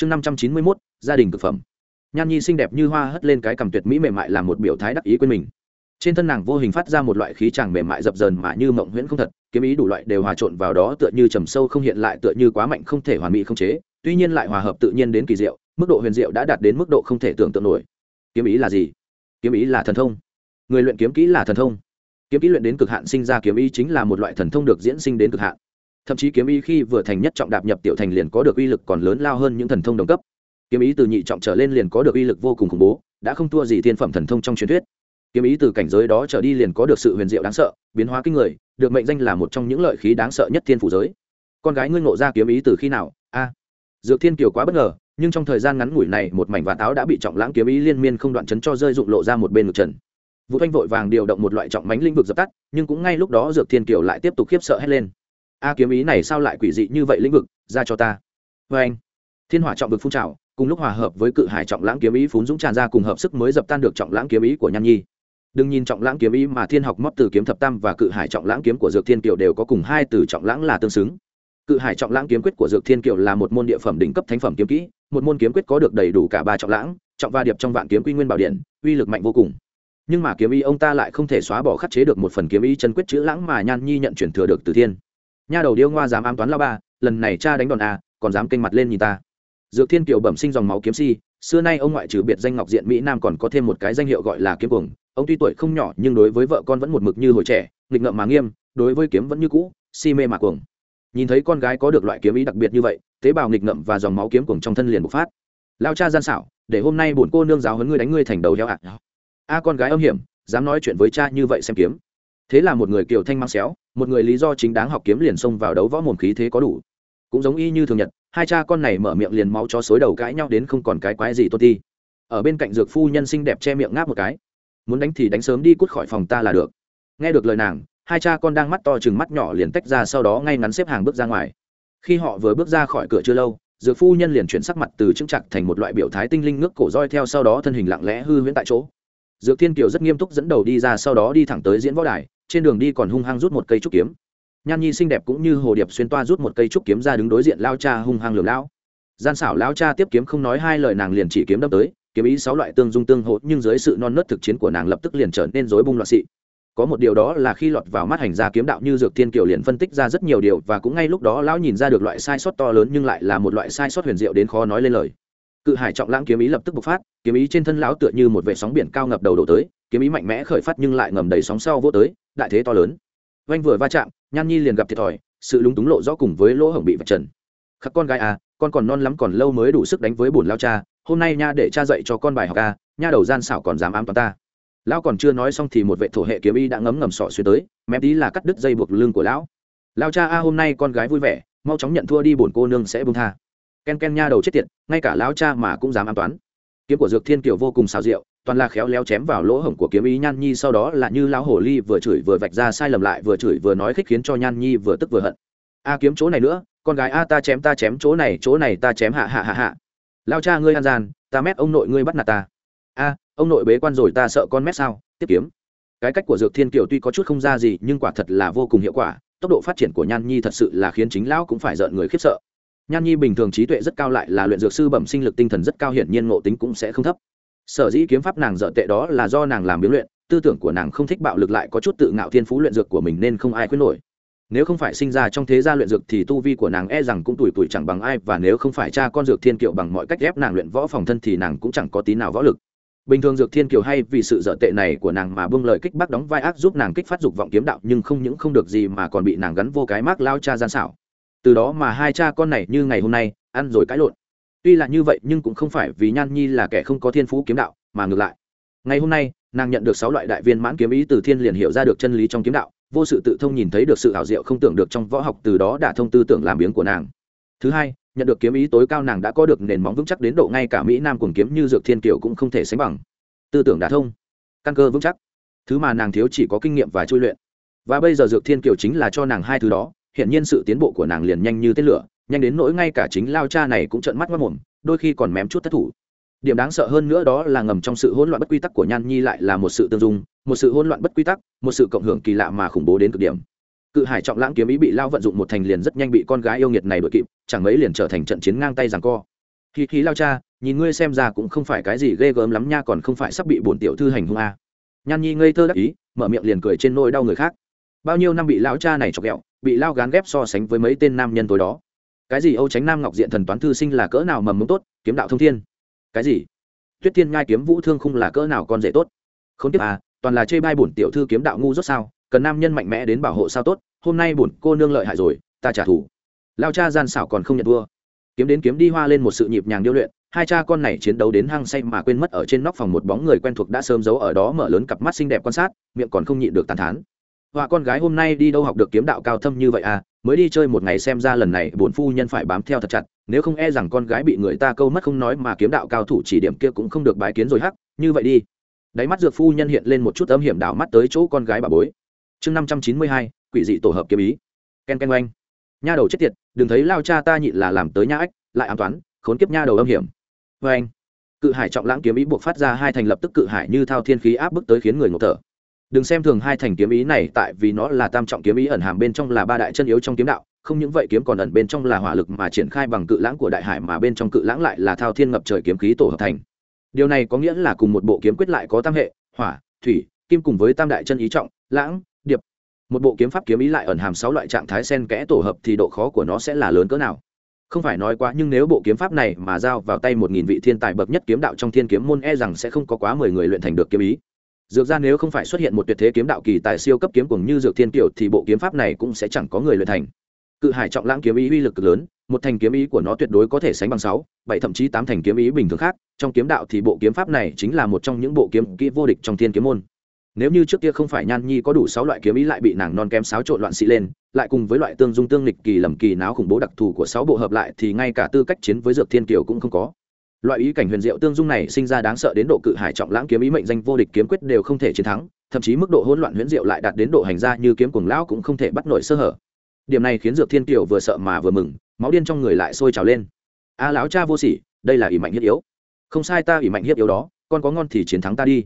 chương năm trăm chín mươi mốt, gia đình thực phẩm. Nhan nhi xinh đẹp như hoa hất lên cái cằm tuyệt mỹ mềm mại làm một biểu thái đắc ý quên mình. Trên thân nàng vô hình phát ra một loại khí tràng mềm mại dập dờn mà như mộng huyễn không thật, kiếm ý đủ loại đều hòa trộn vào đó tựa như trầm sâu không hiện lại, tựa như quá mạnh không thể hoàn mỹ không chế, tuy nhiên lại hòa hợp tự nhiên đến kỳ diệu, mức độ huyền diệu đã đạt đến mức độ không thể tưởng tượng nổi. Kiếm ý là gì? Kiếm ý là thần thông. Người luyện kiếm kỹ là thần thông. Kiếm kỹ luyện đến cực hạn sinh ra kiếm ý chính là một loại thần thông được diễn sinh đến cực hạn thậm chí kiếm ý khi vừa thành nhất trọng đạp nhập tiểu thành liền có được uy lực còn lớn lao hơn những thần thông đồng cấp. Kiếm ý từ nhị trọng trở lên liền có được uy lực vô cùng khủng bố, đã không thua gì thiên phẩm thần thông trong truyền thuyết. Kiếm ý từ cảnh giới đó trở đi liền có được sự huyền diệu đáng sợ, biến hóa kinh người, được mệnh danh là một trong những lợi khí đáng sợ nhất thiên phủ giới. Con gái ngươi ngộ ra kiếm ý từ khi nào? A. Dược thiên kiều quá bất ngờ, nhưng trong thời gian ngắn ngủi này, một mảnh vạt áo đã bị trọng lãng kiếm ý liên miên không đoạn chấn cho rơi rụng lộ ra một bên ngực trần. Vũ thanh vội vàng điều động một loại trọng mánh lĩnh vực dập tắt, nhưng cũng ngay lúc đó dược thiên kiều lại tiếp tục khiếp sợ hét lên a kiếm ý này sao lại quỷ dị như vậy lĩnh vực, ra cho ta. Vê anh, thiên hỏa trọng vực phun trào, cùng lúc hòa hợp với cự hải trọng lãng kiếm ý phún dũng tràn ra cùng hợp sức mới dập tan được trọng lãng kiếm ý của nhan nhi. Đừng nhìn trọng lãng kiếm ý mà thiên học mót từ kiếm thập tam và cự hải trọng lãng kiếm của dược thiên kiều đều có cùng hai từ trọng lãng là tương xứng. Cự hải trọng lãng kiếm quyết của dược thiên kiều là một môn địa phẩm đỉnh cấp thánh phẩm kiếm kỹ, một môn kiếm quyết có được đầy đủ cả ba trọng lãng, trọng va điệp trong vạn kiếm quy nguyên bảo điện, uy lực mạnh vô cùng. Nhưng mà kiếm ý ông ta lại không thể xóa bỏ khắc chế được một phần kiếm ý chân quyết chữ lãng mà nhan nhi nhận chuyển thừa được từ thiên nha đầu điêu ngoa dám ám toán lao ba lần này cha đánh đòn à, còn dám kênh mặt lên nhìn ta. Dược thiên kiều bẩm sinh dòng máu kiếm si xưa nay ông ngoại trừ biệt danh ngọc diện mỹ nam còn có thêm một cái danh hiệu gọi là kiếm cuồng. Ông tuy tuổi không nhỏ nhưng đối với vợ con vẫn một mực như hồi trẻ nghịch ngợm mà nghiêm đối với kiếm vẫn như cũ si mê mà cuồng. Nhìn thấy con gái có được loại kiếm ý đặc biệt như vậy tế bào nghịch ngợm và dòng máu kiếm cuồng trong thân liền bộc phát. Lao cha gian xảo để hôm nay bổn cô nương giáo huấn ngươi đánh ngươi thành đầu heo ạ. A con gái âm hiểm dám nói chuyện với cha như vậy xem kiếm. Thế là một người kiều thanh mang xéo một người lý do chính đáng học kiếm liền xông vào đấu võ mồm khí thế có đủ. Cũng giống y như thường nhật, hai cha con này mở miệng liền máu cho xối đầu cãi nhau đến không còn cái quái gì tôn ti ở bên cạnh dược phu nhân xinh đẹp che miệng ngáp một cái. Muốn đánh thì đánh sớm đi cút khỏi phòng ta là được. Nghe được lời nàng, hai cha con đang mắt to chừng mắt nhỏ liền tách ra sau đó ngay ngắn xếp hàng bước ra ngoài. Khi họ vừa bước ra khỏi cửa chưa lâu, dược phu nhân liền chuyển sắc mặt từ trưng chặt thành một loại biểu thái tinh linh ngước cổ roi theo sau đó thân hình lặng lẽ hư huyễn tại chỗ. Dược thiên kiều rất nghiêm túc dẫn đầu đi ra sau đó đi thẳng tới diễn võ đài trên đường đi còn hung hăng rút một cây trúc kiếm. Nhan nhi xinh đẹp cũng như hồ điệp xuyên toa rút một cây trúc kiếm ra đứng đối diện lao cha hung hăng lường lão. Gian xảo lao cha tiếp kiếm không nói hai lời nàng liền chỉ kiếm đâm tới, kiếm ý sáu loại tương dung tương hộ nhưng dưới sự non nớt thực chiến của nàng lập tức liền trở nên rối bung loạn xị. Có một điều đó là khi lọt vào mắt hành gia kiếm đạo như dược thiên kiều liền phân tích ra rất nhiều điều và cũng ngay lúc đó lão nhìn ra được loại sai sót to lớn nhưng lại là một loại sai sót huyền diệu đến khó nói lên lời. Cự hải trọng lãng kiếm ý lập tức bộc phát, kiếm ý trên thân lão tựa như một vệ sóng biển cao ngập đầu đổ tới, kiếm ý mạnh mẽ khởi phát nhưng lại ngầm đầy sóng sau vô tới đại thế to lớn. Oanh vừa va chạm, nhan nhi liền gặp thiệt thòi, sự lúng túng lộ rõ cùng với lỗ hổng bị vật trần. Khắc con gái à con còn non lắm còn lâu mới đủ sức đánh với bổn lao cha, hôm nay nha để cha dạy cho con bài học à nha đầu gian xảo còn dám ám toán ta. Lão còn chưa nói xong thì một vệ thổ hệ kiếm y đã ngấm ngầm sọ xuyên tới mém tí là cắt đứt dây buộc lưng của lão. Lao cha a hôm nay con gái vui vẻ, mau chóng nhận thua đi bổn cô nương sẽ bông tha. Ken ken nha đầu chết tiệt, ngay cả lão cha mà cũng dám an toán. Kiếm của dược thiên kiều vô cùng xào rượu toàn là khéo léo chém vào lỗ hổng của kiếm ý nhan nhi, sau đó là như lão hồ ly vừa chửi vừa vạch ra sai lầm lại, vừa chửi vừa nói khích khiến cho nhan nhi vừa tức vừa hận. A kiếm chỗ này nữa, con gái a ta chém ta chém chỗ này chỗ này ta chém hạ hạ hạ hạ. Lao cha ngươi an gian, ta mét ông nội ngươi bắt nạt ta. A, ông nội bế quan rồi ta sợ con mét sao? Tiếp kiếm. Cái cách của dược thiên kiều tuy có chút không ra gì, nhưng quả thật là vô cùng hiệu quả. Tốc độ phát triển của nhan nhi thật sự là khiến chính lão cũng phải giận người khiếp sợ. Nhan nhi bình thường trí tuệ rất cao lại là luyện dược sư bẩm sinh lực tinh thần rất cao, hiển nhiên ngộ tính cũng sẽ không thấp sở dĩ kiếm pháp nàng dở tệ đó là do nàng làm biến luyện, tư tưởng của nàng không thích bạo lực lại có chút tự ngạo thiên phú luyện dược của mình nên không ai khuyến nổi. Nếu không phải sinh ra trong thế gia luyện dược thì tu vi của nàng e rằng cũng tuổi tuổi chẳng bằng ai, và nếu không phải cha con dược thiên kiệu bằng mọi cách ép nàng luyện võ phòng thân thì nàng cũng chẳng có tí nào võ lực. Bình thường dược thiên kiều hay vì sự dở tệ này của nàng mà buông lời kích bác đóng vai ác giúp nàng kích phát dục vọng kiếm đạo, nhưng không những không được gì mà còn bị nàng gắn vô cái mác lao cha gian xảo. Từ đó mà hai cha con này như ngày hôm nay, ăn rồi cãi lộn tuy là như vậy nhưng cũng không phải vì nhan nhi là kẻ không có thiên phú kiếm đạo, mà ngược lại. Ngày hôm nay, nàng nhận được sáu loại đại viên mãn kiếm ý từ thiên liền hiểu ra được chân lý trong kiếm đạo, vô sự tự thông nhìn thấy được sự ảo diệu không tưởng được trong võ học từ đó đã thông tư tưởng làm biếng của nàng. Thứ hai, nhận được kiếm ý tối cao nàng đã có được nền móng vững chắc đến độ ngay cả mỹ nam cùng kiếm như dược thiên kiều cũng không thể sánh bằng. Tư tưởng đã thông, căn cơ vững chắc. Thứ mà nàng thiếu chỉ có kinh nghiệm và chui luyện. Và bây giờ dược thiên kiều chính là cho nàng hai thứ đó hiện nhiên sự tiến bộ của nàng liền nhanh như tên lửa nhanh đến nỗi ngay cả chính lao cha này cũng trợn mắt mất mồm đôi khi còn mém chút thất thủ. Điểm đáng sợ hơn nữa đó là ngầm trong sự hỗn loạn bất quy tắc của nhan nhi lại là một sự tương dung, một sự hỗn loạn bất quy tắc, một sự cộng hưởng kỳ lạ mà khủng bố đến cực điểm. Cự hải trọng lãng kiếm ý bị lao vận dụng một thành liền rất nhanh bị con gái yêu nghiệt này đuổi kịp, chẳng mấy liền trở thành trận chiến ngang tay rằng co. Khi khí lao cha, nhìn ngươi xem ra cũng không phải cái gì ghê gớm lắm nha, còn không phải sắp bị bổn tiểu thư hành hung à. nhan nhi ngây thơ đắc ý, mở miệng liền cười trên nỗi đau người khác. Bao nhiêu năm bị lão cha này chọc ghẹo, bị lao gán ghép so sánh với mấy tên nam nhân tối đó cái gì âu tránh nam ngọc diện thần toán thư sinh là cỡ nào mầm mống tốt, kiếm đạo thông thiên? Cái gì? Tuyết thiên ngai kiếm vũ thương Khung là cỡ nào con rể tốt? Không tiếp à toàn là chê bai bổn tiểu thư kiếm đạo ngu rốt sao, cần nam nhân mạnh mẽ đến bảo hộ sao tốt, hôm nay bổn cô nương lợi hại rồi, ta trả thù. Lao cha gian xảo còn không nhận vua. kiếm đến kiếm đi hoa lên một sự nhịp nhàng điêu luyện, hai cha con này chiến đấu đến hăng say mà quên mất ở trên nóc phòng một bóng người quen thuộc đã sớm giấu ở đó mở lớn cặp mắt xinh đẹp quan sát, miệng còn không nhịn được tàn thán họa con gái hôm nay đi đâu học được kiếm đạo cao thâm như vậy à? Mới đi chơi một ngày xem ra lần này bổn phu nhân phải bám theo thật chặt. Nếu không e rằng con gái bị người ta câu mất không nói mà kiếm đạo cao thủ chỉ điểm kia cũng không được bài kiến rồi hắc. Như vậy đi. Đáy mắt dược phu nhân hiện lên một chút âm hiểm đảo mắt tới chỗ con gái bà bối. Chương năm trăm chín mươi hai, quỷ dị tổ hợp kiếm ý. Ken ken oanh. Nha đầu chết tiệt, đừng thấy lao cha ta nhịn là làm tới nha ách, lại an toán, khốn kiếp nha đầu âm hiểm. Vê anh cự hải trọng lãng kiếm ý buộc phát ra hai thành lập tức cự hải như thao thiên khí áp bức tới khiến người ngộ thở đừng xem thường hai thành kiếm ý này, tại vì nó là tam trọng kiếm ý ẩn hàm bên trong là ba đại chân yếu trong kiếm đạo. Không những vậy, kiếm còn ẩn bên trong là hỏa lực mà triển khai bằng cự lãng của đại hải mà bên trong cự lãng lại là thao thiên ngập trời kiếm khí tổ hợp thành. Điều này có nghĩa là cùng một bộ kiếm quyết lại có tam hệ, hỏa, thủy, kim cùng với tam đại chân ý trọng, lãng, điệp. Một bộ kiếm pháp kiếm ý lại ẩn hàm sáu loại trạng thái sen kẽ tổ hợp thì độ khó của nó sẽ là lớn cỡ nào? Không phải nói quá, nhưng nếu bộ kiếm pháp này mà giao vào tay một nghìn vị thiên tài bậc nhất kiếm đạo trong thiên kiếm môn e rằng sẽ không có quá mười người luyện thành được kiếm ý dược ra nếu không phải xuất hiện một tuyệt thế kiếm đạo kỳ tài siêu cấp kiếm cùng như dược thiên kiểu thì bộ kiếm pháp này cũng sẽ chẳng có người luyện thành. Cự hải trọng lãng kiếm ý uy lực cực lớn, một thành kiếm ý của nó tuyệt đối có thể sánh bằng sáu, bảy thậm chí tám thành kiếm ý bình thường khác, trong kiếm đạo thì bộ kiếm pháp này chính là một trong những bộ kiếm kỹ vô địch trong thiên kiếm môn. Nếu như trước kia không phải nhan nhi có đủ sáu loại kiếm ý lại bị nàng non kém xáo trộn loạn xị lên, lại cùng với loại tương dung tương nghịch kỳ lầm kỳ náo khủng bố đặc thù của sáu bộ hợp lại thì ngay cả tư cách chiến với dược thiên kiều cũng không có loại ý cảnh huyền diệu tương dung này sinh ra đáng sợ đến độ cự hải trọng lãng kiếm ý mệnh danh vô địch kiếm quyết đều không thể chiến thắng, thậm chí mức độ hỗn loạn huyền diệu lại đạt đến độ hành ra như kiếm cuồng lão cũng không thể bắt nổi sơ hở. Điểm này khiến dược thiên kiều vừa sợ mà vừa mừng, máu điên trong người lại sôi trào lên. A à, lão cha vô sỉ, đây là ỷ mạnh hiếp yếu. Không sai ta ỷ mạnh hiếp yếu đó, con có ngon thì chiến thắng ta đi.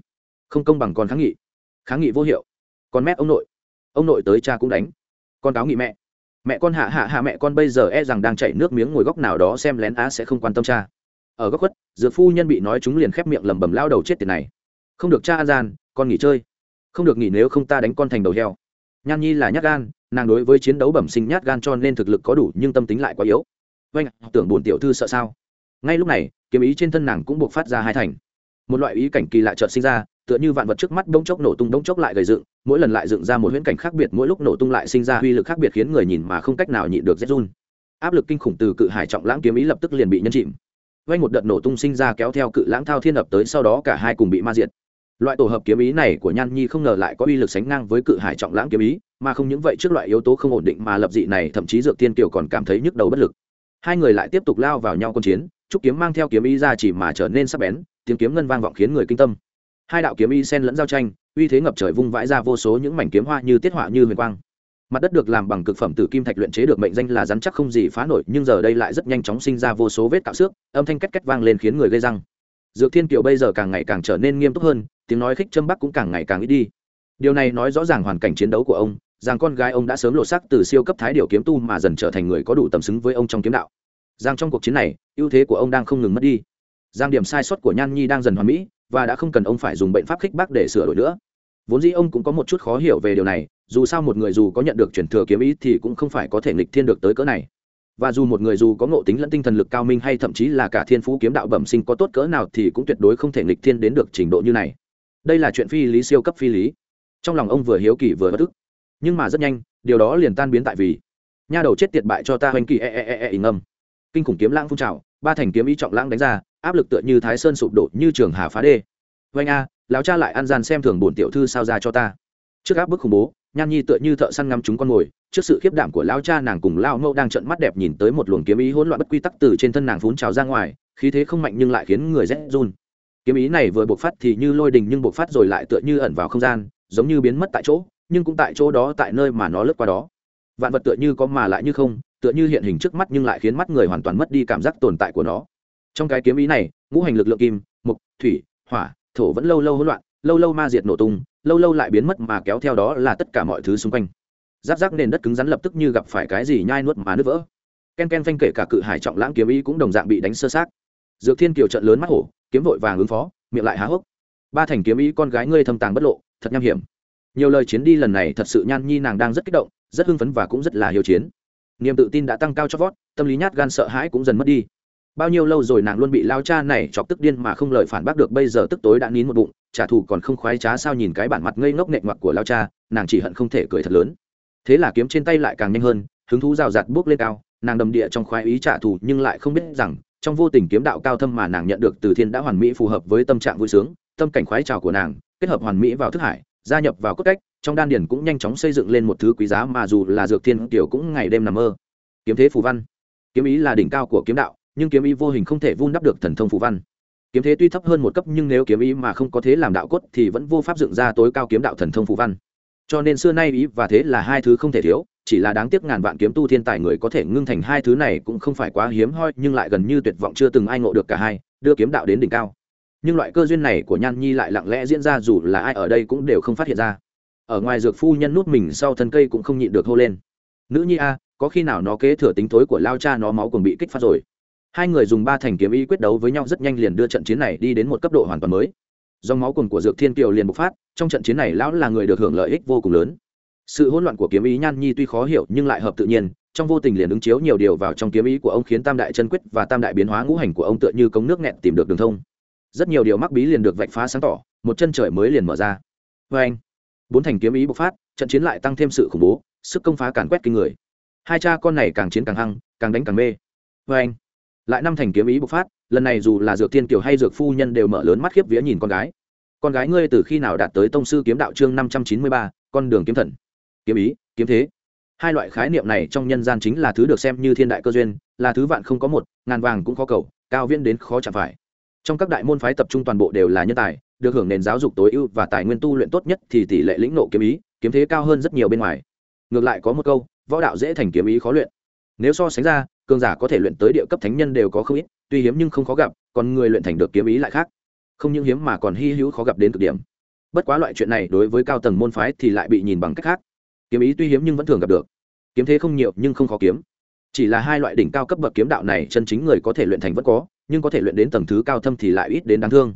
Không công bằng con kháng nghị. Kháng nghị vô hiệu. Con mét ông nội. Ông nội tới cha cũng đánh. Con cáo nghị mẹ. Mẹ con hạ hạ hạ mẹ con bây giờ e rằng đang chảy nước miếng ngồi góc nào đó xem lén á sẽ không quan tâm cha ở góc khuất, dược phu nhân bị nói chúng liền khép miệng lầm bầm lao đầu chết tiền này. Không được cha an gian, con nghỉ chơi. Không được nghỉ nếu không ta đánh con thành đầu heo. Nhan nhi là nhát gan, nàng đối với chiến đấu bẩm sinh nhát gan cho nên thực lực có đủ, nhưng tâm tính lại quá yếu. Vâng tưởng bổn tiểu thư sợ sao? Ngay lúc này, kiếm ý trên thân nàng cũng buộc phát ra hai thành. Một loại ý cảnh kỳ lạ chợt sinh ra, tựa như vạn vật trước mắt bỗng chốc nổ tung, bỗng chốc lại gầy dựng, mỗi lần lại dựng ra một huyễn cảnh khác biệt, mỗi lúc nổ tung lại sinh ra uy lực khác biệt khiến người nhìn mà không cách nào nhịn được rét run. Áp lực kinh khủng từ cự hải trọng lãng kiếm ý lập tức liền bị nhân chìm vay một đợt nổ tung sinh ra kéo theo cự lãng thao thiên ập tới, sau đó cả hai cùng bị ma diệt. Loại tổ hợp kiếm ý này của nhan nhi không ngờ lại có uy lực sánh ngang với cự hải trọng lãng kiếm ý, mà không những vậy, trước loại yếu tố không ổn định mà lập dị này, thậm chí dược tiên kiều còn cảm thấy nhức đầu bất lực. Hai người lại tiếp tục lao vào nhau con chiến, trúc kiếm mang theo kiếm ý ra chỉ mà trở nên sắc bén, tiếng kiếm ngân vang vọng khiến người kinh tâm. Hai đạo kiếm ý sen lẫn giao tranh, uy thế ngập trời vung vãi ra vô số những mảnh kiếm hoa như tiết họa như huyền quang mặt đất được làm bằng cực phẩm tử kim thạch luyện chế được mệnh danh là rắn chắc không gì phá nổi, nhưng giờ đây lại rất nhanh chóng sinh ra vô số vết tạo xước, âm thanh két két vang lên khiến người gây răng. Dược thiên kiều bây giờ càng ngày càng trở nên nghiêm túc hơn, tiếng nói khích châm bắc cũng càng ngày càng ít đi. Điều này nói rõ ràng hoàn cảnh chiến đấu của ông, rằng con gái ông đã sớm lộ sắc từ siêu cấp thái điều kiếm tu mà dần trở thành người có đủ tầm xứng với ông trong kiếm đạo. Rằng trong cuộc chiến này, ưu thế của ông đang không ngừng mất đi. Giang điểm sai sót của nhan nhi đang dần hoàn mỹ, và đã không cần ông phải dùng bệnh pháp khích bác để sửa đổi nữa. Vốn dĩ ông cũng có một chút khó hiểu về điều này dù sao một người dù có nhận được chuyển thừa kiếm ý thì cũng không phải có thể nghịch thiên được tới cỡ này. Và dù một người dù có ngộ tính lẫn tinh thần lực cao minh hay thậm chí là cả thiên phú kiếm đạo bẩm sinh có tốt cỡ nào thì cũng tuyệt đối không thể nghịch thiên đến được trình độ như này. Đây là chuyện phi lý, siêu cấp phi lý. Trong lòng ông vừa hiếu kỳ vừa bất ức. Nhưng mà rất nhanh, điều đó liền tan biến tại vì, nha đầu chết tiệt bại cho ta hoành kỳ e e e e ngâm. Kinh khủng kiếm lãng phun trào, ba thành kiếm ý trọng lãng đánh ra, áp lực tựa như thái sơn sụp đổ như trường hà phá đê. Vanh a, lão cha lại ăn gian xem thường bổn tiểu thư sao ra cho ta. Trước áp bức khủng bố nhan nhi tựa như thợ săn ngắm chúng con mồi trước sự khiếp đảm của lão cha nàng cùng lao mẫu đang trận mắt đẹp nhìn tới một luồng kiếm ý hỗn loạn bất quy tắc từ trên thân nàng phún trào ra ngoài, khí thế không mạnh nhưng lại khiến người rét run. Kiếm ý này vừa bộc phát thì như lôi đình nhưng bộc phát rồi lại tựa như ẩn vào không gian, giống như biến mất tại chỗ, nhưng cũng tại chỗ đó tại nơi mà nó lướt qua đó. Vạn vật tựa như có mà lại như không, tựa như hiện hình trước mắt nhưng lại khiến mắt người hoàn toàn mất đi cảm giác tồn tại của nó. Trong cái kiếm ý này, ngũ hành lực lượng kim mục thủy, hỏa, thổ vẫn lâu lâu hỗn loạn lâu lâu ma diệt nổ tung, lâu lâu lại biến mất mà kéo theo đó là tất cả mọi thứ xung quanh. Giáp giáp nền đất cứng rắn lập tức như gặp phải cái gì nhai nuốt mà nứt vỡ. Ken ken phanh kể cả cự hải trọng lãng kiếm ý cũng đồng dạng bị đánh sơ sát. Dược thiên kiều trận lớn mắt hổ, kiếm vội vàng ứng phó, miệng lại há hốc. Ba thành kiếm ý con gái ngươi thâm tàng bất lộ, thật nham hiểm. Nhiều lời chiến đi lần này thật sự nhan nhi nàng đang rất kích động, rất hưng phấn và cũng rất là hiếu chiến. Niềm tự tin đã tăng cao cho vót, tâm lý nhát gan sợ hãi cũng dần mất đi bao nhiêu lâu rồi nàng luôn bị lao cha này chọc tức điên mà không lời phản bác được, bây giờ tức tối đã nín một bụng, trả thù còn không khoái trá sao nhìn cái bản mặt ngây ngốc nệ ngoặc của lao cha, nàng chỉ hận không thể cười thật lớn. Thế là kiếm trên tay lại càng nhanh hơn, hứng thú rào rạt bước lên cao, nàng đầm địa trong khoái ý trả thù nhưng lại không biết rằng, trong vô tình kiếm đạo cao thâm mà nàng nhận được từ thiên đã hoàn mỹ phù hợp với tâm trạng vui sướng, tâm cảnh khoái trào của nàng, kết hợp hoàn mỹ vào thức hải, gia nhập vào cốt cách, trong đan điển cũng nhanh chóng xây dựng lên một thứ quý giá mà dù là dược thiên tiểu cũng ngày đêm nằm mơ. Kiếm thế phù văn. Kiếm ý là đỉnh cao của kiếm đạo nhưng kiếm ý vô hình không thể vun đắp được thần thông phù văn. Kiếm thế tuy thấp hơn một cấp nhưng nếu kiếm ý mà không có thế làm đạo cốt thì vẫn vô pháp dựng ra tối cao kiếm đạo thần thông phù văn. Cho nên xưa nay ý và thế là hai thứ không thể thiếu, chỉ là đáng tiếc ngàn vạn kiếm tu thiên tài người có thể ngưng thành hai thứ này cũng không phải quá hiếm hoi nhưng lại gần như tuyệt vọng chưa từng ai ngộ được cả hai, đưa kiếm đạo đến đỉnh cao. Nhưng loại cơ duyên này của nhan nhi lại lặng lẽ diễn ra dù là ai ở đây cũng đều không phát hiện ra. Ở ngoài dược phu nhân nút mình sau thân cây cũng không nhịn được hô lên. Nữ nhi a, có khi nào nó kế thừa tính thối của lao cha nó máu cùng bị kích phát rồi? Hai người dùng ba thành kiếm ý quyết đấu với nhau rất nhanh liền đưa trận chiến này đi đến một cấp độ hoàn toàn mới. Dòng máu cùng của dược thiên kiều liền bộc phát, trong trận chiến này lão là người được hưởng lợi ích vô cùng lớn. Sự hỗn loạn của kiếm ý nhan nhi tuy khó hiểu nhưng lại hợp tự nhiên, trong vô tình liền ứng chiếu nhiều điều vào trong kiếm ý của ông khiến tam đại chân quyết và tam đại biến hóa ngũ hành của ông tựa như cống nước nghẹn tìm được đường thông. Rất nhiều điều mắc bí liền được vạch phá sáng tỏ, một chân trời mới liền mở ra. Vê anh, bốn thành kiếm ý bộc phát, trận chiến lại tăng thêm sự khủng bố, sức công phá càn quét kinh người. Hai cha con này càng chiến càng hăng, càng đánh càng mê. Vê anh lại năm thành kiếm ý bộc phát, lần này dù là dược thiên kiều hay dược phu nhân đều mở lớn mắt khiếp vía nhìn con gái. Con gái ngươi từ khi nào đạt tới tông sư kiếm đạo chương năm trăm chín mươi ba, con đường kiếm thần. Kiếm ý, kiếm thế. Hai loại khái niệm này trong nhân gian chính là thứ được xem như thiên đại cơ duyên, là thứ vạn không có một, ngàn vàng cũng khó cầu, cao viễn đến khó chạm phải. Trong các đại môn phái tập trung toàn bộ đều là nhân tài, được hưởng nền giáo dục tối ưu và tài nguyên tu luyện tốt nhất thì tỷ lệ lĩnh nộ kiếm ý, kiếm thế cao hơn rất nhiều bên ngoài. Ngược lại có một câu, võ đạo dễ thành kiếm ý khó luyện. Nếu so sánh ra cường giả có thể luyện tới địa cấp thánh nhân đều có không ít, tuy hiếm nhưng không khó gặp, còn người luyện thành được kiếm ý lại khác. Không những hiếm mà còn hy hữu khó gặp đến cực điểm. Bất quá loại chuyện này đối với cao tầng môn phái thì lại bị nhìn bằng cách khác. Kiếm ý tuy hiếm nhưng vẫn thường gặp được. Kiếm thế không nhiều nhưng không khó kiếm. Chỉ là hai loại đỉnh cao cấp bậc kiếm đạo này chân chính người có thể luyện thành vẫn có, nhưng có thể luyện đến tầng thứ cao thâm thì lại ít đến đáng thương.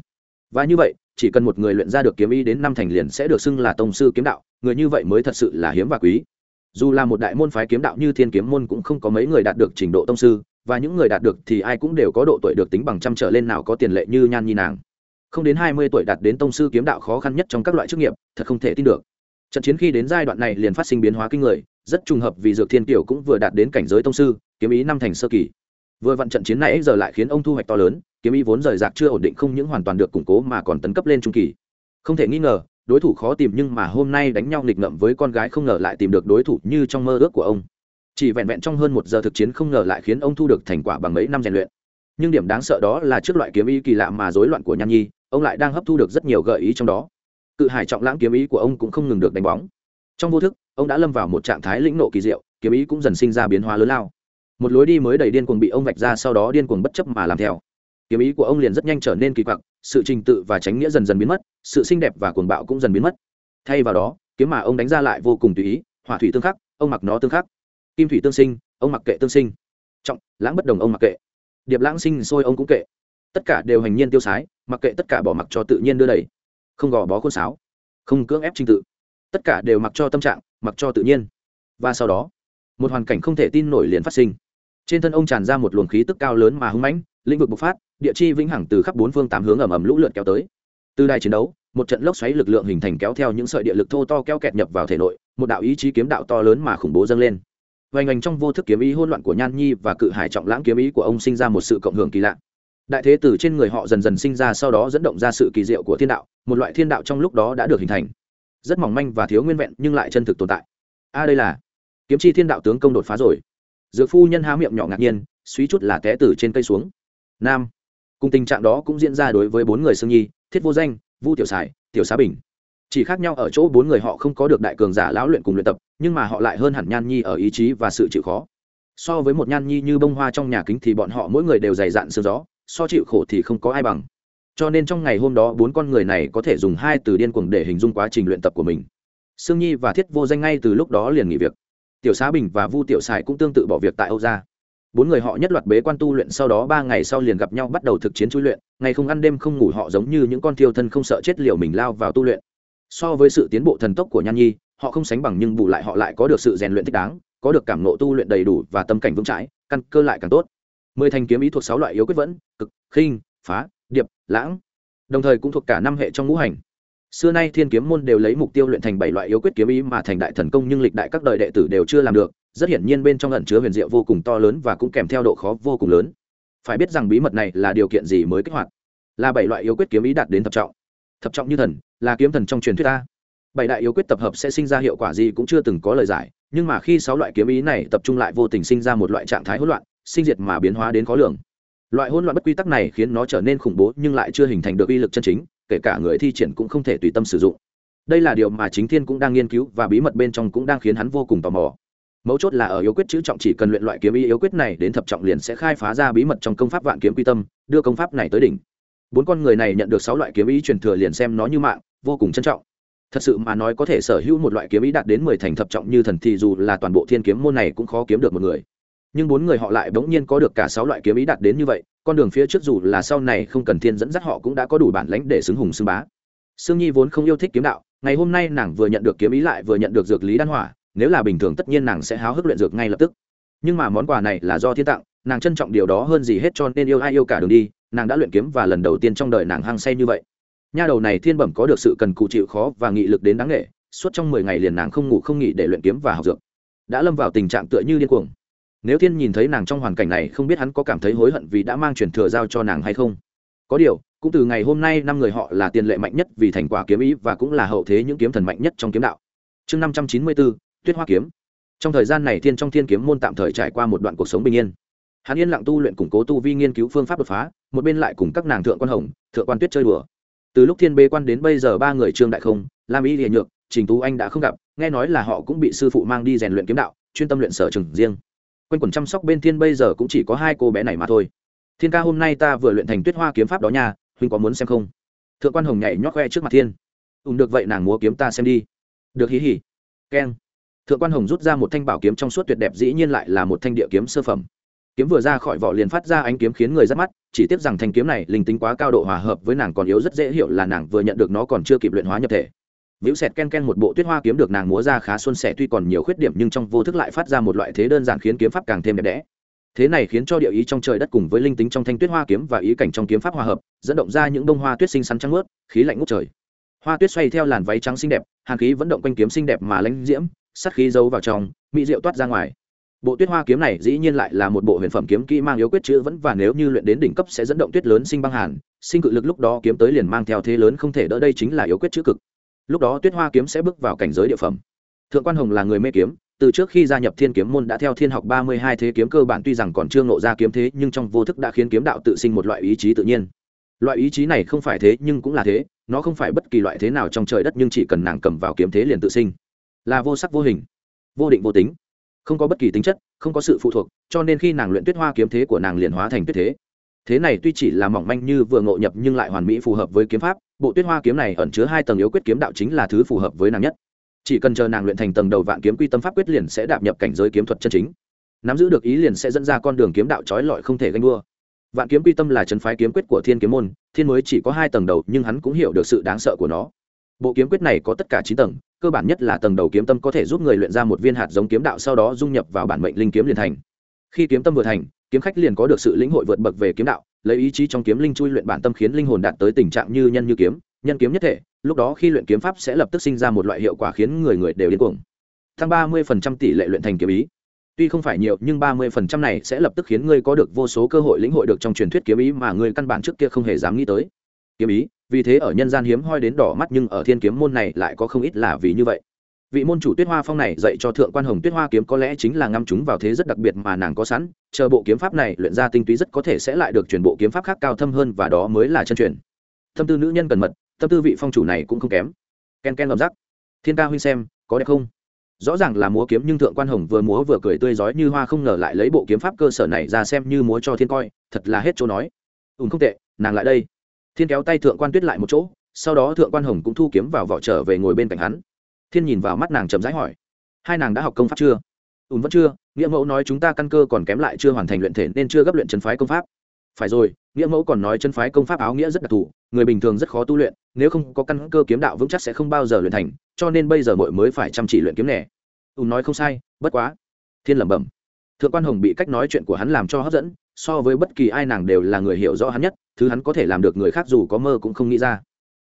Và như vậy, chỉ cần một người luyện ra được kiếm ý đến năm thành liền sẽ được xưng là tông sư kiếm đạo, người như vậy mới thật sự là hiếm và quý dù là một đại môn phái kiếm đạo như thiên kiếm môn cũng không có mấy người đạt được trình độ tông sư, và những người đạt được thì ai cũng đều có độ tuổi được tính bằng trăm trở lên nào có tiền lệ như nhan nhi nàng. Không đến hai mươi tuổi đạt đến tông sư kiếm đạo khó khăn nhất trong các loại chức nghiệp, thật không thể tin được. Trận chiến khi đến giai đoạn này liền phát sinh biến hóa kinh người, rất trùng hợp vì dược thiên tiểu cũng vừa đạt đến cảnh giới tông sư, kiếm ý năm thành sơ kỳ. Vừa vặn trận chiến này giờ lại khiến ông thu hoạch to lớn, kiếm ý vốn rời rạc chưa ổn định không những hoàn toàn được củng cố mà còn tấn cấp lên trung kỳ. Không thể nghi ngờ đối thủ khó tìm nhưng mà hôm nay đánh nhau nghịch ngợm với con gái không ngờ lại tìm được đối thủ như trong mơ ước của ông. Chỉ vẹn vẹn trong hơn một giờ thực chiến không ngờ lại khiến ông thu được thành quả bằng mấy năm rèn luyện. Nhưng điểm đáng sợ đó là trước loại kiếm ý kỳ lạ mà rối loạn của nhan nhi, ông lại đang hấp thu được rất nhiều gợi ý trong đó. Cự hải trọng lãng kiếm ý của ông cũng không ngừng được đánh bóng. Trong vô thức, ông đã lâm vào một trạng thái lĩnh nộ kỳ diệu, kiếm ý cũng dần sinh ra biến hóa lớn lao. Một lối đi mới đầy điên cuồng bị ông vạch ra sau đó điên cuồng bất chấp mà làm theo kiếm ý của ông liền rất nhanh trở nên kỳ quặc, sự trình tự và tránh nghĩa dần dần biến mất, sự xinh đẹp và cuồng bạo cũng dần biến mất. Thay vào đó, kiếm mà ông đánh ra lại vô cùng tùy ý, hỏa thủy tương khắc, ông mặc nó tương khắc. Kim thủy tương sinh, ông mặc kệ tương sinh. Trọng, lãng bất đồng ông mặc kệ. Điệp lãng sinh sôi ông cũng kệ. Tất cả đều hành nhiên tiêu sái, mặc kệ tất cả bỏ mặc cho tự nhiên đưa đẩy không gò bó khuôn sáo, không cưỡng ép trình tự. Tất cả đều mặc cho tâm trạng, mặc cho tự nhiên. Và sau đó, một hoàn cảnh không thể tin nổi liền phát sinh. Trên thân ông tràn ra một luồng khí tức cao lớn mà hưng mãnh, lĩnh vực bộc phát địa chi vĩnh hằng từ khắp bốn phương tám hướng ẩm ẩm lũ lượt kéo tới. Từ đài chiến đấu, một trận lốc xoáy lực lượng hình thành kéo theo những sợi địa lực thô to keo kẹt nhập vào thể nội, một đạo ý chí kiếm đạo to lớn mà khủng bố dâng lên. Vành ảnh trong vô thức kiếm ý hỗn loạn của nhan nhi và cự hải trọng lãng kiếm ý của ông sinh ra một sự cộng hưởng kỳ lạ. Đại thế tử trên người họ dần dần sinh ra sau đó dẫn động ra sự kỳ diệu của thiên đạo, một loại thiên đạo trong lúc đó đã được hình thành. Rất mỏng manh và thiếu nguyên vẹn, nhưng lại chân thực tồn tại. A, đây là kiếm chi thiên đạo tướng công đột phá rồi. Dược phu nhân há miệng nhỏ ngạc nhiên suý chút là té từ trên cây xuống. Nam cùng tình trạng đó cũng diễn ra đối với bốn người sương nhi, thiết vô danh, vu tiểu sài tiểu xá bình. Chỉ khác nhau ở chỗ bốn người họ không có được đại cường giả lão luyện cùng luyện tập, nhưng mà họ lại hơn hẳn nhan nhi ở ý chí và sự chịu khó. So với một nhan nhi như bông hoa trong nhà kính thì bọn họ mỗi người đều dày dạn sương gió, so chịu khổ thì không có ai bằng. Cho nên trong ngày hôm đó, bốn con người này có thể dùng hai từ điên cuồng để hình dung quá trình luyện tập của mình. Sương nhi và thiết vô danh ngay từ lúc đó liền nghỉ việc. Tiểu xá bình và vu tiểu sài cũng tương tự bỏ việc tại âu gia bốn người họ nhất loạt bế quan tu luyện sau đó ba ngày sau liền gặp nhau bắt đầu thực chiến chui luyện, ngày không ăn đêm không ngủ họ giống như những con thiêu thân không sợ chết liều mình lao vào tu luyện. So với sự tiến bộ thần tốc của nhan nhi, họ không sánh bằng nhưng bù lại họ lại có được sự rèn luyện thích đáng, có được cảm nộ tu luyện đầy đủ và tâm cảnh vững chãi, căn cơ lại càng tốt. Mười thành kiếm ý thuộc sáu loại yếu quyết vẫn, cực, khinh, phá, điệp, lãng. Đồng thời cũng thuộc cả năm hệ trong ngũ hành. Xưa nay thiên kiếm môn đều lấy mục tiêu luyện thành bảy loại yếu quyết kiếm ý mà thành đại thần công nhưng lịch đại các đời đệ tử đều chưa làm được rất hiển nhiên bên trong ẩn chứa huyền diệu vô cùng to lớn và cũng kèm theo độ khó vô cùng lớn. Phải biết rằng bí mật này là điều kiện gì mới kích hoạt? Là bảy loại yếu quyết kiếm ý đạt đến thập trọng. Thập trọng như thần, là kiếm thần trong truyền thuyết ta bảy đại yếu quyết tập hợp sẽ sinh ra hiệu quả gì cũng chưa từng có lời giải, nhưng mà khi sáu loại kiếm ý này tập trung lại vô tình sinh ra một loại trạng thái hỗn loạn, sinh diệt mà biến hóa đến khó lường. Loại hỗn loạn bất quy tắc này khiến nó trở nên khủng bố nhưng lại chưa hình thành được uy lực chân chính, kể cả người thi triển cũng không thể tùy tâm sử dụng. Đây là điều mà chính thiên cũng đang nghiên cứu và bí mật bên trong cũng đang khiến hắn vô cùng tò mò mấu chốt là ở yếu quyết chữ trọng chỉ cần luyện loại kiếm ý yếu quyết này đến thập trọng liền sẽ khai phá ra bí mật trong công pháp vạn kiếm quy tâm, đưa công pháp này tới đỉnh. Bốn con người này nhận được sáu loại kiếm ý truyền thừa liền xem nó như mạng, vô cùng trân trọng. Thật sự mà nói có thể sở hữu một loại kiếm ý đạt đến mười thành thập trọng như thần thì dù là toàn bộ thiên kiếm môn này cũng khó kiếm được một người. Nhưng bốn người họ lại bỗng nhiên có được cả sáu loại kiếm ý đạt đến như vậy, con đường phía trước dù là sau này không cần thiên dẫn dắt họ cũng đã có đủ bản lãnh để xứng hùng xưng bá. Sương nhi vốn không yêu thích kiếm đạo, ngày hôm nay nàng vừa nhận được kiếm ý lại vừa nhận được dược lý đan hỏa nếu là bình thường tất nhiên nàng sẽ háo hức luyện dược ngay lập tức. Nhưng mà món quà này là do thiên tặng, nàng trân trọng điều đó hơn gì hết cho nên yêu ai yêu cả đường đi, nàng đã luyện kiếm và lần đầu tiên trong đời nàng hăng say như vậy. Nha đầu này thiên bẩm có được sự cần cù chịu khó và nghị lực đến đáng nghệ suốt trong mười ngày liền nàng không ngủ không nghỉ để luyện kiếm và học dược. Đã lâm vào tình trạng tựa như điên cuồng. Nếu thiên nhìn thấy nàng trong hoàn cảnh này không biết hắn có cảm thấy hối hận vì đã mang truyền thừa giao cho nàng hay không. Có điều, cũng từ ngày hôm nay năm người họ là tiền lệ mạnh nhất vì thành quả kiếm ý và cũng là hậu thế những kiếm thần mạnh nhất trong kiếm đạo. Chương năm trăm chín mươi bốn tuyết hoa kiếm. Trong thời gian này thiên trong thiên kiếm môn tạm thời trải qua một đoạn cuộc sống bình yên. Hắn yên lặng tu luyện củng cố tu vi nghiên cứu phương pháp đột phá, một bên lại cùng các nàng thượng quan hồng, thượng quan tuyết chơi đùa. Từ lúc thiên bế quan đến bây giờ ba người trương đại không, lam y địa nhược, trình tú anh đã không gặp, nghe nói là họ cũng bị sư phụ mang đi rèn luyện kiếm đạo, chuyên tâm luyện sở trường riêng. Quanh quẩn chăm sóc bên thiên bây giờ cũng chỉ có hai cô bé này mà thôi. Thiên ca hôm nay ta vừa luyện thành tuyết hoa kiếm pháp đó nha, huynh có muốn xem không? Thượng quan hồng nhảy nhót khoe trước mặt thiên. Ùm được vậy nàng múa kiếm ta xem đi. Được hí hỉ. Keng thượng quan hồng rút ra một thanh bảo kiếm trong suốt tuyệt đẹp dĩ nhiên lại là một thanh địa kiếm sơ phẩm kiếm vừa ra khỏi vỏ liền phát ra ánh kiếm khiến người rất mắt chỉ tiếc rằng thanh kiếm này linh tính quá cao độ hòa hợp với nàng còn yếu rất dễ hiểu là nàng vừa nhận được nó còn chưa kịp luyện hóa nhập thể Víu sẹt ken ken một bộ tuyết hoa kiếm được nàng múa ra khá xuân sẻ tuy còn nhiều khuyết điểm nhưng trong vô thức lại phát ra một loại thế đơn giản khiến kiếm pháp càng thêm đẹp đẽ. Thế này khiến cho địa ý trong trời đất cùng với linh tính trong thanh tuyết hoa kiếm và ý cảnh trong kiếm pháp hòa hợp, dẫn động ra những bông hoa tuyết xinh xắn trắng mướt, khí lạnh ngút trời. Hoa tuyết xoay theo làn váy trắng xinh đẹp, hàn khí vẫn động quanh kiếm xinh đẹp mà lãnh diễm, sát khí giấu vào trong, mỹ diệu toát ra ngoài. Bộ tuyết hoa kiếm này dĩ nhiên lại là một bộ huyền phẩm kiếm kỹ mang yếu quyết chữ vẫn và nếu như luyện đến đỉnh cấp sẽ dẫn động tuyết lớn sinh băng hàn, sinh cự lực lúc đó kiếm tới liền mang theo thế lớn không thể đỡ đây chính là yếu quyết chữ cực. Lúc đó tuyết hoa kiếm sẽ bước vào cảnh giới địa phẩm. Thượng quan hồng là người mê kiếm từ trước khi gia nhập thiên kiếm môn đã theo thiên học ba mươi hai thế kiếm cơ bản tuy rằng còn chưa ngộ ra kiếm thế nhưng trong vô thức đã khiến kiếm đạo tự sinh một loại ý chí tự nhiên. Loại ý chí này không phải thế nhưng cũng là thế nó không phải bất kỳ loại thế nào trong trời đất nhưng chỉ cần nàng cầm vào kiếm thế liền tự sinh là vô sắc vô hình, vô định vô tính, không có bất kỳ tính chất, không có sự phụ thuộc, cho nên khi nàng luyện tuyết hoa kiếm thế của nàng liền hóa thành tuyết thế. Thế này tuy chỉ là mỏng manh như vừa ngộ nhập nhưng lại hoàn mỹ phù hợp với kiếm pháp, bộ tuyết hoa kiếm này ẩn chứa hai tầng yếu quyết kiếm đạo chính là thứ phù hợp với nàng nhất. Chỉ cần chờ nàng luyện thành tầng đầu vạn kiếm quy tâm pháp quyết liền sẽ đạp nhập cảnh giới kiếm thuật chân chính. Nắm giữ được ý liền sẽ dẫn ra con đường kiếm đạo trói lọi không thể ganh đua. Vạn kiếm quy tâm là chân phái kiếm quyết của thiên kiếm môn, thiên mới chỉ có hai tầng đầu nhưng hắn cũng hiểu được sự đáng sợ của nó. Bộ kiếm quyết này có tất cả chín tầng cơ bản nhất là tầng đầu kiếm tâm có thể giúp người luyện ra một viên hạt giống kiếm đạo sau đó dung nhập vào bản mệnh linh kiếm liền thành. Khi kiếm tâm vừa thành, kiếm khách liền có được sự lĩnh hội vượt bậc về kiếm đạo, lấy ý chí trong kiếm linh chui luyện bản tâm khiến linh hồn đạt tới tình trạng như nhân như kiếm, nhân kiếm nhất thể, lúc đó khi luyện kiếm pháp sẽ lập tức sinh ra một loại hiệu quả khiến người người đều điên cuồng. Tăng ba mươi phần trăm tỷ lệ luyện thành kiếm ý. Tuy không phải nhiều, nhưng ba mươi phần trăm này sẽ lập tức khiến ngươi có được vô số cơ hội lĩnh hội được trong truyền thuyết kiếm ý mà ngươi căn bản trước kia không hề dám nghĩ tới kiếm ý, vì thế ở nhân gian hiếm hoi đến đỏ mắt nhưng ở thiên kiếm môn này lại có không ít là vì như vậy. Vị môn chủ tuyết hoa phong này dạy cho thượng quan hồng tuyết hoa kiếm có lẽ chính là ngăm chúng vào thế rất đặc biệt mà nàng có sẵn, chờ bộ kiếm pháp này luyện ra tinh túy rất có thể sẽ lại được chuyển bộ kiếm pháp khác cao thâm hơn và đó mới là chân truyền. Tâm tư nữ nhân cần mật, tâm tư vị phong chủ này cũng không kém. Ken ken lầm rắc. Thiên ca huynh xem, có đẹp không? Rõ ràng là múa kiếm nhưng thượng quan hồng vừa múa vừa cười tươi rói như hoa không ngờ lại lấy bộ kiếm pháp cơ sở này ra xem như múa cho thiên coi, thật là hết chỗ nói. Ùn không tệ, nàng lại đây thiên kéo tay thượng quan tuyết lại một chỗ, sau đó thượng quan hồng cũng thu kiếm vào vỏ trở về ngồi bên cạnh hắn. Thiên nhìn vào mắt nàng chậm rãi hỏi, hai nàng đã học công pháp chưa? Ùn vẫn chưa. Nghĩa mẫu nói chúng ta căn cơ còn kém lại chưa hoàn thành luyện thể nên chưa gấp luyện chân phái công pháp. Phải rồi, nghĩa mẫu còn nói chân phái công pháp áo nghĩa rất đặc thù, người bình thường rất khó tu luyện, nếu không có căn cơ kiếm đạo vững chắc sẽ không bao giờ luyện thành, cho nên bây giờ mội mới phải chăm chỉ luyện kiếm nẻ ùn nói không sai, bất quá. Thiên lẩm bẩm. Thượng quan hồng bị cách nói chuyện của hắn làm cho hấp dẫn, so với bất kỳ ai nàng đều là người hiểu rõ hắn nhất thứ hắn có thể làm được người khác dù có mơ cũng không nghĩ ra.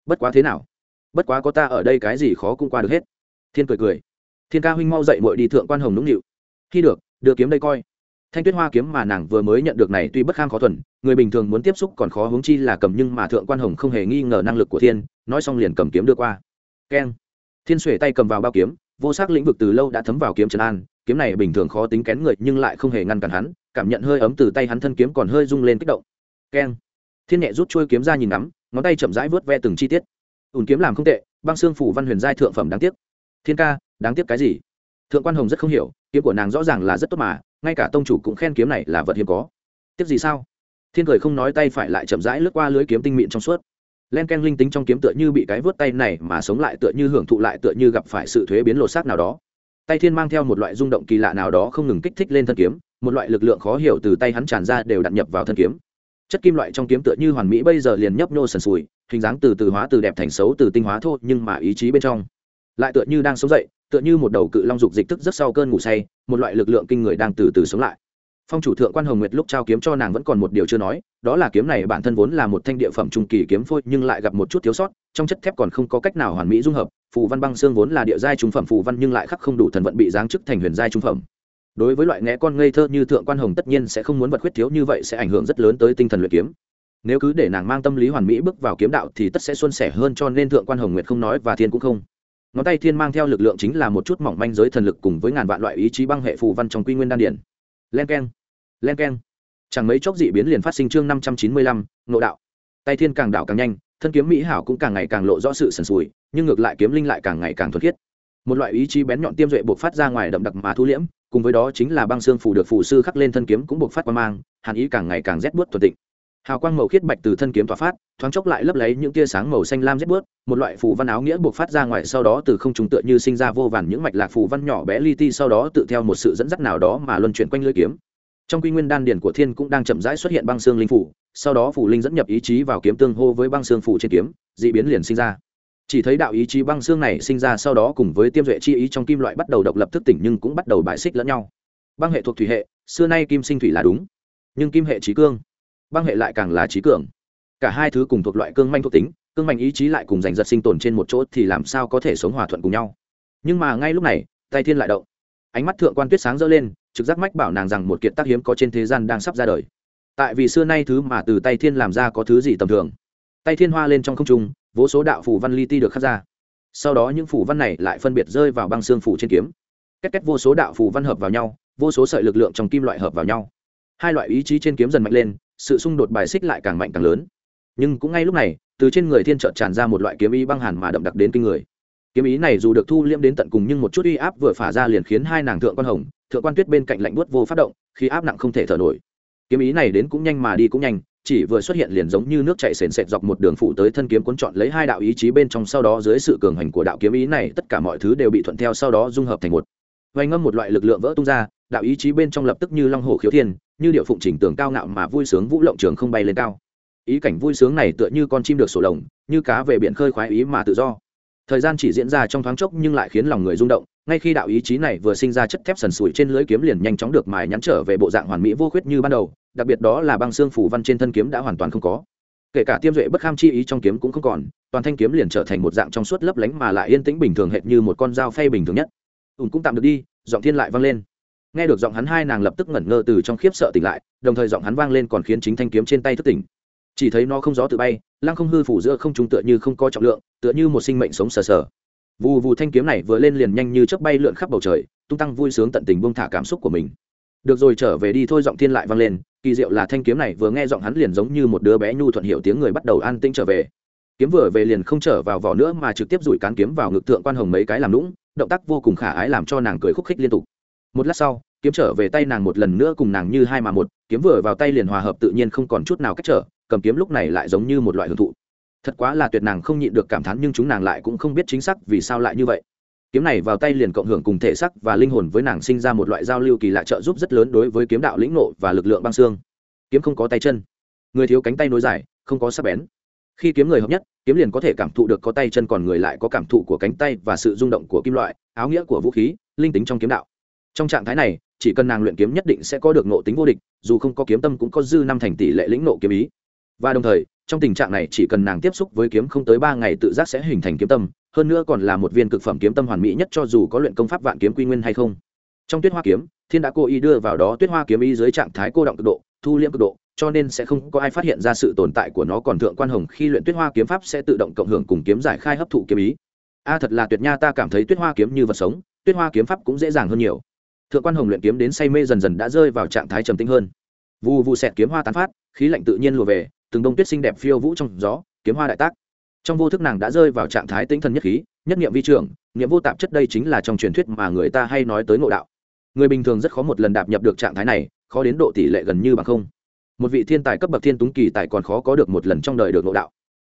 Bất quá thế nào? Bất quá có ta ở đây cái gì khó cũng qua được hết. Thiên cười cười. Thiên ca huynh mau dậy mội đi thượng quan hồng nũng nịu. Khi được, đưa kiếm đây coi. Thanh tuyết hoa kiếm mà nàng vừa mới nhận được này tuy bất kham khó thuần, người bình thường muốn tiếp xúc còn khó hướng chi là cầm nhưng mà thượng quan hồng không hề nghi ngờ năng lực của thiên, nói xong liền cầm kiếm đưa qua. Keng. Thiên xuể tay cầm vào bao kiếm, vô sắc lĩnh vực từ lâu đã thấm vào kiếm trần an, kiếm này bình thường khó tính kén người nhưng lại không hề ngăn cản hắn, cảm nhận hơi ấm từ tay hắn thân kiếm còn hơi rung lên kích động. Keng thiên nhẹ rút trôi kiếm ra nhìn ngắm, ngón tay chậm rãi vớt ve từng chi tiết. Ùn kiếm làm không tệ, băng xương phủ văn huyền giai thượng phẩm đáng tiếc. Thiên ca, đáng tiếc cái gì? Thượng quan hồng rất không hiểu, kiếm của nàng rõ ràng là rất tốt mà, ngay cả tông chủ cũng khen kiếm này là vật hiếm có. Tiếc gì sao? Thiên cười không nói tay phải lại chậm rãi lướt qua lưới kiếm tinh mịn trong suốt. Len ken linh tính trong kiếm tựa như bị cái vớt tay này mà sống lại tựa như hưởng thụ lại tựa như gặp phải sự thuế biến lột xác nào đó. Tay thiên mang theo một loại rung động kỳ lạ nào đó không ngừng kích thích lên thân kiếm, một loại lực lượng khó hiểu từ tay hắn tràn ra đều đặn nhập vào thân kiếm chất kim loại trong kiếm tựa như hoàn mỹ bây giờ liền nhấp nhô sần sùi, hình dáng từ từ hóa từ đẹp thành xấu, từ tinh hóa thô, nhưng mà ý chí bên trong lại tựa như đang sống dậy, tựa như một đầu cự long dục dịch tức rất sau cơn ngủ say, một loại lực lượng kinh người đang từ từ sống lại. Phong chủ thượng quan hồng nguyệt lúc trao kiếm cho nàng vẫn còn một điều chưa nói, đó là kiếm này bản thân vốn là một thanh địa phẩm trung kỳ kiếm phôi, nhưng lại gặp một chút thiếu sót, trong chất thép còn không có cách nào hoàn mỹ dung hợp, phù văn băng xương vốn là địa giai trung phẩm phù văn nhưng lại khắc không đủ thần vận bị giáng chức thành huyền giai trung phẩm đối với loại ngẽ con ngây thơ như thượng quan hồng tất nhiên sẽ không muốn vật khuyết thiếu như vậy sẽ ảnh hưởng rất lớn tới tinh thần luyện kiếm. Nếu cứ để nàng mang tâm lý hoàn mỹ bước vào kiếm đạo thì tất sẽ xuân sẻ hơn cho nên thượng quan hồng nguyệt không nói và thiên cũng không. Ngón tay thiên mang theo lực lượng chính là một chút mỏng manh giới thần lực cùng với ngàn vạn loại ý chí băng hệ phù văn trong quy nguyên đan điển len k e n len k e n chẳng mấy chốc dị biến liền phát sinh chương năm trăm chín mươi lăm nộ đạo. Tay thiên càng đạo càng nhanh, thân kiếm mỹ hảo cũng càng ngày càng lộ rõ sự sần sùi, nhưng ngược lại kiếm linh lại càng ngày càng thuật khiết. Một loại ý chí bén nhọn tiêm duệ buộc phát ra ngoài đậm đặc mà thu liễm cùng với đó chính là băng xương phủ được phù sư khắc lên thân kiếm cũng buộc phát qua mang hàn ý càng ngày càng rét bút thuận tịnh. Hào quang màu khiết bạch từ thân kiếm tỏa phát thoáng chốc lại lấp lấy những tia sáng màu xanh lam rét bút, một loại phù văn áo nghĩa buộc phát ra ngoài sau đó từ không trùng tựa như sinh ra vô vàn những mạch lạc phù văn nhỏ bé li ti sau đó tự theo một sự dẫn dắt nào đó mà luân chuyển quanh lưỡi kiếm. Trong quy nguyên đan điển của thiên cũng đang chậm rãi xuất hiện băng xương linh phủ sau đó phủ linh dẫn nhập ý chí vào kiếm tương hô với băng xương phủ trên kiếm d ị biến liền sinh ra chỉ thấy đạo ý chí băng xương này sinh ra sau đó cùng với tiêm duệ chi ý trong kim loại bắt đầu độc lập thức tỉnh nhưng cũng bắt đầu bại xích lẫn nhau. Băng hệ thuộc thủy hệ, xưa nay kim sinh thủy là đúng, nhưng kim hệ trí cương, băng hệ lại càng là trí cường. Cả hai thứ cùng thuộc loại cương manh thuộc tính, cương manh ý chí lại cùng giành giật sinh tồn trên một chỗ thì làm sao có thể sống hòa thuận cùng nhau. Nhưng mà ngay lúc này tay thiên lại động. Ánh mắt thượng quan tuyết sáng dỡ lên, trực giác mách bảo nàng rằng một kiện tác hiếm có trên thế gian đang sắp ra đời. Tại vì xưa nay thứ mà từ tay thiên làm ra có thứ gì tầm thường? Tay thiên hoa lên trong không trung vô số đạo phủ văn li ti được khắc ra. Sau đó những phủ văn này lại phân biệt rơi vào băng xương phủ trên kiếm. Cách cách vô số đạo phủ văn hợp vào nhau, vô số sợi lực lượng trong kim loại hợp vào nhau. Hai loại ý chí trên kiếm dần mạnh lên, sự xung đột bài xích lại càng mạnh càng lớn. Nhưng cũng ngay lúc này, từ trên người thiên trợt tràn ra một loại kiếm ý băng hàn mà đậm đặc đến kinh người. Kiếm ý này dù được thu liễm đến tận cùng nhưng một chút uy áp vừa phả ra liền khiến hai nàng thượng quan hồng, thượng quan tuyết bên cạnh lạnh buốt vô phát động, khi áp nặng không thể thở nổi. Kiếm ý này đến cũng nhanh mà đi cũng nhanh chỉ vừa xuất hiện liền giống như nước chảy sền sệt dọc một đường phụ tới thân kiếm cuốn chọn lấy hai đạo ý chí bên trong sau đó dưới sự cường hành của đạo kiếm ý này, tất cả mọi thứ đều bị thuận theo sau đó dung hợp thành một. Vay ngâm một loại lực lượng vỡ tung ra, đạo ý chí bên trong lập tức như long hồ khiếu thiên, như điệu phụng chỉnh tường cao ngạo mà vui sướng vũ lộng trường không bay lên cao. Ý cảnh vui sướng này tựa như con chim được sổ lồng, như cá về biển khơi khoái ý mà tự do. Thời gian chỉ diễn ra trong thoáng chốc nhưng lại khiến lòng người rung động ngay khi đạo ý chí này vừa sinh ra chất thép sần sùi trên lưỡi kiếm liền nhanh chóng được mài nhắn trở về bộ dạng hoàn mỹ vô khuyết như ban đầu, đặc biệt đó là băng xương phủ văn trên thân kiếm đã hoàn toàn không có. Kể cả tiêm duệ bất kham chi ý trong kiếm cũng không còn, toàn thanh kiếm liền trở thành một dạng trong suốt lấp lánh mà lại yên tĩnh bình thường hệt như một con dao phay bình thường nhất. Ùn cũng tạm được đi, giọng thiên lại vang lên. Nghe được giọng hắn hai nàng lập tức ngẩn ngơ từ trong khiếp sợ tỉnh lại, đồng thời giọng hắn vang lên còn khiến chính thanh kiếm trên tay thức tỉnh. Chỉ thấy nó không gió tự bay, lăng không hư phủ giữa không trung tựa như không có trọng lượng, tựa như một sinh mệnh sống sờ sờ vù vù thanh kiếm này vừa lên liền nhanh như chớp bay lượn khắp bầu trời, tung tăng vui sướng tận tình buông thả cảm xúc của mình. Được rồi, trở về đi, thôi, giọng thiên lại vang lên, kỳ diệu là thanh kiếm này vừa nghe giọng hắn liền giống như một đứa bé nhu thuận hiệu tiếng người bắt đầu an tĩnh trở về. Kiếm vừa về liền không trở vào vỏ nữa mà trực tiếp rủi cán kiếm vào ngực tượng quan hồng mấy cái làm lũng động tác vô cùng khả ái làm cho nàng cười khúc khích liên tục. Một lát sau, kiếm trở về tay nàng một lần nữa cùng nàng như hai mà một, kiếm vừa vào tay liền hòa hợp tự nhiên không còn chút nào cách trở, cầm kiếm lúc này lại giống như một loại hưởng thụ thật quá là tuyệt nàng không nhịn được cảm thán, nhưng chúng nàng lại cũng không biết chính xác vì sao lại như vậy. Kiếm này vào tay liền cộng hưởng cùng thể sắc và linh hồn với nàng sinh ra một loại giao lưu kỳ lạ trợ giúp rất lớn đối với kiếm đạo lĩnh nộ và lực lượng băng xương. Kiếm không có tay chân. Người thiếu cánh tay nối dài, không có sắc bén. Khi kiếm người hợp nhất, kiếm liền có thể cảm thụ được có tay chân còn người lại có cảm thụ của cánh tay và sự rung động của kim loại, áo nghĩa của vũ khí, linh tính trong kiếm đạo. Trong trạng thái này, chỉ cần nàng luyện kiếm nhất định sẽ có được nộ tính vô địch, dù không có kiếm tâm cũng có dư năm thành tỷ lệ lĩnh nộ kiếm ý. Và đồng thời trong tình trạng này chỉ cần nàng tiếp xúc với kiếm không tới ba ngày tự giác sẽ hình thành kiếm tâm, hơn nữa còn là một viên cực phẩm kiếm tâm hoàn mỹ nhất cho dù có luyện công pháp vạn kiếm quy nguyên hay không. Trong tuyết hoa kiếm, thiên đã cố ý đưa vào đó tuyết hoa kiếm ý dưới trạng thái cô động cực độ, thu liễm cực độ, cho nên sẽ không có ai phát hiện ra sự tồn tại của nó còn thượng quan hồng khi luyện tuyết hoa kiếm pháp sẽ tự động cộng hưởng cùng kiếm giải khai hấp thụ kiếm ý. A, thật là tuyệt nha, ta cảm thấy tuyết hoa kiếm như vật sống, tuyết hoa kiếm pháp cũng dễ dàng hơn nhiều. Thượng quan hồng luyện kiếm đến say mê dần dần đã rơi vào trạng thái trầm tĩnh hơn. Vù vù xẹt kiếm hoa tán phát, khí lạnh tự nhiên lùa về từng đông tuyết xinh đẹp phiêu vũ trong gió, kiếm hoa đại tác. Trong vô thức nàng đã rơi vào trạng thái tinh thần nhất khí, nhất niệm vi trưởng, niệm vô tạp chất đây chính là trong truyền thuyết mà người ta hay nói tới ngộ đạo. Người bình thường rất khó một lần đạp nhập được trạng thái này, khó đến độ tỷ lệ gần như bằng không. Một vị thiên tài cấp bậc thiên túng kỳ tài còn khó có được một lần trong đời được ngộ đạo.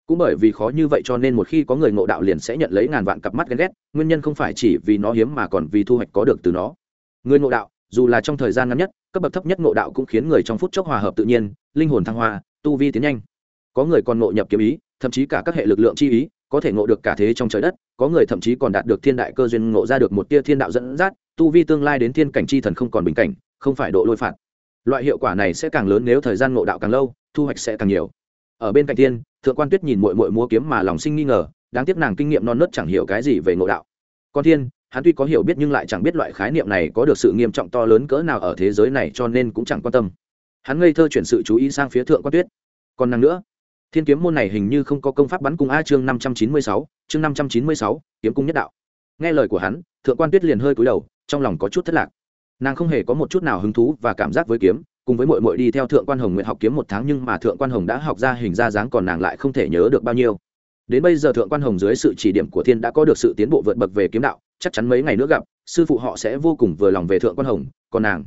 Cũng bởi vì khó như vậy cho nên một khi có người ngộ đạo liền sẽ nhận lấy ngàn vạn cặp mắt ghen ghét, nguyên nhân không phải chỉ vì nó hiếm mà còn vì thu hoạch có được từ nó. Người ngộ đạo, dù là trong thời gian ngắn nhất, cấp bậc thấp nhất ngộ đạo cũng khiến người trong phút chốc hòa hợp tự nhiên, linh hồn thăng hoa tu vi tiến nhanh. Có người còn ngộ nhập kiếm ý, thậm chí cả các hệ lực lượng chi ý, có thể ngộ được cả thế trong trời đất, có người thậm chí còn đạt được thiên đại cơ duyên ngộ ra được một tia thiên đạo dẫn dắt, tu vi tương lai đến thiên cảnh chi thần không còn bình cảnh, không phải độ lôi phạt. Loại hiệu quả này sẽ càng lớn nếu thời gian ngộ đạo càng lâu, thu hoạch sẽ càng nhiều. Ở bên cạnh thiên, thượng quan tuyết nhìn mội mội múa kiếm mà lòng sinh nghi ngờ, đáng tiếc nàng kinh nghiệm non nớt chẳng hiểu cái gì về ngộ đạo. Còn thiên, hắn tuy có hiểu biết nhưng lại chẳng biết loại khái niệm này có được sự nghiêm trọng to lớn cỡ nào ở thế giới này cho nên cũng chẳng quan tâm hắn ngây thơ chuyển sự chú ý sang phía thượng quan tuyết. Còn năng nữa. Thiên kiếm môn này hình như không có công pháp bắn cung a chương năm trăm chín mươi sáu, chương năm trăm chín mươi sáu, kiếm cung nhất đạo. Nghe lời của hắn, thượng quan tuyết liền hơi cúi đầu, trong lòng có chút thất lạc. Nàng không hề có một chút nào hứng thú và cảm giác với kiếm, cùng với mội mội đi theo thượng quan hồng nguyện học kiếm một tháng nhưng mà thượng quan hồng đã học ra hình ra dáng còn nàng lại không thể nhớ được bao nhiêu. Đến bây giờ thượng quan hồng dưới sự chỉ điểm của thiên đã có được sự tiến bộ vượt bậc về kiếm đạo, chắc chắn mấy ngày nữa gặp, sư phụ họ sẽ vô cùng vừa lòng về thượng quan hồng, còn nàng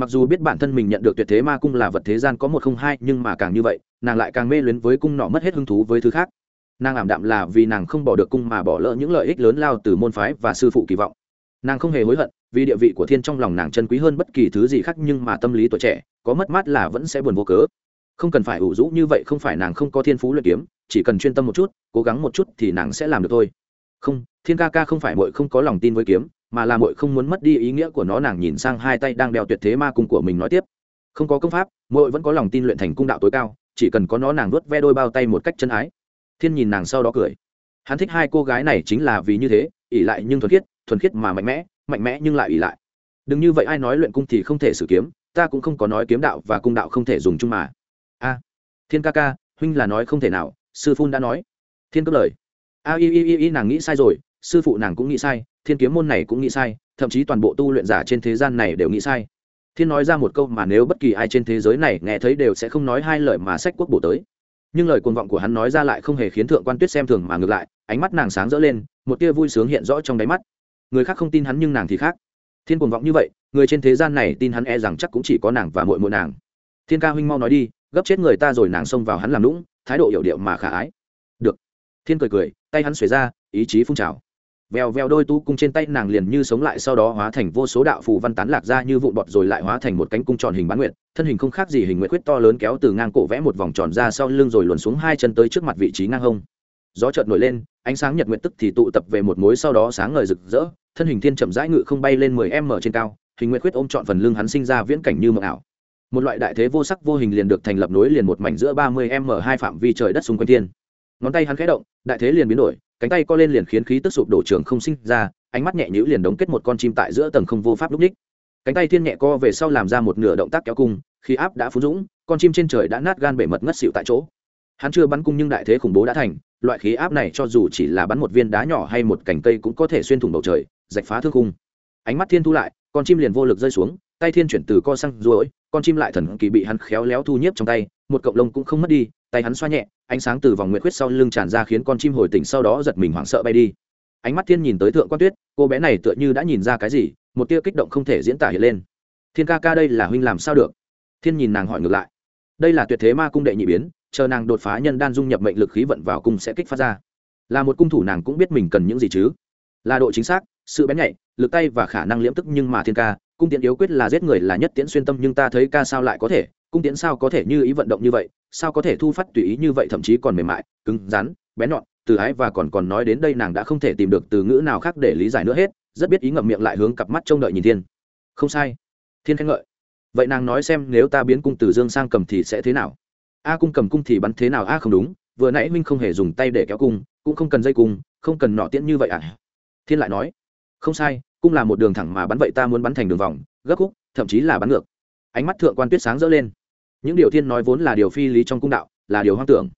mặc dù biết bản thân mình nhận được tuyệt thế ma cung là vật thế gian có một không hai, nhưng mà càng như vậy, nàng lại càng mê luyến với cung nọ mất hết hứng thú với thứ khác. Nàng ảm đạm là vì nàng không bỏ được cung mà bỏ lỡ những lợi ích lớn lao từ môn phái và sư phụ kỳ vọng. Nàng không hề hối hận, vì địa vị của thiên trong lòng nàng chân quý hơn bất kỳ thứ gì khác, nhưng mà tâm lý tuổi trẻ, có mất mát là vẫn sẽ buồn vô cớ. Không cần phải ủ rũ như vậy, không phải nàng không có thiên phú luyện kiếm, chỉ cần chuyên tâm một chút, cố gắng một chút thì nàng sẽ làm được thôi. Không, thiên ca ca không phải mội không có lòng tin với kiếm mà là muội không muốn mất đi ý nghĩa của nó, nàng nhìn sang hai tay đang đeo tuyệt thế ma cung của mình nói tiếp. Không có công pháp, muội vẫn có lòng tin luyện thành cung đạo tối cao, chỉ cần có nó nàng nuốt ve đôi bao tay một cách chân ái. Thiên nhìn nàng sau đó cười. Hắn thích hai cô gái này chính là vì như thế ỉ lại nhưng thuần khiết thuần khiết mà mạnh mẽ mạnh mẽ nhưng lại ỉ lại. Đừng như vậy, ai nói luyện cung thì không thể sử kiếm, ta cũng không có nói kiếm đạo và cung đạo không thể dùng chung mà. A, thiên ca ca, huynh là nói không thể nào, sư phun đã nói. Thiên cất lời. A y y y, nàng nghĩ sai rồi, sư phụ nàng cũng nghĩ sai thiên kiếm môn này cũng nghĩ sai, thậm chí toàn bộ tu luyện giả trên thế gian này đều nghĩ sai. Thiên nói ra một câu mà nếu bất kỳ ai trên thế giới này nghe thấy đều sẽ không nói hai lời mà sách quốc bổ tới. Nhưng lời cuồng vọng của hắn nói ra lại không hề khiến thượng quan tuyết xem thường mà ngược lại, ánh mắt nàng sáng rỡ lên, một tia vui sướng hiện rõ trong đáy mắt. Người khác không tin hắn nhưng nàng thì khác. Thiên cuồng vọng như vậy, người trên thế gian này tin hắn e rằng chắc cũng chỉ có nàng và mội mội nàng. Thiên ca huynh mau nói đi, gấp chết người ta rồi nàng xông vào hắn làm lũng thái độ hiểu điệu mà khả ái. Được. Thiên cười cười, tay hắn xuề ra, ý chí phun trào vèo vèo đôi tu cung trên tay nàng liền như sống lại sau đó hóa thành vô số đạo phù văn tán lạc ra như vụn bọt rồi lại hóa thành một cánh cung tròn hình bán nguyệt, thân hình không khác gì hình nguyệt quyết to lớn kéo từ ngang cổ vẽ một vòng tròn ra sau lưng rồi luồn xuống hai chân tới trước mặt vị trí ngang hông. Gió chợt nổi lên, ánh sáng nhật nguyệt tức thì tụ tập về một mối sau đó sáng ngời rực rỡ, thân hình thiên chậm rãi ngự không bay lên mười m trên cao, hình nguyệt quyết ôm trọn phần lưng hắn sinh ra viễn cảnh như mộng ảo. Một loại đại thế vô sắc vô hình liền được thành lập nối liền một mảnh giữa ba mươi m hai phạm vi trời đất xung quanh thiên. Ngón tay hắn khẽ động, đại thế liền biến đổi cánh tay co lên liền khiến khí tức sụp đổ trường không sinh ra, ánh mắt nhẹ nhữ liền đóng kết một con chim tại giữa tầng không vô pháp lúc ních cánh tay thiên nhẹ co về sau làm ra một nửa động tác kéo cung khi áp đã phú dũng, con chim trên trời đã nát gan bể mật ngất xịu tại chỗ. Hắn chưa bắn cung nhưng đại thế khủng bố đã thành, loại khí áp này cho dù chỉ là bắn một viên đá nhỏ hay một cành cây cũng có thể xuyên thủng bầu trời rạch phá thương khung. Ánh mắt thiên thu lại, con chim liền vô lực rơi xuống, tay thiên chuyển từ co sang ruỗi con chim lại thần kỳ bị hắn khéo léo thu nhiếp trong tay, một cộng lông cũng không mất đi, tay hắn xoa nhẹ, ánh sáng từ vòng nguyệt khuyết sau lưng tràn ra khiến con chim hồi tỉnh sau đó giật mình hoảng sợ bay đi. Ánh mắt thiên nhìn tới thượng quan tuyết, cô bé này tựa như đã nhìn ra cái gì, một tia kích động không thể diễn tả hiện lên. Thiên ca ca đây là huynh làm sao được? Thiên nhìn nàng hỏi ngược lại. Đây là tuyệt thế ma cung đệ nhị biến, chờ nàng đột phá nhân đan dung nhập mệnh lực khí vận vào cung sẽ kích phát ra. Là một cung thủ nàng cũng biết mình cần những gì chứ? Là độ chính xác, sự bén nhạy, lực tay và khả năng liễm tức nhưng mà thiên ca cung tiễn yếu quyết là giết người là nhất tiễn xuyên tâm nhưng ta thấy ca sao lại có thể, cung tiễn sao có thể như ý vận động như vậy, sao có thể thu phát tùy ý như vậy thậm chí còn mềm mại, cứng, rắn bén nhọn, từ ái và còn còn nói đến đây nàng đã không thể tìm được từ ngữ nào khác để lý giải nữa hết, rất biết ý ngậm miệng lại hướng cặp mắt trông đợi nhìn thiên. Không sai. Thiên khen ngợi. Vậy nàng nói xem nếu ta biến cung từ dương sang cầm thì sẽ thế nào? A cung cầm cung thì bắn thế nào? A không đúng, vừa nãy minh không hề dùng tay để kéo cung, cũng không cần dây cung, không cần nọ tiễn như vậy à? Thiên lại nói. Không sai cung là một đường thẳng mà bắn vậy ta muốn bắn thành đường vòng, gấp khúc, thậm chí là bắn ngược. Ánh mắt thượng quan tuyết sáng rỡ lên. Những điều thiên nói vốn là điều phi lý trong cung đạo, là điều hoang tưởng.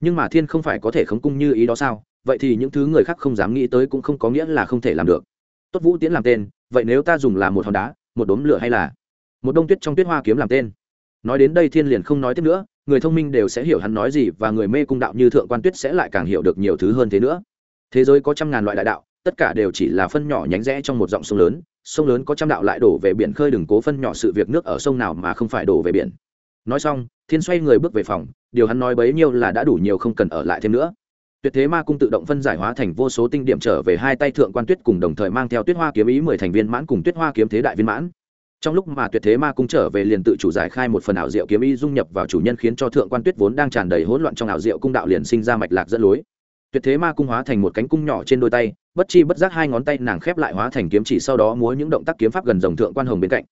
Nhưng mà thiên không phải có thể khống cung như ý đó sao? Vậy thì những thứ người khác không dám nghĩ tới cũng không có nghĩa là không thể làm được. Tốt vũ tiễn làm tên, vậy nếu ta dùng là một hòn đá, một đốm lửa hay là một đông tuyết trong tuyết hoa kiếm làm tên? Nói đến đây thiên liền không nói tiếp nữa, người thông minh đều sẽ hiểu hắn nói gì và người mê cung đạo như thượng quan tuyết sẽ lại càng hiểu được nhiều thứ hơn thế nữa. Thế giới có trăm ngàn loại đại đạo tất cả đều chỉ là phân nhỏ nhánh rẽ trong một dòng sông lớn sông lớn có trăm đạo lại đổ về biển khơi đừng cố phân nhỏ sự việc nước ở sông nào mà không phải đổ về biển. Nói xong, thiên xoay người bước về phòng, điều hắn nói bấy nhiêu là đã đủ nhiều không cần ở lại thêm nữa. Tuyệt thế ma cung tự động phân giải hóa thành vô số tinh điểm trở về hai tay thượng quan tuyết cùng đồng thời mang theo tuyết hoa kiếm ý mười thành viên mãn cùng tuyết hoa kiếm thế đại viên mãn. Trong lúc mà tuyệt thế ma cung trở về liền tự chủ giải khai một phần ảo diệu kiếm ý dung nhập vào chủ nhân khiến cho thượng quan tuyết vốn đang tràn đầy hỗn loạn trong ảo diệu cung đạo liền sinh ra mạch lạc dẫn lối tuyệt thế ma cung hóa thành một cánh cung nhỏ trên đôi tay, bất chi bất giác hai ngón tay nàng khép lại hóa thành kiếm chỉ sau đó múa những động tác kiếm pháp gần dòng thượng quan hồng bên cạnh.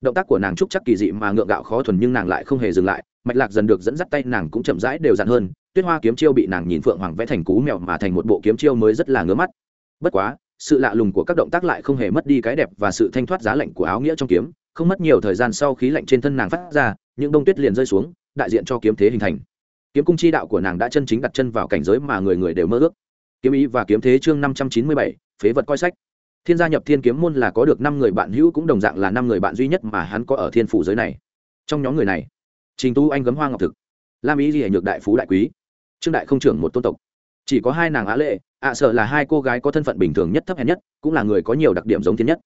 Động tác của nàng trúc chắc kỳ dị mà ngượng gạo khó thuần nhưng nàng lại không hề dừng lại, mạch lạc dần được dẫn dắt tay nàng cũng chậm rãi đều dặn hơn, tuyết hoa kiếm chiêu bị nàng nhìn phượng hoàng vẽ thành cú mèo mà thành một bộ kiếm chiêu mới rất là ngứa mắt. Bất quá, sự lạ lùng của các động tác lại không hề mất đi cái đẹp và sự thanh thoát giá lạnh của áo nghĩa trong kiếm, không mất nhiều thời gian sau khí lạnh trên thân nàng phát ra, những đông tuyết liền rơi xuống, đại diện cho kiếm thế hình thành kiếm cung chi đạo của nàng đã chân chính đặt chân vào cảnh giới mà người người đều mơ ước. Kiếm ý và kiếm thế chương năm trăm chín mươi bảy, phế vật coi sách. Thiên gia nhập thiên kiếm môn là có được năm người bạn hữu cũng đồng dạng là năm người bạn duy nhất mà hắn có ở thiên phủ giới này. Trong nhóm người này, trình tu anh gấm, hoa ngọc thực, lam ý gì nhược đại phú đại quý, trương đại không trưởng một tôn tộc. Chỉ có hai nàng á lệ, ạ sợ là hai cô gái có thân phận bình thường nhất thấp hèn nhất, cũng là người có nhiều đặc điểm giống thiên nhất.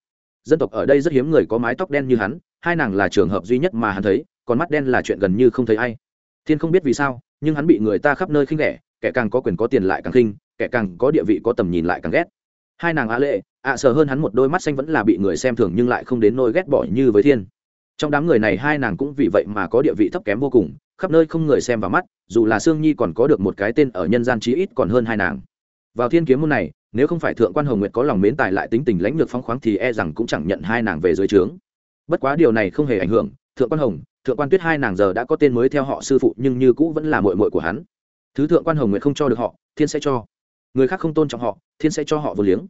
Dân tộc ở đây rất hiếm người có mái tóc đen như hắn, hai nàng là trường hợp duy nhất mà hắn thấy, còn mắt đen là chuyện gần như không thấy ai. Thiên không biết vì sao nhưng hắn bị người ta khắp nơi khinh ghẻ, kẻ càng có quyền có tiền lại càng khinh, kẻ càng có địa vị có tầm nhìn lại càng ghét. Hai nàng á lệ, ạ sờ hơn hắn một đôi mắt xanh vẫn là bị người xem thường nhưng lại không đến nỗi ghét bỏ như với thiên. Trong đám người này hai nàng cũng vì vậy mà có địa vị thấp kém vô cùng, khắp nơi không người xem vào mắt, dù là sương nhi còn có được một cái tên ở nhân gian chí ít còn hơn hai nàng. Vào thiên kiếm môn này, nếu không phải thượng quan hồng nguyệt có lòng mến tài lại tính tình lãnh lược phong khoáng thì e rằng cũng chẳng nhận hai nàng về dưới trướng. Bất quá điều này không hề ảnh hưởng thượng quan hồng, thượng quan tuyết hai nàng giờ đã có tên mới theo họ sư phụ, nhưng như cũ vẫn là mội mội của hắn. Thứ thượng quan hồng nguyện không cho được họ, thiên sẽ cho. Người khác không tôn trọng họ, thiên sẽ cho họ vô liếng.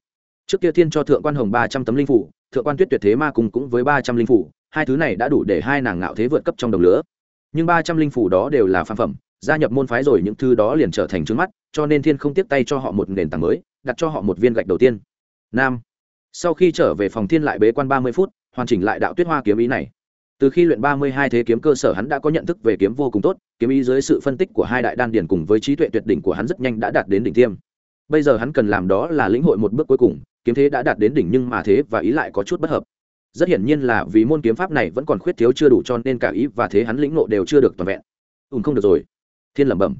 Trước kia thiên cho thượng quan hồng ba trăm tấm linh phủ, thượng quan tuyết tuyệt thế ma cùng cũng với ba trăm linh phủ, hai thứ này đã đủ để hai nàng ngạo thế vượt cấp trong đồng lửa. nhưng ba trăm linh phủ đó đều là phan phẩm, gia nhập môn phái rồi những thứ đó liền trở thành trướng mắt, cho nên thiên không tiếp tay cho họ một nền tảng mới, đặt cho họ một viên gạch đầu tiên. Nam. Sau khi trở về phòng thiên lại bế quan ba mươi phút, hoàn chỉnh lại đạo tuyết hoa kiếm ý này từ khi luyện ba mươi hai thế kiếm cơ sở hắn đã có nhận thức về kiếm vô cùng tốt, kiếm ý dưới sự phân tích của hai đại đan điển cùng với trí tuệ tuyệt đỉnh của hắn rất nhanh đã đạt đến đỉnh tiêm. Bây giờ hắn cần làm đó là lĩnh hội một bước cuối cùng, kiếm thế đã đạt đến đỉnh nhưng mà thế và ý lại có chút bất hợp. Rất hiển nhiên là vì môn kiếm pháp này vẫn còn khuyết thiếu chưa đủ cho nên cả ý và thế hắn lĩnh ngộ đều chưa được toàn vẹn. Ùn không được rồi. Thiên lẩm bẩm.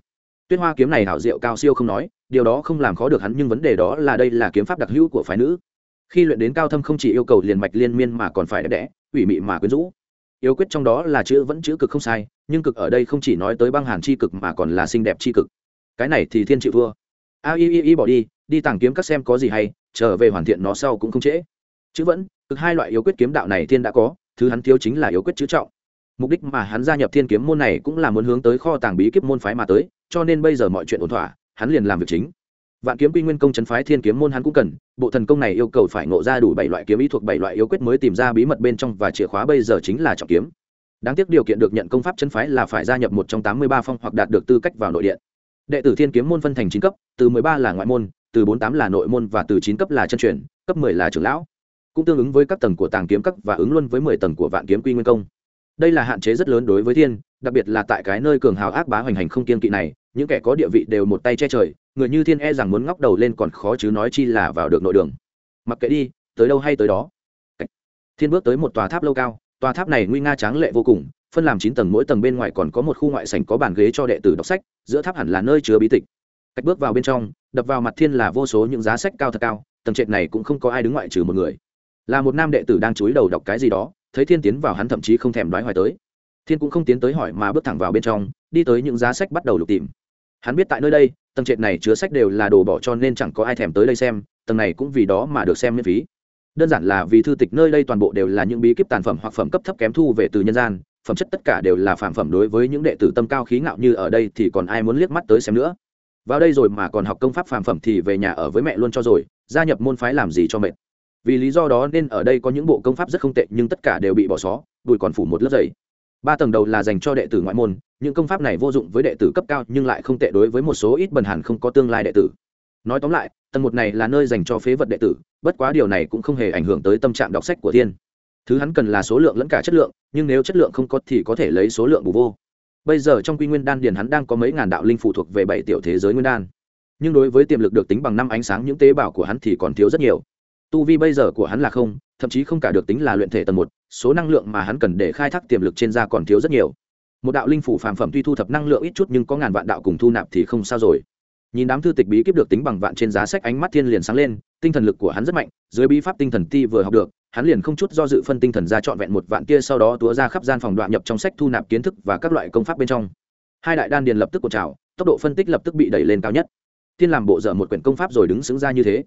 Tuyết hoa kiếm này hảo diệu cao siêu không nói, điều đó không làm khó được hắn nhưng vấn đề đó là đây là kiếm pháp đặc hữu của phái nữ. Khi luyện đến cao thâm không chỉ yêu cầu liền mạch liên miên mà còn phải đẹp đẽ, ủy mị mà quyến rũ yếu quyết trong đó là chữ vẫn chữ cực không sai, nhưng cực ở đây không chỉ nói tới băng hàn chi cực mà còn là xinh đẹp chi cực. Cái này thì thiên chịu thua. A, y y y, bỏ đi đi tàng kiếm các xem có gì hay, trở về hoàn thiện nó sau cũng không trễ. Chữ vẫn, cực hai loại yếu quyết kiếm đạo này thiên đã có, thứ hắn thiếu chính là yếu quyết chữ trọng. Mục đích mà hắn gia nhập thiên kiếm môn này cũng là muốn hướng tới kho tàng bí kíp môn phái mà tới, cho nên bây giờ mọi chuyện ổn thỏa, hắn liền làm việc chính vạn kiếm quy nguyên công chấn phái thiên kiếm môn hắn cũng cần, bộ thần công này yêu cầu phải ngộ ra đủ bảy loại kiếm ý thuộc bảy loại yếu quyết mới tìm ra bí mật bên trong và chìa khóa bây giờ chính là trọng kiếm. Đáng tiếc điều kiện được nhận công pháp chân phái là phải gia nhập một trong tám mươi ba phong hoặc đạt được tư cách vào nội điện. Đệ tử thiên kiếm môn phân thành chín cấp, từ mười ba là ngoại môn, từ bốn tám là nội môn và từ chín cấp là chân truyền, cấp mười là trưởng lão. Cũng tương ứng với các tầng của tàng kiếm cấp và ứng luôn với mười tầng của vạn kiếm quy nguyên công. Đây là hạn chế rất lớn đối với thiên, đặc biệt là tại cái nơi cường hào ác bá hoành hành không kiên kỵ này những kẻ có địa vị đều một tay che trời, người như thiên e rằng muốn ngóc đầu lên còn khó chứ nói chi là vào được nội đường. Mặc kệ đi, tới đâu hay tới đó. Thiên bước tới một tòa tháp lâu cao, tòa tháp này nguy nga tráng lệ vô cùng, phân làm chín tầng, mỗi tầng bên ngoài còn có một khu ngoại sảnh có bàn ghế cho đệ tử đọc sách, giữa tháp hẳn là nơi chứa bí tịch. Cách bước vào bên trong, đập vào mặt thiên là vô số những giá sách cao thật cao, tầng trệt này cũng không có ai đứng ngoại trừ một người. Là một nam đệ tử đang chúi đầu đọc cái gì đó, thấy thiên tiến vào hắn thậm chí không thèm đoái hoài tới. Thiên cũng không tiến tới hỏi mà bước thẳng vào bên trong, đi tới những giá sách bắt đầu lục tìm hắn biết tại nơi đây, tầng trệt này chứa sách đều là đồ bỏ cho nên chẳng có ai thèm tới đây xem, tầng này cũng vì đó mà được xem miễn phí. Đơn giản là vì thư tịch nơi đây toàn bộ đều là những bí kíp tàn phẩm hoặc phẩm cấp thấp kém thu về từ nhân gian, phẩm chất tất cả đều là phản phẩm đối với những đệ tử tâm cao khí ngạo như ở đây thì còn ai muốn liếc mắt tới xem nữa. Vào đây rồi mà còn học công pháp phàm phẩm thì về nhà ở với mẹ luôn cho rồi, gia nhập môn phái làm gì cho mệt. Vì lý do đó nên ở đây có những bộ công pháp rất không tệ nhưng tất cả đều bị bỏ xó bụi còn phủ một lớp dày ba tầng đầu là dành cho đệ tử ngoại môn, những công pháp này vô dụng với đệ tử cấp cao nhưng lại không tệ đối với một số ít bần hàn không có tương lai đệ tử. Nói tóm lại, tầng một này là nơi dành cho phế vật đệ tử, bất quá điều này cũng không hề ảnh hưởng tới tâm trạng đọc sách của thiên. Thứ hắn cần là số lượng lẫn cả chất lượng, nhưng nếu chất lượng không có thì có thể lấy số lượng bù vô. Bây giờ trong quy nguyên đan điền hắn đang có mấy ngàn đạo linh phụ thuộc về bảy tiểu thế giới nguyên đan. Nhưng đối với tiềm lực được tính bằng năm ánh sáng những tế bào của hắn thì còn thiếu rất nhiều. Tu vi bây giờ của hắn là không, thậm chí không cả được tính là luyện thể tầng một số năng lượng mà hắn cần để khai thác tiềm lực trên da còn thiếu rất nhiều. Một đạo linh phủ phàm phẩm tuy thu thập năng lượng ít chút nhưng có ngàn vạn đạo cùng thu nạp thì không sao rồi. Nhìn đám thư tịch bí kíp được tính bằng vạn trên giá sách ánh mắt thiên liền sáng lên, tinh thần lực của hắn rất mạnh, dưới bí pháp tinh thần ti vừa học được, hắn liền không chút do dự phân tinh thần ra trọn vẹn một vạn tia sau đó túa ra khắp gian phòng đoạn nhập trong sách thu nạp kiến thức và các loại công pháp bên trong. Hai đại đan điền lập tức cột trào, tốc độ phân tích lập tức bị đẩy lên cao nhất. Thiên làm bộ dở một quyển công pháp rồi đứng xứng ra như thế.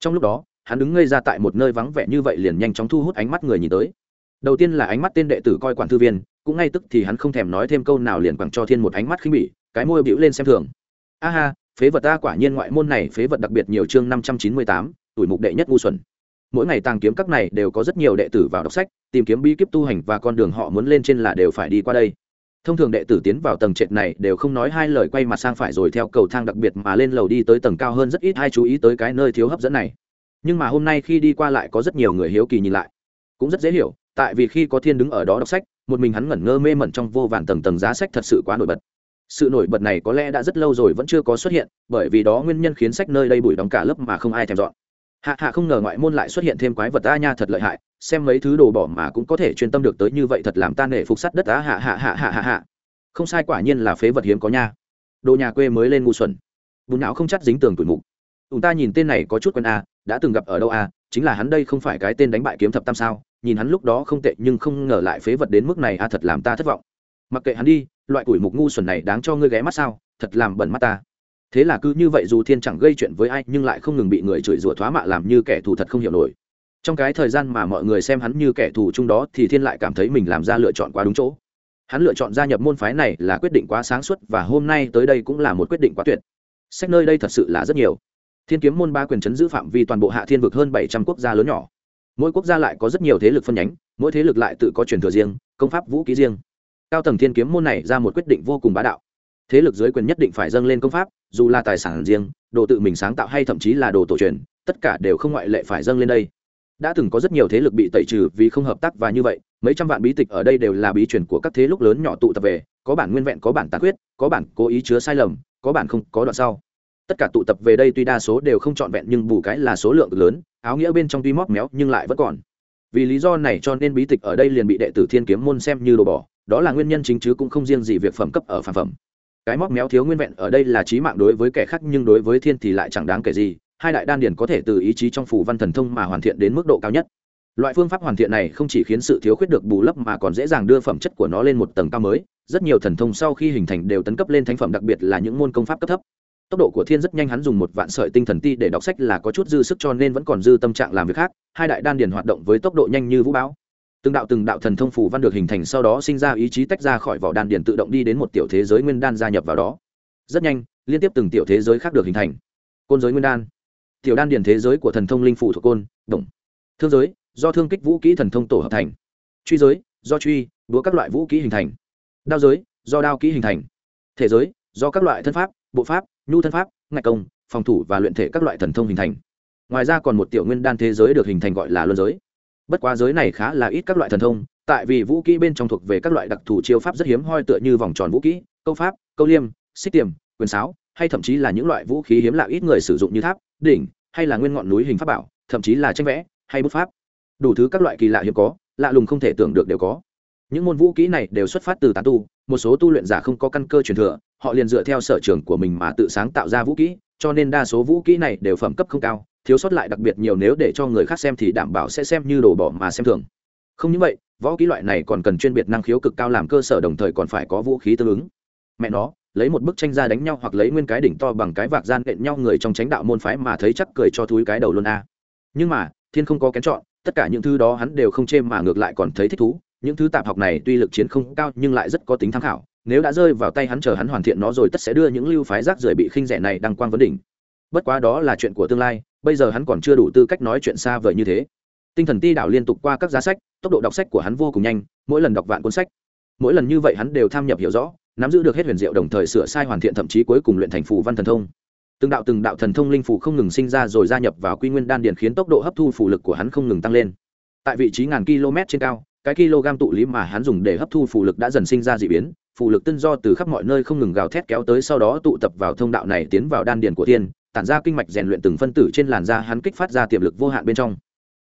Trong lúc đó, hắn đứng ngây ra tại một nơi vắng vẻ như vậy liền nhanh chóng thu hút ánh mắt người nhìn tới đầu tiên là ánh mắt tên đệ tử coi quản thư viên, cũng ngay tức thì hắn không thèm nói thêm câu nào liền quẳng cho thiên một ánh mắt khinh bỉ, cái môi bĩu lên xem thường. A ha, phế vật ta quả nhiên ngoại môn này phế vật đặc biệt nhiều chương năm trăm chín mươi tám, tuổi mục đệ nhất ngu xuẩn. Mỗi ngày tàng kiếm các này đều có rất nhiều đệ tử vào đọc sách, tìm kiếm bí kíp tu hành và con đường họ muốn lên trên là đều phải đi qua đây. Thông thường đệ tử tiến vào tầng trệt này đều không nói hai lời quay mặt sang phải rồi theo cầu thang đặc biệt mà lên lầu đi tới tầng cao hơn rất ít ai chú ý tới cái nơi thiếu hấp dẫn này. Nhưng mà hôm nay khi đi qua lại có rất nhiều người hiếu kỳ nhìn lại. Cũng rất dễ hiểu tại vì khi có thiên đứng ở đó đọc sách, một mình hắn ngẩn ngơ mê mẩn trong vô vàn tầng tầng giá sách thật sự quá nổi bật. Sự nổi bật này có lẽ đã rất lâu rồi vẫn chưa có xuất hiện, bởi vì đó nguyên nhân khiến sách nơi đây bụi đóng cả lớp mà không ai thèm dọn. Hạ hạ không ngờ ngoại môn lại xuất hiện thêm quái vật a nha thật lợi hại, xem mấy thứ đồ bỏ mà cũng có thể chuyên tâm được tới như vậy thật làm tan nể phục sắt đất á hạ hạ hạ hạ hạ hạ. Không sai quả nhiên là phế vật hiếm có nha. Đồ nhà quê mới lên ngu xuẩn. Bùn não không chắc dính tường tuổi mục. Chúng ta nhìn tên này có chút quen a, đã từng gặp ở đâu a, chính là hắn đây không phải cái tên đánh bại kiếm thập tam sao nhìn hắn lúc đó không tệ nhưng không ngờ lại phế vật đến mức này a thật làm ta thất vọng. Mặc kệ hắn đi, loại tuổi mục ngu xuẩn này đáng cho ngươi ghé mắt sao, thật làm bẩn mắt ta. Thế là cứ như vậy dù thiên chẳng gây chuyện với ai nhưng lại không ngừng bị người chửi rủa thoá mạ làm như kẻ thù thật không hiểu nổi. Trong cái thời gian mà mọi người xem hắn như kẻ thù chung đó thì thiên lại cảm thấy mình làm ra lựa chọn quá đúng chỗ. Hắn lựa chọn gia nhập môn phái này là quyết định quá sáng suốt và hôm nay tới đây cũng là một quyết định quá tuyệt. Sách nơi đây thật sự là rất nhiều. Thiên kiếm môn ba quyền chấn giữ phạm vi toàn bộ hạ thiên vực hơn bảy trăm quốc gia lớn nhỏ mỗi quốc gia lại có rất nhiều thế lực phân nhánh, mỗi thế lực lại tự có truyền thừa riêng, công pháp vũ ký riêng. Cao tầng thiên kiếm môn này ra một quyết định vô cùng bá đạo. Thế lực dưới quyền nhất định phải dâng lên công pháp, dù là tài sản riêng, đồ tự mình sáng tạo hay thậm chí là đồ tổ truyền, tất cả đều không ngoại lệ phải dâng lên đây. Đã từng có rất nhiều thế lực bị tẩy trừ vì không hợp tác và như vậy, mấy trăm vạn bí tịch ở đây đều là bí truyền của các thế lúc lớn nhỏ tụ tập về, có bản nguyên vẹn, có bản tàn quyết có bản cố ý chứa sai lầm, có bản không, có đoạn sau tất cả tụ tập về đây tuy đa số đều không trọn vẹn nhưng bù cái là số lượng lớn, áo nghĩa bên trong tuy móc méo nhưng lại vẫn còn. Vì lý do này cho nên bí tịch ở đây liền bị đệ tử thiên kiếm môn xem như đồ bỏ, đó là nguyên nhân chính chứ cũng không riêng gì việc phẩm cấp ở phản phẩm. Cái móc méo thiếu nguyên vẹn ở đây là trí mạng đối với kẻ khác nhưng đối với thiên thì lại chẳng đáng kể gì, hai đại đan điển có thể từ ý chí trong phủ văn thần thông mà hoàn thiện đến mức độ cao nhất. Loại phương pháp hoàn thiện này không chỉ khiến sự thiếu khuyết được bù lấp mà còn dễ dàng đưa phẩm chất của nó lên một tầng cao mới, rất nhiều thần thông sau khi hình thành đều tấn cấp lên thánh phẩm đặc biệt là những môn công pháp cấp thấp tốc độ của thiên rất nhanh, hắn dùng một vạn sợi tinh thần ti để đọc sách là có chút dư sức cho nên vẫn còn dư tâm trạng làm việc khác. Hai đại đan điền hoạt động với tốc độ nhanh như vũ bão. Từng đạo từng đạo thần thông phù văn được hình thành sau đó sinh ra ý chí tách ra khỏi vỏ đan điền tự động đi đến một tiểu thế giới nguyên đan gia nhập vào đó. Rất nhanh, liên tiếp từng tiểu thế giới khác được hình thành. Côn giới nguyên đan. Tiểu đan điền thế giới của thần thông linh phủ thuộc côn đồng thương giới, do thương kích vũ kỹ thần thông tổ hợp thành. Truy giới, do truy, búa các loại vũ kỹ hình thành. Đao giới, do đao kỹ hình thành. Thể giới, do các loại thân pháp, bộ pháp nhu thân pháp, ngạch công, phòng thủ và luyện thể các loại thần thông hình thành. Ngoài ra còn một tiểu nguyên đan thế giới được hình thành gọi là luân giới. Bất quá giới này khá là ít các loại thần thông, tại vì vũ kỹ bên trong thuộc về các loại đặc thù chiêu pháp rất hiếm, hoi tựa như vòng tròn vũ kỹ, câu pháp, câu liêm, xích tiềm, quyền sáo, hay thậm chí là những loại vũ khí hiếm lạ ít người sử dụng như tháp, đỉnh, hay là nguyên ngọn núi hình pháp bảo, thậm chí là tranh vẽ, hay bút pháp. Đủ thứ các loại kỳ lạ hiếm có, lạ lùng không thể tưởng được đều có. Những môn vũ kỹ này đều xuất phát từ tán tu một số tu luyện giả không có căn cơ truyền thừa, họ liền dựa theo sở trường của mình mà tự sáng tạo ra vũ kỹ, cho nên đa số vũ kỹ này đều phẩm cấp không cao, thiếu sót lại đặc biệt nhiều nếu để cho người khác xem thì đảm bảo sẽ xem như đồ bỏ mà xem thường. Không những vậy, võ kỹ loại này còn cần chuyên biệt năng khiếu cực cao làm cơ sở đồng thời còn phải có vũ khí tương ứng. Mẹ nó, lấy một bức tranh ra đánh nhau hoặc lấy nguyên cái đỉnh to bằng cái vạc gian đện nhau người trong tránh đạo môn phái mà thấy chắc cười cho thúi cái đầu luôn a. Nhưng mà, thiên không có kén chọn, tất cả những thứ đó hắn đều không chê mà ngược lại còn thấy thích thú những thứ tạp học này tuy lực chiến không cao nhưng lại rất có tính tham khảo. Nếu đã rơi vào tay hắn chờ hắn hoàn thiện nó rồi tất sẽ đưa những lưu phái rác rưởi bị khinh rẻ này đăng quang vấn đỉnh. Bất quá đó là chuyện của tương lai, bây giờ hắn còn chưa đủ tư cách nói chuyện xa vời như thế. Tinh thần ti đảo liên tục qua các giá sách, tốc độ đọc sách của hắn vô cùng nhanh, mỗi lần đọc vạn cuốn sách, mỗi lần như vậy hắn đều tham nhập hiểu rõ, nắm giữ được hết huyền diệu đồng thời sửa sai hoàn thiện thậm chí cuối cùng luyện thành phù văn thần thông. Từng đạo từng đạo thần thông linh phù không ngừng sinh ra rồi gia nhập vào quy nguyên đan điền khiến tốc độ hấp thu phù lực của hắn không ngừng tăng lên. Tại vị trí ngàn km trên cao cái kg tụ lý mà hắn dùng để hấp thu phù lực đã dần sinh ra d ị biến, phù lực tân do từ khắp mọi nơi không ngừng gào thét kéo tới sau đó tụ tập vào thông đạo này tiến vào đan điền của thiên tản ra kinh mạch rèn luyện từng phân tử trên làn da hắn kích phát ra tiềm lực vô hạn bên trong.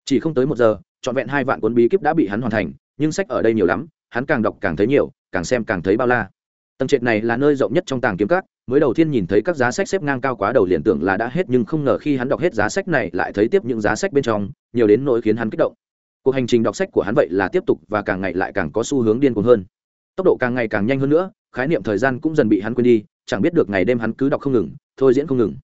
Chỉ không tới một giờ, trọn vẹn hai vạn cuốn bí kíp đã bị hắn hoàn thành, nhưng sách ở đây nhiều lắm, hắn càng đọc càng thấy nhiều, càng xem càng thấy bao la. Tầng trệt này là nơi rộng nhất trong tàng kiếm các, mới đầu tiên nhìn thấy các giá sách xếp ngang cao quá đầu liền tưởng là đã hết, nhưng không ngờ khi hắn đọc hết giá sách này lại thấy tiếp những giá sách bên trong, nhiều đến nỗi khiến hắn kích động cuộc hành trình đọc sách của hắn vậy là tiếp tục và càng ngày lại càng có xu hướng điên cuồng hơn. Tốc độ càng ngày càng nhanh hơn nữa, khái niệm thời gian cũng dần bị hắn quên đi, chẳng biết được ngày đêm hắn cứ đọc không ngừng, thôi diễn không ngừng.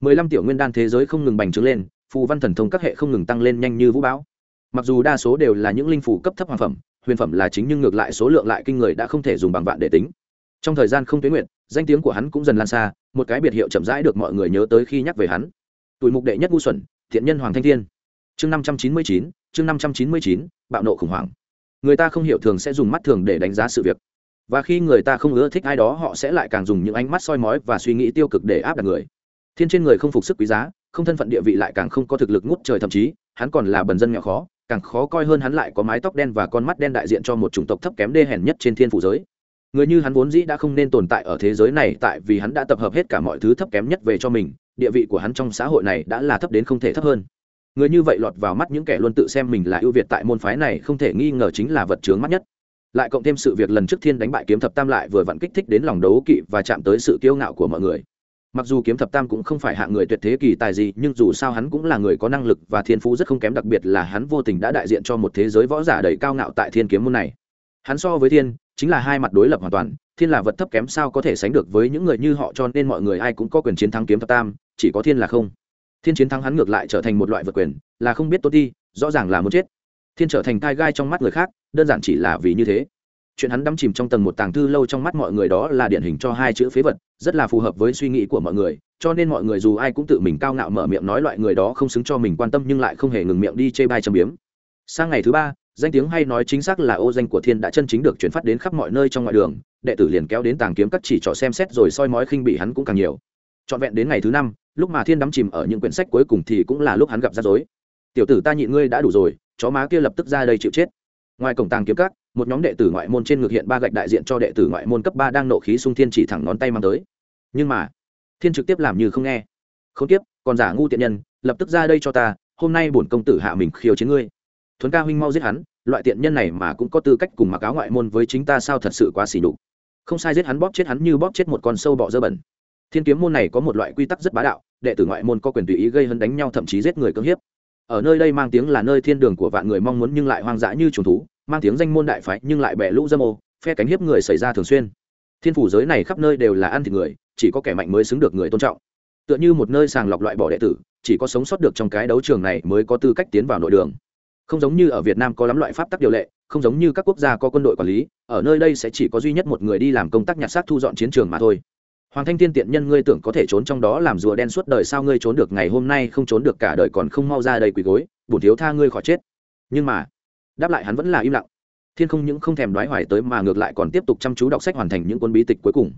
Mười lăm tiểu nguyên đan thế giới không ngừng bành trướng lên, phù văn thần thông các hệ không ngừng tăng lên nhanh như vũ bão. Mặc dù đa số đều là những linh phủ cấp thấp hoàng phẩm, huyền phẩm là chính nhưng ngược lại số lượng lại kinh người đã không thể dùng bằng vạn để tính. Trong thời gian không tuyến nguyện danh tiếng của hắn cũng dần lan xa, một cái biệt hiệu chậm rãi được mọi người nhớ tới khi nhắc về hắn. Tuổi mục đệ nhất ngu xuẩn, thiện nhân hoàng thanh thiên chương năm trăm chín mươi chín, chương năm trăm chín mươi chín, bạo nộ khủng hoảng. Người ta không hiểu thường sẽ dùng mắt thường để đánh giá sự việc. Và khi người ta không ưa thích ai đó, họ sẽ lại càng dùng những ánh mắt soi mói và suy nghĩ tiêu cực để áp đặt người. Thiên trên người không phục sức quý giá, không thân phận địa vị lại càng không có thực lực ngút trời thậm chí, hắn còn là bần dân nghèo khó, càng khó coi hơn hắn lại có mái tóc đen và con mắt đen đại diện cho một chủng tộc thấp kém đê hèn nhất trên thiên phủ giới. Người như hắn vốn dĩ đã không nên tồn tại ở thế giới này tại vì hắn đã tập hợp hết cả mọi thứ thấp kém nhất về cho mình, địa vị của hắn trong xã hội này đã là thấp đến không thể thấp hơn người như vậy lọt vào mắt những kẻ luôn tự xem mình là ưu việt tại môn phái này không thể nghi ngờ chính là vật chướng mắt nhất. Lại cộng thêm sự việc lần trước thiên đánh bại kiếm thập tam lại vừa vặn kích thích đến lòng đấu kỵ và chạm tới sự kiêu ngạo của mọi người. Mặc dù kiếm thập tam cũng không phải hạng người tuyệt thế kỳ tài gì, nhưng dù sao hắn cũng là người có năng lực và thiên phú rất không kém, đặc biệt là hắn vô tình đã đại diện cho một thế giới võ giả đầy cao ngạo tại thiên kiếm môn này. Hắn so với thiên, chính là hai mặt đối lập hoàn toàn, thiên là vật thấp kém sao có thể sánh được với những người như họ, cho nên mọi người ai cũng có quyền chiến thắng kiếm thập tam, chỉ có thiên là không thiên chiến thắng hắn ngược lại trở thành một loại vật quyền, là không biết tốt đi rõ ràng là muốn chết. Thiên trở thành tai gai trong mắt người khác, đơn giản chỉ là vì như thế. Chuyện hắn đắm chìm trong tầng một tàng thư lâu trong mắt mọi người đó là điển hình cho hai chữ phế vật, rất là phù hợp với suy nghĩ của mọi người, cho nên mọi người dù ai cũng tự mình cao ngạo mở miệng nói loại người đó không xứng cho mình quan tâm nhưng lại không hề ngừng miệng đi chê bai châm biếm. Sang ngày thứ ba, danh tiếng hay nói chính xác là ô danh của thiên đã chân chính được chuyển phát đến khắp mọi nơi trong ngoại đường, đệ tử liền kéo đến tàng kiếm các chỉ trỏ xem xét rồi soi mói khinh bị hắn cũng càng nhiều. Trọn vẹn đến ngày thứ năm lúc mà thiên đắm chìm ở những quyển sách cuối cùng thì cũng là lúc hắn gặp rắc rối. Tiểu tử ta nhịn ngươi đã đủ rồi, chó má kia lập tức ra đây chịu chết. Ngoài cổng tàng kiếm các, một nhóm đệ tử ngoại môn trên ngược hiện ba gạch đại diện cho đệ tử ngoại môn cấp ba đang nộ khí xung thiên chỉ thẳng ngón tay mang tới. Nhưng mà, thiên trực tiếp làm như không nghe. Không tiếp còn giả ngu tiện nhân, lập tức ra đây cho ta, hôm nay bổn công tử hạ mình khiêu chiến ngươi. Thuấn ca huynh mau giết hắn, loại tiện nhân này mà cũng có tư cách cùng mặc áo ngoại môn với chính ta sao thật sự quá xỉ đục không sai giết hắn bóp chết hắn như bóp chết một con sâu bọ dơ bẩn. Thiên kiếm môn này có một loại quy tắc rất bá đạo đệ tử ngoại môn có quyền tùy ý gây hấn đánh nhau, thậm chí giết người cưỡng hiếp. Ở nơi đây mang tiếng là nơi thiên đường của vạn người mong muốn nhưng lại hoang dã như trùng thú, mang tiếng danh môn đại phái nhưng lại bẻ lũ dâm ô, phe cánh hiếp người xảy ra thường xuyên. Thiên phủ giới này khắp nơi đều là ăn thịt người, chỉ có kẻ mạnh mới xứng được người tôn trọng. Tựa như một nơi sàng lọc loại bỏ đệ tử, chỉ có sống sót được trong cái đấu trường này mới có tư cách tiến vào nội đường. Không giống như ở việt nam có lắm loại pháp tắc điều lệ, không giống như các quốc gia có quân đội quản lý, ở nơi đây sẽ chỉ có duy nhất một người đi làm công tác nhặt xác thu dọn chiến trường mà thôi hoàng thanh thiên tiện nhân ngươi tưởng có thể trốn trong đó làm rùa đen suốt đời sao ngươi trốn được ngày hôm nay không trốn được cả đời còn không mau ra đây quỳ gối, bổn thiếu tha ngươi khỏi chết. Nhưng mà, đáp lại hắn vẫn là im lặng. Thiên không những không thèm đoái hoài tới mà ngược lại còn tiếp tục chăm chú đọc sách hoàn thành những cuốn bí tịch cuối cùng.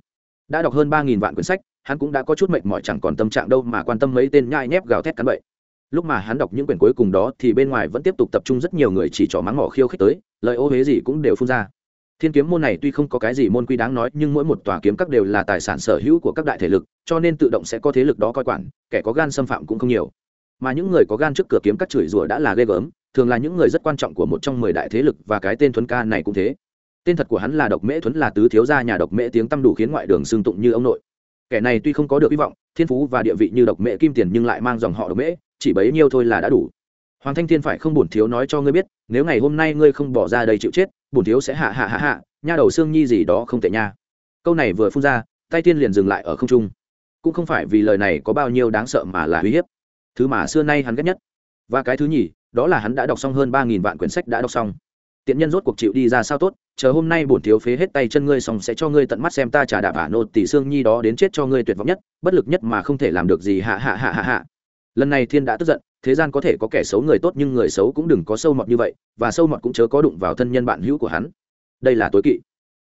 Đã đọc hơn ba nghìn vạn quyển sách, hắn cũng đã có chút mệt mỏi chẳng còn tâm trạng đâu mà quan tâm mấy tên nhai nhép gào thét cắn bậy. Lúc mà hắn đọc những quyển cuối cùng đó thì bên ngoài vẫn tiếp tục tập trung rất nhiều người chỉ trỏ mắng mỏ khiêu khích tới, lời ô huế gì cũng đều phun ra thiên kiếm môn này tuy không có cái gì môn quy đáng nói, nhưng mỗi một tòa kiếm các đều là tài sản sở hữu của các đại thể lực, cho nên tự động sẽ có thế lực đó coi quản, kẻ có gan xâm phạm cũng không nhiều. Mà những người có gan trước cửa kiếm các chửi rủa đã là ghê gớm, thường là những người rất quan trọng của một trong mười đại thế lực và cái tên thuấn ca này cũng thế. Tên thật của hắn là độc mễ thuấn là tứ thiếu gia nhà độc mễ tiếng tăm đủ khiến ngoại đường xương tụng như ông nội. Kẻ này tuy không có được hy vọng, thiên phú và địa vị như độc mễ kim tiền nhưng lại mang dòng họ độc mễ, chỉ bấy nhiêu thôi là đã đủ hoàng thanh thiên phải không bổn thiếu nói cho ngươi biết, nếu ngày hôm nay ngươi không bỏ ra đây chịu chết, bổn thiếu sẽ hạ hạ hạ hạ, nha đầu xương nhi gì đó không tệ nha. Câu này vừa phun ra, tay tiên liền dừng lại ở không trung. Cũng không phải vì lời này có bao nhiêu đáng sợ mà là uy hiếp. Thứ mà xưa nay hắn ghét nhất. Và cái thứ nhì, đó là hắn đã đọc xong hơn ba nghìn vạn quyển sách đã đọc xong. Tiện nhân rốt cuộc chịu đi ra sao tốt, chờ hôm nay bổn thiếu phế hết tay chân ngươi xong sẽ cho ngươi tận mắt xem ta trả đạp ả nô tỷ xương nhi đó đến chết cho ngươi tuyệt vọng nhất, bất lực nhất mà không thể làm được gì, hạ hạ hạ hạ hạ. Lần này thiên đã tức giận thế gian có thể có kẻ xấu người tốt nhưng người xấu cũng đừng có sâu mọt như vậy, và sâu mọt cũng chớ có đụng vào thân nhân bạn hữu của hắn. Đây là tối kỵ.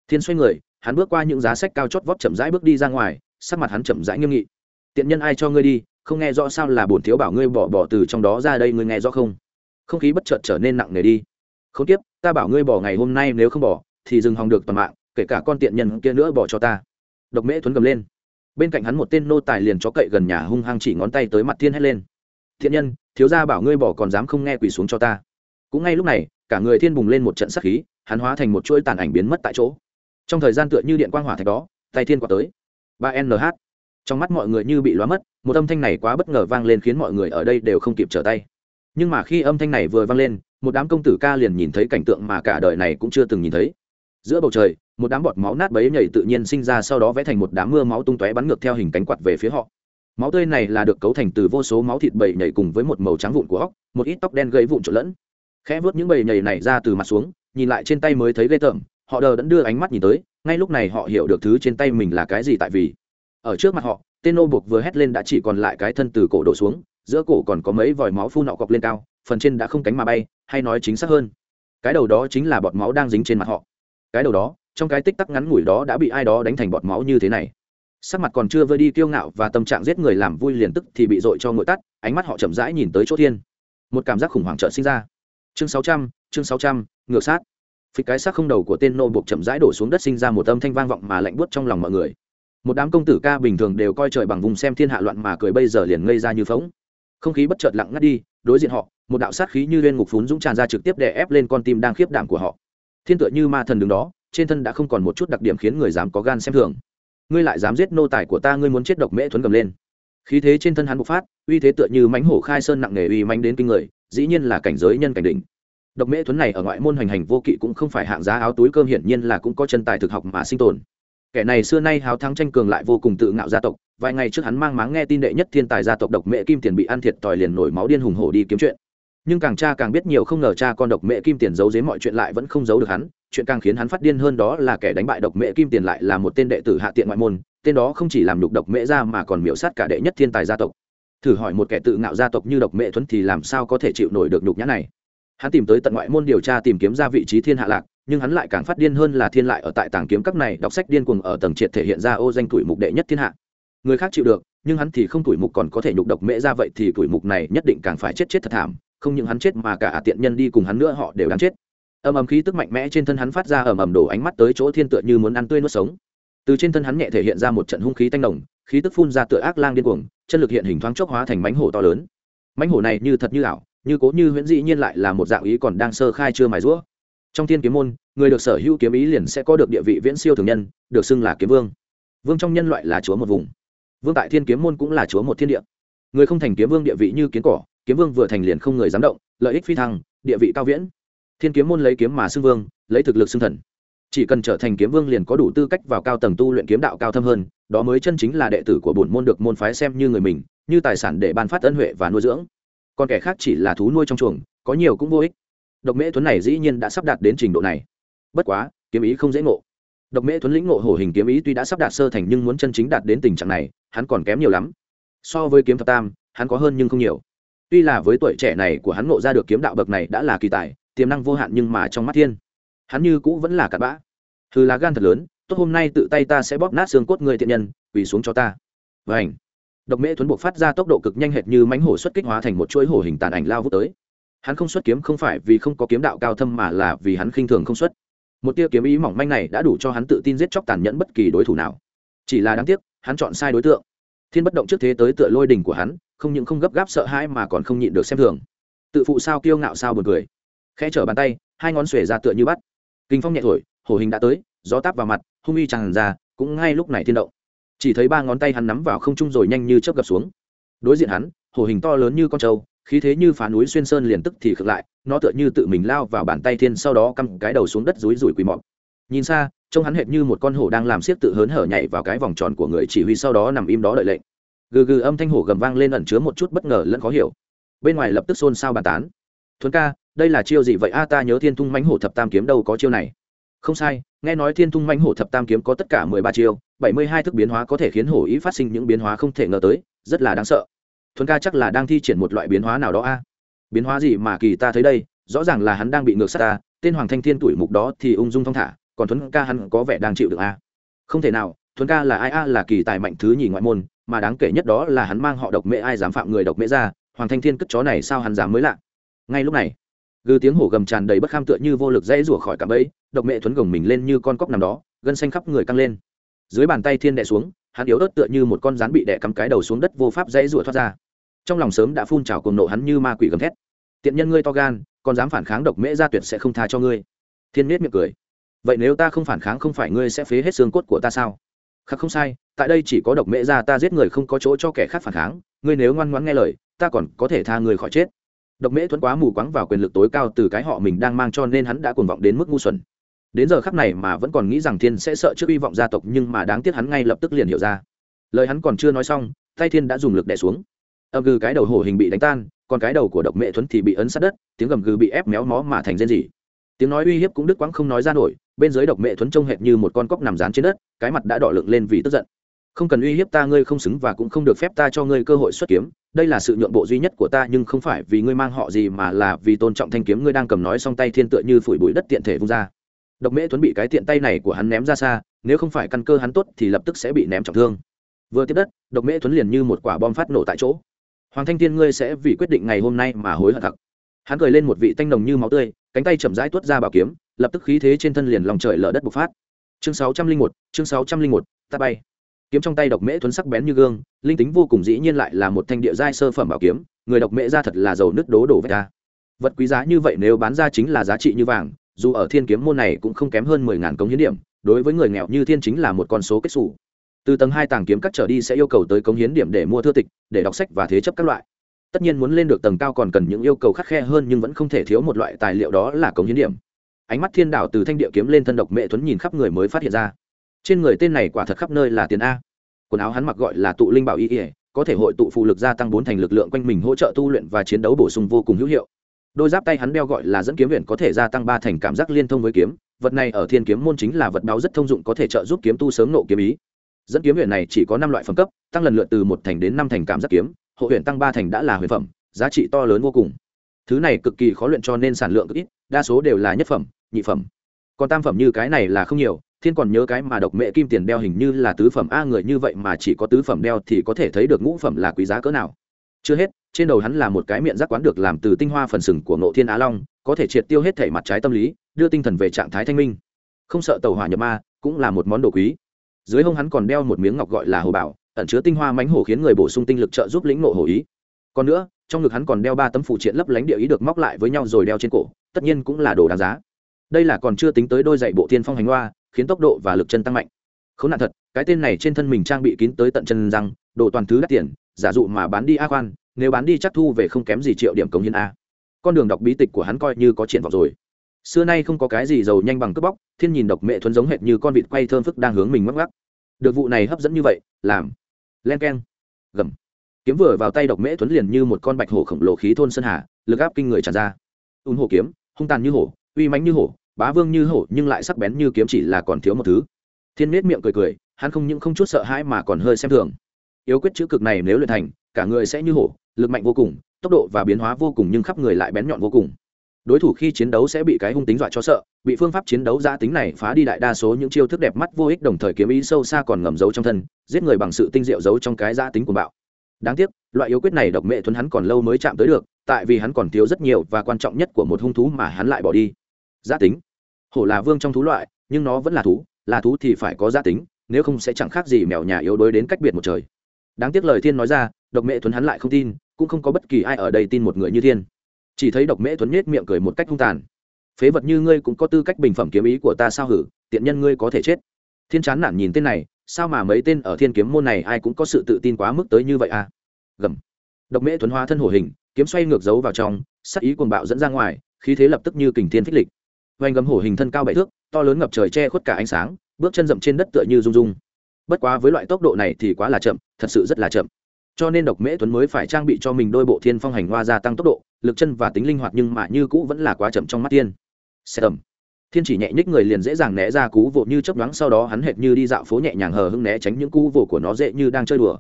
Thiên xoay người, hắn bước qua những giá sách cao chót vót chậm rãi bước đi ra ngoài, sắc mặt hắn chậm rãi nghiêm nghị. Tiện nhân ai cho ngươi đi, không nghe rõ sao là bổn thiếu bảo ngươi bỏ bỏ từ trong đó ra đây ngươi nghe rõ không? Không khí bất chợt trở nên nặng nề đi. Không tiếp ta bảo ngươi bỏ ngày hôm nay nếu không bỏ, thì dừng hòng được toàn mạng, kể cả con tiện nhân kia nữa bỏ cho ta. Độc mễ thuấn gầm lên. Bên cạnh hắn một tên nô tài liền chó cậy gần nhà hung hăng chỉ ngón tay tới mặt thiên hét lên. Thiện nhân thiếu gia bảo ngươi bỏ còn dám không nghe quỳ xuống cho ta. Cũng ngay lúc này, cả người thiên bùng lên một trận sắc khí, hắn hóa thành một chuỗi tàn ảnh biến mất tại chỗ. Trong thời gian tựa như điện quang hỏa thạch đó, tay thiên qua tới. Ba nh trong mắt mọi người như bị lóa mất, một âm thanh này quá bất ngờ vang lên khiến mọi người ở đây đều không kịp trở tay. Nhưng mà khi âm thanh này vừa vang lên, một đám công tử ca liền nhìn thấy cảnh tượng mà cả đời này cũng chưa từng nhìn thấy. Giữa bầu trời, một đám bọt máu nát bấy nhảy tự nhiên sinh ra sau đó vẽ thành một đám mưa máu tung tóe bắn ngược theo hình cánh quạt về phía họ máu tươi này là được cấu thành từ vô số máu thịt bầy nhảy cùng với một màu trắng vụn của óc một ít tóc đen gây vụn trộn lẫn. Khẽ vớt những bầy nhảy này ra từ mặt xuống, nhìn lại trên tay mới thấy ghê tởm, họ đờ đẫn đưa ánh mắt nhìn tới, ngay lúc này họ hiểu được thứ trên tay mình là cái gì tại vì. Ở trước mặt họ, tên nô buộc vừa hét lên đã chỉ còn lại cái thân từ cổ đổ xuống, giữa cổ còn có mấy vòi máu phun nọ cọc lên cao, phần trên đã không cánh mà bay, hay nói chính xác hơn. Cái đầu đó chính là bọt máu đang dính trên mặt họ. Cái đầu đó, trong cái tích tắc ngắn ngủi đó đã bị ai đó đánh thành bọt máu như thế này sắc mặt còn chưa vơi đi kiêu ngạo và tâm trạng giết người làm vui liền tức thì bị dội cho ngội tắt, ánh mắt họ chậm rãi nhìn tới chỗ thiên. Một cảm giác khủng hoảng trợ sinh ra. Chương sáu trăm, chương sáu trăm ngược sát. Phịch cái xác không đầu của tên nô buộc chậm rãi đổ xuống đất sinh ra một âm thanh vang vọng mà lạnh buốt trong lòng mọi người. Một đám công tử ca bình thường đều coi trời bằng vùng xem thiên hạ loạn mà cười bây giờ liền ngây ra như phóng không khí bất chợt lặng ngắt đi, đối diện họ, một đạo sát khí như lên ngục phún dũng tràn ra trực tiếp đè ép lên con tim đang khiếp đảm của họ. Thiên tựa như ma thần đứng đó, trên thân đã không còn một chút đặc điểm khiến người dám có gan xem thường ngươi lại dám giết nô tài của ta, ngươi muốn chết độc mễ thuấn cầm lên. Khí thế trên thân hắn bộc phát, uy thế tựa như mánh hổ khai sơn nặng nề uy mánh đến kinh người, dĩ nhiên là cảnh giới nhân cảnh đỉnh. Độc mễ thuấn này ở ngoại môn hoành hành vô kỵ cũng không phải hạng giá áo túi cơm, hiển nhiên là cũng có chân tài thực học mà sinh tồn. Kẻ này xưa nay háo thắng tranh cường lại vô cùng tự ngạo gia tộc, vài ngày trước hắn mang máng nghe tin đệ nhất thiên tài gia tộc độc mễ kim tiền bị ăn thiệt tòi liền nổi máu điên hùng hổ đi kiếm chuyện nhưng càng cha càng biết nhiều không ngờ cha con độc mẹ kim tiền giấu dế mọi chuyện lại vẫn không giấu được hắn, chuyện càng khiến hắn phát điên hơn đó là kẻ đánh bại độc mẹ kim tiền lại là một tên đệ tử hạ tiện ngoại môn, tên đó không chỉ làm nhục độc mẹ ra mà còn miễu sát cả đệ nhất thiên tài gia tộc. Thử hỏi một kẻ tự ngạo gia tộc như độc mẹ thuấn thì làm sao có thể chịu nổi được nhục nhã này? Hắn tìm tới tận ngoại môn điều tra tìm kiếm ra vị trí thiên hạ lạc, nhưng hắn lại càng phát điên hơn là thiên lại ở tại tàng kiếm các này, đọc sách điên cuồng ở tầng triệt thể hiện ra ô danh tuổi mục đệ nhất thiên hạ. Người khác chịu được, nhưng hắn thì không tuổi mục còn có thể nhục độc mễ ra vậy thì tuổi mục này nhất định càng phải chết chết thật thảm không những hắn chết mà cả tiện nhân đi cùng hắn nữa họ đều đáng chết. Ầm ầm khí tức mạnh mẽ trên thân hắn phát ra ầm ầm đổ ánh mắt tới chỗ thiên tựa như muốn ăn tươi nuốt sống. Từ trên thân hắn nhẹ thể hiện ra một trận hung khí tanh đồng khí tức phun ra tựa ác lang điên cuồng, chân lực hiện hình thoáng chốc hóa thành mánh hổ to lớn. Mánh hổ này như thật như ảo, như cố như huyễn dĩ nhiên lại là một dạng ý còn đang sơ khai chưa mài rũa trong thiên kiếm môn, người được sở hữu kiếm ý liền sẽ có được địa vị viễn siêu thường nhân, được xưng là kiếm vương. Vương trong nhân loại là chúa một vùng. Vương tại thiên kiếm môn cũng là chúa một thiên địa. Người không thành kiếm vương địa vị như kiến cỏ kiếm vương vừa thành liền không người dám động, lợi ích phi thăng, địa vị cao viễn. Thiên kiếm môn lấy kiếm mà xưng vương, lấy thực lực xưng thần. Chỉ cần trở thành kiếm vương liền có đủ tư cách vào cao tầng tu luyện kiếm đạo cao thâm hơn, đó mới chân chính là đệ tử của bổn môn được môn phái xem như người mình, như tài sản để ban phát ân huệ và nuôi dưỡng. Còn kẻ khác chỉ là thú nuôi trong chuồng, có nhiều cũng vô ích. Độc mễ thuấn này dĩ nhiên đã sắp đạt đến trình độ này. Bất quá, kiếm ý không dễ ngộ. Độc mễ thuấn lĩnh ngộ hổ hình kiếm ý tuy đã sắp đạt sơ thành nhưng muốn chân chính đạt đến tình trạng này, hắn còn kém nhiều lắm. So với kiếm thập tam, hắn có hơn nhưng không nhiều tuy là với tuổi trẻ này của hắn ngộ ra được kiếm đạo bậc này đã là kỳ tài, tiềm năng vô hạn nhưng mà trong mắt thiên, hắn như cũ vẫn là cặn bã. Thư là gan thật lớn, tốt hôm nay tự tay ta sẽ bóp nát xương cốt người thiện nhân, quỳ xuống cho ta. Vảnh độc mễ thuấn buộc phát ra tốc độ cực nhanh hệt như mánh hổ xuất kích hóa thành một chuỗi hổ hình tàn ảnh lao vút tới. Hắn không xuất kiếm không phải vì không có kiếm đạo cao thâm mà là vì hắn khinh thường không xuất. Một tia kiếm ý mỏng manh này đã đủ cho hắn tự tin giết chóc tàn nhẫn bất kỳ đối thủ nào. Chỉ là đáng tiếc, hắn chọn sai đối tượng. Thiên bất động trước thế tới tựa lôi đỉnh của hắn không những không gấp gáp sợ hãi mà còn không nhịn được xem thường. Tự phụ sao kiêu ngạo sao buồn cười. Khẽ trở bàn tay, hai ngón xuể ra tựa như bắt. Kinh phong nhẹ thổi, hổ hình đã tới, gió táp vào mặt, hung uy tràn ra, cũng ngay lúc này thiên động. Chỉ thấy ba ngón tay hắn nắm vào không trung rồi nhanh như chớp gập xuống. Đối diện hắn, hổ hình to lớn như con trâu, khí thế như phá núi xuyên sơn liền tức thì khựng lại, nó tựa như tự mình lao vào bàn tay thiên sau đó cắm cái đầu xuống đất rúi rủi quỳ mọp. Nhìn xa, trông hắn hệt như một con hổ đang làm siếc tự hớn hở nhảy vào cái vòng tròn của người chỉ huy sau đó nằm im đó đợi lệnh gừ gừ âm thanh hổ gầm vang lên ẩn chứa một chút bất ngờ lẫn khó hiểu. Bên ngoài lập tức xôn xao bàn tán. Thuấn ca, đây là chiêu gì vậy? A, ta nhớ thiên thung mánh hổ thập tam kiếm đâu có chiêu này. Không sai, nghe nói thiên thung mánh hổ thập tam kiếm có tất cả mười ba chiêu, bảy mươi hai thức biến hóa có thể khiến hổ ý phát sinh những biến hóa không thể ngờ tới, rất là đáng sợ. Thuấn ca chắc là đang thi triển một loại biến hóa nào đó a? Biến hóa gì mà kỳ ta thấy đây? Rõ ràng là hắn đang bị ngược sát ta, tên hoàng thanh thiên tuổi mục đó thì ung dung thong thả, còn thuấn ca hắn có vẻ đang chịu được a. Không thể nào, thuấn ca là ai a? Là kỳ tài mạnh thứ nhì ngoại môn mà đáng kể nhất đó là hắn mang họ độc mễ ai dám phạm người độc mễ ra, hoàng thanh thiên cất chó này sao hắn dám mới lạ? Ngay lúc này, gừ tiếng hổ gầm tràn đầy bất kham tựa như vô lực dãy rủa khỏi cả bẫy, độc mẹ thuấn gồng mình lên như con cóc nằm đó, gân xanh khắp người căng lên. Dưới bàn tay thiên đè xuống, hắn yếu ớt tựa như một con rắn bị đè cắm cái đầu xuống đất vô pháp dãy rủa thoát ra. Trong lòng sớm đã phun trào cuồng nộ hắn như ma quỷ gầm thét. Tiện nhân ngươi to gan, còn dám phản kháng độc mễ gia tuyệt sẽ không tha cho ngươi. Thiên miết miệng cười. Vậy nếu ta không phản kháng không phải ngươi sẽ phế hết xương cốt của ta sao? Khắc không sai, tại đây chỉ có độc mễ gia ta giết người không có chỗ cho kẻ khác phản kháng, ngươi nếu ngoan ngoãn nghe lời, ta còn có thể tha người khỏi chết. Độc mễ thuẫn quá mù quáng vào quyền lực tối cao từ cái họ mình đang mang cho nên hắn đã cuồng vọng đến mức ngu xuẩn. Đến giờ khắc này mà vẫn còn nghĩ rằng thiên sẽ sợ trước hy vọng gia tộc, nhưng mà đáng tiếc hắn ngay lập tức liền hiểu ra. Lời hắn còn chưa nói xong tay thiên đã dùng lực đẻ xuống. Ầm gừ cái đầu hổ hình bị đánh tan, còn cái đầu của độc mễ thuấn thì bị ấn sát đất, tiếng gầm gừ bị ép méo mó mà thành rên rỉ. Tiếng nói uy hiếp cũng đứt quãng không nói ra nổi, bên dưới độc mễ thuấn trông hệt như một con cóc nằm dán trên đất cái mặt đã đỏ lựng lên vì tức giận. Không cần uy hiếp ta, ngươi không xứng và cũng không được phép ta cho ngươi cơ hội xuất kiếm. Đây là sự nhượng bộ duy nhất của ta, nhưng không phải vì ngươi mang họ gì mà là vì tôn trọng thanh kiếm ngươi đang cầm nói xong tay thiên tựa như phủi bụi đất tiện thể vung ra. Độc mễ tuấn bị cái tiện tay này của hắn ném ra xa, nếu không phải căn cơ hắn tốt thì lập tức sẽ bị ném trọng thương. Vừa tiếp đất, độc mễ tuấn liền như một quả bom phát nổ tại chỗ. Hoàng thanh thiên, ngươi sẽ vì quyết định ngày hôm nay mà hối hận thật. Hắn cười lên một vị tanh nồng như máu tươi, cánh tay chậm rãi tuốt ra bảo kiếm, lập tức khí thế trên thân liền lòng trời lở đất bộc phát chương sáu trăm linh một, chương sáu trăm linh một, ta bay. Kiếm trong tay độc mễ thuấn sắc bén như gương, linh tính vô cùng dĩ nhiên lại là một thanh địa giai sơ phẩm bảo kiếm, người độc mễ ra thật là giàu nứt đố đổ vết ta vật quý giá như vậy nếu bán ra chính là giá trị như vàng, dù ở thiên kiếm môn này cũng không kém hơn mười ngàn công hiến điểm, đối với người nghèo như thiên chính là một con số kết xù. Từ tầng hai tàng kiếm cắt trở đi sẽ yêu cầu tới cống hiến điểm để mua thư tịch, để đọc sách và thế chấp các loại. Tất nhiên muốn lên được tầng cao còn cần những yêu cầu khắc khe hơn nhưng vẫn không thể thiếu một loại tài liệu đó là cống hiến điểm ánh mắt thiên đảo từ thanh địa kiếm lên thân độc mẹ thuấn nhìn khắp người mới phát hiện ra. Trên người tên này quả thật khắp nơi là tiền a. Quần áo hắn mặc gọi là tụ linh bảo y ỉa có thể hội tụ phụ lực gia tăng bốn thành lực lượng quanh mình hỗ trợ tu luyện và chiến đấu bổ sung vô cùng hữu hiệu. Đôi giáp tay hắn đeo gọi là dẫn kiếm viện có thể gia tăng ba thành cảm giác liên thông với kiếm. Vật này ở thiên kiếm môn chính là vật báo rất thông dụng có thể trợ giúp kiếm tu sớm nộ kiếm ý. Dẫn kiếm viện này chỉ có năm loại phẩm cấp, tăng lần lượt từ một thành đến năm thành cảm giác kiếm, hộ huyện tăng ba thành đã là huyền phẩm, giá trị to lớn vô cùng. Thứ này cực kỳ khó luyện cho nên sản lượng cực ít, đa số đều là nhất phẩm nhị phẩm. Còn tam phẩm như cái này là không nhiều, thiên còn nhớ cái mà độc mẹ kim tiền đeo hình như là tứ phẩm. A, người như vậy mà chỉ có tứ phẩm đeo thì có thể thấy được ngũ phẩm là quý giá cỡ nào. Chưa hết, trên đầu hắn là một cái miệng giác quán được làm từ tinh hoa phần sừng của ngộ thiên á long, có thể triệt tiêu hết thể mặt trái tâm lý, đưa tinh thần về trạng thái thanh minh. Không sợ tàu hỏa nhập ma, cũng là một món đồ quý. Dưới hông hắn còn đeo một miếng ngọc gọi là hồ bảo, ẩn chứa tinh hoa mánh hổ khiến người bổ sung tinh lực trợ giúp lĩnh nộ hồ ý. Còn nữa, trong ngực hắn còn đeo ba tấm phụ triện lấp lánh địa ý được móc lại với nhau rồi đeo trên cổ, tất nhiên cũng là đồ đáng giá đây là còn chưa tính tới đôi dạy bộ tiên phong hành hoa, khiến tốc độ và lực chân tăng mạnh. Khốn nạn thật, cái tên này trên thân mình trang bị kín tới tận chân răng, đồ toàn thứ đắt tiền, giả dụ mà bán đi a khoan, nếu bán đi chắc thu về không kém gì triệu điểm cống hiến a. Con đường đọc bí tịch của hắn coi như có triển vọng rồi. Xưa nay không có cái gì giàu nhanh bằng cướp bóc, thiên nhìn độc mẹ thuấn giống hệt như con vịt quay thơm phức đang hướng mình mắc gắt được vụ này hấp dẫn như vậy, làm. Len keng. Gầm. Kiếm vừa vào tay độc mễ thuấn liền như một con bạch hổ khổng lồ khí thôn sơn hà, lực áp kinh người tràn ra. Ùn hổ kiếm, hung tàn như hổ uy mãnh như hổ, bá vương như hổ, nhưng lại sắc bén như kiếm chỉ là còn thiếu một thứ. Thiên miết miệng cười cười, hắn không những không chút sợ hãi mà còn hơi xem thường. Yếu quyết chữ cực này nếu luyện thành, cả người sẽ như hổ, lực mạnh vô cùng, tốc độ và biến hóa vô cùng nhưng khắp người lại bén nhọn vô cùng. Đối thủ khi chiến đấu sẽ bị cái hung tính dọa cho sợ, bị phương pháp chiến đấu giã tính này phá đi đại đa số những chiêu thức đẹp mắt vô ích đồng thời kiếm ý sâu xa còn ngầm giấu trong thân, giết người bằng sự tinh diệu giấu trong cái giã tính của bạo. Đáng tiếc, loại yếu quyết này độc mệ thuấn hắn còn lâu mới chạm tới được, tại vì hắn còn thiếu rất nhiều và quan trọng nhất của một hung thú mà hắn lại bỏ đi giã tính. Hổ là vương trong thú loại, nhưng nó vẫn là thú là thú thì phải có gia tính, nếu không sẽ chẳng khác gì mèo nhà yếu đuối đến cách biệt một trời. Đáng tiếc lời thiên nói ra, độc mễ thuấn hắn lại không tin, cũng không có bất kỳ ai ở đây tin một người như thiên. Chỉ thấy độc mễ thuấn nhếch miệng cười một cách hung tàn. Phế vật như ngươi cũng có tư cách bình phẩm kiếm ý của ta sao hử, tiện nhân ngươi có thể chết. Thiên chán nản nhìn tên này, sao mà mấy tên ở thiên kiếm môn này ai cũng có sự tự tin quá mức tới như vậy à? Gầm. Độc mễ thuấn hóa thân hổ hình, kiếm xoay ngược dấu vào trong sắc ý cuồng bạo dẫn ra ngoài, khí thế lập tức như kình thiên phích lịch vành gầm hổ hình thân cao bảy thước, to lớn ngập trời che khuất cả ánh sáng, bước chân rậm trên đất tựa như rung rung. Bất quá với loại tốc độ này thì quá là chậm, thật sự rất là chậm. Cho nên độc mễ tuấn mới phải trang bị cho mình đôi bộ thiên phong hành hoa gia tăng tốc độ, lực chân và tính linh hoạt nhưng mà như cũ vẫn là quá chậm trong mắt tiên. Xe tầm thiên chỉ nhẹ nhích người liền dễ dàng né ra cú vỗ như chớp nhoáng, sau đó hắn hệt như đi dạo phố nhẹ nhàng hờ hưng né tránh những cú vỗ của nó dễ như đang chơi đùa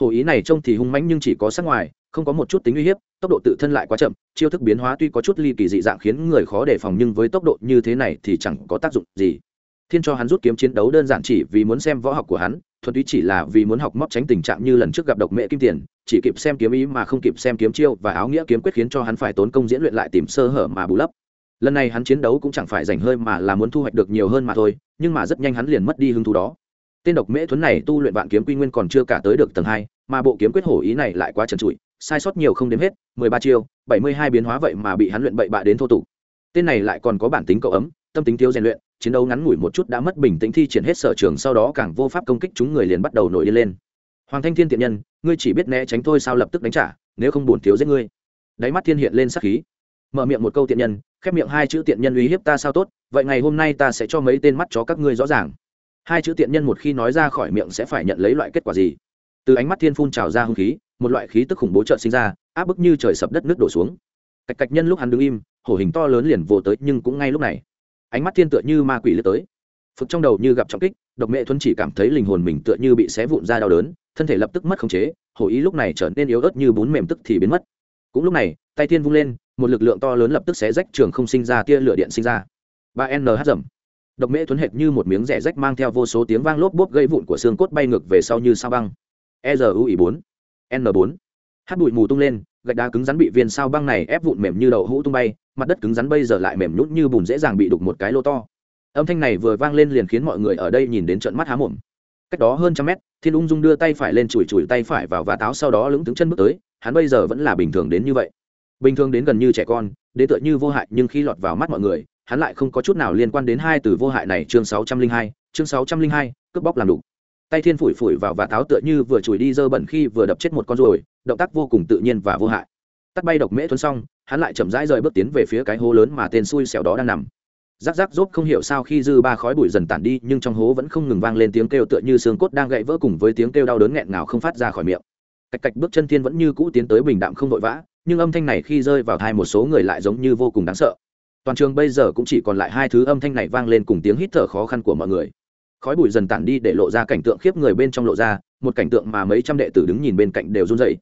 hồ ý này trông thì hung mãnh nhưng chỉ có sắc ngoài, không có một chút tính uy hiếp, tốc độ tự thân lại quá chậm, chiêu thức biến hóa tuy có chút ly kỳ dị dạng khiến người khó đề phòng nhưng với tốc độ như thế này thì chẳng có tác dụng gì. Thiên cho hắn rút kiếm chiến đấu đơn giản chỉ vì muốn xem võ học của hắn, thuần túy chỉ là vì muốn học móc tránh tình trạng như lần trước gặp độc mẹ kim tiền, chỉ kịp xem kiếm ý mà không kịp xem kiếm chiêu và áo nghĩa kiếm quyết khiến cho hắn phải tốn công diễn luyện lại tìm sơ hở mà bù lấp. Lần này hắn chiến đấu cũng chẳng phải dành hơi mà là muốn thu hoạch được nhiều hơn mà thôi, nhưng mà rất nhanh hắn liền mất đi hứng thú đó tên độc mễ thuấn này tu luyện vạn kiếm quy nguyên còn chưa cả tới được tầng hai, mà bộ kiếm quyết hổ ý này lại quá trần trụi, sai sót nhiều không đếm hết, mười ba chiêu, bảy mươi hai biến hóa vậy mà bị hắn luyện bậy bạ đến thô tục. Tên này lại còn có bản tính cậu ấm, tâm tính thiếu rèn luyện, chiến đấu ngắn ngủi một chút đã mất bình tĩnh thi triển hết sở trường sau đó càng vô pháp công kích chúng người liền bắt đầu nổi đi lên. Hoàng thanh thiên tiện nhân, ngươi chỉ biết né tránh thôi sao lập tức đánh trả, nếu không buồn thiếu giết ngươi. Đáy mắt thiên hiện lên sắc khí. Mở miệng một câu tiện nhân, khép miệng hai chữ tiện nhân uy hiếp ta sao tốt, vậy ngày hôm nay ta sẽ cho mấy tên mắt chó các ngươi rõ ràng hai chữ tiện nhân một khi nói ra khỏi miệng sẽ phải nhận lấy loại kết quả gì? Từ ánh mắt thiên phun trào ra hung khí, một loại khí tức khủng bố trợn sinh ra, áp bức như trời sập đất nước đổ xuống. Cạch cạch nhân lúc hắn đứng im, hổ hình to lớn liền vô tới nhưng cũng ngay lúc này. Ánh mắt thiên tựa như ma quỷ lướt tới. Phực trong đầu như gặp trọng kích, độc mẹ thuấn chỉ cảm thấy linh hồn mình tựa như bị xé vụn ra đau đớn, thân thể lập tức mất khống chế, hổ ý lúc này trở nên yếu ớt như bún mềm tức thì biến mất. Cũng lúc này, tay thiên vung lên, một lực lượng to lớn lập tức xé rách trường không sinh ra tia lửa điện sinh ra. Ba n h dầm độc mễ thuấn hệt như một miếng rẻ rách mang theo vô số tiếng vang lốp bốp gây vụn của xương cốt bay ngược về sau như sao băng. E r u i bốn, n bốn. Hát bụi mù tung lên, gạch đá cứng rắn bị viên sao băng này ép vụn mềm như đậu hũ tung bay, mặt đất cứng rắn bây giờ lại mềm nhũn như bùn dễ dàng bị đục một cái lô to. Âm thanh này vừa vang lên liền khiến mọi người ở đây nhìn đến trận mắt há mồm. Cách đó hơn trăm mét, thiên ung dung đưa tay phải lên chùi chùi tay phải vào và táo sau đó lững tướng chân bước tới, hắn bây giờ vẫn là bình thường đến như vậy. Bình thường đến gần như trẻ con, đến tựa như vô hại nhưng khi lọt vào mắt mọi người hắn lại không có chút nào liên quan đến hai từ vô hại này, chương sáu trăm linh hai, chương sáu trăm linh hai, cướp bóc làm đủ. Tay thiên phủi phủi vào và táo tựa như vừa chùi đi dơ bẩn khi vừa đập chết một con ruồi, động tác vô cùng tự nhiên và vô hại. Tắt bay độc mễ thuấn xong, hắn lại chậm rãi rời bước tiến về phía cái hố lớn mà tên xui xẻo đó đang nằm. Rắc rắc rốt không hiểu sao khi dư ba khói bụi dần tản đi, nhưng trong hố vẫn không ngừng vang lên tiếng kêu tựa như xương cốt đang gãy vỡ cùng với tiếng kêu đau đớn nghẹn ngào không phát ra khỏi miệng. Cạch cạch bước chân thiên vẫn như cũ tiến tới bình đạm không vội vã, nhưng âm thanh này khi rơi vào thai một số người lại giống như vô cùng đáng sợ toàn trường bây giờ cũng chỉ còn lại hai thứ âm thanh này vang lên cùng tiếng hít thở khó khăn của mọi người. Khói bụi dần tản đi để lộ ra cảnh tượng khiếp người bên trong lộ ra, một cảnh tượng mà mấy trăm đệ tử đứng nhìn bên cạnh đều run dậy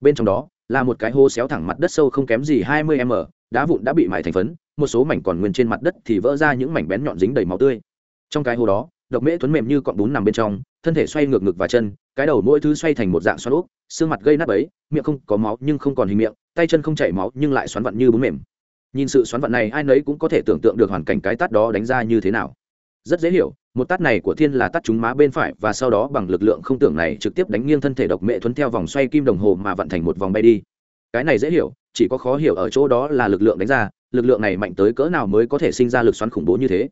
bên trong đó, là một cái hô xéo thẳng mặt đất sâu không kém gì hai mươi m, đá vụn đã bị mài thành phấn, một số mảnh còn nguyên trên mặt đất thì vỡ ra những mảnh bén nhọn dính đầy máu tươi. Trong cái hố đó, độc mễ thuấn mềm như cọn bún nằm bên trong, thân thể xoay ngược ngực và chân, cái đầu mỗi thứ xoay thành một dạng xoắn úp, xương mặt gây nát ấy miệng không có máu nhưng không còn hình miệng, tay chân không chảy máu nhưng lại xoắn vặn như bún mềm nhìn sự xoắn vặn này, ai nấy cũng có thể tưởng tượng được hoàn cảnh cái tát đó đánh ra như thế nào. Rất dễ hiểu, một tát này của thiên là tát trúng má bên phải và sau đó bằng lực lượng không tưởng này trực tiếp đánh nghiêng thân thể độc mẹ thuấn theo vòng xoay kim đồng hồ mà vận thành một vòng bay đi. Cái này dễ hiểu, chỉ có khó hiểu ở chỗ đó là lực lượng đánh ra, lực lượng này mạnh tới cỡ nào mới có thể sinh ra lực xoắn khủng bố như thế.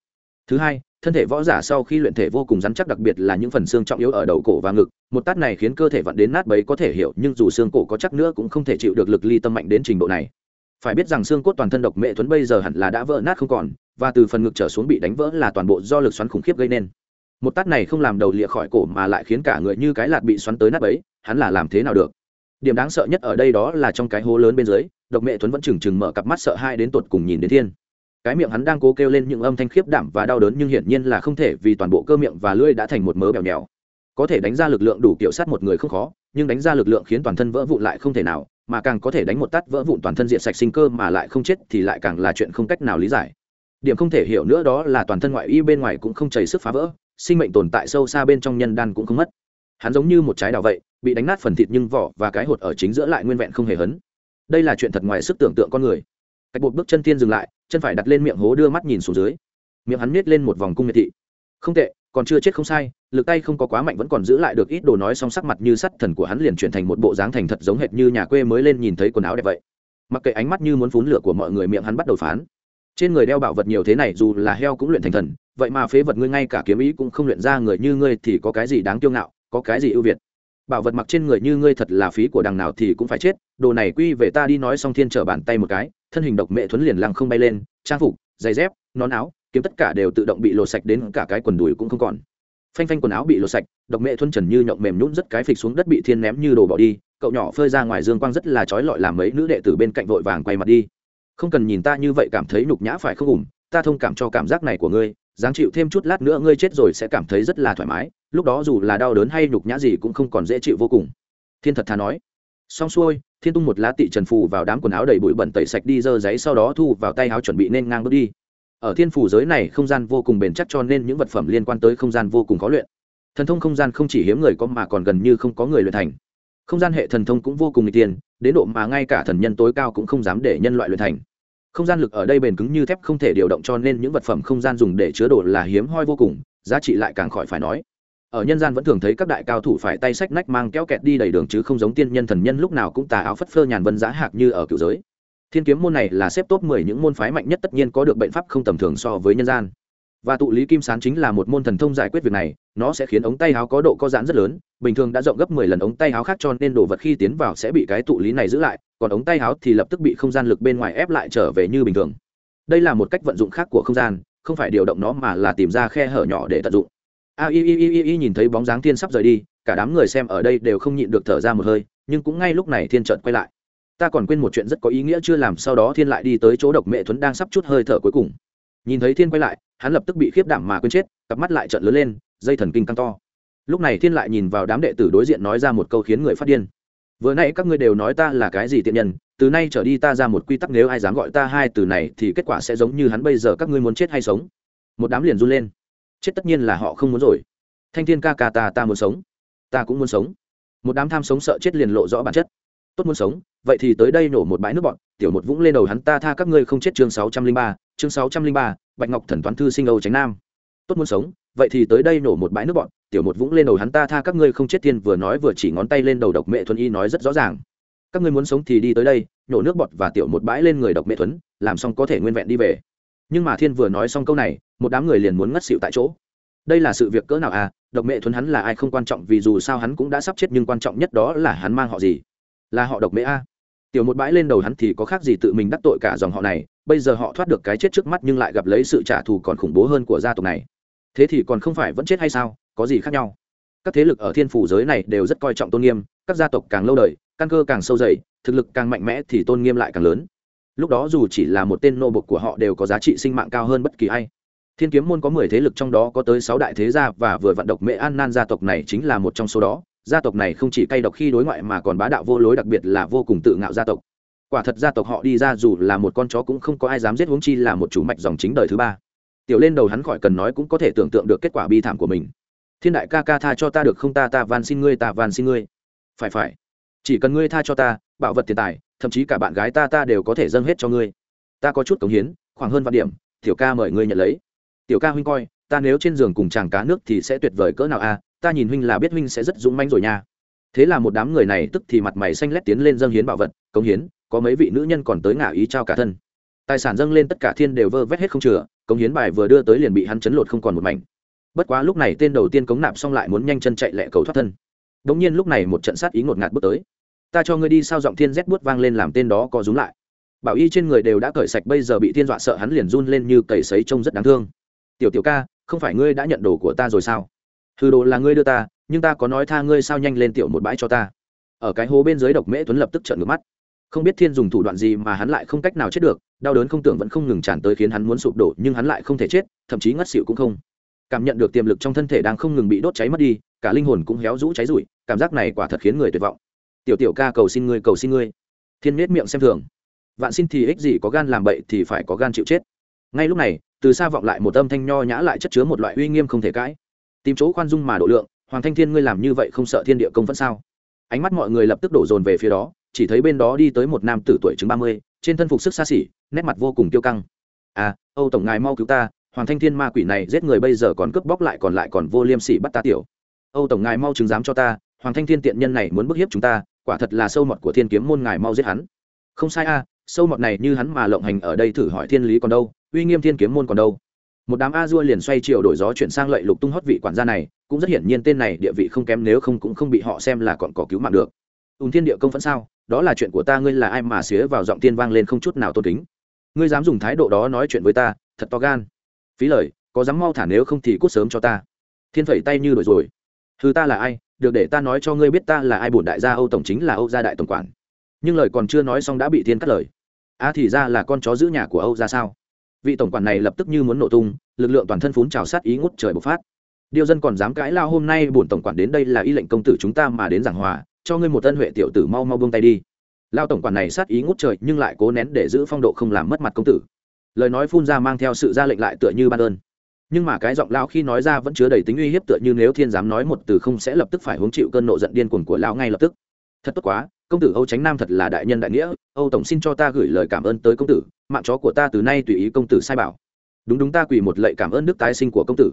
Thứ hai, thân thể võ giả sau khi luyện thể vô cùng rắn chắc đặc biệt là những phần xương trọng yếu ở đầu cổ và ngực, một tát này khiến cơ thể vặn đến nát bấy có thể hiểu, nhưng dù xương cổ có chắc nữa cũng không thể chịu được lực ly tâm mạnh đến trình độ này phải biết rằng xương cốt toàn thân độc mệ thuấn bây giờ hẳn là đã vỡ nát không còn và từ phần ngực trở xuống bị đánh vỡ là toàn bộ do lực xoắn khủng khiếp gây nên. Một tát này không làm đầu lịa khỏi cổ mà lại khiến cả người như cái lạt bị xoắn tới nát ấy, hắn là làm thế nào được? Điểm đáng sợ nhất ở đây đó là trong cái hố lớn bên dưới độc mẹ thuấn vẫn chừng chừng mở cặp mắt sợ hai đến tột cùng nhìn đến thiên. Cái miệng hắn đang cố kêu lên những âm thanh khiếp đảm và đau đớn nhưng hiển nhiên là không thể vì toàn bộ cơ miệng và lưỡi đã thành một mớ bèo nhèo. Có thể đánh ra lực lượng đủ kiểu sát một người không khó nhưng đánh ra lực lượng khiến toàn thân vỡ vụn lại không thể nào mà càng có thể đánh một tát vỡ vụn toàn thân diện sạch sinh cơ mà lại không chết thì lại càng là chuyện không cách nào lý giải. Điểm không thể hiểu nữa đó là toàn thân ngoại y bên ngoài cũng không chảy sức phá vỡ, sinh mệnh tồn tại sâu xa bên trong nhân đan cũng không mất. Hắn giống như một trái đào vậy, bị đánh nát phần thịt nhưng vỏ và cái hột ở chính giữa lại nguyên vẹn không hề hấn. Đây là chuyện thật ngoài sức tưởng tượng con người. Cách bột bước chân tiên dừng lại, chân phải đặt lên miệng hố đưa mắt nhìn xuống dưới. Miệng hắn miết lên một vòng cung miệt thị. Không tệ, còn chưa chết không sai lực tay không có quá mạnh vẫn còn giữ lại được ít đồ nói song sắc mặt như sắt, thần của hắn liền chuyển thành một bộ dáng thành thật giống hệt như nhà quê mới lên nhìn thấy quần áo đẹp vậy. Mặc kệ ánh mắt như muốn phún lửa của mọi người miệng hắn bắt đầu phán. Trên người đeo bảo vật nhiều thế này, dù là heo cũng luyện thành thần, vậy mà phế vật ngươi ngay cả kiếm ý cũng không luyện ra, người như ngươi thì có cái gì đáng kiêu ngạo, có cái gì ưu việt? Bảo vật mặc trên người như ngươi thật là phí của đằng nào thì cũng phải chết, đồ này quy về ta đi nói xong thiên trở bàn tay một cái, thân hình độc mẹ thuấn liền lăng không bay lên, trang phục, giày dép, nón áo, kiếm tất cả đều tự động bị lột sạch đến cả cái quần đùi cũng không còn phanh phanh quần áo bị lột sạch, độc mẹ thuân trần như nhộng mềm nhún rất cái phịch xuống đất bị thiên ném như đồ bỏ đi, cậu nhỏ phơi ra ngoài dương quang rất là trói lọi làm mấy nữ đệ tử bên cạnh vội vàng quay mặt đi. Không cần nhìn ta như vậy cảm thấy nhục nhã phải không ủng ta thông cảm cho cảm giác này của ngươi, dáng chịu thêm chút lát nữa ngươi chết rồi sẽ cảm thấy rất là thoải mái, lúc đó dù là đau đớn hay nhục nhã gì cũng không còn dễ chịu vô cùng. Thiên thật thà nói. Xong xuôi, thiên tung một lá tị trần phù vào đám quần áo đầy bụi bẩn tẩy sạch đi dơ giấy sau đó thu vào tay áo chuẩn bị nên ngang bước đi ở thiên phủ giới này không gian vô cùng bền chắc cho nên những vật phẩm liên quan tới không gian vô cùng khó luyện. Thần thông không gian không chỉ hiếm người có mà còn gần như không có người luyện thành. Không gian hệ thần thông cũng vô cùng n tiền, đến độ mà ngay cả thần nhân tối cao cũng không dám để nhân loại luyện thành. Không gian lực ở đây bền cứng như thép không thể điều động cho nên những vật phẩm không gian dùng để chứa đồ là hiếm hoi vô cùng, giá trị lại càng khỏi phải nói. Ở nhân gian vẫn thường thấy các đại cao thủ phải tay sách nách mang kéo kẹt đi đầy đường chứ không giống tiên nhân thần nhân lúc nào cũng tà áo phất phơ nhàn vân giá hạc như ở cựu giới thiên kiếm môn này là xếp top mười những môn phái mạnh nhất, tất nhiên có được bệnh pháp không tầm thường so với nhân gian. Và tụ lý kim sán chính là một môn thần thông giải quyết việc này, nó sẽ khiến ống tay áo có độ co giãn rất lớn, bình thường đã rộng gấp mười lần ống tay áo khác cho nên đồ vật khi tiến vào sẽ bị cái tụ lý này giữ lại, còn ống tay áo thì lập tức bị không gian lực bên ngoài ép lại trở về như bình thường. Đây là một cách vận dụng khác của không gian, không phải điều động nó mà là tìm ra khe hở nhỏ để tận dụng. A, y y y y nhìn thấy bóng dáng thiên sắp rời đi, cả đám người xem ở đây đều không nhịn được thở ra một hơi, nhưng cũng ngay lúc này thiên trợt quay lại ta còn quên một chuyện rất có ý nghĩa chưa làm sau đó thiên lại đi tới chỗ độc mẹ thuấn đang sắp chút hơi thở cuối cùng. Nhìn thấy thiên quay lại, hắn lập tức bị khiếp đảm mà quên chết, cặp mắt lại trợn lớn lên, dây thần kinh căng to. Lúc này thiên lại nhìn vào đám đệ tử đối diện nói ra một câu khiến người phát điên. Vừa nãy các ngươi đều nói ta là cái gì tiện nhân, từ nay trở đi ta ra một quy tắc nếu ai dám gọi ta hai từ này thì kết quả sẽ giống như hắn bây giờ các ngươi muốn chết hay sống. Một đám liền run lên. Chết tất nhiên là họ không muốn rồi. Thanh thiên ca ca ta ta muốn sống. Ta cũng muốn sống. Một đám tham sống sợ chết liền lộ rõ bản chất tốt muốn sống, vậy thì tới đây nổ một bãi nước bọn tiểu một vũng lên đầu hắn ta tha các ngươi không chết chương sáu trăm linh ba, chương sáu trăm linh ba, bạch ngọc thần toán thư sinh âu tránh nam. Tốt muốn sống, vậy thì tới đây nổ một bãi nước bọn tiểu một vũng lên đầu hắn ta tha các ngươi không chết tiên vừa nói vừa chỉ ngón tay lên đầu độc mẹ thuần y nói rất rõ ràng. Các ngươi muốn sống thì đi tới đây, nổ nước bọt và tiểu một bãi lên người độc mẹ thuấn làm xong có thể nguyên vẹn đi về. Nhưng mà thiên vừa nói xong câu này, một đám người liền muốn ngất xịu tại chỗ. Đây là sự việc cỡ nào à độc mẹ thuấn hắn là ai không quan trọng vì dù sao hắn cũng đã sắp chết nhưng quan trọng nhất đó là hắn mang họ gì là họ độc mễ a. Tiểu một bãi lên đầu hắn thì có khác gì tự mình đắc tội cả dòng họ này, bây giờ họ thoát được cái chết trước mắt nhưng lại gặp lấy sự trả thù còn khủng bố hơn của gia tộc này. Thế thì còn không phải vẫn chết hay sao, có gì khác nhau? Các thế lực ở thiên phủ giới này đều rất coi trọng tôn nghiêm, các gia tộc càng lâu đời, căn cơ càng sâu dày, thực lực càng mạnh mẽ thì tôn nghiêm lại càng lớn. Lúc đó dù chỉ là một tên nô bộc của họ đều có giá trị sinh mạng cao hơn bất kỳ ai. Thiên kiếm môn có mười thế lực trong đó có tới sáu đại thế gia và vừa vận độc mễ an nan gia tộc này chính là một trong số đó gia tộc này không chỉ cay độc khi đối ngoại mà còn bá đạo vô lối, đặc biệt là vô cùng tự ngạo gia tộc. Quả thật gia tộc họ đi ra dù là một con chó cũng không có ai dám giết huống chi là một chủ mạch dòng chính đời thứ ba. Tiểu lên đầu hắn khỏi cần nói cũng có thể tưởng tượng được kết quả bi thảm của mình. Thiên đại ca ca tha cho ta được không ta ta van xin ngươi, ta van xin ngươi. Phải phải. Chỉ cần ngươi tha cho ta bảo vật tiền tài, thậm chí cả bạn gái ta ta đều có thể dâng hết cho ngươi. Ta có chút cống hiến, khoảng hơn vạn điểm, tiểu ca mời ngươi nhận lấy. Tiểu ca huynh coi, ta nếu trên giường cùng chàng cá nước thì sẽ tuyệt vời cỡ nào a ta nhìn huynh là biết huynh sẽ rất dũng manh rồi nha. Thế là một đám người này tức thì mặt mày xanh lét tiến lên dâng hiến bảo vật, cống hiến, có mấy vị nữ nhân còn tới ngả ý trao cả thân. Tài sản dâng lên tất cả thiên đều vơ vét hết không chừa, cống hiến bài vừa đưa tới liền bị hắn chấn lột không còn một mảnh. Bất quá lúc này tên đầu tiên cống nạp xong lại muốn nhanh chân chạy lẹ cầu thoát thân. Đống nhiên lúc này một trận sát ý ngột ngạt bước tới. Ta cho ngươi đi sao? giọng thiên rét buốt vang lên làm tên đó có rúm lại. Bảo y trên người đều đã cởi sạch, bây giờ bị thiên dọa sợ hắn liền run lên như cầy sấy trông rất đáng thương. Tiểu tiểu ca, không phải ngươi đã nhận đồ của ta rồi sao? Hư đồ là ngươi đưa ta, nhưng ta có nói tha ngươi sao nhanh lên tiểu một bãi cho ta. Ở cái hố bên dưới độc mễ tuấn lập tức trợn ngược mắt. Không biết thiên dùng thủ đoạn gì mà hắn lại không cách nào chết được, đau đớn không tưởng vẫn không ngừng tràn tới khiến hắn muốn sụp đổ, nhưng hắn lại không thể chết, thậm chí ngất xỉu cũng không. Cảm nhận được tiềm lực trong thân thể đang không ngừng bị đốt cháy mất đi, cả linh hồn cũng héo rũ cháy rụi, cảm giác này quả thật khiến người tuyệt vọng. Tiểu tiểu ca cầu xin ngươi, cầu xin ngươi. Thiên miết miệng xem thường. Vạn xin thì ích gì có gan làm bậy thì phải có gan chịu chết. Ngay lúc này, từ xa vọng lại một âm thanh nho nhã lại chất chứa một loại uy nghiêm không thể cãi tìm chỗ khoan dung mà độ lượng, hoàng thanh thiên ngươi làm như vậy không sợ thiên địa công vẫn sao? Ánh mắt mọi người lập tức đổ dồn về phía đó, chỉ thấy bên đó đi tới một nam tử tuổi chừng ba mươi, trên thân phục sức xa xỉ, nét mặt vô cùng tiêu căng. À âu tổng ngài mau cứu ta, hoàng thanh thiên ma quỷ này giết người bây giờ còn cướp bóc lại còn lại còn vô liêm sỉ bắt ta tiểu. Âu tổng ngài mau chứng giám cho ta, hoàng thanh thiên tiện nhân này muốn bức hiếp chúng ta, quả thật là sâu mọt của thiên kiếm môn ngài mau giết hắn. Không sai a sâu mọt này như hắn mà lộng hành ở đây thử hỏi thiên lý còn đâu, uy nghiêm thiên kiếm môn còn đâu một đám a dua liền xoay chiều đổi gió chuyển sang lợi lục tung hót vị quản gia này, cũng rất hiển nhiên tên này địa vị không kém nếu không cũng không bị họ xem là còn có cứu mạng được. Ùn thiên địa công phẫn sao? Đó là chuyện của ta, ngươi là ai mà xía vào giọng tiên vang lên không chút nào tôn kính? Ngươi dám dùng thái độ đó nói chuyện với ta, thật to gan. Phí lời, có dám mau thả nếu không thì cút sớm cho ta. Thiên phẩy tay như đổi rồi. Thứ ta là ai? Được để ta nói cho ngươi biết ta là ai, bổn đại gia âu tổng chính là âu gia đại tổng quản. Nhưng lời còn chưa nói xong đã bị thiên cắt lời. A à thì ra là con chó giữ nhà của âu ra sao? Vị tổng quản này lập tức như muốn nổ tung, lực lượng toàn thân phún trào sát ý ngút trời bộc phát. Điều dân còn dám cãi lao hôm nay, bổn tổng quản đến đây là y lệnh công tử chúng ta mà đến giảng hòa, cho ngươi một tân huệ tiểu tử mau mau buông tay đi. Lao tổng quản này sát ý ngút trời, nhưng lại cố nén để giữ phong độ không làm mất mặt công tử. Lời nói phun ra mang theo sự ra lệnh lại tựa như ban ơn. Nhưng mà cái giọng lao khi nói ra vẫn chứa đầy tính uy hiếp tựa như nếu thiên dám nói một từ không sẽ lập tức phải hứng chịu cơn nộ giận điên cuồng của lao ngay lập tức. Thật tốt quá, công tử âu tránh nam thật là đại nhân đại nghĩa, âu tổng xin cho ta gửi lời cảm ơn tới công tử mạng chó của ta từ nay tùy ý công tử sai bảo. Đúng đúng ta quỳ một lệ cảm ơn đức tái sinh của công tử.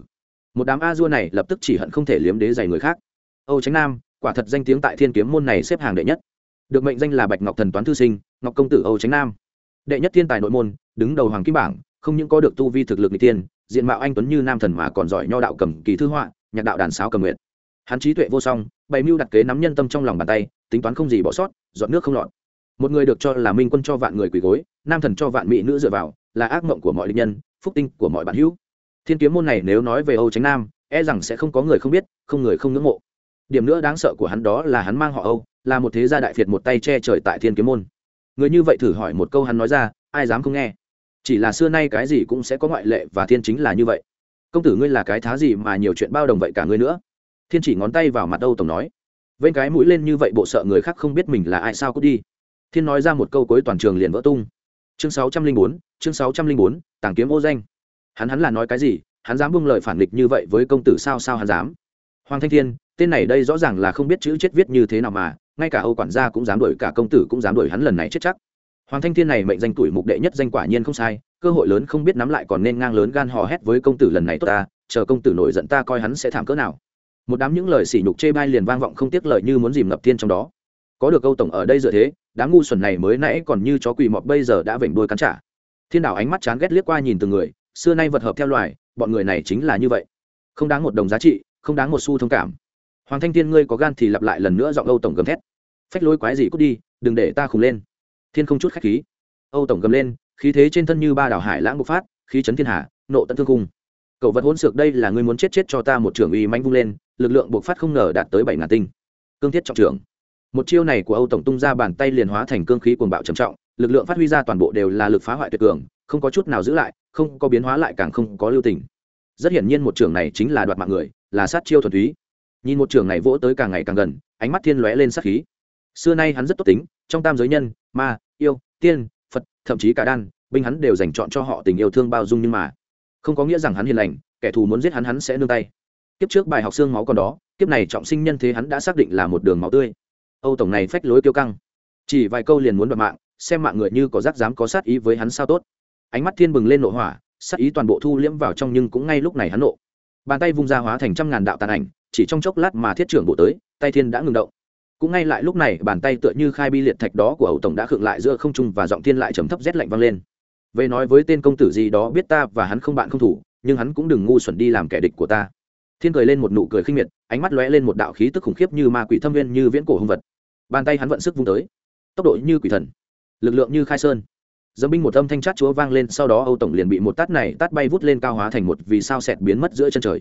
Một đám a dua này lập tức chỉ hận không thể liếm đế giày người khác. Âu tránh nam, quả thật danh tiếng tại thiên kiếm môn này xếp hàng đệ nhất. Được mệnh danh là bạch ngọc thần toán thư sinh, ngọc công tử âu tránh nam. Đệ nhất thiên tài nội môn, đứng đầu hoàng kim bảng, không những có được tu vi thực lực n tiên diện mạo anh tuấn như nam thần mà còn giỏi nho đạo cầm kỳ thư họa, nhạc đạo đàn sáo cầm nguyện hắn trí tuệ vô song, bày mưu đặt kế nắm nhân tâm trong lòng bàn tay, tính toán không gì bỏ sót dọn nước không lọt. Một người được cho là minh quân cho vạn người quỳ gối nam thần cho vạn mỹ nữ dựa vào, là ác mộng của mọi linh nhân, phúc tinh của mọi bạn hữu. Thiên kiếm môn này nếu nói về âu tránh nam e rằng sẽ không có người không biết, không người không ngưỡng mộ. Điểm nữa đáng sợ của hắn đó là hắn mang họ âu, là một thế gia đại việt một tay che trời tại thiên kiếm môn. Người như vậy thử hỏi một câu hắn nói ra, ai dám không nghe? Chỉ là xưa nay cái gì cũng sẽ có ngoại lệ và thiên chính là như vậy. Công tử ngươi là cái thá gì mà nhiều chuyện bao đồng vậy cả ngươi nữa? Thiên chỉ ngón tay vào mặt âu tổng nói. Vênh cái mũi lên như vậy bộ sợ người khác không biết mình là ai sao cút đi. Thiên nói ra một câu cuối toàn trường liền vỡ tung chương sáu trăm linh bốn, chương sáu trăm linh bốn, tàng kiếm ô danh. Hắn hắn là nói cái gì, hắn dám buông lời phản nghịch như vậy với công tử sao sao hắn dám? Hoàng thanh thiên, tên này đây rõ ràng là không biết chữ chết viết như thế nào mà, ngay cả âu quản gia cũng dám đuổi, cả công tử cũng dám đuổi hắn lần này chết chắc. Hoàng thanh thiên này mệnh danh tuổi mục đệ nhất danh quả nhiên không sai, cơ hội lớn không biết nắm lại còn nên ngang lớn gan hò hét với công tử lần này tốt ta, chờ công tử nổi giận ta coi hắn sẽ thảm cỡ nào. Một đám những lời sỉ nhục chê bai liền vang vọng không tiếc lời như muốn dìm ngập thiên trong đó. Có được câu tổng ở đây dựa thế đám ngu xuẩn này mới nãy còn như chó quỳ mọt bây giờ đã vểnh đôi cắn trả. Thiên đảo ánh mắt chán ghét liếc qua nhìn từng người, xưa nay vật hợp theo loài, bọn người này chính là như vậy. Không đáng một đồng giá trị, không đáng một xu thông cảm. Hoàng thanh thiên, ngươi có gan thì lặp lại lần nữa giọng âu tổng gầm thét. Phách lối quái gì cút đi, đừng để ta khùng lên. Thiên không chút khách khí. Âu tổng gầm lên, khí thế trên thân như ba đảo hải lãng bộc phát, khí chấn thiên hạ, nộ tận thương cung cậu vật hỗn xược đây là ngươi muốn chết chết cho ta một trưởng uy manh vung lên, lực lượng bộc phát không ngờ đạt tới bảy ngàn tinh. Cương thiết trọng trưởng một chiêu này của âu tổng tung ra bàn tay liền hóa thành cương khí cuồng bạo trầm trọng, lực lượng phát huy ra toàn bộ đều là lực phá hoại tuyệt cường, không có chút nào giữ lại, không có biến hóa lại càng không có lưu tình. Rất hiển nhiên một trường này chính là đoạt mạng người, là sát chiêu thuần túy. Nhìn một trường này vỗ tới càng ngày càng gần, ánh mắt thiên lóe lên sát khí. Xưa nay hắn rất tốt tính, trong tam giới nhân, ma, yêu, tiên, phật, thậm chí cả đan, binh hắn đều dành chọn cho họ tình yêu thương bao dung nhưng mà. Không có nghĩa rằng hắn hiền lành, kẻ thù muốn giết hắn hắn sẽ nương tay. Kiếp trước bài học xương máu còn đó, kiếp này trọng sinh nhân thế hắn đã xác định là một đường máu tươi âu tổng này phách lối kiêu căng. Chỉ vài câu liền muốn đoạt mạng, xem mạng người như có rác dám có sát ý với hắn sao tốt. Ánh mắt thiên bừng lên nộ hỏa, sát ý toàn bộ thu liễm vào trong nhưng cũng ngay lúc này hắn nộ. Bàn tay vung ra hóa thành trăm ngàn đạo tàn ảnh, chỉ trong chốc lát mà thiết trưởng bộ tới, tay thiên đã ngừng động. Cũng ngay lại lúc này, bàn tay tựa như khai bi liệt thạch đó của ẩu tổng đã khựng lại giữa không trung và giọng thiên lại trầm thấp rét lạnh vang lên. Về nói với tên công tử gì đó biết ta và hắn không bạn không thủ, nhưng hắn cũng đừng ngu xuẩn đi làm kẻ địch của ta. Thiên cười lên một nụ cười khinh miệt, ánh mắt lóe lên một đạo khí tức khủng khiếp như ma quỷ thâm viên như viễn cổ hung vật bàn tay hắn vận sức vung tới. Tốc độ như quỷ thần, lực lượng như khai sơn. Dâm binh một âm thanh chát chúa vang lên, sau đó âu tổng liền bị một tát này tát bay vút lên cao hóa thành một vì sao sẹt biến mất giữa chân trời.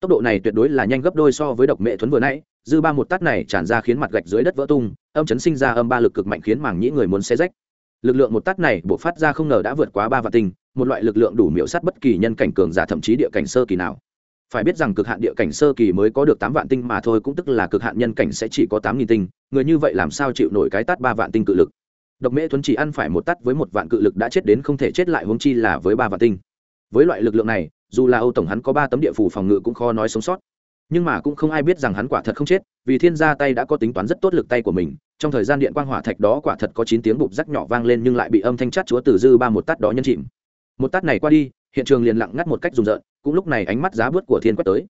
Tốc độ này tuyệt đối là nhanh gấp đôi so với độc mệ thuấn vừa nãy, dư ba một tát này tràn ra khiến mặt gạch dưới đất vỡ tung, âm chấn sinh ra âm ba lực cực mạnh khiến mảng nhĩ người muốn xe rách. Lực lượng một tát này buộc phát ra không ngờ đã vượt quá ba vạn tinh, một loại lực lượng đủ miễu sát bất kỳ nhân cảnh cường giả thậm chí địa cảnh sơ kỳ nào phải biết rằng cực hạn địa cảnh sơ kỳ mới có được tám vạn tinh mà thôi, cũng tức là cực hạn nhân cảnh sẽ chỉ có tám nghìn tinh. Người như vậy làm sao chịu nổi cái tát ba vạn tinh cự lực? Độc mễ thuấn chỉ ăn phải một tát với một vạn cự lực đã chết đến không thể chết lại huống chi là với ba vạn tinh. Với loại lực lượng này, dù là âu tổng hắn có ba tấm địa phủ phòng ngự cũng khó nói sống sót. Nhưng mà cũng không ai biết rằng hắn quả thật không chết, vì thiên gia tay đã có tính toán rất tốt lực tay của mình. Trong thời gian điện quang hỏa thạch đó quả thật có chín tiếng bục rắc nhỏ vang lên nhưng lại bị âm thanh chát chúa từ dư ba một tát đó nhân chìm. Một tát này qua đi hiện trường liền lặng ngắt một cách rùng rợn, cũng lúc này ánh mắt giá bớt của thiên quét tới.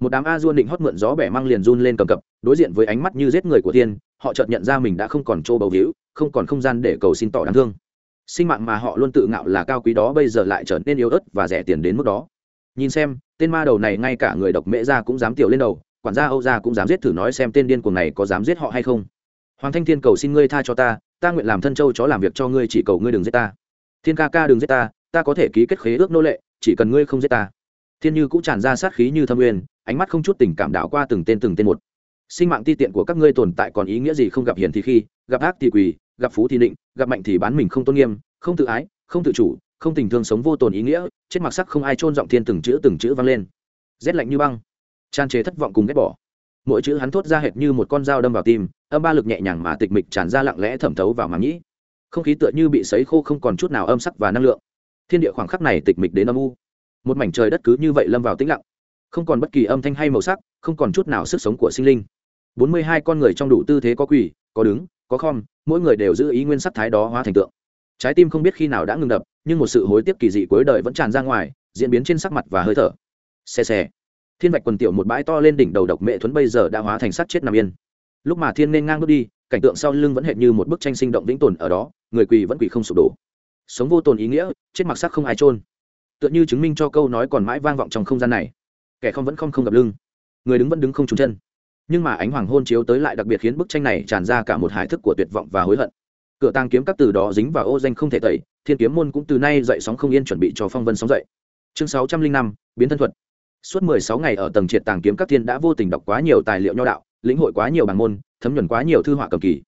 Một đám a duôn định hót mượn gió bẻ mang liền run lên cầm cập, đối diện với ánh mắt như giết người của thiên, họ chợt nhận ra mình đã không còn chỗ bầu hữu không còn không gian để cầu xin tỏ đáng thương. Sinh mạng mà họ luôn tự ngạo là cao quý đó bây giờ lại trở nên yếu ớt và rẻ tiền đến mức đó. Nhìn xem, tên ma đầu này ngay cả người độc mễ ra cũng dám tiểu lên đầu, quản gia âu gia cũng dám giết thử nói xem tên điên cuồng này có dám giết họ hay không. Hoàng thanh thiên cầu xin ngươi tha cho ta ta nguyện làm thân châu chó làm việc cho ngươi, chỉ cầu ngươi đừng giết ta. Thiên ca ca đừng giết ta ta có thể ký kết khế ước nô lệ, chỉ cần ngươi không giết ta. Thiên như cũng tràn ra sát khí như thâm uyên, ánh mắt không chút tình cảm đạo qua từng tên từng tên một. Sinh mạng ti tiện của các ngươi tồn tại còn ý nghĩa gì không gặp hiền thì khi, gặp ác thì quỳ, gặp phú thì định gặp mạnh thì bán mình không tôn nghiêm, không tự ái, không tự chủ, không tình thương sống vô tồn ý nghĩa chết mặc sắc không ai trôn giọng thiên từng chữ từng chữ vang lên. Rét lạnh như băng. Tràn chế thất vọng cùng ghét bỏ. Mỗi chữ hắn thốt ra hệt như một con dao đâm vào tim, âm ba lực nhẹ nhàng mà tịch mịch tràn ra lặng lẽ thẩm thấu vào màng nhĩ. Không khí tựa như bị sấy khô không còn chút nào âm sắc và năng lượng thiên địa khoảng khắc này tịch mịch đến âm u. Một mảnh trời đất cứ như vậy lâm vào tĩnh lặng. Không còn bất kỳ âm thanh hay màu sắc, không còn chút nào sức sống của sinh linh. Bốn mươi hai con người trong đủ tư thế có quỳ, có đứng, có khom, mỗi người đều giữ ý nguyên sắc thái đó hóa thành tượng. Trái tim không biết khi nào đã ngừng đập, nhưng một sự hối tiếc kỳ dị cuối đời vẫn tràn ra ngoài, diễn biến trên sắc mặt và hơi thở. Xe xe. Thiên vạch quần tiểu một bãi to lên đỉnh đầu độc mẹ thuấn bây giờ đã hóa thành sắc chết nằm yên. Lúc mà thiên nên ngang bước đi, cảnh tượng sau lưng vẫn hệt như một bức tranh sinh động vĩnh tồn ở đó, người quỳ vẫn quỳ không sụp đổ sống vô tồn ý nghĩa, chết mặc sắc không ai trôn tựa như chứng minh cho câu nói còn mãi vang vọng trong không gian này. Kẻ không vẫn không không gặp lưng, người đứng vẫn đứng không trúng chân. Nhưng mà ánh hoàng hôn chiếu tới lại đặc biệt khiến bức tranh này tràn ra cả một hải thức của tuyệt vọng và hối hận. Cửa tang kiếm các từ đó dính vào ô danh không thể tẩy, thiên kiếm môn cũng từ nay dậy sóng không yên chuẩn bị cho phong vân sóng dậy. Chương sáu trăm linh năm, biến thân thuật. Suốt mười sáu ngày ở tầng triệt tàng kiếm các thiên đã vô tình đọc quá nhiều tài liệu nho đạo, lĩnh hội quá nhiều bằng môn, thấm nhuần quá nhiều thư họa cầm kỳ.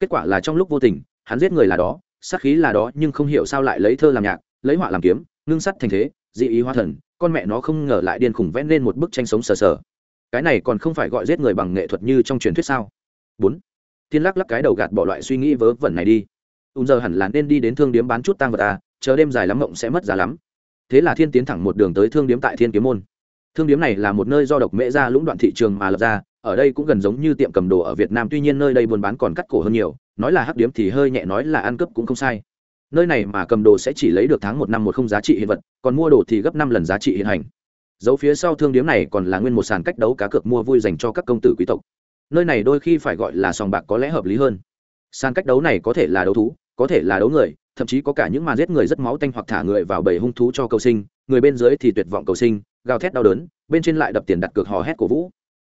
Kết quả là trong lúc vô tình, hắn giết người là đó sát khí là đó nhưng không hiểu sao lại lấy thơ làm nhạc, lấy họa làm kiếm, ngưng sắt thành thế, dị ý hoa thần, con mẹ nó không ngờ lại điên khủng vẽ lên một bức tranh sống sờ sờ. Cái này còn không phải gọi giết người bằng nghệ thuật như trong truyền thuyết sao? Bốn. Thiên lắc lắc cái đầu gạt bỏ loại suy nghĩ vớ vẩn này đi. Ùn giờ hẳn là nên đi đến thương điếm bán chút tang vật à chờ đêm dài lắm mộng sẽ mất giá lắm. Thế là thiên tiến thẳng một đường tới thương điếm tại thiên kiếm môn. Thương điếm này là một nơi do độc mễ ra lũng đoạn thị trường mà lập ra, ở đây cũng gần giống như tiệm cầm đồ ở việt nam, tuy nhiên nơi đây buôn bán còn cắt cổ hơn nhiều nói là hắc điếm thì hơi nhẹ nói là ăn cướp cũng không sai. Nơi này mà cầm đồ sẽ chỉ lấy được tháng một năm một không giá trị hiện vật, còn mua đồ thì gấp năm lần giá trị hiện hành. Dấu phía sau thương điếm này còn là nguyên một sàn cách đấu cá cược mua vui dành cho các công tử quý tộc. Nơi này đôi khi phải gọi là sòng bạc có lẽ hợp lý hơn. Sàn cách đấu này có thể là đấu thú, có thể là đấu người, thậm chí có cả những màn giết người rất máu tanh hoặc thả người vào bầy hung thú cho cầu sinh, người bên dưới thì tuyệt vọng cầu sinh, gào thét đau đớn, bên trên lại đập tiền đặt cược hò hét cổ vũ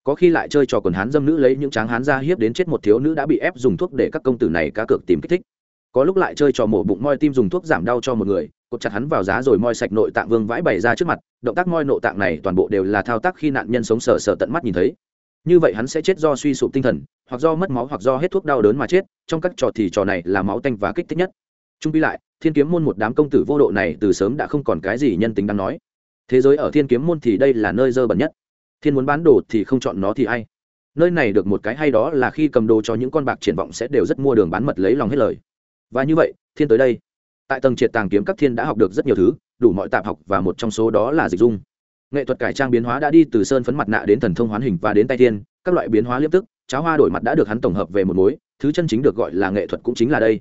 có khi lại chơi trò quần hán dâm nữ lấy những tráng hán ra hiếp đến chết một thiếu nữ đã bị ép dùng thuốc để các công tử này cá cược tìm kích thích. Có lúc lại chơi trò mổ bụng moi tim dùng thuốc giảm đau cho một người, cột chặt hắn vào giá rồi moi sạch nội tạng vương vãi bày ra trước mặt, động tác moi nội tạng này toàn bộ đều là thao tác khi nạn nhân sống sờ sờ tận mắt nhìn thấy. Như vậy hắn sẽ chết do suy sụp tinh thần, hoặc do mất máu hoặc do hết thuốc đau đớn mà chết, trong các trò thì trò này là máu tanh và kích thích nhất. Trung bi lại, thiên kiếm môn một đám công tử vô độ này từ sớm đã không còn cái gì nhân tính đáng nói. Thế giới ở thiên kiếm môn thì đây là nơi dơ bẩn nhất thiên muốn bán đồ thì không chọn nó thì ai. Nơi này được một cái hay đó là khi cầm đồ cho những con bạc triển vọng sẽ đều rất mua đường bán mật lấy lòng hết lời. Và như vậy, thiên tới đây. Tại tầng triệt tàng kiếm các thiên đã học được rất nhiều thứ, đủ mọi tạp học và một trong số đó là dịch dung. Nghệ thuật cải trang biến hóa đã đi từ sơn phấn mặt nạ đến thần thông hoán hình và đến tay thiên, các loại biến hóa liếp tức, cháo hoa đổi mặt đã được hắn tổng hợp về một mối, thứ chân chính được gọi là nghệ thuật cũng chính là đây.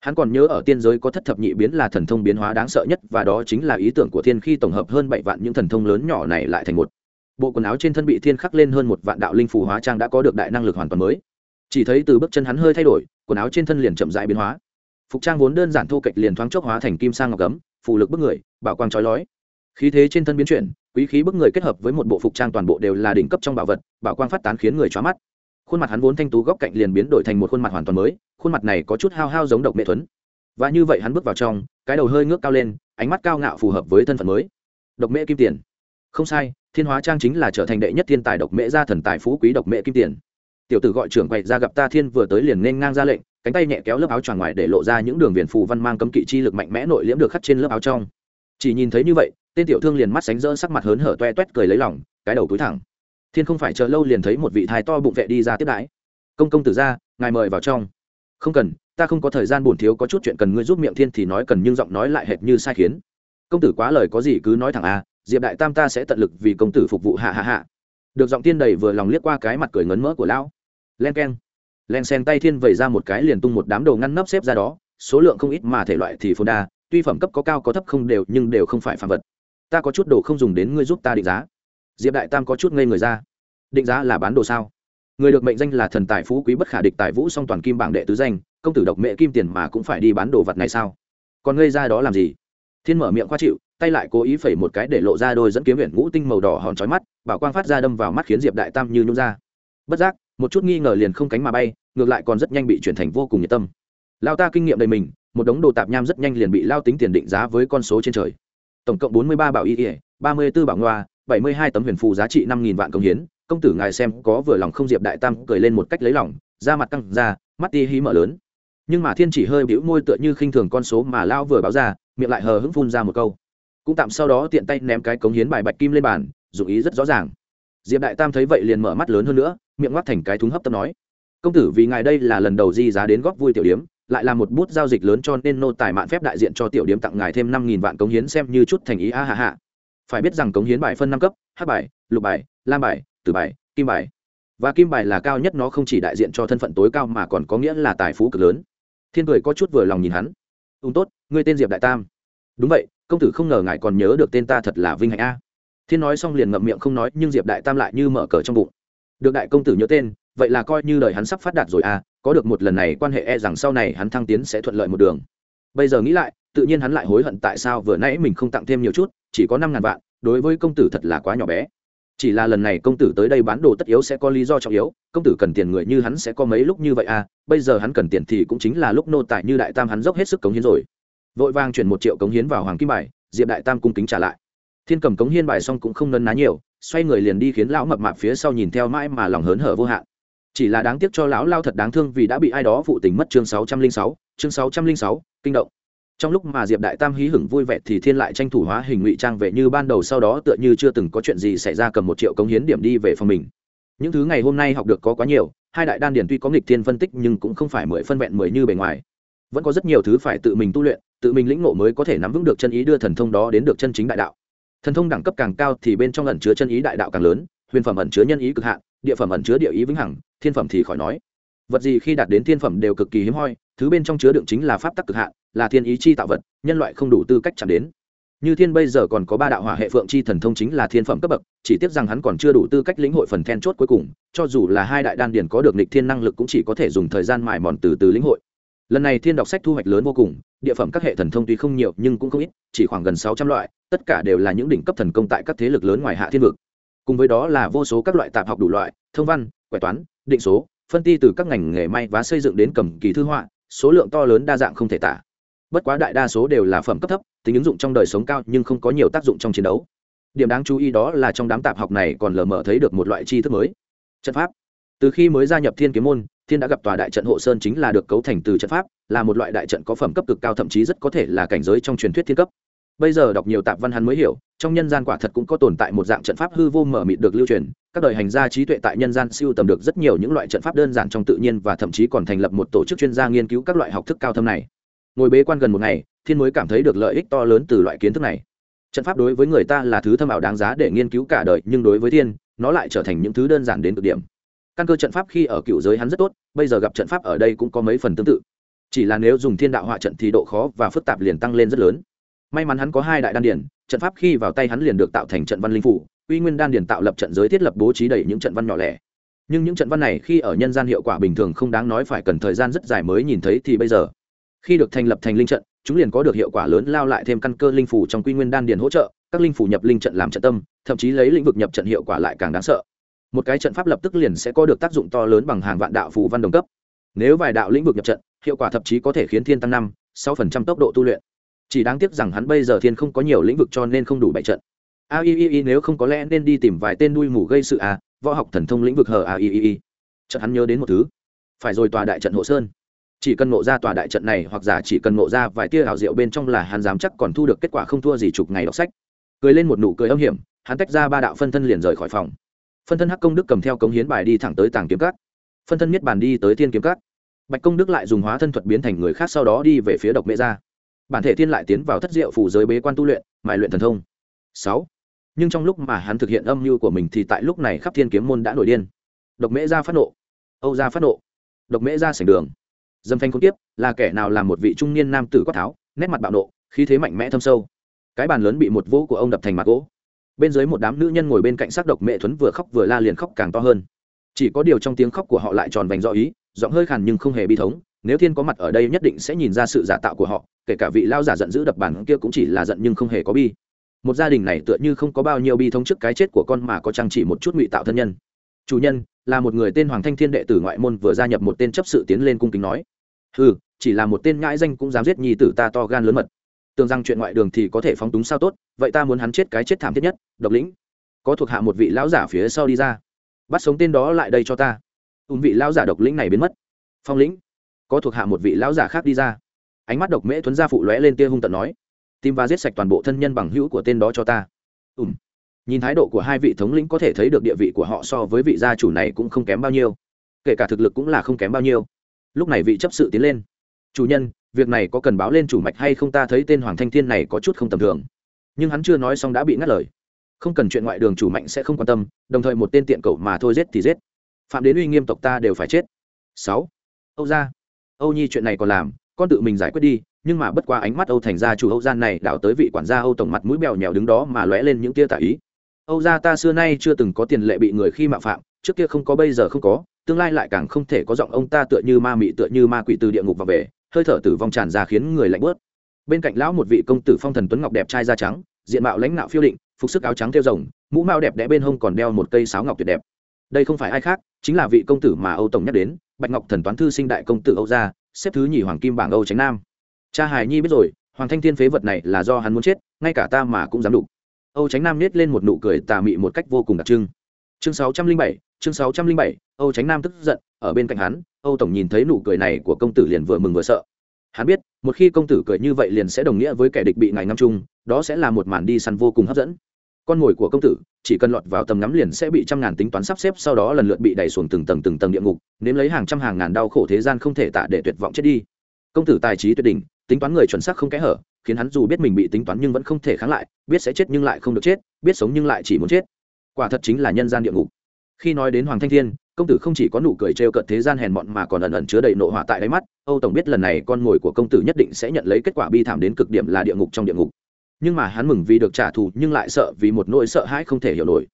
Hắn còn nhớ ở tiên giới có thất thập nhị biến là thần thông biến hóa đáng sợ nhất và đó chính là ý tưởng của thiên khi tổng hợp hơn bảy vạn những thần thông lớn nhỏ này lại thành một bộ quần áo trên thân bị thiên khắc lên hơn một vạn đạo linh phù hóa trang đã có được đại năng lực hoàn toàn mới. Chỉ thấy từ bước chân hắn hơi thay đổi, quần áo trên thân liền chậm dại biến hóa. Phục trang vốn đơn giản thô kệch liền thoáng chốc hóa thành kim sang ngọc cấm phù lực bức người, bảo quang trói lói. Khí thế trên thân biến chuyển, quý khí bức người kết hợp với một bộ phục trang toàn bộ đều là đỉnh cấp trong bảo vật, bảo quang phát tán khiến người chóa mắt. Khuôn mặt hắn vốn thanh tú góc cạnh liền biến đổi thành một khuôn mặt hoàn toàn mới, khuôn mặt này có chút hao hao giống độc mệ thuấn và như vậy hắn bước vào trong, cái đầu hơi ngước cao lên, ánh mắt cao ngạo phù hợp với thân phận mới. Độc mễ kim tiền. Không sai thiên hóa trang chính là trở thành đệ nhất thiên tài độc mễ gia thần tài phú quý độc mễ kim tiền. Tiểu tử gọi trưởng quậy ra gặp ta thiên vừa tới liền nên ngang ra lệnh cánh tay nhẹ kéo lớp áo choàng ngoài để lộ ra những đường viền phù văn mang cấm kỵ chi lực mạnh mẽ nội liễm được khắc trên lớp áo trong. Chỉ nhìn thấy như vậy tên tiểu thương liền mắt sánh rỡ sắc mặt hớn hở toe toét cười lấy lòng cái đầu túi thẳng. Thiên không phải chờ lâu liền thấy một vị thái to bụng vệ đi ra tiếp đãi. Công công tử ra ngài mời vào trong. Không cần ta không có thời gian buồn thiếu có chút chuyện cần ngươi giúp miệng thiên thì nói cần nhưng giọng nói lại hệt như sai khiến. Công tử quá lời có gì cứ nói thẳng a à, diệp đại tam ta sẽ tận lực vì công tử phục vụ hạ hạ hạ. Được giọng tiên đầy vừa lòng liếc qua cái mặt cười ngấn mỡ của lão. Len k e n len sen tay thiên vẩy ra một cái liền tung một đám đồ ngăn nắp xếp ra đó, số lượng không ít mà thể loại thì phôn đa, tuy phẩm cấp có cao có thấp không đều, nhưng đều không phải phạm vật. Ta có chút đồ không dùng đến ngươi giúp ta định giá. Diệp đại tam có chút ngây người ra. Định giá là bán đồ sao? Người được mệnh danh là thần tài phú quý bất khả địch tài vũ song toàn kim bảng đệ tứ danh, công tử độc mệ kim tiền mà cũng phải đi bán đồ vật này sao? Còn ngây ra đó làm gì? Thiên mở miệng khoa chịu tay lại cố ý phẩy một cái để lộ ra đôi dẫn kiếm huyện ngũ tinh màu đỏ hòn trói mắt, bảo quang phát ra đâm vào mắt khiến diệp đại tam như nhún ra. Bất giác, một chút nghi ngờ liền không cánh mà bay, ngược lại còn rất nhanh bị chuyển thành vô cùng nhiệt tâm. Lao ta kinh nghiệm đầy mình, một đống đồ tạp nham rất nhanh liền bị lao tính tiền định giá với con số trên trời. Tổng cộng bốn mươi ba bảo y ỉa ba mươi b ố bảo ngoa, bảy mươi hai tấm huyền phù giá trị năm nghìn vạn công hiến. Công tử ngài xem có vừa lòng không, diệp đại tam cười lên một cách lấy lòng, da mặt căng ra, mắt ti hí mở lớn. Nhưng mà thiên chỉ hơi bĩu môi tựa như khinh thường con số mà lao vừa báo ra, miệng lại hờ hững phun ra một câu cũng tạm sau đó tiện tay ném cái cống hiến bài bạch kim lên bàn, dụng ý rất rõ ràng. Diệp đại tam thấy vậy liền mở mắt lớn hơn nữa, miệng ngoắc thành cái thúng hấp tấp nói, công tử, vì ngài đây là lần đầu di giá đến góp vui tiểu điếm, lại là một bút giao dịch lớn cho nên nô tài mạn phép đại diện cho tiểu điếm tặng ngài thêm năm nghìn vạn cống hiến xem như chút thành ý a hạ hạ phải biết rằng cống hiến bài phân năm cấp hắc bài, lục bài, lam bài, tử bài, kim bài. Và kim bài là cao nhất nó không chỉ đại diện cho thân phận tối cao mà còn có nghĩa là tài phú cực lớn. Thiên cười có chút vừa lòng nhìn hắn. Ung tốt, ngươi tên diệp đại tam. Đúng vậy công tử không ngờ ngài còn nhớ được tên ta thật là vinh hạnh a. Thiên nói xong liền ngậm miệng không nói, nhưng diệp đại tam lại như mở cờ trong bụng. Được đại công tử nhớ tên, vậy là coi như lời hắn sắp phát đạt rồi à có được một lần này quan hệ e rằng sau này hắn thăng tiến sẽ thuận lợi một đường. Bây giờ nghĩ lại, tự nhiên hắn lại hối hận tại sao vừa nãy mình không tặng thêm nhiều chút, chỉ có năm ngàn vạn, đối với công tử thật là quá nhỏ bé. Chỉ là lần này công tử tới đây bán đồ tất yếu sẽ có lý do trọng yếu, công tử cần tiền người như hắn sẽ có mấy lúc như vậy à bây giờ hắn cần tiền thì cũng chính là lúc nô tài như đại tam hắn dốc hết sức cống hiến rồi vội vàng chuyển một triệu cống hiến vào hoàng kim bài, diệp đại tam cung kính trả lại. Thiên cầm cống hiến bài xong cũng không nấn ná nhiều, xoay người liền đi khiến lão mập mạp phía sau nhìn theo mãi mà lòng hớn hở vô hạn. Chỉ là đáng tiếc cho lão lao thật đáng thương vì đã bị ai đó phụ tình mất chương sáu trăm linh sáu, chương sáu trăm linh sáu, kinh động. Trong lúc mà diệp đại tam hí hửng vui vẻ thì thiên lại tranh thủ hóa hình ngụy trang về như ban đầu sau đó tựa như chưa từng có chuyện gì xảy ra cầm một triệu cống hiến điểm đi về phòng mình. Những thứ ngày hôm nay học được có quá nhiều, hai đại đan điển tuy có nghịch thiên phân tích nhưng cũng không phải mười phân vẹn mười như bề ngoài. Vẫn có rất nhiều thứ phải tự mình tu luyện tự mình lĩnh ngộ mới có thể nắm vững được chân ý đưa thần thông đó đến được chân chính đại đạo. Thần thông đẳng cấp càng cao thì bên trong ẩn chứa chân ý đại đạo càng lớn, huyền phẩm ẩn chứa nhân ý cực hạn, địa phẩm ẩn chứa địa ý vĩnh hằng, thiên phẩm thì khỏi nói. Vật gì khi đạt đến thiên phẩm đều cực kỳ hiếm hoi, thứ bên trong chứa đựng chính là pháp tắc cực hạn, là thiên ý chi tạo vật, nhân loại không đủ tư cách chạm đến. Như thiên bây giờ còn có ba đạo hỏa hệ phượng chi thần thông chính là thiên phẩm cấp bậc, chỉ tiếc rằng hắn còn chưa đủ tư cách lĩnh hội phần then chốt cuối cùng, cho dù là hai đại đan điển có được nịch thiên năng lực cũng chỉ có thể dùng thời gian mài mòn từ từ lĩnh hội lần này thiên đọc sách thu hoạch lớn vô cùng, địa phẩm các hệ thần thông tuy không nhiều nhưng cũng không ít, chỉ khoảng gần sáu trăm loại, tất cả đều là những đỉnh cấp thần công tại các thế lực lớn ngoài hạ thiên vực. Cùng với đó là vô số các loại tạp học đủ loại, thông văn, quẻ toán, định số, phân ti từ các ngành nghề may và xây dựng đến cầm kỳ thư họa, số lượng to lớn đa dạng không thể tả. Bất quá đại đa số đều là phẩm cấp thấp, tính ứng dụng trong đời sống cao nhưng không có nhiều tác dụng trong chiến đấu. Điểm đáng chú ý đó là trong đám tạp học này còn lờ mờ thấy được một loại tri thức mới. Trận pháp. Từ khi mới gia nhập thiên kiếm môn thiên đã gặp tòa đại trận hộ sơn chính là được cấu thành từ trận pháp, là một loại đại trận có phẩm cấp cực cao, thậm chí rất có thể là cảnh giới trong truyền thuyết thiên cấp. Bây giờ đọc nhiều tạp văn hắn mới hiểu, trong nhân gian quả thật cũng có tồn tại một dạng trận pháp hư vô mở mịt được lưu truyền. Các đời hành gia trí tuệ tại nhân gian siêu tầm được rất nhiều những loại trận pháp đơn giản trong tự nhiên và thậm chí còn thành lập một tổ chức chuyên gia nghiên cứu các loại học thức cao thâm này. Ngồi bế quan gần một ngày, thiên mới cảm thấy được lợi ích to lớn từ loại kiến thức này. Trận pháp đối với người ta là thứ thâm ảo đáng giá để nghiên cứu cả đời, nhưng đối với thiên, nó lại trở thành những thứ đơn giản đến cực điểm căn cơ trận pháp khi ở cựu giới hắn rất tốt, bây giờ gặp trận pháp ở đây cũng có mấy phần tương tự. Chỉ là nếu dùng thiên đạo họa trận thì độ khó và phức tạp liền tăng lên rất lớn. May mắn hắn có hai đại đan điển, trận pháp khi vào tay hắn liền được tạo thành trận văn linh phủ, uy nguyên đan điển tạo lập trận giới thiết lập bố trí đầy những trận văn nhỏ lẻ. Nhưng những trận văn này khi ở nhân gian hiệu quả bình thường không đáng nói phải cần thời gian rất dài mới nhìn thấy thì bây giờ, khi được thành lập thành linh trận, chúng liền có được hiệu quả lớn lao lại thêm căn cơ linh phủ trong quy nguyên đan điền hỗ trợ, các linh phủ nhập linh trận làm trận tâm, thậm chí lấy lĩnh vực nhập trận hiệu quả lại càng đáng sợ một cái trận pháp lập tức liền sẽ có được tác dụng to lớn bằng hàng vạn đạo phù văn đồng cấp. Nếu vài đạo lĩnh vực nhập trận, hiệu quả thậm chí có thể khiến thiên tăng năm, sáu phần trăm tốc độ tu luyện. Chỉ đáng tiếc rằng hắn bây giờ thiên không có nhiều lĩnh vực cho nên không đủ bảy trận. A i i i nếu không có lẽ nên đi tìm vài tên đuôi mù gây sự à võ học thần thông lĩnh vực hờ a i i i. Chợt hắn nhớ đến một thứ. Phải rồi tòa đại trận hộ sơn. Chỉ cần ngộ ra tòa đại trận này hoặc giả chỉ cần ngộ ra vài tia ảo diệu bên trong là hắn dám chắc còn thu được kết quả không thua gì chục ngày đọc sách. Cười lên một nụ cười âm hiểm, hắn tách ra ba đạo phân thân liền rời khỏi phòng phân thân hắc công đức cầm theo cống hiến bài đi thẳng tới tàng kiếm cát phân thân miết bàn đi tới thiên kiếm cát bạch công đức lại dùng hóa thân thuật biến thành người khác sau đó đi về phía độc mễ gia. Bản thể thiên lại tiến vào thất diệu phủ giới bế quan tu luyện, mài luyện thần thông. Sáu. Nhưng trong lúc mà hắn thực hiện âm mưu của mình thì tại lúc này khắp thiên kiếm môn đã nổi điên. Độc mễ gia phát nộ. Âu gia phát nộ. Độc mễ gia sảnh đường. Dâm phanh không tiếp là kẻ nào làm một vị trung niên nam tử quát tháo, nét mặt bạo nộ, khí thế mạnh mẽ thâm sâu. Cái bàn lớn bị một vỗ của ông đập thành mặt gỗ bên dưới một đám nữ nhân ngồi bên cạnh sắc độc mẹ thuấn vừa khóc vừa la liền khóc càng to hơn. Chỉ có điều trong tiếng khóc của họ lại tròn vành rõ ý, giọng hơi khàn nhưng không hề bi thống, nếu thiên có mặt ở đây nhất định sẽ nhìn ra sự giả tạo của họ, kể cả vị lao giả giận dữ đập bàn kia cũng chỉ là giận nhưng không hề có bi. Một gia đình này tựa như không có bao nhiêu bi thống trước cái chết của con mà có trang chỉ một chút ngụy tạo thân nhân. Chủ nhân, là một người tên hoàng thanh thiên đệ tử ngoại môn vừa gia nhập một tên chấp sự tiến lên cung kính nói. Ừ chỉ là một tên ngãi danh cũng dám giết nhi tử ta to gan lớn mật tưởng rằng chuyện ngoại đường thì có thể phóng túng sao tốt, vậy ta muốn hắn chết cái chết thảm thiết nhất, độc lĩnh. Có thuộc hạ một vị lão giả phía sau đi ra. Bắt sống tên đó lại đây cho ta. Ùn vị lão giả độc lĩnh này biến mất. Phong lĩnh. Có thuộc hạ một vị lão giả khác đi ra. Ánh mắt độc mễ thuấn gia phụ lóe lên tia hung tận nói. Tìm và giết sạch toàn bộ thân nhân bằng hữu của tên đó cho ta. Ùm. Nhìn thái độ của hai vị thống lĩnh có thể thấy được địa vị của họ so với vị gia chủ này cũng không kém bao nhiêu. Kể cả thực lực cũng là không kém bao nhiêu. Lúc này vị chấp sự tiến lên. Chủ nhân việc này có cần báo lên chủ mạch hay không ta thấy tên hoàng thanh thiên này có chút không tầm thường. Nhưng hắn chưa nói xong đã bị ngắt lời. Không cần chuyện ngoại đường chủ mạnh sẽ không quan tâm, đồng thời một tên tiện cậu mà thôi giết thì giết. Phạm đến uy nghiêm tộc ta đều phải chết. Sáu. Âu gia. Âu nhi chuyện này còn làm, con tự mình giải quyết đi, nhưng mà bất qua ánh mắt âu thành gia chủ âu gian này đảo tới vị quản gia âu tổng mặt mũi bèo nhèo đứng đó mà lóe lên những tia tả ý. Âu gia ta xưa nay chưa từng có tiền lệ bị người khi mạo phạm, trước kia không có bây giờ không có, tương lai lại càng không thể có giọng ông ta tựa như ma mị tựa như ma quỷ từ địa ngục vào về hơi thở tử vong tràn ra khiến người lạnh bớt. Bên cạnh lão một vị công tử phong thần tuấn ngọc đẹp trai da trắng, diện mạo lãnh nạo phiêu định, phục sức áo trắng theo rồng, mũ mao đẹp đẽ bên hông còn đeo một cây sáo ngọc tuyệt đẹp. Đây không phải ai khác, chính là vị công tử mà âu tổng nhắc đến, bạch ngọc thần toán thư sinh đại công tử âu gia, xếp thứ nhì hoàng kim bảng âu tránh nam. Cha hài nhi biết rồi, hoàng thanh thiên phế vật này là do hắn muốn chết, ngay cả ta mà cũng dám đụng. Âu tránh nam nết lên một nụ cười tà mị một cách vô cùng đặc trưng chương sáu trăm linh bảy, chương sáu trăm linh bảy, âu tránh nam tức giận, ở bên cạnh hắn, âu tổng nhìn thấy nụ cười này của công tử liền vừa mừng vừa sợ. Hắn biết, một khi công tử cười như vậy liền sẽ đồng nghĩa với kẻ địch bị ngài ngắm chung, đó sẽ là một màn đi săn vô cùng hấp dẫn. Con mồi của công tử, chỉ cần lọt vào tầm ngắm liền sẽ bị trăm ngàn tính toán sắp xếp, sau đó lần lượt bị đẩy xuống từng tầng từng tầng địa ngục, nếm lấy hàng trăm hàng ngàn đau khổ thế gian không thể tạ để tuyệt vọng chết đi. Công tử tài trí tuyệt đỉnh, tính toán người chuẩn xác không kẽ hở, khiến hắn dù biết mình bị tính toán nhưng vẫn không thể kháng lại, biết sẽ chết nhưng lại không được chết, biết sống nhưng lại chỉ muốn chết quả thật chính là nhân gian địa ngục. Khi nói đến hoàng thanh thiên, công tử không chỉ có nụ cười trêu cợt thế gian hèn mọn mà còn ẩn ẩn chứa đầy nộ hỏa tại đáy mắt, âu tổng biết lần này con mồi của công tử nhất định sẽ nhận lấy kết quả bi thảm đến cực điểm là địa ngục trong địa ngục. Nhưng mà hắn mừng vì được trả thù nhưng lại sợ vì một nỗi sợ hãi không thể hiểu nổi.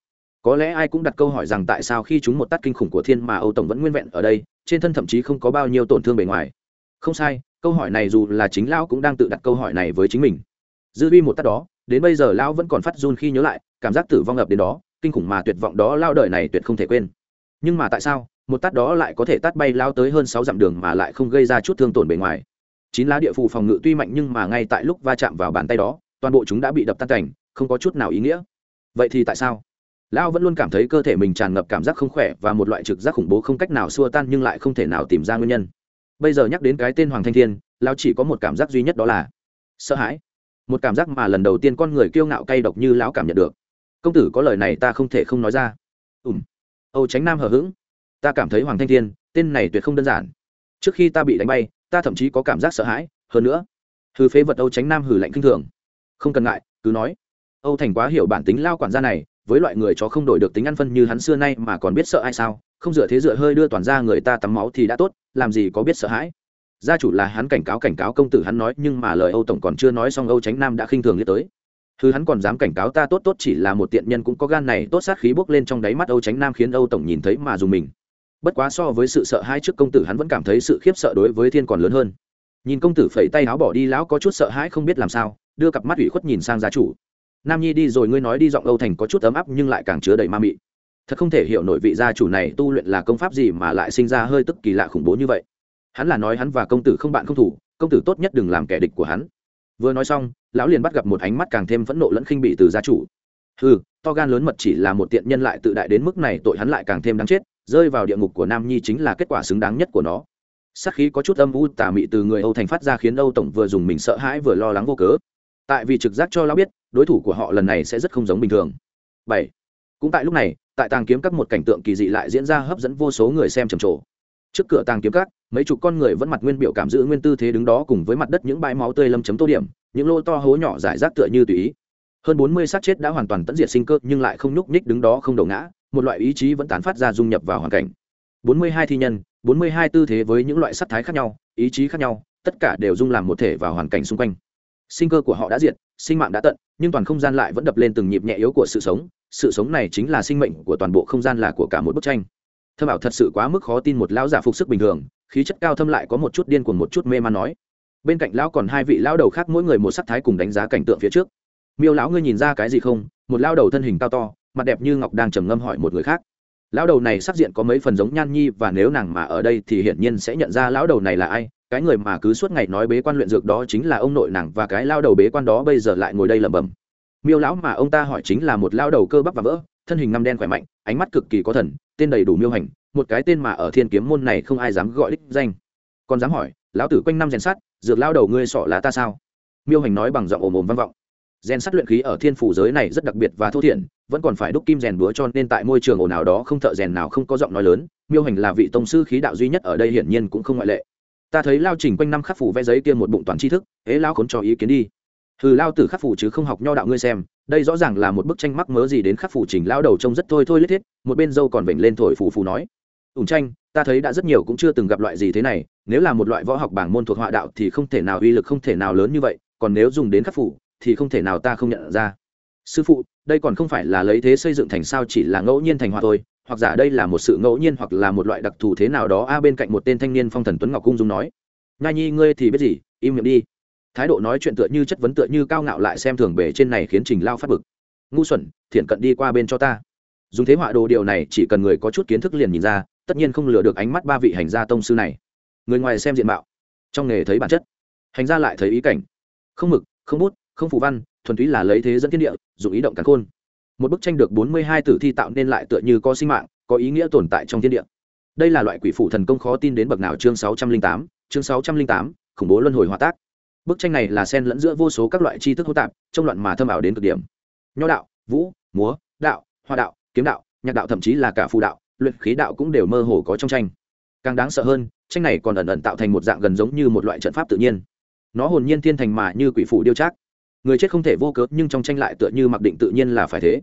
Có lẽ ai cũng đặt câu hỏi rằng tại sao khi chúng một tát kinh khủng của thiên mà âu tổng vẫn nguyên vẹn ở đây, trên thân thậm chí không có bao nhiêu tổn thương bề ngoài. Không sai, câu hỏi này dù là chính lão cũng đang tự đặt câu hỏi này với chính mình. Dư vi một tát đó, đến bây giờ lão vẫn còn phát run khi nhớ lại, cảm giác tử vong ập đến đó kinh khủng mà tuyệt vọng đó lao đời này tuyệt không thể quên. Nhưng mà tại sao, một tát đó lại có thể tát bay lao tới hơn sáu dặm đường mà lại không gây ra chút thương tổn bề ngoài? Chín lá địa phù phòng ngự tuy mạnh nhưng mà ngay tại lúc va chạm vào bàn tay đó, toàn bộ chúng đã bị đập tan cảnh không có chút nào ý nghĩa. Vậy thì tại sao? Lão vẫn luôn cảm thấy cơ thể mình tràn ngập cảm giác không khỏe và một loại trực giác khủng bố không cách nào xua tan nhưng lại không thể nào tìm ra nguyên nhân. Bây giờ nhắc đến cái tên hoàng thanh thiên, lão chỉ có một cảm giác duy nhất đó là sợ hãi. Một cảm giác mà lần đầu tiên con người kiêu ngạo cay độc như lão cảm nhận được công tử có lời này ta không thể không nói ra. Ùm âu tránh nam hờ hững. Ta cảm thấy hoàng thanh thiên, tên này tuyệt không đơn giản. Trước khi ta bị đánh bay, ta thậm chí có cảm giác sợ hãi, hơn nữa, hư phế vật âu tránh nam hử lạnh kinh thường. Không cần ngại, cứ nói. Âu thành quá hiểu bản tính lao quản gia này, với loại người chó không đổi được tính ăn phân như hắn xưa nay mà còn biết sợ ai sao, không dựa thế dựa hơi đưa toàn ra người ta tắm máu thì đã tốt, làm gì có biết sợ hãi. Gia chủ là hắn cảnh cáo cảnh cáo công tử hắn nói, nhưng mà lời âu tổng còn chưa nói xong, âu tránh nam đã khinh thường liếc tới thứ hắn còn dám cảnh cáo ta tốt tốt chỉ là một tiện nhân cũng có gan này tốt sát khí bốc lên trong đáy mắt âu tránh nam khiến âu tổng nhìn thấy mà dùng mình. Bất quá so với sự sợ hãi trước công tử hắn vẫn cảm thấy sự khiếp sợ đối với thiên còn lớn hơn. Nhìn công tử phẩy tay áo bỏ đi, lão có chút sợ hãi không biết làm sao, đưa cặp mắt ủy khuất nhìn sang gia chủ. Nam nhi đi rồi, ngươi nói đi, giọng âu thành có chút ấm áp nhưng lại càng chứa đầy ma mị. Thật không thể hiểu nổi vị gia chủ này tu luyện là công pháp gì mà lại sinh ra hơi tức kỳ lạ khủng bố như vậy. Hắn là nói hắn và công tử không bạn không thủ, công tử tốt nhất đừng làm kẻ địch của hắn vừa nói xong, lão liền bắt gặp một ánh mắt càng thêm phẫn nộ lẫn khinh bị từ gia chủ. Ừ to gan lớn mật chỉ là một tiện nhân lại tự đại đến mức này tội hắn lại càng thêm đáng chết, rơi vào địa ngục của nam nhi chính là kết quả xứng đáng nhất của nó. Sắc khí có chút âm u tà mị từ người âu thành phát ra khiến âu tổng vừa dùng mình sợ hãi vừa lo lắng vô cớ. Tại vì trực giác cho lão biết, đối thủ của họ lần này sẽ rất không giống bình thường. Bảy. Cũng tại lúc này, tại tàng kiếm các một cảnh tượng kỳ dị lại diễn ra hấp dẫn vô số người xem trầm trồ trước cửa tàng kiếm cát, mấy chục con người vẫn mặt nguyên biểu cảm giữ nguyên tư thế đứng đó cùng với mặt đất những bãi máu tươi lâm chấm tô điểm những lô to hố nhỏ giải rác tựa như tùy ý. Hơn bốn mươi xác chết đã hoàn toàn tận diệt sinh cơ nhưng lại không nhúc nhích đứng đó không đầu ngã một loại ý chí vẫn tán phát ra dung nhập vào hoàn cảnh. Bốn mươi hai thi nhân bốn mươi hai tư thế với những loại sắc thái khác nhau ý chí khác nhau tất cả đều dung làm một thể vào hoàn cảnh xung quanh. Sinh cơ của họ đã diệt sinh mạng đã tận nhưng toàn không gian lại vẫn đập lên từng nhịp nhẹ yếu của sự sống. Sự sống này chính là sinh mệnh của toàn bộ không gian là của cả một bức tranh thâm ảo thật sự quá mức khó tin một lão giả phục sức bình thường, khí chất cao thâm lại có một chút điên cuồng một chút mê man nói. Bên cạnh lão còn hai vị lão đầu khác mỗi người một sắc thái cùng đánh giá cảnh tượng phía trước. Miêu lão ngươi nhìn ra cái gì không? Một lão đầu thân hình cao to, mặt đẹp như ngọc đang trầm ngâm hỏi một người khác. Lão đầu này sắc diện có mấy phần giống nhan nhi và nếu nàng mà ở đây thì hiển nhiên sẽ nhận ra lão đầu này là ai. Cái người mà cứ suốt ngày nói bế quan luyện dược đó chính là ông nội nàng và cái lao đầu bế quan đó bây giờ lại ngồi đây lẩm bẩm. Miêu lão mà ông ta hỏi chính là một lao đầu cơ bắp và vỡ thân hình ngăm đen khỏe mạnh, ánh mắt cực kỳ có thần, tên đầy đủ miêu hành, một cái tên mà ở thiên kiếm môn này không ai dám gọi đích danh. Còn dám hỏi, lão tử quanh năm rèn sắt, dược lao đầu ngươi sọ lá ta sao? Miêu hành nói bằng giọng ồm ồm vang vọng. Rèn sắt luyện khí ở thiên phủ giới này rất đặc biệt và thô thiển, vẫn còn phải đúc kim rèn búa cho nên tại môi trường ồn nào đó không thợ rèn nào không có giọng nói lớn, miêu hành là vị tông sư khí đạo duy nhất ở đây hiển nhiên cũng không ngoại lệ. Ta thấy lao trình quanh năm khắc phủ vẽ giấy kia một bụng toàn tri thức ế lao khốn cho ý kiến đi. Hừ, lao tử khắc phủ chứ không học nho đạo ngươi xem đây rõ ràng là một bức tranh mắc mớ gì đến khắc phủ trình lao đầu trông rất thôi thôi lết thiết, một bên dâu còn vểnh lên thổi phù phù nói, ủng tranh, ta thấy đã rất nhiều cũng chưa từng gặp loại gì thế này, nếu là một loại võ học bảng môn thuộc họa đạo thì không thể nào uy lực không thể nào lớn như vậy, còn nếu dùng đến khắc phủ thì không thể nào ta không nhận ra. Sư phụ, đây còn không phải là lấy thế xây dựng thành sao chỉ là ngẫu nhiên thành họa thôi, hoặc giả đây là một sự ngẫu nhiên hoặc là một loại đặc thù thế nào đó. A bên cạnh một tên thanh niên phong thần tuấn ngọc cung dung nói nhai nhi, ngươi thì biết gì? Im miệng đi thái độ nói chuyện tựa như chất vấn tựa như cao ngạo lại xem thường bề trên này khiến trình lao phát bực. Ngu xuẩn, thiện cận đi qua bên cho ta. Dùng thế họa đồ điều này chỉ cần người có chút kiến thức liền nhìn ra, tất nhiên không lừa được ánh mắt ba vị hành gia tông sư này. Người ngoài xem diện mạo, trong nghề thấy bản chất. Hành gia lại thấy ý cảnh. Không mực, không bút, không phù văn, thuần túy là lấy thế dẫn thiên địa, dùng ý động cắn khôn. Một bức tranh được bốn mươi hai tử thi tạo nên lại tựa như có sinh mạng, có ý nghĩa tồn tại trong thiên địa. Đây là loại quỷ phủ thần công khó tin đến bậc nào chương sáu trăm linh tám, chương sáu trăm linh tám, khủng bố luân hồi hòa tác bức tranh này là sen lẫn giữa vô số các loại tri thức hô tạp, trong loạn mà thâm ảo đến cực điểm. Nho đạo, vũ, múa, đạo, hoa đạo, kiếm đạo, nhạc đạo, thậm chí là cả phù đạo, luyện khí đạo cũng đều mơ hồ có trong tranh. Càng đáng sợ hơn, tranh này còn ẩn ẩn tạo thành một dạng gần giống như một loại trận pháp tự nhiên. Nó hồn nhiên thiên thành mà như quỷ phủ điêu trác. Người chết không thể vô cớ, nhưng trong tranh lại tựa như mặc định tự nhiên là phải thế.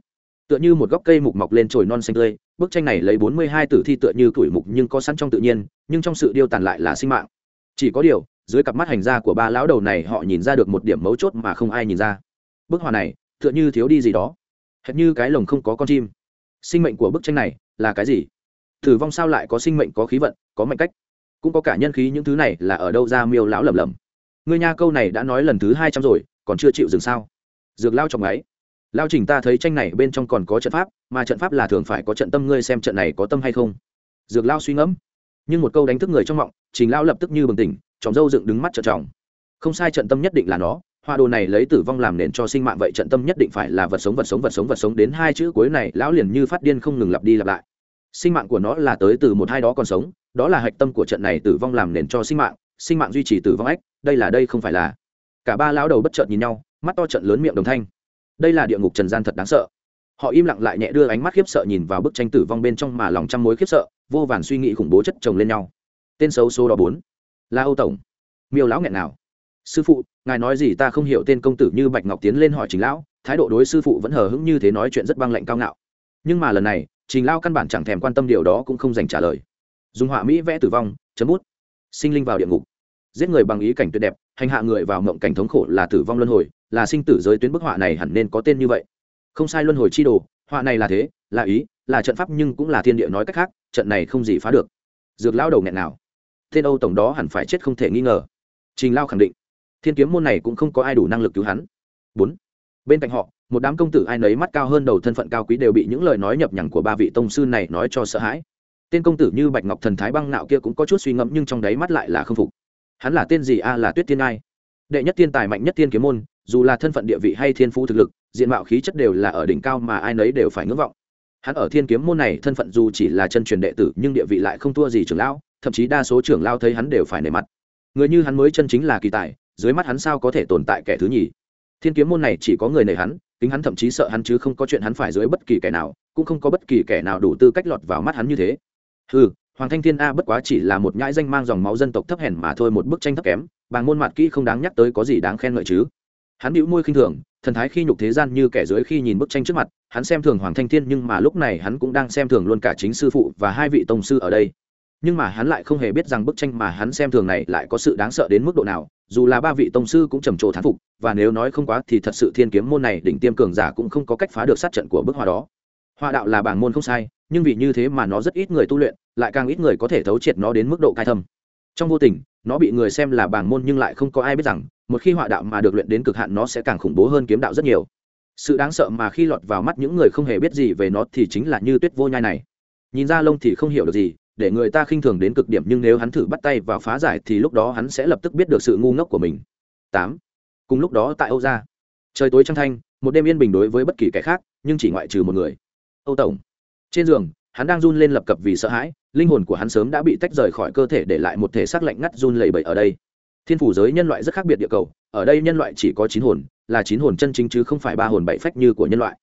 Tựa như một gốc cây mục mọc lên trồi non xanh tươi, bức tranh này lấy bốn mươi hai tử thi tựa như tuổi mục nhưng có sẵn trong tự nhiên, nhưng trong sự điêu tàn lại là sinh mạng. Chỉ có điều dưới cặp mắt hành gia của ba lão đầu này họ nhìn ra được một điểm mấu chốt mà không ai nhìn ra. Bức họa này, tựa như thiếu đi gì đó. Hệt như cái lồng không có con chim. Sinh mệnh của bức tranh này là cái gì? Thử vong sao lại có sinh mệnh, có khí vận, có mệnh cách? Cũng có cả nhân khí, những thứ này là ở đâu ra miêu lão lầm lầm người nha, câu này đã nói lần thứ hai trăm rồi, còn chưa chịu dừng sao? Dược lao trong ấy lao trình ta thấy tranh này bên trong còn có trận pháp, mà trận pháp là thường phải có trận tâm ngươi xem trận này có tâm hay không? Dược lao suy ngẫm. Nhưng một câu đánh thức người trong mộng trình lao lập tức như bừng tỉnh tròng dâu dựng đứng mắt trợn tròng không sai, trận tâm nhất định là nó. Hoa đồ này lấy tử vong làm nền cho sinh mạng, vậy trận tâm nhất định phải là vật sống vật sống vật sống vật sống đến hai chữ cuối này, lão liền như phát điên không ngừng lặp đi lặp lại. Sinh mạng của nó là tới từ một hai đó còn sống, đó là hạch tâm của trận này tử vong làm nền cho sinh mạng sinh mạng duy trì tử vong ách, đây là đây không phải là. Cả ba lão đầu bất chợt nhìn nhau, mắt to trận lớn miệng đồng thanh. Đây là địa ngục trần gian thật đáng sợ. Họ im lặng lại nhẹ đưa ánh mắt khiếp sợ nhìn vào bức tranh tử vong bên trong mà lòng trăm mối khiếp sợ, vô vàn suy nghĩ khủng bố chất chồng lên nhau. Tên xấu số đó bốn là âu tổng. Miêu lão nghẹn nào. Sư phụ, ngài nói gì ta không hiểu tên công tử như bạch ngọc tiến lên hỏi chính lão, thái độ đối sư phụ vẫn hờ hững như thế nói chuyện rất băng lạnh cao ngạo. Nhưng mà lần này, trình lao căn bản chẳng thèm quan tâm điều đó cũng không dành trả lời. Dùng họa mỹ vẽ tử vong, chấm bút. Sinh linh vào địa ngục. Giết người bằng ý cảnh tuyệt đẹp, hành hạ người vào mộng cảnh thống khổ là tử vong luân hồi, là sinh tử giới tuyến bức họa này hẳn nên có tên như vậy. Không sai luân hồi chi đồ, họa này là thế, là ý, là trận pháp nhưng cũng là thiên địa nói cách khác, trận này không gì phá được. Dược lao đầu nghẹn nào tên âu tổng đó hẳn phải chết không thể nghi ngờ. Trình lao khẳng định. Thiên kiếm môn này cũng không có ai đủ năng lực cứu hắn. Bốn. Bên cạnh họ, một đám công tử ai nấy mắt cao hơn đầu thân phận cao quý đều bị những lời nói nhập nhằng của ba vị tông sư này nói cho sợ hãi. Tên công tử như bạch ngọc thần thái băng nạo kia cũng có chút suy ngẫm nhưng trong đáy mắt lại là không phục. Hắn là tên gì? A là tuyết tiên ai. Đệ nhất tiên tài mạnh nhất thiên kiếm môn, dù là thân phận địa vị hay thiên phú thực lực, diện mạo khí chất đều là ở đỉnh cao mà ai nấy đều phải ngưỡng vọng. Hắn ở thiên kiếm môn này thân phận dù chỉ là chân truyền đệ tử nhưng địa vị lại không thua gì trưởng lão thậm chí đa số trưởng lao thấy hắn đều phải nể mặt. Người như hắn mới chân chính là kỳ tài, dưới mắt hắn sao có thể tồn tại kẻ thứ nhì? Thiên kiếm môn này chỉ có người nể hắn, tính hắn thậm chí sợ hắn chứ không có chuyện hắn phải dưới bất kỳ kẻ nào, cũng không có bất kỳ kẻ nào đủ tư cách lọt vào mắt hắn như thế. Ừ hoàng thanh thiên a bất quá chỉ là một nhãi danh mang dòng máu dân tộc thấp hèn mà thôi một bức tranh thấp kém bằng môn mặt kỹ không đáng nhắc tới có gì đáng khen ngợi chứ? Hắn bĩu môi khinh thường, thần thái khi nhục thế gian như kẻ dưới khi nhìn bức tranh trước mặt, hắn xem thường hoàng thanh thiên nhưng mà lúc này hắn cũng đang xem thường luôn cả chính sư phụ và hai vị tông sư ở đây nhưng mà hắn lại không hề biết rằng bức tranh mà hắn xem thường này lại có sự đáng sợ đến mức độ nào, dù là ba vị tông sư cũng trầm trồ thán phục, và nếu nói không quá thì thật sự thiên kiếm môn này đỉnh tiêm cường giả cũng không có cách phá được sát trận của bức họa đó. Họa đạo là bảng môn không sai, nhưng vì như thế mà nó rất ít người tu luyện, lại càng ít người có thể thấu triệt nó đến mức độ cai thâm. Trong vô tình, nó bị người xem là bảng môn nhưng lại không có ai biết rằng, một khi họa đạo mà được luyện đến cực hạn nó sẽ càng khủng bố hơn kiếm đạo rất nhiều. Sự đáng sợ mà khi lọt vào mắt những người không hề biết gì về nó thì chính là như tuyết vô nhai này. Nhìn ra lông thì không hiểu được gì để người ta khinh thường đến cực điểm nhưng nếu hắn thử bắt tay vào phá giải thì lúc đó hắn sẽ lập tức biết được sự ngu ngốc của mình. Tám. Cùng lúc đó tại âu gia, trời tối trăng thanh, một đêm yên bình đối với bất kỳ kẻ khác, nhưng chỉ ngoại trừ một người. Âu tổng. Trên giường, hắn đang run lên lập cập vì sợ hãi, linh hồn của hắn sớm đã bị tách rời khỏi cơ thể để lại một thể xác lạnh ngắt run lẩy bẩy ở đây. Thiên phủ giới nhân loại rất khác biệt địa cầu, ở đây nhân loại chỉ có chín hồn, là chín hồn chân chính chứ không phải ba hồn bảy phách như của nhân loại.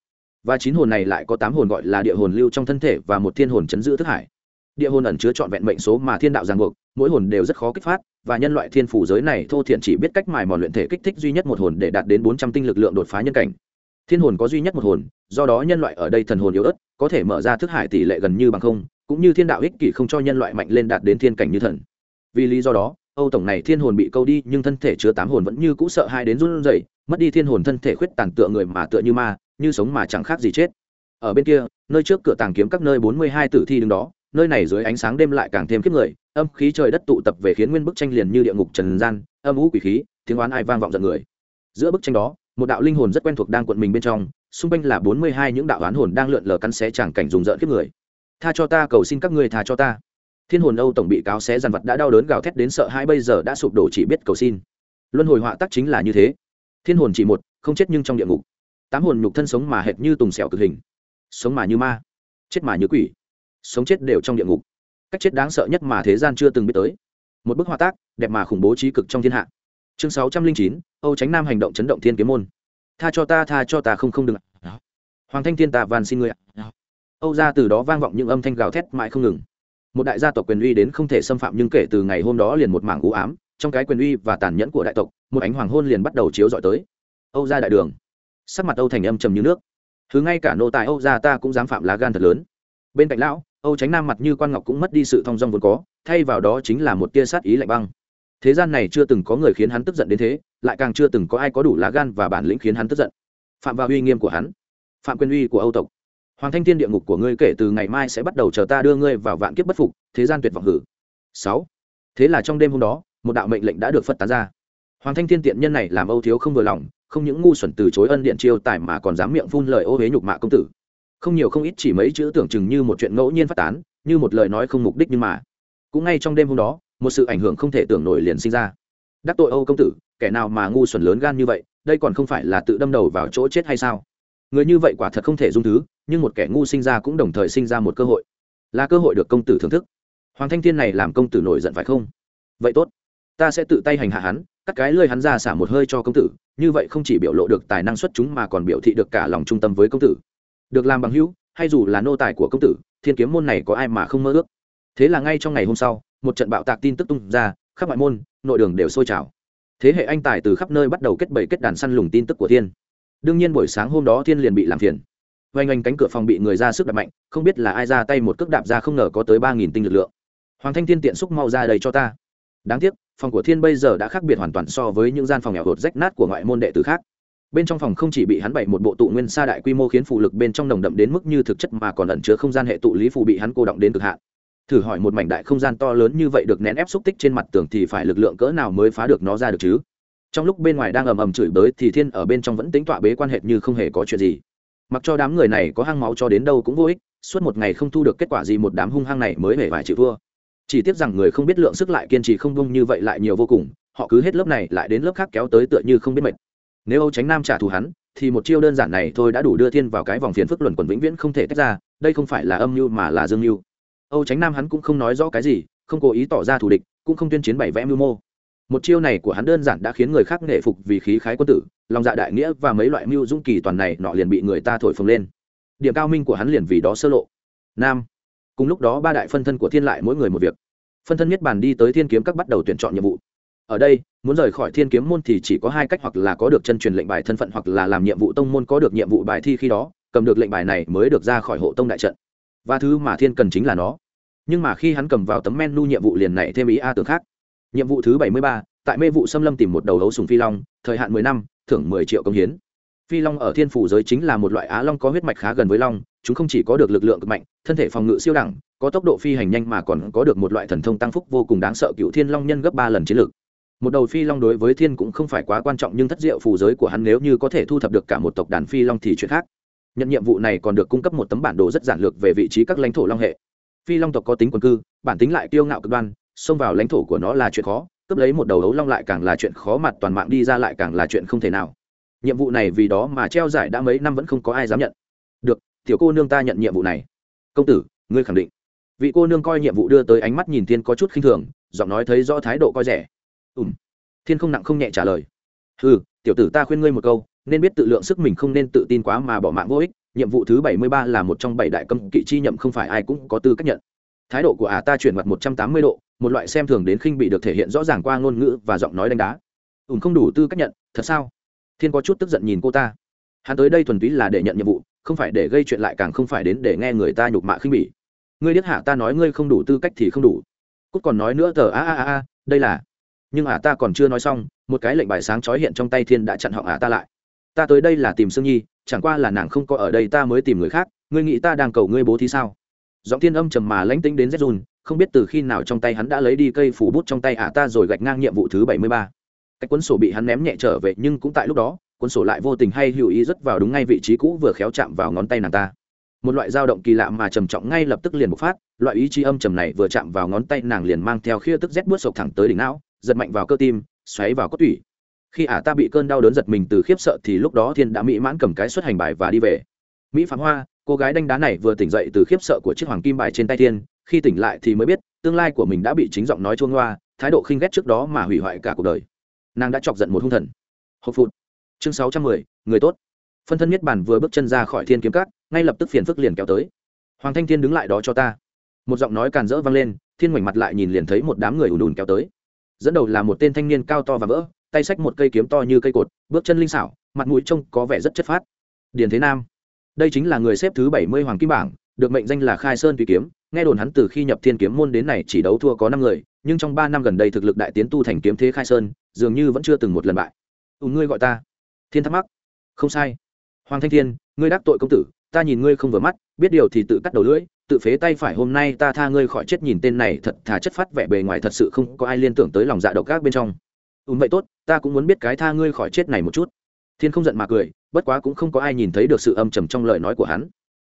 Và chín hồn này lại có tám hồn gọi là địa hồn lưu trong thân thể và một thiên hồn chấn giữ thức hải địa hồn ẩn chứa trọn vẹn mệnh số mà thiên đạo ràng buộc, mỗi hồn đều rất khó kích phát, và nhân loại thiên phủ giới này thô thiện chỉ biết cách mài mòn luyện thể kích thích duy nhất một hồn để đạt đến bốn trăm tinh lực lượng đột phá nhân cảnh. Thiên hồn có duy nhất một hồn, do đó nhân loại ở đây thần hồn yếu ớt, có thể mở ra thức hải tỷ lệ gần như bằng không, cũng như thiên đạo ích kỷ không cho nhân loại mạnh lên đạt đến thiên cảnh như thần. Vì lý do đó, âu tổng này thiên hồn bị câu đi, nhưng thân thể chứa tám hồn vẫn như cũ sợ hai đến run rẩy, mất đi thiên hồn thân thể khuyết tàn tựa người mà tựa như ma, như sống mà chẳng khác gì chết. Ở bên kia, nơi trước cửa tàng kiếm các nơi bốn mươi hai tử thi đứng đó nơi này dưới ánh sáng đêm lại càng thêm kiếp người, âm khí trời đất tụ tập về khiến nguyên bức tranh liền như địa ngục trần gian, âm ú quỷ khí, tiếng oán ai vang vọng giận người. Giữa bức tranh đó, một đạo linh hồn rất quen thuộc đang cuộn mình bên trong, xung quanh là bốn mươi hai những đạo oán hồn đang lượn lờ cắn xé chẳng cảnh dùng rợn kiếp người. Tha cho ta, cầu xin các ngươi tha cho ta. Thiên hồn âu tổng bị cáo xé dàn vật đã đau đớn gào thét đến sợ hãi bây giờ đã sụp đổ chỉ biết cầu xin. Luân hồi họa tắc chính là như thế. Thiên hồn chỉ một, không chết nhưng trong địa ngục. Tám hồn nhục thân sống mà hệt như tùng sẹo cực hình. Sống mà như ma, chết mà như quỷ sống chết đều trong địa ngục. Cách chết đáng sợ nhất mà thế gian chưa từng biết tới. Một bức họa tác, đẹp mà khủng bố trí cực trong thiên hạ. Chương sáu trăm linh chín, âu tránh nam hành động chấn động thiên kiếm môn. Tha cho ta, tha cho ta không không đừng hoàng thanh thiên ta van xin người âu ra từ đó vang vọng những âm thanh gào thét mãi không ngừng. Một đại gia tộc quyền uy đến không thể xâm phạm nhưng kể từ ngày hôm đó liền một mảng u ám, trong cái quyền uy và tàn nhẫn của đại tộc, một ánh hoàng hôn liền bắt đầu chiếu dọi tới. Âu ra đại đường. Sắc mặt âu thành âm trầm như nước. Thứ ngay cả nô tài âu ra ta cũng dám phạm lá gan thật lớn. Bên cạnh lão âu tránh nam mặt như quan ngọc cũng mất đi sự thong dong vốn có, thay vào đó chính là một tia sát ý lạnh băng. Thế gian này chưa từng có người khiến hắn tức giận đến thế, lại càng chưa từng có ai có đủ lá gan và bản lĩnh khiến hắn tức giận. Phạm vào uy nghiêm của hắn, phạm quyền uy của âu tộc. Hoàng thanh thiên địa ngục của ngươi kể từ ngày mai sẽ bắt đầu chờ ta đưa ngươi vào vạn kiếp bất phục, thế gian tuyệt vọng hử. Sáu. Thế là trong đêm hôm đó, một đạo mệnh lệnh đã được phất tán ra. Hoàng thanh thiên tiện nhân này làm âu thiếu không vừa lòng, không những ngu xuẩn từ chối ân điện chiêu tài mà còn dám miệng phun lời ô huế nhục mạ công tử không nhiều không ít chỉ mấy chữ tưởng chừng như một chuyện ngẫu nhiên phát tán, như một lời nói không mục đích nhưng mà. Cũng ngay trong đêm hôm đó, một sự ảnh hưởng không thể tưởng nổi liền sinh ra. Đắc tội âu công tử, kẻ nào mà ngu xuẩn lớn gan như vậy, đây còn không phải là tự đâm đầu vào chỗ chết hay sao? Người như vậy quả thật không thể dung thứ, nhưng một kẻ ngu sinh ra cũng đồng thời sinh ra một cơ hội. Là cơ hội được công tử thưởng thức. Hoàng thanh thiên này làm công tử nổi giận phải không? Vậy tốt, ta sẽ tự tay hành hạ hắn, cắt cái lơi hắn ra xả một hơi cho công tử, như vậy không chỉ biểu lộ được tài năng xuất chúng mà còn biểu thị được cả lòng trung tâm với công tử được làm bằng hữu, hay dù là nô tài của công tử, thiên kiếm môn này có ai mà không mơ ước? Thế là ngay trong ngày hôm sau, một trận bạo tạc tin tức tung ra, khắp ngoại môn, nội đường đều sôi trào. Thế hệ anh tài từ khắp nơi bắt đầu kết bầy kết đàn săn lùng tin tức của thiên. Đương nhiên buổi sáng hôm đó thiên liền bị làm phiền. Oanh oanh cánh cửa phòng bị người ra sức đập mạnh, không biết là ai ra tay một cước đạp ra không ngờ có tới ba nghìn tinh lực lượng. Hoàng thanh thiên tiện xúc mau ra đây cho ta. Đáng tiếc, phòng của thiên bây giờ đã khác biệt hoàn toàn so với những gian phòng nghèo hột rách nát của ngoại môn đệ tử khác bên trong phòng không chỉ bị hắn bày một bộ tụ nguyên sa đại quy mô khiến phụ lực bên trong nồng đậm đến mức như thực chất mà còn ẩn chứa không gian hệ tụ lý phù bị hắn cô động đến cực hạn. Thử hỏi một mảnh đại không gian to lớn như vậy được nén ép xúc tích trên mặt tường thì phải lực lượng cỡ nào mới phá được nó ra được chứ? Trong lúc bên ngoài đang ầm ầm chửi bới thì thiên ở bên trong vẫn tính tọa bế quan hệ như không hề có chuyện gì. Mặc cho đám người này có hang máu cho đến đâu cũng vô ích, suốt một ngày không thu được kết quả gì một đám hung hăng này mới hề vài chịu thua. Chỉ tiếc rằng người không biết lượng sức lại kiên trì không bông như vậy lại nhiều vô cùng, họ cứ hết lớp này lại đến lớp khác kéo tới tựa như không biết mệt nếu âu tránh nam trả thù hắn, thì một chiêu đơn giản này thôi đã đủ đưa thiên vào cái vòng phiền phức luẩn quẩn vĩnh viễn không thể tách ra, đây không phải là âm mưu mà là dương mưu. Âu tránh nam hắn cũng không nói rõ cái gì, không cố ý tỏ ra thù địch, cũng không tuyên chiến bảy vẽ mưu mô. Một chiêu này của hắn đơn giản đã khiến người khác nể phục vì khí khái quân tử, lòng dạ đại nghĩa và mấy loại mưu dũng kỳ toàn này nọ liền bị người ta thổi phồng lên. Điểm cao minh của hắn liền vì đó sơ lộ. Nam. Cùng lúc đó ba đại phân thân của thiên lại mỗi người một việc. Phân thân nhất bàn đi tới thiên kiếm các bắt đầu tuyển chọn nhiệm vụ ở đây, muốn rời khỏi thiên kiếm môn thì chỉ có hai cách hoặc là có được chân truyền lệnh bài thân phận hoặc là làm nhiệm vụ tông môn có được nhiệm vụ bài thi khi đó, cầm được lệnh bài này mới được ra khỏi hộ tông đại trận. Và thứ mà thiên cần chính là nó. Nhưng mà khi hắn cầm vào tấm menu nhiệm vụ liền này thêm ý a tưởng khác. Nhiệm vụ thứ bảy mươi ba, tại mê vụ xâm lâm tìm một đầu hấu sùng phi long, thời hạn mười năm, thưởng mười triệu công hiến. Phi long ở thiên phủ giới chính là một loại á long có huyết mạch khá gần với long, chúng không chỉ có được lực lượng cực mạnh, thân thể phòng ngự siêu đẳng, có tốc độ phi hành nhanh mà còn có được một loại thần thông tăng phúc vô cùng đáng sợ cựu thiên long nhân gấp ba lần chiến lược một đầu phi long đối với thiên cũng không phải quá quan trọng, nhưng thất diệu phù giới của hắn nếu như có thể thu thập được cả một tộc đàn phi long thì chuyện khác. Nhận nhiệm vụ này còn được cung cấp một tấm bản đồ rất giản lược về vị trí các lãnh thổ long hệ. Phi long tộc có tính quần cư, bản tính lại kiêu ngạo cực đoan, xông vào lãnh thổ của nó là chuyện khó, cướp lấy một đầu ấu long lại càng là chuyện khó mặt toàn mạng đi ra lại càng là chuyện không thể nào. Nhiệm vụ này vì đó mà treo giải đã mấy năm vẫn không có ai dám nhận. Được, tiểu cô nương ta nhận nhiệm vụ này. Công tử, ngươi khẳng định. Vị cô nương coi nhiệm vụ đưa tới ánh mắt nhìn thiên có chút khinh thường, giọng nói thấy rõ thái độ coi rẻ ùm thiên không nặng không nhẹ trả lời. Ừ tiểu tử ta khuyên ngươi một câu, nên biết tự lượng sức mình không nên tự tin quá mà bỏ mạng vô ích. Nhiệm vụ thứ bảy mươi ba là một trong bảy đại cấm kỵ chi nhậm không phải ai cũng có tư cách nhận. Thái độ của ả ta chuyển mặt một trăm tám mươi độ, một loại xem thường đến khinh bị được thể hiện rõ ràng qua ngôn ngữ và giọng nói đánh đá. Ùm không đủ tư cách nhận, thật sao? Thiên có chút tức giận nhìn cô ta. Hắn tới đây thuần túy là để nhận nhiệm vụ, không phải để gây chuyện lại càng không phải đến để nghe người ta nhục mạ khinh bỉ. Ngươi biết hạ ta nói ngươi không đủ tư cách thì không đủ. Cút còn nói nữa tờ a a a, đây là nhưng ả ta còn chưa nói xong, một cái lệnh bài sáng trói hiện trong tay thiên đã chặn họng ả ta lại. Ta tới đây là tìm sương nhi, chẳng qua là nàng không có ở đây ta mới tìm người khác, ngươi nghĩ ta đang cầu ngươi bố thí sao? Giọng thiên âm trầm mà lánh tính đến rét run, không biết từ khi nào trong tay hắn đã lấy đi cây phủ bút trong tay ả ta rồi gạch ngang nhiệm vụ thứ bảy mươi ba. Cách cuốn sổ bị hắn ném nhẹ trở về, nhưng cũng tại lúc đó, cuốn sổ lại vô tình hay hữu ý rất vào đúng ngay vị trí cũ vừa khéo chạm vào ngón tay nàng ta. Một loại dao động kỳ lạ mà trầm trọng ngay lập tức liền bộc phát, loại ý chí âm trầm này vừa chạm vào ngón tay nàng liền mang theo khia tức rét bút sộc thẳng tới đỉnh não giật mạnh vào cơ tim, xoáy vào cốt tủy. Khi ả ta bị cơn đau đớn giật mình từ khiếp sợ thì lúc đó thiên đã mỹ mãn cầm cái xuất hành bài và đi về. Mỹ phạm hoa, cô gái đánh đá này vừa tỉnh dậy từ khiếp sợ của chiếc hoàng kim bài trên tay thiên, khi tỉnh lại thì mới biết, tương lai của mình đã bị chính giọng nói chuông loa thái độ khinh ghét trước đó mà hủy hoại cả cuộc đời. Nàng đã chọc giận một hung thần. Hộp phụt. Chương sáu trăm mười, người tốt. Phân thân nhất bản vừa bước chân ra khỏi thiên kiếm cát ngay lập tức phiền phức liền kéo tới. Hoàng thanh thiên đứng lại đó cho ta. Một giọng nói càn rỡ vang lên, thiên ngoảnh mặt lại nhìn liền thấy một đám người ùn ùn kéo tới dẫn đầu là một tên thanh niên cao to và vỡ, tay xách một cây kiếm to như cây cột, bước chân linh xảo, mặt mũi trông có vẻ rất chất phát. Điền thế nam. Đây chính là người xếp thứ bảy mươi hoàng kim bảng, được mệnh danh là khai sơn tùy kiếm. Nghe đồn hắn từ khi nhập thiên kiếm môn đến này chỉ đấu thua có năm người, nhưng trong ba năm gần đây thực lực đại tiến tu thành kiếm thế khai sơn, dường như vẫn chưa từng một lần bại. Ừ ngươi gọi ta. Thiên thắc mắc. Không sai. Hoàng thanh thiên, ngươi đắc tội công tử, ta nhìn ngươi không vừa mắt, biết điều thì tự cắt đầu lưỡi tự phế tay phải hôm nay ta tha ngươi khỏi chết nhìn tên này thật thà chất phát vẻ bề ngoài thật sự không có ai liên tưởng tới lòng dạ độc ác bên trong. Ùm vậy tốt, ta cũng muốn biết cái tha ngươi khỏi chết này một chút. Thiên không giận mà cười, bất quá cũng không có ai nhìn thấy được sự âm trầm trong lời nói của hắn.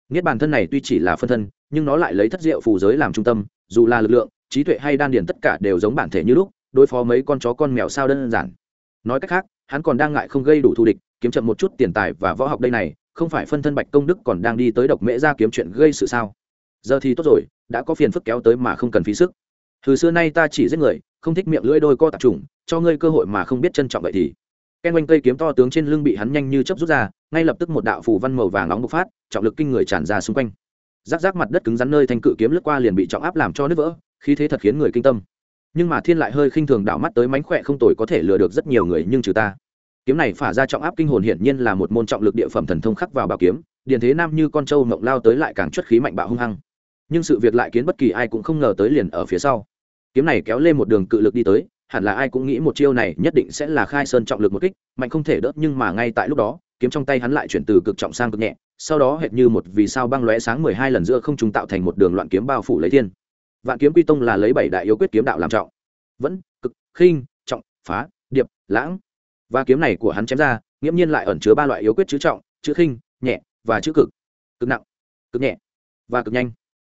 Niết bàn thân này tuy chỉ là phân thân, nhưng nó lại lấy thất diệu phù giới làm trung tâm, dù là lực lượng, trí tuệ hay đan điền tất cả đều giống bản thể như lúc, đối phó mấy con chó con mèo sao đơn giản. Nói cách khác, hắn còn đang ngại không gây đủ thù địch, kiếm chậm một chút tiền tài và võ học đây này, không phải phân thân bạch công đức còn đang đi tới độc mễ ra kiếm chuyện gây sự sao? Giờ thì tốt rồi, đã có phiền phức kéo tới mà không cần phí sức. Từ xưa nay ta chỉ giết người, không thích miệng lưỡi đôi co tạp trùng cho ngươi cơ hội mà không biết trân trọng vậy thì. Ken quanh cây kiếm to tướng trên lưng bị hắn nhanh như chấp rút ra, ngay lập tức một đạo phủ văn màu vàng nóng bộc phát, trọng lực kinh người tràn ra xung quanh. Rác rác mặt đất cứng rắn nơi thanh cự kiếm lướt qua liền bị trọng áp làm cho nứt vỡ, khí thế thật khiến người kinh tâm. Nhưng mà thiên lại hơi khinh thường đảo mắt tới mánh khỏe không tồi có thể lừa được rất nhiều người nhưng trừ ta. Kiếm này phả ra trọng áp kinh hồn hiển nhiên là một môn trọng lực địa phẩm thần thông khắc vào bảo kiếm, điền thế nam như con trâu mộng lao tới lại càng chất khí mạnh bạo hung hăng nhưng sự việc lại khiến bất kỳ ai cũng không ngờ tới liền ở phía sau. Kiếm này kéo lên một đường cự lực đi tới, hẳn là ai cũng nghĩ một chiêu này nhất định sẽ là khai sơn trọng lực một kích, mạnh không thể đỡ nhưng mà ngay tại lúc đó, kiếm trong tay hắn lại chuyển từ cực trọng sang cực nhẹ, sau đó hệt như một vì sao băng lóe sáng mười hai lần giữa không trung tạo thành một đường loạn kiếm bao phủ lấy thiên. Vạn kiếm quy tông là lấy bảy đại yếu quyết kiếm đạo làm trọng. Vẫn, cực, khinh, trọng, phá, điệp, lãng. Và kiếm này của hắn chém ra, nghiễm nhiên lại ẩn chứa ba loại yếu quyết chữ trọng, chữ khinh, nhẹ và chữ cực. Cực nặng, cực nhẹ và cực nhanh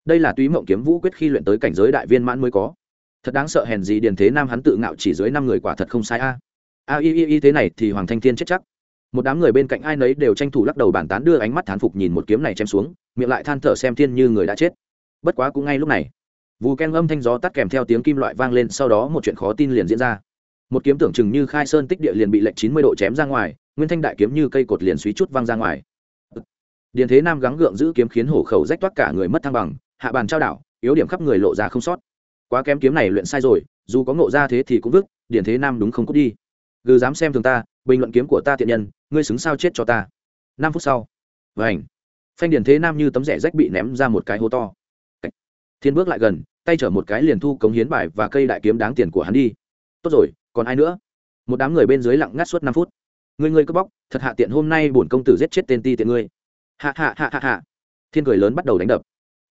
đây là túy mộng kiếm vũ quyết khi luyện tới cảnh giới đại viên mãn mới có. Thật đáng sợ hèn gì điền thế nam hắn tự ngạo chỉ dưới năm người quả thật không sai a. A y y y thế này thì hoàng thanh thiên chết chắc. Một đám người bên cạnh ai nấy đều tranh thủ lắc đầu bàn tán đưa ánh mắt thán phục nhìn một kiếm này chém xuống, miệng lại than thở xem thiên như người đã chết. Bất quá cũng ngay lúc này, vù ken âm thanh gió tắt kèm theo tiếng kim loại vang lên, sau đó một chuyện khó tin liền diễn ra. Một kiếm tưởng chừng như khai sơn tích địa liền bị lệnh chín mươi độ chém ra ngoài, nguyên thanh đại kiếm như cây cột liền suý chút văng ra ngoài. Điền thế nam gắng gượng giữ kiếm khiến hổ khẩu rách toát cả người mất thăng bằng hạ bàn trao đảo, yếu điểm khắp người lộ ra không sót. Quá kém kiếm này luyện sai rồi, dù có ngộ ra thế thì cũng vứt điền thế nam đúng không cút đi. Gừ dám xem thường ta, bình luận kiếm của ta tiện nhân, ngươi xứng sao chết cho ta. Năm phút sau. Vảnh phanh điền thế nam như tấm rẻ rách bị ném ra một cái hố to. Thiên bước lại gần, tay chở một cái liền thu cống hiến bài và cây đại kiếm đáng tiền của hắn đi. Tốt rồi, còn ai nữa? Một đám người bên dưới lặng ngắt suốt năm phút. Người người cướp bóc, thật hạ tiện hôm nay bổn công tử giết chết tên ti tiện ngươi. Hạ hạ hạ hạ hạ. Thiên cười lớn bắt đầu đánh đập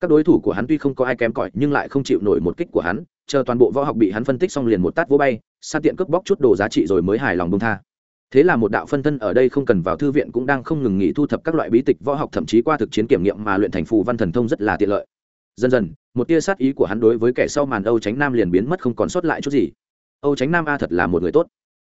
các đối thủ của hắn tuy không có ai kém cỏi, nhưng lại không chịu nổi một kích của hắn, chờ toàn bộ võ học bị hắn phân tích xong liền một tát vỗ bay, san tiện cướp bóc chút đồ giá trị rồi mới hài lòng bông tha. Thế là một đạo phân thân ở đây không cần vào thư viện cũng đang không ngừng nghỉ thu thập các loại bí tịch võ học, thậm chí qua thực chiến kiểm nghiệm mà luyện thành phù văn thần thông rất là tiện lợi. Dần dần, một tia sát ý của hắn đối với kẻ sau màn âu tránh nam liền biến mất không còn sót lại chút gì. Âu tránh nam a thật là một người tốt.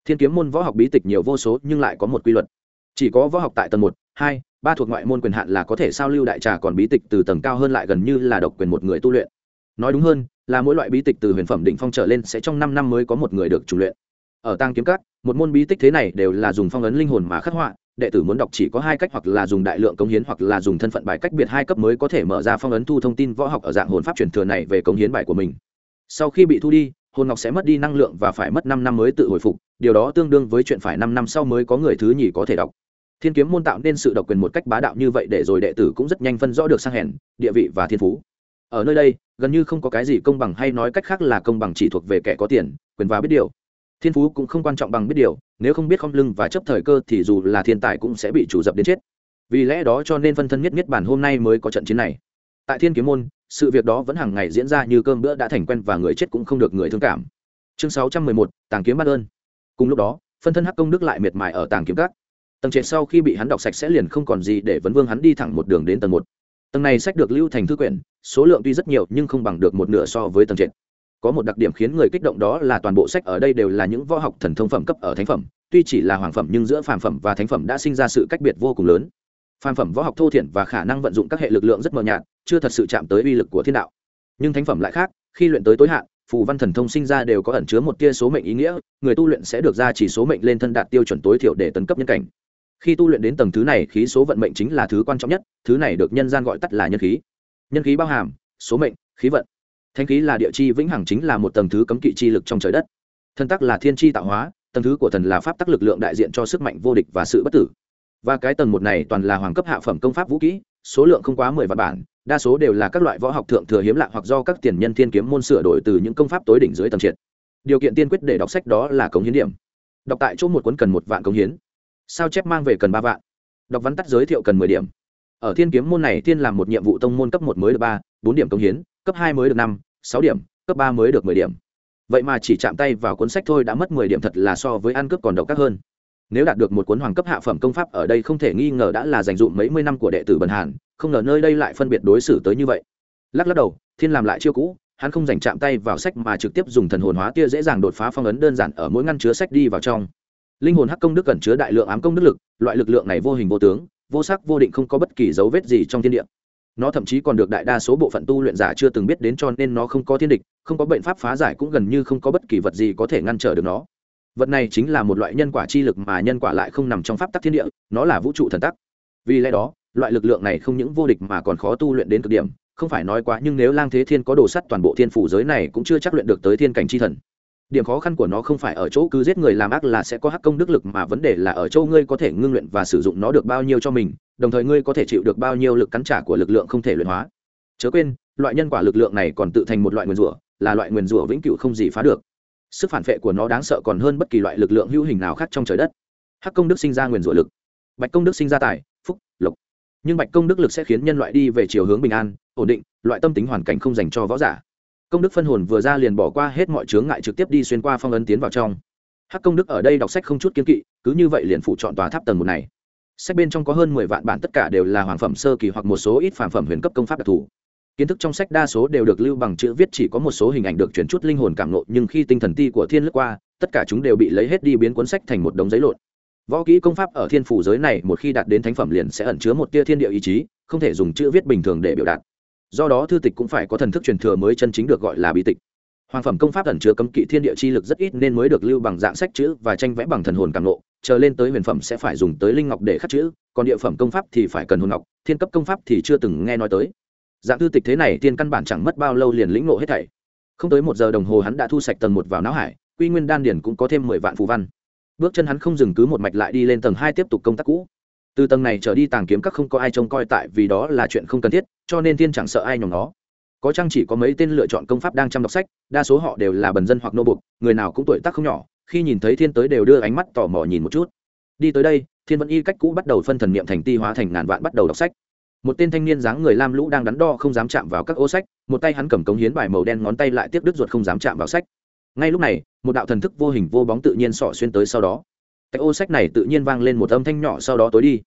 Thiên kiếm môn võ học bí tịch nhiều vô số nhưng lại có một quy luật. Chỉ có võ học tại tầng một, hai ba thuộc ngoại môn quyền hạn là có thể sao lưu đại trà còn bí tịch từ tầng cao hơn lại gần như là độc quyền một người tu luyện. Nói đúng hơn, là mỗi loại bí tịch từ huyền phẩm định phong trở lên sẽ trong năm năm mới có một người được chủ luyện. Ở tăng kiếm cát một môn bí tích thế này đều là dùng phong ấn linh hồn mà khắc họa, đệ tử muốn đọc chỉ có hai cách hoặc là dùng đại lượng cống hiến hoặc là dùng thân phận bài cách biệt hai cấp mới có thể mở ra phong ấn thu thông tin võ học ở dạng hồn pháp truyền thừa này về cống hiến bài của mình. Sau khi bị thu đi, hồn ngọc sẽ mất đi năng lượng và phải mất năm năm mới tự hồi phục, điều đó tương đương với chuyện phải năm năm sau mới có người thứ nhì có thể đọc thiên kiếm môn tạo nên sự độc quyền một cách bá đạo như vậy để rồi đệ tử cũng rất nhanh phân rõ được sang hèn, địa vị và thiên phú. Ở nơi đây, gần như không có cái gì công bằng hay nói cách khác là công bằng chỉ thuộc về kẻ có tiền, quyền và biết điều. Thiên phú cũng không quan trọng bằng biết điều, nếu không biết không lưng và chấp thời cơ thì dù là thiên tài cũng sẽ bị chủ dập đến chết. Vì lẽ đó cho nên phân thân nhất nhất bản hôm nay mới có trận chiến này. Tại thiên kiếm môn, sự việc đó vẫn hàng ngày diễn ra như cơm bữa đã thành quen và người chết cũng không được người thương cảm. Chương sáu trăm mười một, tàng kiếm bắt ơn. Cùng lúc đó, phân thân hắc công đức lại miệt mài ở tàng kiếm các tầng trệt sau khi bị hắn đọc sạch sẽ liền không còn gì để vấn vương hắn đi thẳng một đường đến tầng một. Tầng này sách được lưu thành thư quyển, số lượng tuy rất nhiều nhưng không bằng được một nửa so với tầng trệt. Có một đặc điểm khiến người kích động đó là toàn bộ sách ở đây đều là những võ học thần thông phẩm cấp ở thánh phẩm, tuy chỉ là hoàng phẩm nhưng giữa phàm phẩm và thánh phẩm đã sinh ra sự cách biệt vô cùng lớn. Phàm phẩm võ học thô thiển và khả năng vận dụng các hệ lực lượng rất mờ nhạt, chưa thật sự chạm tới uy lực của thiên đạo. Nhưng thánh phẩm lại khác, khi luyện tới tối hạn, phù văn thần thông sinh ra đều có ẩn chứa một tia số mệnh ý nghĩa, người tu luyện sẽ được ra chỉ số mệnh lên thân đạt tiêu chuẩn tối thiểu để tấn cấp nhân cảnh khi tu luyện đến tầng thứ này, khí số vận mệnh chính là thứ quan trọng nhất, thứ này được nhân gian gọi tắt là nhân khí. Nhân khí bao hàm, số mệnh, khí vận. Thanh khí là địa chi vĩnh hằng chính là một tầng thứ cấm kỵ chi lực trong trời đất. Thân tắc là thiên chi tạo hóa, tầng thứ của thần là pháp tắc lực lượng đại diện cho sức mạnh vô địch và sự bất tử. Và cái tầng một này toàn là hoàng cấp hạ phẩm công pháp vũ kỹ, số lượng không quá mười vạn bản, đa số đều là các loại võ học thượng thừa hiếm lạ hoặc do các tiền nhân thiên kiếm môn sửa đổi từ những công pháp tối đỉnh dưới tầng triệt. Điều kiện tiên quyết để đọc sách đó là cống hiến điểm. Đọc tại chỗ một cuốn cần một vạn cống hiến sao chép mang về cần ba vạn? Đọc Văn tắt giới thiệu cần mười điểm. Ở thiên kiếm môn này, thiên làm một nhiệm vụ tông môn cấp một mới được ba, bốn điểm công hiến, cấp hai mới được năm, sáu điểm, cấp ba mới được mười điểm. Vậy mà chỉ chạm tay vào cuốn sách thôi đã mất mười điểm thật là so với ăn cướp còn độc các hơn. Nếu đạt được một cuốn hoàng cấp hạ phẩm công pháp ở đây không thể nghi ngờ đã là dành dụm mấy mươi năm của đệ tử bần hàn, không ngờ nơi đây lại phân biệt đối xử tới như vậy. Lắc lắc đầu, thiên làm lại chiêu cũ, hắn không dành chạm tay vào sách mà trực tiếp dùng thần hồn hóa tia dễ dàng đột phá phong ấn đơn giản ở mỗi ngăn chứa sách đi vào trong linh hồn hắc công đức cẩn chứa đại lượng ám công đức lực, loại lực lượng này vô hình vô tướng, vô sắc vô định không có bất kỳ dấu vết gì trong thiên địa. Nó thậm chí còn được đại đa số bộ phận tu luyện giả chưa từng biết đến cho nên nó không có thiên địch, không có bệnh pháp phá giải cũng gần như không có bất kỳ vật gì có thể ngăn trở được nó. Vật này chính là một loại nhân quả chi lực mà nhân quả lại không nằm trong pháp tắc thiên địa, nó là vũ trụ thần tắc. Vì lẽ đó, loại lực lượng này không những vô địch mà còn khó tu luyện đến cực điểm, không phải nói quá, nhưng nếu lang thế thiên có đồ sắt toàn bộ thiên phủ giới này cũng chưa chắc luyện được tới thiên cảnh chi thần điểm khó khăn của nó không phải ở chỗ cứ giết người làm ác là sẽ có hắc công đức lực mà vấn đề là ở chỗ ngươi có thể ngưng luyện và sử dụng nó được bao nhiêu cho mình, đồng thời ngươi có thể chịu được bao nhiêu lực cắn trả của lực lượng không thể luyện hóa. Chớ quên, loại nhân quả lực lượng này còn tự thành một loại nguyền rủa, là loại nguyền rủa vĩnh cửu không gì phá được. Sức phản vệ của nó đáng sợ còn hơn bất kỳ loại lực lượng hữu hình nào khác trong trời đất. Hắc công đức sinh ra nguyền rủa lực. Bạch công đức sinh ra tài, phúc, lộc. Nhưng bạch công đức lực sẽ khiến nhân loại đi về chiều hướng bình an, ổn định, loại tâm tính hoàn cảnh không dành cho võ giả công đức phân hồn vừa ra liền bỏ qua hết mọi chướng ngại trực tiếp đi xuyên qua phong ấn tiến vào trong. Hắc công đức ở đây đọc sách không chút kiên kỵ, cứ như vậy liền phụ chọn tòa tháp tầng một này. Sách bên trong có hơn mười vạn bản tất cả đều là hoàng phẩm sơ kỳ hoặc một số ít phản phẩm huyền cấp công pháp đặc thù. Kiến thức trong sách đa số đều được lưu bằng chữ viết, chỉ có một số hình ảnh được chuyển chút linh hồn cảm nộ nhưng khi tinh thần ti của thiên lướt qua, tất cả chúng đều bị lấy hết đi biến cuốn sách thành một đống giấy lộn. Võ kỹ công pháp ở thiên phủ giới này, một khi đạt đến thánh phẩm liền sẽ ẩn chứa một tia thiên địa ý chí, không thể dùng chữ viết bình thường để biểu đạt do đó thư tịch cũng phải có thần thức truyền thừa mới chân chính được gọi là bí tịch. Hoàng phẩm công pháp ẩn chứa cấm kỵ thiên địa chi lực rất ít nên mới được lưu bằng dạng sách chữ và tranh vẽ bằng thần hồn càng lộ, chờ lên tới huyền phẩm sẽ phải dùng tới linh ngọc để khắc chữ, còn địa phẩm công pháp thì phải cần hồn ngọc, thiên cấp công pháp thì chưa từng nghe nói tới. Dạng thư tịch thế này tiên căn bản chẳng mất bao lâu liền lĩnh ngộ hết thảy. Không tới một giờ đồng hồ hắn đã thu sạch tầng một vào não hải, quy nguyên đan điển cũng có thêm mười vạn phù văn. Bước chân hắn không dừng cứ một mạch lại đi lên tầng hai tiếp tục công tác cũ từ tầng này trở đi tàng kiếm các không có ai trông coi tại vì đó là chuyện không cần thiết, cho nên thiên chẳng sợ ai nhòm nó. Có chăng chỉ có mấy tên lựa chọn công pháp đang chăm đọc sách, đa số họ đều là bần dân hoặc nô bục, người nào cũng tuổi tác không nhỏ, khi nhìn thấy thiên tới đều đưa ánh mắt tò mò nhìn một chút. Đi tới đây, thiên vẫn y cách cũ bắt đầu phân thần niệm thành ti hóa thành ngàn vạn bắt đầu đọc sách. Một tên thanh niên dáng người lam lũ đang đắn đo không dám chạm vào các ô sách, một tay hắn cầm cống hiến bài màu đen ngón tay lại tiếp đứt ruột không dám chạm vào sách. Ngay lúc này, một đạo thần thức vô hình vô bóng tự nhiên sỏ xuyên tới sau đó cái ô sách này tự nhiên vang lên một âm thanh nhỏ sau đó tối đi.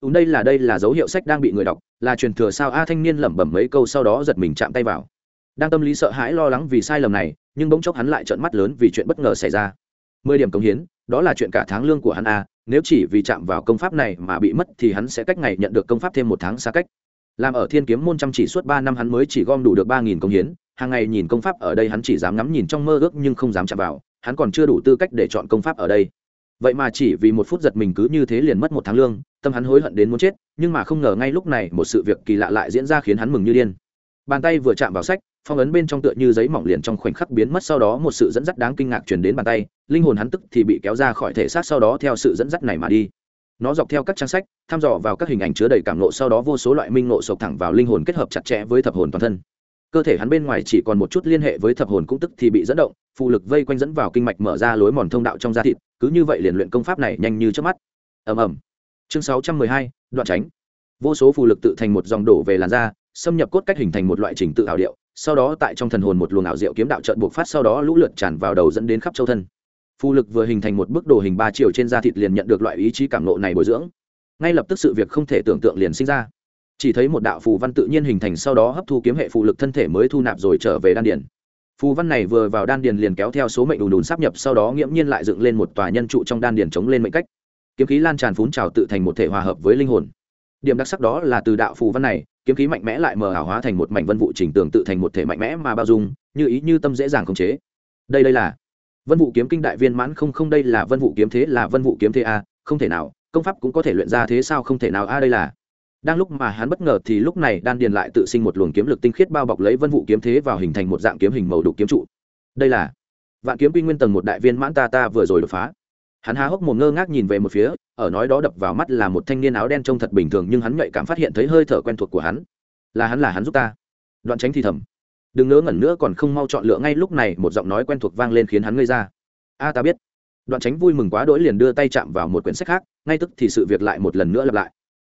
Ùn đây là đây là dấu hiệu sách đang bị người đọc, là truyền thừa sao a thanh niên lẩm bẩm mấy câu sau đó giật mình chạm tay vào. Đang tâm lý sợ hãi lo lắng vì sai lầm này, nhưng bỗng chốc hắn lại trợn mắt lớn vì chuyện bất ngờ xảy ra. Mười điểm cống hiến, đó là chuyện cả tháng lương của hắn a, nếu chỉ vì chạm vào công pháp này mà bị mất thì hắn sẽ cách ngày nhận được công pháp thêm một tháng xa cách. Làm ở thiên kiếm môn chăm chỉ suốt ba năm hắn mới chỉ gom đủ được ba nghìn công hiến, hàng ngày nhìn công pháp ở đây hắn chỉ dám ngắm nhìn trong mơ ước nhưng không dám chạm vào, hắn còn chưa đủ tư cách để chọn công pháp ở đây vậy mà chỉ vì một phút giật mình cứ như thế liền mất một tháng lương, tâm hắn hối hận đến muốn chết, nhưng mà không ngờ ngay lúc này một sự việc kỳ lạ lại diễn ra khiến hắn mừng như điên. Bàn tay vừa chạm vào sách, phong ấn bên trong tựa như giấy mỏng liền trong khoảnh khắc biến mất, sau đó một sự dẫn dắt đáng kinh ngạc chuyển đến bàn tay, linh hồn hắn tức thì bị kéo ra khỏi thể xác, sau đó theo sự dẫn dắt này mà đi. Nó dọc theo các trang sách, thăm dò vào các hình ảnh chứa đầy cảm nộ sau đó vô số loại minh nộ sộc thẳng vào linh hồn kết hợp chặt chẽ với thập hồn toàn thân cơ thể hắn bên ngoài chỉ còn một chút liên hệ với thập hồn cũng tức thì bị dẫn động, phụ lực vây quanh dẫn vào kinh mạch mở ra lối mòn thông đạo trong da thịt, cứ như vậy liền luyện công pháp này nhanh như trước mắt. Ầm ầm. Chương sáu trăm mười hai, đoạn tránh. Vô số phù lực tự thành một dòng đổ về làn da, xâm nhập cốt cách hình thành một loại trình tự ảo điệu, sau đó tại trong thần hồn một luồng ảo diệu kiếm đạo trận buộc phát, sau đó lũ lượt tràn vào đầu dẫn đến khắp châu thân. Phù lực vừa hình thành một bức đồ hình ba chiều trên da thịt liền nhận được loại ý chí cảm nộ này bồi dưỡng. Ngay lập tức sự việc không thể tưởng tượng liền sinh ra chỉ thấy một đạo phù văn tự nhiên hình thành sau đó hấp thu kiếm hệ phù lực thân thể mới thu nạp rồi trở về đan điền. Phù văn này vừa vào đan điền liền kéo theo số mệnh đùn đùn sắp nhập, sau đó nghiễm nhiên lại dựng lên một tòa nhân trụ trong đan điền chống lên mệnh cách. Kiếm khí lan tràn phún trào tự thành một thể hòa hợp với linh hồn. Điểm đặc sắc đó là từ đạo phù văn này, kiếm khí mạnh mẽ lại mờ ảo hóa thành một mảnh vân vụ trình tường tự thành một thể mạnh mẽ mà bao dung, như ý như tâm dễ dàng khống chế. Đây đây là vân vụ kiếm kinh đại viên mãn không không, đây là vân vụ kiếm thế, là vân vụ kiếm thế a, không thể nào, công pháp cũng có thể luyện ra thế sao không thể nào a, đây là đang lúc mà hắn bất ngờ thì lúc này đan điền lại tự sinh một luồng kiếm lực tinh khiết bao bọc lấy vân vụ kiếm thế vào hình thành một dạng kiếm hình màu đục kiếm trụ. Đây là vạn kiếm quy nguyên tầng một đại viên mãn ta ta vừa rồi đột phá. Hắn há hốc mồm ngơ ngác nhìn về một phía, ở nói đó đập vào mắt là một thanh niên áo đen trông thật bình thường nhưng hắn nhạy cảm phát hiện thấy hơi thở quen thuộc của hắn. Là hắn là hắn giúp ta. Đoạn tránh thì thầm. Đừng ngớ ngẩn nữa còn không mau chọn lựa ngay lúc này một giọng nói quen thuộc vang lên khiến hắn ngây ra. A, ta biết. Đoạn tránh vui mừng quá đỗi liền đưa tay chạm vào một quyển sách khác, ngay tức thì sự việc lại một lần nữa lặp lại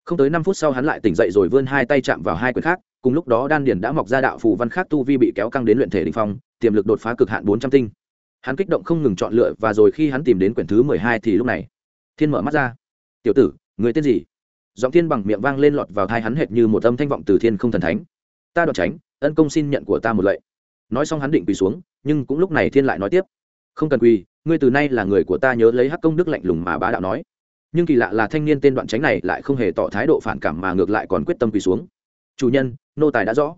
không tới năm phút sau hắn lại tỉnh dậy rồi vươn hai tay chạm vào hai quyển khác, cùng lúc đó đan điền đã mọc ra đạo phù văn khác tu vi bị kéo căng đến luyện thể đình phong, tiềm lực đột phá cực hạn bốn trăm tinh. Hắn kích động không ngừng chọn lựa và rồi khi hắn tìm đến quyển thứ mười hai thì lúc này, thiên mở mắt ra. Tiểu tử, người tên gì? Giọng thiên bằng miệng vang lên lọt vào thai hắn hệt như một âm thanh vọng từ thiên không thần thánh. Ta đoạt tránh ân công xin nhận của ta một lệ nói xong hắn định quỳ xuống, nhưng cũng lúc này thiên lại nói tiếp. Không cần quỳ, ngươi từ nay là người của ta nhớ lấy hắc công đức lạnh lùng mà bá đạo nói nhưng kỳ lạ là thanh niên tên đoạn tránh này lại không hề tỏ thái độ phản cảm mà ngược lại còn quyết tâm quỳ xuống. Chủ nhân, nô tài đã rõ.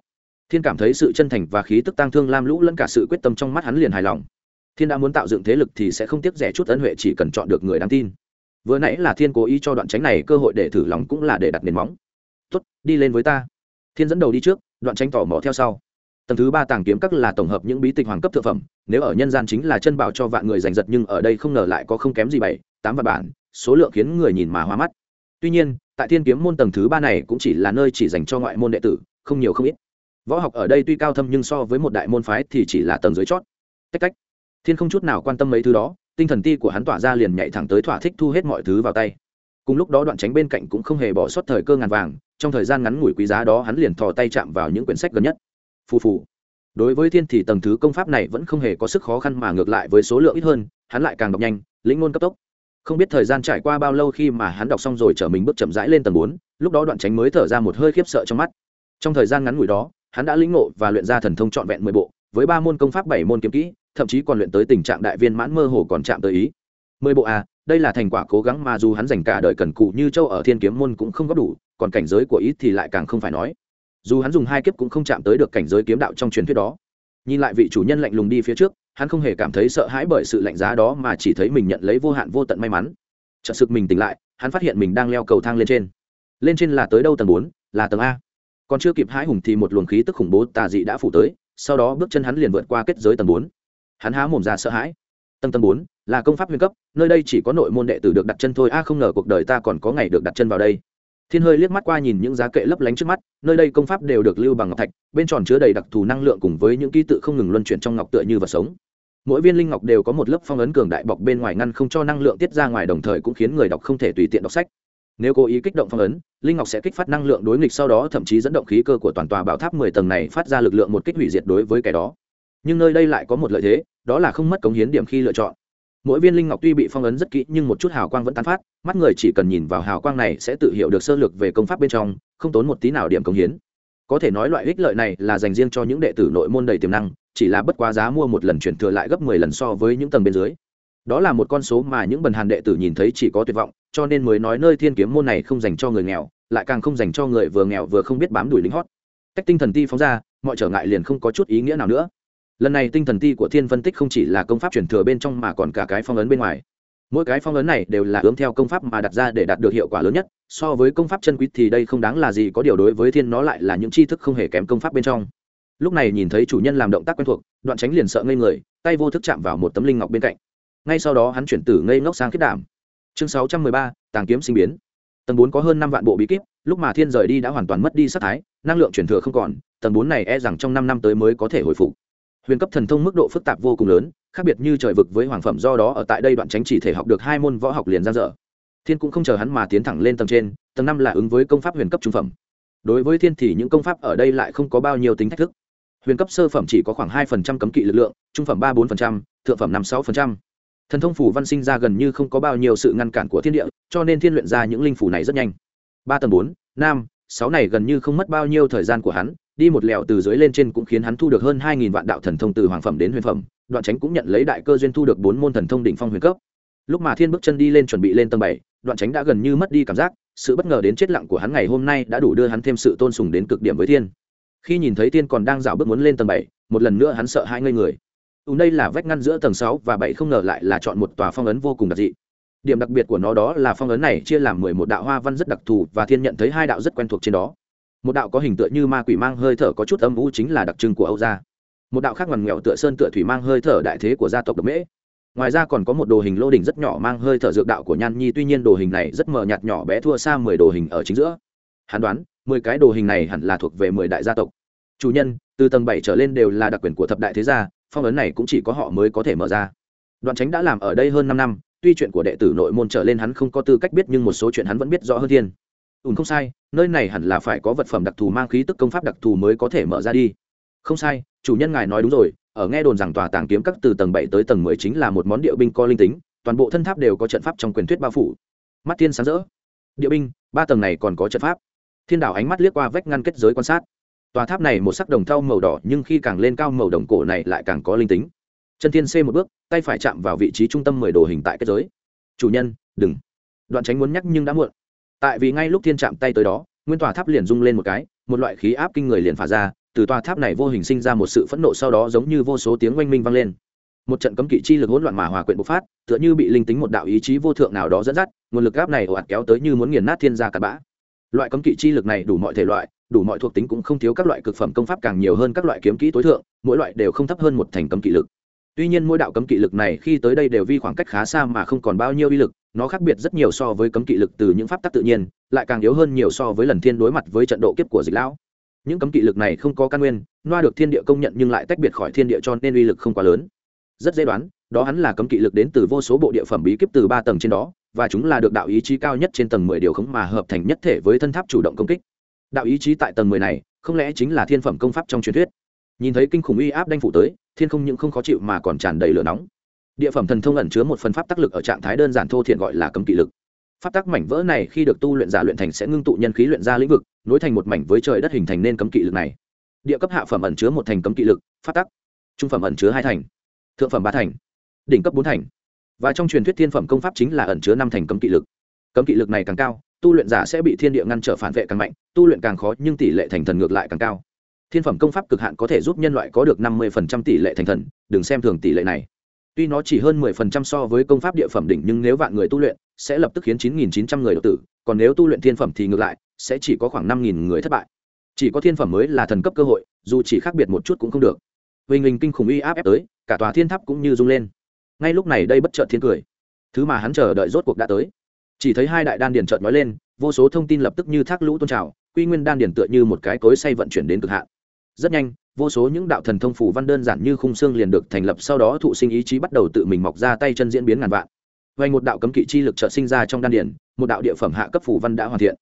Thiên cảm thấy sự chân thành và khí tức tang thương lam lũ lẫn cả sự quyết tâm trong mắt hắn liền hài lòng. Thiên đã muốn tạo dựng thế lực thì sẽ không tiếc rẻ chút ân huệ, chỉ cần chọn được người đáng tin. Vừa nãy là thiên cố ý cho đoạn tránh này cơ hội để thử lòng cũng là để đặt nền móng. Tuất đi lên với ta. Thiên dẫn đầu đi trước, đoạn tránh tỏ mò theo sau. Tầng thứ ba tàng kiếm các là tổng hợp những bí tịch hoàng cấp thượng phẩm, nếu ở nhân gian chính là chân bảo cho vạn người giành giật nhưng ở đây không ngờ lại có không kém gì bảy, tám vạn bản số lượng khiến người nhìn mà hoa mắt. Tuy nhiên, tại thiên kiếm môn tầng thứ ba này cũng chỉ là nơi chỉ dành cho ngoại môn đệ tử, không nhiều không ít. Võ học ở đây tuy cao thâm nhưng so với một đại môn phái thì chỉ là tầng dưới chót. Tách tách. Thiên không chút nào quan tâm mấy thứ đó, tinh thần ti của hắn tỏa ra liền nhảy thẳng tới thỏa thích thu hết mọi thứ vào tay. Cùng lúc đó đoạn tránh bên cạnh cũng không hề bỏ sót thời cơ ngàn vàng, trong thời gian ngắn ngủi quý giá đó hắn liền thò tay chạm vào những quyển sách gần nhất. Phù phù. Đối với thiên thì tầng thứ công pháp này vẫn không hề có sức khó khăn mà ngược lại với số lượng ít hơn, hắn lại càng đọc nhanh, lĩnh ngôn cấp tốc không biết thời gian trải qua bao lâu khi mà hắn đọc xong rồi chở mình bước chậm rãi lên tầng bốn, lúc đó đoạn tránh mới thở ra một hơi khiếp sợ trong mắt. Trong thời gian ngắn ngủi đó, hắn đã lĩnh ngộ và luyện ra thần thông trọn vẹn mười bộ, với ba môn công pháp, bảy môn kiếm kỹ, thậm chí còn luyện tới tình trạng đại viên mãn mơ hồ còn chạm tới ý. Mười bộ à đây là thành quả cố gắng mà dù hắn dành cả đời cần cù như châu ở thiên kiếm môn cũng không góp đủ, còn cảnh giới của ý thì lại càng không phải nói. Dù hắn dùng hai kiếp cũng không chạm tới được cảnh giới kiếm đạo trong truyền thuyết đó. Nhìn lại vị chủ nhân lạnh lùng đi phía trước hắn không hề cảm thấy sợ hãi bởi sự lạnh giá đó mà chỉ thấy mình nhận lấy vô hạn vô tận may mắn. Chợt sực mình tỉnh lại, hắn phát hiện mình đang leo cầu thang lên trên. Lên trên là tới đâu tầng bốn? Là tầng a. Còn chưa kịp hãi hùng thì một luồng khí tức khủng bố tà dị đã phủ tới, sau đó bước chân hắn liền vượt qua kết giới tầng bốn. Hắn há mồm ra sợ hãi. Tầng tầng bốn là công pháp huyền cấp, nơi đây chỉ có nội môn đệ tử được đặt chân thôi. A, không ngờ cuộc đời ta còn có ngày được đặt chân vào đây. Thiên hơi liếc mắt qua nhìn những giá kệ lấp lánh trước mắt, nơi đây công pháp đều được lưu bằng ngọc thạch, bên tròn chứa đầy đặc thù năng lượng cùng với những ký tự không ngừng luân chuyển trong ngọc tựa như vật sống mỗi viên linh ngọc đều có một lớp phong ấn cường đại bọc bên ngoài ngăn không cho năng lượng tiết ra ngoài, đồng thời cũng khiến người đọc không thể tùy tiện đọc sách. Nếu cố ý kích động phong ấn, linh ngọc sẽ kích phát năng lượng đối nghịch, sau đó thậm chí dẫn động khí cơ của toàn tòa bảo tháp mười tầng này phát ra lực lượng một kích hủy diệt đối với kẻ đó. Nhưng nơi đây lại có một lợi thế, đó là không mất cống hiến điểm khi lựa chọn. Mỗi viên linh ngọc tuy bị phong ấn rất kỹ, nhưng một chút hào quang vẫn tán phát, mắt người chỉ cần nhìn vào hào quang này sẽ tự hiểu được sơ lược về công pháp bên trong, không tốn một tí nào điểm cống hiến có thể nói loại ích lợi này là dành riêng cho những đệ tử nội môn đầy tiềm năng, chỉ là bất quá giá mua một lần chuyển thừa lại gấp mười lần so với những tầng bên dưới. Đó là một con số mà những bần hàn đệ tử nhìn thấy chỉ có tuyệt vọng, cho nên mới nói nơi thiên kiếm môn này không dành cho người nghèo, lại càng không dành cho người vừa nghèo vừa không biết bám đuổi lính hót. Cách tinh thần ti phóng ra, mọi trở ngại liền không có chút ý nghĩa nào nữa. Lần này tinh thần ti của thiên phân tích không chỉ là công pháp chuyển thừa bên trong mà còn cả cái phong ấn bên ngoài mỗi cái phong ấn này đều là hướng theo công pháp mà đặt ra để đạt được hiệu quả lớn nhất, so với công pháp chân quý thì đây không đáng là gì, có điều đối với thiên nó lại là những tri thức không hề kém công pháp bên trong. Lúc này nhìn thấy chủ nhân làm động tác quen thuộc, đoạn tránh liền sợ ngây người, tay vô thức chạm vào một tấm linh ngọc bên cạnh. Ngay sau đó hắn chuyển từ ngây ngốc sang khiết đảm. Chương sáu trăm mười ba, tàng kiếm sinh biến. Tầng bốn có hơn năm vạn bộ bí kíp, lúc mà thiên rời đi đã hoàn toàn mất đi sắc thái, năng lượng chuyển thừa không còn, tầng bốn này e rằng trong năm năm tới mới có thể hồi phục. Huyền cấp thần thông mức độ phức tạp vô cùng lớn khác biệt như trời vực với hoàng phẩm do đó ở tại đây đoạn tránh chỉ thể học được hai môn võ học liền ra dở. Thiên cũng không chờ hắn mà tiến thẳng lên tầng trên, tầng năm là ứng với công pháp huyền cấp trung phẩm. Đối với thiên thì những công pháp ở đây lại không có bao nhiêu tính thách thức. Huyền cấp sơ phẩm chỉ có khoảng hai phần trăm cấm kỵ lực lượng, trung phẩm ba bốn phần trăm, thượng phẩm năm sáu phần trăm. Thần thông phủ văn sinh ra gần như không có bao nhiêu sự ngăn cản của thiên địa, cho nên thiên luyện ra những linh phủ này rất nhanh. Ba tầng bốn, năm, sáu này gần như không mất bao nhiêu thời gian của hắn, đi một lẹo từ dưới lên trên cũng khiến hắn thu được hơn hai nghìn vạn đạo thần thông từ hoàng phẩm đến huyền phẩm đoạn tránh cũng nhận lấy đại cơ duyên thu được bốn môn thần thông đỉnh phong huyền cấp. Lúc mà thiên bước chân đi lên chuẩn bị lên tầng bảy, đoạn tránh đã gần như mất đi cảm giác, sự bất ngờ đến chết lặng của hắn ngày hôm nay đã đủ đưa hắn thêm sự tôn sùng đến cực điểm với thiên. Khi nhìn thấy thiên còn đang dạo bước muốn lên tầng bảy, một lần nữa hắn sợ hai ngây người. Ùn đây là vách ngăn giữa tầng sáu và bảy không ngờ lại là chọn một tòa phong ấn vô cùng đặc dị. Điểm đặc biệt của nó đó là phong ấn này chia làm mười một đạo hoa văn rất đặc thù và thiên nhận thấy hai đạo rất quen thuộc trên đó. Một đạo có hình tượng như ma quỷ mang hơi thở có chút âm u chính là đặc trưng của âu gia một đạo khác ngoằn nghèo tựa sơn tựa thủy mang hơi thở đại thế của gia tộc độc mễ. Ngoài ra còn có một đồ hình lô đỉnh rất nhỏ mang hơi thở dược đạo của nhan nhi, tuy nhiên đồ hình này rất mờ nhạt nhỏ bé thua xa mười đồ hình ở chính giữa. Hắn đoán, mười cái đồ hình này hẳn là thuộc về mười đại gia tộc. Chủ nhân, từ tầng bảy trở lên đều là đặc quyền của thập đại thế gia, phong ấn này cũng chỉ có họ mới có thể mở ra. Đoạn tránh đã làm ở đây hơn năm năm, tuy chuyện của đệ tử nội môn trở lên hắn không có tư cách biết nhưng một số chuyện hắn vẫn biết rõ hơn thiên. Ùn không sai, nơi này hẳn là phải có vật phẩm đặc thù mang khí tức công pháp đặc thù mới có thể mở ra đi. Không sai chủ nhân ngài nói đúng rồi, ở nghe đồn rằng tòa tàng kiếm các từ tầng bảy tới tầng mười chính là một món điệu binh co linh tính, toàn bộ thân tháp đều có trận pháp trong quyền thuyết bao phủ. Mắt thiên sáng rỡ. Điệu binh, ba tầng này còn có trận pháp. Thiên đảo ánh mắt liếc qua vách ngăn kết giới quan sát. Tòa tháp này một sắc đồng thau màu đỏ, nhưng khi càng lên cao màu đồng cổ này lại càng có linh tính. Chân thiên xê một bước, tay phải chạm vào vị trí trung tâm mười đồ hình tại kết giới. Chủ nhân, đừng. Đoạn tránh muốn nhắc nhưng đã muộn. Tại vì ngay lúc thiên chạm tay tới đó, nguyên tòa tháp liền rung lên một cái, một loại khí áp kinh người liền phả ra từ tòa tháp này vô hình sinh ra một sự phẫn nộ sau đó giống như vô số tiếng oanh minh vang lên. Một trận cấm kỵ chi lực hỗn loạn mà hòa quyện bộc phát, tựa như bị linh tính một đạo ý chí vô thượng nào đó dẫn dắt, nguồn lực áp này ồ ạt kéo tới như muốn nghiền nát thiên gia cặn bã. Loại cấm kỵ chi lực này đủ mọi thể loại, đủ mọi thuộc tính cũng không thiếu các loại cực phẩm công pháp càng nhiều hơn các loại kiếm kỹ tối thượng, mỗi loại đều không thấp hơn một thành cấm kỵ lực. Tuy nhiên mỗi đạo cấm kỵ lực này khi tới đây đều vi khoảng cách khá xa mà không còn bao nhiêu uy lực, nó khác biệt rất nhiều so với cấm kỵ lực từ những pháp tắc tự nhiên, lại càng yếu hơn nhiều so với lần thiên đối mặt với trận độ kiếp của dịch lão những cấm kỵ lực này không có căn nguyên, noa được thiên địa công nhận nhưng lại tách biệt khỏi thiên địa cho nên uy lực không quá lớn. Rất dễ đoán, đó hắn là cấm kỵ lực đến từ vô số bộ địa phẩm bí kíp từ ba tầng trên đó, và chúng là được đạo ý chí cao nhất trên tầng mười điều khống mà hợp thành nhất thể với thân tháp chủ động công kích. Đạo ý chí tại tầng mười này, không lẽ chính là thiên phẩm công pháp trong truyền thuyết? Nhìn thấy kinh khủng uy áp đanh phủ tới, thiên không những không khó chịu mà còn tràn đầy lửa nóng. Địa phẩm thần thông ẩn chứa một phần pháp tác lực ở trạng thái đơn giản thô thiện gọi là cấm kỵ lực pháp tắc mảnh vỡ này khi được tu luyện giả luyện thành sẽ ngưng tụ nhân khí luyện ra lĩnh vực, nối thành một mảnh với trời đất hình thành nên cấm kỵ lực này. Địa cấp hạ phẩm ẩn chứa một thành cấm kỵ lực, pháp tắc. Trung phẩm ẩn chứa hai thành. Thượng phẩm ba thành. Đỉnh cấp bốn thành. Và trong truyền thuyết thiên phẩm công pháp chính là ẩn chứa năm thành cấm kỵ lực. Cấm kỵ lực này càng cao, tu luyện giả sẽ bị thiên địa ngăn trở phản vệ càng mạnh, tu luyện càng khó nhưng tỷ lệ thành thần ngược lại càng cao. Thiên phẩm công pháp cực hạn có thể giúp nhân loại có được năm mươi tỷ lệ thành thần, đừng xem thường tỷ lệ này tuy nó chỉ hơn 10% so với công pháp địa phẩm đỉnh, nhưng nếu vạn người tu luyện, sẽ lập tức khiến 9.900 người đột tử. Còn nếu tu luyện thiên phẩm thì ngược lại, sẽ chỉ có khoảng 5.000 người thất bại. Chỉ có thiên phẩm mới là thần cấp cơ hội, dù chỉ khác biệt một chút cũng không được. Huỳnh hình kinh khủng uy áp ép tới, cả tòa thiên tháp cũng như rung lên. Ngay lúc này đây bất chợt thiên cười. Thứ mà hắn chờ đợi rốt cuộc đã tới. Chỉ thấy hai đại đan điền chợt nói lên, vô số thông tin lập tức như thác lũ tôn trào, quy nguyên đan điền tựa như một cái cối say vận chuyển đến cực hạn. Rất nhanh vô số những đạo thần thông phủ văn đơn giản như khung xương liền được thành lập sau đó thụ sinh ý chí bắt đầu tự mình mọc ra tay chân diễn biến ngàn vạn. Vay một đạo cấm kỵ chi lực trợ sinh ra trong đan điển, một đạo địa phẩm hạ cấp phủ văn đã hoàn thiện.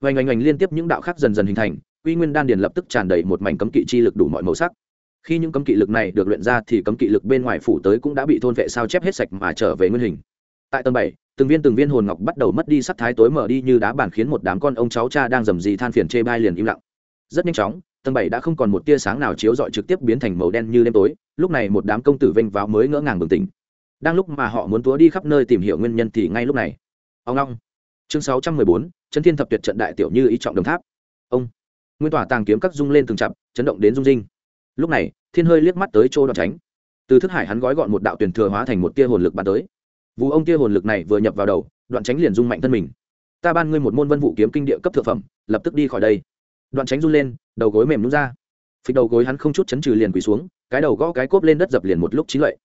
Vay oanh oanh liên tiếp những đạo khác dần dần hình thành uy nguyên đan điển lập tức tràn đầy một mảnh cấm kỵ chi lực đủ mọi màu sắc. Khi những cấm kỵ lực này được luyện ra thì cấm kỵ lực bên ngoài phủ tới cũng đã bị thôn vệ sao chép hết sạch mà trở về nguyên hình. Tại tầng bảy, từng viên từng viên hồn ngọc bắt đầu mất đi sắc thái tối mở đi như đá bàn khiến một đám con ông cháu cha đang dầm gì than phiền chê bai liền im lặng. Rất nhanh chóng tầng bảy đã không còn một tia sáng nào chiếu rọi trực tiếp biến thành màu đen như đêm tối, lúc này một đám công tử vênh vào mới ngỡ ngàng bừng tỉnh. Đang lúc mà họ muốn túa đi khắp nơi tìm hiểu nguyên nhân thì ngay lúc này, ông long. Chương sáu trăm mười bốn chân thiên thập tuyệt trận đại tiểu như ý trọng đồng tháp. Ông. Nguyên tỏa tàng kiếm các rung lên từng chặp chấn động đến rung rinh. Lúc này, thiên hơi liếc mắt tới chỗ đoạn tránh. Từ thức hải hắn gói gọn một đạo tuyển thừa hóa thành một tia hồn lực bắn tới. Vụ ông tia hồn lực này vừa nhập vào đầu, đoạn tránh liền rung mạnh thân mình. Ta ban ngươi một môn vân vũ kiếm kinh địa cấp thượng phẩm, lập tức đi khỏi đây đoạn tránh run lên, đầu gối mềm nút ra. Phịch đầu gối hắn không chút chấn trừ liền quỳ xuống, cái đầu gõ cái cốp lên đất dập liền một lúc trí lợi.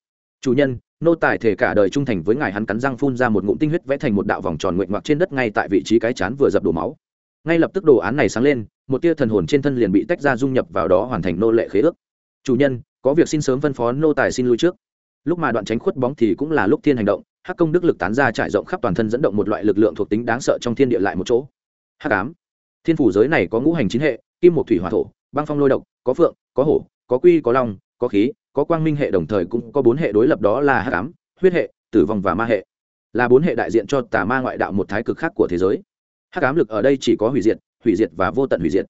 Chủ nhân, nô tài thể cả đời trung thành với ngài, hắn cắn răng phun ra một ngụm tinh huyết vẽ thành một đạo vòng tròn nguyện ngoặc trên đất ngay tại vị trí cái chán vừa dập đổ máu. Ngay lập tức đồ án này sáng lên, một tia thần hồn trên thân liền bị tách ra dung nhập vào đó hoàn thành nô lệ khế ước. Chủ nhân, có việc xin sớm phân phó nô tài xin lui trước. Lúc mà đoạn tránh khuất bóng thì cũng là lúc thiên hành động, hắc công đức lực tán ra trải rộng khắp toàn thân dẫn động một loại lực lượng thuộc tính đáng sợ trong thiên địa lại một chỗ. Hắc ám thiên phủ giới này có ngũ hành chín hệ, kim một thủy, hỏa, thổ, băng, phong, lôi độc, có phượng, có hổ, có quy, có long, có khí, có quang minh hệ đồng thời cũng có bốn hệ đối lập đó là hát ám, huyết hệ, tử vong và ma hệ. Là bốn hệ đại diện cho tà ma ngoại đạo một thái cực khác của thế giới. Hát ám lực ở đây chỉ có hủy diệt hủy diệt và vô tận hủy diệt.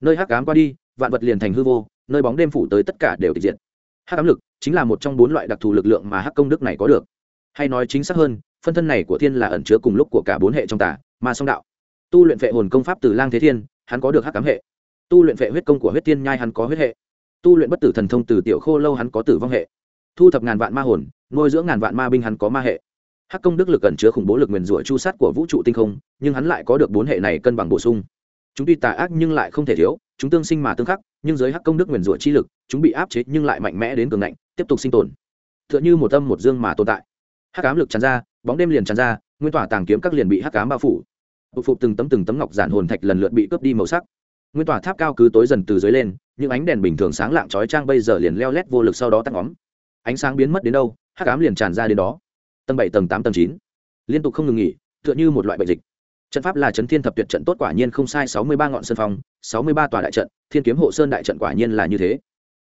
Nơi hát ám qua đi, vạn vật liền thành hư vô, nơi bóng đêm phủ tới tất cả đều tịch diệt. Hát ám lực chính là một trong bốn loại đặc thù lực lượng mà hắc công đức này có được. Hay nói chính xác hơn, phân thân này của thiên là ẩn chứa cùng lúc của cả bốn hệ trong tà, ma song đạo tu luyện vệ hồn công pháp từ lang thế thiên, hắn có được hắc ám hệ. Tu luyện vệ huyết công của huyết tiên nhai hắn có huyết hệ. Tu luyện bất tử thần thông từ tiểu khô lâu hắn có tử vong hệ. Thu thập ngàn vạn ma hồn, nuôi dưỡng ngàn vạn ma binh hắn có ma hệ. Hắc công đức lực ẩn chứa khủng bố lực nguyền rủa chu sát của vũ trụ tinh không, nhưng hắn lại có được bốn hệ này cân bằng bổ sung. Chúng tuy tà ác nhưng lại không thể thiếu, chúng tương sinh mà tương khắc, nhưng giới hắc công đức nguyền rủa chi lực, chúng bị áp chế nhưng lại mạnh mẽ đến cường ngạnh, tiếp tục sinh tồn. Tựa như một tâm một dương mà tồn tại. Hắc cám lực tràn ra, bóng đêm liền tràn ra, nguyên tỏa tàng kiếm các liền bị hắc cám bao phủ phục phục từng tấm từng tấm ngọc giản hồn thạch lần lượt bị cướp đi màu sắc. Nguyên tòa tháp cao cứ tối dần từ dưới lên, những ánh đèn bình thường sáng lạng trói trang bây giờ liền leo lét vô lực sau đó tắt ngóm ánh sáng biến mất đến đâu, hắc ám liền tràn ra đến đó. Tầng bảy, tầng tám, tầng chín. Liên tục không ngừng nghỉ, tựa như một loại bệnh dịch. Trận pháp là trấn thiên thập tuyệt trận tốt quả nhiên không sai, sáu mươi ba ngọn sân phong, sáu mươi ba tòa đại trận, thiên kiếm hộ sơn đại trận quả nhiên là như thế.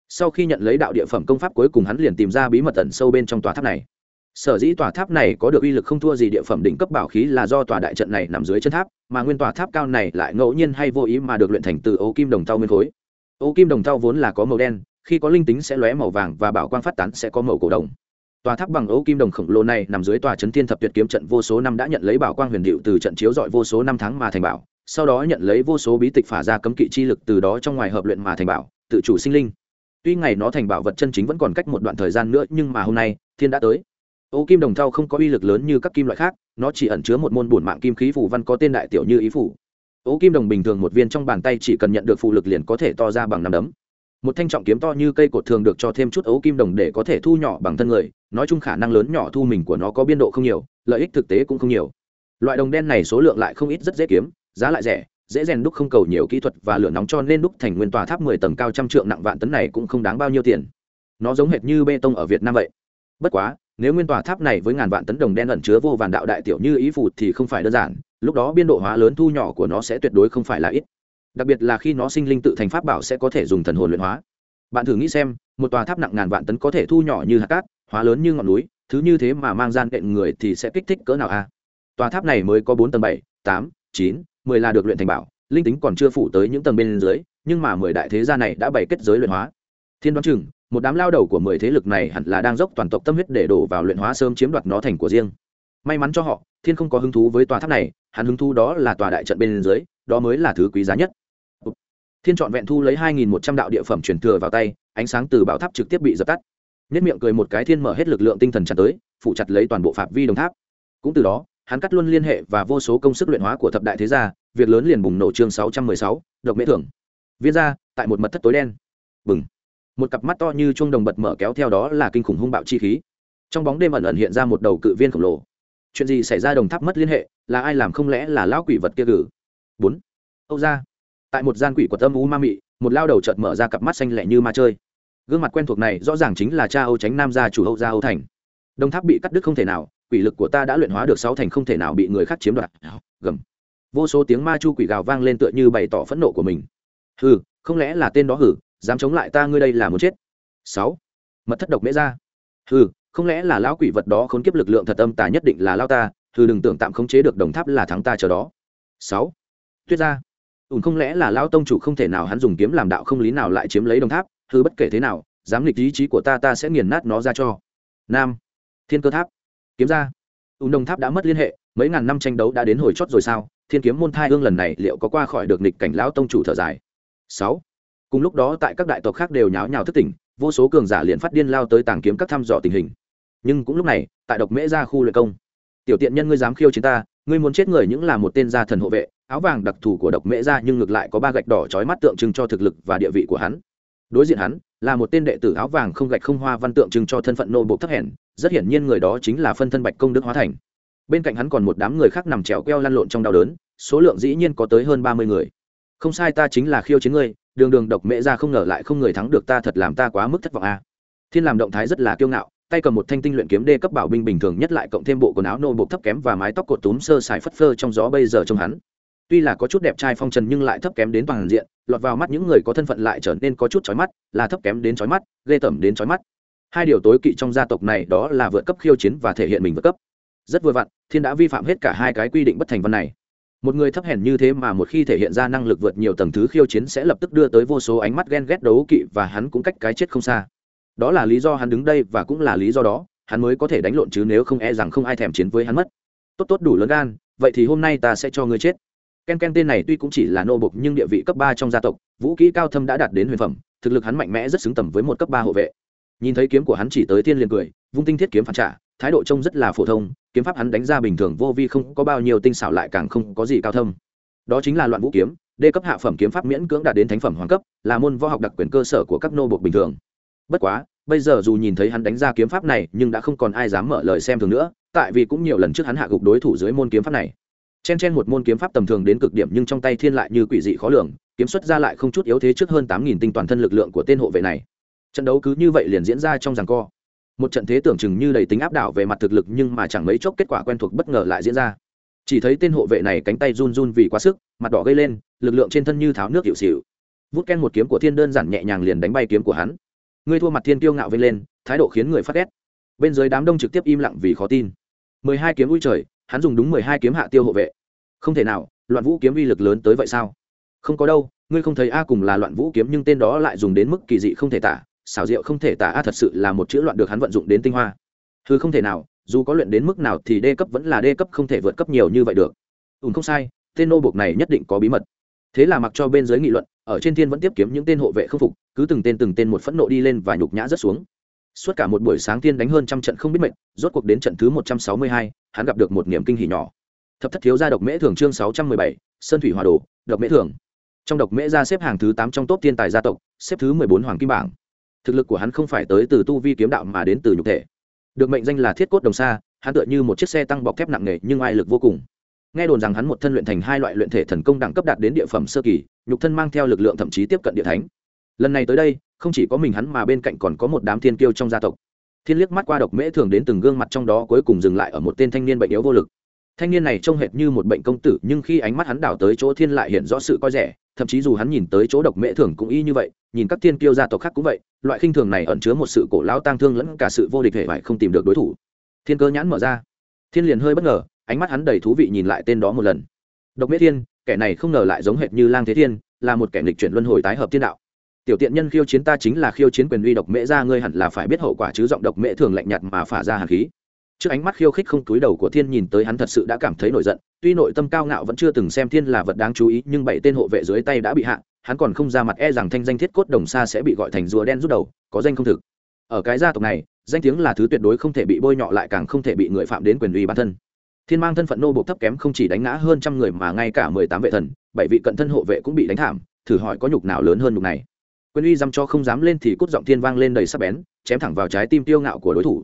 Sau khi nhận lấy đạo địa phẩm công pháp cuối cùng hắn liền tìm ra bí mật tẩn sâu bên trong tòa tháp này sở dĩ tòa tháp này có được uy lực không thua gì địa phẩm đỉnh cấp bảo khí là do tòa đại trận này nằm dưới chân tháp, mà nguyên tòa tháp cao này lại ngẫu nhiên hay vô ý mà được luyện thành từ ô kim đồng tàu nguyên khối. Ô kim đồng tàu vốn là có màu đen, khi có linh tính sẽ lóe màu vàng và bảo quang phát tán sẽ có màu cổ đồng. Tòa tháp bằng ấu kim đồng khổng lồ này nằm dưới tòa trấn thiên thập tuyệt kiếm trận vô số năm đã nhận lấy bảo quang huyền điệu từ trận chiếu dọi vô số năm tháng mà thành bảo, sau đó nhận lấy vô số bí tịch phả ra cấm kỵ chi lực từ đó trong ngoài hợp luyện mà thành bảo, tự chủ sinh linh. Tuy ngày nó thành bảo vật chân chính vẫn còn cách một đoạn thời gian nữa, nhưng mà hôm nay, thiên đã tới ô kim đồng thau không có uy lực lớn như các kim loại khác, nó chỉ ẩn chứa một môn bổn mạng kim khí phủ văn có tên đại tiểu như ý phủ. Ô kim đồng bình thường một viên trong bàn tay chỉ cần nhận được phụ lực liền có thể to ra bằng năm đấm. Một thanh trọng kiếm to như cây cột thường được cho thêm chút ấu kim đồng để có thể thu nhỏ bằng thân người, nói chung khả năng lớn nhỏ thu mình của nó có biên độ không nhiều, lợi ích thực tế cũng không nhiều. Loại đồng đen này số lượng lại không ít rất dễ kiếm, giá lại rẻ, dễ rèn đúc không cầu nhiều kỹ thuật và lửa nóng cho nên đúc thành nguyên tòa tháp mười tầng cao trăm trượng nặng vạn tấn này cũng không đáng bao nhiêu tiền. Nó giống hệt như bê tông ở việt nam vậy. Bất quá nếu nguyên tòa tháp này với ngàn vạn tấn đồng đen ẩn chứa vô vàn đạo đại tiểu như ý phù thì không phải đơn giản, lúc đó biên độ hóa lớn thu nhỏ của nó sẽ tuyệt đối không phải là ít. Đặc biệt là khi nó sinh linh tự thành pháp bảo sẽ có thể dùng thần hồn luyện hóa. Bạn thử nghĩ xem, một tòa tháp nặng ngàn vạn tấn có thể thu nhỏ như hạt cát, hóa lớn như ngọn núi, thứ như thế mà mang gian đệm người thì sẽ kích thích cỡ nào a? Tòa tháp này mới có bốn tầng bảy, tám, chín, mười là được luyện thành bảo, linh tính còn chưa phủ tới những tầng bên dưới, nhưng mà mười đại thế gia này đã bày kết giới luyện hóa. Thiên đoán chừng một đám lao đầu của mười thế lực này hẳn là đang dốc toàn tộc tâm huyết để đổ vào luyện hóa sớm chiếm đoạt nó thành của riêng. May mắn cho họ, thiên không có hứng thú với tòa tháp này, hắn hứng thú đó là tòa đại trận bên dưới, đó mới là thứ quý giá nhất. Thiên trọn vẹn thu lấy hai nghìn một trăm đạo địa phẩm truyền thừa vào tay, ánh sáng từ bảo tháp trực tiếp bị dập tắt. Nhất miệng cười một cái thiên mở hết lực lượng tinh thần chặt tới phụ chặt lấy toàn bộ phạm vi đồng tháp. Cũng từ đó, hắn cắt luôn liên hệ và vô số công sức luyện hóa của thập đại thế gia, việc lớn liền bùng nổ chương sáu trăm mười sáu, độc mễ thưởng. Viên ra tại một mật thất tối đen. Bừng một cặp mắt to như chuông đồng bật mở kéo theo đó là kinh khủng hung bạo chi khí. Trong bóng đêm ẩn ẩn hiện ra một đầu cự viên khổng lồ. Chuyện gì xảy ra đồng tháp mất liên hệ, là ai làm không lẽ là lão quỷ vật kia gử? Bốn. Âu ra tại một gian quỷ của tâm u ma mị, một lao đầu chợt mở ra cặp mắt xanh lẹ như ma chơi. Gương mặt quen thuộc này rõ ràng chính là cha âu tránh nam gia chủ âu gia âu thành. Đồng tháp bị cắt đứt không thể nào, quỷ lực của ta đã luyện hóa được sáu thành không thể nào bị người khác chiếm đoạt. Gầm. Vô số tiếng ma chu quỷ gào vang lên tựa như bày tỏ phẫn nộ của mình. Hừ, không lẽ là tên đó hử? Dám chống lại ta, ngươi đây là muốn chết. Sáu. Mật thất độc mễ ra. Hừ, không lẽ là lão quỷ vật đó khốn kiếp lực lượng thật âm tà nhất định là lao ta, hừ, đừng tưởng tạm khống chế được đồng tháp là thắng ta chờ đó. Sáu. Tuyết ra. Ùn không lẽ là lão tông chủ không thể nào hắn dùng kiếm làm đạo không lý nào lại chiếm lấy đồng tháp, hừ, bất kể thế nào, dám nghịch ý chí của ta ta sẽ nghiền nát nó ra cho. Nam. Thiên cơ tháp. Kiếm ra. Ùn đồng tháp đã mất liên hệ, mấy ngàn năm tranh đấu đã đến hồi chót rồi sao? Thiên kiếm môn thai hương lần này liệu có qua khỏi được nghịch cảnh lão tông chủ thở dài. Sáu cùng lúc đó tại các đại tộc khác đều nháo nhào thức tỉnh vô số cường giả liền phát điên lao tới tàng kiếm các thăm dò tình hình. Nhưng cũng lúc này, tại độc mễ ra khu luyện công, tiểu tiện nhân ngươi dám khiêu chiến ta, ngươi muốn chết người những là một tên gia thần hộ vệ, áo vàng đặc thù của độc mễ ra nhưng ngược lại có ba gạch đỏ trói mắt tượng trưng cho thực lực và địa vị của hắn. Đối diện hắn, là một tên đệ tử áo vàng không gạch không hoa văn tượng trưng cho thân phận nô bộ thấp hèn, rất hiển nhiên người đó chính là phân thân bạch công đức hóa thành. Bên cạnh hắn còn một đám người khác nằm trèo queo lăn lộn trong đau đớn, số lượng dĩ nhiên có tới hơn ba mươi người không sai ta chính là khiêu chiến ngươi, đường đường độc mễ ra không ngờ lại không người thắng được ta thật làm ta quá mức thất vọng a. Thiên làm động thái rất là kiêu ngạo, tay cầm một thanh tinh luyện kiếm đê cấp bảo binh bình thường nhất lại cộng thêm bộ quần áo nô bộ thấp kém và mái tóc cột túm sơ sài phất phơ trong gió bây giờ trông hắn. Tuy là có chút đẹp trai phong trần nhưng lại thấp kém đến toàn diện, lọt vào mắt những người có thân phận lại trở nên có chút chói mắt, là thấp kém đến chói mắt, ghê tởm đến chói mắt. Hai điều tối kỵ trong gia tộc này đó là vượt cấp khiêu chiến và thể hiện mình vượt cấp. Rất vừa vặn, thiên đã vi phạm hết cả hai cái quy định bất thành văn này một người thấp hèn như thế mà một khi thể hiện ra năng lực vượt nhiều tầng thứ khiêu chiến sẽ lập tức đưa tới vô số ánh mắt ghen ghét đấu kỵ và hắn cũng cách cái chết không xa. Đó là lý do hắn đứng đây và cũng là lý do đó, hắn mới có thể đánh lộn chứ nếu không e rằng không ai thèm chiến với hắn mất. Tốt tốt đủ lớn gan, vậy thì hôm nay ta sẽ cho ngươi chết. Ken ken tên này tuy cũng chỉ là nô bục nhưng địa vị cấp ba trong gia tộc, vũ kỹ cao thâm đã đạt đến huyền phẩm, thực lực hắn mạnh mẽ rất xứng tầm với một cấp ba hộ vệ. Nhìn thấy kiếm của hắn chỉ tới thiên liền cười, vung tinh thiết kiếm phản trả, thái độ trông rất là phổ thông kiếm pháp hắn đánh ra bình thường vô vi không có bao nhiêu tinh xảo lại càng không có gì cao thâm. Đó chính là loạn vũ kiếm, đê cấp hạ phẩm kiếm pháp miễn cưỡng đạt đến thánh phẩm hoàng cấp, là môn võ học đặc quyền cơ sở của các nô bộc bình thường. Bất quá, bây giờ dù nhìn thấy hắn đánh ra kiếm pháp này, nhưng đã không còn ai dám mở lời xem thường nữa, tại vì cũng nhiều lần trước hắn hạ gục đối thủ dưới môn kiếm pháp này. Chen chen một môn kiếm pháp tầm thường đến cực điểm nhưng trong tay thiên lại như quỷ dị khó lường, kiếm xuất ra lại không chút yếu thế trước hơn tám nghìn tinh toàn thân lực lượng của tên hộ vệ này. Trận đấu cứ như vậy liền diễn ra trong giằng co một trận thế tưởng chừng như đầy tính áp đảo về mặt thực lực nhưng mà chẳng mấy chốc kết quả quen thuộc bất ngờ lại diễn ra. Chỉ thấy tên hộ vệ này cánh tay run run vì quá sức, mặt đỏ gây lên, lực lượng trên thân như tháo nước hiệu xịu. Vút ken một kiếm của thiên đơn giản nhẹ nhàng liền đánh bay kiếm của hắn. Ngươi thua mặt thiên tiêu ngạo vây lên, thái độ khiến người phát ghét. Bên dưới đám đông trực tiếp im lặng vì khó tin. Mười hai kiếm ui trời, hắn dùng đúng mười hai kiếm hạ tiêu hộ vệ. Không thể nào, loạn vũ kiếm uy lực lớn tới vậy sao? Không có đâu, ngươi không thấy a cùng là loạn vũ kiếm nhưng tên đó lại dùng đến mức kỳ dị không thể tả xảo diệu không thể tả a thật sự là một chữ loạn được hắn vận dụng đến tinh hoa. Thứ không thể nào, dù có luyện đến mức nào thì đê cấp vẫn là đê cấp không thể vượt cấp nhiều như vậy được. Ùn không sai, tên nô buộc này nhất định có bí mật. Thế là mặc cho bên dưới nghị luận, ở trên thiên vẫn tiếp kiếm những tên hộ vệ không phục, cứ từng tên từng tên một phẫn nộ đi lên và nhục nhã rất xuống. Suốt cả một buổi sáng thiên đánh hơn trăm trận không biết mệnh, rốt cuộc đến trận thứ một trăm sáu mươi hai, hắn gặp được một niềm kinh hỉ nhỏ. Thập thất thiếu gia độc mễ thường chương sáu trăm mười bảy, sơn thủy hòa đồ, độc mễ thường. Trong độc mễ gia xếp hàng thứ tám trong top thiên tài gia tộc, xếp thứ mười bốn hoàng kim bảng thực lực của hắn không phải tới từ tu vi kiếm đạo mà đến từ nhục thể. Được mệnh danh là thiết cốt đồng xa hắn tựa như một chiếc xe tăng bọc thép nặng nề nhưng ai lực vô cùng. Nghe đồn rằng hắn một thân luyện thành hai loại luyện thể thần công đẳng cấp đạt đến địa phẩm sơ kỳ, nhục thân mang theo lực lượng thậm chí tiếp cận địa thánh. Lần này tới đây, không chỉ có mình hắn mà bên cạnh còn có một đám thiên kiêu trong gia tộc. Thiên liếc mắt qua độc mễ thường đến từng gương mặt trong đó cuối cùng dừng lại ở một tên thanh niên bệnh yếu vô lực. Thanh niên này trông hệt như một bệnh công tử, nhưng khi ánh mắt hắn đảo tới chỗ thiên lại hiện rõ sự coi rẻ thậm chí dù hắn nhìn tới chỗ độc mễ thường cũng y như vậy, nhìn các thiên kiêu gia tộc khác cũng vậy, loại khinh thường này ẩn chứa một sự cổ lão tang thương lẫn cả sự vô địch hệ vải không tìm được đối thủ. Thiên cơ nhãn mở ra. Thiên liền hơi bất ngờ, ánh mắt hắn đầy thú vị nhìn lại tên đó một lần. Độc mễ thiên, kẻ này không ngờ lại giống hệt như lang thế thiên, là một kẻ nghịch chuyển luân hồi tái hợp thiên đạo. Tiểu tiện nhân khiêu chiến ta chính là khiêu chiến quyền uy độc mễ ra ngươi hẳn là phải biết hậu quả chứ giọng độc mễ thường lạnh nhạt mà phả ra hàn khí trước ánh mắt khiêu khích không túi đầu của thiên nhìn tới hắn thật sự đã cảm thấy nổi giận, tuy nội tâm cao ngạo vẫn chưa từng xem thiên là vật đáng chú ý, nhưng bảy tên hộ vệ dưới tay đã bị hạ, hắn còn không ra mặt e rằng thanh danh thiết cốt đồng xa sẽ bị gọi thành rùa đen rút đầu, có danh không thực. Ở cái gia tộc này, danh tiếng là thứ tuyệt đối không thể bị bôi nhọ lại càng không thể bị người phạm đến quyền uy bản thân. Thiên mang thân phận nô bộc thấp kém không chỉ đánh ngã hơn trăm người mà ngay cả mười tám vệ thần, bảy vị cận thân hộ vệ cũng bị đánh thảm, thử hỏi có nhục nào lớn hơn nhục này. Quyền uy dăm cho không dám lên thì cút giọng thiên vang lên đầy sắc bén, chém thẳng vào trái tim tiêu ngạo của đối thủ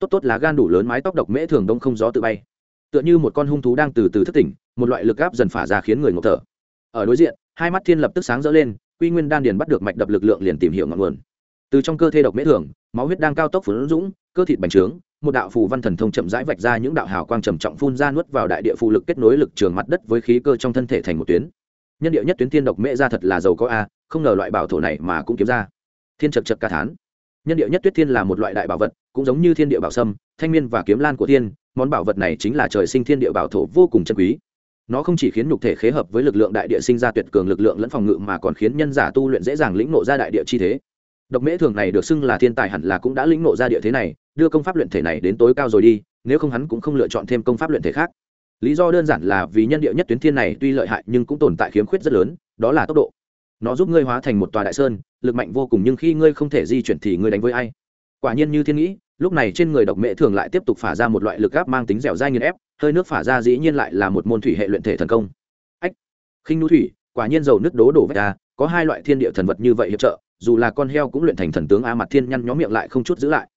tốt tốt là gan đủ lớn mái tóc độc mễ thường đông không gió tự bay. Tựa như một con hung thú đang từ từ thức tỉnh, một loại lực áp dần phả ra khiến người ngộp thở. Ở đối diện, hai mắt thiên lập tức sáng rỡ lên, quy nguyên đan điền bắt được mạch đập lực lượng liền tìm hiểu ngọn nguồn. Từ trong cơ thể độc mễ thường, máu huyết đang cao tốc phấn dũng, cơ thịt bành trướng, một đạo phù văn thần thông chậm rãi vạch ra những đạo hào quang trầm trọng phun ra nuốt vào đại địa phù lực kết nối lực trường mặt đất với khí cơ trong thân thể thành một tuyến. Nhân địa nhất tuyến thiên độc mễ ra thật là giàu có a, không ngờ loại bảo thổ này mà cũng kiếm ra. Thiên chật chật ca thán nhân địa nhất tuyết thiên là một loại đại bảo vật, cũng giống như thiên địa bảo sâm, thanh miên và kiếm lan của thiên, món bảo vật này chính là trời sinh thiên địa bảo thổ vô cùng chân quý. Nó không chỉ khiến nhục thể khế hợp với lực lượng đại địa sinh ra tuyệt cường lực lượng lẫn phòng ngự mà còn khiến nhân giả tu luyện dễ dàng lĩnh nộ ra đại địa chi thế. Độc mễ thường này được xưng là thiên tài hẳn là cũng đã lĩnh nộ ra địa thế này, đưa công pháp luyện thể này đến tối cao rồi đi, nếu không hắn cũng không lựa chọn thêm công pháp luyện thể khác. Lý do đơn giản là vì nhân địa nhất tuyến thiên này tuy lợi hại nhưng cũng tồn tại khiếm khuyết rất lớn, đó là tốc độ. Nó giúp ngươi hóa thành một tòa đại sơn lực mạnh vô cùng nhưng khi ngươi không thể di chuyển thì ngươi đánh với ai? Quả nhiên như thiên nghĩ, lúc này trên người độc mễ thường lại tiếp tục phả ra một loại lực gáp mang tính dẻo dai nghiền ép, hơi nước phả ra dĩ nhiên lại là một môn thủy hệ luyện thể thần công. Ách! Khinh nu thủy, quả nhiên dầu nước đố đổ vách ta có hai loại thiên địa thần vật như vậy hiệp trợ, dù là con heo cũng luyện thành thần tướng a mặt thiên nhăn nhóm miệng lại không chút giữ lại.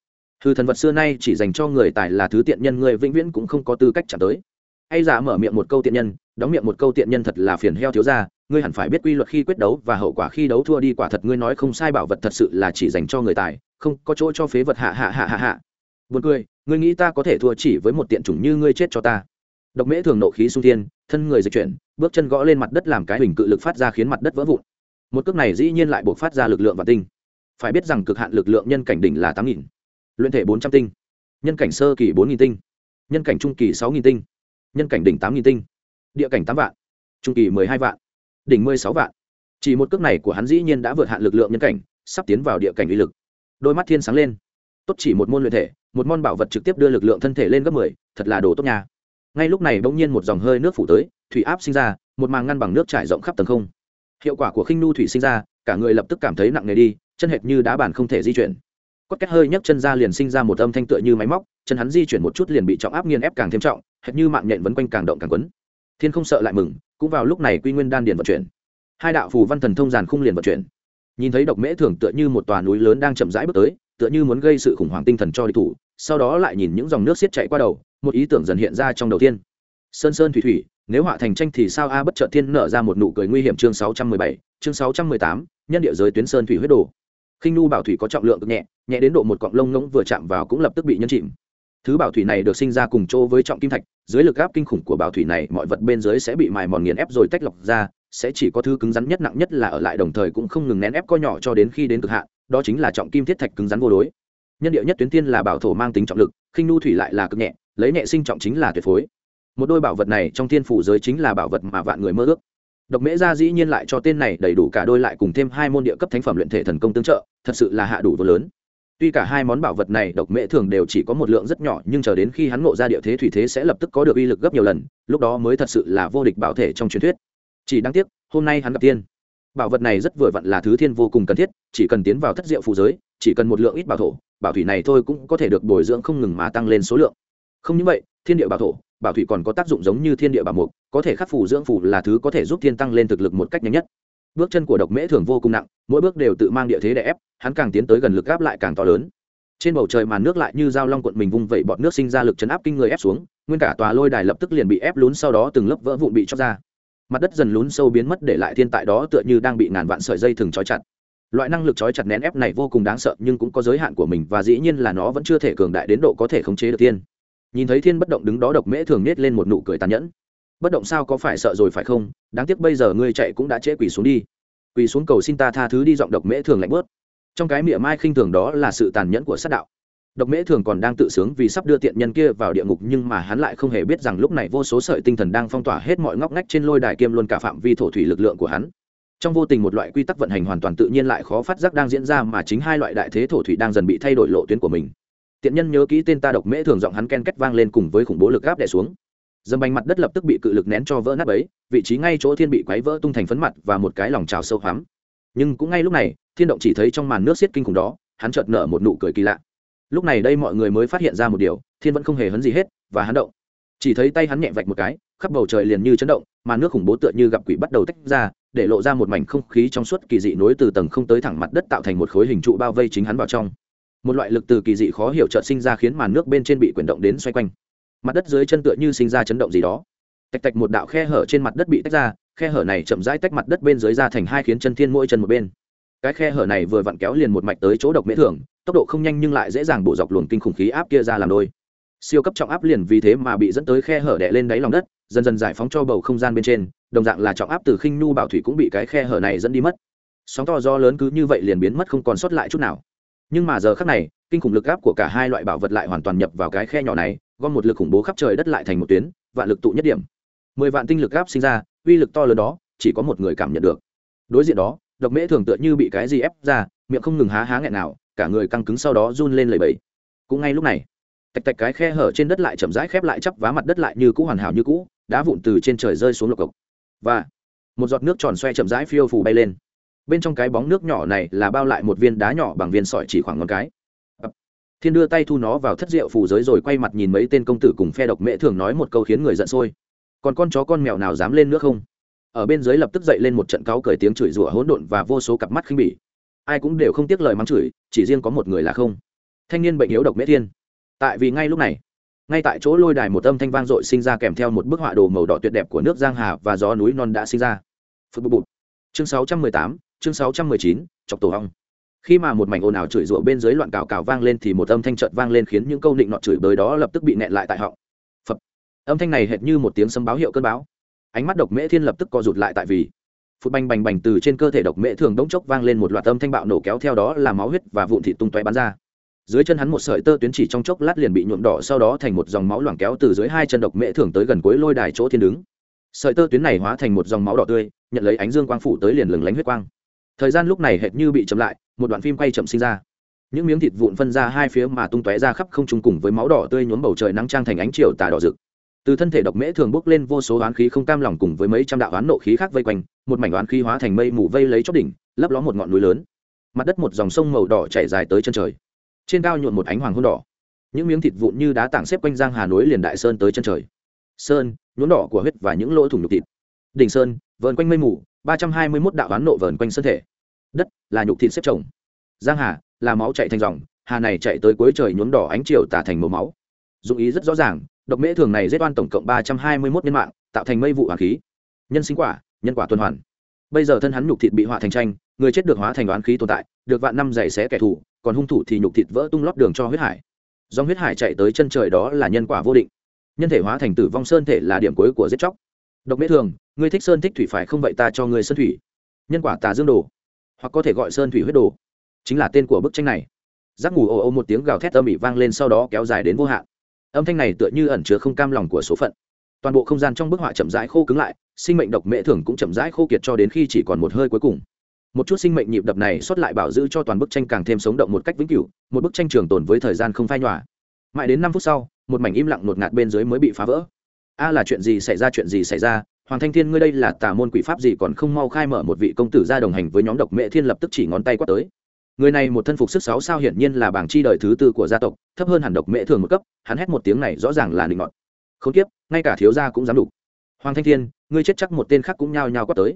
Hư thần vật xưa nay chỉ dành cho người tài là thứ tiện nhân, người vĩnh viễn cũng không có tư cách trả tới. Hay giả mở miệng một câu tiện nhân, đóng miệng một câu tiện nhân thật là phiền heo thiếu ra ngươi hẳn phải biết quy luật khi quyết đấu và hậu quả khi đấu thua đi, quả thật ngươi nói không sai, bảo vật thật sự là chỉ dành cho người tài, không có chỗ cho phế vật, hạ hạ hạ hạ hạ. Buồn cười, ngươi nghĩ ta có thể thua chỉ với một tiện chủng như ngươi chết cho ta. Độc mễ thường nộ khí sung thiên, thân người dịch chuyển, bước chân gõ lên mặt đất làm cái hình cự lực phát ra khiến mặt đất vỡ vụn. Một cước này dĩ nhiên lại buộc phát ra lực lượng và tinh. Phải biết rằng cực hạn lực lượng nhân cảnh đỉnh là tám nghìn. Luyện thể bốn trăm tinh. Nhân cảnh sơ kỳ bốn nghìn tinh. Nhân cảnh trung kỳ sáu nghìn tinh. Nhân cảnh đỉnh tám nghìn tinh. Địa cảnh tám vạn. Trung kỳ mười hai vạn đỉnh mười sáu vạn. Chỉ một cước này của hắn dĩ nhiên đã vượt hạn lực lượng nhân cảnh, sắp tiến vào địa cảnh uy lực. Đôi mắt thiên sáng lên. Tốt chỉ một môn luyện thể, một môn bảo vật trực tiếp đưa lực lượng thân thể lên gấp mười, thật là đồ tốt nha. Ngay lúc này bỗng nhiên một dòng hơi nước phủ tới, thủy áp sinh ra, một màng ngăn bằng nước trải rộng khắp tầng không. Hiệu quả của khinh nu thủy sinh ra, cả người lập tức cảm thấy nặng nề đi, chân hệt như đá bàn không thể di chuyển. Cốt két hơi nhấc chân ra liền sinh ra một âm thanh tựa như máy móc, chân hắn di chuyển một chút liền bị trọng áp nghiền ép càng thêm trọng, hệt như mạng nhện vấn quanh càng động càng quấn. Thiên không sợ lại mừng cũng vào lúc này quy nguyên đan điền vận chuyển. Hai đạo phù văn thần thông giàn khung liền vận chuyển. Nhìn thấy độc mễ thường tựa như một tòa núi lớn đang chậm rãi bước tới, tựa như muốn gây sự khủng hoảng tinh thần cho địch thủ, sau đó lại nhìn những dòng nước xiết chạy qua đầu, một ý tưởng dần hiện ra trong đầu tiên. Sơn sơn thủy thủy, nếu họa thành tranh thì sao? A bất trợ thiên nở ra một nụ cười nguy hiểm chương sáu trăm mười bảy, chương sáu trăm mười tám, nhân địa giới tuyến sơn thủy huyết đồ. Khinh nu bảo thủy có trọng lượng cực nhẹ nhẹ đến độ một cọng lông ngỗng vừa chạm vào cũng lập tức bị nhân chìm thứ bảo thủy này được sinh ra cùng chỗ với trọng kim thạch, dưới lực áp kinh khủng của bảo thủy này, mọi vật bên dưới sẽ bị mài mòn nghiền ép rồi tách lọc ra, sẽ chỉ có thứ cứng rắn nhất nặng nhất là ở lại đồng thời cũng không ngừng nén ép co nhỏ cho đến khi đến cực hạn, đó chính là trọng kim thiết thạch cứng rắn vô đối. Nhân địa nhất tuyến tiên là bảo thổ mang tính trọng lực, khinh nu thủy lại là cực nhẹ, lấy nhẹ sinh trọng chính là tuyệt phối. Một đôi bảo vật này trong thiên phủ giới chính là bảo vật mà vạn người mơ ước. Độc mễ gia dĩ nhiên lại cho tên này đầy đủ cả đôi lại cùng thêm hai môn địa cấp thánh phẩm luyện thể thần công tương trợ, thật sự là hạ đủ vô lớn tuy cả hai món bảo vật này độc mễ thường đều chỉ có một lượng rất nhỏ, nhưng chờ đến khi hắn ngộ ra địa thế thủy thế sẽ lập tức có được uy lực gấp nhiều lần, lúc đó mới thật sự là vô địch bảo thể trong truyền thuyết. Chỉ đáng tiếc, hôm nay hắn gặp tiên. Bảo vật này rất vừa vặn là thứ thiên vô cùng cần thiết, chỉ cần tiến vào thất diệu phù giới, chỉ cần một lượng ít bảo thổ, bảo thủy này thôi cũng có thể được bồi dưỡng không ngừng mà tăng lên số lượng. Không những vậy, thiên địa bảo thổ, bảo thủy còn có tác dụng giống như thiên địa bảo mục, có thể khắc phủ dưỡng phủ là thứ có thể giúp thiên tăng lên thực lực một cách nhanh nhất bước chân của độc mễ thường vô cùng nặng, mỗi bước đều tự mang địa thế để ép, hắn càng tiến tới gần lực áp lại càng to lớn. Trên bầu trời màn nước lại như dao long cuộn mình vung vẩy bọt nước sinh ra lực chấn áp kinh người ép xuống, nguyên cả tòa lôi đài lập tức liền bị ép lún sau đó từng lớp vỡ vụn bị chóc ra. Mặt đất dần lún sâu biến mất để lại thiên tại đó tựa như đang bị ngàn vạn sợi dây thừng trói chặt. Loại năng lực trói chặt nén ép này vô cùng đáng sợ, nhưng cũng có giới hạn của mình và dĩ nhiên là nó vẫn chưa thể cường đại đến độ có thể khống chế được thiên. Nhìn thấy thiên bất động đứng đó độc mễ thường nết lên một nụ cười tàn nhẫn bất động sao có phải sợ rồi phải không? Đáng tiếc bây giờ ngươi chạy cũng đã trễ quỳ xuống đi. Quỳ xuống cầu xin ta tha thứ đi giọng độc mễ thường lạnh bớt trong cái miệng mai khinh thường đó là sự tàn nhẫn của sát đạo. Độc mễ thường còn đang tự sướng vì sắp đưa tiện nhân kia vào địa ngục nhưng mà hắn lại không hề biết rằng lúc này vô số sợi tinh thần đang phong tỏa hết mọi ngóc ngách trên lôi đài kiêm luôn cả phạm vi thổ thủy lực lượng của hắn. Trong vô tình một loại quy tắc vận hành hoàn toàn tự nhiên lại khó phát giác đang diễn ra mà chính hai loại đại thế thổ thủy đang dần bị thay đổi lộ tuyến của mình. Tiện nhân nhớ kỹ tên ta độc mễ thường giọng hắn ken kết vang lên cùng với khủng bố lực gáp đè xuống dầm bành mặt đất lập tức bị cự lực nén cho vỡ nát ấy, vị trí ngay chỗ thiên bị quáy vỡ tung thành phấn mặt và một cái lòng trào sâu hoắm. Nhưng cũng ngay lúc này, thiên động chỉ thấy trong màn nước xiết kinh khủng đó, hắn chợt nở một nụ cười kỳ lạ. Lúc này đây mọi người mới phát hiện ra một điều, thiên vẫn không hề hấn gì hết, và hắn động. Chỉ thấy tay hắn nhẹ vạch một cái, khắp bầu trời liền như chấn động, màn nước khủng bố tựa như gặp quỷ bắt đầu tách ra, để lộ ra một mảnh không khí trong suốt kỳ dị nối từ tầng không tới thẳng mặt đất tạo thành một khối hình trụ bao vây chính hắn vào trong. Một loại lực từ kỳ dị khó hiểu chợt sinh ra khiến màn nước bên trên bị quyển động đến xoay quanh mặt đất dưới chân tựa như sinh ra chấn động gì đó. Tạch tạch một đạo khe hở trên mặt đất bị tách ra, khe hở này chậm rãi tách mặt đất bên dưới ra thành hai khiến chân thiên mỗi chân một bên. Cái khe hở này vừa vặn kéo liền một mạch tới chỗ độc mễ thường tốc độ không nhanh nhưng lại dễ dàng bổ dọc luồng kinh khủng khí áp kia ra làm đôi. Siêu cấp trọng áp liền vì thế mà bị dẫn tới khe hở đè lên đáy lòng đất, dần dần giải phóng cho bầu không gian bên trên, đồng dạng là trọng áp từ khinh nu bảo thủy cũng bị cái khe hở này dẫn đi mất. Sóng to do lớn cứ như vậy liền biến mất không còn sót lại chút nào. Nhưng mà giờ khác này, kinh khủng lực áp của cả hai loại bảo vật lại hoàn toàn nhập vào cái khe nhỏ này gom một lực khủng bố khắp trời đất lại thành một tuyến, vạn lực tụ nhất điểm. Mười vạn tinh lực áp sinh ra, uy lực to lớn đó, chỉ có một người cảm nhận được. Đối diện đó, độc mễ thường tựa như bị cái gì ép ra, miệng không ngừng há há nghẹn nào, cả người căng cứng sau đó run lên lầy bẫy cũng ngay lúc này, tạch tạch cái khe hở trên đất lại chậm rãi khép lại chắp vá mặt đất lại như cũ hoàn hảo như cũ, đá vụn từ trên trời rơi xuống lộc cộc và, một giọt nước tròn xoe chậm rãi phiêu phủ bay lên. Bên trong cái bóng nước nhỏ này là bao lại một viên đá nhỏ bằng viên sỏi chỉ khoảng ngón cái thiên đưa tay thu nó vào thất rượu phù giới rồi quay mặt nhìn mấy tên công tử cùng phe độc mễ thường nói một câu khiến người giận sôi. Còn con chó con mèo nào dám lên nữa không? Ở bên dưới lập tức dậy lên một trận cáo cười tiếng chửi rủa hỗn độn và vô số cặp mắt khinh bỉ. Ai cũng đều không tiếc lời mắng chửi chỉ riêng có một người là không. Thanh niên bệnh yếu độc mễ thiên. Tại vì ngay lúc này ngay tại chỗ lôi đài một âm thanh vang dội sinh ra kèm theo một bức họa đồ màu đỏ tuyệt đẹp của nước giang hà và gió núi non đã sinh ra. Phật bụt bụt. Chương 618, chương 619, chọc tổ hong khi mà một mảnh ồn ào chửi rủa bên dưới loạn cào cào vang lên thì một âm thanh chợt vang lên khiến những câu định nọ chửi bới đó lập tức bị nẹt lại tại họng. Phập. Âm thanh này hệt như một tiếng sấm báo hiệu cơn bão. ánh mắt độc mễ thiên lập tức co rụt lại tại vì phút bành bành bành từ trên cơ thể độc mễ thường đống chốc vang lên một loạt âm thanh bạo nổ kéo theo đó là máu huyết và vụn thịt tung tóe bắn ra. Dưới chân hắn một sợi tơ tuyến chỉ trong chốc lát liền bị nhuộm đỏ sau đó thành một dòng máu loảng kéo từ dưới hai chân độc mễ thường tới gần cuối lôi đài chỗ thiên đứng. Sợi tơ tuyến này hóa thành một dòng máu đỏ tươi, nhận lấy ánh dương quang phủ tới liền lừng lánh huyết quang. Thời gian lúc này hệt như bị chậm lại một đoạn phim quay chậm sinh ra. Những miếng thịt vụn phân ra hai phía mà tung tóe ra khắp không trung cùng với máu đỏ tươi nhuốm bầu trời nắng trang thành ánh chiều tà đỏ rực. Từ thân thể độc mễ thường bốc lên vô số oán khí không cam lòng cùng với mấy trăm đạo oán nộ khí khác vây quanh, một mảnh oán khí hóa thành mây mù vây lấy chót đỉnh, lấp ló một ngọn núi lớn. Mặt đất một dòng sông màu đỏ chảy dài tới chân trời. Trên cao nhuộn một ánh hoàng hôn đỏ. Những miếng thịt vụn như đá tảng xếp quanh giang hà núi liền đại sơn tới chân trời. Sơn, nhuốm đỏ của huyết và những lỗ thủng nhục thịt. Đỉnh sơn, vờn quanh mây mù, ba trăm hai mươi mốt đạo oán nộ vờn quanh sơn thể đất, là nhục thịt xếp chồng. Giang hà, là máu chạy thành dòng, hà này chạy tới cuối trời nhuốm đỏ ánh chiều tả thành màu máu. Dụng ý rất rõ ràng, độc mễ thường này giết oan tổng cộng ba trăm hai mươi mốt nhân mạng, tạo thành mây vụ hoàng khí. Nhân sinh quả, nhân quả tuần hoàn. Bây giờ thân hắn nhục thịt bị họa thành tranh, người chết được hóa thành đoán khí tồn tại, được vạn năm dày xé kẻ thù, còn hung thủ thì nhục thịt vỡ tung lót đường cho huyết hải. Dòng huyết hải chạy tới chân trời đó là nhân quả vô định. Nhân thể hóa thành tử vong sơn thể là điểm cuối của giết chóc. Độc mễ thường, ngươi thích sơn thích thủy phải không vậy ta cho ngươi sơn thủy. Nhân quả tà dương đồ hoặc có thể gọi sơn thủy huyết đồ. Chính là tên của bức tranh này. Giác ngủ ồ ồ một tiếng gào thét âm ỉ vang lên sau đó kéo dài đến vô hạn. Âm thanh này tựa như ẩn chứa không cam lòng của số phận. Toàn bộ không gian trong bức họa chậm rãi khô cứng lại, sinh mệnh độc mễ thường cũng chậm rãi khô kiệt cho đến khi chỉ còn một hơi cuối cùng. Một chút sinh mệnh nhịp đập này xuất lại bảo giữ cho toàn bức tranh càng thêm sống động một cách vĩnh cửu, một bức tranh trường tồn với thời gian không phai nhòa. Mãi đến năm phút sau, một mảnh im lặng ngột ngạt bên dưới mới bị phá vỡ. A là chuyện gì xảy ra, chuyện gì xảy ra? Hoàng thanh thiên, ngươi đây là tà môn quỷ pháp gì còn không mau khai mở một vị công tử ra đồng hành với nhóm độc mẹ thiên lập tức chỉ ngón tay quát tới. Người này một thân phục sức sáu sao hiển nhiên là bảng chi đời thứ tư của gia tộc, thấp hơn hẳn độc mẹ thường một cấp, hắn hét một tiếng này rõ ràng là định ngọn không tiếp ngay cả thiếu gia cũng dám đủ hoàng thanh thiên, ngươi chết chắc một tên khác cũng nhao nhao quát tới.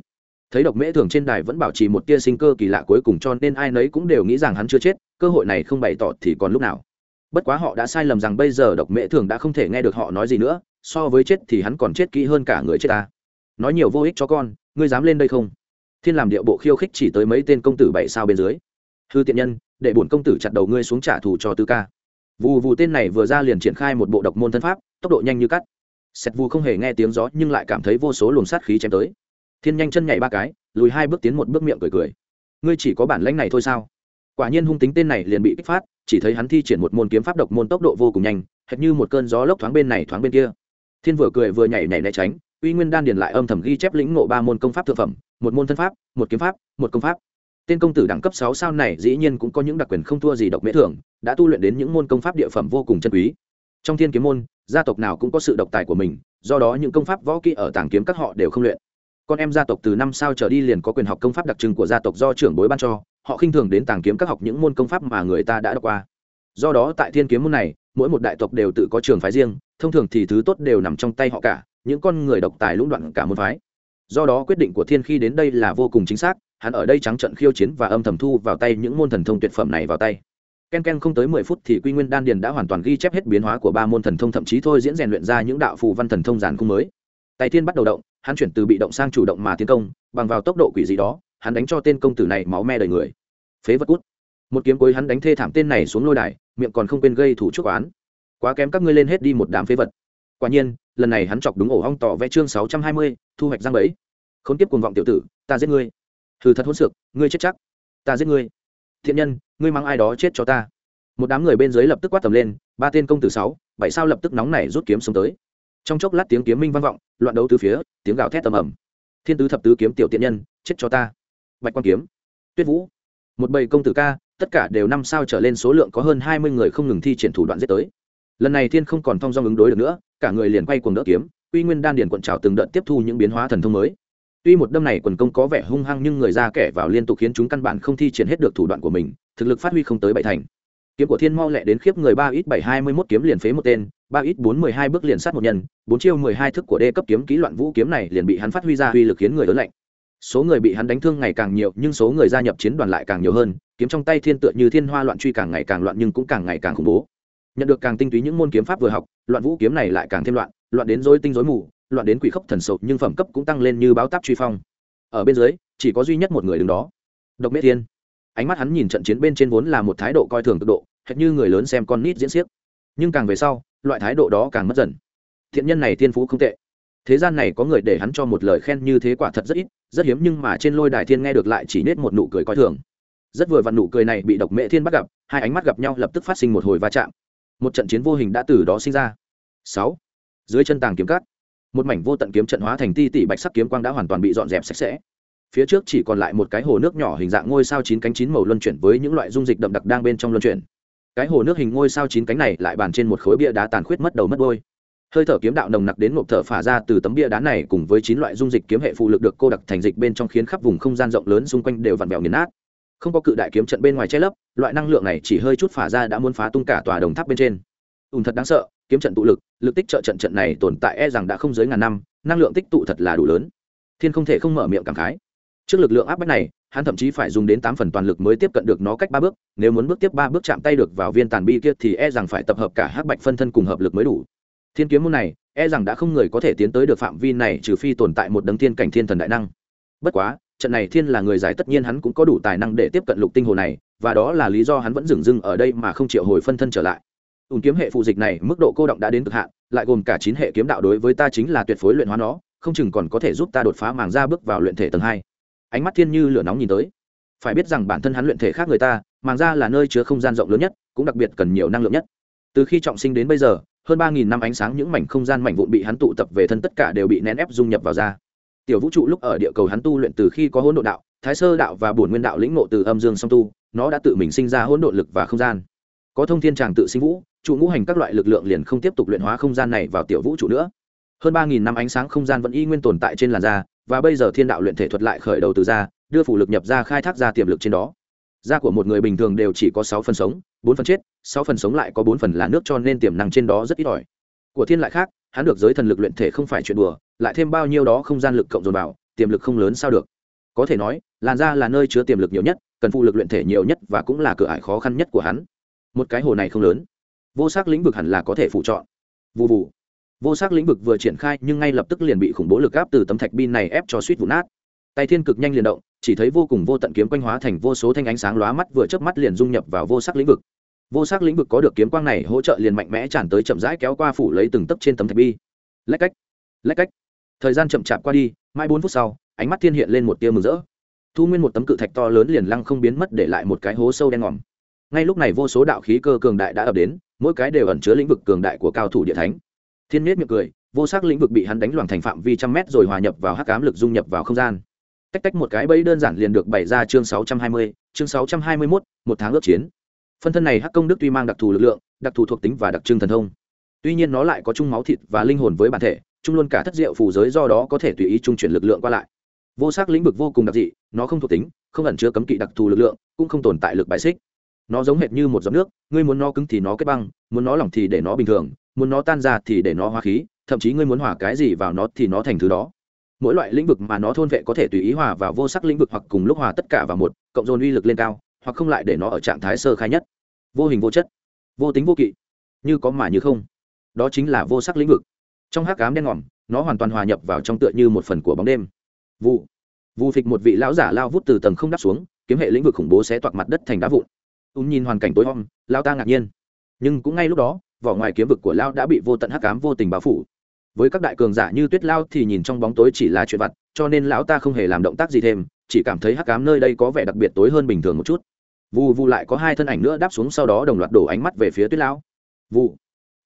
Thấy độc mễ thường trên đài vẫn bảo trì một tia sinh cơ kỳ lạ cuối cùng cho nên ai nấy cũng đều nghĩ rằng hắn chưa chết, cơ hội này không bày tỏ thì còn lúc nào. Bất quá họ đã sai lầm rằng bây giờ độc mễ thường đã không thể nghe được họ nói gì nữa, so với chết thì hắn còn chết kỹ hơn cả người chết ta nói nhiều vô ích cho con, ngươi dám lên đây không? Thiên làm điệu bộ khiêu khích chỉ tới mấy tên công tử bảy sao bên dưới. Hư tiện nhân, để bổn công tử chặt đầu ngươi xuống trả thù cho tư ca. Vù vù tên này vừa ra liền triển khai một bộ độc môn thân pháp, tốc độ nhanh như cắt. Sẹt vù không hề nghe tiếng gió nhưng lại cảm thấy vô số luồng sát khí chém tới. Thiên nhanh chân nhảy ba cái, lùi hai bước tiến một bước miệng cười cười. Ngươi chỉ có bản lãnh này thôi sao? Quả nhiên hung tính tên này liền bị kích phát, chỉ thấy hắn thi triển một môn kiếm pháp độc môn tốc độ vô cùng nhanh, hệt như một cơn gió lốc thoáng bên này thoáng bên kia. Thiên vừa cười vừa nhảy nhảy né tránh uy nguyên đan điền lại âm thầm ghi chép lĩnh ngộ ba môn công pháp thượng phẩm, một môn thân pháp, một kiếm pháp, một công pháp. Tên công tử đẳng cấp sáu sao này dĩ nhiên cũng có những đặc quyền không thua gì độc mễ thường đã tu luyện đến những môn công pháp địa phẩm vô cùng chân quý. Trong thiên kiếm môn, gia tộc nào cũng có sự độc tài của mình, do đó những công pháp võ kỹ ở tàng kiếm các họ đều không luyện. Con em gia tộc từ năm sao trở đi liền có quyền học công pháp đặc trưng của gia tộc do trưởng bối ban cho, họ khinh thường đến tàng kiếm các học những môn công pháp mà người ta đã đọc qua. Do đó tại thiên kiếm môn này, mỗi một đại tộc đều tự có trường phái riêng, thông thường thì thứ tốt đều nằm trong tay họ cả những con người độc tài lũng đoạn cả môn phái. Do đó quyết định của thiên khi đến đây là vô cùng chính xác, hắn ở đây trắng trận khiêu chiến và âm thầm thu vào tay những môn thần thông tuyệt phẩm này vào tay. Ken ken không tới mười phút thì quy nguyên đan điền đã hoàn toàn ghi chép hết biến hóa của ba môn thần thông, thậm chí thôi diễn rèn luyện ra những đạo phù văn thần thông giàn cung mới. Tay thiên bắt đầu động, hắn chuyển từ bị động sang chủ động mà tiến công, bằng vào tốc độ quỷ dị đó, hắn đánh cho tên công tử này máu me đầy người. Phế vật cút. Một kiếm cuối hắn đánh thê thảm tên này xuống lôi đài, miệng còn không quên gây thủ chuốc oán. Quá kém các ngươi lên hết đi một đám phế vật. Quả nhiên lần này hắn chọc đúng ổ hong tỏ vẽ chương sáu trăm hai mươi, thu hoạch giang bẫy. Khốn kiếp cuồng vọng tiểu tử, ta giết ngươi. Thử thật hỗn xược, ngươi chết chắc. Ta giết ngươi. Thiện nhân, ngươi mang ai đó chết cho ta. Một đám người bên dưới lập tức quát tầm lên, ba tên công tử sáu, bảy sao lập tức nóng này rút kiếm xuống tới. Trong chốc lát tiếng kiếm minh vang vọng, loạn đấu từ phía, tiếng gào thét tầm ầm. Thiên tứ thập tứ kiếm tiểu tiện nhân, chết cho ta. Bạch quan kiếm. Tuyết vũ. Một bầy công tử ca, tất cả đều năm sao trở lên số lượng có hơn hai mươi người không ngừng thi triển thủ đoạn giết tới lần này thiên không còn thong dong ứng đối được nữa, cả người liền quay cuồng đỡ kiếm uy nguyên đan điền quận trào từng đợt tiếp thu những biến hóa thần thông mới. Tuy một đâm này quần công có vẻ hung hăng nhưng người ra kẻ vào liên tục khiến chúng căn bản không thi triển hết được thủ đoạn của mình, thực lực phát huy không tới bảy thành. Kiếm của thiên mau lẹ đến khiếp người ba ít bảy hai mươi mốt kiếm liền phế một tên, ba ít bốn mười hai bước liền sát một nhân, bốn chiêu mười hai thức của đê cấp kiếm ký loạn vũ kiếm này liền bị hắn phát huy ra uy lực khiến người lớn lạnh. Số người bị hắn đánh thương ngày càng nhiều, nhưng số người gia nhập chiến đoàn lại càng nhiều hơn, kiếm trong tay thiên tựa như thiên hoa loạn truy càng ngày càng loạn nhưng cũng càng ngày càng khủng bố nhận được càng tinh túy những môn kiếm pháp vừa học, loạn vũ kiếm này lại càng thêm loạn loạn đến dối tinh dối mù, loạn đến quỷ khốc thần sầu, nhưng phẩm cấp cũng tăng lên như báo táp truy phong. Ở bên dưới, chỉ có duy nhất một người đứng đó. Độc mễ thiên. Ánh mắt hắn nhìn trận chiến bên trên vốn là một thái độ coi thường cực độ, hệt như người lớn xem con nít diễn xiếc. Nhưng càng về sau, loại thái độ đó càng mất dần. Thiện nhân này thiên phú không tệ. Thế gian này có người để hắn cho một lời khen như thế quả thật rất ít, rất hiếm nhưng mà trên lôi đài thiên nghe được lại chỉ nết một nụ cười coi thường. Rất vừa vặn nụ cười này bị độc mễ thiên bắt gặp, hai ánh mắt gặp nhau lập tức phát sinh một hồi va chạm một trận chiến vô hình đã từ đó sinh ra. Sáu. Dưới chân tàng kiếm cắt một mảnh vô tận kiếm trận hóa thành ti tỷ bạch sắc kiếm quang đã hoàn toàn bị dọn dẹp sạch sẽ. Phía trước chỉ còn lại một cái hồ nước nhỏ hình dạng ngôi sao chín cánh chín màu luân chuyển với những loại dung dịch đậm đặc đang bên trong luân chuyển. Cái hồ nước hình ngôi sao chín cánh này lại bàn trên một khối bia đá tàn khuyết mất đầu mất đôi hơi thở kiếm đạo nồng nặc đến ngộp thở phả ra từ tấm bia đá này cùng với chín loại dung dịch kiếm hệ phụ lực được cô đặc thành dịch bên trong khiến khắp vùng không gian rộng lớn xung quanh đều vặn vẹo nghiền nát không có cự đại kiếm trận bên ngoài che lấp, loại năng lượng này chỉ hơi chút phả ra đã muốn phá tung cả tòa đồng tháp bên trên. Ùn thật đáng sợ, kiếm trận tụ lực lực tích trợ trận trận này tồn tại e rằng đã không dưới ngàn năm, năng lượng tích tụ thật là đủ lớn. Thiên không thể không mở miệng cảm khái. Trước lực lượng áp bách này, hắn thậm chí phải dùng đến tám phần toàn lực mới tiếp cận được nó cách ba bước, nếu muốn bước tiếp ba bước chạm tay được vào viên tàn bi kia thì e rằng phải tập hợp cả hắc bạch phân thân cùng hợp lực mới đủ. Thiên kiếm môn này e rằng đã không người có thể tiến tới được phạm vi này trừ phi tồn tại một đấng thiên cảnh thiên thần đại năng. Bất quá trận này thiên là người giải tất nhiên hắn cũng có đủ tài năng để tiếp cận lục tinh hồ này, và đó là lý do hắn vẫn dừng dưng ở đây mà không triệu hồi phân thân trở lại. Ùn kiếm hệ phụ dịch này mức độ cô động đã đến cực hạn, lại gồm cả chín hệ kiếm đạo đối với ta chính là tuyệt phối luyện hóa nó, không chừng còn có thể giúp ta đột phá màng ra bước vào luyện thể tầng hai. Ánh mắt thiên như lửa nóng nhìn tới. Phải biết rằng bản thân hắn luyện thể khác người ta, màng ra là nơi chứa không gian rộng lớn nhất, cũng đặc biệt cần nhiều năng lượng nhất. Từ khi trọng sinh đến bây giờ, hơn ba nghìn năm ánh sáng những mảnh không gian mảnh vụn bị hắn tụ tập về thân tất cả đều bị nén ép dung nhập vào da tiểu vũ trụ lúc ở địa cầu hắn tu luyện từ khi có hỗn độ đạo, thái sơ đạo và bổn nguyên đạo lĩnh ngộ từ âm dương song tu, nó đã tự mình sinh ra hỗn độ lực và không gian. Có thông thiên tràng tự sinh vũ, trụ ngũ hành các loại lực lượng liền không tiếp tục luyện hóa không gian này vào tiểu vũ trụ nữa. Hơn ba nghìn năm ánh sáng không gian vẫn y nguyên tồn tại trên làn da, và bây giờ thiên đạo luyện thể thuật lại khởi đầu từ da, đưa phủ lực nhập ra khai thác ra tiềm lực trên đó. Da của một người bình thường đều chỉ có sáu phần sống, bốn phần chết, sáu phần sống lại có bốn phần là nước cho nên tiềm năng trên đó rất ít ỏi của thiên lại khác, hắn được giới thần lực luyện thể không phải chuyện đùa, lại thêm bao nhiêu đó không gian lực cộng dồn vào, tiềm lực không lớn sao được. Có thể nói, làn da là nơi chứa tiềm lực nhiều nhất, cần phụ lực luyện thể nhiều nhất và cũng là cửa ải khó khăn nhất của hắn. Một cái hồ này không lớn. Vô sắc lĩnh vực hẳn là có thể phụ chọn. Vụ vụ vô sắc lĩnh vực vừa triển khai, nhưng ngay lập tức liền bị khủng bố lực áp từ tấm thạch pin này ép cho suýt vụ nát. Tay thiên cực nhanh liền động, chỉ thấy vô cùng vô tận kiếm quanh hóa thành vô số thanh ánh sáng lóa mắt vừa chớp mắt liền dung nhập vào vô sắc lĩnh vực vô sắc lĩnh vực có được kiếm quang này hỗ trợ liền mạnh mẽ tràn tới chậm rãi kéo qua phủ lấy từng tấc trên tấm thạch bi. Lách cách lách cách. Thời gian chậm chạp qua đi mai bốn phút sau ánh mắt thiên hiện lên một tia mừng rỡ. Thu nguyên một tấm cự thạch to lớn liền lăng không biến mất để lại một cái hố sâu đen ngòm. Ngay lúc này vô số đạo khí cơ cường đại đã ập đến mỗi cái đều ẩn chứa lĩnh vực cường đại của cao thủ địa thánh. Thiên miết miệng cười vô sắc lĩnh vực bị hắn đánh loảng thành phạm vi trăm mét rồi hòa nhập vào hắc cám lực dung nhập vào không gian. Tách tách một cái bẫy đơn giản liền được bày ra chương 620, chương 621, một tháng ước chiến phân thân này hắc công đức tuy mang đặc thù lực lượng, đặc thù thuộc tính và đặc trưng thần thông, tuy nhiên nó lại có chung máu thịt và linh hồn với bản thể, chung luôn cả thất diệu phù giới do đó có thể tùy ý trung chuyển lực lượng qua lại. Vô sắc lĩnh vực vô cùng đặc dị, nó không thuộc tính, không ẩn chứa cấm kỵ đặc thù lực lượng, cũng không tồn tại lực bại xích. Nó giống hệt như một giọt nước, ngươi muốn nó cứng thì nó kết băng, muốn nó lỏng thì để nó bình thường, muốn nó tan ra thì để nó hóa khí, thậm chí ngươi muốn hòa cái gì vào nó thì nó thành thứ đó. Mỗi loại lĩnh vực mà nó thôn vệ có thể tùy ý hòa vào vô sắc lĩnh vực hoặc cùng lúc hòa tất cả vào một, cộng dồn uy lực lên cao hoặc không lại để nó ở trạng thái sơ khai nhất. Vô hình vô chất, vô tính vô kỵ, như có mà như không. Đó chính là vô sắc lĩnh vực. Trong hắc cám đen ngòm, nó hoàn toàn hòa nhập vào trong tựa như một phần của bóng đêm. Vụ vụ phịch một vị lão giả lao vút từ tầng không đáp xuống, kiếm hệ lĩnh vực khủng bố sẽ toạc mặt đất thành đá vụn. Ùn nhìn hoàn cảnh tối om, lao ta ngạc nhiên. Nhưng cũng ngay lúc đó, vỏ ngoài kiếm vực của lao đã bị vô tận hắc cám vô tình bao phủ. Với các đại cường giả như tuyết lao thì nhìn trong bóng tối chỉ là chuyện vặt, cho nên lão ta không hề làm động tác gì thêm, chỉ cảm thấy hắc cám nơi đây có vẻ đặc biệt tối hơn bình thường một chút vù vù lại có hai thân ảnh nữa đáp xuống sau đó đồng loạt đổ ánh mắt về phía tuyết Lão. vù.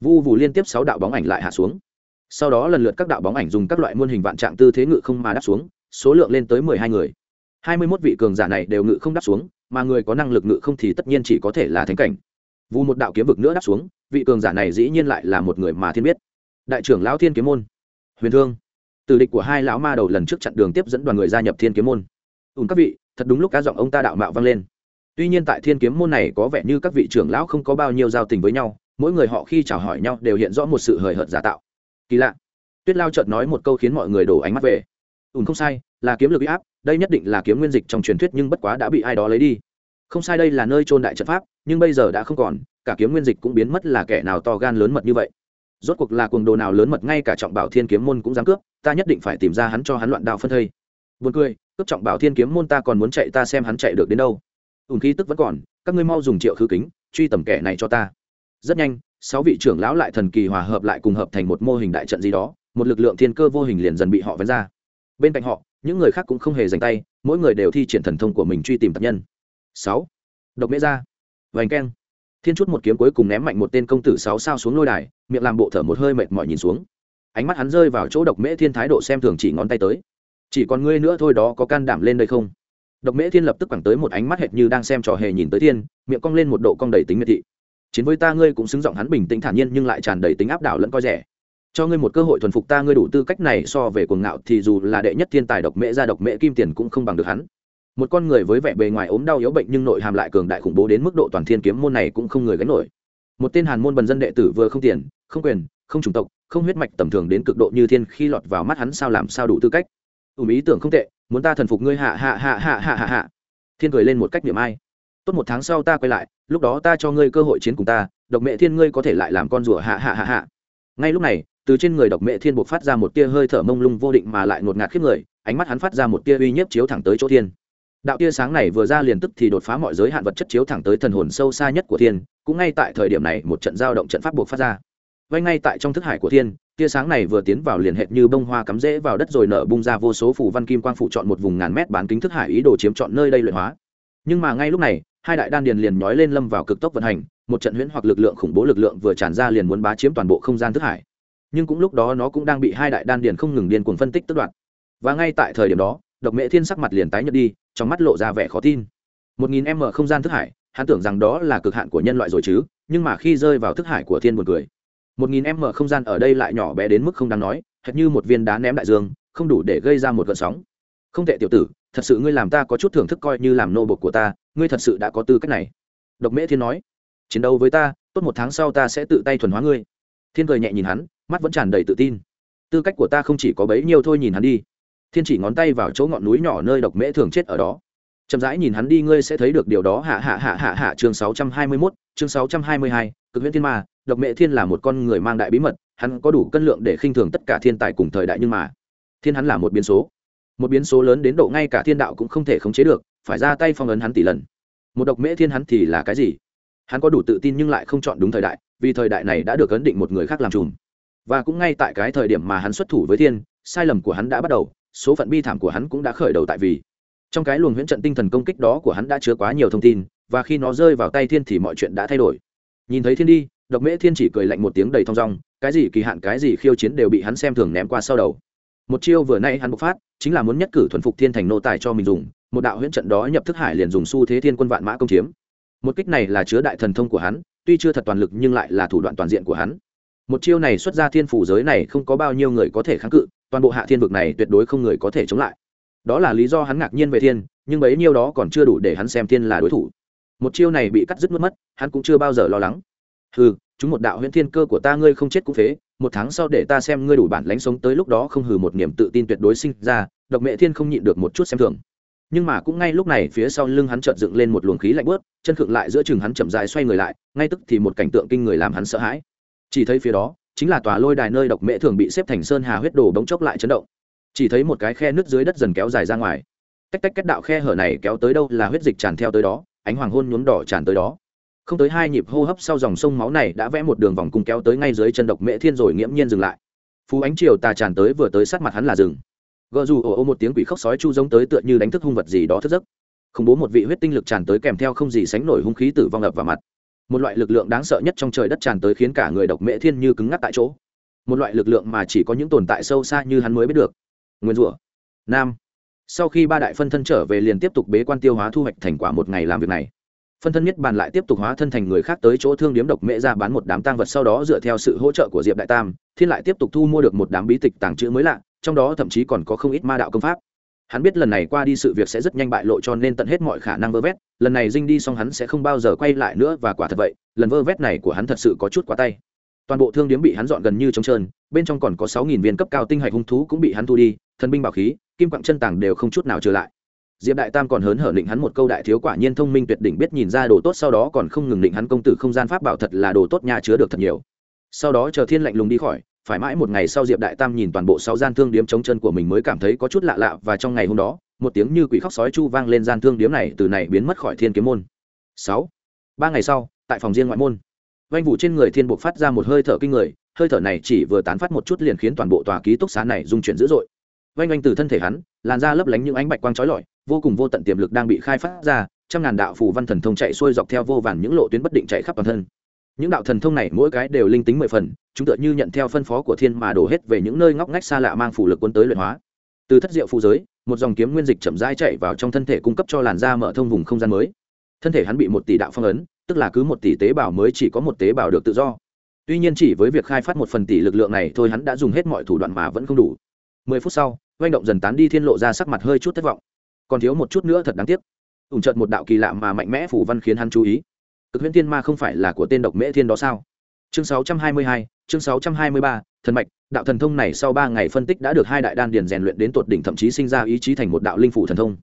Vu vù liên tiếp sáu đạo bóng ảnh lại hạ xuống. Sau đó lần lượt các đạo bóng ảnh dùng các loại muôn hình vạn trạng tư thế ngự không mà đáp xuống, số lượng lên tới mười hai người. Hai mươi mốt vị cường giả này đều ngự không đáp xuống, mà người có năng lực ngự không thì tất nhiên chỉ có thể là thánh cảnh. Vù một đạo kiếm vực nữa đáp xuống, vị cường giả này dĩ nhiên lại là một người mà thiên biết. Đại trưởng lão thiên kiếm môn. Huyền thương. Từ địch của hai lão ma đầu lần trước chặn đường tiếp dẫn đoàn người gia nhập thiên kiếm môn. Ùn các vị, thật đúng lúc cá giọng ông ta đạo mạo vang lên tuy nhiên tại thiên kiếm môn này có vẻ như các vị trưởng lão không có bao nhiêu giao tình với nhau, mỗi người họ khi chào hỏi nhau đều hiện rõ một sự hời hợt giả tạo. Kỳ lạ. Tuyết lao chợt nói một câu khiến mọi người đổ ánh mắt về. Ùn không sai, là kiếm lực uy áp, đây nhất định là kiếm nguyên dịch trong truyền thuyết nhưng bất quá đã bị ai đó lấy đi. Không sai đây là nơi trôn đại trận pháp, nhưng bây giờ đã không còn, cả kiếm nguyên dịch cũng biến mất là kẻ nào to gan lớn mật như vậy. Rốt cuộc là cuồng đồ nào lớn mật ngay cả trọng bảo thiên kiếm môn cũng dám cướp, ta nhất định phải tìm ra hắn cho hắn loạn đạo phân thây. Buồn cười, cướp trọng bảo thiên kiếm môn ta còn muốn chạy, ta xem hắn chạy được đến đâu ùn khí tức vẫn còn, các ngươi mau dùng triệu khứ kính, truy tầm kẻ này cho ta. Rất nhanh, sáu vị trưởng lão lại thần kỳ hòa hợp lại cùng hợp thành một mô hình đại trận gì đó, một lực lượng thiên cơ vô hình liền dần bị họ vén ra. Bên cạnh họ, những người khác cũng không hề dành tay, mỗi người đều thi triển thần thông của mình truy tìm tập nhân. Sáu. Độc mễ ra vành keng. Thiên chút một kiếm cuối cùng ném mạnh một tên công tử sáu sao xuống lôi đài, miệng làm bộ thở một hơi mệt mỏi nhìn xuống. Ánh mắt hắn rơi vào chỗ độc mễ thiên thái độ xem thường chỉ ngón tay tới. Chỉ còn ngươi nữa thôi đó có can đảm lên đây không? Độc mễ thiên lập tức quẳng tới một ánh mắt hệt như đang xem trò hề nhìn tới thiên, miệng cong lên một độ cong đầy tính miệt thị. Chiến với ta ngươi cũng xứng giọng hắn bình tĩnh thản nhiên nhưng lại tràn đầy tính áp đảo lẫn coi rẻ. Cho ngươi một cơ hội thuần phục ta ngươi đủ tư cách này so về cuồng ngạo thì dù là đệ nhất thiên tài độc mễ ra độc mễ kim tiền cũng không bằng được hắn. Một con người với vẻ bề ngoài ốm đau yếu bệnh nhưng nội hàm lại cường đại khủng bố đến mức độ toàn thiên kiếm môn này cũng không người gánh nổi. Một tên hàn môn bần dân đệ tử vừa không tiền, không quyền, không chủng tộc, không huyết mạch tầm thường đến cực độ như thiên khi lọt vào mắt hắn sao làm sao đủ tư cách. Ùm ý tưởng không tệ muốn ta thần phục ngươi hạ hạ hạ hạ hạ hạ hạ thiên cười lên một cách niệm ai. Tốt một tháng sau ta quay lại, lúc đó ta cho ngươi cơ hội chiến cùng ta, độc mẹ thiên ngươi có thể lại làm con rùa hạ hạ hạ hạ ngay lúc này, từ trên người độc mẹ thiên buộc phát ra một tia hơi thở mông lung vô định mà lại ngột ngạt khiếp người, ánh mắt hắn phát ra một tia uy nhiếp chiếu thẳng tới chỗ thiên. Đạo tia sáng này vừa ra liền tức thì đột phá mọi giới hạn vật chất chiếu thẳng tới thần hồn sâu xa nhất của thiên, cũng ngay tại thời điểm này một trận giao động trận pháp buộc phát ra. Vay ngay tại trong thức hải của thiên tia sáng này vừa tiến vào liền hệt như bông hoa cắm rễ vào đất rồi nở bung ra vô số phủ văn kim quang phụ chọn một vùng ngàn mét bán kính thức hải ý đồ chiếm chọn nơi đây luyện hóa. Nhưng mà ngay lúc này, hai đại đan điền liền nhói lên lâm vào cực tốc vận hành, một trận huyễn hoặc lực lượng khủng bố lực lượng vừa tràn ra liền muốn bá chiếm toàn bộ không gian thức hải. Nhưng cũng lúc đó nó cũng đang bị hai đại đan điền không ngừng điên cuồng phân tích tức đoạn và ngay tại thời điểm đó, độc mẹ thiên sắc mặt liền tái nhợt đi, trong mắt lộ ra vẻ khó tin. Một nghìn m không gian thức hải, hắn tưởng rằng đó là cực hạn của nhân loại rồi chứ, nhưng mà khi rơi vào thức hải của thiên buồn cười một nghìn m không gian ở đây lại nhỏ bé đến mức không đáng nói hệt như một viên đá ném đại dương không đủ để gây ra một gợn sóng. Không tệ tiểu tử thật sự ngươi làm ta có chút thưởng thức coi như làm nô bộc của ta ngươi thật sự đã có tư cách này. Độc mễ thiên nói chiến đấu với ta tốt một tháng sau ta sẽ tự tay thuần hóa ngươi. Thiên cười nhẹ nhìn hắn mắt vẫn tràn đầy tự tin. Tư cách của ta không chỉ có bấy nhiêu thôi nhìn hắn đi. Thiên chỉ ngón tay vào chỗ ngọn núi nhỏ nơi độc mễ thường chết ở đó. Chậm rãi nhìn hắn đi ngươi sẽ thấy được điều đó. Hạ hạ hạ hạ hạ chương sáu trăm hai mươi 621, chương sáu trăm hai mươi hai cực huyễn thiên ma độc mễ thiên là một con người mang đại bí mật, hắn có đủ cân lượng để khinh thường tất cả thiên tài cùng thời đại nhưng mà, thiên hắn là một biến số. Một biến số lớn đến độ ngay cả thiên đạo cũng không thể khống chế được, phải ra tay phong ấn hắn tỷ lần. Một độc mễ thiên hắn thì là cái gì? Hắn có đủ tự tin nhưng lại không chọn đúng thời đại, vì thời đại này đã được ấn định một người khác làm trùm và cũng ngay tại cái thời điểm mà hắn xuất thủ với thiên, sai lầm của hắn đã bắt đầu, số phận bi thảm của hắn cũng đã khởi đầu tại vì. Trong cái luồng huyễn trận tinh thần công kích đó của hắn đã chứa quá nhiều thông tin, và khi nó rơi vào tay thiên thì mọi chuyện đã thay đổi. Nhìn thấy thiên đi độc mễ thiên chỉ cười lạnh một tiếng đầy thong dong, cái gì kỳ hạn, cái gì khiêu chiến đều bị hắn xem thường ném qua sau đầu. Một chiêu vừa nay hắn bộc phát, chính là muốn nhất cử thuần phục thiên thành nô tài cho mình dùng, một đạo huyễn trận đó nhập thức hải liền dùng xu thế thiên quân vạn mã công chiếm. Một kích này là chứa đại thần thông của hắn, tuy chưa thật toàn lực nhưng lại là thủ đoạn toàn diện của hắn. Một chiêu này xuất ra thiên phủ giới này không có bao nhiêu người có thể kháng cự, toàn bộ hạ thiên vực này tuyệt đối không người có thể chống lại. Đó là lý do hắn ngạc nhiên về thiên, nhưng bấy nhiêu đó còn chưa đủ để hắn xem thiên là đối thủ. Một chiêu này bị cắt dứt mất mất, hắn cũng chưa bao giờ lo lắng. Hừ, chúng một đạo huyễn thiên cơ của ta ngươi không chết cũng phế một tháng sau để ta xem ngươi đủ bản lánh sống tới lúc đó không hừ một niềm tự tin tuyệt đối sinh ra độc mẹ thiên không nhịn được một chút xem thường. Nhưng mà cũng ngay lúc này phía sau lưng hắn chợt dựng lên một luồng khí lạnh bớt chân khựng lại giữa chừng hắn chậm dài xoay người lại ngay tức thì một cảnh tượng kinh người làm hắn sợ hãi. Chỉ thấy phía đó chính là tòa lôi đài nơi độc mễ thường bị xếp thành sơn hà huyết đồ bỗng chốc lại chấn động. Chỉ thấy một cái khe nước dưới đất dần kéo dài ra ngoài. Tách tách cách đạo khe hở này kéo tới đâu là huyết dịch tràn theo tới đó ánh hoàng hôn nhuốm đỏ tràn tới đó không tới hai nhịp hô hấp sau dòng sông máu này đã vẽ một đường vòng cung kéo tới ngay dưới chân độc mễ thiên rồi nghiễm nhiên dừng lại. Phú ánh chiều tà tràn tới vừa tới sát mặt hắn là rừng gợ dù ồ ô một tiếng quỷ khóc sói chu giống tới tựa như đánh thức hung vật gì đó thức giấc. Khủng bố một vị huyết tinh lực tràn tới kèm theo không gì sánh nổi hung khí tử vong ập vào mặt. Một loại lực lượng đáng sợ nhất trong trời đất tràn tới khiến cả người độc mễ thiên như cứng ngắc tại chỗ. Một loại lực lượng mà chỉ có những tồn tại sâu xa như hắn mới biết được. Nguyên rủa. Nam. Sau khi ba đại phân thân trở về liền tiếp tục bế quan tiêu hóa thu hoạch thành quả một ngày làm việc này phân thân nhất bàn lại tiếp tục hóa thân thành người khác tới chỗ thương điếm độc mễ ra bán một đám tang vật sau đó dựa theo sự hỗ trợ của diệp đại tam, thiên lại tiếp tục thu mua được một đám bí tịch tàng trữ mới lạ, trong đó thậm chí còn có không ít ma đạo công pháp. Hắn biết lần này qua đi sự việc sẽ rất nhanh bại lộ cho nên tận hết mọi khả năng vơ vét, lần này dinh đi xong hắn sẽ không bao giờ quay lại nữa và quả thật vậy, lần vơ vét này của hắn thật sự có chút quá tay. Toàn bộ thương điếm bị hắn dọn gần như trống trơn, bên trong còn có sáu nghìn viên cấp cao tinh hạch hung thú cũng bị hắn thu đi, thần binh bảo khí, kim quặng chân tàng đều không chút nào trở lại diệp đại tam còn hớn hở định hắn một câu đại thiếu quả nhiên thông minh tuyệt đỉnh biết nhìn ra đồ tốt sau đó còn không ngừng định hắn công tử không gian pháp bảo thật là đồ tốt nhà chứa được thật nhiều. Sau đó chờ thiên lạnh lùng đi khỏi, phải mãi một ngày sau diệp đại tam nhìn toàn bộ sáu gian thương điếm chống chân của mình mới cảm thấy có chút lạ lạ và trong ngày hôm đó, một tiếng như quỷ khóc sói chu vang lên gian thương điếm này từ này biến mất khỏi thiên kiếm môn. Sáu. Ba ngày sau, tại phòng riêng ngoại môn vanh vụ trên người thiên buộc phát ra một hơi thở kinh người, hơi thở này chỉ vừa tán phát một chút liền khiến toàn bộ tòa ký túc xá này rung chuyển dữ dội. Vanh oanh từ thân thể hắn, làn da lấp lánh những ánh bạch quang trói lọi vô cùng vô tận tiềm lực đang bị khai phát ra, trăm ngàn đạo phù văn thần thông chạy xuôi dọc theo vô vàn những lộ tuyến bất định chạy khắp toàn thân. Những đạo thần thông này mỗi cái đều linh tính mười phần, chúng tựa như nhận theo phân phó của thiên mà đổ hết về những nơi ngóc ngách xa lạ mang phủ lực quân tới luyện hóa. Từ thất diệu phù giới, một dòng kiếm nguyên dịch chậm rãi chạy vào trong thân thể cung cấp cho làn da mở thông vùng không gian mới. Thân thể hắn bị một tỷ đạo phong ấn, tức là cứ một tỷ tế bào mới chỉ có một tế bào được tự do. Tuy nhiên chỉ với việc khai phát một phần tỷ lực lượng này thôi hắn đã dùng hết mọi thủ đoạn mà vẫn không đủ. Mười phút sau, oanh động dần tán đi thiên lộ ra sắc mặt hơi chút thất vọng còn thiếu một chút nữa thật đáng tiếc. Ủng trợt một đạo kỳ lạ mà mạnh mẽ phủ văn khiến hắn chú ý. Cực huyễn thiên ma không phải là của tên độc mễ thiên đó sao? Chương 622, chương 623, thần mạch đạo thần thông này sau ba ngày phân tích đã được hai đại đan điền rèn luyện đến tột đỉnh thậm chí sinh ra ý chí thành một đạo linh phủ thần thông.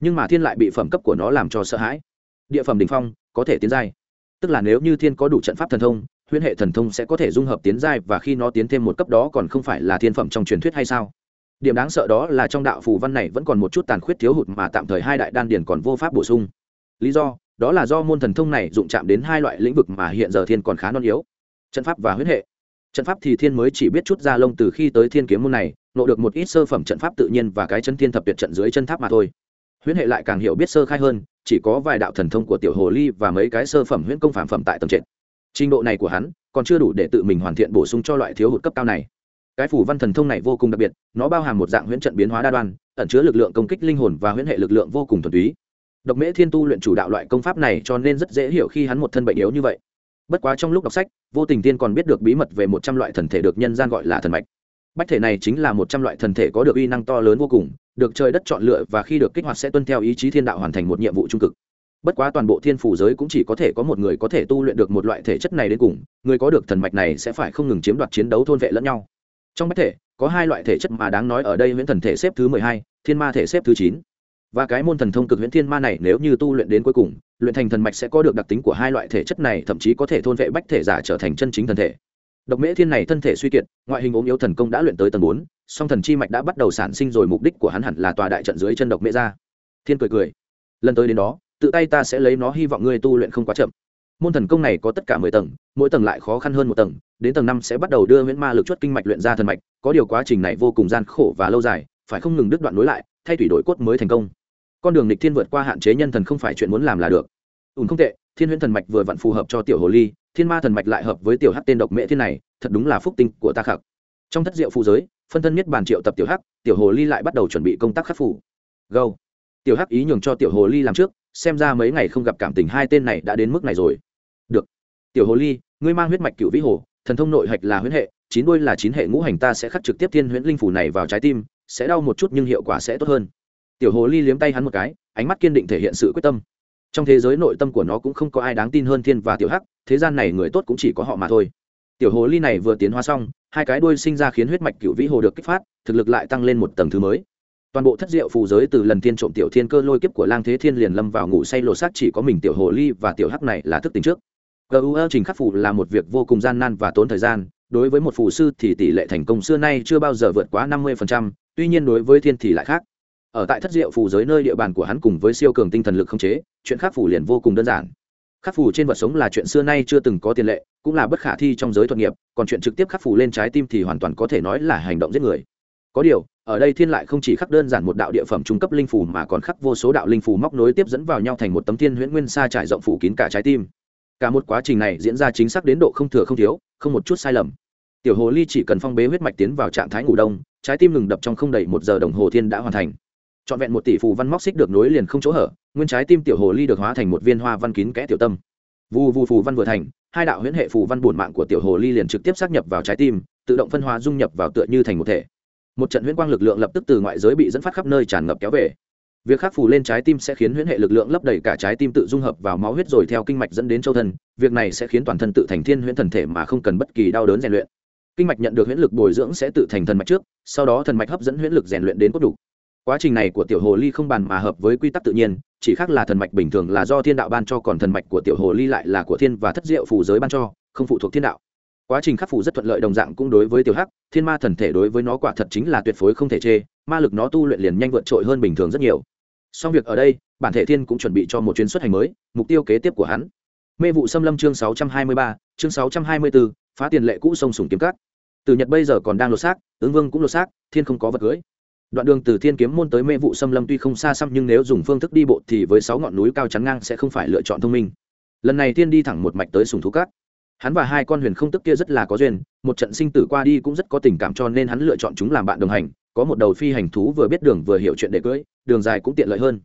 Nhưng mà thiên lại bị phẩm cấp của nó làm cho sợ hãi. Địa phẩm đỉnh phong có thể tiến giai. Tức là nếu như thiên có đủ trận pháp thần thông huyễn hệ thần thông sẽ có thể dung hợp tiến giai và khi nó tiến thêm một cấp đó còn không phải là thiên phẩm trong truyền thuyết hay sao? Điểm đáng sợ đó là trong đạo phù văn này vẫn còn một chút tàn khuyết thiếu hụt mà tạm thời hai đại đan điền còn vô pháp bổ sung. Lý do, đó là do môn thần thông này dụng chạm đến hai loại lĩnh vực mà hiện giờ thiên còn khá non yếu. Trận pháp và huyết hệ. Trận pháp thì thiên mới chỉ biết chút ra lông từ khi tới thiên kiếm môn này, nộ được một ít sơ phẩm trận pháp tự nhiên và cái chân thiên thập tuyệt trận dưới chân tháp mà thôi. Huyễn hệ lại càng hiểu biết sơ khai hơn, chỉ có vài đạo thần thông của tiểu hồ ly và mấy cái sơ phẩm huyễn công phản phẩm tại tầng trệt. Trình độ này của hắn còn chưa đủ để tự mình hoàn thiện bổ sung cho loại thiếu hụt cấp cao này cái phủ văn thần thông này vô cùng đặc biệt, nó bao hàm một dạng huyễn trận biến hóa đa đoan, ẩn chứa lực lượng công kích linh hồn và huyễn hệ lực lượng vô cùng thuần túy. Độc mễ thiên tu luyện chủ đạo loại công pháp này cho nên rất dễ hiểu khi hắn một thân bệnh yếu như vậy. Bất quá trong lúc đọc sách, vô tình tiên còn biết được bí mật về một trăm loại thần thể được nhân gian gọi là thần mạch. Bách thể này chính là một trăm loại thần thể có được uy năng to lớn vô cùng, được trời đất chọn lựa và khi được kích hoạt sẽ tuân theo ý chí thiên đạo hoàn thành một nhiệm vụ trung cực. Bất quá toàn bộ thiên phủ giới cũng chỉ có thể có một người có thể tu luyện được một loại thể chất này đến cùng, người có được thần mạch này sẽ phải không ngừng chiếm đoạt chiến đấu thôn vệ lẫn nhau trong bách thể, có hai loại thể chất mà đáng nói ở đây huyễn thần thể xếp thứ mười hai, thiên ma thể xếp thứ chín. Và cái môn thần thông cực huyễn thiên ma này nếu như tu luyện đến cuối cùng, luyện thành thần mạch sẽ có được đặc tính của hai loại thể chất này, thậm chí có thể thôn vệ bách thể giả trở thành chân chính thần thể. Độc mễ thiên này thân thể suy kiệt, ngoại hình ốm yếu thần công đã luyện tới tầng bốn, song thần chi mạch đã bắt đầu sản sinh rồi mục đích của hắn hẳn là tòa đại trận dưới chân độc mễ ra. Thiên cười cười. Lần tới đến đó, tự tay ta sẽ lấy nó, hy vọng ngươi tu luyện không quá chậm môn thần công này có tất cả mười tầng, mỗi tầng lại khó khăn hơn một tầng, đến tầng năm sẽ bắt đầu đưa huyễn ma lực chuất kinh mạch luyện ra thần mạch, có điều quá trình này vô cùng gian khổ và lâu dài, phải không ngừng đứt đoạn nối lại, thay thủy đổi cốt mới thành công. Con đường nịch thiên vượt qua hạn chế nhân thần không phải chuyện muốn làm là được. Ùn không tệ, thiên huyễn thần mạch vừa vặn phù hợp cho tiểu hồ ly, thiên ma thần mạch lại hợp với tiểu hắc tên độc mễ thiên này, thật đúng là phúc tinh của ta khắc. Trong thất diệu phù giới, phân thân nhất bàn triệu tập tiểu hắc, tiểu hồ ly lại bắt đầu chuẩn bị công tác khắc phủ gâu. Tiểu hắc ý nhường cho tiểu hồ ly làm trước, xem ra mấy ngày không gặp cảm tình hai tên này đã đến mức này rồi tiểu hồ ly, ngươi mang huyết mạch cựu vĩ hồ, thần thông nội hạch là huyết hệ, chín đôi là chín hệ ngũ hành ta sẽ khắc trực tiếp thiên huyễn linh phủ này vào trái tim, sẽ đau một chút nhưng hiệu quả sẽ tốt hơn. Tiểu hồ ly liếm tay hắn một cái, ánh mắt kiên định thể hiện sự quyết tâm. Trong thế giới nội tâm của nó cũng không có ai đáng tin hơn thiên và tiểu hắc, thế gian này người tốt cũng chỉ có họ mà thôi. Tiểu hồ ly này vừa tiến hóa xong, hai cái đuôi sinh ra khiến huyết mạch cựu vĩ hồ được kích phát, thực lực lại tăng lên một tầng thứ mới. Toàn bộ thất diệu phù giới từ lần Thiên trộm tiểu thiên cơ lôi kiếp của lang thế thiên liền lâm vào ngủ say lộ sát chỉ có mình tiểu hồ ly và tiểu hắc này là thức tính trước gu trình khắc phù là một việc vô cùng gian nan và tốn thời gian. Đối với một phù sư thì tỷ lệ thành công xưa nay chưa bao giờ vượt quá năm mươi tuy nhiên đối với thiên thì lại khác. Ở tại thất diệu phù giới nơi địa bàn của hắn cùng với siêu cường tinh thần lực không chế, chuyện khắc phủ liền vô cùng đơn giản. Khắc phủ trên vật sống là chuyện xưa nay chưa từng có tiền lệ, cũng là bất khả thi trong giới thuật nghiệp, còn chuyện trực tiếp khắc phủ lên trái tim thì hoàn toàn có thể nói là hành động giết người. Có điều, ở đây thiên lại không chỉ khắc đơn giản một đạo địa phẩm trung cấp linh phù mà còn khắc vô số đạo linh phù móc nối tiếp dẫn vào nhau thành một tấm thiên huyễn nguyên sa trải rộng phủ kín cả trái tim cả một quá trình này diễn ra chính xác đến độ không thừa không thiếu, không một chút sai lầm. Tiểu hồ ly chỉ cần phong bế huyết mạch tiến vào trạng thái ngủ đông, trái tim ngừng đập trong không đầy một giờ đồng hồ thiên đã hoàn thành. Trọn vẹn một tỷ phù văn móc xích được nối liền không chỗ hở, nguyên trái tim tiểu hồ ly được hóa thành một viên hoa văn kín kẽ tiểu tâm. Vù vù phù văn vừa thành, hai đạo huyễn hệ phù văn bổn mạng của tiểu hồ ly liền trực tiếp xác nhập vào trái tim, tự động phân hóa dung nhập vào tựa như thành một thể. Một trận huyễn quang lực lượng lập tức từ ngoại giới bị dẫn phát khắp nơi tràn ngập kéo về việc khắc phù lên trái tim sẽ khiến huyễn hệ lực lượng lấp đầy cả trái tim tự dung hợp vào máu huyết rồi theo kinh mạch dẫn đến châu thân việc này sẽ khiến toàn thân tự thành thiên huyễn thần thể mà không cần bất kỳ đau đớn rèn luyện. Kinh mạch nhận được huyễn lực bồi dưỡng sẽ tự thành thần mạch trước, sau đó thần mạch hấp dẫn huyễn lực rèn luyện đến cốt đủ. Quá trình này của tiểu hồ ly không bàn mà hợp với quy tắc tự nhiên, chỉ khác là thần mạch bình thường là do thiên đạo ban cho còn thần mạch của tiểu hồ ly lại là của thiên và thất diệu phù giới ban cho, không phụ thuộc thiên đạo. Quá trình khắc phủ rất thuận lợi đồng dạng cũng đối với tiểu hắc, thiên ma thần thể đối với nó quả thật chính là tuyệt phối không thể chê, ma lực nó tu luyện liền nhanh vượt trội hơn bình thường rất nhiều song việc ở đây bản thể thiên cũng chuẩn bị cho một chuyến xuất hành mới mục tiêu kế tiếp của hắn. Mê vụ xâm lâm chương 623, chương 624, phá tiền lệ cũ sông sùng kiếm cắt từ nhật bây giờ còn đang lột xác ứng vương cũng lột xác thiên không có vật cưới. Đoạn đường từ thiên kiếm môn tới mê vụ xâm lâm tuy không xa xăm nhưng nếu dùng phương thức đi bộ thì với sáu ngọn núi cao chắn ngang sẽ không phải lựa chọn thông minh. Lần này thiên đi thẳng một mạch tới sùng thú cát hắn và hai con huyền không tức kia rất là có duyên một trận sinh tử qua đi cũng rất có tình cảm cho nên hắn lựa chọn chúng làm bạn đồng hành có một đầu phi hành thú vừa biết đường vừa hiểu chuyện để cưỡi đường dài cũng tiện lợi hơn.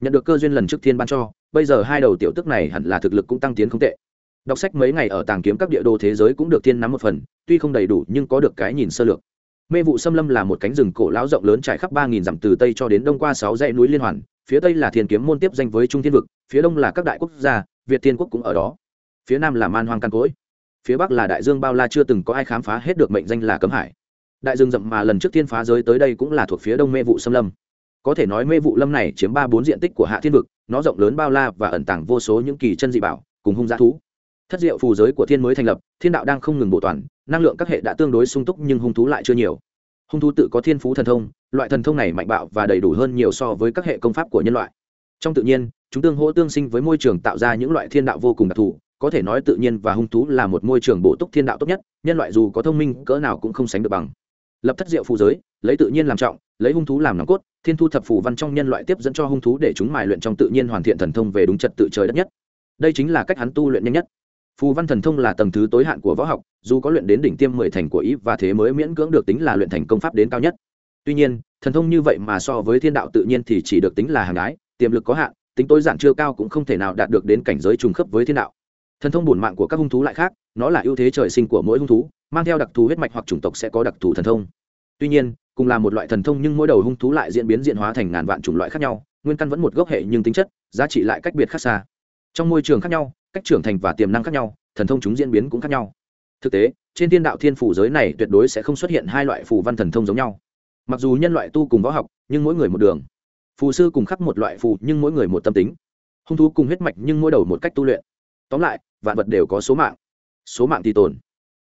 Nhận được cơ duyên lần trước thiên ban cho, bây giờ hai đầu tiểu tức này hẳn là thực lực cũng tăng tiến không tệ. Đọc sách mấy ngày ở tàng kiếm các địa đồ thế giới cũng được thiên nắm một phần, tuy không đầy đủ nhưng có được cái nhìn sơ lược. Mê vụ xâm lâm là một cánh rừng cổ lão rộng lớn trải khắp ba nghìn dặm từ tây cho đến đông qua sáu dãy núi liên hoàn, phía tây là thiên kiếm môn tiếp danh với trung thiên vực, phía đông là các đại quốc gia, việt thiên quốc cũng ở đó. Phía nam là man hoang căn cối, phía bắc là đại dương bao la chưa từng có ai khám phá hết được mệnh danh là cấm hải đại dương rậm mà lần trước thiên phá giới tới đây cũng là thuộc phía đông mê vụ xâm lâm. Có thể nói mê vụ lâm này chiếm ba bốn diện tích của hạ thiên vực, nó rộng lớn bao la và ẩn tàng vô số những kỳ chân dị bảo, cùng hung g thú. Thất diệu phù giới của thiên mới thành lập, thiên đạo đang không ngừng bổ toàn, năng lượng các hệ đã tương đối sung túc nhưng hung thú lại chưa nhiều. Hung thú tự có thiên phú thần thông, loại thần thông này mạnh bạo và đầy đủ hơn nhiều so với các hệ công pháp của nhân loại. Trong tự nhiên, chúng tương hỗ tương sinh với môi trường tạo ra những loại thiên đạo vô cùng đặc thù, có thể nói tự nhiên và hung thú là một môi trường bổ túc thiên đạo tốt nhất, nhân loại dù có thông minh cỡ nào cũng không sánh được bằng lập thất diệu phù giới, lấy tự nhiên làm trọng, lấy hung thú làm nòng cốt, thiên thu thập phù văn trong nhân loại tiếp dẫn cho hung thú để chúng mài luyện trong tự nhiên hoàn thiện thần thông về đúng trật tự trời đất nhất. Đây chính là cách hắn tu luyện nhanh nhất. Phù văn thần thông là tầng thứ tối hạn của võ học, dù có luyện đến đỉnh tiêm mười thành của ý và thế mới miễn cưỡng được tính là luyện thành công pháp đến cao nhất. Tuy nhiên, thần thông như vậy mà so với thiên đạo tự nhiên thì chỉ được tính là hàng ái, tiềm lực có hạn, tính tối giản chưa cao cũng không thể nào đạt được đến cảnh giới trùng khớp với thiên đạo thần thông bổn mạng của các hung thú lại khác, nó là ưu thế trời sinh của mỗi hung thú, mang theo đặc thù huyết mạch hoặc chủng tộc sẽ có đặc thù thần thông. Tuy nhiên, cùng là một loại thần thông nhưng mỗi đầu hung thú lại diễn biến diện hóa thành ngàn vạn chủng loại khác nhau, nguyên căn vẫn một gốc hệ nhưng tính chất, giá trị lại cách biệt khác xa. Trong môi trường khác nhau, cách trưởng thành và tiềm năng khác nhau, thần thông chúng diễn biến cũng khác nhau. Thực tế, trên thiên đạo thiên phủ giới này tuyệt đối sẽ không xuất hiện hai loại phù văn thần thông giống nhau. Mặc dù nhân loại tu cùng võ học, nhưng mỗi người một đường. Phù sư cùng khắc một loại phù nhưng mỗi người một tâm tính. Hung thú cùng huyết mạch nhưng mỗi đầu một cách tu luyện. Tóm lại vạn vật đều có số mạng. Số mạng thì tồn,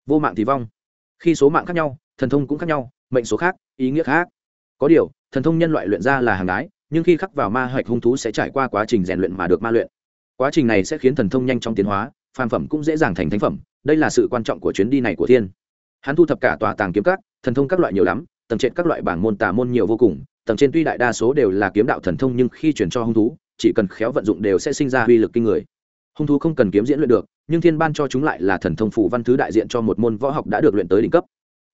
vô mạng thì vong. Khi số mạng khác nhau, thần thông cũng khác nhau, mệnh số khác, ý nghĩa khác. Có điều, thần thông nhân loại luyện ra là hàng ái nhưng khi khắc vào ma hạch hung thú sẽ trải qua quá trình rèn luyện mà được ma luyện. Quá trình này sẽ khiến thần thông nhanh trong tiến hóa, phàm phẩm cũng dễ dàng thành thánh phẩm, đây là sự quan trọng của chuyến đi này của thiên. Hắn thu thập cả tòa tàng kiếm các, thần thông các loại nhiều lắm, tầng trệt các loại bảng môn tà môn nhiều vô cùng, tầng trên tuy đại đa số đều là kiếm đạo thần thông nhưng khi chuyển cho hung thú, chỉ cần khéo vận dụng đều sẽ sinh ra uy lực kinh người hung thú không cần kiếm diễn luyện được, nhưng thiên ban cho chúng lại là thần thông phủ văn thứ đại diện cho một môn võ học đã được luyện tới đỉnh cấp.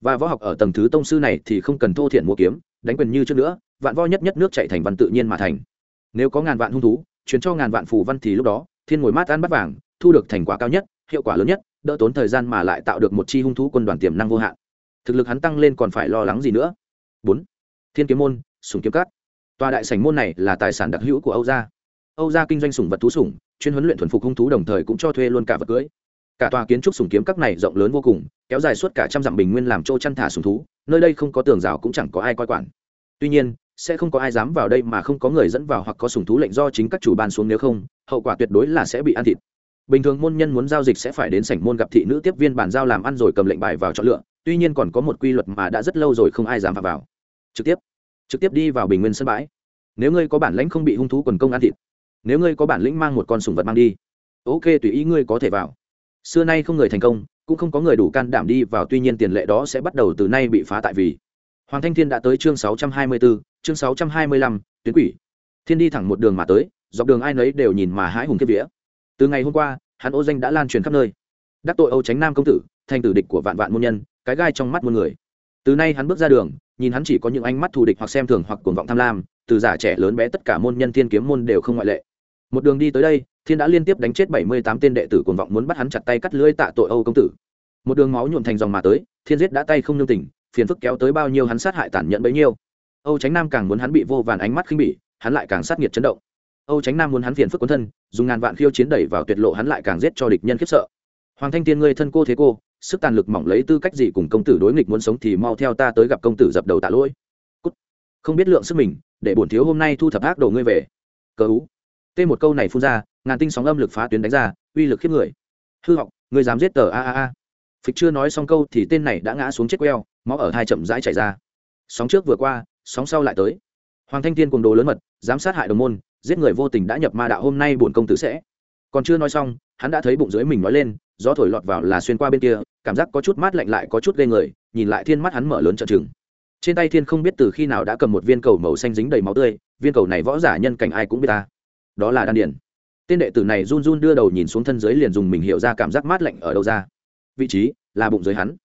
Và võ học ở tầng thứ tông sư này thì không cần thô thiện mua kiếm, đánh quyền như trước nữa, vạn vo nhất nhất nước chạy thành văn tự nhiên mà thành. Nếu có ngàn vạn hung thú chuyển cho ngàn vạn phù văn thì lúc đó, thiên ngồi mát ăn bắt vàng, thu được thành quả cao nhất, hiệu quả lớn nhất, đỡ tốn thời gian mà lại tạo được một chi hung thú quân đoàn tiềm năng vô hạn. Thực lực hắn tăng lên còn phải lo lắng gì nữa? Bốn. Thiên kiếm môn sùng kiếm cát tòa đại sảnh môn này là tài sản đặc hữu của âu gia. Âu gia kinh doanh sùng vật thú sùng chuyên huấn luyện thuần phục hung thú đồng thời cũng cho thuê luôn cả vật cưới. Cả tòa kiến trúc sùng kiếm các này rộng lớn vô cùng kéo dài suốt cả trăm dặm bình nguyên làm chỗ chăn thả sùng thú nơi đây không có tường rào cũng chẳng có ai coi quản. Tuy nhiên sẽ không có ai dám vào đây mà không có người dẫn vào hoặc có sùng thú lệnh do chính các chủ ban xuống nếu không hậu quả tuyệt đối là sẽ bị ăn thịt. Bình thường môn nhân muốn giao dịch sẽ phải đến sảnh môn gặp thị nữ tiếp viên bàn giao làm ăn rồi cầm lệnh bài vào chọn lựa tuy nhiên còn có một quy luật mà đã rất lâu rồi không ai dám vào, vào. trực tiếp trực tiếp đi vào bình nguyên sân bãi. Nếu ngươi có bản lãnh không bị hung thú quần công ăn thịt nếu ngươi có bản lĩnh mang một con sùng vật mang đi ok tùy ý ngươi có thể vào. Xưa nay không người thành công cũng không có người đủ can đảm đi vào tuy nhiên tiền lệ đó sẽ bắt đầu từ nay bị phá tại vì. Hoàng thanh thiên đã tới chương 624, chương 625, tuyến quỷ. Thiên đi thẳng một đường mà tới dọc đường ai nấy đều nhìn mà hãi hùng kiếp vía. Từ ngày hôm qua hắn ô danh đã lan truyền khắp nơi. Đắc tội âu tránh nam công tử thành tử địch của vạn vạn môn nhân cái gai trong mắt muôn người. Từ nay hắn bước ra đường nhìn hắn chỉ có những ánh mắt thù địch hoặc xem thường hoặc cuồng vọng tham lam từ giả trẻ lớn bé tất cả môn nhân thiên kiếm môn đều không ngoại lệ một đường đi tới đây, thiên đã liên tiếp đánh chết bảy mươi tám tên đệ tử cuồng vọng muốn bắt hắn chặt tay cắt lưỡi tạ tội âu công tử. Một đường máu nhuộm thành dòng mà tới, thiên giết đã tay không nương tình, phiền phức kéo tới bao nhiêu hắn sát hại tàn nhẫn bấy nhiêu. Âu tránh nam càng muốn hắn bị vô vàn ánh mắt khinh bỉ, hắn lại càng sát nghiệt chấn động. Âu tránh nam muốn hắn phiền phức quấn thân, dùng ngàn vạn khiêu chiến đẩy vào tuyệt lộ hắn lại càng giết cho địch nhân khiếp sợ. Hoàng thanh tiên, ngươi thân cô thế cô, sức tàn lực mỏng lấy tư cách gì cùng công tử đối nghịch muốn sống thì mau theo ta tới gặp công tử dập đầu tạ lỗi. Cút. không biết lượng sức mình, để bổn thiếu hôm nay thu thập ác đồ ngươi về. Cờ ú. Tên một câu này phun ra, ngàn tinh sóng âm lực phá tuyến đánh ra, uy lực khiếp người. Hư họng ngươi dám giết tờ a a a. Phịch chưa nói xong câu thì tên này đã ngã xuống chết queo, máu ở hai chậm rãi chảy ra. Sóng trước vừa qua, sóng sau lại tới. Hoàng thanh tiên cùng đồ lớn mật, dám sát hại đồng môn, giết người vô tình đã nhập ma đạo, hôm nay bổn công tử sẽ. Còn chưa nói xong, hắn đã thấy bụng dưới mình nói lên, gió thổi lọt vào là xuyên qua bên kia, cảm giác có chút mát lạnh lại có chút ghê người, nhìn lại thiên mắt hắn mở lớn trợn chừng trên tay thiên không biết từ khi nào đã cầm một viên cầu màu xanh dính đầy máu tươi, viên cầu này võ giả nhân cảnh ai cũng biết ta đó là đan điền. Tên đệ tử này run run đưa đầu nhìn xuống thân dưới liền dùng mình hiểu ra cảm giác mát lạnh ở đâu ra. Vị trí, là bụng dưới hắn.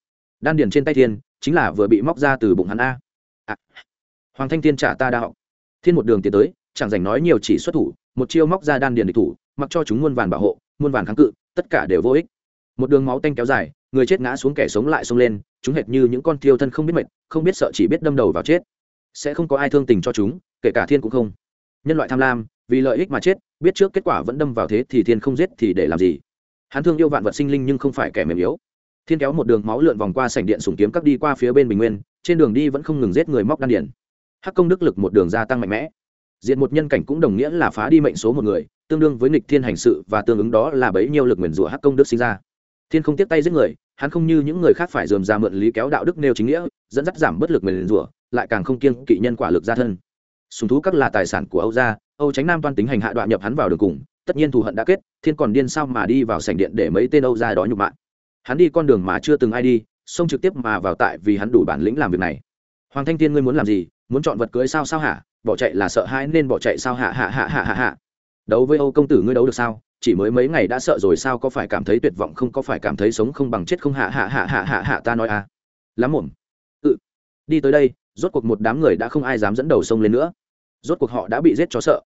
Đan điền trên tay thiên, chính là vừa bị móc ra từ bụng hắn a. À. hoàng thanh thiên trả ta đa họng. Thiên một đường tiến tới, chẳng dành nói nhiều chỉ xuất thủ, một chiêu móc ra đan điền địch thủ, mặc cho chúng muôn vàn bảo hộ, muôn vàn kháng cự, tất cả đều vô ích. Một đường máu tanh kéo dài, người chết ngã xuống kẻ sống lại xông lên, chúng hệt như những con thiêu thân không biết mệt, không biết sợ chỉ biết đâm đầu vào chết. Sẽ không có ai thương tình cho chúng, kể cả thiên cũng không. Nhân loại tham lam vì lợi ích mà chết, biết trước kết quả vẫn đâm vào thế thì thiên không giết thì để làm gì? Hắn thương yêu vạn vật sinh linh nhưng không phải kẻ mềm yếu. Thiên kéo một đường máu lượn vòng qua sảnh điện sùng kiếm cắt đi qua phía bên bình nguyên, trên đường đi vẫn không ngừng giết người móc đan điển hắc công đức lực một đường gia tăng mạnh mẽ. Diện một nhân cảnh cũng đồng nghĩa là phá đi mệnh số một người, tương đương với nghịch thiên hành sự và tương ứng đó là bấy nhiêu lực nguyền rủa hắc công đức sinh ra. Thiên không tiếp tay giết người, hắn không như những người khác phải dườm ra mượn lý kéo đạo đức nêu chính nghĩa, dẫn dắt giảm bất lực nguyền rủa, lại càng không kiêng kỵ nhân quả lực gia thân. Sùng thú các là tài sản của âu gia âu tránh nam toan tính hành hạ đoạn nhập hắn vào đường cùng, tất nhiên thù hận đã kết, thiên còn điên sao mà đi vào sảnh điện để mấy tên âu gia đó nhục mạ. Hắn đi con đường mà chưa từng ai đi, xông trực tiếp mà vào tại vì hắn đủ bản lĩnh làm việc này. Hoàng thanh thiên ngươi muốn làm gì? Muốn chọn vật cưới sao sao hả? Bỏ chạy là sợ hãi nên bỏ chạy sao hạ hạ hạ hạ hạ hạ đấu với âu công tử ngươi đấu được sao? Chỉ mới mấy ngày đã sợ rồi sao có phải cảm thấy tuyệt vọng không? Có phải cảm thấy sống không bằng chết không? Hạ hạ hạ hạ hạ hạ ta nói à. Lắm mồm ừ. Đi tới đây, rốt cuộc một đám người đã không ai dám dẫn đầu sông lên nữa rốt cuộc họ đã bị giết cho sợ.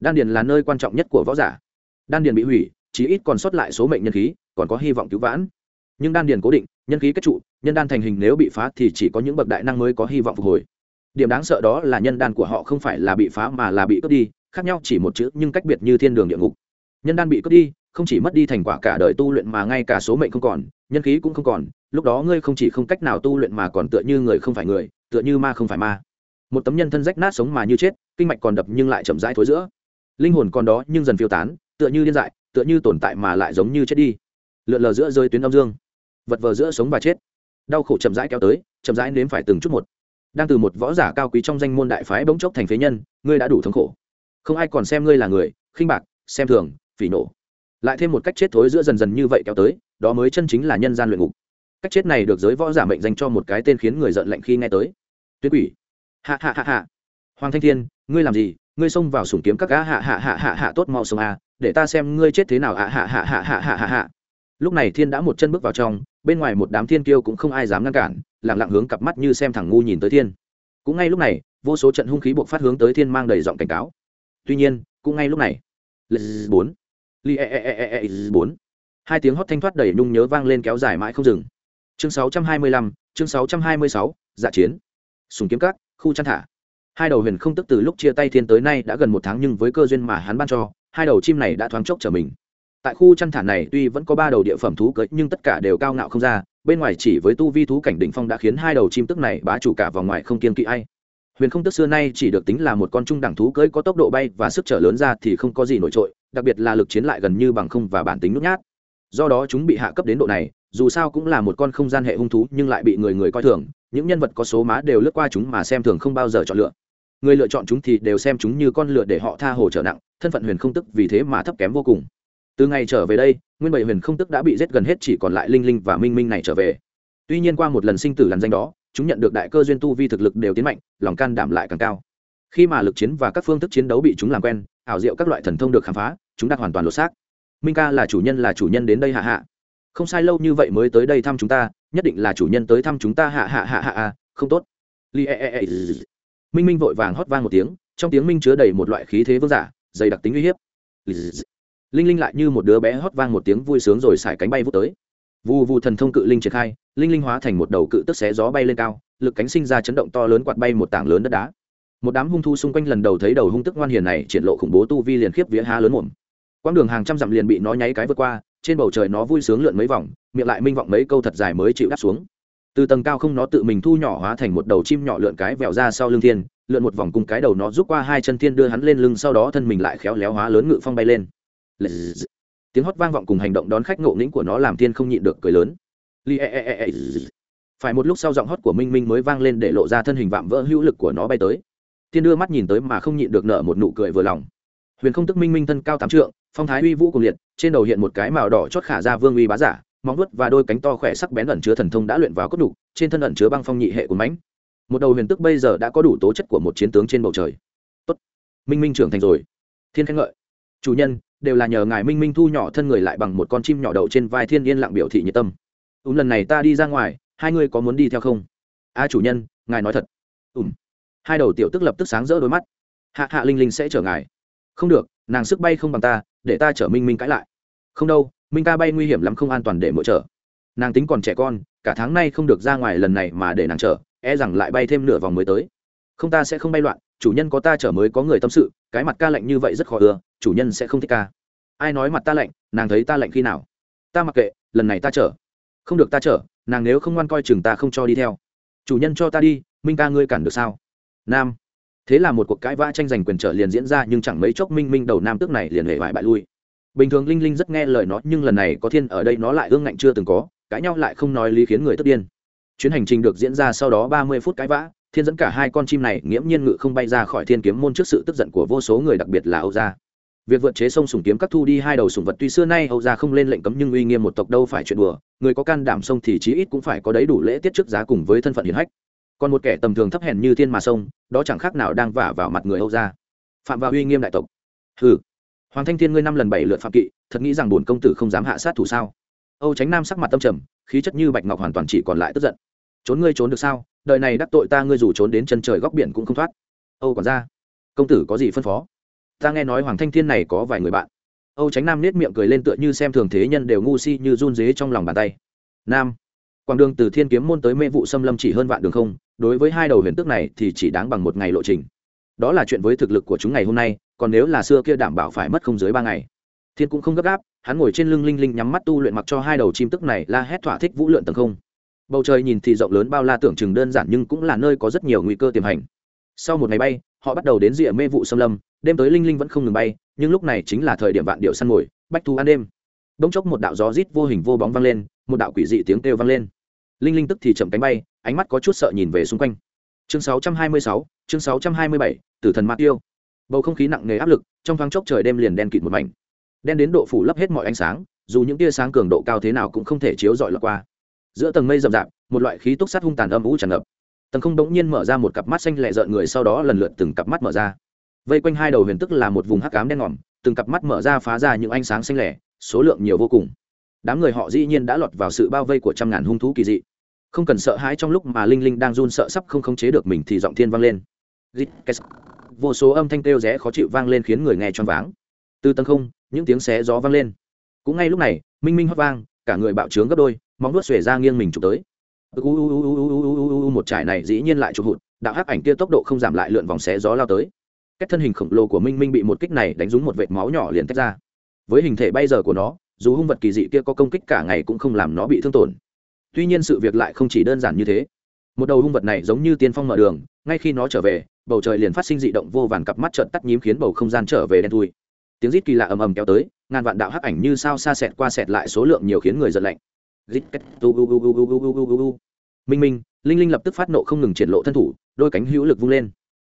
Đan điền là nơi quan trọng nhất của võ giả. Đan điền bị hủy, chí ít còn sót lại số mệnh nhân khí, còn có hy vọng cứu vãn. Nhưng đan điền cố định, nhân khí kết trụ, nhân đan thành hình nếu bị phá thì chỉ có những bậc đại năng mới có hy vọng phục hồi. Điểm đáng sợ đó là nhân đan của họ không phải là bị phá mà là bị cướp đi, khác nhau chỉ một chữ nhưng cách biệt như thiên đường địa ngục. Nhân đan bị cướp đi, không chỉ mất đi thành quả cả đời tu luyện mà ngay cả số mệnh không còn, nhân khí cũng không còn, lúc đó ngươi không chỉ không cách nào tu luyện mà còn tựa như người không phải người, tựa như ma không phải ma một tấm nhân thân rách nát sống mà như chết, kinh mạch còn đập nhưng lại chậm rãi thối giữa. Linh hồn còn đó nhưng dần phiêu tán, tựa như điên dại, tựa như tồn tại mà lại giống như chết đi. Lượn lờ giữa rơi tuyến âm dương, vật vờ giữa sống và chết. Đau khổ chậm rãi kéo tới, chậm rãi nếm phải từng chút một. Đang từ một võ giả cao quý trong danh môn đại phái bỗng chốc thành phế nhân, ngươi đã đủ thống khổ. Không ai còn xem ngươi là người, khinh bạc, xem thường, phỉ nổ lại thêm một cách chết thối giữa dần dần như vậy kéo tới, đó mới chân chính là nhân gian luyện ngục. Cách chết này được giới võ giả mệnh dành cho một cái tên khiến người giận lạnh khi nghe tới. Tuyết quỷ hạ hạ hạ hạ. Hoàng thanh thiên ngươi làm gì? Ngươi xông vào sủng kiếm các gã hạ hạ hạ hạ hạ tốt mau sông a à, để ta xem ngươi chết thế nào ạ hạ hạ hạ hạ hạ hạ hạ. Lúc này thiên đã một chân bước vào trong bên ngoài một đám thiên kiêu cũng không ai dám ngăn cản lẳng lặng hướng cặp mắt như xem thằng ngu nhìn tới thiên. Cũng ngay lúc này vô số trận hung khí buộc phát hướng tới thiên mang đầy giọng cảnh cáo. Tuy nhiên cũng ngay lúc này. Bốn. Bốn. Hai tiếng hót thanh thoát đầy nhung nhớ vang lên kéo dài mãi không dừng. Chương sáu trăm hai mươi lăm chương sáu trăm hai mươi sáu dạ chiến. Sùng kiếm cát khu chăn thả. Hai đầu huyền không tức từ lúc chia tay thiên tới nay đã gần một tháng nhưng với cơ duyên mà hắn ban cho, hai đầu chim này đã thoáng chốc trở mình. Tại khu chăn thả này tuy vẫn có ba đầu địa phẩm thú cưỡi nhưng tất cả đều cao ngạo không ra, bên ngoài chỉ với tu vi thú cảnh đỉnh phong đã khiến hai đầu chim tức này bá chủ cả vào ngoài không kiên kỵ ai. Huyền không tức xưa nay chỉ được tính là một con trung đẳng thú cưỡi có tốc độ bay và sức trở lớn ra thì không có gì nổi trội, đặc biệt là lực chiến lại gần như bằng không và bản tính nút nhát. Do đó chúng bị hạ cấp đến độ này, dù sao cũng là một con không gian hệ hung thú nhưng lại bị người người coi thường những nhân vật có số má đều lướt qua chúng mà xem thường không bao giờ chọn lựa. Người lựa chọn chúng thì đều xem chúng như con lựa để họ tha hồ trở nặng, thân phận huyền không tức vì thế mà thấp kém vô cùng. Từ ngày trở về đây, nguyên bảy huyền không tức đã bị giết gần hết chỉ còn lại linh linh và minh minh này trở về. Tuy nhiên qua một lần sinh tử làn danh đó, chúng nhận được đại cơ duyên tu vi thực lực đều tiến mạnh, lòng can đảm lại càng cao. Khi mà lực chiến và các phương thức chiến đấu bị chúng làm quen, ảo diệu các loại thần thông được khám phá, chúng đã hoàn toàn lột xác. Minh ca là chủ nhân là chủ nhân đến đây hạ hạ. Không sai, lâu như vậy mới tới đây thăm chúng ta nhất định là chủ nhân tới thăm chúng ta hạ hạ hạ hạ à không tốt. Li e e e minh minh vội vàng hót vang một tiếng, trong tiếng minh chứa đầy một loại khí thế vương giả, dày đặc tính uy hiếp. Linh linh lại như một đứa bé hót vang một tiếng vui sướng rồi xài cánh bay vút tới. Vù vù thần thông cự linh triển khai, linh linh hóa thành một đầu cự tức xé gió bay lên cao, lực cánh sinh ra chấn động to lớn quạt bay một tảng lớn đất đá. Một đám hung thu xung quanh lần đầu thấy đầu hung tức ngoan hiền này triển lộ khủng bố tu vi liền khiếp vía há lớn mồm. Quãng đường hàng trăm dặm liền bị nó nháy cái vượt qua trên bầu trời nó vui sướng lượn mấy vòng, miệng lại minh vọng mấy câu thật dài mới chịu đáp xuống. Từ tầng cao không nó tự mình thu nhỏ hóa thành một đầu chim nhỏ lượn cái vẹo ra sau lưng thiên, lượn một vòng cùng cái đầu nó rút qua hai chân thiên đưa hắn lên lưng sau đó thân mình lại khéo léo hóa lớn ngự phong bay lên. Tiếng hót vang vọng cùng hành động đón khách ngộ nghĩnh của nó làm thiên không nhịn được cười lớn. E e e Phải một lúc sau giọng hót của minh minh mới vang lên để lộ ra thân hình vạm vỡ hữu lực của nó bay tới. Thiên đưa mắt nhìn tới mà không nhịn được nở một nụ cười vừa lòng. Huyền không tức minh minh thân cao tám trượng, phong thái uy vũ cùng liệt trên đầu hiện một cái màu đỏ chót khả ra vương uy bá giả móng vuốt và đôi cánh to khỏe sắc bén ẩn chứa thần thông đã luyện vào cốt đủ, trên thân ẩn chứa băng phong nhị hệ của mãnh. Một đầu huyền tức bây giờ đã có đủ tố chất của một chiến tướng trên bầu trời. Tốt. Minh minh trưởng thành rồi. Thiên khen ngợi. Chủ nhân đều là nhờ ngài minh minh thu nhỏ thân người lại bằng một con chim nhỏ đậu trên vai thiên yên lặng biểu thị nhiệt tâm. Ùm lần này ta đi ra ngoài hai ngươi có muốn đi theo không? A chủ nhân ngài nói thật. Ùm hai đầu tiểu tức lập tức sáng rỡ đôi mắt. Hạ hạ linh linh sẽ chở ngài. Không được nàng sức bay không bằng ta để ta chở minh minh cãi lại. Không đâu, minh ca bay nguy hiểm lắm không an toàn để mỗi chở. Nàng tính còn trẻ con, cả tháng nay không được ra ngoài lần này mà để nàng chở e rằng lại bay thêm nửa vòng mới tới. Không ta sẽ không bay loạn, chủ nhân có ta chở mới có người tâm sự, cái mặt ca lạnh như vậy rất khó ưa, chủ nhân sẽ không thích ca. Ai nói mặt ta lạnh, nàng thấy ta lạnh khi nào? Ta mặc kệ, lần này ta chở. Không được ta chở, nàng nếu không ngoan coi chừng ta không cho đi theo. Chủ nhân cho ta đi, minh ca ngươi cản được sao? Nam thế là một cuộc cãi vã tranh giành quyền trở liền diễn ra, nhưng chẳng mấy chốc minh minh đầu nam tước này liền hề vải bại lui. Bình thường linh linh rất nghe lời nó, nhưng lần này có thiên ở đây nó lại ương ngạnh chưa từng có, cãi nhau lại không nói lý khiến người tức điên. Chuyến hành trình được diễn ra sau đó ba mươi phút cãi vã, thiên dẫn cả hai con chim này nghiễm nhiên ngự không bay ra khỏi thiên kiếm môn trước sự tức giận của vô số người, đặc biệt là âu gia. Việc vượt chế sông sùng kiếm các thu đi hai đầu sùng vật tuy xưa nay âu gia không lên lệnh cấm nhưng uy nghiêm một tộc đâu phải chuyện đùa, người có can đảm sông thì chí ít cũng phải có đấy đủ lễ tiết trước giá cùng với thân phận hiền hách còn một kẻ tầm thường thấp hèn như thiên mà sông, đó chẳng khác nào đang vả vào mặt người âu gia. Phạm vào uy nghiêm đại tộc. Hừ. Hoàng thanh thiên ngươi năm lần bảy lượt phạm kỵ, thật nghĩ rằng bổn công tử không dám hạ sát thủ sao? Âu tránh nam sắc mặt tâm trầm, khí chất như bạch ngọc hoàn toàn chỉ còn lại tức giận. Trốn ngươi trốn được sao? Đời này đắc tội ta ngươi dù trốn đến chân trời góc biển cũng không thoát. Âu còn ra công tử có gì phân phó? Ta nghe nói hoàng thanh thiên này có vài người bạn. Âu tránh nam nết miệng cười lên tựa như xem thường thế nhân đều ngu si như run dế trong lòng bàn tay. Nam, quảng đường từ thiên kiếm môn tới mê vụ xâm lâm chỉ hơn vạn đường không đối với hai đầu huyền tước này thì chỉ đáng bằng một ngày lộ trình. Đó là chuyện với thực lực của chúng ngày hôm nay, còn nếu là xưa kia đảm bảo phải mất không dưới ba ngày. Thiên cũng không gấp gáp, hắn ngồi trên lưng linh linh nhắm mắt tu luyện mặc cho hai đầu chim tức này la hét thỏa thích vũ lượn tầng không. Bầu trời nhìn thì rộng lớn bao la tưởng chừng đơn giản nhưng cũng là nơi có rất nhiều nguy cơ tiềm hành. Sau một ngày bay, họ bắt đầu đến rìa mê vụ xâm lâm, đêm tới linh linh vẫn không ngừng bay, nhưng lúc này chính là thời điểm vạn điệu săn mồi, bách thu ăn đêm. Bỗng chốc một đạo gió rít vô hình vô bóng vang lên, một đạo quỷ dị tiếng kêu vang lên. Linh linh tức thì chậm cánh bay ánh mắt có chút sợ nhìn về xung quanh. Chương 626, chương 627, tử thần ma tiêu. Bầu không khí nặng nề áp lực trong thoáng chốc trời đêm liền đen kịt một mảnh. Đen đến độ phủ lấp hết mọi ánh sáng dù những tia sáng cường độ cao thế nào cũng không thể chiếu rọi lọt qua. Giữa tầng mây rậm rạp một loại khí túc sát hung tàn âm u tràn ngập. Tầng không đống nhiên mở ra một cặp mắt xanh lẹ rợn người sau đó lần lượt từng cặp mắt mở ra. Vây quanh hai đầu huyền tức là một vùng hắc cám đen ngòm từng cặp mắt mở ra phá ra những ánh sáng xanh lẻ số lượng nhiều vô cùng. Đám người họ dĩ nhiên đã lọt vào sự bao vây của trăm ngàn hung thú kỳ dị không cần sợ hãi trong lúc mà linh linh đang run sợ sắp không khống chế được mình thì giọng thiên vang lên. Vô số âm thanh kêu rẽ khó chịu vang lên khiến người nghe choáng váng. Từ tầng không, những tiếng xé gió vang lên. Cũng ngay lúc này, minh minh hót vang, cả người bạo trướng gấp đôi, móng nuốt xuề ra nghiêng mình chụp tới. Một trải này dĩ nhiên lại chụp hụt, đạo hắc ảnh kia tốc độ không giảm lại lượn vòng xé gió lao tới. Cách thân hình khổng lồ của minh minh bị một kích này đánh rúng một vệt máu nhỏ liền tách ra. Với hình thể bây giờ của nó, dù hung vật kỳ dị kia có công kích cả ngày cũng không làm nó bị thương tổn tuy nhiên sự việc lại không chỉ đơn giản như thế. Một đầu hung vật này giống như tiên phong mở đường, ngay khi nó trở về, bầu trời liền phát sinh dị động vô vàn cặp mắt trợn tắt nhím khiến bầu không gian trở về đen thui. Tiếng rít kỳ lạ ầm ầm kéo tới, ngàn vạn đạo hắc ảnh như sao xa xẹt qua xẹt lại số lượng nhiều khiến người giật lạnh. Minh minh, linh linh lập tức phát nộ không ngừng triển lộ thân thủ, đôi cánh hữu lực vung lên.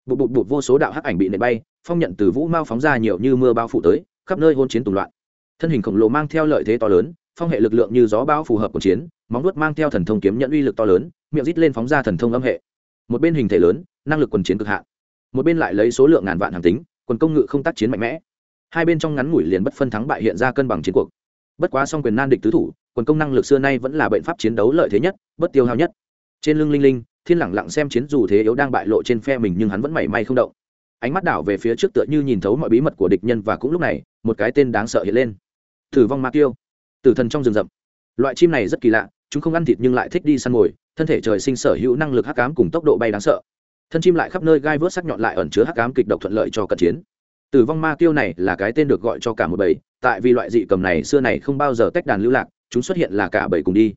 Bụt bụt bụt vô số đạo hắc ảnh bị nện bay, phong nhận từ vũ mao phóng ra nhiều như mưa bao phủ tới, khắp nơi hôn chiến tùng loạn. Thân hình khổng lồ mang theo lợi thế to lớn, phong hệ lực lượng như gió bao phù hợp cuộc chiến móng nuốt mang theo thần thông kiếm nhận uy lực to lớn, miệng rít lên phóng ra thần thông âm hệ. Một bên hình thể lớn, năng lực quần chiến cực hạn. Một bên lại lấy số lượng ngàn vạn hàng tính, quần công ngự không tác chiến mạnh mẽ. Hai bên trong ngắn ngủi liền bất phân thắng bại hiện ra cân bằng chiến cuộc. Bất quá song quyền nan địch tứ thủ, quần công năng lực xưa nay vẫn là bệnh pháp chiến đấu lợi thế nhất, bất tiêu hao nhất. Trên lưng linh linh, thiên lẳng lặng xem chiến dù thế yếu đang bại lộ trên phe mình nhưng hắn vẫn mảy may không động. Ánh mắt đảo về phía trước tựa như nhìn thấu mọi bí mật của địch nhân và cũng lúc này, một cái tên đáng sợ hiện lên. Thử vong ma tiêu. Tử thần trong rừng rậm loại chim này rất kỳ lạ, chúng không ăn thịt nhưng lại thích đi săn mồi, thân thể trời sinh sở hữu năng lực hắc cám cùng tốc độ bay đáng sợ. Thân chim lại khắp nơi gai vớt sắc nhọn lại ẩn chứa hắc cám kịch độc thuận lợi cho cận chiến. Tử vong ma tiêu này là cái tên được gọi cho cả một bầy, tại vì loại dị cầm này xưa này không bao giờ tách đàn lưu lạc, chúng xuất hiện là cả bầy cùng đi.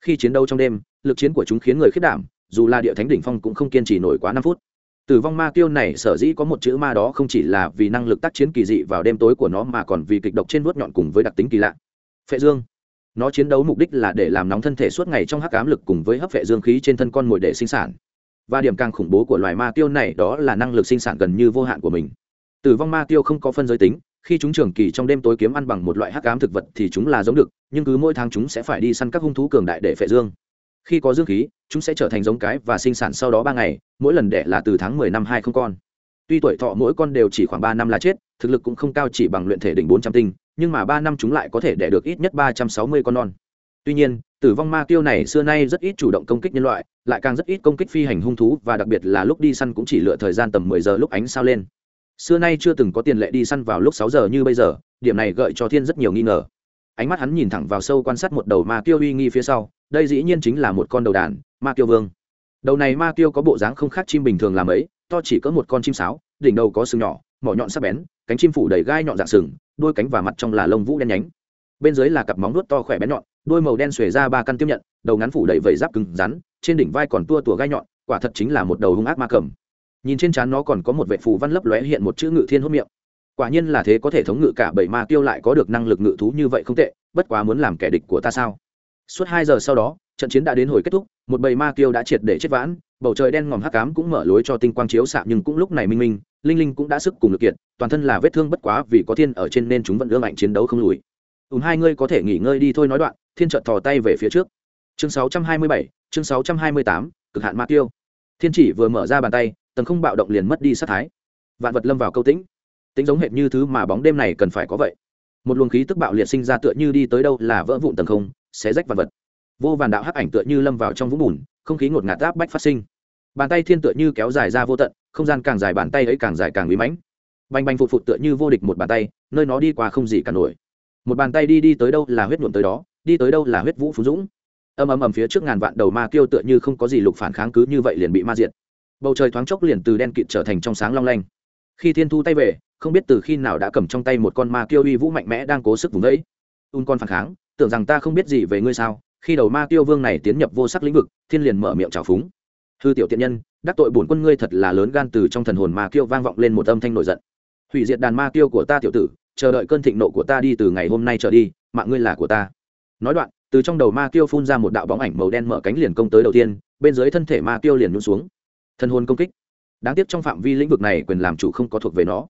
Khi chiến đấu trong đêm, lực chiến của chúng khiến người khiết đảm, dù là địa thánh đỉnh phong cũng không kiên trì nổi quá năm phút. Tử vong ma tiêu này sở dĩ có một chữ ma đó không chỉ là vì năng lực tác chiến kỳ dị vào đêm tối của nó mà còn vì kịch độc trên vuốt nhọn cùng với đặc tính kỳ lạ. Phệ dương nó chiến đấu mục đích là để làm nóng thân thể suốt ngày trong hắc ám lực cùng với hấp phệ dương khí trên thân con mồi để sinh sản. Và điểm càng khủng bố của loài ma tiêu này đó là năng lực sinh sản gần như vô hạn của mình. Tử vong ma tiêu không có phân giới tính, khi chúng trường kỳ trong đêm tối kiếm ăn bằng một loại hắc ám thực vật thì chúng là giống được, nhưng cứ mỗi tháng chúng sẽ phải đi săn các hung thú cường đại để phệ dương. Khi có dương khí, chúng sẽ trở thành giống cái và sinh sản sau đó ba ngày, mỗi lần đẻ là từ tháng mười năm hai không con. Tuy tuổi thọ mỗi con đều chỉ khoảng ba năm là chết, thực lực cũng không cao chỉ bằng luyện thể đỉnh bốn trăm tinh nhưng mà ba năm chúng lại có thể đẻ được ít nhất ba trăm sáu mươi con non. Tuy nhiên, tử vong ma tiêu này xưa nay rất ít chủ động công kích nhân loại, lại càng rất ít công kích phi hành hung thú và đặc biệt là lúc đi săn cũng chỉ lựa thời gian tầm mười giờ lúc ánh sao lên. Xưa nay chưa từng có tiền lệ đi săn vào lúc sáu giờ như bây giờ, điểm này gợi cho thiên rất nhiều nghi ngờ. Ánh mắt hắn nhìn thẳng vào sâu quan sát một đầu ma tiêu uy nghi phía sau, đây dĩ nhiên chính là một con đầu đàn, ma tiêu vương. Đầu này ma tiêu có bộ dáng không khác chim bình thường làm ấy, to chỉ có một con chim sáo, đỉnh đầu có sừng nhỏ, mỏ nhọn sắc bén, cánh chim phủ đầy gai nhọn dạng sừng đôi cánh và mặt trong là lông vũ đen nhánh. Bên dưới là cặp móng nuốt to khỏe bén nhọn, đôi màu đen xuề ra ba căn tiếp nhận, đầu ngắn phủ đầy vẩy giáp cứng rắn, trên đỉnh vai còn tua tủa gai nhọn, quả thật chính là một đầu hung ác ma cầm. Nhìn trên trán nó còn có một vệ phù văn lấp lóe hiện một chữ ngự thiên hốt miệng. Quả nhiên là thế có thể thống ngự cả bảy ma tiêu lại có được năng lực ngự thú như vậy không tệ, bất quá muốn làm kẻ địch của ta sao? Suốt hai giờ sau đó, trận chiến đã đến hồi kết thúc, một bầy ma tiêu đã triệt để chết vãn, bầu trời đen ngòm hắc cám cũng mở lối cho tinh quang chiếu xạ nhưng cũng lúc này minh minh linh linh cũng đã sức cùng lực kiệt toàn thân là vết thương bất quá vì có thiên ở trên nên chúng vẫn ương mạnh chiến đấu không lùi. Ùn hai ngươi có thể nghỉ ngơi đi thôi nói đoạn thiên trợt thò tay về phía trước. Chương 627, chương 628, cực hạn ma tiêu. Thiên chỉ vừa mở ra bàn tay tầng không bạo động liền mất đi sát thái. Vạn vật lâm vào câu tĩnh. Tính giống hệt như thứ mà bóng đêm này cần phải có vậy. Một luồng khí tức bạo liệt sinh ra tựa như đi tới đâu là vỡ vụn tầng không xé rách vạn vật. Vô vàn đạo hắc ảnh tựa như lâm vào trong vũng bùn không khí ngột ngạt áp bách phát sinh. Bàn tay thiên tựa như kéo dài ra vô tận không gian càng dài bàn tay ấy càng dài càng bí mãnh. Bành bành phụt phụt tựa như vô địch một bàn tay, nơi nó đi qua không gì cả nổi. Một bàn tay đi đi tới đâu là huyết nhuộm tới đó, đi tới đâu là huyết vũ phú dũng. Âm âm ầm phía trước ngàn vạn đầu ma kêu tựa như không có gì lục phản kháng cứ như vậy liền bị ma diệt. Bầu trời thoáng chốc liền từ đen kịt trở thành trong sáng long lanh. Khi thiên thu tay về, không biết từ khi nào đã cầm trong tay một con ma kêu uy vũ mạnh mẽ đang cố sức vùng vẫy. Un con phản kháng, tưởng rằng ta không biết gì về ngươi sao, khi đầu ma tiêu vương này tiến nhập vô sắc lĩnh vực, thiên liền mở miệng trào phúng hư tiểu tiện nhân, đắc tội bổn quân ngươi thật là lớn gan từ trong thần hồn ma kiêu vang vọng lên một âm thanh nổi giận. Hủy diệt đàn ma kiêu của ta tiểu tử, chờ đợi cơn thịnh nộ của ta đi từ ngày hôm nay trở đi, mạng ngươi là của ta. Nói đoạn, từ trong đầu ma kiêu phun ra một đạo bóng ảnh màu đen mở cánh liền công tới đầu tiên, bên dưới thân thể ma kiêu liền nhún xuống. Thân hồn công kích. Đáng tiếc trong phạm vi lĩnh vực này quyền làm chủ không có thuộc về nó.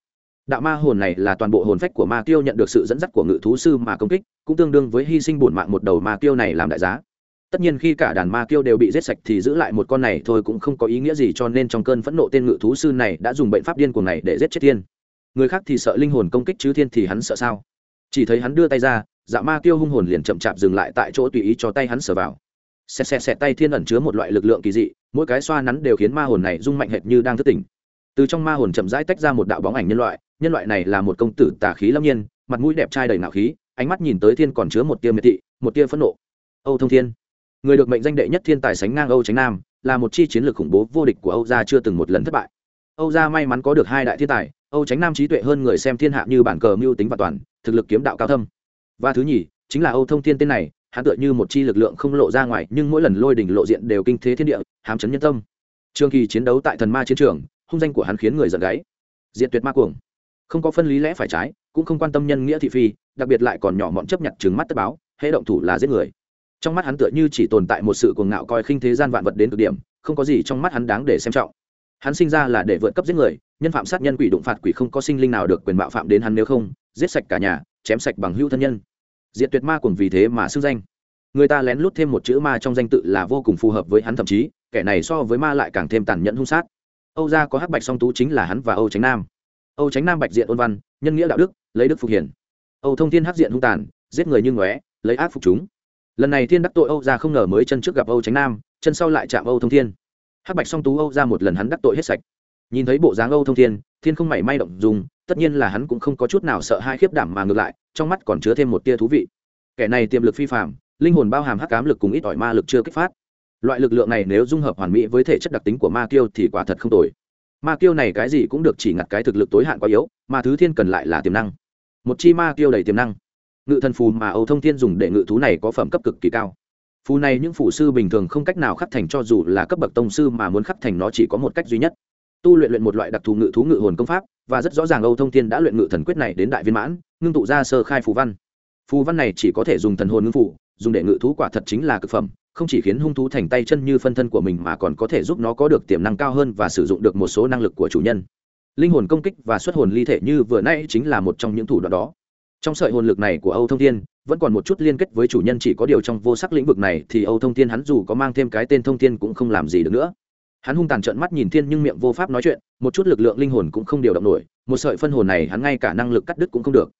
Đạo ma hồn này là toàn bộ hồn phách của ma kiêu nhận được sự dẫn dắt của ngự thú sư mà công kích, cũng tương đương với hy sinh bổn mạng một đầu ma kiêu này làm đại giá tất nhiên khi cả đàn ma kiêu đều bị giết sạch thì giữ lại một con này thôi cũng không có ý nghĩa gì cho nên trong cơn phẫn nộ tên ngự thú sư này đã dùng bệnh pháp điên cuồng này để giết chết thiên. Người khác thì sợ linh hồn công kích chứ thiên thì hắn sợ sao? Chỉ thấy hắn đưa tay ra dạ ma kiêu hung hồn liền chậm chạp dừng lại tại chỗ tùy ý cho tay hắn sờ vào. Xẹt xẹt xẹt tay thiên ẩn chứa một loại lực lượng kỳ dị, mỗi cái xoa nắn đều khiến ma hồn này rung mạnh hệt như đang thức tỉnh. Từ trong ma hồn chậm rãi tách ra một đạo bóng ảnh nhân loại nhân loại này là một công tử tà khí lâm nhiên, mặt mũi đẹp trai đầy nạo khí, ánh mắt nhìn tới thiên còn chứa một tia miệt thị, một tia phẫn nộ. Âu thông thiên người được mệnh danh đệ nhất thiên tài sánh ngang âu tránh nam, là một chi chiến lược khủng bố vô địch của âu gia chưa từng một lần thất bại. Âu gia may mắn có được hai đại thiên tài, âu tránh nam trí tuệ hơn người xem thiên hạ như bản cờ mưu tính và toàn, thực lực kiếm đạo cao thâm. Và thứ nhì, chính là âu thông thiên tên này, hắn tựa như một chi lực lượng không lộ ra ngoài, nhưng mỗi lần lôi đỉnh lộ diện đều kinh thế thiên địa, hám chấn nhân tâm. Trường kỳ chiến đấu tại thần ma chiến trường, hung danh của hắn khiến người giận gáy. Diện tuyệt ma cuồng. Không có phân lý lẽ phải trái, cũng không quan tâm nhân nghĩa thị phi, đặc biệt lại còn nhỏ mọn chấp nhận trừng mắt tất báo, hễ động thủ là giết người trong mắt hắn tựa như chỉ tồn tại một sự cuồng ngạo coi khinh thế gian vạn vật đến cực điểm, không có gì trong mắt hắn đáng để xem trọng. Hắn sinh ra là để vượt cấp giết người, nhân phạm sát nhân quỷ đụng phạt quỷ không có sinh linh nào được quyền bạo phạm đến hắn nếu không, giết sạch cả nhà, chém sạch bằng hữu thân nhân. Diệt tuyệt ma cùng vì thế mà xưng danh. Người ta lén lút thêm một chữ ma trong danh tự là vô cùng phù hợp với hắn thậm chí, kẻ này so với ma lại càng thêm tàn nhẫn hung sát. Âu gia có hắc bạch song tú chính là hắn và âu tránh nam. Âu tránh nam bạch diện ôn văn, nhân nghĩa đạo đức, lấy đức phục hiển. Âu thông thiên hắc diện hung tàn, giết người như ngóe, lấy ác phục chúng lần này thiên đắc tội âu gia không ngờ mới chân trước gặp âu tránh nam, chân sau lại chạm âu thông thiên. Hắc bạch song tú âu ra một lần hắn đắc tội hết sạch. Nhìn thấy bộ dáng âu thông thiên thiên không mảy may động dùng tất nhiên là hắn cũng không có chút nào sợ hai khiếp đảm mà ngược lại, trong mắt còn chứa thêm một tia thú vị. Kẻ này tiềm lực phi phạm linh hồn bao hàm hắc cám lực cùng ít ỏi ma lực chưa kích phát. Loại lực lượng này nếu dung hợp hoàn mỹ với thể chất đặc tính của ma kiêu thì quả thật không tồi. Ma kiêu này cái gì cũng được chỉ ngặt cái thực lực tối hạn quá yếu, mà thứ thiên cần lại là tiềm năng. Một chi ma kiêu đầy tiềm năng ngự thần phù mà âu thông thiên dùng để ngự thú này có phẩm cấp cực kỳ cao. Phù này những phủ sư bình thường không cách nào khắc thành cho dù là cấp bậc tông sư mà muốn khắc thành nó chỉ có một cách duy nhất. Tu luyện luyện một loại đặc thù ngự thú ngự hồn công pháp, và rất rõ ràng âu thông thiên đã luyện ngự thần quyết này đến đại viên mãn, ngưng tụ ra sơ khai phù văn. Phù văn này chỉ có thể dùng thần hồn ngưng phủ dùng để ngự thú quả thật chính là cực phẩm, không chỉ khiến hung thú thành tay chân như phân thân của mình mà còn có thể giúp nó có được tiềm năng cao hơn và sử dụng được một số năng lực của chủ nhân. Linh hồn công kích và xuất hồn ly thể như vừa nãy chính là một trong những thủ đoạn đó trong sợi hồn lực này của âu thông thiên, vẫn còn một chút liên kết với chủ nhân, chỉ có điều trong vô sắc lĩnh vực này thì âu thông thiên hắn dù có mang thêm cái tên thông thiên cũng không làm gì được nữa. Hắn hung tàn trợn mắt nhìn thiên nhưng miệng vô pháp nói chuyện, một chút lực lượng linh hồn cũng không điều động nổi, một sợi phân hồn này hắn ngay cả năng lực cắt đứt cũng không được.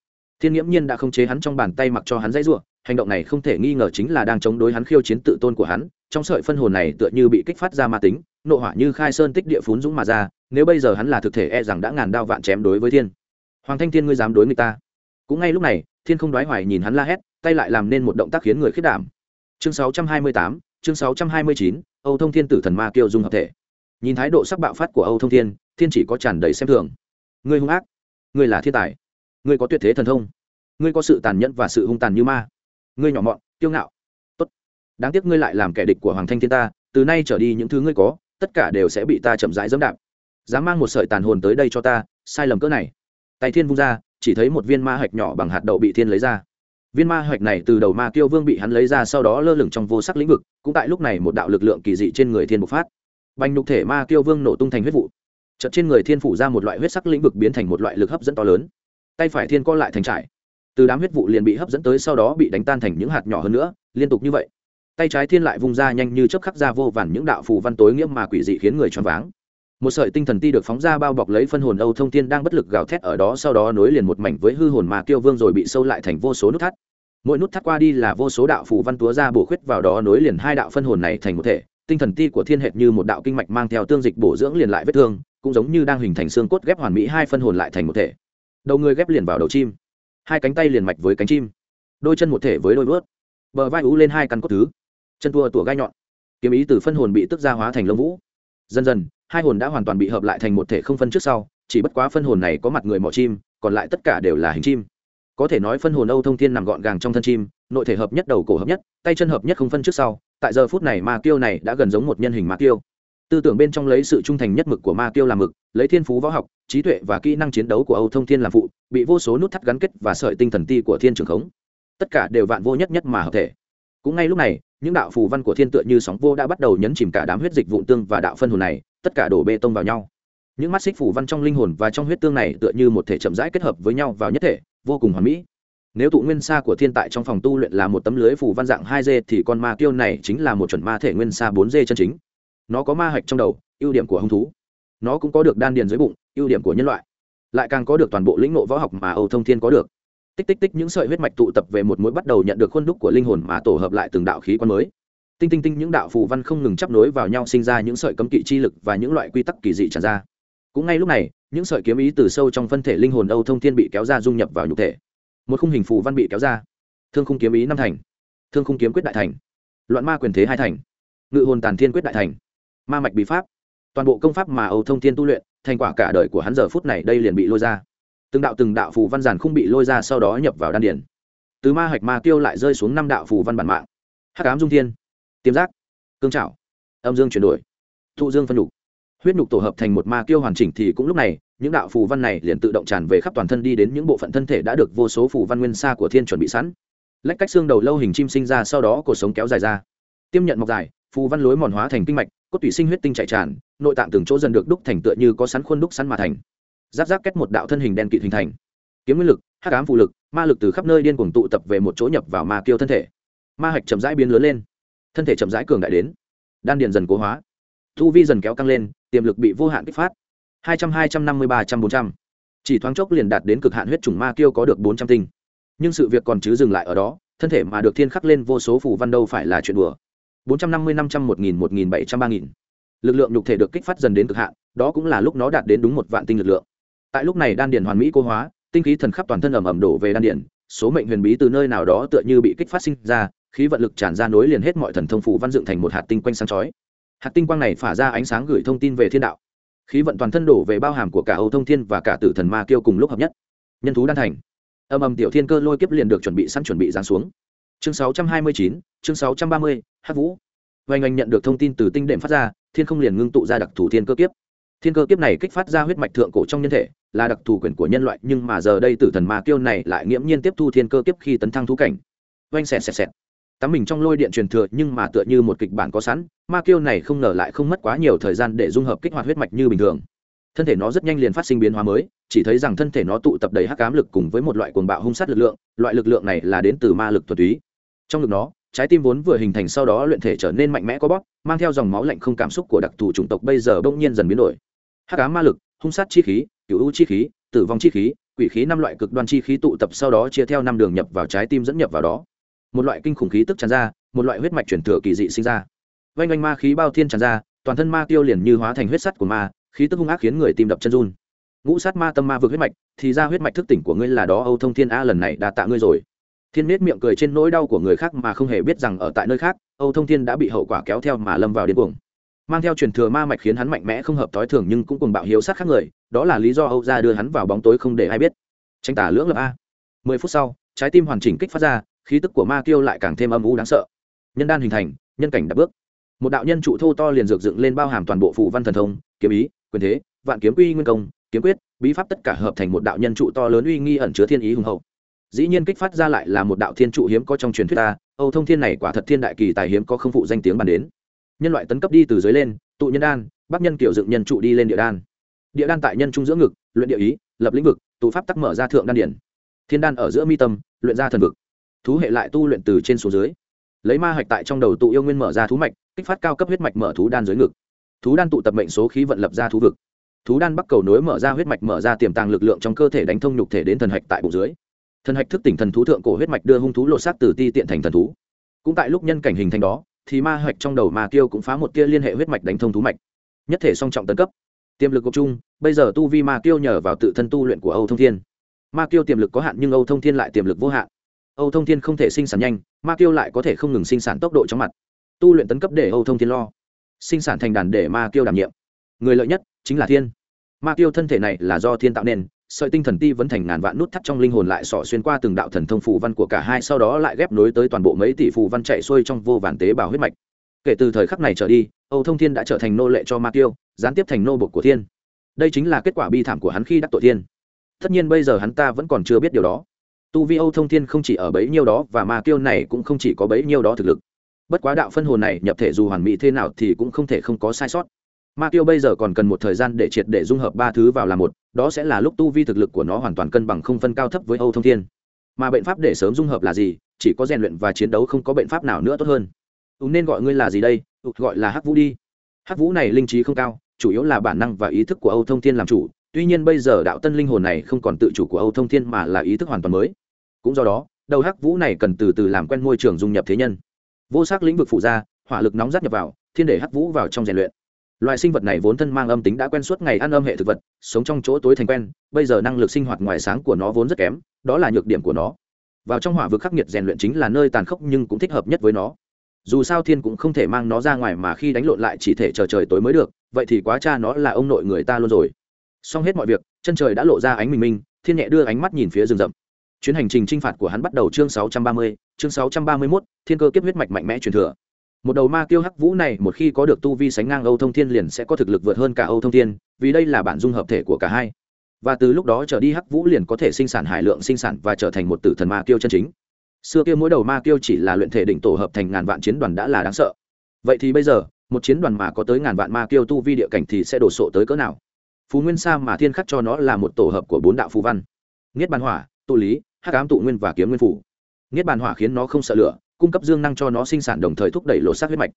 Thiên nghiễm nhiên đã không chế hắn trong bàn tay mặc cho hắn dãy ruộng hành động này không thể nghi ngờ chính là đang chống đối hắn khiêu chiến tự tôn của hắn, trong sợi phân hồn này tựa như bị kích phát ra ma tính, nộ hỏa như khai sơn tích địa phún dũng mà ra, nếu bây giờ hắn là thực thể e rằng đã ngàn đao vạn chém đối với thiên. Hoàng thanh thiên, ngươi dám đối người ta? Cũng ngay lúc này thiên không đoái hoài nhìn hắn la hét tay lại làm nên một động tác khiến người khiết đảm. Chương 628, chương 629, âu thông thiên tử thần ma kiêu dung hợp thể. Nhìn thái độ sắc bạo phát của âu thông thiên thiên chỉ có tràn đầy xem thường. Ngươi hung ác. Ngươi là thiên tài. Ngươi có tuyệt thế thần thông. Ngươi có sự tàn nhẫn và sự hung tàn như ma. Ngươi nhỏ mọn kiêu ngạo. Tốt. Đáng tiếc ngươi lại làm kẻ địch của hoàng thanh thiên ta từ nay trở đi những thứ ngươi có tất cả đều sẽ bị ta chậm rãi dẫm đạp. Dám mang một sợi tàn hồn tới đây cho ta sai lầm cỡ này. Tay thiên vung ra chỉ thấy một viên ma hạch nhỏ bằng hạt đậu bị thiên lấy ra. Viên ma hạch này từ đầu ma kiêu vương bị hắn lấy ra sau đó lơ lửng trong vô sắc lĩnh vực, cũng tại lúc này một đạo lực lượng kỳ dị trên người thiên bộc phát. Bành nhục thể ma kiêu vương nổ tung thành huyết vụ. Chật trên người thiên phủ ra một loại huyết sắc lĩnh vực biến thành một loại lực hấp dẫn to lớn. Tay phải thiên co lại thành trải. Từ đám huyết vụ liền bị hấp dẫn tới sau đó bị đánh tan thành những hạt nhỏ hơn nữa, liên tục như vậy. Tay trái thiên lại vung ra nhanh như chớp khắc ra vô vàn những đạo phù văn tối nghĩa mà quỷ dị khiến người choáng váng một sợi tinh thần ti được phóng ra bao bọc lấy phân hồn âu thông thiên đang bất lực gào thét ở đó, sau đó nối liền một mảnh với hư hồn mà kiêu vương rồi bị sâu lại thành vô số nút thắt. Mỗi nút thắt qua đi là vô số đạo phù văn túa ra bổ khuyết, vào đó nối liền hai đạo phân hồn này thành một thể. Tinh thần ti của thiên hệt như một đạo kinh mạch mang theo tương dịch bổ dưỡng liền lại vết thương, cũng giống như đang hình thành xương cốt ghép hoàn mỹ hai phân hồn lại thành một thể. Đầu người ghép liền vào đầu chim, hai cánh tay liền mạch với cánh chim, đôi chân một thể với đôi vớt bờ vai ú lên hai căn cốt thứ. Chân tua tủa gai nhọn. Kiếm ý từ phân hồn bị tức ra hóa thành lông vũ. Dần dần hai hồn đã hoàn toàn bị hợp lại thành một thể không phân trước sau, chỉ bất quá phân hồn này có mặt người mỏ chim, còn lại tất cả đều là hình chim. Có thể nói phân hồn âu thông thiên nằm gọn gàng trong thân chim, nội thể hợp nhất, đầu cổ hợp nhất, tay chân hợp nhất không phân trước sau, tại giờ phút này ma kiêu này đã gần giống một nhân hình ma kiêu. Tư tưởng bên trong lấy sự trung thành nhất mực của ma kiêu làm mực, lấy thiên phú võ học, trí tuệ và kỹ năng chiến đấu của âu thông thiên làm phụ, bị vô số nút thắt gắn kết và sợi tinh thần ti của thiên trường khống. Tất cả đều vạn vô nhất nhất mà hợp thể. Cũng ngay lúc này, những đạo phù văn của thiên tựa như sóng vô đã bắt đầu nhấn chìm cả đám huyết dịch vụn tương và đạo phân hồn này tất cả đổ bê tông vào nhau. Những mắt xích phủ văn trong linh hồn và trong huyết tương này tựa như một thể chậm rãi kết hợp với nhau vào nhất thể, vô cùng hoàn mỹ. Nếu tụ nguyên sa của thiên tại trong phòng tu luyện là một tấm lưới phủ văn dạng hai d thì con ma kiêu này chính là một chuẩn ma thể nguyên sa bốn d chân chính. Nó có ma hạch trong đầu, ưu điểm của hung thú. Nó cũng có được đan điền dưới bụng, ưu điểm của nhân loại. Lại càng có được toàn bộ lĩnh ngộ võ học mà âu thông thiên có được. Tích tích tích những sợi huyết mạch tụ tập về một mối bắt đầu nhận được khuôn đúc của linh hồn mà tổ hợp lại từng đạo khí quan mới tinh tinh tinh những đạo phù văn không ngừng chấp nối vào nhau sinh ra những sợi cấm kỵ chi lực và những loại quy tắc kỳ dị tràn ra. Cũng ngay lúc này, những sợi kiếm ý từ sâu trong phân thể linh hồn âu thông thiên bị kéo ra dung nhập vào nhục thể. Một khung hình phù văn bị kéo ra. Thương khung kiếm ý năm thành. Thương khung kiếm quyết đại thành. Loạn ma quyền thế hai thành. Ngự hồn tàn thiên quyết đại thành. Ma mạch bí pháp. Toàn bộ công pháp mà âu thông thiên tu luyện, thành quả cả đời của hắn giờ phút này đây liền bị lôi ra. Từng đạo từng đạo phù văn giản không bị lôi ra sau đó nhập vào đan điển từ ma hạch ma tiêu lại rơi xuống năm đạo phù văn bản mạng. Hắc ám dung thiên tiêm giác. Cương trảo âm dương chuyển đổi. Thụ dương phân nhục. Huyết nhục tổ hợp thành một ma kiêu hoàn chỉnh thì cũng lúc này, những đạo phù văn này liền tự động tràn về khắp toàn thân đi đến những bộ phận thân thể đã được vô số phù văn nguyên xa của thiên chuẩn bị sẵn. Lách cách xương đầu lâu hình chim sinh ra sau đó cuộc sống kéo dài ra. Tiêm nhận mọc dài, phù văn lối mòn hóa thành kinh mạch, cốt tủy sinh huyết tinh chạy tràn, nội tạng từng chỗ dần được đúc thành tựa như có sắn khuôn đúc sắn mà thành. Giáp giáp kết một đạo thân hình đen kịt hình thành. Kiếm nguyên lực, hắc ám phụ lực, ma lực từ khắp nơi điên cuồng tụ tập về một chỗ nhập vào ma kiêu thân thể. Ma hạch chậm rãi biến lớn lên thân thể chậm rãi cường đại đến. Đan điền dần cố hóa. Thu vi dần kéo căng lên, tiềm lực bị vô hạn kích phát. Hai trăm hai trăm năm mươi ba trăm bốn trăm. Chỉ thoáng chốc liền đạt đến cực hạn huyết chủng ma kiêu có được bốn trăm tinh. Nhưng sự việc còn chứ dừng lại ở đó, thân thể mà được thiên khắc lên vô số phủ văn đâu phải là chuyện đùa. Bốn trăm năm mươi năm trăm một nghìn một nghìn bảy trăm ba nghìn. Lực lượng nhục thể được kích phát dần đến cực hạn, đó cũng là lúc nó đạt đến đúng một vạn tinh lực lượng. Tại lúc này đan điền hoàn mỹ cô hóa, tinh khí thần khắp toàn thân ẩm ẩm đổ về đan điền, số mệnh huyền bí từ nơi nào đó tựa như bị kích phát sinh ra khí vận lực tràn ra nối liền hết mọi thần thông phủ văn dựng thành một hạt tinh quanh sáng chói. Hạt tinh quang này phả ra ánh sáng gửi thông tin về thiên đạo. Khí vận toàn thân đổ về bao hàm của cả âu thông thiên và cả tử thần ma kiêu cùng lúc hợp nhất. Nhân thú đan thành. Âm âm tiểu thiên cơ lôi kiếp liền được chuẩn bị sẵn chuẩn bị giáng xuống. Chương 629, chương 630, hắc vũ. Vành anh nhận được thông tin từ tinh đệm phát ra thiên không liền ngưng tụ ra đặc thù thiên cơ kiếp. Thiên cơ kiếp này kích phát ra huyết mạch thượng cổ trong nhân thể là đặc thù quyền của nhân loại nhưng mà giờ đây tử thần ma kiêu này lại nghiễm nhiên tiếp thu thiên cơ kiếp khi tấn thăng thú cảnh. Oanh xẹt xẹt xẹt tắm mình trong lôi điện truyền thừa, nhưng mà tựa như một kịch bản có sẵn, ma kiêu này không ngờ lại không mất quá nhiều thời gian để dung hợp kích hoạt huyết mạch như bình thường. Thân thể nó rất nhanh liền phát sinh biến hóa mới, chỉ thấy rằng thân thể nó tụ tập đầy hắc ám lực cùng với một loại cuồng bạo hung sát lực lượng, loại lực lượng này là đến từ ma lực thuật túy. Trong lực nó, trái tim vốn vừa hình thành sau đó luyện thể trở nên mạnh mẽ có bóp, mang theo dòng máu lạnh không cảm xúc của đặc thù chủng tộc bây giờ bỗng nhiên dần biến đổi. Hắc ám ma lực, hung sát chi khí cựu u chi khí, tử vong chi khí, quỷ khí năm loại cực đoan chi khí tụ tập sau đó chia theo năm đường nhập vào trái tim dẫn nhập vào đó một loại kinh khủng khí tức tràn ra, một loại huyết mạch chuyển thừa kỳ dị sinh ra. Vanh vanh ma khí bao thiên tràn ra, toàn thân ma tiêu liền như hóa thành huyết sắt của ma, khí tức hung ác khiến người tim đập chân run. Ngũ sát ma tâm ma vượt huyết mạch, thì ra huyết mạch thức tỉnh của ngươi là đó, âu thông thiên a, lần này đã tạ ngươi rồi. Thiên nết miệng cười trên nỗi đau của người khác mà không hề biết rằng ở tại nơi khác, âu thông thiên đã bị hậu quả kéo theo mà lâm vào điên cuồng. Mang theo truyền thừa ma mạch khiến hắn mạnh mẽ không hợp tối thường nhưng cũng cùng bạo hiếu sát khác người, đó là lý do âu ra đưa hắn vào bóng tối không để ai biết. Tranh tả lưỡng lập a. Mười phút sau, trái tim hoàn chỉnh kích phát ra khí tức của ma kiêu lại càng thêm âm u đáng sợ. Nhân đan hình thành, nhân cảnh đạp bước. Một đạo nhân trụ thô to liền dược dựng lên bao hàm toàn bộ phụ văn thần thông, kiếm ý, quyền thế, vạn kiếm uy nguyên công, kiếm quyết, bí pháp tất cả hợp thành một đạo nhân trụ to lớn uy nghi ẩn chứa thiên ý hùng hậu. Dĩ nhiên kích phát ra lại là một đạo thiên trụ hiếm có trong truyền thuyết ta, âu thông thiên này quả thật thiên đại kỳ tài hiếm có không phụ danh tiếng bàn đến. Nhân loại tấn cấp đi từ dưới lên, tụ nhân đan bắc nhân kiểu dựng nhân trụ đi lên địa đan. Địa đan tại nhân trung giữa ngực, luyện địa ý, lập lĩnh vực, tụ pháp tắc mở ra thượng đan điển. Thiên đan ở giữa mi tâm, luyện ra thần vực thú hệ lại tu luyện từ trên xuống dưới. Lấy ma hạch tại trong đầu tụ yêu nguyên mở ra thú mạch, kích phát cao cấp huyết mạch mở thú đan dưới ngực. Thú đan tụ tập mệnh số khí vận lập ra thú vực. Thú đan bắc cầu nối mở ra huyết mạch mở ra tiềm tàng lực lượng trong cơ thể đánh thông nhục thể đến thần hạch tại bụng dưới. Thần hạch thức tỉnh thần thú thượng cổ huyết mạch đưa hung thú lột xác từ ti tiện thành thần thú. Cũng tại lúc nhân cảnh hình thành đó, thì ma hạch trong đầu ma kiêu cũng phá một tia liên hệ huyết mạch đánh thông thú mạch. Nhất thể song trọng tấn cấp. Tiềm lực gộp chung, bây giờ tu vi ma kiêu nhờ vào tự thân tu luyện của âu thông thiên. Ma kiêu tiềm lực có hạn nhưng âu thông thiên lại tiềm lực vô hạn âu thông thiên không thể sinh sản nhanh, ma kiêu lại có thể không ngừng sinh sản tốc độ chóng mặt. Tu luyện tấn cấp để âu thông thiên lo. Sinh sản thành đàn để ma kiêu đảm nhiệm. Người lợi nhất chính là thiên. Ma kiêu thân thể này là do thiên tạo nên, sợi tinh thần ti vẫn thành ngàn vạn nút thắt trong linh hồn lại sỏ xuyên qua từng đạo thần thông phù văn của cả hai, sau đó lại ghép nối tới toàn bộ mấy tỷ phù văn chạy xuôi trong vô vàn tế bào huyết mạch. Kể từ thời khắc này trở đi, âu thông thiên đã trở thành nô lệ cho ma kiêu, gián tiếp thành nô bộc của thiên. Đây chính là kết quả bi thảm của hắn khi đắc tội thiên. Tất nhiên bây giờ hắn ta vẫn còn chưa biết điều đó tu vi âu thông thiên không chỉ ở bấy nhiêu đó và ma kiêu này cũng không chỉ có bấy nhiêu đó thực lực. Bất quá đạo phân hồn này nhập thể dù hoàn mỹ thế nào thì cũng không thể không có sai sót. Ma kiêu bây giờ còn cần một thời gian để triệt để dung hợp ba thứ vào làm một, đó sẽ là lúc tu vi thực lực của nó hoàn toàn cân bằng không phân cao thấp với âu thông thiên. Mà biện pháp để sớm dung hợp là gì? Chỉ có rèn luyện và chiến đấu không có biện pháp nào nữa tốt hơn. Ú, nên gọi ngươi là gì đây? Gọi là hắc vũ đi. Hắc vũ này linh trí không cao, chủ yếu là bản năng và ý thức của âu thông thiên làm chủ tuy nhiên bây giờ đạo tân linh hồn này không còn tự chủ của âu thông thiên mà là ý thức hoàn toàn mới. Cũng do đó, đầu hắc vũ này cần từ từ làm quen môi trường dung nhập thế nhân. Vô sắc lĩnh vực phụ ra hỏa lực nóng rát nhập vào, thiên để hắc vũ vào trong rèn luyện. Loại sinh vật này vốn thân mang âm tính đã quen suốt ngày ăn âm hệ thực vật, sống trong chỗ tối thành quen, bây giờ năng lực sinh hoạt ngoài sáng của nó vốn rất kém, đó là nhược điểm của nó. Vào trong hỏa vực khắc nghiệt rèn luyện chính là nơi tàn khốc nhưng cũng thích hợp nhất với nó. Dù sao thiên cũng không thể mang nó ra ngoài mà khi đánh lộn lại chỉ thể chờ trời tối mới được, vậy thì quá cha nó là ông nội người ta luôn rồi xong hết mọi việc chân trời đã lộ ra ánh bình minh thiên nhẹ đưa ánh mắt nhìn phía rừng rậm. Chuyến hành trình t r i n h phạt của hắn bắt đầu chương 630, chương 631, thiên cơ kiếp huyết mạch mạnh mẽ truyền thừa. Một đầu ma kiêu hắc vũ này một khi có được tu vi sánh ngang âu thông thiên liền sẽ có thực lực vượt hơn cả âu thông thiên vì đây là bản dung hợp thể của cả hai. Và từ lúc đó trở đi hắc vũ liền có thể sinh sản hải lượng sinh sản và trở thành một tử thần ma kiêu chân chính. Xưa kia mỗi đầu ma kiêu chỉ là luyện thể đỉnh tổ hợp thành ngàn vạn chiến đoàn đã là đáng sợ. Vậy thì bây giờ một chiến đoàn mà có tới ngàn vạn ma kiêu tu vi địa cảnh thì sẽ đổ sộ tới cỡ nào? Phú nguyên sa mà thiên khắc cho nó là một tổ hợp của bốn đạo phù văn. Niết bàn hỏa, tụ lý, hắc ám tụ nguyên và kiếm nguyên phủ niết bàn hỏa khiến nó không sợ lửa, cung cấp dương năng cho nó sinh sản đồng thời thúc đẩy lột xác huyết mạch.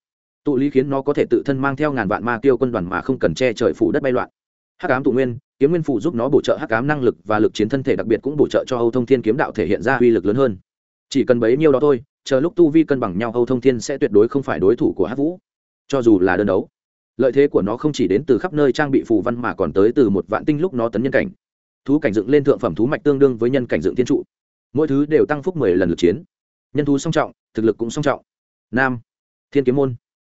Tụ lý khiến nó có thể tự thân mang theo ngàn vạn ma tiêu quân đoàn mà không cần che trời phủ đất bay loạn. Hắc ám tụ nguyên, kiếm nguyên phụ giúp nó bổ trợ hắc ám năng lực và lực chiến thân thể đặc biệt cũng bổ trợ cho âu thông thiên kiếm đạo thể hiện ra uy lực lớn hơn. Chỉ cần bấy nhiêu đó thôi, chờ lúc tu vi cân bằng nhau âu thông thiên sẽ tuyệt đối không phải đối thủ của hắc vũ. Cho dù là đơn đấu lợi thế của nó không chỉ đến từ khắp nơi trang bị phù văn mà còn tới từ một vạn tinh lúc nó tấn nhân cảnh. Thú cảnh dựng lên thượng phẩm thú mạch tương đương với nhân cảnh dựng thiên trụ. Mỗi thứ đều tăng phúc mười lần lực chiến. Nhân thú song trọng, thực lực cũng song trọng. Nam, thiên kiếm môn.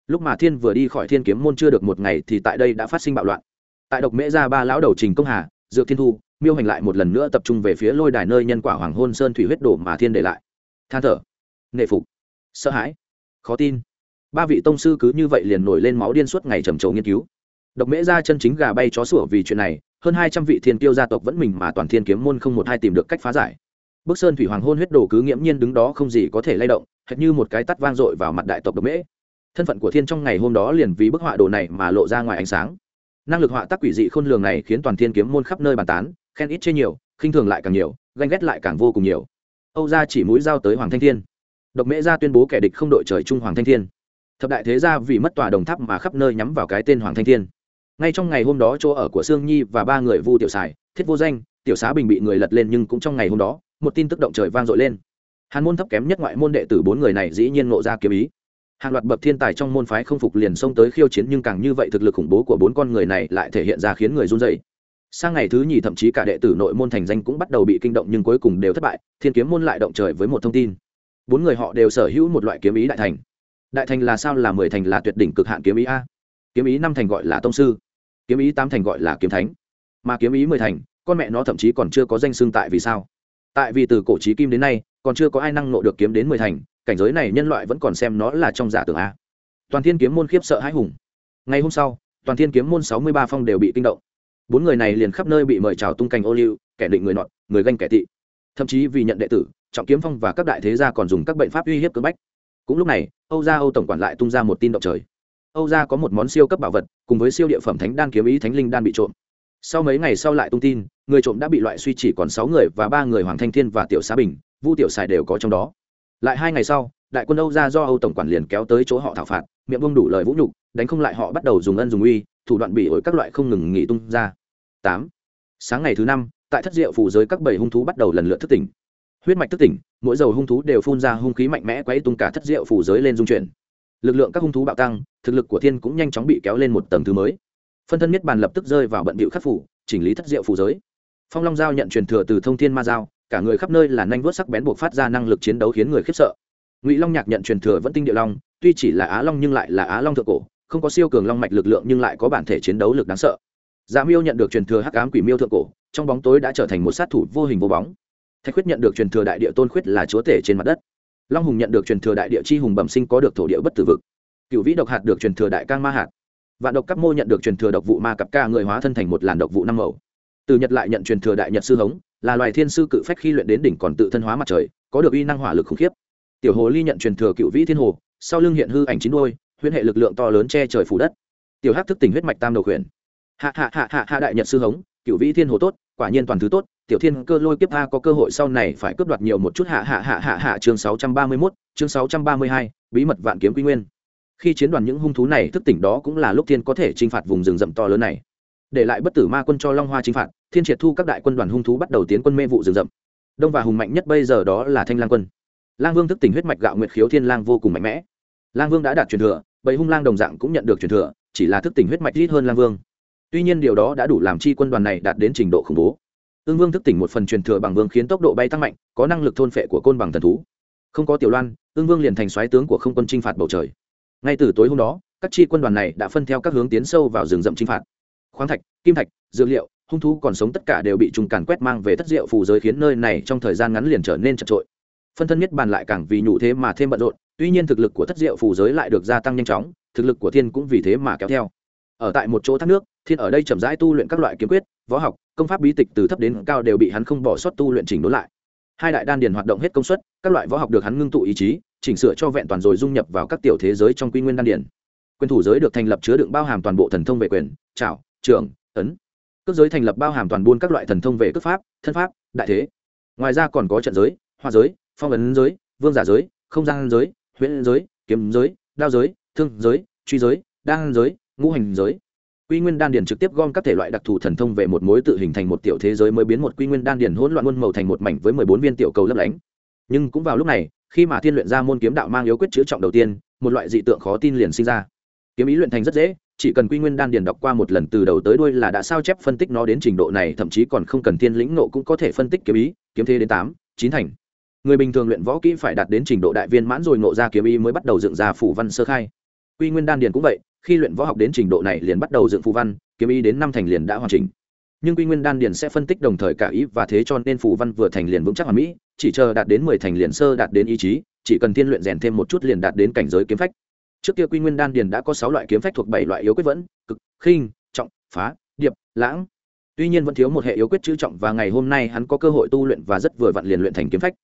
Lúc mà thiên vừa đi khỏi thiên kiếm môn chưa được một ngày thì tại đây đã phát sinh bạo loạn. Tại độc mễ ra ba lão đầu trình công hà, dược thiên thu, miêu hành lại một lần nữa tập trung về phía lôi đài nơi nhân quả hoàng hôn sơn thủy huyết đổ mà thiên để lại. Than thở. Nệ phục. Sợ hãi. Khó tin ba vị tông sư cứ như vậy liền nổi lên máu điên suốt ngày trầm trồ nghiên cứu. Độc mễ ra chân chính gà bay chó sủa vì chuyện này, hơn hai trăm vị thiên tiêu gia tộc vẫn mình mà toàn thiên kiếm môn không một hai tìm được cách phá giải. Bước sơn thủy hoàng hôn huyết đồ cứ nghiễm nhiên đứng đó không gì có thể lay động, hệt như một cái tắt vang dội vào mặt đại tộc độc mễ. Thân phận của thiên trong ngày hôm đó liền vì bức họa đồ này mà lộ ra ngoài ánh sáng. Năng lực họa tác quỷ dị khôn lường này khiến toàn thiên kiếm môn khắp nơi bàn tán, khen ít chê nhiều, khinh thường lại càng nhiều, ganh ghét lại càng vô cùng nhiều. Âu gia chỉ mũi giao tới hoàng thanh thiên. Độc mễ gia tuyên bố kẻ địch không đội trời chung hoàng thanh thiên thập đại thế gia vì mất tòa đồng tháp mà khắp nơi nhắm vào cái tên hoàng thanh thiên. Ngay trong ngày hôm đó chỗ ở của sương nhi và ba người vu tiểu sài thiết vô danh, tiểu xá bình bị người lật lên nhưng cũng trong ngày hôm đó, một tin tức động trời vang dội lên. Hàn môn thấp kém nhất ngoại môn đệ tử bốn người này dĩ nhiên ngộ ra kiếm ý. Hàng loạt bậc thiên tài trong môn phái không phục liền xông tới khiêu chiến nhưng càng như vậy thực lực khủng bố của bốn con người này lại thể hiện ra khiến người run dày sang ngày thứ nhì thậm chí cả đệ tử nội môn thành danh cũng bắt đầu bị kinh động nhưng cuối cùng đều thất bại, thiên kiếm môn lại động trời với một thông tin. Bốn người họ đều sở hữu một loại kiếm ý đại thành đại thành là sao là mười thành là tuyệt đỉnh cực hạn kiếm ý a? Kiếm ý năm thành gọi là tông sư, kiếm ý tám thành gọi là kiếm thánh, mà kiếm ý mười thành, con mẹ nó thậm chí còn chưa có danh xương tại vì sao? Tại vì từ cổ trí kim đến nay, còn chưa có ai năng nộ được kiếm đến mười thành, cảnh giới này nhân loại vẫn còn xem nó là trong giả tưởng a. Toàn thiên kiếm môn khiếp sợ hãi hùng. Ngày hôm sau, toàn thiên kiếm môn sáu mươi ba phong đều bị kinh động. Bốn người này liền khắp nơi bị mời chào tung cành ô liu, kẻ định người nọt người ganh kẻ tị. Thậm chí vì nhận đệ tử, trọng kiếm phong và các đại thế gia còn dùng các bệnh pháp uy hiếp cưỡng bách cũng lúc này, âu gia âu tổng quản lại tung ra một tin động trời. Âu gia có một món siêu cấp bảo vật, cùng với siêu địa phẩm thánh đan kiếm ý thánh linh đan bị trộm. Sau mấy ngày sau lại tung tin, người trộm đã bị loại suy chỉ còn sáu người và ba người hoàng thanh thiên và tiểu xá bình, vu tiểu xài đều có trong đó. Lại hai ngày sau, đại quân âu ra do âu tổng quản liền kéo tới chỗ họ thảo phạt, miệng bông đủ lời vũ nhục, đánh không lại họ bắt đầu dùng ân dùng uy, thủ đoạn bị ổi các loại không ngừng nghỉ tung ra. Tám. Sáng ngày thứ năm, tại thất diệu phủ giới các bầy hung thú bắt đầu lần lượt thức tỉnh huyết mạch thức tỉnh, mỗi dầu hung thú đều phun ra hung khí mạnh mẽ quấy tung cả thất diệu phủ giới lên dung chuyển. Lực lượng các hung thú bạo tăng, thực lực của thiên cũng nhanh chóng bị kéo lên một tầng thứ mới. Phân thân miết bàn lập tức rơi vào bận bịu khắc phủ, chỉnh lý thất diệu phủ giới. Phong long giao nhận truyền thừa từ thông thiên ma giao, cả người khắp nơi là nanh vớt sắc bén buộc phát ra năng lực chiến đấu khiến người khiếp sợ. Ngụy long nhạc nhận truyền thừa vẫn tinh địa long, tuy chỉ là á long nhưng lại là á long thượng cổ, không có siêu cường long mạch lực lượng nhưng lại có bản thể chiến đấu lực đáng sợ. Giá miêu nhận được truyền thừa hắc ám quỷ miêu thượng cổ, trong bóng tối đã trở thành một sát thủ vô hình vô bóng thạch khuyết nhận được truyền thừa đại địa tôn khuyết là chúa tể trên mặt đất. Long hùng nhận được truyền thừa đại địa chi hùng bẩm sinh có được thổ địa bất tử vực. Cựu vĩ độc hạt được truyền thừa đại cang ma hạt. Vạn độc cấp mô nhận được truyền thừa độc vụ ma cặp ca người hóa thân thành một làn độc vụ năm màu. Từ nhật lại nhận truyền thừa đại nhật sư hống, là loài thiên sư cự phách khi luyện đến đỉnh còn tự thân hóa mặt trời, có được uy năng hỏa lực khủng khiếp. Tiểu hồ ly nhận truyền thừa cựu vĩ thiên hồ, sau lưng hiện hư ảnh chín đôi, huyễn hệ lực lượng to lớn che trời phủ đất. Tiểu hắc thức tỉnh huyết mạch tam đầu khuyển. Hạ hạ hạ hạ hạ đại nhật sư hống cựu vĩ thiên hồ tốt quả nhiên toàn thứ tốt tiểu thiên cơ lôi kiếp a có cơ hội sau này phải cướp đoạt nhiều một chút hạ hạ hạ hạ hạ chương 631, chương sáu trăm ba mươi hai bí mật vạn kiếm quy nguyên. Khi chiến đoàn những hung thú này thức tỉnh đó cũng là lúc thiên có thể chinh phạt vùng rừng rậm to lớn này. Để lại bất tử ma quân cho long hoa chinh phạt thiên triệt thu các đại quân đoàn hung thú bắt đầu tiến quân mê vụ rừng rậm. Đông và hùng mạnh nhất bây giờ đó là thanh lang quân. Lang vương thức tỉnh huyết mạch gạo nguyệt khiếu thiên lang vô cùng mạnh mẽ. Lang vương đã đạt truyền thừa bầy hung lang đồng dạng cũng nhận được truyền thừa chỉ là thức tỉnh huyết mạch ít hơn lang vương tuy nhiên điều đó đã đủ làm chi quân đoàn này đạt đến trình độ khủng bố. Ương vương thức tỉnh một phần truyền thừa bằng vương khiến tốc độ bay tăng mạnh, có năng lực thôn phệ của côn bằng thần thú. Không có tiểu loan ương vương liền thành soái tướng của không quân chinh phạt bầu trời. Ngay từ tối hôm đó, các chi quân đoàn này đã phân theo các hướng tiến sâu vào rừng rậm chinh phạt. Khoáng thạch, kim thạch, dược liệu, hung thú còn sống tất cả đều bị trùng càn quét mang về thất diệu phù giới khiến nơi này trong thời gian ngắn liền trở nên chật trội. Phân thân nhất bàn lại càng vì nhủ thế mà thêm bận rộn, tuy nhiên thực lực của thất diệu phù giới lại được gia tăng nhanh chóng, thực lực của thiên cũng vì thế mà kéo theo. Ở tại một chỗ thác nước thiên ở đây chậm rãi tu luyện các loại kiếm quyết, võ học, công pháp bí tịch từ thấp đến cao đều bị hắn không bỏ sót tu luyện chỉnh đốn lại. Hai đại đan điền hoạt động hết công suất, các loại võ học được hắn ngưng tụ ý chí, chỉnh sửa cho vẹn toàn rồi dung nhập vào các tiểu thế giới trong quy nguyên đan điền. Quyền thủ giới được thành lập chứa đựng bao hàm toàn bộ thần thông về quyền, trảo trường ấn. Cước giới thành lập bao hàm toàn buôn các loại thần thông về cước pháp, thân pháp, đại thế. Ngoài ra còn có trận giới, hoa giới, phong ấn giới, vương giả giới, không gian giới, huyễn giới, kiếm giới, đao giới, thương giới, truy giới, đan giới, ngũ hành giới quy nguyên đan điền trực tiếp gom các thể loại đặc thù thần thông về một mối tự hình thành một tiểu thế giới mới biến một quy nguyên đan điền hỗn loạn muôn màu thành một mảnh với mười bốn viên tiểu cầu lấp lánh. Nhưng cũng vào lúc này, khi mà thiên luyện ra môn kiếm đạo mang yếu quyết chữ trọng đầu tiên, một loại dị tượng khó tin liền sinh ra. Kiếm ý luyện thành rất dễ, chỉ cần quy nguyên đan điền đọc qua một lần từ đầu tới đuôi là đã sao chép phân tích nó đến trình độ này, thậm chí còn không cần thiên lĩnh nộ cũng có thể phân tích kiếm ý, kiếm thế đến tám, chín thành. Người bình thường luyện võ kỹ phải đạt đến trình độ đại viên mãn rồi ngộ ra kiếm ý mới bắt đầu dựng ra phủ văn sơ khai. Quy nguyên đan điền cũng vậy khi luyện võ học đến trình độ này liền bắt đầu dựng phù văn, kiếm ý đến năm thành liền đã hoàn chỉnh. Nhưng quy nguyên đan điền sẽ phân tích đồng thời cả ý và thế cho nên phù văn vừa thành liền vững chắc hoàn mỹ, chỉ chờ đạt đến mười thành liền sơ đạt đến ý chí, chỉ cần tiên luyện rèn thêm một chút liền đạt đến cảnh giới kiếm phách. Trước kia quy nguyên đan điền đã có sáu loại kiếm phách thuộc bảy loại yếu quyết vẫn, cực, khinh, trọng, phá, điệp, lãng. Tuy nhiên vẫn thiếu một hệ yếu quyết chữ trọng và ngày hôm nay hắn có cơ hội tu luyện và rất vừa vặn liền luyện thành kiếm phách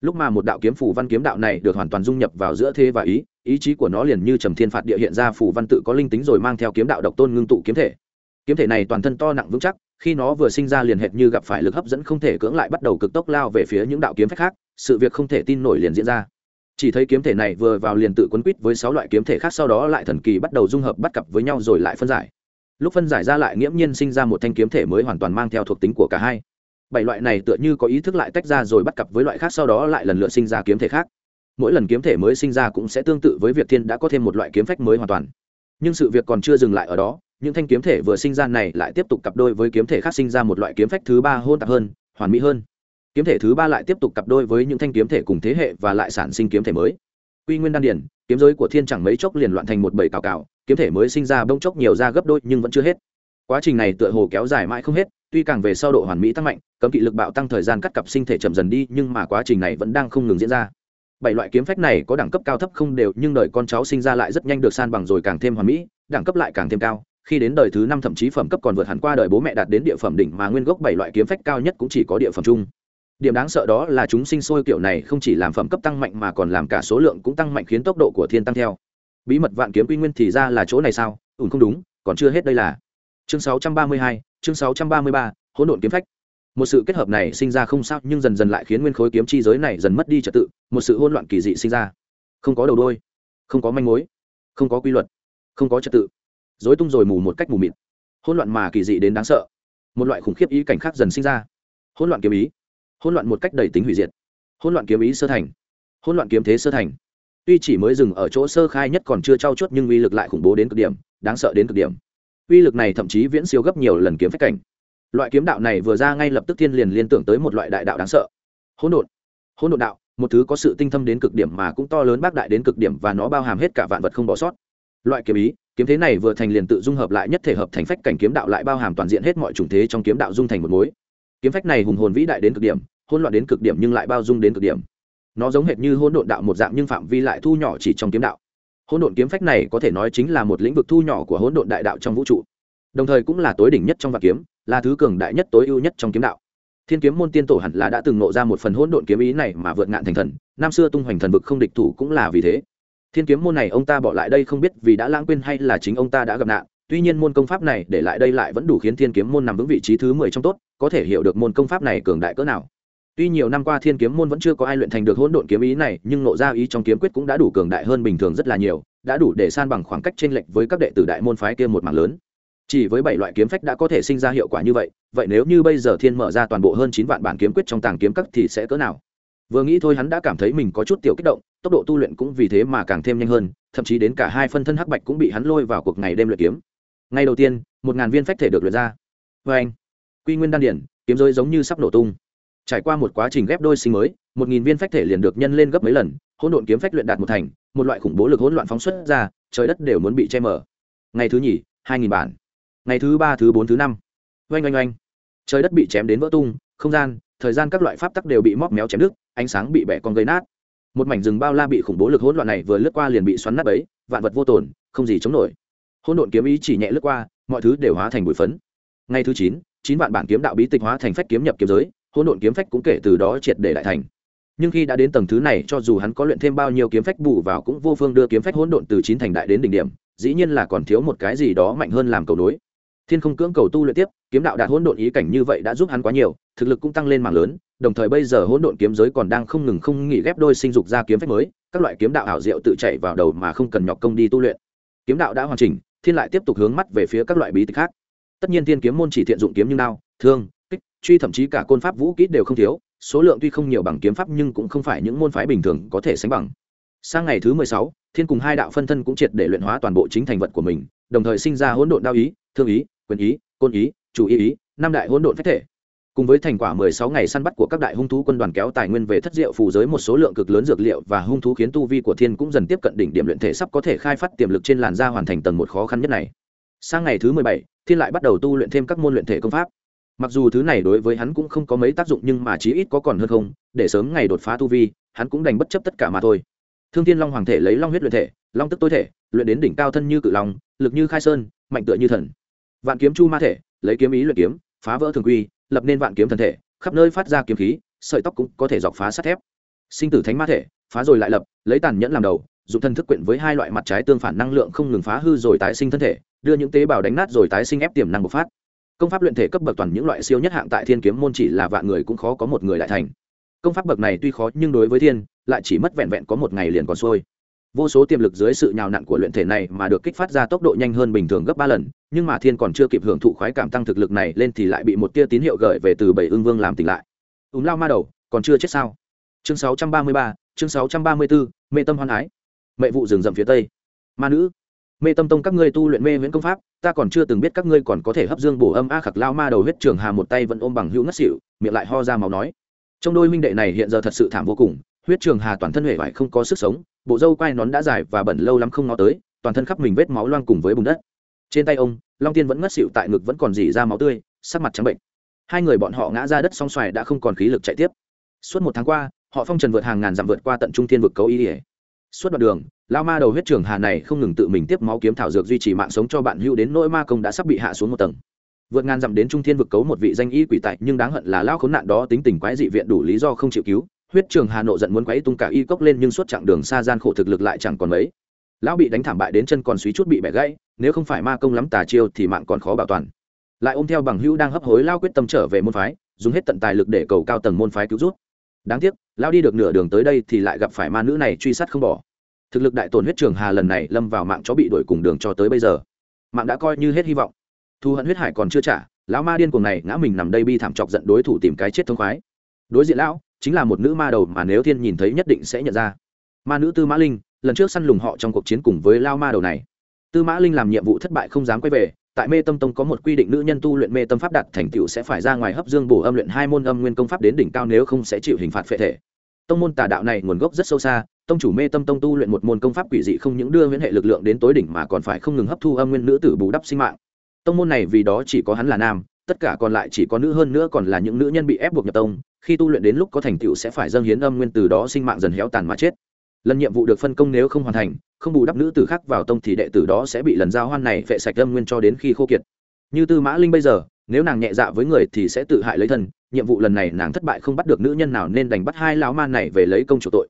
lúc mà một đạo kiếm phủ văn kiếm đạo này được hoàn toàn dung nhập vào giữa thế và ý ý chí của nó liền như trầm thiên phạt địa hiện ra phủ văn tự có linh tính rồi mang theo kiếm đạo độc tôn ngưng tụ kiếm thể. Kiếm thể này toàn thân to nặng vững chắc, khi nó vừa sinh ra liền hệt như gặp phải lực hấp dẫn không thể cưỡng lại bắt đầu cực tốc lao về phía những đạo kiếm phách khác, sự việc không thể tin nổi liền diễn ra. Chỉ thấy kiếm thể này vừa vào liền tự quấn quýt với sáu loại kiếm thể khác, sau đó lại thần kỳ bắt đầu dung hợp bắt cặp với nhau rồi lại phân giải. Lúc phân giải ra lại nghiễm nhiên sinh ra một thanh kiếm thể mới hoàn toàn mang theo thuộc tính của cả hai bảy loại này tựa như có ý thức lại tách ra rồi bắt cặp với loại khác sau đó lại lần lượt sinh ra kiếm thể khác. Mỗi lần kiếm thể mới sinh ra cũng sẽ tương tự với việc thiên đã có thêm một loại kiếm phách mới hoàn toàn. Nhưng sự việc còn chưa dừng lại ở đó, những thanh kiếm thể vừa sinh ra này lại tiếp tục cặp đôi với kiếm thể khác sinh ra một loại kiếm phách thứ ba hôn tạp hơn, hoàn mỹ hơn. Kiếm thể thứ ba lại tiếp tục cặp đôi với những thanh kiếm thể cùng thế hệ và lại sản sinh kiếm thể mới. Quy nguyên đan điển, kiếm giới của thiên chẳng mấy chốc liền loạn thành một bầy cào cào, kiếm thể mới sinh ra bông chốc nhiều ra gấp đôi nhưng vẫn chưa hết. Quá trình này tựa hồ kéo dài mãi không hết tuy càng về sau độ hoàn mỹ tăng mạnh cấm kỵ lực bạo tăng thời gian cắt cặp sinh thể chậm dần đi nhưng mà quá trình này vẫn đang không ngừng diễn ra. Bảy loại kiếm phách này có đẳng cấp cao thấp không đều nhưng đời con cháu sinh ra lại rất nhanh được san bằng rồi càng thêm hoàn mỹ đẳng cấp lại càng thêm cao. Khi đến đời thứ năm thậm chí phẩm cấp còn vượt hẳn qua đời bố mẹ đạt đến địa phẩm đỉnh mà nguyên gốc bảy loại kiếm phách cao nhất cũng chỉ có địa phẩm chung. Điểm đáng sợ đó là chúng sinh sôi kiểu này không chỉ làm phẩm cấp tăng mạnh mà còn làm cả số lượng cũng tăng mạnh khiến tốc độ của thiên tăng theo. Bí mật vạn kiếm quy nguyên thì ra là chỗ này sao? Ừ không đúng còn chưa hết đây là. Chương 632, chương 633, hỗn độn kiếm phách. Một sự kết hợp này sinh ra không sao nhưng dần dần lại khiến nguyên khối kiếm chi giới này dần mất đi trật tự một sự hỗn loạn kỳ dị sinh ra. Không có đầu đôi không có manh mối không có quy luật không có trật tự. Dối tung rồi mù một cách mù mịt. Hỗn loạn mà kỳ dị đến đáng sợ. Một loại khủng khiếp ý cảnh khác dần sinh ra. Hỗn loạn kiếm ý hỗn loạn một cách đầy tính hủy diệt. Hỗn loạn kiếm ý sơ thành hỗn loạn kiếm thế sơ thành. Tuy chỉ mới dừng ở chỗ sơ khai nhất còn chưa trau chuốt nhưng uy lực lại khủng bố đến cực điểm đáng sợ đến cực điểm uy lực này thậm chí viễn siêu gấp nhiều lần kiếm phách cảnh. Loại kiếm đạo này vừa ra ngay lập tức thiên liền liên tưởng tới một loại đại đạo đáng sợ. Hỗn độn. Hỗn độn đạo, một thứ có sự tinh thâm đến cực điểm mà cũng to lớn bác đại đến cực điểm và nó bao hàm hết cả vạn vật không bỏ sót. Loại kiếm ý, kiếm thế này vừa thành liền tự dung hợp lại nhất thể hợp thành phách cảnh kiếm đạo lại bao hàm toàn diện hết mọi chủng thế trong kiếm đạo dung thành một mối. Kiếm phách này hùng hồn vĩ đại đến cực điểm, hỗn loạn đến cực điểm nhưng lại bao dung đến cực điểm. Nó giống hệt như hỗn độn đạo một dạng nhưng phạm vi lại thu nhỏ chỉ trong kiếm đạo hỗn độn kiếm phách này có thể nói chính là một lĩnh vực thu nhỏ của hỗn độn đại đạo trong vũ trụ, đồng thời cũng là tối đỉnh nhất trong vạn kiếm, là thứ cường đại nhất tối ưu nhất trong kiếm đạo. Thiên kiếm môn tiên tổ hẳn là đã từng nộ ra một phần hỗn độn kiếm ý này mà vượt ngạn thành thần, năm xưa tung hoành thần vực không địch thủ cũng là vì thế. Thiên kiếm môn này ông ta bỏ lại đây không biết vì đã lãng quên hay là chính ông ta đã gặp nạn, tuy nhiên môn công pháp này để lại đây lại vẫn đủ khiến thiên kiếm môn nằm vững vị trí thứ mười trong tốt có thể hiểu được môn công pháp này cường đại cỡ nào tuy nhiều năm qua thiên kiếm môn vẫn chưa có ai luyện thành được hỗn độn kiếm ý này, nhưng nộ ra ý trong kiếm quyết cũng đã đủ cường đại hơn bình thường rất là nhiều, đã đủ để san bằng khoảng cách chênh lệch với các đệ tử đại môn phái kia một mảng lớn. Chỉ với bảy loại kiếm phách đã có thể sinh ra hiệu quả như vậy vậy nếu như bây giờ thiên mở ra toàn bộ hơn chín vạn bản kiếm quyết trong tàng kiếm các thì sẽ cỡ nào? Vừa nghĩ thôi hắn đã cảm thấy mình có chút tiểu kích động, tốc độ tu luyện cũng vì thế mà càng thêm nhanh hơn, thậm chí đến cả hai phân thân hắc bạch cũng bị hắn lôi vào cuộc ngày đêm luyện kiếm. Ngay đầu tiên, một ngàn viên phách thể được luyện ra. Vê anh. Quy nguyên đan điển, kiếm rơi giống như sắp nổ tung trải qua một quá trình ghép đôi sinh mới, một nghìn viên phách thể liền được nhân lên gấp mấy lần, hỗn độn kiếm phách luyện đạt một thành, một loại khủng bố lực hỗn loạn phóng xuất ra, trời đất đều muốn bị che mở ngày thứ nhì, hai nghìn bản. Ngày thứ ba, thứ bốn, thứ năm. Oanh oanh oanh. Trời đất bị chém đến vỡ tung, không gian, thời gian các loại pháp tắc đều bị móc méo chém đứt, ánh sáng bị bẻ con gây nát. Một mảnh rừng bao la bị khủng bố lực hỗn loạn này vừa lướt qua liền bị xoắn nát ấy vạn vật vô tổn không gì chống nổi. Hỗn độn kiếm ý chỉ nhẹ lướt qua, mọi thứ đều hóa thành bụi phấn. Ngày thứ chín chín vạn bản kiếm đạo bí tịch hóa thành phách kiếm nhập kiếm giới hỗn độn kiếm phách cũng kể từ đó triệt để đại thành. Nhưng khi đã đến tầng thứ này, cho dù hắn có luyện thêm bao nhiêu kiếm phách bù vào cũng vô phương đưa kiếm phách hỗn độn từ chín thành đại đến đỉnh điểm, dĩ nhiên là còn thiếu một cái gì đó mạnh hơn làm cầu nối. Thiên không cưỡng cầu tu luyện tiếp, kiếm đạo đạt hỗn độn ý cảnh như vậy đã giúp hắn quá nhiều, thực lực cũng tăng lên mạng lớn, đồng thời bây giờ hỗn độn kiếm giới còn đang không ngừng không nghỉ ghép đôi sinh dục ra kiếm phách mới, các loại kiếm đạo ảo diệu tự chạy vào đầu mà không cần nhọc công đi tu luyện. Kiếm đạo đã hoàn chỉnh, thiên lại tiếp tục hướng mắt về phía các loại bí tịch khác. Tất nhiên thiên kiếm môn chỉ thiện dụng kiếm như đao, thương truy thậm chí cả côn pháp vũ kỹ đều không thiếu, số lượng tuy không nhiều bằng kiếm pháp nhưng cũng không phải những môn phái bình thường có thể sánh bằng. Sang ngày thứ mười sáu, thiên cùng hai đạo phân thân cũng triệt để luyện hóa toàn bộ chính thành vật của mình, đồng thời sinh ra hỗn độn đao ý, thương ý, quyền ý, côn ý, chủ ý ý, năm đại hỗn độn phách thể. Cùng với thành quả mười sáu ngày săn bắt của các đại hung thú quân đoàn kéo tài nguyên về thất diệu phù giới một số lượng cực lớn dược liệu và hung thú khiến tu vi của thiên cũng dần tiếp cận đỉnh điểm luyện thể sắp có thể khai phát tiềm lực trên làn da hoàn thành tầng một khó khăn nhất này. Sang ngày thứ mười bảy, thiên lại bắt đầu tu luyện thêm các môn luyện thể công pháp mặc dù thứ này đối với hắn cũng không có mấy tác dụng nhưng mà chí ít có còn hơn không, để sớm ngày đột phá tu vi, hắn cũng đành bất chấp tất cả mà thôi. Thương thiên long hoàng thể lấy long huyết luyện thể, long tức tối thể, luyện đến đỉnh cao thân như cự long, lực như khai sơn, mạnh tựa như thần. Vạn kiếm chu ma thể, lấy kiếm ý luyện kiếm, phá vỡ thường quy, lập nên vạn kiếm thần thể, khắp nơi phát ra kiếm khí, sợi tóc cũng có thể dọc phá sắt thép. Sinh tử thánh ma thể, phá rồi lại lập, lấy tàn nhẫn làm đầu, dùng thân thức quyện với hai loại mặt trái tương phản năng lượng không ngừng phá hư rồi tái sinh thân thể, đưa những tế bào đánh nát rồi tái sinh ép tiềm năng bộc phát công pháp luyện thể cấp bậc toàn những loại siêu nhất hạng tại thiên kiếm môn chỉ là vạn người cũng khó có một người lại thành. Công pháp bậc này tuy khó, nhưng đối với thiên, lại chỉ mất vẹn vẹn có một ngày liền còn xuôi. Vô số tiềm lực dưới sự nhào nặn của luyện thể này mà được kích phát ra tốc độ nhanh hơn bình thường gấp ba lần, nhưng mà thiên còn chưa kịp hưởng thụ khoái cảm tăng thực lực này lên thì lại bị một tia tín hiệu gửi về từ bảy ương vương làm tỉnh lại. Ùm lao ma đầu, còn chưa chết sao? Chương sáu trăm ba mươi ba, chương sáu trăm ba mươi bốn mê tâm hoan ái. Mệ vụ rừng rậm phía tây. Ma nữ mê tâm tông các ngươi tu luyện mê viễn công pháp, ta còn chưa từng biết các ngươi còn có thể hấp dương bổ âm a khặc lao ma đầu huyết trường hà một tay vẫn ôm bằng hữu ngất xỉu, miệng lại ho ra máu nói. Trong đôi minh đệ này hiện giờ thật sự thảm vô cùng, huyết trường hà toàn thân huệ vải không có sức sống, bộ râu quai nón đã dài và bẩn lâu lắm không ngó tới, toàn thân khắp mình vết máu loang cùng với bùn đất. Trên tay ông, long tiên vẫn ngất xịu tại ngực vẫn còn dỉ ra máu tươi, sắc mặt trắng bệnh. Hai người bọn họ ngã ra đất song xoài đã không còn khí lực chạy tiếp. Suốt một tháng qua, họ phong trần vượt hàng ngàn dặm vượt qua tận trung thiên vực cấu ý ỉa suốt đoạn đường lao ma đầu huyết trường hà này không ngừng tự mình tiếp máu kiếm thảo dược duy trì mạng sống cho bạn hữu đến nỗi ma công đã sắp bị hạ xuống một tầng. Vượt ngàn dặm đến trung thiên vực cấu một vị danh y quỷ tại, nhưng đáng hận là lao khốn nạn đó tính tình quái dị viện đủ lý do không chịu cứu. Huyết trường hà nộ giận muốn quấy tung cả y cốc lên nhưng suốt chặng đường xa gian khổ thực lực lại chẳng còn mấy. Lão bị đánh thảm bại đến chân còn suý chút bị bẻ gãy, nếu không phải ma công lắm tà chiêu thì mạng còn khó bảo toàn. Lại ôm theo bằng hữu đang hấp hối lao quyết tâm trở về môn phái, dùng hết tận tài lực để cầu cao tầng môn phái cứu rút. Đáng tiếc lao đi được nửa đường tới đây thì lại gặp phải ma nữ này truy sát không bỏ thực lực đại tổn huyết trường hà lần này lâm vào mạng chó bị đuổi cùng đường cho tới bây giờ. Mạng đã coi như hết hy vọng. Thu hận huyết hải còn chưa trả, lão ma điên cuồng này ngã mình nằm đây bi thảm chọc giận đối thủ tìm cái chết thông khoái. Đối diện lão, chính là một nữ ma đầu mà nếu thiên nhìn thấy nhất định sẽ nhận ra. Ma nữ tư mã linh, lần trước săn lùng họ trong cuộc chiến cùng với lao ma đầu này. Tư mã linh làm nhiệm vụ thất bại không dám quay về, tại mê tâm tông có một quy định nữ nhân tu luyện mê tâm pháp đạt thành tựu sẽ phải ra ngoài hấp dương bổ âm luyện hai môn âm nguyên công pháp đến đỉnh cao nếu không sẽ chịu hình phạt phệ thể. Tông môn tà đạo này nguồn gốc rất sâu xa tông chủ mê tâm tông tu luyện một môn công pháp quỷ dị không những đưa huyễn hệ lực lượng đến tối đỉnh mà còn phải không ngừng hấp thu âm nguyên nữ tử bù đắp sinh mạng. Tông môn này vì đó chỉ có hắn là nam, tất cả còn lại chỉ có nữ hơn nữa còn là những nữ nhân bị ép buộc nhập tông, khi tu luyện đến lúc có thành tựu sẽ phải dâng hiến âm nguyên từ đó sinh mạng dần héo tàn mà chết. Lần nhiệm vụ được phân công nếu không hoàn thành, không bù đắp nữ tử khác vào tông thì đệ tử đó sẽ bị lần giao hoan này vệ sạch âm nguyên cho đến khi khô kiệt. Như tư mã linh bây giờ, nếu nàng nhẹ dạ với người thì sẽ tự hại lấy thân, nhiệm vụ lần này nàng thất bại không bắt được nữ nhân nào nên đành bắt hai lão man này về lấy công chủ tội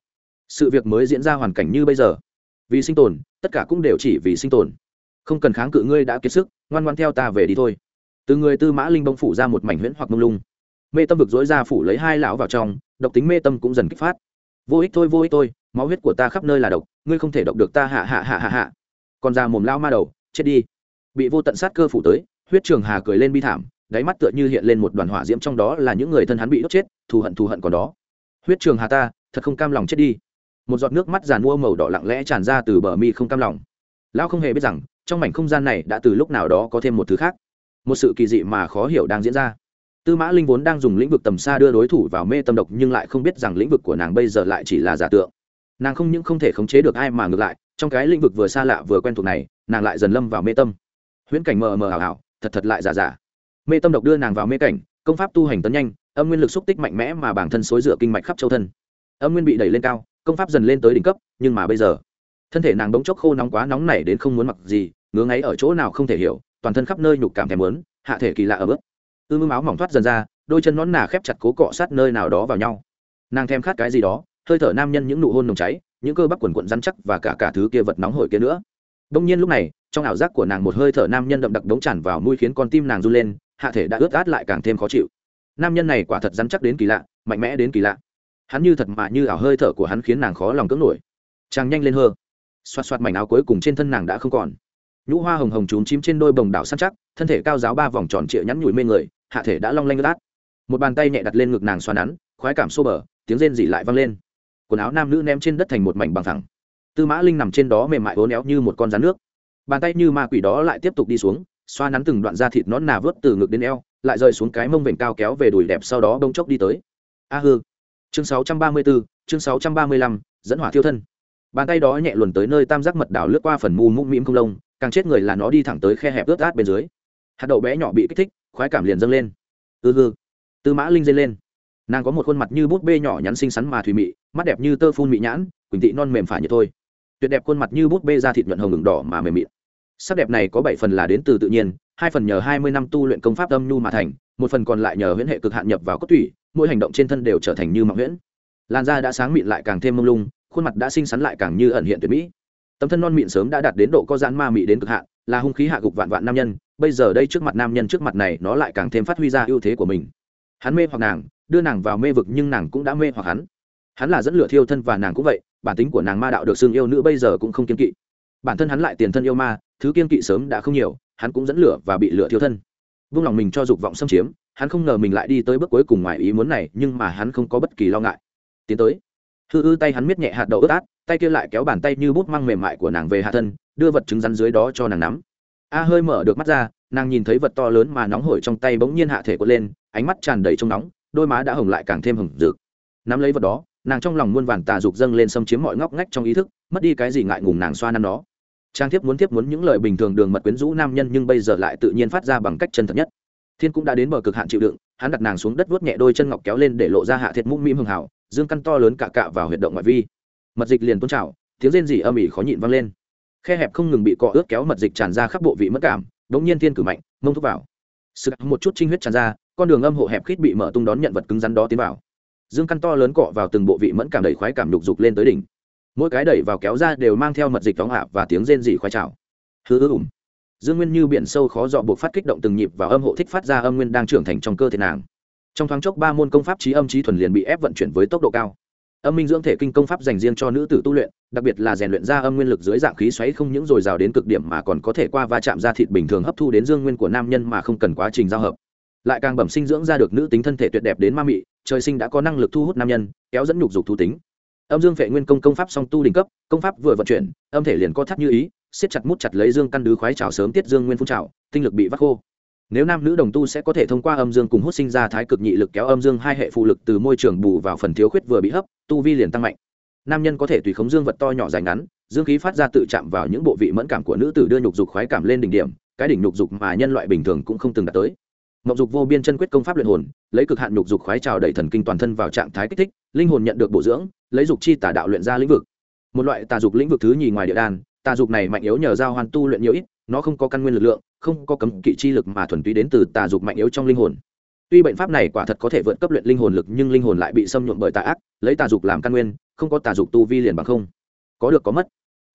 sự việc mới diễn ra hoàn cảnh như bây giờ. Vì sinh tồn, tất cả cũng đều chỉ vì sinh tồn. Không cần kháng cự ngươi đã kiệt sức, ngoan ngoan theo ta về đi thôi. Từ người tư mã linh bông phủ ra một mảnh huyễn hoặc mông lung. Mê tâm vực dối ra phủ lấy hai lão vào trong, độc tính mê tâm cũng dần kích phát. Vô ích thôi, vô ích thôi, máu huyết của ta khắp nơi là độc, ngươi không thể độc được ta, hạ hạ hạ hạ hạ. Còn ra mồm lao ma đầu, chết đi. Bị vô tận sát cơ phủ tới, huyết trường hà cười lên bi thảm, đáy mắt tựa như hiện lên một đoàn hỏa diễm trong đó là những người thân hắn bị đốt chết, thù hận thù hận còn đó. Huyết trường hà ta, thật không cam lòng chết đi một giọt nước mắt giàn mua màu đỏ lặng lẽ tràn ra từ bờ mi không cam lòng. Lão không hề biết rằng, trong mảnh không gian này đã từ lúc nào đó có thêm một thứ khác. Một sự kỳ dị mà khó hiểu đang diễn ra. Tư mã linh vốn đang dùng lĩnh vực tầm xa đưa đối thủ vào mê tâm độc nhưng lại không biết rằng lĩnh vực của nàng bây giờ lại chỉ là giả tượng. Nàng không những không thể khống chế được ai mà ngược lại, trong cái lĩnh vực vừa xa lạ vừa quen thuộc này, nàng lại dần lâm vào mê tâm. Huyễn cảnh mờ mờ ảo ảo, thật thật lại giả giả. Mê tâm độc đưa nàng vào mê cảnh, công pháp tu hành tấn nhanh, âm nguyên lực xúc tích mạnh mẽ mà bản thân xối rửa kinh mạch khắp châu thân. Âm nguyên bị đẩy lên cao công pháp dần lên tới đỉnh cấp, nhưng mà bây giờ, thân thể nàng bỗng chốc khô nóng quá nóng nảy đến không muốn mặc gì, ngứa ngáy ở chỗ nào không thể hiểu, toàn thân khắp nơi nhục cảm thèm muốn, hạ thể kỳ lạ ở bước. Ư mưng áo mỏng thoát dần ra, đôi chân nón nà khép chặt cố cọ sát nơi nào đó vào nhau. Nàng thèm khát cái gì đó, hơi thở nam nhân những nụ hôn nồng cháy, những cơ bắp quần quận rắn chắc và cả cả thứ kia vật nóng hổi kia nữa. Đông nhiên lúc này, trong ảo giác của nàng một hơi thở nam nhân đậm đặc đống tràn vào mũi khiến con tim nàng run lên, hạ thể đã ướt át lại càng thêm khó chịu. Nam nhân này quả thật rắn chắc đến kỳ lạ, mạnh mẽ đến kỳ lạ hắn như thật mà như ảo hơi thở của hắn khiến nàng khó lòng cưỡng nổi. Chàng nhanh lên hơ. Xoạt xoạt mảnh áo cuối cùng trên thân nàng đã không còn. Nhũ hoa hồng hồng trúng chim trên đôi bồng đảo săn chắc, thân thể cao giáo ba vòng tròn trịa nhắn nhủi mê người, hạ thể đã long lanh lát. một bàn tay nhẹ đặt lên ngực nàng xoa nắn, khoái cảm xô bờ, tiếng rên rỉ lại vang lên. Quần áo nam nữ ném trên đất thành một mảnh bằng thẳng. Tư mã linh nằm trên đó mềm mại hố néo như một con rắn nước. Bàn tay như ma quỷ đó lại tiếp tục đi xuống, xoa nắn từng đoạn da thịt nón nà vớt từ ngực đến eo, lại rơi xuống cái mông vểnh cao kéo về đùi đẹp sau đó bông chốc đi tới. A hư chương 634, chương 635, dẫn hỏa thiêu thân. Bàn tay đó nhẹ luồn tới nơi tam giác mật đảo lướt qua phần mù mũm mĩm không lông càng chết người là nó đi thẳng tới khe hẹp ướt át bên dưới. Hạt đậu bé nhỏ bị kích thích khoái cảm liền dâng lên. Ừ Ư hư tư mã linh dây lên. Nàng có một khuôn mặt như bút bê nhỏ nhắn xinh xắn mà thùy mị mắt đẹp như tơ phun mị nhãn quỳnh thị non mềm phải như thôi. Tuyệt đẹp khuôn mặt như bút bê da thịt nhuận hồng ngừng đỏ mà mềm mịn. Sắc đẹp này có bảy phần là đến từ tự nhiên hai phần nhờ hai mươi năm tu luyện công pháp âm nhu mà thành một phần còn lại nhờ huyễn hệ cực hạn nhập vào cốt thủy mỗi hành động trên thân đều trở thành như mạng huyễn. Làn da đã sáng mịn lại càng thêm mông lung, khuôn mặt đã xinh xắn lại càng như ẩn hiện tuyệt mỹ. Tấm thân non mịn sớm đã đạt đến độ có dán ma mị đến cực hạn, là hung khí hạ gục vạn vạn nam nhân, bây giờ đây trước mặt nam nhân trước mặt này nó lại càng thêm phát huy ra ưu thế của mình. Hắn mê hoặc nàng, đưa nàng vào mê vực nhưng nàng cũng đã mê hoặc hắn. Hắn là dẫn lửa thiêu thân và nàng cũng vậy, bản tính của nàng ma đạo được xương yêu nữ bây giờ cũng không kiên kỵ. Bản thân hắn lại tiền thân yêu ma, thứ kiên kỵ sớm đã không nhiều, hắn cũng dẫn lửa và bị lửa thiêu thân. Vung lòng mình cho dục vọng xâm chiếm hắn không ngờ mình lại đi tới bước cuối cùng ngoài ý muốn này, nhưng mà hắn không có bất kỳ lo ngại. Tiến tới. Hư ư tay hắn miết nhẹ hạt đậu ướt át, tay kia lại kéo bàn tay như bút măng mềm mại của nàng về hạ thân, đưa vật trứng rắn dưới đó cho nàng nắm. A hơi mở được mắt ra, nàng nhìn thấy vật to lớn mà nóng hổi trong tay bỗng nhiên hạ thể quật lên, ánh mắt tràn đầy trong nóng, đôi má đã hồng lại càng thêm hừng rực nắm lấy vật đó, nàng trong lòng muôn vàn tà dục dâng lên xâm chiếm mọi ngóc ngách trong ý thức, mất đi cái gì ngại ngùng nàng xoa năn đó trang thiếp muốn tiếp muốn những lời bình thường đường mật quyến rũ nam nhân nhưng bây giờ lại tự nhiên phát ra bằng cách chân thật nhất thiên cũng đã đến bờ cực hạn chịu đựng, hắn đặt nàng xuống đất vuốt nhẹ đôi chân ngọc kéo lên để lộ ra hạ thiệt mũm mĩm hường hảo dương căn to lớn cạ cạ vào huyệt động ngoại vi. Mật dịch liền tôn trào, tiếng rên rỉ âm ỉ khó nhịn vang lên. Khe hẹp không ngừng bị cọ ướt kéo mật dịch tràn ra khắp bộ vị mất cảm, đống nhiên thiên cử mạnh, mông thúc vào. Sự một chút trinh huyết tràn ra, con đường âm hộ hẹp khít bị mở tung đón nhận vật cứng rắn đó tiến vào. Dương căn to lớn cọ vào từng bộ vị mẫn cảm đầy khoái cảm đục dục lên tới đỉnh. Mỗi cái đẩy vào kéo ra đều mang theo mật dịch phóng hạ và tiếng rên rỉ khoái trào. Hư ư ủng dương nguyên như biển sâu khó dọ buộc phát kích động từng nhịp vào âm hộ thích phát ra âm nguyên đang trưởng thành trong cơ thể nàng. Trong thoáng chốc, ba môn công pháp trí âm trí thuần liền bị ép vận chuyển với tốc độ cao. Âm minh dưỡng thể kinh công pháp dành riêng cho nữ tử tu luyện, đặc biệt là rèn luyện ra âm nguyên lực dưới dạng khí xoáy không những dồi dào đến cực điểm mà còn có thể qua va chạm ra thịt bình thường hấp thu đến dương nguyên của nam nhân mà không cần quá trình giao hợp. Lại càng bẩm sinh dưỡng ra được nữ tính thân thể tuyệt đẹp đến ma mị, trời sinh đã có năng lực thu hút nam nhân, kéo dẫn nhục dục thú tính. Âm dương vệ nguyên công công pháp song tu đỉnh cấp, công pháp vừa vận chuyển, âm thể liền co thắt như ý siết chặt mút chặt lấy dương căn đứ khoái trào sớm tiết dương nguyên phun trào tinh lực bị vắt khô. Nếu nam nữ đồng tu sẽ có thể thông qua âm dương cùng hút sinh ra thái cực nhị lực kéo âm dương hai hệ phụ lực từ môi trường bù vào phần thiếu khuyết vừa bị hấp, tu vi liền tăng mạnh. Nam nhân có thể tùy khống dương vật to nhỏ dài ngắn, dương khí phát ra tự chạm vào những bộ vị mẫn cảm của nữ tử đưa nhục dục khoái cảm lên đỉnh điểm, cái đỉnh nhục dục mà nhân loại bình thường cũng không từng đạt tới. Mộng dục vô biên chân quyết công pháp luyện hồn, lấy cực hạn nhục dục khoái trào đẩy thần kinh toàn thân vào trạng thái kích thích, linh hồn nhận được bổ dưỡng, lấy dục chi tả đạo luyện ra lĩnh vực. Một loại tà dục lĩnh vực thứ nhì ngoài địa đan tà dục này mạnh yếu nhờ giao hoàn tu luyện nhiều ít, nó không có căn nguyên lực lượng, không có cấm kỵ chi lực mà thuần túy đến từ tà dục mạnh yếu trong linh hồn. Tuy bệnh pháp này quả thật có thể vượt cấp luyện linh hồn lực, nhưng linh hồn lại bị xâm nhuộm bởi tà ác, lấy tà dục làm căn nguyên, không có tà dục tu vi liền bằng không. Có được có mất.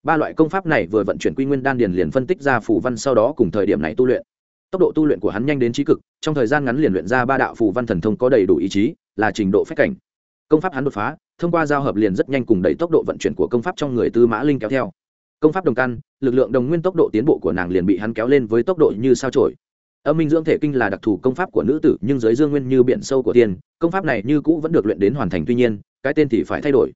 Ba loại công pháp này vừa vận chuyển quy nguyên đan điền liền phân tích ra phù văn sau đó cùng thời điểm này tu luyện. Tốc độ tu luyện của hắn nhanh đến trí cực, trong thời gian ngắn liền luyện ra ba đạo phù văn thần thông có đầy đủ ý chí, là trình độ phép cảnh. Công pháp hắn đột phá, thông qua giao hợp liền rất nhanh cùng đẩy tốc độ vận chuyển của công pháp trong người tư mã linh kéo theo công pháp đồng căn lực lượng đồng nguyên tốc độ tiến bộ của nàng liền bị hắn kéo lên với tốc độ như sao trổi âm minh dưỡng thể kinh là đặc thù công pháp của nữ tử nhưng giới dương nguyên như biển sâu của tiên công pháp này như cũ vẫn được luyện đến hoàn thành. Tuy nhiên cái tên thì phải thay đổi.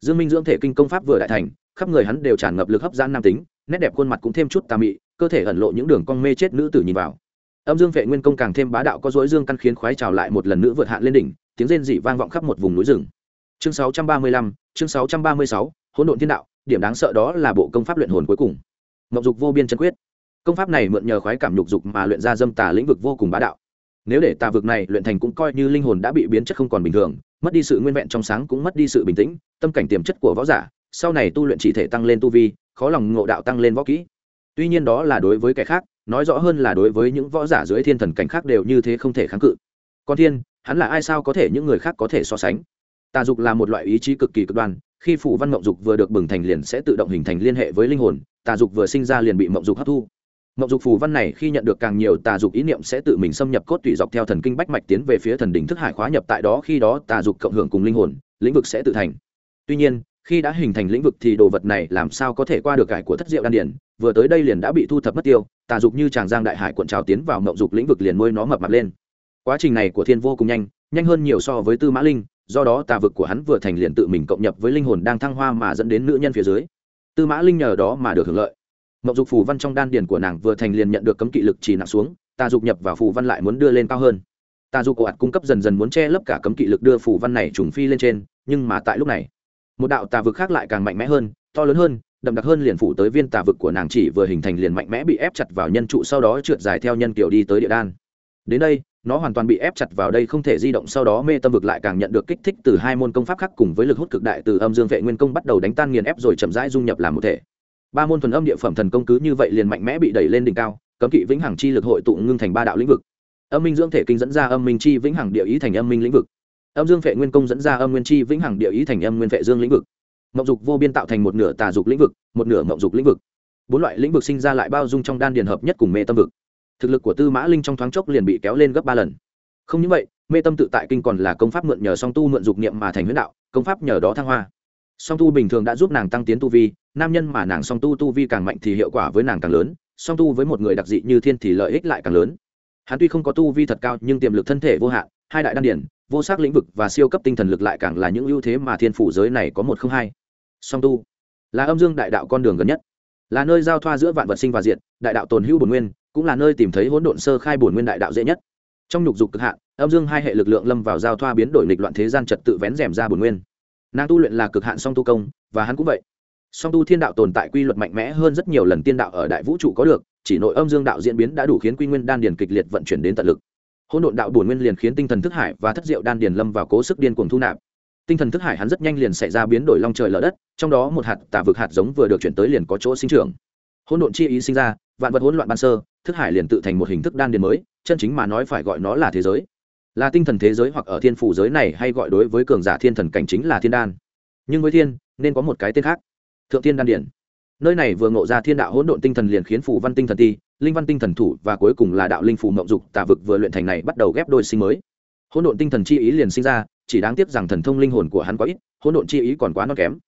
Dương minh dưỡng thể kinh công pháp vừa đại thành khắp người hắn đều tràn ngập lực hấp dẫn nam tính nét đẹp khuôn mặt cũng thêm chút tà mị cơ thể ẩn lộ những đường cong mê chết nữ tử nhìn vào. Âm dương vệ nguyên công càng thêm bá đạo có dối dương căn khiến khoái trào lại một lần nữa vượt hạn lên đỉnh tiếng rên dị vang vọng khắp một vùng núi rừng. Chương 635, chương 636, hỗn độn thiên đạo điểm đáng sợ đó là bộ công pháp luyện hồn cuối cùng. Mộng dục vô biên chân quyết. Công pháp này mượn nhờ khoái cảm nhục dục mà luyện ra dâm tà lĩnh vực vô cùng bá đạo. Nếu để tà vực này luyện thành cũng coi như linh hồn đã bị biến chất không còn bình thường, mất đi sự nguyên vẹn trong sáng cũng mất đi sự bình tĩnh, tâm cảnh tiềm chất của võ giả, sau này tu luyện chỉ thể tăng lên tu vi, khó lòng ngộ đạo tăng lên võ kỹ. Tuy nhiên đó là đối với kẻ khác, nói rõ hơn là đối với những võ giả dưới thiên thần cảnh khác đều như thế không thể kháng cự. Còn thiên, hắn là ai sao có thể những người khác có thể so sánh? Tà dục là một loại ý chí cực kỳ cực đoan khi phủ văn mộng dục vừa được bừng thành liền sẽ tự động hình thành liên hệ với linh hồn, tà dục vừa sinh ra liền bị mộng dục hấp thu. Mộng dục phù văn này khi nhận được càng nhiều tà dục ý niệm sẽ tự mình xâm nhập cốt tủy dọc theo thần kinh bách mạch tiến về phía thần đỉnh thức hải khóa nhập tại đó, khi đó tà dục cộng hưởng cùng linh hồn, lĩnh vực sẽ tự thành. Tuy nhiên, khi đã hình thành lĩnh vực thì đồ vật này làm sao có thể qua được cải của thất diệu đan điển, vừa tới đây liền đã bị thu thập mất tiêu, tà dục như tràng giang đại hải cuộn trào tiến vào mộng dục lĩnh vực liền nuôi nó mập mặt lên. Quá trình này của thiên vô cùng nhanh nhanh hơn nhiều so với tư mã linh do đó tà vực của hắn vừa thành liền tự mình cộng nhập với linh hồn đang thăng hoa mà dẫn đến nữ nhân phía dưới. Tư mã linh nhờ đó mà được hưởng lợi. Mậu dục phù văn trong đan điền của nàng vừa thành liền nhận được cấm kỵ lực chỉ nặng xuống, tà dục nhập vào phù văn lại muốn đưa lên cao hơn. Tà dục ồ ạt cung cấp dần dần muốn che lấp cả cấm kỵ lực đưa phù văn này trùng phi lên trên, nhưng mà tại lúc này, một đạo tà vực khác lại càng mạnh mẽ hơn, to lớn hơn, đậm đặc hơn liền phủ tới viên tà vực của nàng chỉ vừa hình thành liền mạnh mẽ bị ép chặt vào nhân trụ sau đó trượt dài theo nhân kiểu đi tới địa đan. Đến đây nó hoàn toàn bị ép chặt vào đây không thể di động, sau đó mê tâm vực lại càng nhận được kích thích từ hai môn công pháp khác cùng với lực hút cực đại từ âm dương vệ nguyên công bắt đầu đánh tan nghiền ép rồi chậm rãi dung nhập làm một thể. Ba môn thuần âm địa phẩm thần công cứ như vậy liền mạnh mẽ bị đẩy lên đỉnh cao, cấm kỵ vĩnh hằng chi lực hội tụ ngưng thành ba đạo lĩnh vực. Âm minh dưỡng thể kinh dẫn ra âm minh chi vĩnh hằng địa ý thành âm minh lĩnh vực. Âm dương vệ nguyên công dẫn ra âm nguyên chi vĩnh hằng địa ý thành âm nguyên vệ dương lĩnh vực. Mộng dục vô biên tạo thành một nửa tà dục lĩnh vực, một nửa mộng dục lĩnh vực. Bốn loại lĩnh vực sinh ra lại bao dung trong đan điền hợp nhất cùng mê tâm vực thực lực của tư mã linh trong thoáng chốc liền bị kéo lên gấp ba lần. Không những vậy, mê tâm tự tại kinh còn là công pháp mượn nhờ song tu mượn dục niệm mà thành huyết đạo, công pháp nhờ đó thăng hoa. Song tu bình thường đã giúp nàng tăng tiến tu vi, nam nhân mà nàng song tu tu vi càng mạnh thì hiệu quả với nàng càng lớn, song tu với một người đặc dị như thiên thì lợi ích lại càng lớn. Hắn tuy không có tu vi thật cao nhưng tiềm lực thân thể vô hạn, hai đại đan điển, vô sắc lĩnh vực và siêu cấp tinh thần lực lại càng là những ưu thế mà thiên phủ giới này có một không hai. Song tu là âm dương đại đạo con đường gần nhất, là nơi giao thoa giữa vạn vật sinh và diệt, đại đạo tồn hữu bổn nguyên cũng là nơi tìm thấy hỗn độn sơ khai bổn nguyên đại đạo dễ nhất. Trong nhục dục cực hạn, âm dương hai hệ lực lượng lâm vào giao thoa biến đổi nghịch loạn thế gian trật tự vén rèm ra bổn nguyên. Nàng tu luyện là cực hạn song tu công, và hắn cũng vậy. Song tu thiên đạo tồn tại quy luật mạnh mẽ hơn rất nhiều lần tiên đạo ở đại vũ trụ có được, chỉ nội âm dương đạo diễn biến đã đủ khiến quy nguyên đan điền kịch liệt vận chuyển đến tận lực. Hỗn độn đạo bổn nguyên liền khiến tinh thần thức hải và thất diệu đan điền lâm vào cố sức điên cuồng thu nạp. Tinh thần thức hải hắn rất nhanh liền xảy ra biến đổi long trời lở đất, trong đó một hạt tà vực hạt giống vừa được chuyển tới liền có chỗ sinh trưởng. Hỗn độn chi ý sinh ra, vạn vật hỗn loạn ban sơ thức hải liền tự thành một hình thức đan điền mới, chân chính mà nói phải gọi nó là thế giới. Là tinh thần thế giới hoặc ở thiên phủ giới này hay gọi đối với cường giả thiên thần cảnh chính là thiên đan. Nhưng với thiên, nên có một cái tên khác, thượng thiên đan điển nơi này vừa ngộ ra thiên đạo hỗn độn tinh thần liền khiến phủ văn tinh thần ti, linh văn tinh thần thủ và cuối cùng là đạo linh phù mộng dục tà vực vừa luyện thành này bắt đầu ghép đôi sinh mới. Hỗn độn tinh thần chi ý liền sinh ra, chỉ đáng tiếc rằng thần thông linh hồn của hắn quá ít, hỗn độn chi ý còn quá non kém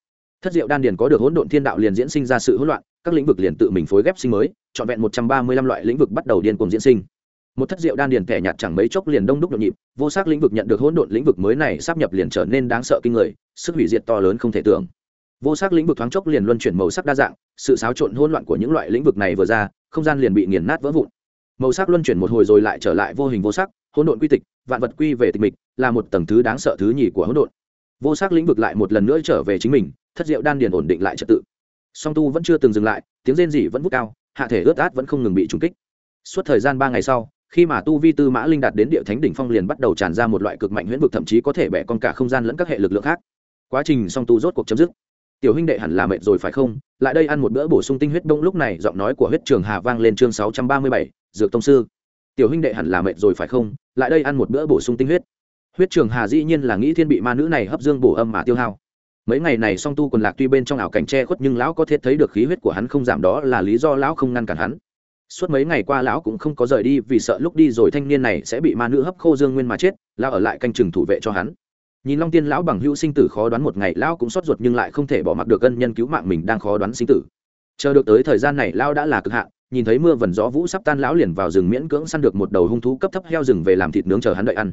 thất diệu đan điền có được hỗn độn thiên đạo liền diễn sinh ra sự hỗn loạn, các lĩnh vực liền tự mình phối ghép sinh mới, trọn vẹn một trăm ba mươi lăm loại lĩnh vực bắt đầu điên cuồng diễn sinh. Một thất diệu đan điền kẻ nhạt chẳng mấy chốc liền đông đúc nhộn nhịp, vô sắc lĩnh vực nhận được hỗn độn lĩnh vực mới này sắp nhập liền trở nên đáng sợ kinh người, sức hủy diệt to lớn không thể tưởng. Vô sắc lĩnh vực thoáng chốc liền luân chuyển màu sắc đa dạng, sự xáo trộn hỗn loạn của những loại lĩnh vực này vừa ra, không gian liền bị nghiền nát vỡ vụn. Màu sắc luân chuyển một hồi rồi lại trở lại vô hình vô sắc, hỗn độn quy tịch, vạn vật quy về tịch mịch, là một tầng thứ đáng sợ thứ nhì của hỗn độn. Vô sắc lĩnh vực lại một lần nữa trở về chính mình thất diệu đan điền ổn định lại trật tự. Song tu vẫn chưa từng dừng lại, tiếng rên rỉ vẫn vút cao, hạ thể ướt át vẫn không ngừng bị trúng kích. Suốt thời gian ba ngày sau, khi mà tu vi tư mã linh đạt đến địa thánh đỉnh phong liền bắt đầu tràn ra một loại cực mạnh huyễn vực thậm chí có thể bẻ con cả không gian lẫn các hệ lực lượng khác. Quá trình song tu rốt cuộc chấm dứt. Tiểu huynh đệ hẳn là mệt rồi phải không? Lại đây ăn một bữa bổ sung tinh huyết đông lúc này, giọng nói của huyết trường hà vang lên chương sáu trăm ba mươi bảy, dược tông sư. Tiểu huynh đệ hẳn là mệt rồi phải không? Lại đây ăn một bữa bổ sung tinh huyết. Huyết trường hà dĩ nhiên là nghĩ thiên bị ma nữ này hấp dương bổ âm mà tiêu hao mấy ngày này song tu quần lạc tuy bên trong ảo cảnh che khuất nhưng lão có thể thấy được khí huyết của hắn không giảm, đó là lý do lão không ngăn cản hắn. Suốt mấy ngày qua lão cũng không có rời đi, vì sợ lúc đi rồi thanh niên này sẽ bị ma nữ hấp khô dương nguyên mà chết, lão ở lại canh chừng thủ vệ cho hắn. Nhìn long tiên lão bằng hữu sinh tử khó đoán một ngày, lão cũng xót ruột nhưng lại không thể bỏ mặc được ân nhân cứu mạng mình đang khó đoán sinh tử. Chờ được tới thời gian này, lão đã là cực hạn, nhìn thấy mưa vần gió vũ sắp tan, lão liền vào rừng miễn cưỡng săn được một đầu hung thú cấp thấp heo rừng về làm thịt nướng chờ hắn đợi ăn.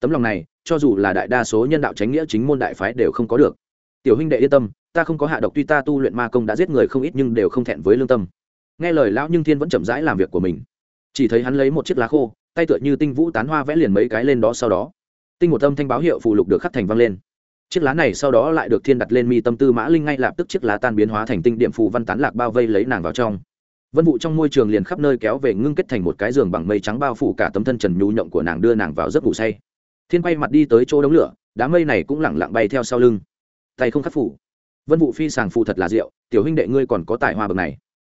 Tấm lòng này, cho dù là đại đa số nhân đạo chánh nghĩa chính môn đại phái đều không có được tiểu huynh đệ yên tâm, ta không có hạ độc, tuy ta tu luyện ma công đã giết người không ít nhưng đều không thẹn với lương tâm. Nghe lời lão nhưng thiên vẫn chậm rãi làm việc của mình. Chỉ thấy hắn lấy một chiếc lá khô, tay tựa như tinh vũ tán hoa vẽ liền mấy cái lên đó sau đó. Tinh một tâm thanh báo hiệu phụ lục được khắc thành vang lên. Chiếc lá này sau đó lại được thiên đặt lên mi tâm tư mã linh ngay lập tức chiếc lá tan biến hóa thành tinh điểm phù văn tán lạc bao vây lấy nàng vào trong. Vân vụ trong môi trường liền khắp nơi kéo về ngưng kết thành một cái giường bằng mây trắng bao phủ cả tấm thân trần nhu nhộng của nàng đưa nàng vào giấc ngủ say. Thiên quay mặt đi tới chỗ đống lửa, đám mây này cũng lẳng lặng bay theo sau lưng tay không khắc phủ. Vân vụ phi sàng phù thật là rượu tiểu huynh đệ ngươi còn có tài hoa bậc này.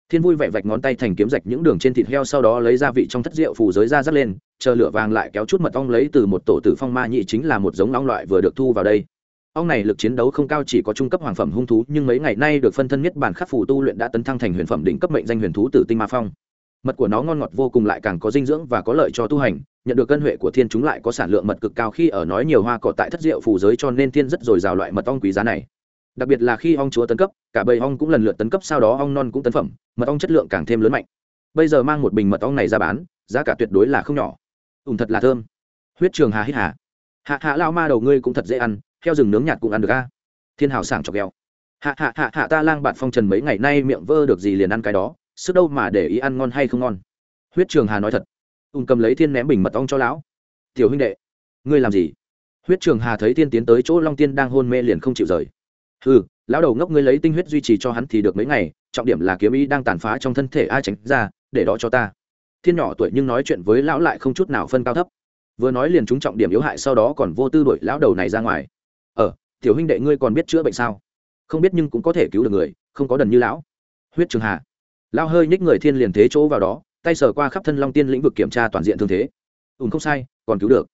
Thiên vui vẻ vạch ngón tay thành kiếm rạch những đường trên thịt heo sau đó lấy ra vị trong thất rượu phù giới ra dắt lên, chờ lửa vàng lại kéo chút mật ong lấy từ một tổ tử phong ma nhị chính là một giống long loại vừa được thu vào đây. Ong này lực chiến đấu không cao chỉ có trung cấp hoàng phẩm hung thú, nhưng mấy ngày nay được phân thân nhất bản khắc phù tu luyện đã tấn thăng thành huyền phẩm đỉnh cấp mệnh danh huyền thú tử tinh ma phong mật của nó ngon ngọt vô cùng lại càng có dinh dưỡng và có lợi cho tu hành, nhận được cân huệ của thiên chúng lại có sản lượng mật cực cao khi ở nói nhiều hoa cỏ tại thất diệu phù giới cho nên thiên rất dồi dào loại mật ong quý giá này. Đặc biệt là khi ong chúa tấn cấp, cả bầy ong cũng lần lượt tấn cấp, sau đó ong non cũng tấn phẩm, mật ong chất lượng càng thêm lớn mạnh. Bây giờ mang một bình mật ong này ra bán, giá cả tuyệt đối là không nhỏ. Ủng thật là thơm. Huyết trường hà hít hà. Hạ hạ lao ma đầu ngươi cũng thật dễ ăn theo rừng nướng nhạt cũng ăn được a. Thiên hào sảng chọc gheo. Hạ hạ hạ hạ ta lang bạn phong trần mấy ngày nay miệng vơ được gì liền ăn cái đó sức đâu mà để ý ăn ngon hay không ngon? Huyết trường hà nói thật. Ùn cầm lấy thiên ném bình mật ong cho lão. Tiểu huynh đệ, ngươi làm gì? Huyết trường hà thấy thiên tiến tới chỗ long tiên đang hôn mê liền không chịu rời. Ừ lão đầu ngốc ngươi lấy tinh huyết duy trì cho hắn thì được mấy ngày, trọng điểm là kiếm ý đang tàn phá trong thân thể ai tránh ra, để đó cho ta. Thiên nhỏ tuổi nhưng nói chuyện với lão lại không chút nào phân cao thấp. Vừa nói liền trúng trọng điểm yếu hại sau đó còn vô tư đuổi lão đầu này ra ngoài. Ờ tiểu huynh đệ ngươi còn biết chữa bệnh sao? Không biết nhưng cũng có thể cứu được người, không có đần như lão. Huyết trường hà Lao hơi nhích người thiên liền thế chỗ vào đó, tay sờ qua khắp thân long tiên lĩnh vực kiểm tra toàn diện thương thế. Ùn không sai, còn cứu được.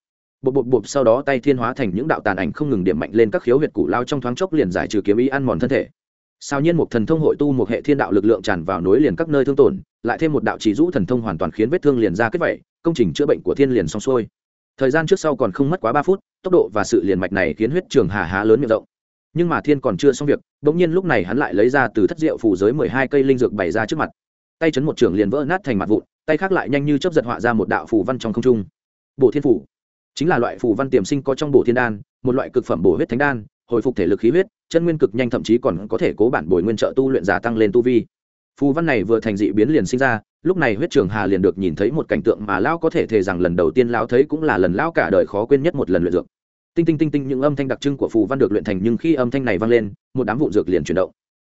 Bột bột bột sau đó tay thiên hóa thành những đạo tàn ảnh không ngừng điểm mạnh lên các khiếu huyệt cụ lao trong thoáng chốc liền giải trừ kiếm ý ăn mòn thân thể. Sao nhiên một thần thông hội tu một hệ thiên đạo lực lượng tràn vào nối liền các nơi thương tổn, lại thêm một đạo chỉ rũ thần thông hoàn toàn khiến vết thương liền ra kết vậy công trình chữa bệnh của thiên liền xong xuôi. Thời gian trước sau còn không mất quá ba phút, tốc độ và sự liền mạch này khiến huyết trường hà há lớn miệng rộng nhưng mà thiên còn chưa xong việc đ ỗ n g nhiên lúc này hắn lại lấy ra từ thất rượu phủ giới mười hai cây linh dược bày ra trước mặt. Tay chấn một trường liền vỡ nát thành mặt vụn, tay khác lại nhanh như chấp giật họa ra một đạo phù văn trong không trung. Bộ thiên phủ chính là loại phù văn tiềm sinh có trong bộ thiên đan, một loại cực phẩm bổ huyết thánh đan, hồi phục thể lực khí huyết, chân nguyên cực nhanh thậm chí còn có thể cố bản bồi nguyên trợ tu luyện giả tăng lên tu vi. Phù văn này vừa thành dị biến liền sinh ra, lúc này huyết trường hà liền được nhìn thấy một cảnh tượng mà lão có thể thề rằng lần đầu tiên lão thấy cũng là lần lão cả đời khó quên nhất một lần luyện dược tinh tinh tinh tinh những âm thanh đặc trưng của phù văn được luyện thành nhưng khi âm thanh này vang lên, một đám vụn dược liền chuyển động.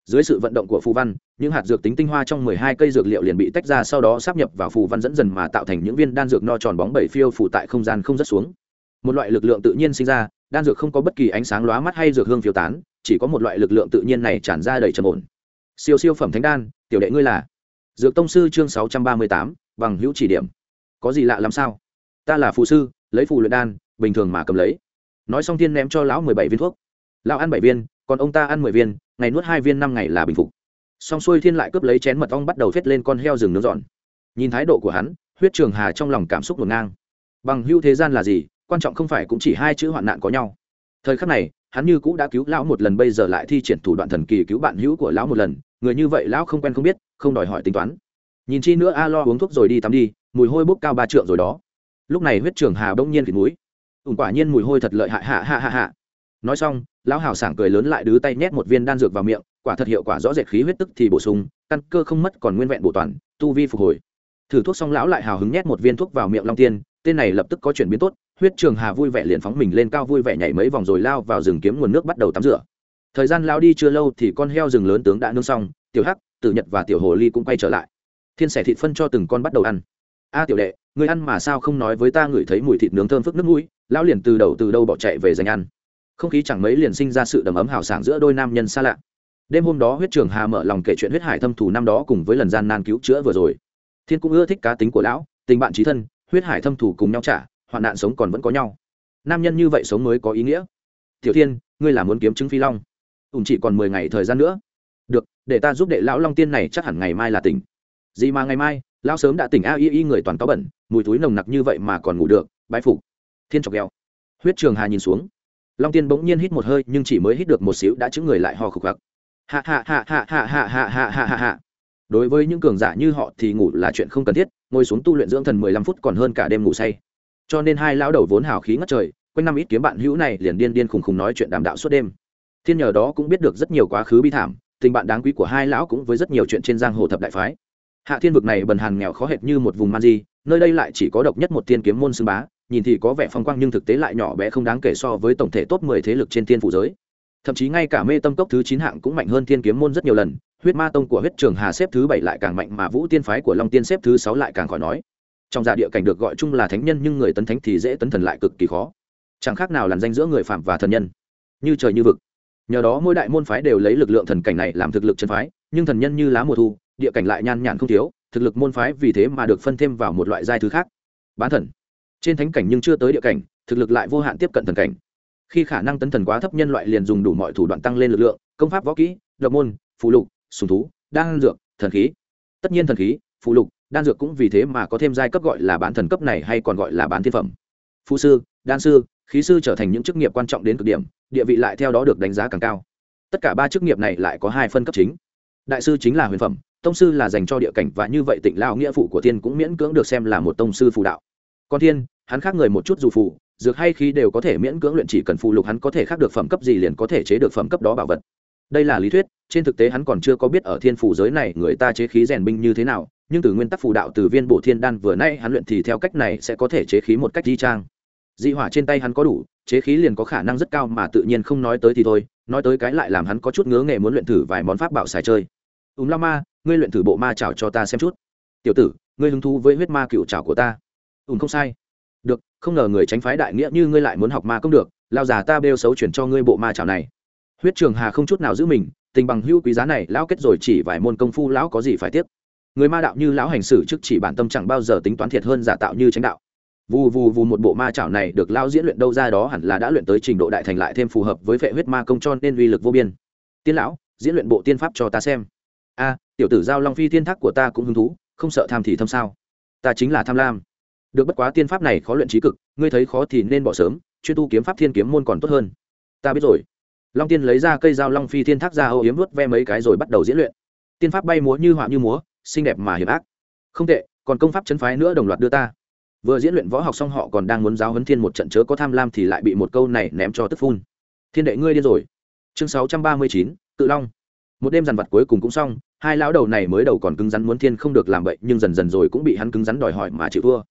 Dưới sự vận động của phù văn, những hạt dược tính tinh hoa trong mười hai cây dược liệu liền bị tách ra, sau đó sắp nhập vào phù văn dẫn dần mà tạo thành những viên đan dược no tròn bóng bẩy phiêu phủ tại không gian không rất xuống. Một loại lực lượng tự nhiên sinh ra, đan dược không có bất kỳ ánh sáng lóa mắt hay dược hương phiêu tán, chỉ có một loại lực lượng tự nhiên này tràn ra đầy trầm ổn. Siêu siêu phẩm thánh đan, tiểu đệ ngươi là dược tông sư chương sáu trăm ba mươi tám, bằng hữu chỉ điểm. Có gì lạ làm sao? Ta là phù sư, lấy phù luyện đan, bình thường mà cầm lấy nói xong tiên ném cho lão mười bảy viên thuốc. Lão ăn bảy viên, còn ông ta ăn mười viên, ngày nuốt hai viên năm ngày là bình phục. Xong xuôi thiên lại cướp lấy chén mật ong bắt đầu phết lên con heo rừng nướng giòn nhìn thái độ của hắn, huyết trường hà trong lòng cảm xúc ngổn ngang. Bằng hữu thế gian là gì, quan trọng không phải cũng chỉ hai chữ hoạn nạn có nhau. Thời khắc này, hắn như cũ đã cứu lão một lần, bây giờ lại thi triển thủ đoạn thần kỳ cứu bạn hữu của lão một lần. Người như vậy lão không quen không biết, không đòi hỏi tính toán. Nhìn chi nữa, a lo uống thuốc rồi đi tắm đi, mùi hôi bốc cao ba trượng rồi đó. Lúc này huyết trường hà bỗng nhiên thịt mũi ủng quả nhiên mùi hôi thật lợi hại hạ hạ hạ hạ nói xong, lão hào sảng cười lớn lại đứ tay nhét một viên đan dược vào miệng, quả thật hiệu quả rõ rệt khí huyết tức thì bổ sung, căn cơ không mất còn nguyên vẹn bổ toàn, tu vi phục hồi. Thử thuốc xong lão lại hào hứng nhét một viên thuốc vào miệng long tiên, tên này lập tức có chuyển biến tốt, huyết trường hà vui vẻ liền phóng mình lên cao vui vẻ nhảy mấy vòng rồi lao vào rừng kiếm nguồn nước bắt đầu tắm rửa. Thời gian lao đi chưa lâu thì con heo rừng lớn tướng đã nương xong, tiểu hắc, tử nhật và tiểu hồ ly cũng quay trở lại. Thiên sẻ thịt phân cho từng con bắt đầu ăn. A tiểu đệ, người ăn mà sao không nói với ta ngửi thấy mùi thịt nướng thơm phức nước mũi lão liền từ đầu từ đâu bỏ chạy về dành ăn. Không khí chẳng mấy liền sinh ra sự đầm ấm hào sảng giữa đôi nam nhân xa lạ. Đêm hôm đó huyết trường hà mở lòng kể chuyện huyết hải thâm thù năm đó cùng với lần gian nan cứu chữa vừa rồi. Thiên cũng ưa thích cá tính của lão, tình bạn trí thân, huyết hải thâm thù cùng nhau trả, hoạn nạn sống còn vẫn có nhau. Nam nhân như vậy sống mới có ý nghĩa. Tiểu thiên, ngươi là muốn kiếm chứng phi long. Ủng chỉ còn mười ngày thời gian nữa. Được, để ta giúp đệ lão long tiên này chắc hẳn ngày mai là tỉnh. Gì mà ngày mai, lão sớm đã tỉnh a y y người toàn có bẩn, mùi túi nồng nặc như vậy mà còn ngủ được, bái phục thiên chọc ghẹo huyết trường hà nhìn xuống long tiên bỗng nhiên hít một hơi nhưng chỉ mới hít được một xíu đã chứng người lại ho khục khặc hạ hạ hạ hạ hạ hạ hạ hạ hạ hạ hạ đối với những cường giả như họ thì ngủ là chuyện không cần thiết ngồi xuống tu luyện dưỡng thần mười lăm phút còn hơn cả đêm ngủ say cho nên hai lão đầu vốn hào khí ngất trời quanh năm ít kiếm bạn hữu này liền điên điên khùng khùng nói chuyện đàm đạo suốt đêm thiên nhờ đó cũng biết được rất nhiều quá khứ bi thảm tình bạn đáng quý của hai lão cũng với rất nhiều chuyện trên giang hồ thập đại phái hạ thiên vực này bần hàn nghèo khó hệt như một vùng man di nơi đây lại chỉ có độc nhất một thiên kiếm môn xưng bá nhìn thì có vẻ phong quang nhưng thực tế lại nhỏ bé không đáng kể so với tổng thể top mười thế lực trên thiên phủ giới. Thậm chí ngay cả mê tâm cốc thứ chín hạng cũng mạnh hơn thiên kiếm môn rất nhiều lần, huyết ma tông của huyết trường hà xếp thứ bảy lại càng mạnh mà vũ tiên phái của long tiên xếp thứ sáu lại càng khỏi nói. Trong dạ địa cảnh được gọi chung là thánh nhân nhưng người tấn thánh thì dễ tấn thần lại cực kỳ khó. Chẳng khác nào làn danh giữa người phạm và thần nhân. Như trời như vực. Nhờ đó mỗi đại môn phái đều lấy lực lượng thần cảnh này làm thực lực chân phái, nhưng thần nhân như lá mùa thu, địa cảnh lại nhan nhản không thiếu, thực lực môn phái vì thế mà được phân thêm vào một loại giai thứ khác. Bán thần trên thánh cảnh nhưng chưa tới địa cảnh, thực lực lại vô hạn tiếp cận thần cảnh. Khi khả năng tấn thần quá thấp nhân loại liền dùng đủ mọi thủ đoạn tăng lên lực lượng, công pháp võ kỹ, độc môn phụ lục, sùng thú, đan dược, thần khí. Tất nhiên thần khí phụ lục, đan dược cũng vì thế mà có thêm giai cấp gọi là bán thần cấp này hay còn gọi là bán thiên phẩm. Phụ sư, đan sư, khí sư trở thành những chức nghiệp quan trọng đến cực điểm, địa vị lại theo đó được đánh giá càng cao. Tất cả ba chức nghiệp này lại có hai phân cấp chính. Đại sư chính là huyền phẩm, tông sư là dành cho địa cảnh và như vậy tịnh lao nghĩa phụ của thiên cũng miễn cưỡng được xem là một tông sư phù đạo còn thiên hắn khác người một chút dù phụ, dược hay khí đều có thể miễn cưỡng luyện chỉ cần phụ lục hắn có thể khác được phẩm cấp gì liền có thể chế được phẩm cấp đó bảo vật. Đây là lý thuyết trên thực tế hắn còn chưa có biết ở thiên phủ giới này người ta chế khí rèn binh như thế nào nhưng từ nguyên tắc phù đạo từ viên bộ thiên đan vừa nay hắn luyện thì theo cách này sẽ có thể chế khí một cách di trang dị hỏa trên tay hắn có đủ chế khí liền có khả năng rất cao mà tự nhiên không nói tới thì thôi nói tới cái lại làm hắn có chút ngứa nghề muốn luyện thử vài món pháp bảo xài chơi. Ùm la ma ngươi luyện thử bộ ma chảo cho ta xem chút. Tiểu tử ngươi hứng thú với huyết ma cựu chảo của ta ùn không sai. Được, không ngờ người tránh phái đại nghĩa như ngươi lại muốn học ma công được, lao già ta bêu xấu chuyển cho ngươi bộ ma chảo này. Huyết trường hà không chút nào giữ mình, tình bằng hữu quý giá này lão kết rồi chỉ vài môn công phu lão có gì phải tiếc. Người ma đạo như lão hành xử trước chỉ bản tâm chẳng bao giờ tính toán thiệt hơn giả tạo như tránh đạo. Vù vù vù một bộ ma chảo này được lao diễn luyện đâu ra đó hẳn là đã luyện tới trình độ đại thành lại thêm phù hợp với vệ huyết ma công cho nên uy lực vô biên. Tiên lão, diễn luyện bộ tiên pháp cho ta xem. A, tiểu tử giao long phi thiên thác của ta cũng hứng thú, không sợ tham thì thâm sao? Ta chính là tham lam được bất quá tiên pháp này khó luyện trí cực, ngươi thấy khó thì nên bỏ sớm, chuyên tu kiếm pháp thiên kiếm môn còn tốt hơn. Ta biết rồi. Long tiên lấy ra cây dao long phi thiên thác ra ô yếm vớt ve mấy cái rồi bắt đầu diễn luyện. Tiên pháp bay múa như họa như múa, xinh đẹp mà hiểm ác. Không tệ, còn công pháp chấn phái nữa đồng loạt đưa ta. Vừa diễn luyện võ học xong họ còn đang muốn giáo huấn thiên một trận chớ có tham lam thì lại bị một câu này ném cho tức phun. Thiên đệ ngươi điên rồi. Chương sáu trăm ba mươi chín, tự long. Một đêm dằn vặt cuối cùng cũng xong, hai lão đầu này mới đầu còn cứng rắn muốn thiên không được làm vậy nhưng dần dần rồi cũng bị hắn cứng rắn đòi hỏi mà chịu thua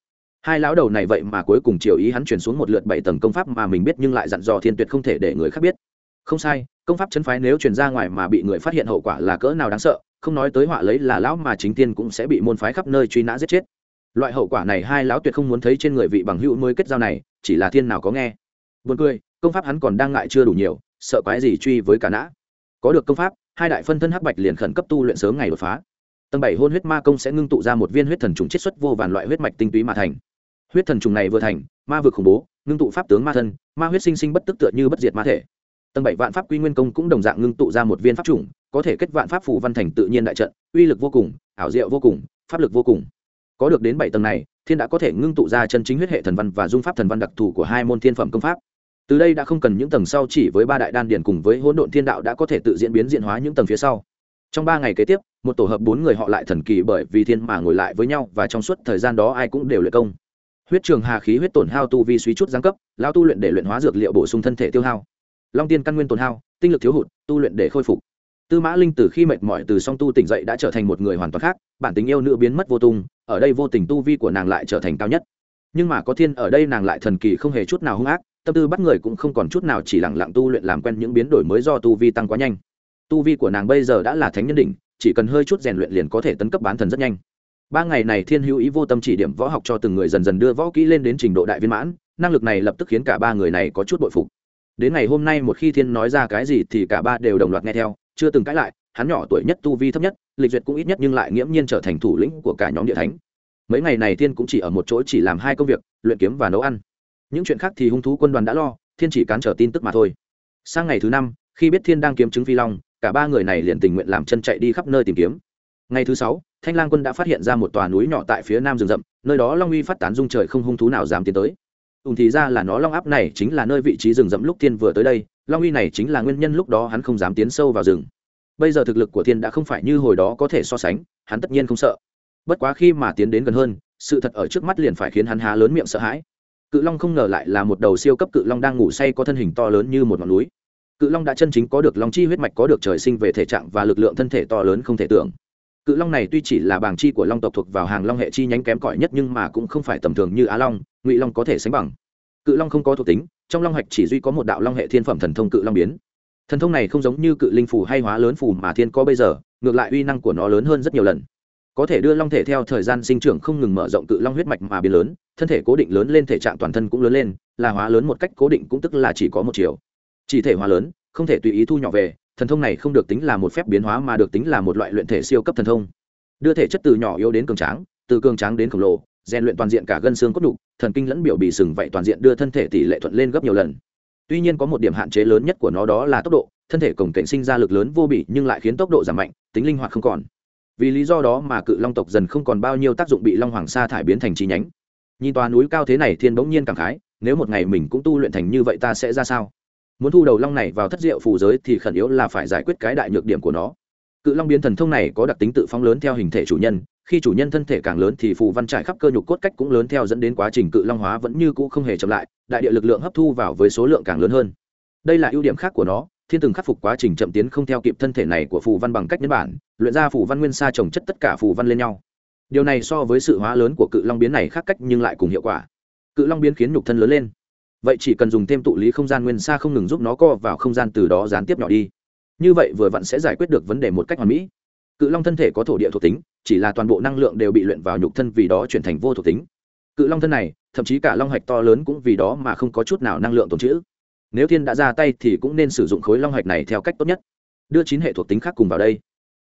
hai lão đầu này vậy mà cuối cùng chiều ý hắn chuyển xuống một lượt bảy tầng công pháp mà mình biết nhưng lại dặn dò thiên tuyệt không thể để người khác biết. Không sai, công pháp chấn phái nếu truyền ra ngoài mà bị người phát hiện hậu quả là cỡ nào đáng sợ, không nói tới họa lấy là lão mà chính tiên cũng sẽ bị môn phái khắp nơi truy nã giết chết. Loại hậu quả này hai lão tuyệt không muốn thấy trên người vị bằng hữu mới kết giao này, chỉ là thiên nào có nghe. Buồn cười, công pháp hắn còn đang ngại chưa đủ nhiều, sợ quái gì truy với cả nã. Có được công pháp, hai đại phân thân hắc bạch liền khẩn cấp tu luyện sớm ngày đột phá. Tầng bảy hôn huyết ma công sẽ ngưng tụ ra một viên huyết thần trùng chiết xuất vô vàn loại huyết mạch tinh túy mà thành huyết thần trùng này vừa thành, ma vực khủng bố, ngưng tụ pháp tướng ma thân, ma huyết sinh sinh bất tức tựa như bất diệt ma thể. Tầng bảy vạn pháp quy nguyên công cũng đồng dạng ngưng tụ ra một viên pháp trùng, có thể kết vạn pháp phủ văn thành tự nhiên đại trận, uy lực vô cùng, ảo diệu vô cùng, pháp lực vô cùng. Có được đến bảy tầng này, thiên đã có thể ngưng tụ ra chân chính huyết hệ thần văn và dung pháp thần văn đặc thù của hai môn thiên phẩm công pháp. Từ đây đã không cần những tầng sau chỉ với ba đại đan điển cùng với hỗn độn thiên đạo đã có thể tự diễn biến diện hóa những tầng phía sau. Trong ba ngày kế tiếp, một tổ hợp bốn người họ lại thần kỳ bởi vì thiên mà ngồi lại với nhau và trong suốt thời gian đó ai cũng đều luyện công huyết trường hà khí huyết tổn hao tu vi suy chút giáng cấp lao tu luyện để luyện hóa dược liệu bổ sung thân thể tiêu hao. Long tiên căn nguyên tổn hao, tinh lực thiếu hụt, tu luyện để khôi phục. Tư mã linh từ khi mệt mỏi từ song tu tỉnh dậy đã trở thành một người hoàn toàn khác, bản tính yêu nữ biến mất vô tung, ở đây vô tình tu vi của nàng lại trở thành cao nhất. Nhưng mà có thiên ở đây nàng lại thần kỳ không hề chút nào hung ác, tâm tư bắt người cũng không còn chút nào chỉ lẳng lặng tu luyện làm quen những biến đổi mới do tu vi tăng quá nhanh. Tu vi của nàng bây giờ đã là thánh nhân đỉnh, chỉ cần hơi chút rèn luyện liền có thể tấn cấp bán thần rất nhanh ba ngày này thiên hữu ý vô tâm chỉ điểm võ học cho từng người dần dần đưa võ kỹ lên đến trình độ đại viên mãn, năng lực này lập tức khiến cả ba người này có chút bội phục. Đến ngày hôm nay một khi thiên nói ra cái gì thì cả ba đều đồng loạt nghe theo, chưa từng cãi lại, hắn nhỏ tuổi nhất, tu vi thấp nhất, lịch duyệt cũng ít nhất nhưng lại nghiễm nhiên trở thành thủ lĩnh của cả nhóm địa thánh. Mấy ngày này thiên cũng chỉ ở một chỗ chỉ làm hai công việc, luyện kiếm và nấu ăn. Những chuyện khác thì hung thú quân đoàn đã lo, thiên chỉ cán trở tin tức mà thôi. Sang ngày thứ năm, khi biết thiên đang kiếm chứng phi long, cả ba người này liền tình nguyện làm chân chạy đi khắp nơi tìm kiếm. Ngày thứ sáu thanh lang quân đã phát hiện ra một tòa núi nhỏ tại phía nam rừng rậm, nơi đó long uy phát tán dung trời không hung thú nào dám tiến tới. Ùn thì ra là nó long áp này chính là nơi vị trí rừng rậm lúc thiên vừa tới đây, long uy này chính là nguyên nhân lúc đó hắn không dám tiến sâu vào rừng. Bây giờ thực lực của thiên đã không phải như hồi đó có thể so sánh, hắn tất nhiên không sợ. Bất quá khi mà tiến đến gần hơn, sự thật ở trước mắt liền phải khiến hắn há lớn miệng sợ hãi. Cự long không ngờ lại là một đầu siêu cấp cự long đang ngủ say có thân hình to lớn như một ngọn núi. Cự long đã chân chính có được long chi huyết mạch, có được trời sinh về thể trạng và lực lượng thân thể to lớn không thể tưởng cự long này tuy chỉ là bảng chi của long tộc thuộc vào hàng long hệ chi nhánh kém cỏi nhất nhưng mà cũng không phải tầm thường như á long, ngụy long có thể sánh bằng. Cự long không có thuộc tính, trong long hạch chỉ duy có một đạo long hệ thiên phẩm thần thông cự long biến. Thần thông này không giống như cự linh phù hay hóa lớn phù mà thiên có bây giờ, ngược lại uy năng của nó lớn hơn rất nhiều lần. Có thể đưa long thể theo thời gian sinh trưởng không ngừng mở rộng cự long huyết mạch mà biến lớn, thân thể cố định lớn lên, thể trạng toàn thân cũng lớn lên, là hóa lớn một cách cố định cũng tức là chỉ có một chiều. Chỉ thể hóa lớn, không thể tùy ý thu nhỏ về thần thông này không được tính là một phép biến hóa mà được tính là một loại luyện thể siêu cấp thần thông. Đưa thể chất từ nhỏ yếu đến cường tráng, từ cường tráng đến khổng lồ, rèn luyện toàn diện cả gân xương cốt đục thần kinh lẫn biểu bì sừng vậy toàn diện đưa thân thể tỷ lệ thuận lên gấp nhiều lần. Tuy nhiên có một điểm hạn chế lớn nhất của nó đó là tốc độ, thân thể cổng cảnh sinh ra lực lớn vô bị nhưng lại khiến tốc độ giảm mạnh, tính linh hoạt không còn. Vì lý do đó mà cự long tộc dần không còn bao nhiêu tác dụng bị long hoàng sa thải biến thành chi nhánh. Nhìn tòa núi cao thế này thiên bỗng nhiên cảm khái, nếu một ngày mình cũng tu luyện thành như vậy ta sẽ ra sao? Muốn thu đầu long này vào thất diệu phù giới thì khẩn yếu là phải giải quyết cái đại nhược điểm của nó. Cự long biến thần thông này có đặc tính tự phóng lớn theo hình thể chủ nhân, khi chủ nhân thân thể càng lớn thì phù văn trải khắp cơ nhục cốt cách cũng lớn theo dẫn đến quá trình cự long hóa vẫn như cũ không hề chậm lại, đại địa lực lượng hấp thu vào với số lượng càng lớn hơn. Đây là ưu điểm khác của nó, thiên từng khắc phục quá trình chậm tiến không theo kịp thân thể này của phù văn bằng cách nhân bản, luyện ra phù văn nguyên sa trồng chất tất cả phù văn lên nhau. Điều này so với sự hóa lớn của cự long biến này khác cách nhưng lại cùng hiệu quả. Cự long biến khiến nhục thân lớn lên vậy chỉ cần dùng thêm tụ lý không gian nguyên sa không ngừng giúp nó co vào không gian từ đó gián tiếp nhỏ đi. Như vậy vừa vặn sẽ giải quyết được vấn đề một cách hoàn mỹ. Cự long thân thể có thổ địa thuộc tính, chỉ là toàn bộ năng lượng đều bị luyện vào nhục thân vì đó chuyển thành vô thuộc tính. Cự long thân này, thậm chí cả long hạch to lớn cũng vì đó mà không có chút nào năng lượng tồn trữ. Nếu thiên đã ra tay thì cũng nên sử dụng khối long hạch này theo cách tốt nhất. Đưa chín hệ thuộc tính khác cùng vào đây.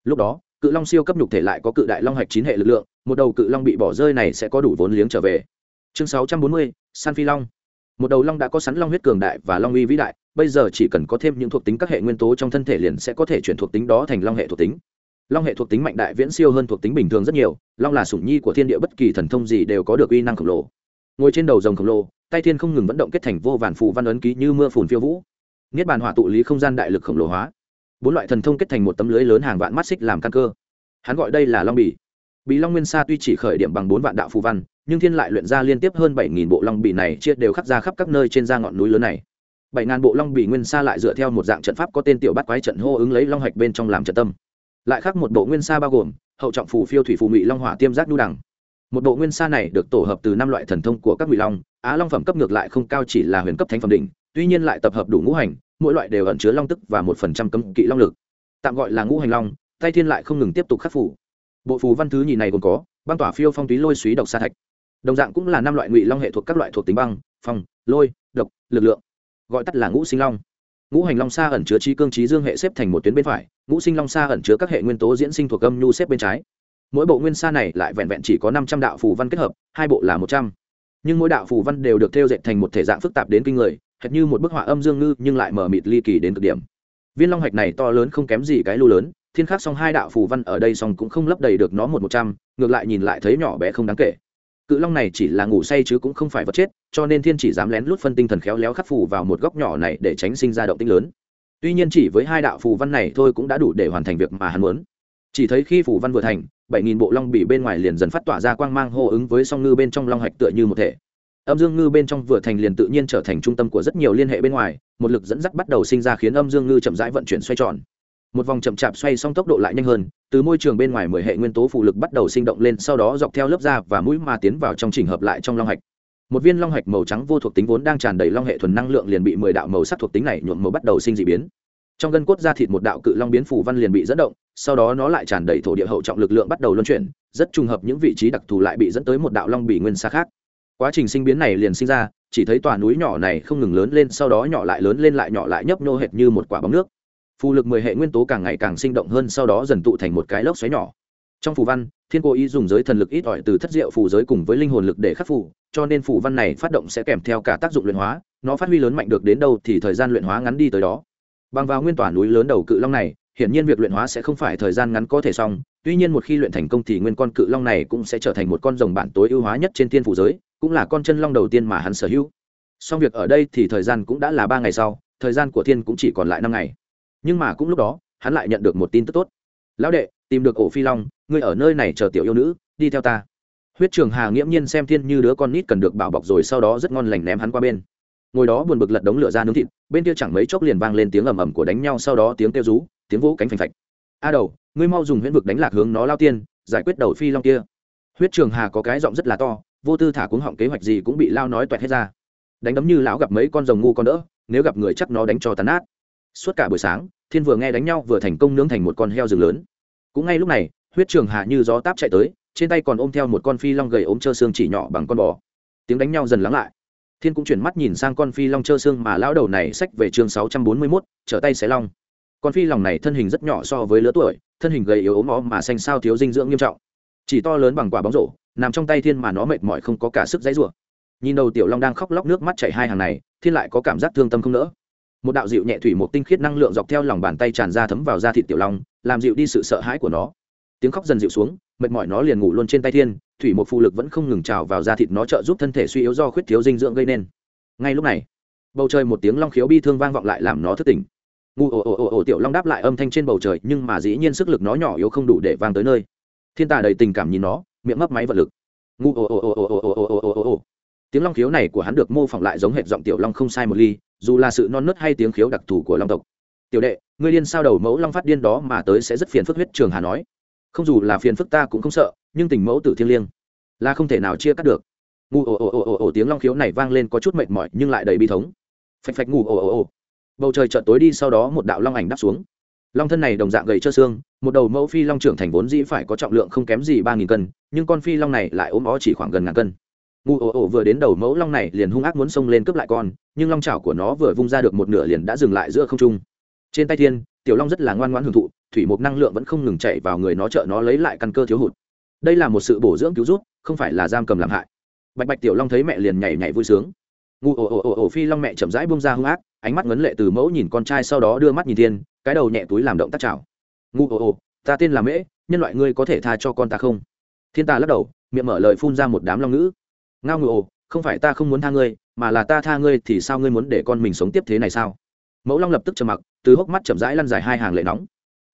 Lúc đó, cự long siêu cấp nhục thể lại có cự đại long hạch chín hệ lực lượng, một đầu cự long bị bỏ rơi này sẽ có đủ vốn liếng trở về. Chương sáu trăm bốn mươi, san phi long một đầu long đã có sẵn long huyết cường đại và long uy vĩ đại bây giờ chỉ cần có thêm những thuộc tính các hệ nguyên tố trong thân thể liền sẽ có thể chuyển thuộc tính đó thành long hệ thuộc tính. Long hệ thuộc tính mạnh đại viễn siêu hơn thuộc tính bình thường rất nhiều long là sủng nhi của thiên địa bất kỳ thần thông gì đều có được uy năng khổng lồ. Ngồi trên đầu rồng khổng lồ tay thiên không ngừng vận động kết thành vô vàn phù văn ấn ký như mưa phùn phiêu vũ. Niết bàn hỏa tụ lý không gian đại lực khổng lồ hóa. Bốn loại thần thông kết thành một tấm lưới lớn hàng vạn mắt xích làm căn cơ. Hắn gọi đây là long bì. Bì Long Nguyên Sa tuy chỉ khởi điểm bằng bốn vạn đạo phù văn, nhưng thiên lại luyện ra liên tiếp hơn bảy nghìn bộ long bì này chia đều khắc ra khắp các nơi trên da ngọn núi lớn này. Bảy ngàn bộ long bì nguyên sa lại dựa theo một dạng trận pháp có tên tiểu bát quái trận hô ứng lấy long hạch bên trong làm trận tâm. Lại khắc một bộ nguyên sa bao gồm hậu trọng phù phiêu thủy phù ngụy long hỏa tiêm giác nhu đằng. Một bộ nguyên sa này được tổ hợp từ năm loại thần thông của các ngụy long, á long phẩm cấp ngược lại không cao chỉ là huyền cấp thánh phẩm đỉnh, tuy nhiên lại tập hợp đủ ngũ hành, mỗi loại đều ẩn chứa long tức và một phần trăm cấm kỵ long lực. Tạm gọi là ngũ hành long, tay thiên lại không ngừng tiếp tục khắc phủ bộ phù văn thứ nhì này gồm có băng tỏa phiêu phong túy lôi suý độc sa thạch đồng dạng cũng là năm loại ngụy long hệ thuộc các loại thuộc tính băng, phong, lôi, độc, lực lượng. Gọi tắt là ngũ sinh long. Ngũ hành long sa ẩn chứa chi cương trí dương hệ xếp thành một tuyến bên phải, ngũ sinh long sa ẩn chứa các hệ nguyên tố diễn sinh thuộc âm nhu xếp bên trái. Mỗi bộ nguyên sa này lại vẹn vẹn chỉ có năm trăm đạo phù văn kết hợp, hai bộ là một trăm. Nhưng mỗi đạo phù văn đều được thêu dệt thành một thể dạng phức tạp đến kinh người, hệt như một bức họa âm dương ngư nhưng lại mở mịt ly kỳ đến cực điểm. Viên long hạch này to lớn không kém gì cái lưu lớn, thiên khắc song hai đạo phù văn ở đây song cũng không lấp đầy được nó một một trăm, ngược lại nhìn lại thấy nhỏ bé không đáng kể cự long này chỉ là ngủ say chứ cũng không phải vật chết, cho nên thiên chỉ dám lén lút phân tinh thần khéo léo khắc phù vào một góc nhỏ này để tránh sinh ra động tinh lớn. Tuy nhiên chỉ với hai đạo phù văn này thôi cũng đã đủ để hoàn thành việc mà hắn muốn. Chỉ thấy khi phù văn vừa thành, bảy nghìn bộ long bị bên ngoài liền dần phát tỏa ra quang mang hô ứng với song ngư bên trong long hạch tựa như một thể. Âm dương ngư bên trong vừa thành liền tự nhiên trở thành trung tâm của rất nhiều liên hệ bên ngoài, một lực dẫn dắt bắt đầu sinh ra khiến âm dương ngư chậm rãi vận chuyển xoay tròn một vòng chậm chạp xoay xong tốc độ lại nhanh hơn, từ môi trường bên ngoài mười hệ nguyên tố phụ lực bắt đầu sinh động lên, sau đó dọc theo lớp da và mũi mà tiến vào trong trình hợp lại trong long hạch. Một viên long hạch màu trắng vô thuộc tính vốn đang tràn đầy long hệ thuần năng lượng liền bị mười đạo màu sắc thuộc tính này nhuộm màu bắt đầu sinh d ị biến. Trong gân cốt da thịt một đạo cự long biến phủ văn liền bị dẫn động, sau đó nó lại tràn đầy thổ địa hậu trọng lực lượng bắt đầu luân chuyển, rất trùng hợp những vị trí đặc thù lại bị dẫn tới một đạo long bỉ nguyên xa khác. Quá trình sinh biến này liền sinh ra, chỉ thấy tòa núi nhỏ này không ngừng lớn lên, sau đó nhỏ lại lớn lên lại nhỏ lại nhấp nhô hệt như một quả bóng nước phù lực mười hệ nguyên tố càng ngày càng sinh động hơn, sau đó dần tụ thành một cái lốc xoáy nhỏ. Trong phù văn, thiên cố ý dùng giới thần lực ít ỏi từ thất diệu phù giới cùng với linh hồn lực để khắc phù, cho nên phù văn này phát động sẽ kèm theo cả tác dụng luyện hóa, nó phát huy lớn mạnh được đến đâu thì thời gian luyện hóa ngắn đi tới đó. Bằng vào nguyên tỏa núi lớn đầu cự long này, hiển nhiên việc luyện hóa sẽ không phải thời gian ngắn có thể xong, tuy nhiên một khi luyện thành công thì nguyên con cự long này cũng sẽ trở thành một con rồng bản tối ưu hóa nhất trên thiên phủ giới, cũng là con chân long đầu tiên mà hắn sở hữu. Xong việc ở đây thì thời gian cũng đã là ba ngày sau, thời gian của thiên cũng chỉ còn lại năm ngày nhưng mà cũng lúc đó, hắn lại nhận được một tin tức tốt. Lão đệ, tìm được ổ phi long, ngươi ở nơi này chờ tiểu yêu nữ, đi theo ta. Huyết trường hà nghiễm nhiên xem thiên như đứa con nít cần được bảo bọc rồi sau đó rất ngon lành ném hắn qua bên. Ngồi đó buồn bực lật đống lửa ra nướng thịt, bên kia chẳng mấy chốc liền vang lên tiếng ầm ầm của đánh nhau sau đó tiếng kêu rú, tiếng vỗ cánh phành phạch. A đầu, ngươi mau dùng huyễn vực đánh lạc hướng nó lao tiên, giải quyết đầu phi long kia. Huyết trường hà có cái giọng rất là to, vô tư thả cuống họng kế hoạch gì cũng bị lao nói toẹt hết ra. Đánh đấm như lão gặp mấy con rồng ngu con đỡ, nếu gặp người chắc nó đánh cho tàn nát suốt cả buổi sáng, thiên vừa nghe đánh nhau vừa thành công nướng thành một con heo rừng lớn. Cũng ngay lúc này, huyết trường Hạ như gió táp chạy tới, trên tay còn ôm theo một con phi long gầy ốm trơ xương chỉ nhỏ bằng con bò. Tiếng đánh nhau dần lắng lại. Thiên cũng chuyển mắt nhìn sang con phi long trơ xương mà lão đầu này xách về chương sáu trăm bốn mươi mốt, trở tay xé long. Con phi lòng này thân hình rất nhỏ so với lứa tuổi, thân hình gầy yếu ốm ó mà xanh sao thiếu dinh dưỡng nghiêm trọng. Chỉ to lớn bằng quả bóng rổ, nằm trong tay thiên mà nó mệt mỏi không có cả sức dãy rủa. Nhìn đầu tiểu long đang khóc lóc nước mắt chảy hai hàng này, thiên lại có cảm giác thương tâm không nỡ một đạo dịu nhẹ thủy một tinh khiết năng lượng dọc theo lòng bàn tay tràn ra thấm vào da thịt tiểu long làm dịu đi sự sợ hãi của nó tiếng khóc dần dịu xuống mệt mỏi nó liền ngủ luôn trên tay thiên thủy một phụ lực vẫn không ngừng trào vào da thịt nó trợ giúp thân thể suy yếu do khuyết thiếu dinh dưỡng gây nên ngay lúc này bầu trời một tiếng long khiếu bi thương vang vọng lại làm nó thức tỉnh ngu ồ ồ ồ ồ tiểu long đáp lại âm thanh trên bầu trời nhưng mà dĩ nhiên sức lực nó nhỏ yếu không đủ để vang tới nơi thiên tà đầy tình cảm nhìn nó miệng mấp máy vật lực ngu ồ ồ ồ ồ ồ ồ ồ ồ ồ ồ tiếng long khiếu này của hắn được mô phỏng lại giống hệt giọng tiểu long không sai một ly, dù là sự non nớt hay tiếng khiếu đặc thù của long tộc. Tiểu đệ, ngươi điên sao đầu mẫu long phát điên đó mà tới sẽ rất phiền phức huyết trường hà nói. Không dù là phiền phức ta cũng không sợ, nhưng tình mẫu tử thiêng liêng là không thể nào chia cắt được. Ngu ồ ồ ồ ồ ồ tiếng long khiếu này vang lên có chút mệt mỏi nhưng lại đầy bi thống. Phạch phạch ngủ ồ ồ ồ. Bầu trời chợt tối đi sau đó một đạo long ảnh đáp xuống. Long thân này đồng dạng gầy trơ xương, một đầu mẫu phi long trưởng thành vốn dĩ phải có trọng lượng không kém gì ba nghìn cân, nhưng con phi long này lại ốm ó chỉ khoảng gần ngàn cân ngu ồ ồ vừa đến đầu mẫu long này liền hung ác muốn xông lên cướp lại con, nhưng long chảo của nó vừa vung ra được một nửa liền đã dừng lại giữa không trung. Trên tay thiên, tiểu long rất là ngoan ngoãn hưởng thụ, thủy mục năng lượng vẫn không ngừng chạy vào người nó trợ nó lấy lại căn cơ thiếu hụt. Đây là một sự bổ dưỡng cứu rút không phải là giam cầm làm hại. Bạch bạch tiểu long thấy mẹ liền nhảy nhảy vui sướng. Ngu ồ ồ ồ ồ phi long mẹ chậm rãi bông ra hung ác, ánh mắt ngấn lệ từ mẫu nhìn con trai sau đó đưa mắt nhìn thiên, cái đầu nhẹ túi làm động tác chảo. ngu ồ ồ ta tên là mễ, nhân loại ngươi có thể tha cho con ta không? Thiên ta lắc đầu, miệng mở lời phun ra một đám long ngữ ngao ngự ồ, không phải ta không muốn tha ngươi, mà là ta tha ngươi thì sao ngươi muốn để con mình sống tiếp thế này sao? Mẫu long lập tức trầm mặc, từ hốc mắt chậm rãi lăn dài hai hàng lệ nóng.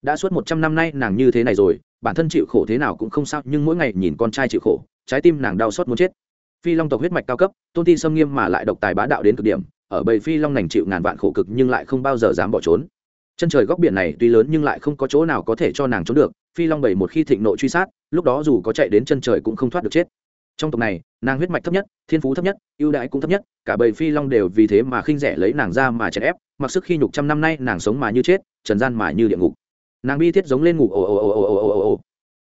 Đã suốt một trăm năm nay nàng như thế này rồi, bản thân chịu khổ thế nào cũng không sao, nhưng mỗi ngày nhìn con trai chịu khổ, trái tim nàng đau xót muốn chết. Phi long tộc huyết mạch cao cấp, tôn ti xâm nghiêm mà lại độc tài bá đạo đến cực điểm, ở bầy phi long nành chịu ngàn vạn khổ cực nhưng lại không bao giờ dám bỏ trốn. Chân trời góc biển này tuy lớn nhưng lại không có chỗ nào có thể cho nàng trốn được, phi long bầy một khi thịnh nộ truy sát, lúc đó dù có chạy đến chân trời cũng không thoát được chết. Trong tộc này nàng huyết mạch thấp nhất, thiên phú thấp nhất, ưu đãi cũng thấp nhất, cả bầy phi long đều vì thế mà khinh rẻ lấy nàng ra mà chèn ép, mặc sức khi nhục trăm năm nay nàng sống mà như chết, trần gian mà như địa ngục. Nàng bi thiết giống lên ngủ, ồ ồ ồ ồ ồ ồ ồ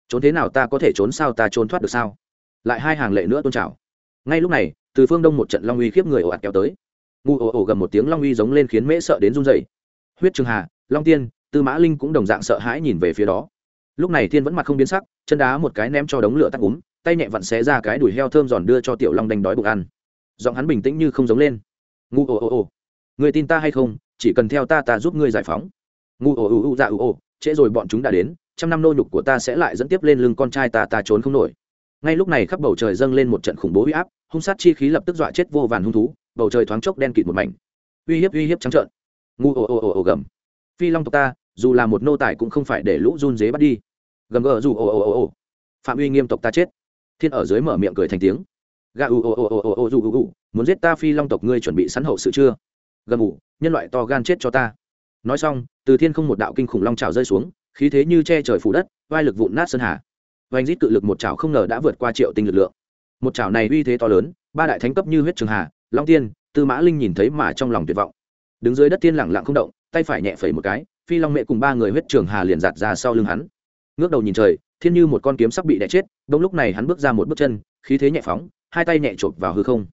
trốn thế nào ta có thể trốn sao ta trốn thoát được sao? Lại hai hàng lệ nữa tôn trào ngay lúc này, từ phương đông một trận long uy khiếp người ồ ạt kéo tới. Ngủ ồ ồ gầm một tiếng long uy giống lên khiến mễ sợ đến run dày huyết trường hà, long tiên, tư mã linh cũng đồng dạng sợ hãi nhìn về phía đó. Lúc này thiên vẫn mặt không biến sắc, chân đá một cái ném cho đống lửa tắt úm tay nhẹ vặn xé ra cái đùi heo thơm giòn đưa cho tiểu long đánh đói bụng ăn. Giọng hắn bình tĩnh như không giống lên. Ngu ồ ồ ồ người tin ta hay không? Chỉ cần theo ta ta giúp ngươi giải phóng. Ngu ồ ồ ồ dạ ồ ồ trễ rồi bọn chúng đã đến, trăm năm nô nhục của ta sẽ lại dẫn tiếp lên lưng con trai ta ta trốn không nổi. Ngay lúc này khắp bầu trời dâng lên một trận khủng bố huy áp, hung sát chi khí lập tức dọa chết vô vàn hung thú, bầu trời thoáng chốc đen kịt một mảnh. Uy hiếp uy hiếp trắng trợn. Ngu ồ ồ ồ ồ gầm. Phi long tộc ta, dù là một nô tài cũng không phải để lũ run dế bắt đi. Gầm gờ dù ồ ồ ồ ồ phạm uy nghiêm tộc ta chết thiên ở dưới mở miệng cười thành tiếng. Gà ù ồ ồ ồ ồ ồ dù ù ù muốn giết ta phi long tộc ngươi chuẩn bị sẵn hậu sự chưa? Gầm ù nhân loại to gan chết cho ta. Nói xong, từ thiên không một đạo kinh khủng long trào rơi xuống, khí thế như che trời phủ đất, vai lực vụn nát sơn hà. Vành rít cự lực một trào không ngờ đã vượt qua triệu tinh lực lượng. Một trào này uy thế to lớn, ba đại thánh cấp như huyết trường hà, long tiên, tư mã linh nhìn thấy mà trong lòng tuyệt vọng. Đứng dưới đất tiên lẳng lặng không động, tay phải nhẹ phẩy một cái, phi long mẹ cùng ba người huyết trường hà liền giạt ra sau lưng hắn ngước đầu nhìn trời thiên như một con kiếm sắp bị đẻ chết đông lúc này hắn bước ra một bước chân khí thế nhẹ phóng hai tay nhẹ chộp vào hư không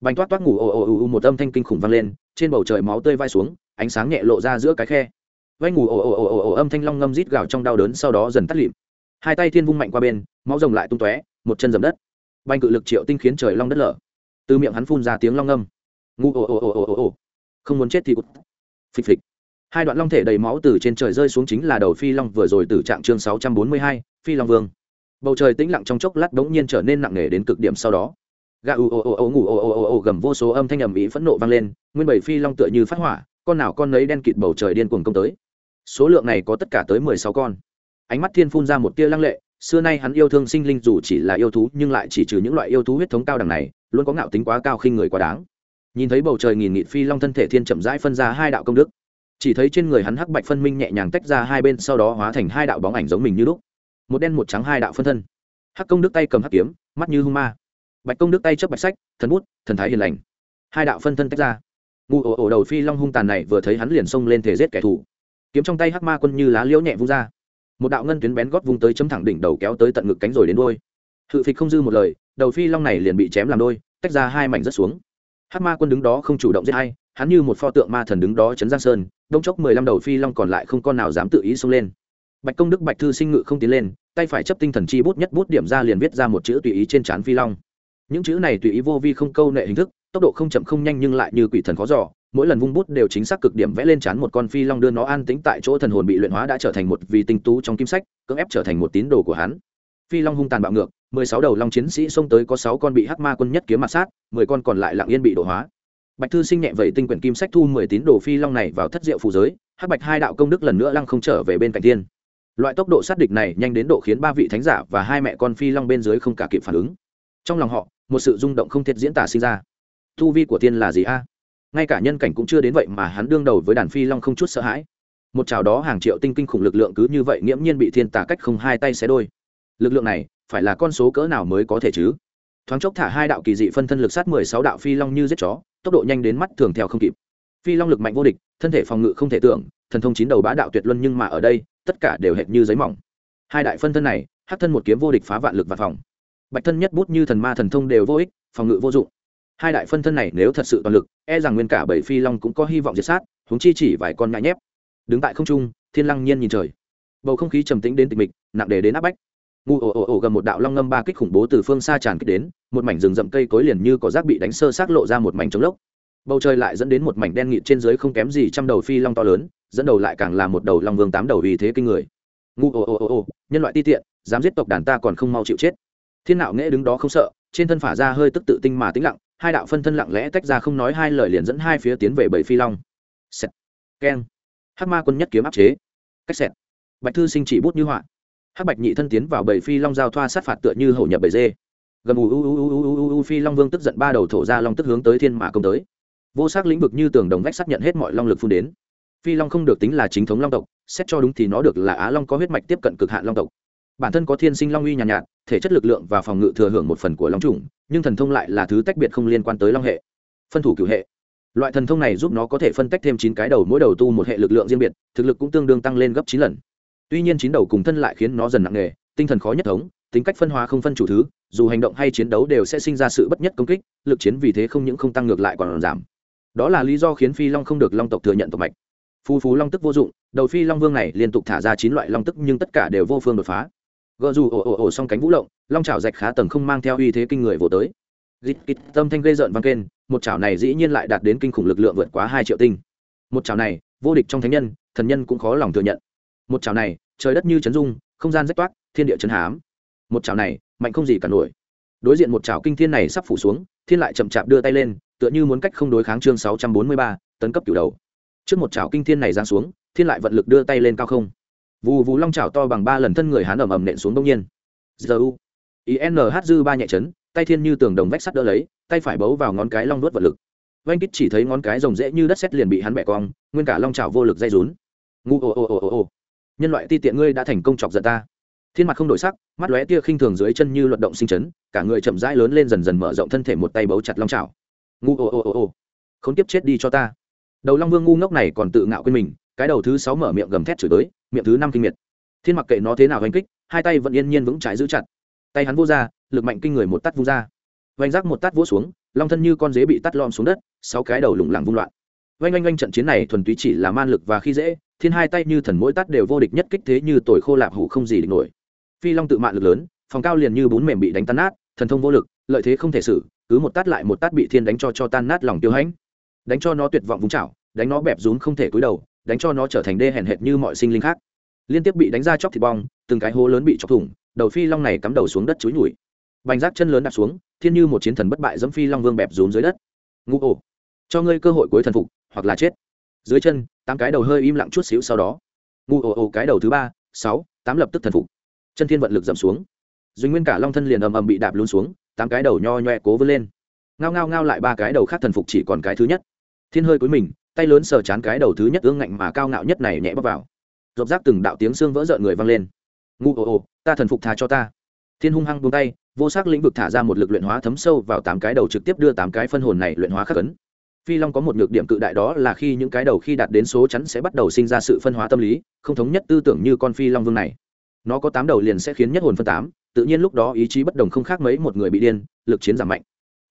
bánh toát toát ngủ ồ ồ ồ một âm thanh kinh khủng vang lên trên bầu trời máu tươi vai xuống ánh sáng nhẹ lộ ra giữa cái khe vay ngủ ồ ồ ồ ồ ồ âm thanh long ngâm rít gào trong đau đớn sau đó dần tắt lịm hai tay thiên vung mạnh qua bên máu rồng lại tung tóe một chân dầm đất banh cự lực triệu tinh khiến trời long đất lở từ miệng hắn phun ra tiếng long ngâm ngu ồ ồ ồ ồ ồ ồ không muốn chết thì cụt phịch phịch hai đoạn long thể đầy máu từ trên trời rơi xuống chính là đầu phi long vừa rồi từ trạng chương sáu trăm bốn mươi hai, phi long vương. Bầu trời tĩnh lặng trong chốc lát bỗng nhiên trở nên nặng nề đến cực điểm sau đó. Gà ù ồ ồ ồ ngủ ồ ồ ồ ồ gầm vô số âm thanh ầm ĩ phẫn nộ vang lên, nguyên bảy phi long tựa như phát hỏa, con nào con nấy đen kịt bầu trời điên cuồng công tới. Số lượng này có tất cả tới mười sáu con. Ánh mắt thiên phun ra một tia lăng lệ, xưa nay hắn yêu thương sinh linh dù chỉ là yêu thú nhưng lại chỉ trừ những loại yêu thú huyết thống cao đẳng này, luôn có ngạo tính quá cao khinh người quá đáng. Nhìn thấy bầu trời nghìn nghị phi long thân thể thiên chậm rãi phân ra hai đạo công đức chỉ thấy trên người hắn hắc bạch phân minh nhẹ nhàng tách ra hai bên, sau đó hóa thành hai đạo bóng ảnh giống mình như lúc. Một đen một trắng hai đạo phân thân. Hắc công đức tay cầm hắc kiếm, mắt như hung ma. Bạch công đức tay chấp bạch sách, thần bút, thần thái hiền lành. Hai đạo phân thân tách ra. Ngu ổ ổ đầu phi long hung tàn này vừa thấy hắn liền xông lên thể giết kẻ thù. Kiếm trong tay hắc ma quân như lá liễu nhẹ vung ra. Một đạo ngân tuyến bén gót vung tới chấm thẳng đỉnh đầu kéo tới tận ngực cánh rồi đến đôi hự phịch không dư một lời, đầu phi long này liền bị chém làm đôi, tách ra hai mảnh rất xuống. Hắc ma quân đứng đó không chủ động giết hay hắn như một pho tượng ma thần đứng đó chấn giang sơn đông chốc mười lăm đầu phi long còn lại không con nào dám tự ý xông lên. Bạch công đức bạch thư sinh ngự không tiến lên, tay phải chấp tinh thần chi bút nhất bút điểm ra liền viết ra một chữ tùy ý trên trán phi long. Những chữ này tùy ý vô vi không câu nệ hình thức, tốc độ không chậm không nhanh nhưng lại như quỷ thần khó giỏ mỗi lần vung bút đều chính xác cực điểm vẽ lên chán một con phi long đưa nó an tính tại chỗ thần hồn bị luyện hóa đã trở thành một vị tinh tú trong kim sách, cưỡng ép trở thành một tín đồ của hắn. Phi long hung tàn bạo ngược, mười sáu đầu long chiến sĩ xông tới có sáu con bị hắc ma quân nhất kiếm mặt sát, mười con còn lại lặng yên bị đổ hóa bạch thư sinh nhẹ vậy tinh quyển kim sách thu mười tín đồ phi long này vào thất diệu phù giới, hắc bạch hai đạo công đức lần nữa lăng không trở về bên cạnh tiên loại tốc độ sát địch này nhanh đến độ khiến ba vị thánh giả và hai mẹ con phi long bên dưới không cả kịp phản ứng. Trong lòng họ, một sự rung động không thể diễn tả sinh ra. Thu vi của tiên là gì a? Ngay cả nhân cảnh cũng chưa đến vậy mà hắn đương đầu với đàn phi long không chút sợ hãi. Một chảo đó hàng triệu tinh kinh khủng lực lượng cứ như vậy nghiễm nhiên bị thiên tả cách không hai tay xé đôi. Lực lượng này, phải là con số cỡ nào mới có thể chứ? Thoáng chốc thả hai đạo kỳ dị phân thân lực sát mười sáu đạo phi long như giết chó, tốc độ nhanh đến mắt thường theo không kịp. Phi long lực mạnh vô địch, thân thể phòng ngự không thể tưởng, thần thông chín đầu bá đạo tuyệt luân nhưng mà ở đây, tất cả đều hệt như giấy mỏng. Hai đại phân thân này, hắc thân một kiếm vô địch phá vạn lực và phòng. Bạch thân nhất bút như thần ma thần thông đều vô ích, phòng ngự vô dụng. Hai đại phân thân này nếu thật sự toàn lực e rằng nguyên cả bảy phi long cũng có hy vọng diệt sát, huống chi chỉ vài con nhãi nhép. Đứng tại không trung, thiên lăng nhiên nhìn trời. Bầu không khí trầm tĩnh đến tịch mịch, nặng đề đến áp bách ngu ồ ồ ồ gầm một đạo long ngâm ba kích khủng bố từ phương xa tràn kích đến, một mảnh rừng rậm cây cối liền như có rác bị đánh sơ sát lộ ra một mảnh trống lốc. Bầu trời lại dẫn đến một mảnh đen nghịt trên dưới không kém gì trăm đầu phi long to lớn, dẫn đầu lại càng là một đầu long vương tám đầu vì thế kinh người. Ngu ồ ồ ồ ồ, nhân loại ti tiện, dám giết tộc đàn ta còn không mau chịu chết. Thiên nạo nghễ đứng đó không sợ, trên thân phả ra hơi tức tự tinh mà tĩnh lặng, hai đạo phân thân lặng lẽ tách ra không nói hai lời liền dẫn hai phía tiến về bảy phi long. Sẹt keng. Hắc ma quân nhất kiếm áp chế. Cách sẹt bạch thư sinh chỉ bút như họa hắc bạch nhị thân tiến vào bảy phi long giao thoa sát phạt tựa như hậu nhập bầy dê. Gầm ù u u u u u u phi long vương tức giận ba đầu thổ ra long tức hướng tới thiên mà công tới. Vô sắc lĩnh vực như tường đồng vách xác nhận hết mọi long lực phun đến. Phi long không được tính là chính thống long tộc xét cho đúng thì nó được là á long có huyết mạch tiếp cận cực hạn long tộc. Bản thân có thiên sinh long uy nhàn nhạt, nhạt thể chất lực lượng và phòng ngự thừa hưởng một phần của long trùng nhưng thần thông lại là thứ tách biệt không liên quan tới long hệ. Phân thủ cửu hệ. Loại thần thông này giúp nó có thể phân tách thêm chín cái đầu mỗi đầu tu một hệ lực lượng riêng biệt thực lực cũng tương đương tăng lên gấp chín lần tuy nhiên chín đầu cùng thân lại khiến nó dần nặng nề, tinh thần khó nhất thống, tính cách phân hóa không phân chủ thứ, dù hành động hay chiến đấu đều sẽ sinh ra sự bất nhất công kích, lực chiến vì thế không những không tăng ngược lại còn giảm. Đó là lý do khiến phi long không được long tộc thừa nhận tộc mạch. Phù phú long tức vô dụng, đầu phi long vương này liên tục thả ra chín loại long tức nhưng tất cả đều vô phương đột phá. Gợ dù ồ ồ ồ xong cánh vũ lộng, long chảo rạch khá tầng không mang theo uy thế kinh người vỗ tới. Gít kịt tâm thanh gây rợn vang kên một chảo này dĩ nhiên lại đạt đến kinh khủng lực lượng vượt quá hai triệu tinh. Một chảo này, vô địch trong thánh nhân, thần nhân cũng khó lòng thừa nhận một chảo này, trời đất như chấn dung không gian rách toát thiên địa chấn hám. Một chảo này, mạnh không gì cả nổi. Đối diện một chảo kinh thiên này sắp phủ xuống, thiên lại chậm chạp đưa tay lên, tựa như muốn cách không đối kháng chương sáu trăm bốn mươi ba, tấn cấp cửu đầu. Trước một chảo kinh thiên này giáng xuống, thiên lại vận lực đưa tay lên cao không. Vù vù long chảo to bằng ba lần thân người hán ầm ầm nện xuống đông nhiên. Giờ u inh dư ba nhẹ chấn, tay thiên như tường đồng vách sắt đỡ lấy, tay phải bấu vào ngón cái long nuốt vật lực. Vanh kích chỉ thấy ngón cái rồng rễ như đất sét liền bị hắn bẻ cong, nguyên cả long chảo vô lực dây rún. Ngu ồ ồ ồ ồ ồ nhân loại ti tiện ngươi đã thành công chọc giận ta. Thiên mặt không đổi sắc, mắt lóe tia khinh thường dưới chân như luận động sinh chấn, cả người chậm rãi lớn lên dần dần mở rộng thân thể một tay bấu chặt long trào ngu ô ô ô ô. không tiếp chết đi cho ta. Đầu long vương ngu ngốc này còn tự ngạo quên mình, cái đầu thứ sáu mở miệng gầm thét chửi tới miệng thứ năm kinh miệt. Thiên mặc kệ nó thế nào oanh kích, hai tay vẫn yên nhiên vững trái giữ chặt. Tay hắn vô ra, lực mạnh kinh người một tắt vung ra. Vanh rác một tắt vỗ xuống, long thân như con dế bị tắt lom xuống đất, sáu cái đầu lủng lẳng vung loạn. Oanh oanh oanh trận chiến này thuần túy chỉ là man lực và khi dễ thiên hai tay như thần mỗi tát đều vô địch nhất kích thế như tồi khô lạp hủ không gì địch nổi. Phi long tự mạn lực lớn, phòng cao liền như bún mềm bị đánh tan nát, thần thông vô lực, lợi thế không thể xử, cứ một tát lại một tát bị thiên đánh cho cho tan nát lòng tiêu hãnh. Đánh cho nó tuyệt vọng vúng chảo, đánh nó bẹp rún không thể cúi đầu, đánh cho nó trở thành đê hèn hệt như mọi sinh linh khác. Liên tiếp bị đánh ra chóc thịt bong, từng cái hố lớn bị chọc thủng, đầu phi long này cắm đầu xuống đất chúi nhủi. Bành rác chân lớn đạp xuống, thiên như một chiến thần bất bại dẫm phi long vương bẹp rún dưới đất. Ngũ ổ cho ngươi cơ hội cuối thần phục, hoặc là chết dưới chân, tám cái đầu hơi im lặng chút xíu sau đó. Ngu ồ ồ cái đầu thứ ba, sáu, tám lập tức thần phục. Chân thiên vận lực dậm xuống. Duy nguyên cả long thân liền ầm ầm bị đạp luôn xuống, tám cái đầu nho nhoe cố vươn lên. Ngao ngao ngao lại ba cái đầu khác thần phục chỉ còn cái thứ nhất. Thiên hơi cuối mình, tay lớn sờ chán cái đầu thứ nhất ương ngạnh mà cao ngạo nhất này nhẹ bóc vào. Rộp rác từng đạo tiếng xương vỡ rợn người vang lên. Ngu ồ ồ, ta thần phục thà cho ta. Thiên hung hăng buông tay, vô sắc lĩnh vực thả ra một lực luyện hóa thấm sâu vào tám cái đầu trực tiếp đưa tám cái phân hồn này luyện hóa khắc ấn phi long có một nhược điểm cự đại đó là khi những cái đầu khi đạt đến số chắn sẽ bắt đầu sinh ra sự phân hóa tâm lý, không thống nhất tư tưởng như con phi long vương này. Nó có tám đầu liền sẽ khiến nhất hồn phân tám, tự nhiên lúc đó ý chí bất đồng không khác mấy một người bị điên, lực chiến giảm mạnh.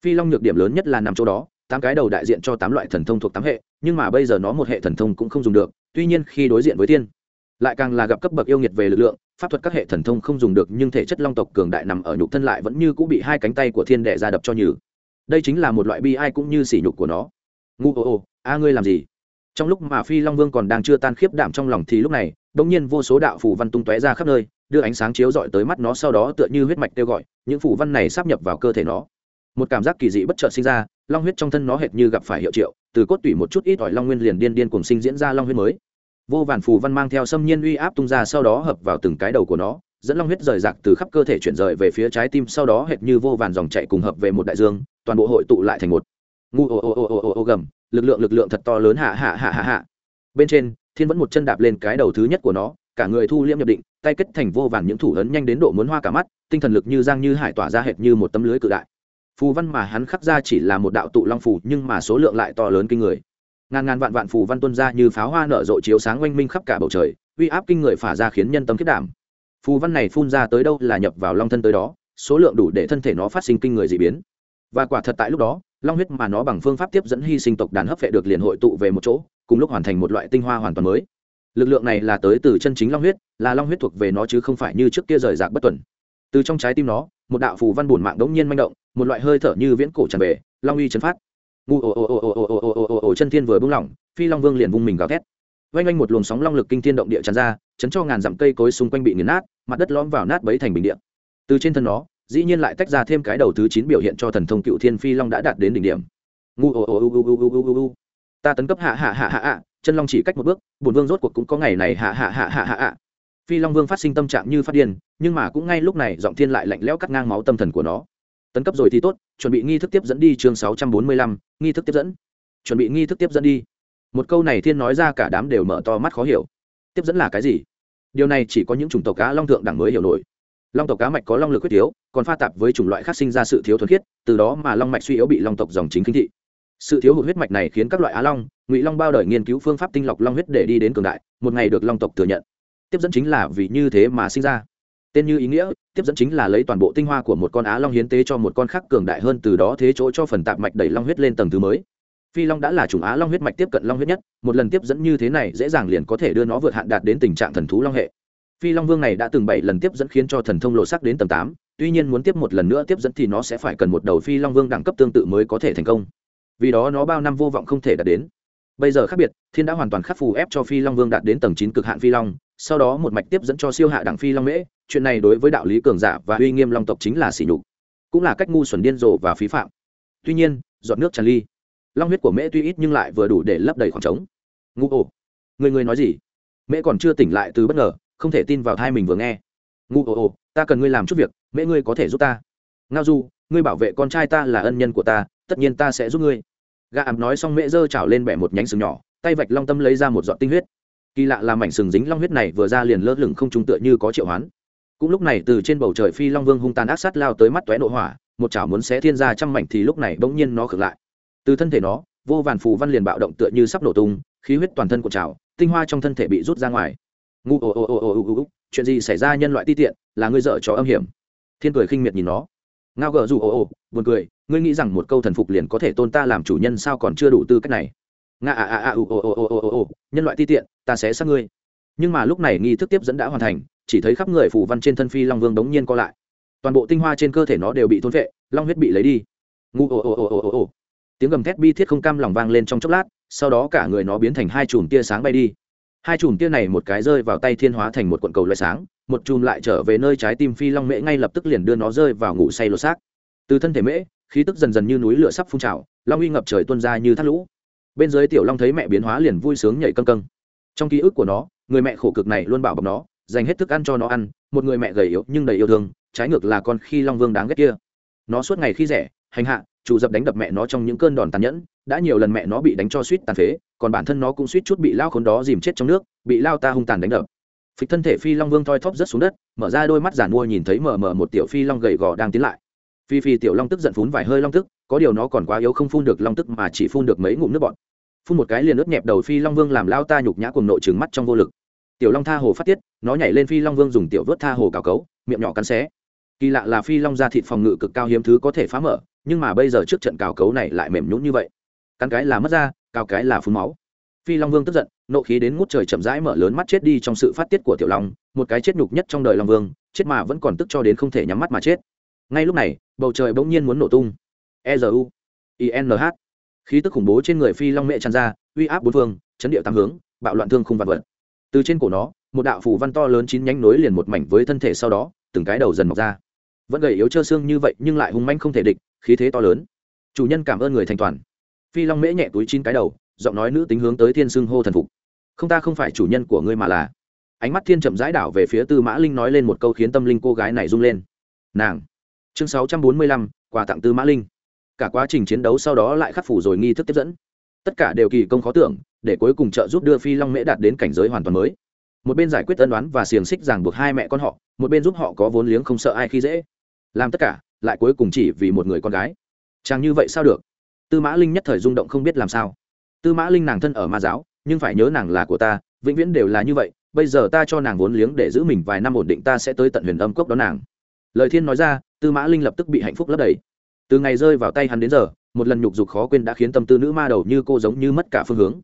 Phi long nhược điểm lớn nhất là nằm chỗ đó, tám cái đầu đại diện cho tám loại thần thông thuộc tám hệ, nhưng mà bây giờ nó một hệ thần thông cũng không dùng được, tuy nhiên khi đối diện với tiên, lại càng là gặp cấp bậc yêu nghiệt về lực lượng, pháp thuật các hệ thần thông không dùng được nhưng thể chất long tộc cường đại nằm ở nhục thân lại vẫn như cũng bị hai cánh tay của thiên đệ ra đập cho nhừ. Đây chính là một loại bi ai cũng như sỉ nhục của nó ngu ồ ô, a ngươi làm gì? Trong lúc mà phi long vương còn đang chưa tan khiếp đảm trong lòng thì lúc này đ ỗ n g nhiên vô số đạo phủ văn tung tóe ra khắp nơi, đưa ánh sáng chiếu rọi tới mắt nó, sau đó tựa như huyết mạch kêu gọi, những phủ văn này sắp nhập vào cơ thể nó. Một cảm giác kỳ dị bất chợt sinh ra, long huyết trong thân nó hệt như gặp phải hiệu triệu, từ cốt tủy một chút ít ỏi long nguyên liền điên điên cùng sinh diễn ra long huyết mới. Vô vàn phù văn mang theo xâm nhiên uy áp tung ra, sau đó hợp vào từng cái đầu của nó, dẫn long huyết rời rạc từ khắp cơ thể chuyển rời về phía trái tim, sau đó hệt như vô vàn dòng chạy cùng hợp về một đại dương, toàn bộ hội tụ lại thành một ngu ồ ồ ồ ồ ồ ồ gầm, lực lượng lực lượng thật to lớn, hạ hạ hạ hạ hạ. Bên trên, thiên vẫn một chân đạp lên cái đầu thứ nhất của nó, cả người thu liễm nhập định, tay kết thành vô vàn những thủ ấn nhanh đến độ muốn hoa cả mắt, tinh thần lực như giang như hải tỏa ra hệt như một tấm lưới cự đại. Phù văn mà hắn khắc ra chỉ là một đạo tụ long phù, nhưng mà số lượng lại to lớn kinh người. Ngàn ngàn vạn vạn phù văn tuân ra như pháo hoa nở rộ chiếu sáng oanh minh khắp cả bầu trời, uy áp kinh người phả ra khiến nhân tâm kết đảm. Phù văn này phun ra tới đâu là nhập vào long thân tới đó, số lượng đủ để thân thể nó phát sinh kinh người d ị biến. Và quả thật tại lúc đó long huyết mà nó bằng phương pháp tiếp dẫn hy sinh tộc đàn hấp vệ được liền hội tụ về một chỗ, cùng lúc hoàn thành một loại tinh hoa hoàn toàn mới. Lực lượng này là tới từ chân chính long huyết, là long huyết thuộc về nó chứ không phải như trước kia rời rạc bất tuần. Từ trong trái tim nó, một đạo phù văn bùn mạng đống nhiên manh động, một loại hơi thở như viễn cổ tràn về, long uy chấn phát. Ngu ồ ồ ồ ồ ồ ồ ồ ồ ồ chân thiên vừa bung lỏng, phi long vương liền vung mình gào thét. Vang vang một luồng sóng long lực kinh thiên động địa tràn ra, chấn cho ngàn dặm cây cối xung quanh bị nghiền nát, mặt đất lõm vào nát bấy thành bình địa. từ trên thân nó dĩ nhiên lại tách ra thêm cái đầu thứ chín biểu hiện cho thần thông cựu thiên phi long đã đạt đến đỉnh điểm. Ngu ồ ồ ồ ồ ồ ồ ồ ta tấn cấp hạ hạ hạ hạ hạ chân long chỉ cách một bước bùn vương rốt cuộc cũng có ngày này hạ hạ hạ hạ hạ hạ phi long vương phát sinh tâm trạng như phát điên, nhưng mà cũng ngay lúc này giọng thiên lại lạnh lẽo cắt ngang máu tâm thần của nó. Tấn cấp rồi thì tốt, chuẩn bị nghi thức tiếp dẫn đi chương sáu trăm bốn mươi lăm, nghi thức tiếp dẫn. Chuẩn bị nghi thức tiếp dẫn đi. Một câu này thiên nói ra cả đám đều mở to mắt khó hiểu. Tiếp dẫn là cái gì? Điều này chỉ có những chủng tộc cá long thượng đẳng mới hiểu nổi long tộc cá mạch có long lực huyết thiếu, còn pha tạp với chủng loại khác sinh ra sự thiếu thuần khiết, từ đó mà long mạch suy yếu bị long tộc dòng chính kinh thị. Sự thiếu hụt huyết mạch này khiến các loại á long, ngụy long bao đời nghiên cứu phương pháp tinh lọc long huyết để đi đến cường đại, một ngày được long tộc thừa nhận. Tiếp dẫn chính là vì như thế mà sinh ra. Tên như ý nghĩa, tiếp dẫn chính là lấy toàn bộ tinh hoa của một con á long hiến tế cho một con khác cường đại hơn từ đó thế chỗ cho phần tạp mạch đẩy long huyết lên tầng thứ mới. Phi long đã là chủng á long huyết mạch tiếp cận long huyết nhất, một lần tiếp dẫn như thế này dễ dàng liền có thể đưa nó vượt hạn đạt đến tình trạng thần thú long hệ phi long vương này đã từng bảy lần tiếp dẫn khiến cho thần thông lộ sắc đến tầng tám, tuy nhiên muốn tiếp một lần nữa tiếp dẫn thì nó sẽ phải cần một đầu phi long vương đẳng cấp tương tự mới có thể thành công. Vì đó nó bao năm vô vọng không thể đạt đến. Bây giờ khác biệt, thiên đã hoàn toàn khắc phù ép cho phi long vương đạt đến tầng chín cực hạn phi long, sau đó một mạch tiếp dẫn cho siêu hạ đẳng phi long mễ. Chuyện này đối với đạo lý cường giả và uy nghiêm long tộc chính là sỉ nhục, cũng là cách ngu xuẩn điên rồ và phí phạm. Tuy nhiên, giọt nước tràn ly. Long huyết của mễ tuy ít nhưng lại vừa đủ để lấp đầy khoảng trống. Ngu ồ. Người người nói gì? Mễ còn chưa tỉnh lại từ bất ngờ không thể tin vào thai mình vừa nghe. Ngu ồ ồ ta cần ngươi làm chút việc mễ ngươi có thể giúp ta. Ngao du, ngươi bảo vệ con trai ta là ân nhân của ta, tất nhiên ta sẽ giúp ngươi. Gà ảm nói xong mễ giơ chảo lên bẻ một nhánh sừng nhỏ, tay vạch long tâm lấy ra một giọt tinh huyết. Kỳ lạ là mảnh sừng dính long huyết này vừa ra liền lơ lửng không trung tựa như có triệu hoán. Cũng lúc này từ trên bầu trời phi long vương hung tàn ác sát lao tới mắt tóe nội hỏa, một chảo muốn xé thiên ra trăm mảnh thì lúc này bỗng nhiên nó khựng lại. Từ thân thể nó, vô vàn phù văn liền bạo động tựa như sắp nổ tung, khí huyết toàn thân của trào, tinh hoa trong thân thể bị rút ra ngoài ngu ồ ồ ồ ồ ồ ồ chuyện gì xảy ra nhân loại ti tiện là ngươi dở trò âm hiểm thiên cười khinh miệt nhìn nó ngao gờ dù ồ ồ buồn cười ngươi nghĩ rằng một câu thần phục liền có thể tôn ta làm chủ nhân sao còn chưa đủ tư cách này nga à à à ồ ồ ồ ồ ồ ồ nhân loại ti tiện ta sẽ sát ngươi nhưng mà lúc này nghi thức tiếp dẫn đã hoàn thành chỉ thấy khắp người phù văn trên thân phi long vương đống nhiên co lại toàn bộ tinh hoa trên cơ thể nó đều bị thôn vệ long huyết bị lấy đi ngu ồ ồ ồ ồ ồ ồ tiếng gầm thét bi thiết không cam lòng vang lên trong chốc lát sau đó cả người nó biến thành hai chùm tia sáng bay đi hai chùm tia này một cái rơi vào tay thiên hóa thành một cuộn cầu loại sáng, một chùm lại trở về nơi trái tim phi long mễ ngay lập tức liền đưa nó rơi vào ngủ say lột xác. Từ thân thể mễ, khí tức dần dần như núi lửa sắp phun trào, long uy ngập trời tuôn ra như thác lũ. Bên dưới tiểu long thấy mẹ biến hóa liền vui sướng nhảy cân cân trong ký ức của nó, người mẹ khổ cực này luôn bảo bọc nó, dành hết thức ăn cho nó ăn, một người mẹ gầy yếu nhưng đầy yêu thương, trái ngược là con khi long vương đáng ghét kia. Nó suốt ngày khi rẻ, hành hạ, chủ dập đánh đập mẹ nó trong những cơn đòn tàn nhẫn đã nhiều lần mẹ nó bị đánh cho suýt tàn phế, còn bản thân nó cũng suýt chút bị lao khốn đó dìm chết trong nước, bị lao ta hung tàn đánh đập. Phịch thân thể phi long vương thoi thóp rất xuống đất, mở ra đôi mắt giản mua nhìn thấy mờ mờ một tiểu phi long gầy gò đang tiến lại. Phi phi tiểu long tức giận phun vài hơi long tức, có điều nó còn quá yếu không phun được long tức mà chỉ phun được mấy ngụm nước bọt. Phun một cái liền ướt nhẹp đầu phi long vương làm lao ta nhục nhã cùng nội trừng mắt trong vô lực. Tiểu long tha hồ phát tiết, nó nhảy lên phi long vương dùng tiểu vớt tha hồ cào cấu, miệng nhỏ cắn xé. Kỳ lạ là phi long ra thịt phòng ngự cực cao hiếm thứ có thể phá mở, nhưng mà bây giờ trước trận cào cấu này lại mềm nhũn như vậy cắn cái là mất ra cao cái là phun máu. Phi long vương tức giận, nộ khí đến ngút trời chậm rãi mở lớn mắt chết đi trong sự phát tiết của tiểu long, một cái chết nhục nhất trong đời long vương, chết mà vẫn còn tức cho đến không thể nhắm mắt mà chết. Ngay lúc này, bầu trời bỗng nhiên muốn nổ tung. E J U, I N H. Khí tức khủng bố trên người phi long mẹ tràn ra, uy áp bốn phương, chấn điệu tám hướng, bạo loạn thương không vạn vật. Từ trên cổ nó, một đạo phủ văn to lớn chín nhánh nối liền một mảnh với thân thể sau đó, từng cái đầu dần mọc ra. Vẫn gầy yếu trơ xương như vậy nhưng lại hung manh không thể địch, khí thế to lớn. Chủ nhân cảm ơn người thành toàn phi long mễ nhẹ túi chín cái đầu, giọng nói nữ tính hướng tới thiên xưng hô thần phục. Không ta không phải chủ nhân của ngươi mà là. Ánh mắt thiên chậm rãi đảo về phía tư mã linh nói lên một câu khiến tâm linh cô gái này rung lên. Nàng. Chương sáu trăm bốn mươi lăm, quà tặng tư mã linh. Cả quá trình chiến đấu sau đó lại khắc phủ rồi nghi thức tiếp dẫn. Tất cả đều kỳ công khó tưởng, để cuối cùng trợ giúp đưa phi long mễ đạt đến cảnh giới hoàn toàn mới. Một bên giải quyết ân đoán và xiềng xích ràng buộc hai mẹ con họ, một bên giúp họ có vốn liếng không sợ ai khi dễ. Làm tất cả, lại cuối cùng chỉ vì một người con gái. Chàng như vậy sao được? Tư mã linh nhất thời rung động không biết làm sao. Tư mã linh nàng thân ở ma giáo, nhưng phải nhớ nàng là của ta, vĩnh viễn đều là như vậy, bây giờ ta cho nàng vốn liếng để giữ mình vài năm ổn định ta sẽ tới tận huyền âm cốc đón nàng. Lời thiên nói ra, tư mã linh lập tức bị hạnh phúc lấp đầy. Từ ngày rơi vào tay hắn đến giờ, một lần nhục dục khó quên đã khiến tâm tư nữ ma đầu như cô giống như mất cả phương hướng.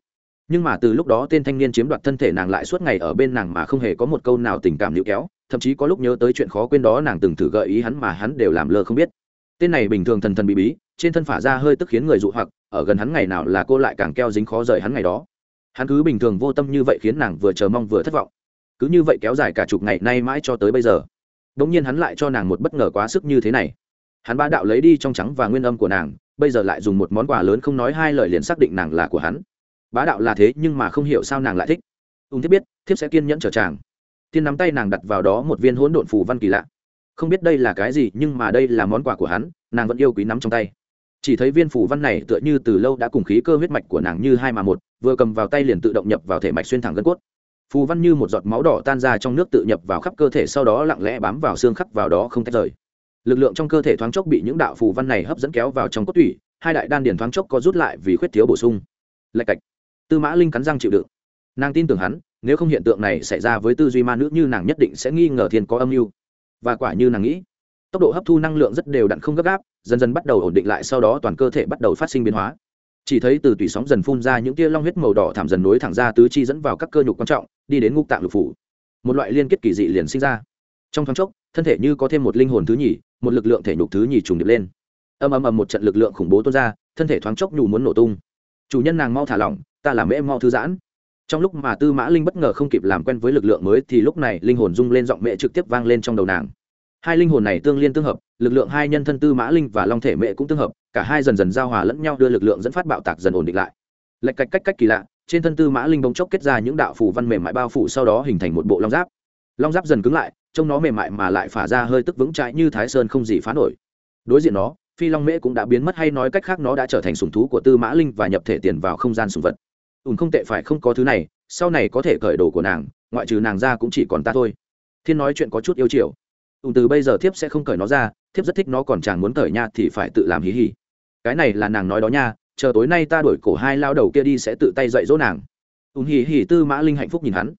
Nhưng mà từ lúc đó tên thanh niên chiếm đoạt thân thể nàng lại suốt ngày ở bên nàng mà không hề có một câu nào tình cảm níu kéo, thậm chí có lúc nhớ tới chuyện khó quên đó nàng từng thử gợi ý hắn mà hắn đều làm lơ không biết tên này bình thường thần thần bí bí, trên thân phả ra hơi tức khiến người dụ hoặc, ở gần hắn ngày nào là cô lại càng keo dính khó rời hắn ngày đó. Hắn cứ bình thường vô tâm như vậy khiến nàng vừa chờ mong vừa thất vọng. Cứ như vậy kéo dài cả chục ngày nay mãi cho tới bây giờ. Đ ỗ n g nhiên hắn lại cho nàng một bất ngờ quá sức như thế này. Hắn ba đạo lấy đi trong trắng và nguyên âm của nàng, bây giờ lại dùng một món quà lớn không nói hai lời liền xác định nàng là của hắn. Bá đạo là thế nhưng mà không hiểu sao nàng lại thích. Ung thiếp biết, thiếp sẽ kiên nhẫn chờ chàng. Tiên nắm tay nàng đặt vào đó một viên hỗn độn phù văn kỳ lạ không biết đây là cái gì, nhưng mà đây là món quà của hắn, nàng vẫn yêu quý nắm trong tay. Chỉ thấy viên phù văn này tựa như từ lâu đã cùng khí cơ huyết mạch của nàng như hai mà một, vừa cầm vào tay liền tự động nhập vào thể mạch xuyên thẳng gân cốt. Phù văn như một giọt máu đỏ tan ra trong nước tự nhập vào khắp cơ thể, sau đó lặng lẽ bám vào xương khắc vào đó không tách rời. Lực lượng trong cơ thể thoáng chốc bị những đạo phù văn này hấp dẫn kéo vào trong cốt tủy, hai đại đan điền thoáng chốc có rút lại vì khuyết thiếu bổ sung. Lạch cạch. Tư mã linh cắn răng chịu đựng. Nàng tin tưởng hắn, nếu không hiện tượng này xảy ra với tư duy ma nữ như nàng nhất định sẽ nghi ngờ thiên có âm mưu và quả như nàng nghĩ. Tốc độ hấp thu năng lượng rất đều đặn không gấp gáp, dần dần bắt đầu ổn định lại, sau đó toàn cơ thể bắt đầu phát sinh biến hóa. Chỉ thấy từ tủy sóng dần phun ra những tia long huyết màu đỏ thảm dần nối thẳng ra tứ chi dẫn vào các cơ nhục quan trọng, đi đến ngục tạng lục phủ. Một loại liên kết kỳ dị liền sinh ra. Trong thoáng chốc, thân thể như có thêm một linh hồn thứ nhì, một lực lượng thể nhục thứ nhì trùng điệp lên. Âm âm âm một trận lực lượng khủng bố tuôn ra, thân thể thoáng chốc nhù muốn nổ tung. Chủ nhân nàng mau thả lỏng, ta làm em mau thư giãn trong lúc mà tư mã linh bất ngờ không kịp làm quen với lực lượng mới thì lúc này linh hồn rung lên giọng mẹ trực tiếp vang lên trong đầu nàng. Hai linh hồn này tương liên tương hợp, lực lượng hai nhân thân tư mã linh và long thể mẹ cũng tương hợp, cả hai dần dần giao hòa lẫn nhau đưa lực lượng dẫn phát bạo tạc dần ổn định lại. Lệch cách cách cách kỳ lạ, trên thân tư mã linh bỗng chốc kết ra những đạo phủ văn mềm mại bao phủ sau đó hình thành một bộ long giáp. Long giáp dần cứng lại, trông nó mềm mại mà lại phả ra hơi tức vững chãi như thái sơn không gì phá nổi. Đối diện nó, phi long mễ cũng đã biến mất hay nói cách khác nó đã trở thành sùng thú của tư mã linh và nhập thể tiền vào không gian sùng vật ùn không tệ phải không có thứ này, sau này có thể cởi đồ của nàng, ngoại trừ nàng ra cũng chỉ còn ta thôi. Thiên nói chuyện có chút yêu chiều. Ùn từ bây giờ thiếp sẽ không cởi nó ra, thiếp rất thích nó còn chàng muốn cởi nha thì phải tự làm hí hí. Cái này là nàng nói đó nha, chờ tối nay ta đổi cổ hai lao đầu kia đi sẽ tự tay dạy dỗ nàng. Ùn hì hì tư mã linh hạnh phúc nhìn hắn.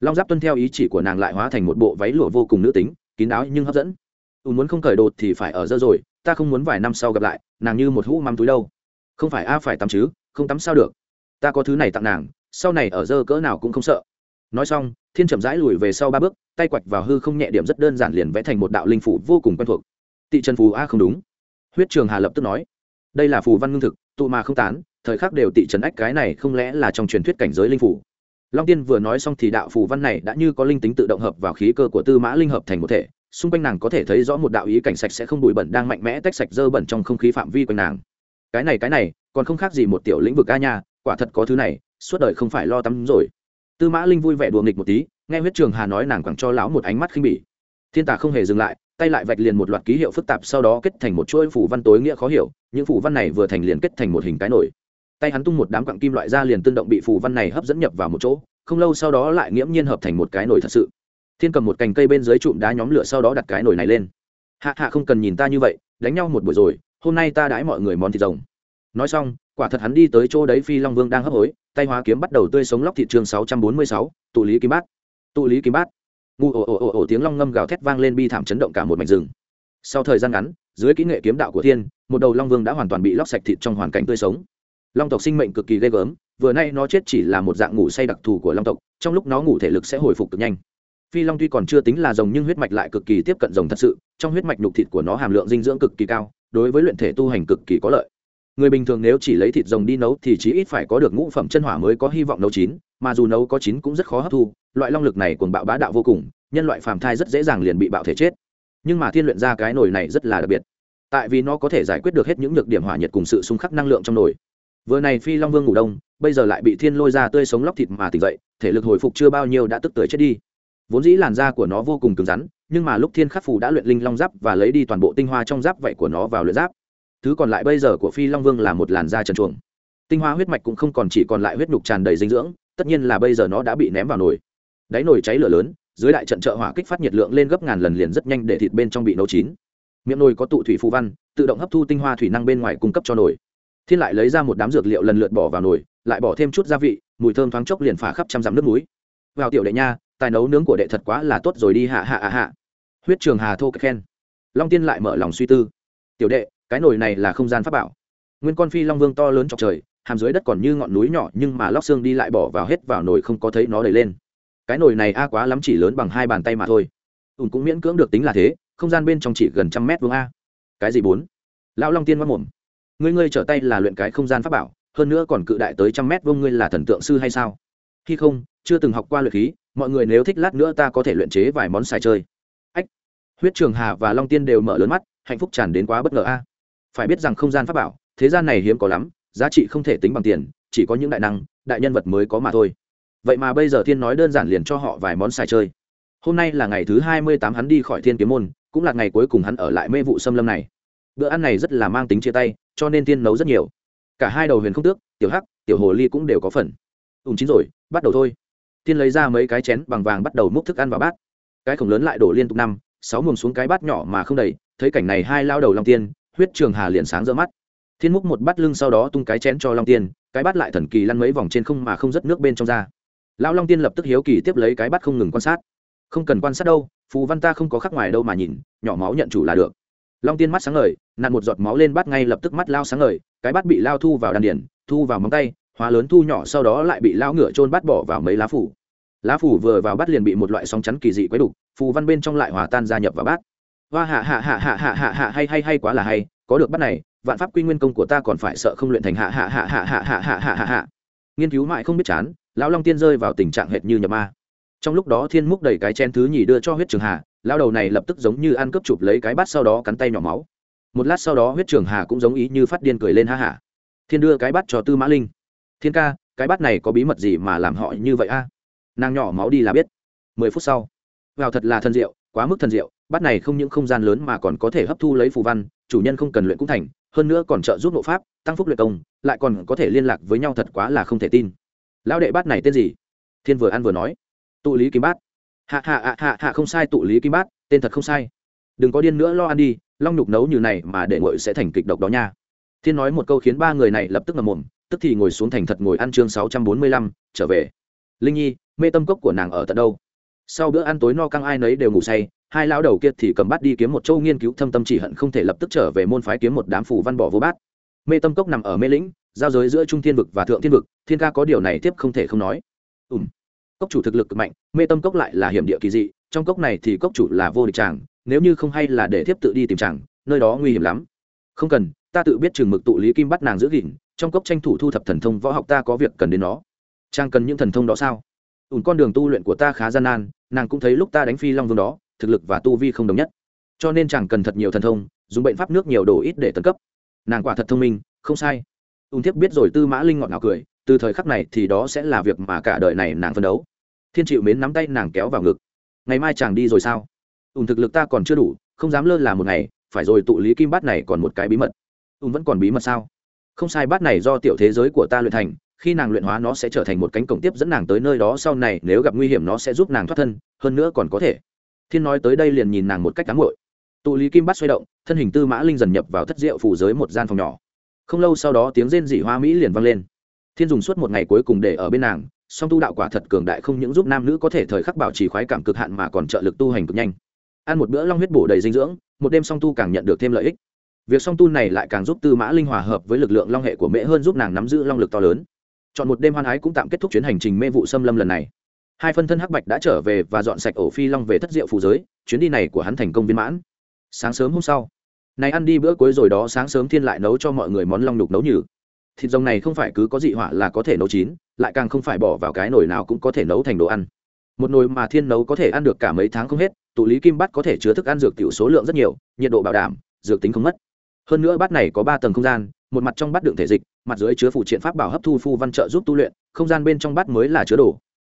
Long giáp tuân theo ý chỉ của nàng lại hóa thành một bộ váy lụa vô cùng nữ tính, kín đáo nhưng hấp dẫn. Ùn muốn không cởi đột thì phải ở dơ rồi, ta không muốn vài năm sau gặp lại, nàng như một hũ mắm túi đâu. Không phải a, phải tắm chứ, không tắm sao được ta có thứ này tặng nàng, sau này ở dơ cỡ nào cũng không sợ. Nói xong, thiên chậm rãi lùi về sau ba bước, tay quạch vào hư không nhẹ điểm rất đơn giản liền vẽ thành một đạo linh phủ vô cùng quen thuộc. Tị trần phù a không đúng. Huyết trường hà lập tức nói, đây là phù văn ngưng thực, tụ mà không tán, thời khắc đều tị trần ách cái này không lẽ là trong truyền thuyết cảnh giới linh phủ. Long tiên vừa nói xong thì đạo phù văn này đã như có linh tính tự động hợp vào khí cơ của tư mã linh hợp thành một thể, xung quanh nàng có thể thấy rõ một đạo ý cảnh sạch sẽ không bụi bẩn đang mạnh mẽ tách sạch dơ bẩn trong không khí phạm vi quanh nàng. Cái này cái này, còn không khác gì một tiểu lĩnh vực ca nha quả thật có thứ này, suốt đời không phải lo tắm rồi. Tư mã linh vui vẻ đùa nghịch một tí, nghe huyết trường hà nói nàng quẳng cho lão một ánh mắt khinh bỉ. Thiên tả không hề dừng lại, tay lại vạch liền một loạt ký hiệu phức tạp sau đó kết thành một chuỗi phủ văn tối nghĩa khó hiểu, những phủ văn này vừa thành liền kết thành một hình cái nổi. Tay hắn tung một đám quặng kim loại ra liền tương động bị phủ văn này hấp dẫn nhập vào một chỗ, không lâu sau đó lại nghiễm nhiên hợp thành một cái nổi thật sự. Thiên cầm một cành cây bên dưới trụm đá nhóm lửa sau đó đặt cái nồi này lên. Hạ hạ không cần nhìn ta như vậy, đánh nhau một buổi rồi, hôm nay ta đãi mọi người món thịt rồng. Nói xong quả thật hắn đi tới chỗ đấy phi long vương đang hấp hối, tay hóa kiếm bắt đầu tươi sống lóc thị trường sáu trăm bốn mươi sáu, tụ lý kim bát. Tụ lý kim bát. Ngu ồ ồ ồ ồ tiếng long ngâm gào thét vang lên bi thảm chấn động cả một mảnh rừng. Sau thời gian ngắn, dưới kỹ nghệ kiếm đạo của thiên, một đầu long vương đã hoàn toàn bị lóc sạch thịt trong hoàn cảnh tươi sống. Long tộc sinh mệnh cực kỳ ghê gớm, vừa nay nó chết chỉ là một dạng ngủ say đặc thù của long tộc, trong lúc nó ngủ thể lực sẽ hồi phục cực nhanh. Phi long tuy còn chưa tính là rồng nhưng huyết mạch lại cực kỳ tiếp cận rồng thật sự, trong huyết mạch nhục thịt của nó hàm lượng dinh dưỡng cực kỳ cao, đối với luyện thể tu hành cực kỳ có lợi người bình thường nếu chỉ lấy thịt rồng đi nấu thì chí ít phải có được ngũ phẩm chân hỏa mới có hy vọng nấu chín, mà dù nấu có chín cũng rất khó hấp thu, loại long lực này cuồng bạo bá đạo vô cùng, nhân loại phàm thai rất dễ dàng liền bị bạo thể chết. Nhưng mà thiên luyện ra cái nồi này rất là đặc biệt. Tại vì nó có thể giải quyết được hết những nhược điểm hỏa nhiệt cùng sự xung khắc năng lượng trong nồi. Vừa này phi long vương ngủ đông, bây giờ lại bị thiên lôi ra tươi sống lóc thịt mà tỉnh dậy, thể lực hồi phục chưa bao nhiêu đã tức tới chết đi. Vốn dĩ làn da của nó vô cùng cứng rắn, nhưng mà lúc thiên khắc phù đã luyện linh long giáp và lấy đi toàn bộ tinh hoa trong giáp vậy của nó vào luyện giáp thứ còn lại bây giờ của phi long vương là một làn da trần chuồng tinh hoa huyết mạch cũng không còn chỉ còn lại huyết nhục tràn đầy dinh dưỡng, tất nhiên là bây giờ nó đã bị ném vào nồi. Đáy nồi cháy lửa lớn, dưới đại trận trợ hỏa kích phát nhiệt lượng lên gấp ngàn lần liền rất nhanh để thịt bên trong bị nấu chín. Miệng nồi có tụ thủy phù văn, tự động hấp thu tinh hoa thủy năng bên ngoài cung cấp cho nồi. Thiên lại lấy ra một đám dược liệu lần lượt bỏ vào nồi, lại bỏ thêm chút gia vị, mùi thơm thoáng chốc liền phả khắp trăm dặm nước núi. Vào tiểu đệ nha, tài nấu nướng của đệ thật quá là tốt rồi đi hạ hạ hạ hạ. Huyết trường hà thô khen. Long tiên lại mở lòng suy tư. Tiểu đệ cái nồi này là không gian pháp bảo. Nguyên con phi long vương to lớn chọc trời, hàm dưới đất còn như ngọn núi nhỏ, nhưng mà lóc xương đi lại bỏ vào hết vào nồi không có thấy nó đầy lên. Cái nồi này a quá lắm chỉ lớn bằng hai bàn tay mà thôi. Ùn cũng miễn cưỡng được tính là thế, không gian bên trong chỉ gần trăm mét vuông a. Cái gì bốn? Lão long tiên mất mồm. Ngươi ngươi trở tay là luyện cái không gian pháp bảo, hơn nữa còn cự đại tới trăm mét vuông ngươi là thần tượng sư hay sao? Khi không, chưa từng học qua luyện khí, mọi người nếu thích lát nữa ta có thể luyện chế vài món xài chơi. Ách. Huyết trường hà và long tiên đều mở lớn mắt, hạnh phúc tràn đến quá bất ngờ a phải biết rằng không gian pháp bảo, thế gian này hiếm có lắm, giá trị không thể tính bằng tiền, chỉ có những đại năng, đại nhân vật mới có mà thôi. Vậy mà bây giờ thiên nói đơn giản liền cho họ vài món xài chơi. Hôm nay là ngày thứ hai mươi tám hắn đi khỏi thiên kiếm môn, cũng là ngày cuối cùng hắn ở lại mê vụ xâm lâm này. Bữa ăn này rất là mang tính chia tay, cho nên tiên nấu rất nhiều. Cả hai đầu huyền không tước, tiểu hắc, tiểu hồ ly cũng đều có phần. Ùn chín rồi, bắt đầu thôi. Tiên lấy ra mấy cái chén bằng vàng bắt đầu múc thức ăn vào bát. Cái khổng lớn lại đổ liên tục năm, sáu muồng xuống cái bát nhỏ mà không đầy, thấy cảnh này hai lao đầu long tiên huyết trường hà liền sáng rỡ mắt. Thiên múc một bát lưng sau đó tung cái chén cho long tiên, cái bát lại thần kỳ lăn mấy vòng trên không mà không rớt nước bên trong ra. Lão long tiên lập tức hiếu kỳ tiếp lấy cái bát không ngừng quan sát. Không cần quan sát đâu, phù văn ta không có khắc ngoài đâu mà nhìn, nhỏ máu nhận chủ là được. Long tiên mắt sáng ngời, nặn một giọt máu lên bát ngay lập tức mắt lao sáng ngời, cái bát bị lao thu vào đan điển thu vào móng tay, hóa lớn thu nhỏ sau đó lại bị lao ngựa trôn bát bỏ vào mấy lá phủ. Lá phủ vừa vào bát liền bị một loại sóng chắn kỳ dị quấy đục, phù văn bên trong lại hòa tan gia nhập vào bát hoa hạ hạ hạ hạ hạ hạ hạ hay hay hay quá là hay có được bát này vạn pháp quy nguyên công của ta còn phải sợ không luyện thành hạ hạ hạ hạ hạ hạ hạ hạ hạ hạ nghiên cứu mãi không biết chán lão long tiên rơi vào tình trạng hệt như nhập ma trong lúc đó thiên múc đầy cái chén thứ nhì đưa cho huyết trường hà lao đầu này lập tức giống như ăn cướp chụp lấy cái bát sau đó cắn tay nhỏ máu một lát sau đó huyết trường hà cũng giống ý như phát điên cười lên ha hả thiên đưa cái bát cho tư mã linh thiên ca cái bát này có bí mật gì mà làm họ như vậy a nàng nhỏ máu đi là biết mười phút sau vào thật là thân diệu quá mức thân diệu bát này không những không gian lớn mà còn có thể hấp thu lấy phù văn, chủ nhân không cần luyện cũng thành, hơn nữa còn trợ giúp nội pháp, tăng phúc luyện công, lại còn có thể liên lạc với nhau thật quá là không thể tin. Lão đệ bát này tên gì? Thiên vừa ăn vừa nói. Tụ lý kim bát. Hạ hạ hạ hạ hạ không sai tụ lý kim bát, tên thật không sai. Đừng có điên nữa lo ăn đi, long nhục nấu như này mà để ngội sẽ thành kịch độc đó nha. Thiên nói một câu khiến ba người này lập tức ngầm mồm, tức thì ngồi xuống thành thật ngồi ăn chương sáu trăm bốn mươi lăm, trở về. Linh nhi, mê tâm cốc của nàng ở tận đâu? Sau bữa ăn tối no căng ai nấy đều ngủ say hai lão đầu kia thì cầm bát đi kiếm một châu nghiên cứu, thâm tâm chỉ hận không thể lập tức trở về môn phái kiếm một đám phủ văn bỏ vô bát. Mê tâm cốc nằm ở mê lĩnh, giao giới giữa trung thiên vực và thượng thiên vực, thiên ca có điều này tiếp không thể không nói. Ùm cốc chủ thực lực cực mạnh, mê tâm cốc lại là hiểm địa kỳ dị, trong cốc này thì cốc chủ là vô địch chàng, nếu như không hay là để thiếp tự đi tìm chàng, nơi đó nguy hiểm lắm. Không cần, ta tự biết chừng mực tụ lý kim bắt nàng giữ gìn, trong cốc tranh thủ thu thập thần thông, võ học ta có việc cần đến nó. Chàng cần những thần thông đó sao? Ùn con đường tu luyện của ta khá gian nan, nàng cũng thấy lúc ta đánh phi long vương đó thực lực và tu vi không đồng nhất. Cho nên chàng cần thật nhiều thần thông, dùng bệnh pháp nước nhiều đồ ít để tấn cấp. Nàng quả thật thông minh, không sai. Ung thiếp biết rồi tư mã linh ngọt ngào cười, từ thời khắc này thì đó sẽ là việc mà cả đời này nàng phấn đấu. Thiên chịu mến nắm tay nàng kéo vào ngực. Ngày mai chàng đi rồi sao? Ung thực lực ta còn chưa đủ, không dám lơ là một ngày, phải rồi tụ lý kim bát này còn một cái bí mật. Ung vẫn còn bí mật sao? Không sai bát này do tiểu thế giới của ta luyện thành, khi nàng luyện hóa nó sẽ trở thành một cánh cổng tiếp dẫn nàng tới nơi đó, sau này nếu gặp nguy hiểm nó sẽ giúp nàng thoát thân, hơn nữa còn có thể thiên nói tới đây liền nhìn nàng một cách cám hội tụ lý kim bát xoay động, thân hình tư mã linh dần nhập vào thất diệu phủ giới một gian phòng nhỏ. Không lâu sau đó tiếng rên dị hoa mỹ liền vang lên. Thiên dùng suốt một ngày cuối cùng để ở bên nàng, song tu đạo quả thật cường đại không những giúp nam nữ có thể thời khắc bảo trì khoái cảm cực hạn mà còn trợ lực tu hành cực nhanh. Ăn một bữa long huyết bổ đầy dinh dưỡng, một đêm song tu càng nhận được thêm lợi ích. Việc song tu này lại càng giúp tư mã linh hòa hợp với lực lượng long hệ của mễ hơn giúp nàng nắm giữ long lực to lớn. Chọn một đêm hoan ái cũng tạm kết thúc chuyến hành trình mê vụ xâm lâm lần này hai phân thân hắc bạch đã trở về và dọn sạch ổ phi long về thất diệu phù giới, chuyến đi này của hắn thành công viên mãn. Sáng sớm hôm sau, này ăn đi bữa cuối rồi đó sáng sớm thiên lại nấu cho mọi người món long đục nấu nhử. Thịt rồng này không phải cứ có dị hỏa là có thể nấu chín, lại càng không phải bỏ vào cái nồi nào cũng có thể nấu thành đồ ăn. Một nồi mà thiên nấu có thể ăn được cả mấy tháng không hết, tụ lý kim bắt có thể chứa thức ăn dược tiểu số lượng rất nhiều, nhiệt độ bảo đảm, dược tính không mất. Hơn nữa bát này có ba tầng không gian, một mặt trong bát đựng thể dịch, mặt dưới chứa phụ triện pháp bảo hấp thu phu văn trợ giúp tu luyện, không gian bên trong bát mới là chứa đồ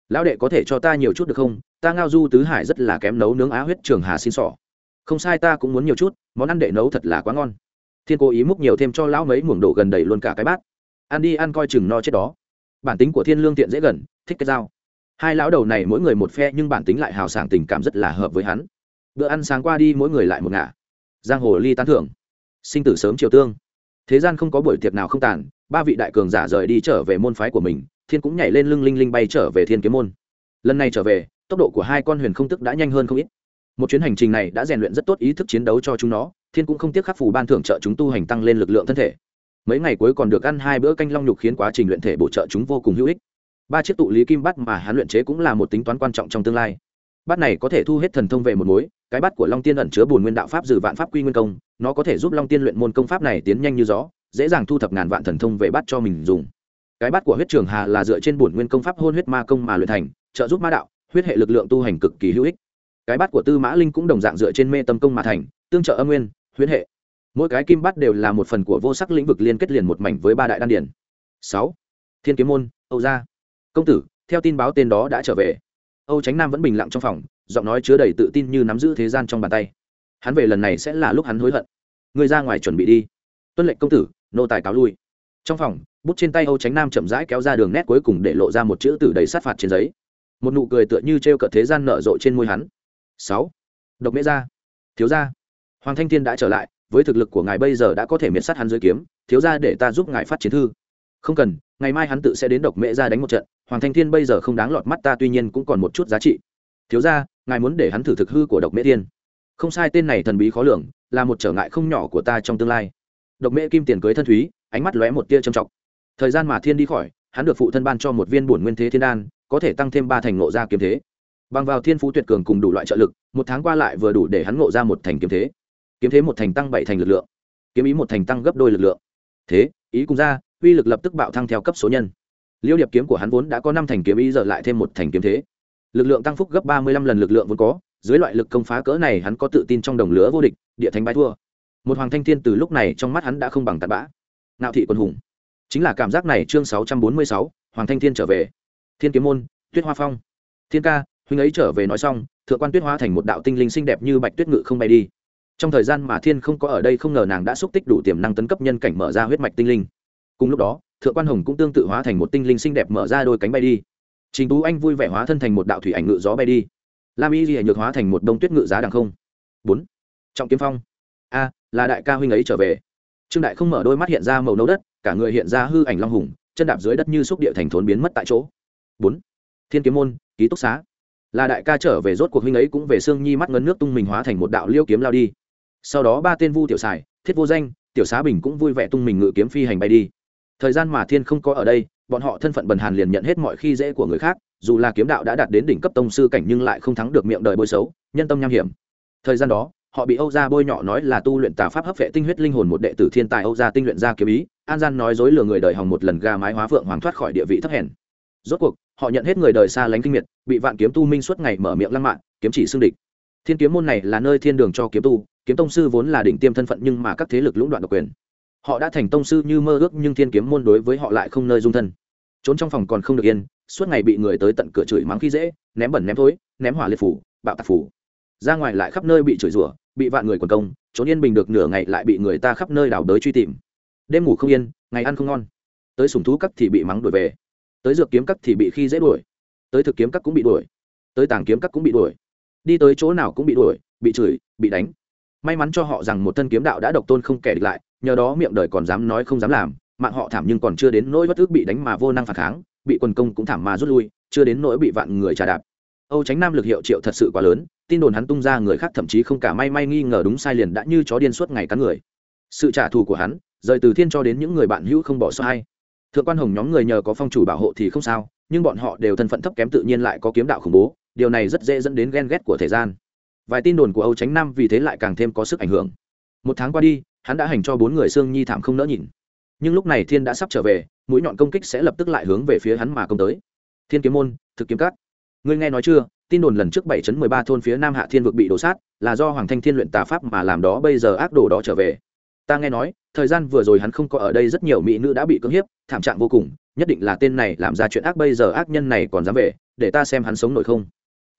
lão đệ có thể cho ta nhiều chút được không? Ta ngao du tứ hải rất là kém nấu nướng á huyết trường hà xin sỏ. Không sai ta cũng muốn nhiều chút, món ăn đệ nấu thật là quá ngon. Thiên cố ý múc nhiều thêm cho lão mấy muỗng đổ gần đầy luôn cả cái bát. Ăn đi, ăn coi chừng no chết đó. Bản tính của thiên lương tiện dễ gần, thích cái dao. Hai lão đầu này mỗi người một phe nhưng bản tính lại hào sảng tình cảm rất là hợp với hắn. Bữa ăn sáng qua đi mỗi người lại một ngả. Giang hồ ly tán thưởng. Sinh tử sớm chiều tương. Thế gian không có buổi tiệc nào không tàn, ba vị đại cường giả rời đi trở về môn phái của mình thiên cũng nhảy lên lưng linh linh bay trở về thiên kiếm môn. Lần này trở về, tốc độ của hai con huyền không tức đã nhanh hơn không ít. Một chuyến hành trình này đã rèn luyện rất tốt ý thức chiến đấu cho chúng nó, thiên cũng không tiếc khắc phù ban thưởng trợ chúng tu hành tăng lên lực lượng thân thể. Mấy ngày cuối còn được ăn hai bữa canh long nhục khiến quá trình luyện thể bổ trợ chúng vô cùng hữu ích. Ba chiếc tụ lý kim bắt mà hắn luyện chế cũng là một tính toán quan trọng trong tương lai. Bát này có thể thu hết thần thông về một mối, cái bát của long tiên ẩn chứa bùn nguyên đạo pháp dự vạn pháp quy nguyên công, nó có thể giúp long tiên luyện môn công pháp này tiến nhanh như gió, dễ dàng thu thập ngàn vạn thần thông về bát cho mình dùng cái bát của huyết trường hà là dựa trên bổn nguyên công pháp hôn huyết ma công mà luyện thành, trợ giúp ma đạo, huyết hệ lực lượng tu hành cực kỳ hữu ích. Cái bát của tư mã linh cũng đồng dạng dựa trên mê tâm công mà thành, tương trợ âm nguyên, huyết hệ. Mỗi cái kim bát đều là một phần của vô sắc lĩnh vực liên kết liền một mảnh với ba đại đan điển sáu. Thiên kiếm môn, âu gia. Công tử, theo tin báo tên đó đã trở về. Âu tránh nam vẫn bình lặng trong phòng, giọng nói chứa đầy tự tin như nắm giữ thế gian trong bàn tay. Hắn về lần này sẽ là lúc hắn hối hận. Người ra ngoài chuẩn bị đi. Tuân lệnh công tử, nô tài cáo lui. Trong phòng bút trên tay âu tránh nam chậm rãi kéo ra đường nét cuối cùng để lộ ra một chữ từ đầy sát phạt trên giấy. Một nụ cười tựa như t r e o cợt thế gian nở rộ trên môi hắn. Sáu. Độc mễ gia. Thiếu gia. Hoàng thanh thiên đã trở lại, với thực lực của ngài bây giờ đã có thể miễn sát hắn dưới kiếm, thiếu gia để ta giúp ngài phát chiến thư. Không cần, ngày mai hắn tự sẽ đến độc mễ gia đánh một trận, hoàng thanh thiên bây giờ không đáng lọt mắt ta tuy nhiên cũng còn một chút giá trị. Thiếu gia, ngài muốn để hắn thử thực hư của độc mễ thiên. Không sai, tên này thần bí khó lường, là một trở ngại không nhỏ của ta trong tương lai. Độc mễ kim tiền cưới thân thúy, ánh mắt lóe một tia trầm trọng thời gian mà thiên đi khỏi, hắn được phụ thân ban cho một viên bổn nguyên thế thiên đan, có thể tăng thêm ba thành ngộ ra kiếm thế. Bằng vào thiên phú tuyệt cường cùng đủ loại trợ lực, một tháng qua lại vừa đủ để hắn ngộ ra một thành kiếm thế. Kiếm thế một thành tăng bảy thành lực lượng. Kiếm ý một thành tăng gấp đôi lực lượng. Thế, ý cùng ra, uy lực lập tức bạo thăng theo cấp số nhân. Liêu điệp kiếm của hắn vốn đã có năm thành kiếm ý giờ lại thêm một thành kiếm thế. Lực lượng tăng phúc gấp ba mươi lăm lần lực lượng vốn có, dưới loại lực công phá cỡ này hắn có tự tin trong đồng lứa vô địch, địa thánh bái thua. Một hoàng thanh thiên từ lúc này trong mắt hắn đã không bằng tạt bã. Nạo thị quân hùng chính là cảm giác này chương sáu trăm bốn mươi sáu, hoàng thanh thiên trở về. Thiên kiếm môn, tuyết hoa phong. Thiên ca, huynh ấy trở về nói xong, thượng quan tuyết hoa thành một đạo tinh linh xinh đẹp như bạch tuyết ngự không bay đi. Trong thời gian mà thiên không có ở đây không ngờ nàng đã xúc tích đủ tiềm năng tấn cấp nhân cảnh mở ra huyết mạch tinh linh. Cùng lúc đó, thượng quan hồng cũng tương tự hóa thành một tinh linh xinh đẹp mở ra đôi cánh bay đi. Trình tú anh vui vẻ hóa thân thành một đạo thủy ảnh ngự gió bay đi. Lam y ghi nhược hóa thành một đông tuyết ngự giá đằng không. Bốn. Trọng kiếm phong. A, là đại ca huynh ấy trở về. Trương đại không mở đôi mắt hiện ra màu nấu đất cả người hiện ra hư ảnh long hùng, chân đạp dưới đất như xúc địa thành thốn biến mất tại chỗ. Bốn, thiên kiếm môn, ký túc xá. Là đại ca trở về rốt cuộc huynh ấy cũng về xương nhi mắt ngấn nước tung mình hóa thành một đạo liêu kiếm lao đi. Sau đó ba tên vu tiểu xài, thiết vô danh, tiểu xá bình cũng vui vẻ tung mình ngự kiếm phi hành bay đi. Thời gian mà thiên không có ở đây, bọn họ thân phận bần hàn liền nhận hết mọi khi dễ của người khác, dù là kiếm đạo đã đạt đến đỉnh cấp tông sư cảnh nhưng lại không thắng được miệng đời bôi xấu, nhân tâm nham hiểm. Thời gian đó họ bị âu gia bôi nhọ nói là tu luyện tà pháp hấp vệ tinh huyết linh hồn một đệ tử thiên tài âu gia tinh luyện ra kiếm ý. An gian nói dối lừa người đời hòng một lần ga mái hóa phượng hoàng thoát khỏi địa vị thấp hèn. Rốt cuộc, họ nhận hết người đời xa lánh kinh miệt, bị vạn kiếm tu minh suốt ngày mở miệng lăng mạn kiếm chỉ xương địch. Thiên kiếm môn này là nơi thiên đường cho kiếm tu, kiếm tông sư vốn là đỉnh tiêm thân phận nhưng mà các thế lực lũng đoạn độc quyền. Họ đã thành tông sư như mơ ước nhưng thiên kiếm môn đối với họ lại không nơi dung thân. Trốn trong phòng còn không được yên, suốt ngày bị người tới tận cửa chửi mắng khi dễ, ném bẩn ném thối, ném hỏa liệt phủ, bạo tạc phủ. Ra ngoài lại khắp nơi bị chửi rủa bị vạn người quần công, trốn yên bình được nửa ngày lại bị người ta khắp nơi đào đới truy tìm. Đêm ngủ không yên, ngày ăn không ngon. Tới sùng thú cắt thì bị mắng đuổi về. Tới dược kiếm cắt thì bị khi dễ đuổi. Tới thực kiếm cắt cũng bị đuổi. Tới tàng kiếm cắt cũng bị đuổi. Đi tới chỗ nào cũng bị đuổi, bị chửi, bị đánh. May mắn cho họ rằng một thân kiếm đạo đã độc tôn không kẻ địch lại, nhờ đó miệng đời còn dám nói không dám làm, mạng họ thảm nhưng còn chưa đến nỗi bất ước bị đánh mà vô năng phản kháng, bị quần công cũng thảm mà rút lui, chưa đến nỗi bị vạn người trà đạp âu tránh nam lực hiệu triệu thật sự quá lớn, tin đồn hắn tung ra người khác thậm chí không cả may may nghi ngờ đúng sai liền đã như chó điên suốt ngày cắn người. Sự trả thù của hắn, rời từ thiên cho đến những người bạn hữu không bỏ sai thượng quan hồng nhóm người nhờ có phong chủ bảo hộ thì không sao, nhưng bọn họ đều thân phận thấp kém tự nhiên lại có kiếm đạo khủng bố, điều này rất dễ dẫn đến ghen ghét của thời gian. Vài tin đồn của âu tránh nam vì thế lại càng thêm có sức ảnh hưởng. Một tháng qua đi, hắn đã hành cho bốn người xương nhi thảm không nỡ nhìn. Nhưng lúc này thiên đã sắp trở về, mũi nhọn công kích sẽ lập tức lại hướng về phía hắn mà công tới. Thiên kiếm môn, thực kiếm cát ngươi nghe nói chưa, tin đồn lần trước bảy chấn mười ba thôn phía nam hạ thiên vực bị đổ sát, là do hoàng thanh thiên luyện tà pháp mà làm đó, bây giờ ác đồ đó trở về. Ta nghe nói, thời gian vừa rồi hắn không có ở đây, rất nhiều mỹ nữ đã bị cưỡng hiếp, thảm trạng vô cùng, nhất định là tên này làm ra chuyện ác, bây giờ ác nhân này còn dám về, để ta xem hắn sống nổi không.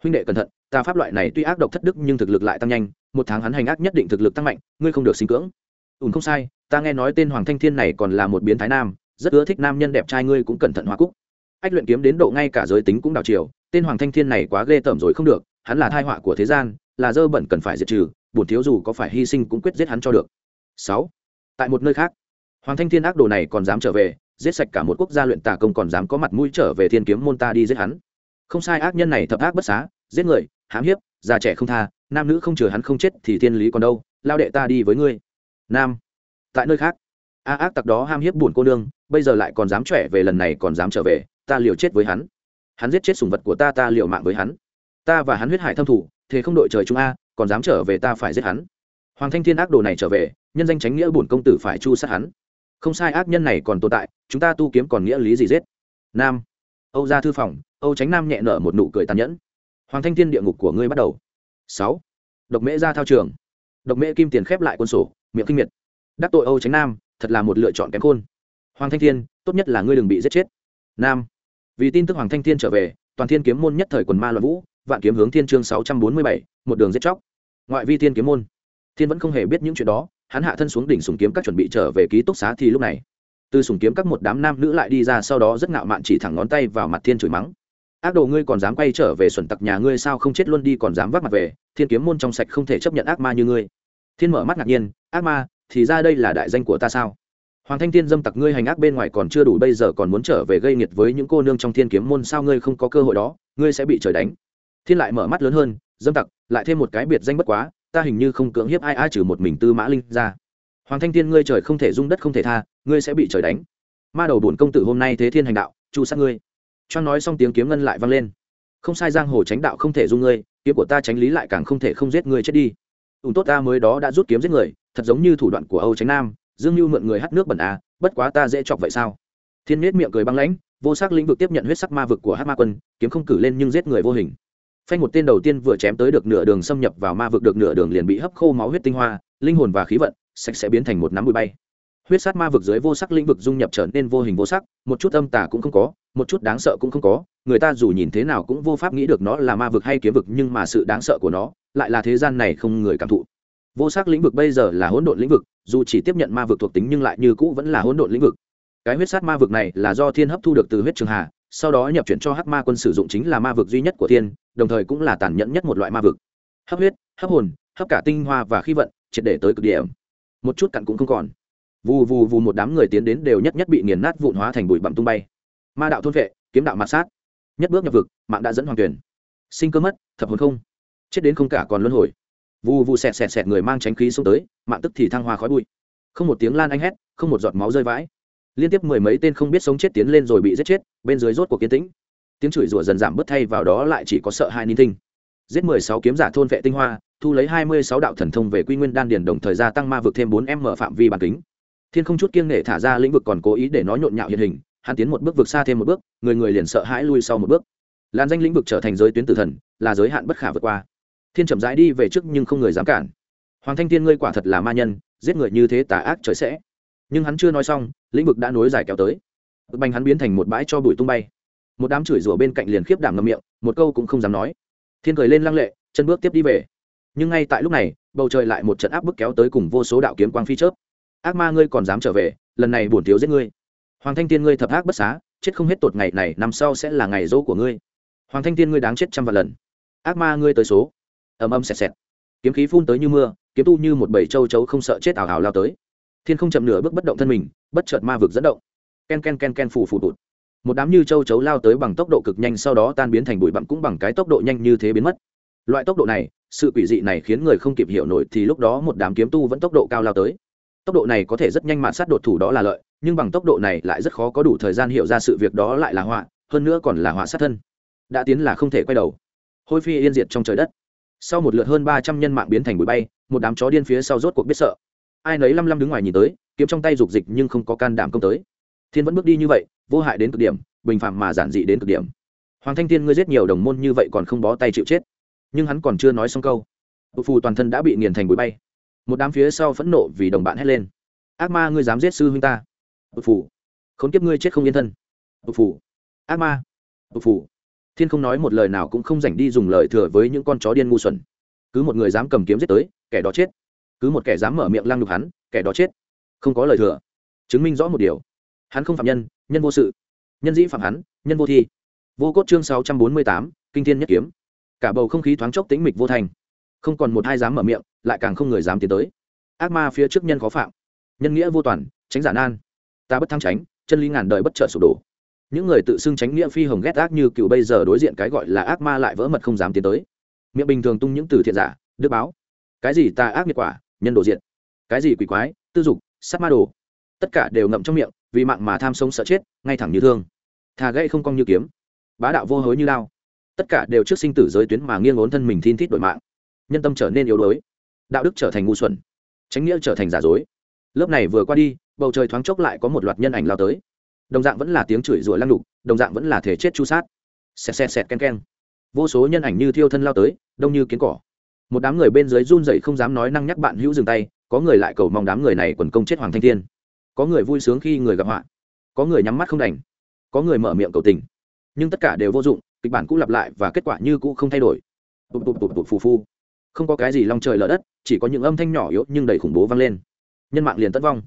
Huynh đệ cẩn thận ta pháp loại này tuy ác độc thất đức nhưng thực lực lại tăng nhanh, một tháng hắn hành ác nhất định thực lực tăng mạnh, ngươi không được sinh cưỡng. Ùn không sai, ta nghe nói tên hoàng thanh thiên này còn là một biến thái nam, rất ưa thích nam nhân đẹp trai, ngươi cũng cẩn thận hoa cúc. Ách luyện kiếm đến độ ngay cả giới tính cũng đào chiều tên hoàng thanh thiên này quá ghê tởm rồi không được, hắn là thai họa của thế gian, là dơ bẩn cần phải diệt trừ, bổn thiếu dù có phải hy sinh cũng quyết giết hắn cho được. Sáu, tại một nơi khác, hoàng thanh thiên ác đồ này còn dám trở về, giết sạch cả một quốc gia luyện tà công còn dám có mặt mũi trở về thiên kiếm môn ta đi giết hắn. Không sai, ác nhân này thập ác bất xá, giết người, hãm hiếp, già trẻ không tha, nam nữ không chừa hắn không chết thì thiên lý còn đâu, lao đệ ta đi với ngươi. Nam, tại nơi khác, a ác tặc đó ham hiếp buồn cô nương, bây giờ lại còn dám trẻ về lần này còn dám trở về, ta liều chết với hắn hắn giết chết sùng vật của ta ta liều mạng với hắn. Ta và hắn huyết hải thâm thủ thế không đội trời chúng a, còn dám trở về ta phải giết hắn. Hoàng thanh thiên ác đồ này trở về, nhân danh tránh nghĩa bổn công tử phải chu sát hắn. Không sai, ác nhân này còn tồn tại, chúng ta tu kiếm còn nghĩa lý gì giết? Nam. Âu ra thư phòng, âu tránh nam nhẹ nở một nụ cười tàn nhẫn. Hoàng thanh thiên địa ngục của ngươi bắt đầu. Sáu. Độc mễ ra thao trường. Độc mễ kim tiền khép lại quân sổ, miệng kinh miệt. Đắc tội âu tránh nam, thật là một lựa chọn kém khôn. Hoàng thanh thiên, tốt nhất là ngươi đừng bị giết chết. Nam vì tin tức hoàng thanh thiên trở về, toàn thiên kiếm môn nhất thời quần ma loạn vũ, vạn kiếm hướng thiên chương sáu trăm bốn mươi bảy, một đường giết chóc. Ngoại vi thiên kiếm môn, thiên vẫn không hề biết những chuyện đó, hắn hạ thân xuống đỉnh sùng kiếm các chuẩn bị trở về ký túc xá thì lúc này, từ sùng kiếm các một đám nam nữ lại đi ra, sau đó rất ngạo mạn chỉ thẳng ngón tay vào mặt thiên chửi mắng. Ác đồ, ngươi còn dám quay trở về xuẩn tặc nhà ngươi sao không chết luôn đi, còn dám vác mặt về, thiên kiếm môn trong sạch không thể chấp nhận ác ma như ngươi. Thiên mở mắt ngạc nhiên, ác ma, thì ra đây là đại danh của ta sao? Hoàng thanh thiên dâm tặc ngươi hành ác bên ngoài còn chưa đủ, bây giờ còn muốn trở về gây nghiệt với những cô nương trong thiên kiếm môn sao ngươi không có cơ hội đó, ngươi sẽ bị trời đánh. Thiên lại mở mắt lớn hơn, dâm tặc, lại thêm một cái biệt danh bất quá, ta hình như không cưỡng hiếp ai ai trừ một mình tư mã linh ra. Hoàng thanh thiên, ngươi trời không thể dung đất không thể tha, ngươi sẽ bị trời đánh. Ma đầu bổn công tử hôm nay thế thiên hành đạo, chu sát ngươi. Cho nói xong tiếng kiếm ngân lại vang lên. Không sai, giang hồ tránh đạo không thể dung ngươi, kiếm của ta tránh lý lại càng không thể không giết ngươi chết đi. Ùn tốt ta mới đó đã rút kiếm giết người, thật giống như thủ đoạn của âu tránh nam dương mưu mượn người hắt nước bẩn à bất quá ta dễ chọc vậy sao? Thiên nết miệng cười băng lãnh, vô sắc lĩnh vực tiếp nhận huyết sắc ma vực của hát ma quân, kiếm không cử lên nhưng giết người vô hình. Phanh một tên đầu tiên vừa chém tới được nửa đường xâm nhập vào ma vực được nửa đường liền bị hấp khô máu huyết tinh hoa, linh hồn và khí vận, sạch sẽ biến thành một nắm bụi bay. Huyết sát ma vực dưới vô sắc lĩnh vực dung nhập trở nên vô hình vô sắc, một chút âm tà cũng không có, một chút đáng sợ cũng không có, người ta dù nhìn thế nào cũng vô pháp nghĩ được nó là ma vực hay kiếm vực nhưng mà sự đáng sợ của nó lại là thế gian này không người cảm thụ vô sắc lĩnh vực bây giờ là hỗn độn lĩnh vực, dù chỉ tiếp nhận ma vực thuộc tính nhưng lại như cũ vẫn là hỗn độn lĩnh vực. Cái huyết sát ma vực này là do thiên hấp thu được từ huyết trường hà, sau đó nhập chuyển cho hắc ma quân sử dụng chính là ma vực duy nhất của thiên, đồng thời cũng là tàn nhẫn nhất một loại ma vực. Hấp huyết, hấp hồn, hấp cả tinh hoa và khí vận, triệt để tới cực điểm. Một chút cặn cũng không còn. Vù vù vù một đám người tiến đến đều nhất nhất bị nghiền nát vụn hóa thành bụi bặm tung bay. Ma đạo thôn vệ, kiếm đạo mạt sát. Nhất bước nhập vực, mạng đã dẫn hoàng tuyển. Sinh cơ mất, thập hồn không. Chết đến không cả còn luân hồi vù vù xẹt xẹt xẹt người mang tránh khí xuống tới, mạng tức thì thăng hoa khói bụi. Không một tiếng lan anh hét, không một giọt máu rơi vãi. Liên tiếp mười mấy tên không biết sống chết tiến lên rồi bị giết chết, bên dưới rốt cuộc kiến tĩnh. Tiếng chửi rủa dần giảm bớt thay vào đó lại chỉ có sợ hai nín tinh giết mười sáu kiếm giả thôn vệ tinh hoa, thu lấy hai mươi sáu đạo thần thông về quy nguyên đan điền đồng thời gia tăng ma vực thêm bốn m phạm vi bản kính. Thiên không chút kiêng nể thả ra lĩnh vực còn cố ý để nó nhộn nhạo hiện hình, hắn tiến một bước vực xa thêm một bước, người người liền sợ hãi lui sau một bước. Lan danh lĩnh vực trở thành giới tuyến tử thần, là giới hạn bất khả vượt qua thiên chậm rãi đi về trước nhưng không người dám cản. Hoàng thanh thiên, ngươi quả thật là ma nhân, giết người như thế tà ác trời sẽ. Nhưng hắn chưa nói xong, lĩnh vực đã nối dài kéo tới. Bành hắn biến thành một bãi cho bụi tung bay. Một đám chửi rủa bên cạnh liền khiếp đảm ngậm miệng, một câu cũng không dám nói. Thiên cười lên lăng lệ, chân bước tiếp đi về. Nhưng ngay tại lúc này, bầu trời lại một trận áp bức kéo tới cùng vô số đạo kiếm quang phi chớp. Ác ma ngươi còn dám trở về, lần này bổn thiếu giết ngươi. Hoàng thanh tiên ngươi thập ác bất xá, chết không hết tột ngày này, năm sau sẽ là ngày dỗ của ngươi. Hoàng thanh tiên ngươi đáng chết trăm vạn lần. Ác ma ngươi tới số ầm ầm xẹt xẹt. Kiếm khí phun tới như mưa, kiếm tu như một bầy châu chấu không sợ chết ảo ảo lao tới. Thiên không chậm nửa bước bất động thân mình, bất chợt ma vực dẫn động. Ken ken ken ken phủ phủ tụt. Một đám như châu chấu lao tới bằng tốc độ cực nhanh sau đó tan biến thành bụi bặm cũng bằng cái tốc độ nhanh như thế biến mất. Loại tốc độ này, sự quỷ dị này khiến người không kịp hiểu nổi thì lúc đó một đám kiếm tu vẫn tốc độ cao lao tới. Tốc độ này có thể rất nhanh mạn sát đột thủ đó là lợi, nhưng bằng tốc độ này lại rất khó có đủ thời gian hiểu ra sự việc đó lại là họa, hơn nữa còn là họa sát thân. Đã tiến là không thể quay đầu. Hôi phi yên diệt trong trời đất sau một lượt hơn ba trăm nhân mạng biến thành bụi bay, một đám chó điên phía sau rốt cuộc biết sợ. Ai nấy lăm lăm đứng ngoài nhìn tới, kiếm trong tay dục dịch nhưng không có can đảm công tới. Thiên vẫn bước đi như vậy, vô hại đến cực điểm, bình phạm mà giản dị đến cực điểm. Hoàng thanh thiên ngươi giết nhiều đồng môn như vậy còn không bó tay chịu chết. Nhưng hắn còn chưa nói xong câu. Tụ phù toàn thân đã bị nghiền thành bụi bay. Một đám phía sau phẫn nộ vì đồng bạn hét lên. Ác ma ngươi dám giết sư huynh ta. Tụ phù. Khốn kiếp ngươi chết không yên thân. Tụ phù. Ác ma. Tụ phù thiên không nói một lời nào cũng không dành đi dùng lời thừa với những con chó điên ngu xuẩn. Cứ một người dám cầm kiếm giết tới, kẻ đó chết. Cứ một kẻ dám mở miệng lăng đục hắn, kẻ đó chết. Không có lời thừa. Chứng minh rõ một điều. Hắn không phạm nhân nhân vô sự. Nhân dĩ phạm hắn, nhân vô thi. Vô cốt chương sáu trăm bốn mươi tám, kinh thiên nhất kiếm. Cả bầu không khí thoáng chốc tĩnh mịch vô thành. Không còn một hai dám mở miệng, lại càng không người dám tiến tới. Ác ma phía trước nhân khó phạm. Nhân nghĩa vô toàn, tránh giả nan. Ta bất thăng tránh, chân lý ngàn đời bất trợ sụp đổ những người tự xưng tránh nghĩa phi hồng ghét ác như cựu bây giờ đối diện cái gọi là ác ma lại vỡ mật không dám tiến tới. Miệng bình thường tung những từ thiện giả, đức báo. Cái gì ta ác nghiệp quả, nhân đồ diện cái gì quỷ quái, tư dục, sát ma đồ. Tất cả đều ngậm trong miệng, vì mạng mà tham sống sợ chết, ngay thẳng như thương. Thà gây không cong như kiếm. Bá đạo vô hối như lao. Tất cả đều trước sinh tử giới tuyến mà nghiêng ốn thân mình thiên thít đổi mạng. Nhân tâm trở nên yếu đuối. Đạo đức trở thành ngu xuẩn. Tránh nghĩa trở thành giả dối. Lớp này vừa qua đi, bầu trời thoáng chốc lại có một loạt nhân ảnh lao tới đồng dạng vẫn là tiếng chửi rủa lăng đục đồng dạng vẫn là thể chết chu sát. Xẹt xẹt xẹt ken ken. Vô số nhân ảnh như thiêu thân lao tới, đông như kiến cỏ. Một đám người bên dưới run dậy không dám nói năng nhắc bạn hữu dừng tay, có người lại cầu mong đám người này quần công chết hoàng thanh thiên. Có người vui sướng khi người gặp họa. Có người nhắm mắt không đành. Có người mở miệng cầu tình. Nhưng tất cả đều vô dụng, kịch bản cũ lặp lại và kết quả như cũ không thay đổi. Tụt tụt tụt tụt phù phu. Không có cái gì long trời lở đất, chỉ có những âm thanh nhỏ yếu nhưng đầy khủng bố vang lên. Nhân mạng liền tất vong.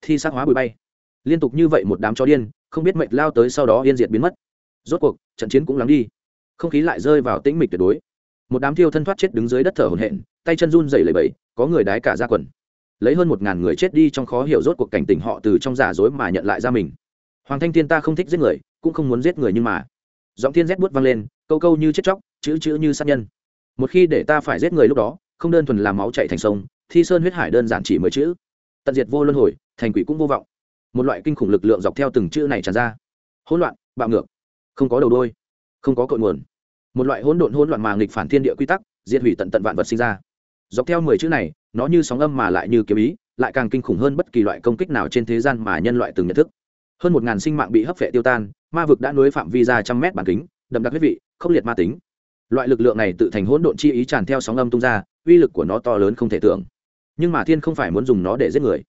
Thi xác hóa bụi bay liên tục như vậy một đám chó điên, không biết mệnh lao tới sau đó yên diệt biến mất. Rốt cuộc, trận chiến cũng lắng đi. Không khí lại rơi vào tĩnh mịch tuyệt đối. Một đám thiêu thân thoát chết đứng dưới đất thở hổn hển, tay chân run rẩy lẩy bẩy, có người đái cả ra quần. Lấy hơn một ngàn người chết đi trong khó hiểu rốt cuộc cảnh tỉnh họ từ trong giả dối mà nhận lại ra mình. Hoàng thanh thiên ta không thích giết người, cũng không muốn giết người nhưng mà. Giọng thiên rét buốt vang lên, câu câu như chết chóc, chữ chữ như sát nhân. Một khi để ta phải giết người lúc đó, không đơn thuần làm máu chạy thành sông, thi sơn huyết hải đơn giản chỉ mười chữ. Tận diệt vô luân hồi, thành quỷ cũng vô vọng một loại kinh khủng lực lượng dọc theo từng chữ này tràn ra. Hỗn loạn, bạo ngược. Không có đầu đôi không có cội nguồn. Một loại hỗn độn hỗn loạn mà nghịch phản thiên địa quy tắc, diệt hủy tận tận vạn vật sinh ra. Dọc theo mười chữ này, nó như sóng âm mà lại như kiếm ý, lại càng kinh khủng hơn bất kỳ loại công kích nào trên thế gian mà nhân loại từng nhận thức. Hơn một ngàn sinh mạng bị hấp phệ tiêu tan, ma vực đã nối phạm vi ra trăm mét bản kính, đậm đặc huyết vị không liệt ma tính. Loại lực lượng này tự thành hỗn độn chi ý tràn theo sóng âm tung ra, uy lực của nó to lớn không thể tưởng. Nhưng mà thiên không phải muốn dùng nó để giết người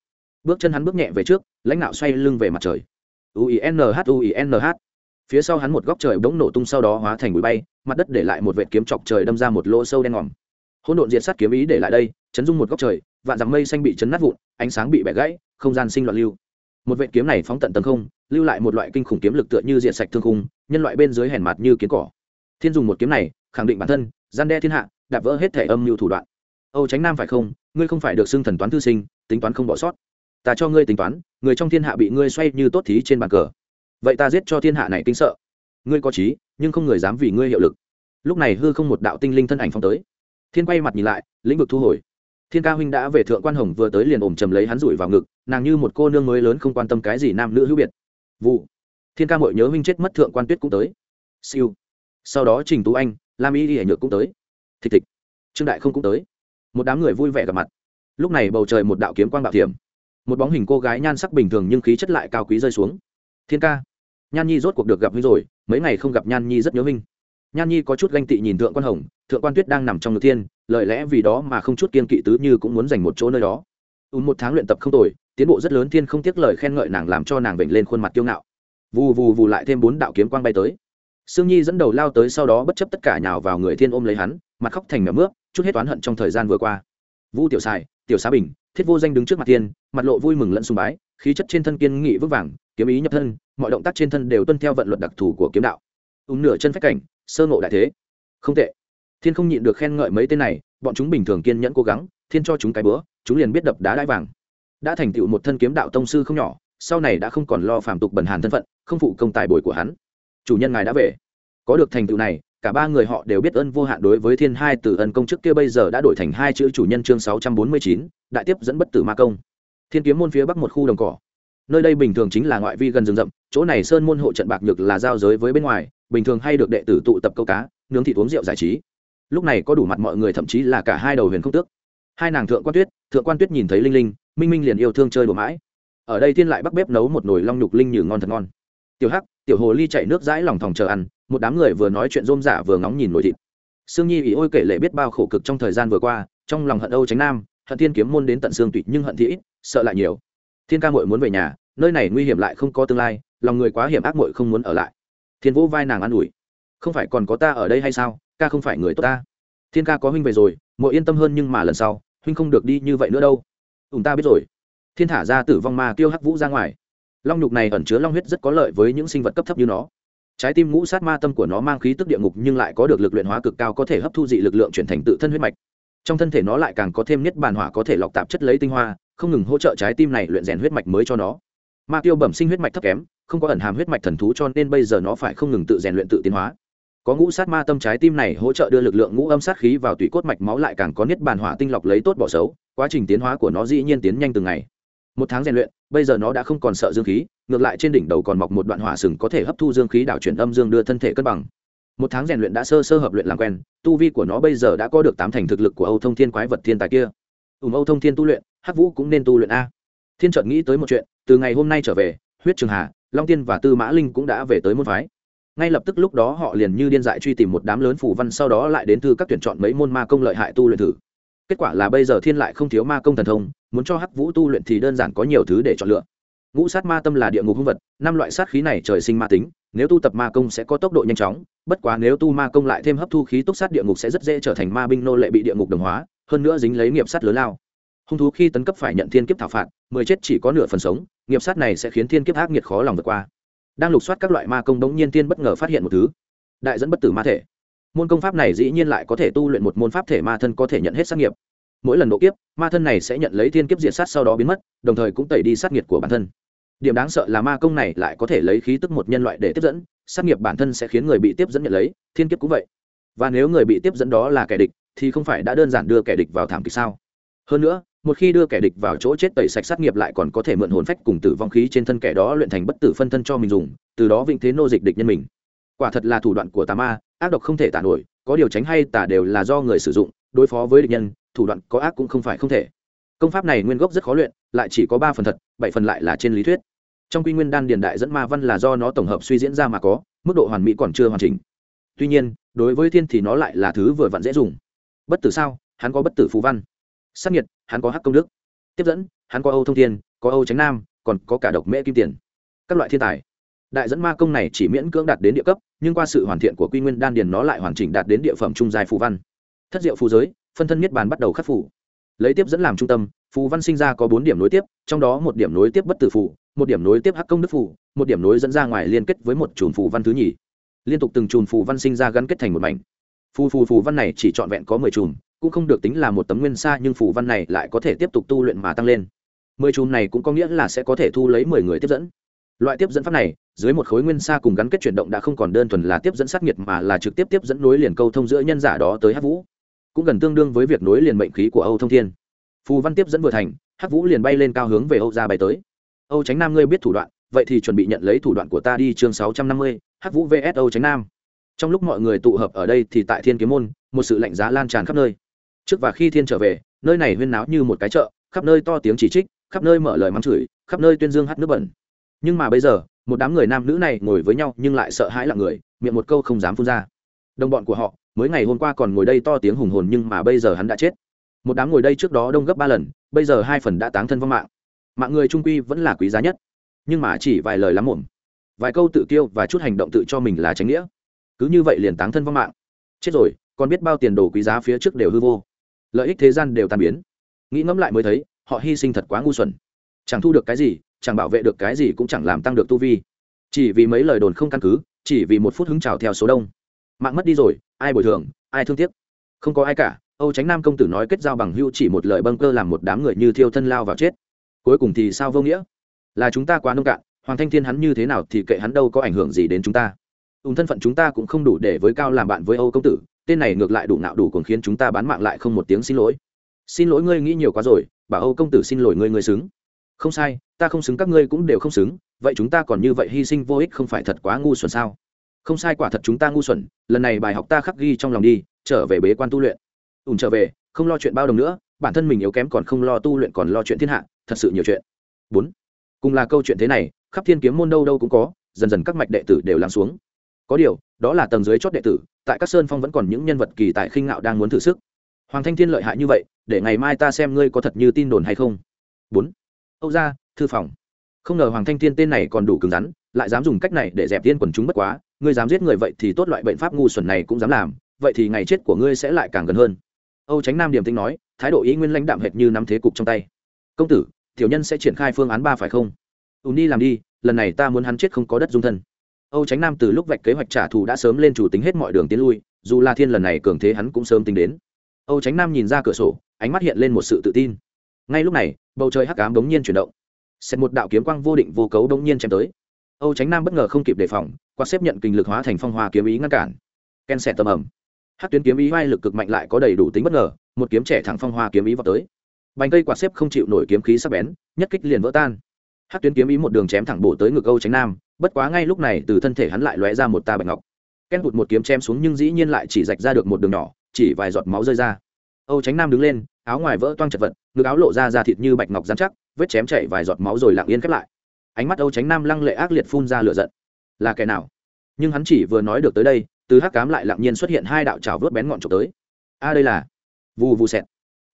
bước chân hắn bước nhẹ về trước, lãnh đạo xoay lưng về mặt trời. Uinh uinh phía sau hắn một góc trời bỗng nổ tung sau đó hóa thành bụi bay, mặt đất để lại một vệt kiếm chọc trời đâm ra một lỗ sâu đen ngòm. Hỗn độn diệt sát kiếm ý để lại đây, chấn dung một góc trời, vạn dặm mây xanh bị chấn nát vụn, ánh sáng bị bẻ gãy, không gian sinh loạn lưu. Một vệt kiếm này phóng tận tầng không, lưu lại một loại kinh khủng kiếm lực tựa như diện sạch thương khung, nhân loại bên dưới hèn mặt như kiến cỏ. Thiên dùng một kiếm này, khẳng định bản thân, gian đe thiên hạ, đạp vỡ hết thể âm mưu thủ đoạn. Âu tránh nam phải không? Ngươi không phải được xưng thần toán thư sinh, tính toán không bỏ sót ta cho ngươi tính toán, người trong thiên hạ bị ngươi xoay như tốt thí trên bàn cờ. Vậy ta giết cho thiên hạ này kinh sợ. Ngươi có trí nhưng không người dám vì ngươi hiệu lực. Lúc này hư không một đạo tinh linh thân ảnh phong tới. Thiên quay mặt nhìn lại, lĩnh vực thu hồi. Thiên ca huynh đã về thượng quan hồng vừa tới liền ôm chầm lấy hắn rủi vào ngực, nàng như một cô nương mới lớn không quan tâm cái gì nam nữ hữu biệt. Vụ. Thiên ca mội nhớ huynh chết mất thượng quan tuyết cũng tới. Siêu. Sau đó trình tú anh, lam y hệ nhược cũng tới. Thịt thịt trương đại không cũng tới. Một đám người vui vẻ gặp mặt. Lúc này bầu trời một đạo kiếm quang bạo thiểm một bóng hình cô gái nhan sắc bình thường nhưng khí chất lại cao quý rơi xuống. Thiên ca, nhan nhi rốt cuộc được gặp huynh rồi, mấy ngày không gặp nhan nhi rất nhớ huynh. Nhan nhi có chút ganh tị nhìn thượng quan hồng, thượng quan tuyết đang nằm trong ngực thiên lợi lẽ vì đó mà không chút kiên kỵ tứ như cũng muốn dành một chỗ nơi đó. Ùn một tháng luyện tập không tồi, tiến bộ rất lớn thiên không tiếc lời khen ngợi nàng làm cho nàng vểnh lên khuôn mặt kiêu ngạo. Vù vù vù lại thêm bốn đạo kiếm quang bay tới. Sương nhi dẫn đầu lao tới sau đó bất chấp tất cả nhào vào người thiên ôm lấy hắn, mặt khóc thành mẻ mướp, chút hết oán hận trong thời gian vừa qua. Vu tiểu sài, tiểu xá bình thiết vô danh đứng trước mặt thiên mặt lộ vui mừng lẫn sùng bái, khí chất trên thân kiên nghị vững vàng, kiếm ý nhập thân, mọi động tác trên thân đều tuân theo vận luật đặc thù của kiếm đạo. Ùn nửa chân phách cảnh, sơ ngộ đại thế. Không tệ. Thiên không nhịn được khen ngợi mấy tên này, bọn chúng bình thường kiên nhẫn cố gắng, thiên cho chúng cái bữa, chúng liền biết đập đá đai vàng. Đã thành tựu một thân kiếm đạo tông sư không nhỏ, sau này đã không còn lo phàm tục bần hàn thân phận, không phụ công tài bồi của hắn. Chủ nhân ngài đã về. Có được thành tựu này cả ba người họ đều biết ơn vô hạn đối với thiên hai từ ân công trước kia bây giờ đã đổi thành hai chữ chủ nhân chương sáu trăm bốn mươi chín, đại tiếp dẫn bất tử ma công. Thiên kiếm môn phía bắc một khu đồng cỏ. Nơi đây bình thường chính là ngoại vi gần rừng rậm, chỗ này sơn môn hộ trận bạc nhược là giao giới với bên ngoài, bình thường hay được đệ tử tụ tập câu cá, nướng thịt uống rượu giải trí. Lúc này có đủ mặt mọi người thậm chí là cả hai đầu huyền không tước. Hai nàng thượng quan tuyết, thượng quan tuyết nhìn thấy linh linh, minh minh liền yêu thương chơi đùa mãi. Ở đây thiên lại bắc bếp nấu một nồi long nhục linh nhừ ngon thật ngon. Tiểu hắc, tiểu hồ ly chạy nước dãi lòng thòng chờ ăn một đám người vừa nói chuyện rôm giả vừa ngóng nhìn nồi thịt. Sương nhi ý ôi kể lệ biết bao khổ cực trong thời gian vừa qua, trong lòng hận âu tránh nam, hận thiên kiếm môn đến tận xương tụy nhưng hận thị ít, sợ lại nhiều. Thiên ca mội muốn về nhà, nơi này nguy hiểm lại không có tương lai, lòng người quá hiểm ác mội không muốn ở lại. Thiên vũ vai nàng an ủi. Không phải còn có ta ở đây hay sao? Ca không phải người tốt ta. Thiên ca có huynh về rồi mội yên tâm hơn nhưng mà lần sau, huynh không được đi như vậy nữa đâu. Chúng ta biết rồi. Thiên thả ra tử vong ma tiêu hắc vũ ra ngoài. Long nhục này ẩn chứa long huyết rất có lợi với những sinh vật cấp thấp như nó trái tim ngũ sát ma tâm của nó mang khí tức địa ngục nhưng lại có được lực luyện hóa cực cao có thể hấp thu dị lực lượng chuyển thành tự thân huyết mạch. Trong thân thể nó lại càng có thêm nhất bàn hỏa có thể lọc tạp chất lấy tinh hoa, không ngừng hỗ trợ trái tim này luyện rèn huyết mạch mới cho nó. Ma tiêu bẩm sinh huyết mạch thấp kém, không có ẩn hàm huyết mạch thần thú cho nên bây giờ nó phải không ngừng tự rèn luyện tự tiến hóa. Có ngũ sát ma tâm trái tim này hỗ trợ đưa lực lượng ngũ âm sát khí vào tủy cốt mạch máu lại càng có niết bàn hỏa tinh lọc lấy tốt bỏ xấu, quá trình tiến hóa của nó dĩ nhiên tiến nhanh từng ngày. Một tháng rèn luyện, bây giờ nó đã không còn sợ dương khí ngược lại trên đỉnh đầu còn mọc một đoạn hỏa sừng có thể hấp thu dương khí đảo chuyển âm dương đưa thân thể cân bằng. Một tháng rèn luyện đã sơ sơ hợp luyện làm quen, tu vi của nó bây giờ đã có được tám thành thực lực của âu thông thiên quái vật thiên tài kia. Ùm âu thông thiên tu luyện, hắc vũ cũng nên tu luyện a. Thiên trợt nghĩ tới một chuyện, từ ngày hôm nay trở về, huyết trường hà, long tiên và tư mã linh cũng đã về tới môn phái. Ngay lập tức lúc đó họ liền như điên dại truy tìm một đám lớn phủ văn sau đó lại đến thư các tuyển chọn mấy môn ma công lợi hại tu luyện thử. Kết quả là bây giờ thiên lại không thiếu ma công thần thông, muốn cho hắc vũ tu luyện thì đơn giản có nhiều thứ để chọn lựa ngũ sát ma tâm là địa ngục hung vật, năm loại sát khí này trời sinh ma tính, nếu tu tập ma công sẽ có tốc độ nhanh chóng, bất quá nếu tu ma công lại thêm hấp thu khí túc sát địa ngục sẽ rất dễ trở thành ma binh nô lệ bị địa ngục đồng hóa, hơn nữa dính lấy nghiệp sát lớn lao. Hung thú khi tấn cấp phải nhận thiên kiếp thảo phạt, mười chết chỉ có nửa phần sống, nghiệp sát này sẽ khiến thiên kiếp ác nghiệt khó lòng vượt qua. Đang lục soát các loại ma công đống nhiên tiên bất ngờ phát hiện một thứ. Đại dẫn bất tử ma thể. Môn công pháp này dĩ nhiên lại có thể tu luyện một môn pháp thể ma thân có thể nhận hết sát nghiệp mỗi lần độ kiếp, ma thân này sẽ nhận lấy thiên kiếp diệt sát sau đó biến mất, đồng thời cũng tẩy đi sát nghiệp của bản thân. Điểm đáng sợ là ma công này lại có thể lấy khí tức một nhân loại để tiếp dẫn, sát nghiệp bản thân sẽ khiến người bị tiếp dẫn nhận lấy, thiên kiếp cũng vậy. Và nếu người bị tiếp dẫn đó là kẻ địch, thì không phải đã đơn giản đưa kẻ địch vào thảm kịch sao? Hơn nữa, một khi đưa kẻ địch vào chỗ chết tẩy sạch sát nghiệp lại còn có thể mượn hồn phách cùng tử vong khí trên thân kẻ đó luyện thành bất tử phân thân cho mình dùng, từ đó vĩnh thế nô dịch địch nhân mình. Quả thật là thủ đoạn của tà ma, ác độc không thể tả nổi, có điều tránh hay tả đều là do người sử dụng, đối phó với địch nhân thủ đoạn có ác cũng không phải không thể. Công pháp này nguyên gốc rất khó luyện, lại chỉ có ba phần thật, bảy phần lại là trên lý thuyết. Trong quy nguyên đan điền đại dẫn ma văn là do nó tổng hợp suy diễn ra mà có, mức độ hoàn mỹ còn chưa hoàn chỉnh. Tuy nhiên, đối với thiên thì nó lại là thứ vừa vặn dễ dùng. Bất tử sao? Hắn có bất tử phú văn. Sắc nhiệt? Hắn có hắc công đức. Tiếp dẫn? Hắn có âu thông thiên, có âu tránh nam, còn có cả độc mễ kim tiền. Các loại thiên tài. Đại dẫn ma công này chỉ miễn cưỡng đạt đến địa cấp, nhưng qua sự hoàn thiện của quy nguyên đan điền nó lại hoàn chỉnh đạt đến địa phẩm trung dài phù văn. Thất diệu phù giới phân thân niết bàn bắt đầu khắc phủ. Lấy tiếp dẫn làm trung tâm, phù văn sinh ra có bốn điểm nối tiếp, trong đó một điểm nối tiếp bất tử phù, một điểm nối tiếp hắc công đức phù, một điểm nối dẫn ra ngoài liên kết với một chùm phù văn thứ nhì. Liên tục từng chùm phù văn sinh ra gắn kết thành một mảnh. Phù phù phù văn này chỉ trọn vẹn có mười chùm, cũng không được tính là một tấm nguyên sa, nhưng phù văn này lại có thể tiếp tục tu luyện mà tăng lên. Mười chùm này cũng có nghĩa là sẽ có thể thu lấy mười người tiếp dẫn. Loại tiếp dẫn pháp này, dưới một khối nguyên sa cùng gắn kết chuyển động đã không còn đơn thuần là tiếp dẫn sát nhiệt mà là trực tiếp tiếp dẫn nối liền câu thông giữa nhân giả đó tới hát vũ cũng gần tương đương với việc nối liền mệnh khí của âu thông thiên. Phù văn tiếp dẫn vừa thành, hắc vũ liền bay lên cao hướng về âu ra bay tới. Âu tránh nam ngươi biết thủ đoạn, vậy thì chuẩn bị nhận lấy thủ đoạn của ta đi chương sáu trăm năm mươi, hắc vũ vs âu tránh nam. Trong lúc mọi người tụ hợp ở đây thì tại thiên kiếm môn, một sự lạnh giá lan tràn khắp nơi. Trước và khi thiên trở về, nơi này huyên náo như một cái chợ, khắp nơi to tiếng chỉ trích, khắp nơi mở lời mắng chửi, khắp nơi tuyên dương hát nước bẩn. Nhưng mà bây giờ, một đám người nam nữ này ngồi với nhau nhưng lại sợ hãi là người, miệng một câu không dám phun ra. Đồng bọn của họ mới ngày hôm qua còn ngồi đây to tiếng hùng hồn nhưng mà bây giờ hắn đã chết. Một đám ngồi đây trước đó đông gấp ba lần, bây giờ hai phần đã táng thân vong mạng. Mạng người trung quy vẫn là quý giá nhất, nhưng mà chỉ vài lời lắm mồm vài câu tự kiêu và chút hành động tự cho mình là tránh nghĩa. Cứ như vậy liền táng thân vong mạng. Chết rồi, còn biết bao tiền đồ quý giá phía trước đều hư vô. Lợi ích thế gian đều tan biến. Nghĩ ngẫm lại mới thấy, họ hy sinh thật quá ngu xuẩn. Chẳng thu được cái gì, chẳng bảo vệ được cái gì cũng chẳng làm tăng được tu vi. Chỉ vì mấy lời đồn không căn cứ, chỉ vì một phút hứng trào theo số đông. Mạng mất đi rồi ai bồi thường, ai thương tiếc. Không có ai cả, âu tránh nam công tử nói kết giao bằng hưu chỉ một lời bâng cơ làm một đám người như thiêu thân lao vào chết. Cuối cùng thì sao vô nghĩa? Là chúng ta quá nông cạn, hoàng thanh thiên hắn như thế nào thì kệ hắn đâu có ảnh hưởng gì đến chúng ta. Ùn thân phận chúng ta cũng không đủ để với cao làm bạn với âu công tử, tên này ngược lại đủ nạo đủ còn khiến chúng ta bán mạng lại không một tiếng xin lỗi. Xin lỗi ngươi nghĩ nhiều quá rồi, bà âu công tử xin lỗi ngươi ngươi xứng. Không sai, ta không xứng các ngươi cũng đều không xứng, vậy chúng ta còn như vậy hy sinh vô ích không phải thật quá ngu xuẩn sao? Không sai quả thật chúng ta ngu xuẩn, lần này bài học ta khắc ghi trong lòng đi, trở về bế quan tu luyện. Ùn trở về, không lo chuyện bao đồng nữa, bản thân mình yếu kém còn không lo tu luyện còn lo chuyện thiên hạ, thật sự nhiều chuyện. Bốn, cùng là câu chuyện thế này, khắp thiên kiếm môn đâu đâu cũng có, dần dần các mạch đệ tử đều lắng xuống. Có điều, đó là tầng dưới chót đệ tử, tại các sơn phong vẫn còn những nhân vật kỳ tại khinh ngạo đang muốn thử sức. Hoàng thanh thiên lợi hại như vậy, để ngày mai ta xem ngươi có thật như tin đồn hay không. Bốn, âu ra thư phòng. Không ngờ hoàng thanh thiên tên này còn đủ cứng rắn, lại dám dùng cách này để dẹp tiên quần chúng bất quá ngươi dám giết người vậy thì tốt loại bệnh pháp ngu xuẩn này cũng dám làm, vậy thì ngày chết của ngươi sẽ lại càng gần hơn. Âu tránh nam điềm tĩnh nói, thái độ ý nguyên lãnh đạm hệt như nắm thế cục trong tay. Công tử, tiểu nhân sẽ triển khai phương án ba phải không? Ùn đi làm đi, lần này ta muốn hắn chết không có đất dung thân. Âu tránh nam từ lúc vạch kế hoạch trả thù đã sớm lên chủ tính hết mọi đường tiến lui, dù la thiên lần này cường thế hắn cũng sớm tính đến. Âu tránh nam nhìn ra cửa sổ, ánh mắt hiện lên một sự tự tin. Ngay lúc này, bầu trời hắc cám đống nhiên chuyển động. Xét một đạo kiếm quang vô định vô cấu đống nhiên chém tới. Âu tránh nam bất ngờ không kịp đề phòng quạt xếp nhận kinh lực hóa thành phong hoa kiếm ý ngăn cản. Ken xẹt tầm ẩm hát tuyến kiếm ý vai lực cực mạnh lại có đầy đủ tính bất ngờ, một kiếm trẻ thẳng phong hoa kiếm ý vào tới. Bánh cây quạt xếp không chịu nổi kiếm khí sắc bén, nhất kích liền vỡ tan. Hát tuyến kiếm ý một đường chém thẳng bổ tới ngực âu tránh nam, bất quá ngay lúc này từ thân thể hắn lại lóe ra một ta bạch ngọc. Ken vụt một kiếm chém xuống nhưng dĩ nhiên lại chỉ rạch ra được một đường nhỏ, chỉ vài giọt máu rơi ra. Âu tránh nam đứng lên, áo ngoài vỡ toang chật vật, ngực áo lộ ra da thịt như bạch ngọc dán chắc, vết chém chảy vài giọt máu rồi lặng yên khép lại. Ánh mắt âu tránh nam lăng lệ ác liệt phun ra lửa giận là kẻ nào? Nhưng hắn chỉ vừa nói được tới đây, từ hắc cám lại lặng nhiên xuất hiện hai đạo trào vớt bén ngọn trộm tới. A, đây là vù vù xẹt.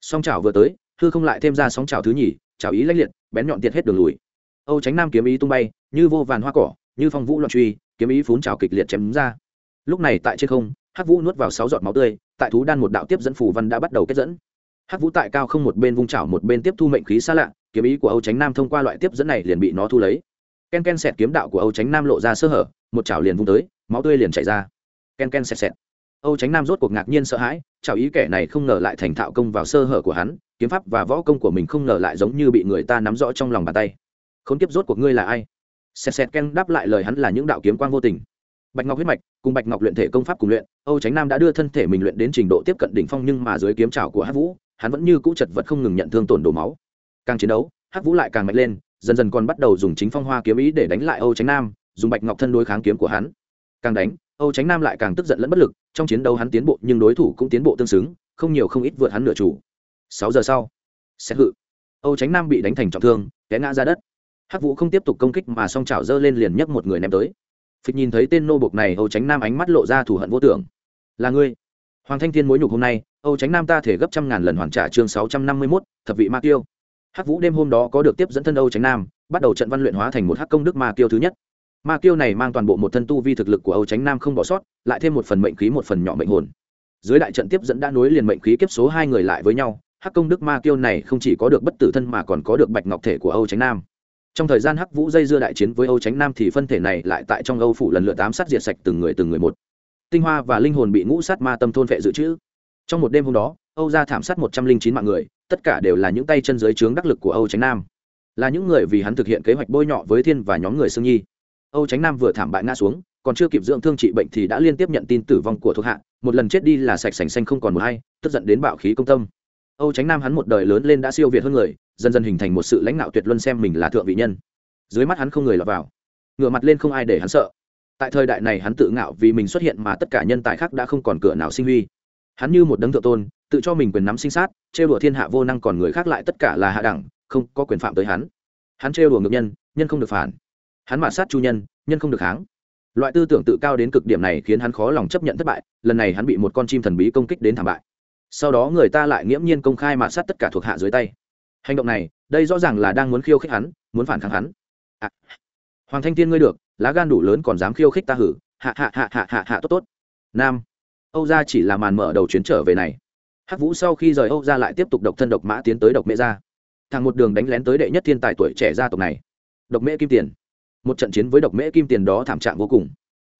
Song trào vừa tới, hư không lại thêm ra sóng trào thứ nhì trào ý lãnh liệt, bén nhọn tiệt hết đường lùi. Âu tránh nam kiếm ý tung bay, như vô vàn hoa cỏ, như phong vũ loạn truy, kiếm ý phún trào kịch liệt chém ra. Lúc này tại trên không, hắc vũ nuốt vào sáu giọt máu tươi, tại thú đan một đạo tiếp dẫn phủ văn đã bắt đầu kết dẫn. Hắc vũ tại cao không một bên vung chảo, một bên tiếp thu mệnh khí xa lạ, kiếm ý của âu tránh nam thông qua loại tiếp dẫn này liền bị nó thu lấy ken ken xẹt kiếm đạo của âu tránh nam lộ ra sơ hở, một chảo liền vung tới, máu tươi liền chảy ra. Ken ken xẹt xẹt. Âu tránh nam rốt cuộc ngạc nhiên sợ hãi, chảo ý kẻ này không ngờ lại thành thạo công vào sơ hở của hắn, kiếm pháp và võ công của mình không ngờ lại giống như bị người ta nắm rõ trong lòng bàn tay. Khốn kiếp rốt cuộc ngươi là ai? Xẹt xẹt ken đáp lại lời hắn là những đạo kiếm quang vô tình. Bạch ngọc huyết mạch, cùng bạch ngọc luyện thể công pháp cùng luyện, âu tránh nam đã đưa thân thể mình luyện đến trình độ tiếp cận đỉnh phong nhưng mà dưới kiếm trào của hát vũ, hắn vẫn như cũ chật vật không ngừng nhận thương tổn đổ máu. Càng chiến đấu hát vũ lại càng mạnh lên dần dần còn bắt đầu dùng chính phong hoa kiếm ý để đánh lại âu tránh nam, dùng bạch ngọc thân đối kháng kiếm của hắn. Càng đánh, âu tránh nam lại càng tức giận lẫn bất lực, trong chiến đấu hắn tiến bộ nhưng đối thủ cũng tiến bộ tương xứng, không nhiều không ít vượt hắn nửa chủ. Sáu giờ sau, xét hự, âu tránh nam bị đánh thành trọng thương, té ngã ra đất. Hắc vũ không tiếp tục công kích mà song trào dơ lên liền nhấc một người ném tới. Phịch nhìn thấy tên nô bộc này, âu tránh nam ánh mắt lộ ra thù hận vô tưởng. Là ngươi? Hoàng thanh thiên mối nhục hôm nay, âu tránh nam ta thể gấp trăm ngàn lần hoàn trả chương sáu trăm năm mươi mốt, thập vị ma tiêu hắc vũ đêm hôm đó có được tiếp dẫn thân âu tránh nam, bắt đầu trận văn luyện hóa thành một hắc công đức ma tiêu thứ nhất. Ma tiêu này mang toàn bộ một thân tu vi thực lực của âu tránh nam không bỏ sót, lại thêm một phần mệnh khí một phần nhỏ mệnh hồn. Dưới đại trận tiếp dẫn đã nối liền mệnh khí kiếp số hai người lại với nhau, hắc công đức ma tiêu này không chỉ có được bất tử thân mà còn có được bạch ngọc thể của âu tránh nam. Trong thời gian hắc vũ dây dưa đại chiến với âu tránh nam thì phân thể này lại tại trong âu phủ lần lượt ám sát diệt sạch từng người từng người một. Tinh hoa và linh hồn bị ngũ sát ma tâm thôn vệ dự trữ. Trong một đêm hôm đó, âu ra thảm sát một trăm linh chín mạng người tất cả đều là những tay chân dưới trướng đắc lực của âu tránh nam. Là những người vì hắn thực hiện kế hoạch bôi nhọ với thiên và nhóm người sương nhi. Âu tránh nam vừa thảm bại ngã xuống, còn chưa kịp dưỡng thương trị bệnh thì đã liên tiếp nhận tin tử vong của thuộc hạ, một lần chết đi là sạch sành xanh không còn một hay tức giận đến bạo khí công tâm. Âu tránh nam hắn một đời lớn lên đã siêu việt hơn người, dần dần hình thành một sự lãnh đạo tuyệt luân xem mình là thượng vị nhân. Dưới mắt hắn không người lọt vào, ngửa mặt lên không ai để hắn sợ. Tại thời đại này hắn tự ngạo vì mình xuất hiện mà tất cả nhân tài khác đã không còn cửa nào sinh huy. Hắn như một đấng thượng tôn tự cho mình quyền nắm sinh sát, trêu đùa thiên hạ vô năng còn người khác lại tất cả là hạ đẳng, không có quyền phạm tới hắn. Hắn trêu đùa ngược nhân nhân không được phản. Hắn mạ sát chu nhân nhân không được kháng. Loại tư tưởng tự cao đến cực điểm này khiến hắn khó lòng chấp nhận thất bại, lần này hắn bị một con chim thần bí công kích đến thảm bại. Sau đó người ta lại nghiễm nhiên công khai mạ sát tất cả thuộc hạ dưới tay. Hành động này, đây rõ ràng là đang muốn khiêu khích hắn, muốn phản kháng hắn. À. hoàng thanh tiên ngươi được, lá gan đủ lớn còn dám khiêu khích ta hử. Hạ hạ hạ hạ hạ hạ, tốt tốt. Nam. Âu gia chỉ là màn mở đầu chuyến trở về này hắc vũ sau khi rời âu gia lại tiếp tục độc thân độc mã tiến tới độc mễ gia. Thằng một đường đánh lén tới đệ nhất thiên tài tuổi trẻ gia tộc này. Độc mễ kim tiền. Một trận chiến với độc mễ kim tiền đó thảm trạng vô cùng.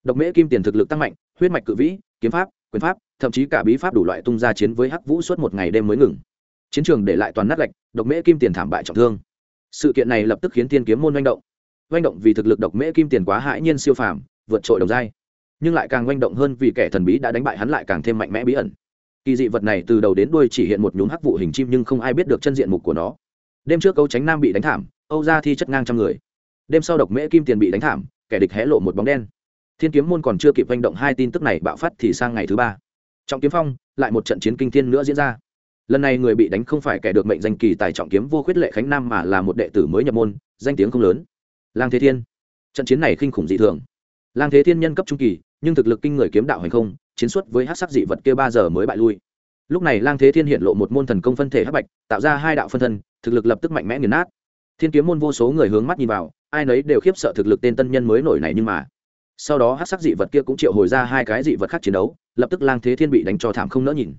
Độc mễ kim tiền thực lực tăng mạnh huyết mạch cự vĩ kiếm pháp quyền pháp thậm chí cả bí pháp đủ loại tung ra chiến với hắc vũ suốt một ngày đêm mới ngừng. Chiến trường để lại toàn nát lạch, độc mễ kim tiền thảm bại trọng thương. Sự kiện này lập tức khiến tiên kiếm môn manh động. Manh động vì thực lực độc mễ kim tiền quá hãi nhiên siêu phàm vượt trội đồng giai. Nhưng lại càng manh động hơn vì kẻ thần bí đã đánh bại hắn lại càng thêm mạnh mẽ bí ẩn kỳ dị vật này từ đầu đến đuôi chỉ hiện một nhúm hắc vụ hình chim nhưng không ai biết được chân diện mục của nó. Đêm trước câu tránh nam bị đánh thảm, âu ra thi chất ngang trăm người. Đêm sau độc mễ kim tiền bị đánh thảm, kẻ địch hé lộ một bóng đen. Thiên kiếm môn còn chưa kịp hành động hai tin tức này bạo phát thì sang ngày thứ ba. Trọng kiếm phong, lại một trận chiến kinh thiên nữa diễn ra. Lần này người bị đánh không phải kẻ được mệnh danh kỳ tài trọng kiếm vô khuyết lệ khánh nam mà là một đệ tử mới nhập môn, danh tiếng không lớn. Lang thế thiên. Trận chiến này kinh khủng dị thường. Lang thế thiên nhân cấp trung kỳ, nhưng thực lực kinh người kiếm đạo hành không chiến xuất với hát sắc dị vật kia ba giờ mới bại lui. Lúc này lang thế thiên hiện lộ một môn thần công phân thể hắc bạch, tạo ra hai đạo phân thân, thực lực lập tức mạnh mẽ nghiền nát. Thiên kiếm môn vô số người hướng mắt nhìn vào, ai nấy đều khiếp sợ thực lực tên tân nhân mới nổi này nhưng mà. Sau đó hát sắc dị vật kia cũng triệu hồi ra hai cái dị vật khác chiến đấu, lập tức lang thế thiên bị đánh cho thảm không nỡ nhìn.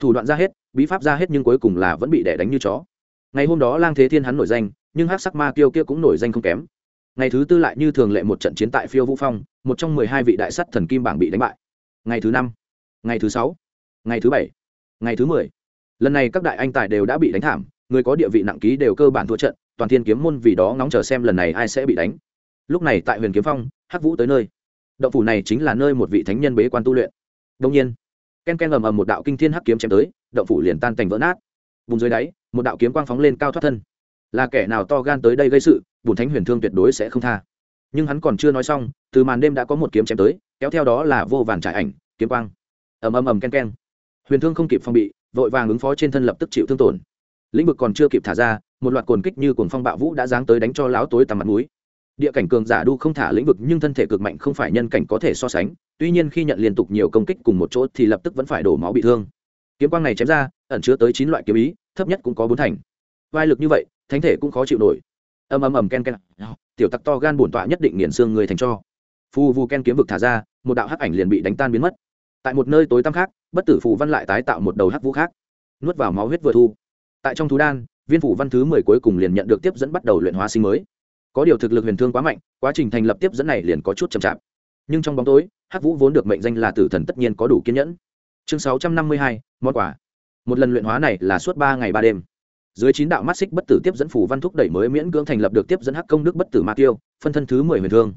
Thủ đoạn ra hết, bí pháp ra hết nhưng cuối cùng là vẫn bị đẻ đánh như chó. Ngày hôm đó lang thế thiên hắn nổi danh, nhưng hát sắc ma kiêu kia cũng nổi danh không kém. Ngày thứ tư lại như thường lệ một trận chiến tại phiêu vũ phong, một trong mười hai vị đại sắt thần kim bảng bị đánh bại ngày thứ năm, ngày thứ sáu, ngày thứ bảy, ngày thứ mười. Lần này các đại anh tài đều đã bị đánh thảm, người có địa vị nặng ký đều cơ bản thua trận, toàn thiên kiếm môn vì đó ngóng chờ xem lần này ai sẽ bị đánh. Lúc này tại huyền kiếm phong, hắc vũ tới nơi. Động phủ này chính là nơi một vị thánh nhân bế quan tu luyện. Đông nhiên, ken ken ầm ầm một đạo kinh thiên hắc kiếm chém tới, động phủ liền tan thành vỡ nát. Vùng dưới đáy, một đạo kiếm quang phóng lên cao thoát thân. Là kẻ nào to gan tới đây gây sự, bùn thánh huyền thương tuyệt đối sẽ không tha. Nhưng hắn còn chưa nói xong, từ màn đêm đã có một kiếm chém tới kéo theo đó là vô vàn trải ảnh, kiếm quang. Ầm ầm ầm ken ken. Huyền thương không kịp phong bị, vội vàng ứng phó trên thân lập tức chịu thương tổn. Lĩnh vực còn chưa kịp thả ra, một loạt cồn kích như cồn phong bạo vũ đã giáng tới đánh cho láo tối tầm mặt núi địa cảnh cường giả đu không thả lĩnh vực nhưng thân thể cực mạnh không phải nhân cảnh có thể so sánh, tuy nhiên khi nhận liên tục nhiều công kích cùng một chỗ thì lập tức vẫn phải đổ máu bị thương. Kiếm quang này chém ra, ẩn chứa tới chín loại kiếm ý, thấp nhất cũng có bốn thành. Vai lực như vậy, thánh thể cũng khó chịu nổi. Ầm ầm ầm ken ken. Tiểu tặc to gan bổn tọa nhất định nghiền xương người thành cho. Phù vu ken kiếm vực thả ra một đạo hắc ảnh liền bị đánh tan biến mất. Tại một nơi tối tăm khác, bất tử phù văn lại tái tạo một đầu hắc vũ khác, nuốt vào máu huyết vừa thu. Tại trong thú đan, viên phủ văn thứ mười cuối cùng liền nhận được tiếp dẫn bắt đầu luyện hóa sinh mới. Có điều thực lực huyền thương quá mạnh, quá trình thành lập tiếp dẫn này liền có chút chậm chạp. Nhưng trong bóng tối, hắc vũ vốn được mệnh danh là tử thần tất nhiên có đủ kiên nhẫn. Chương sáu trăm năm mươi hai, món quà. Một lần luyện hóa này là suốt ba ngày ba đêm. Dưới chín đạo mắt xích bất tử tiếp dẫn phủ văn thúc đẩy mới miễn cưỡng thành lập được tiếp dẫn hắc công đức bất tử ma tiêu, phân thân thứ mười huyền thương.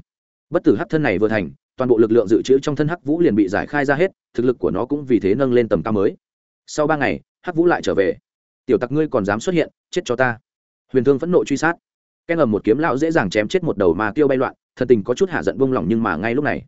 Bất tử hắc thân này vừa thành toàn bộ lực lượng dự trữ trong thân hắc vũ liền bị giải khai ra hết, thực lực của nó cũng vì thế nâng lên tầm cao mới. Sau ba ngày, hắc vũ lại trở về. Tiểu tặc ngươi còn dám xuất hiện, chết cho ta. Huyền thương phẫn nộ truy sát. Ken ầm một kiếm lão dễ dàng chém chết một đầu mà tiêu bay loạn thần tình có chút hạ giận buông lỏng nhưng mà ngay lúc này,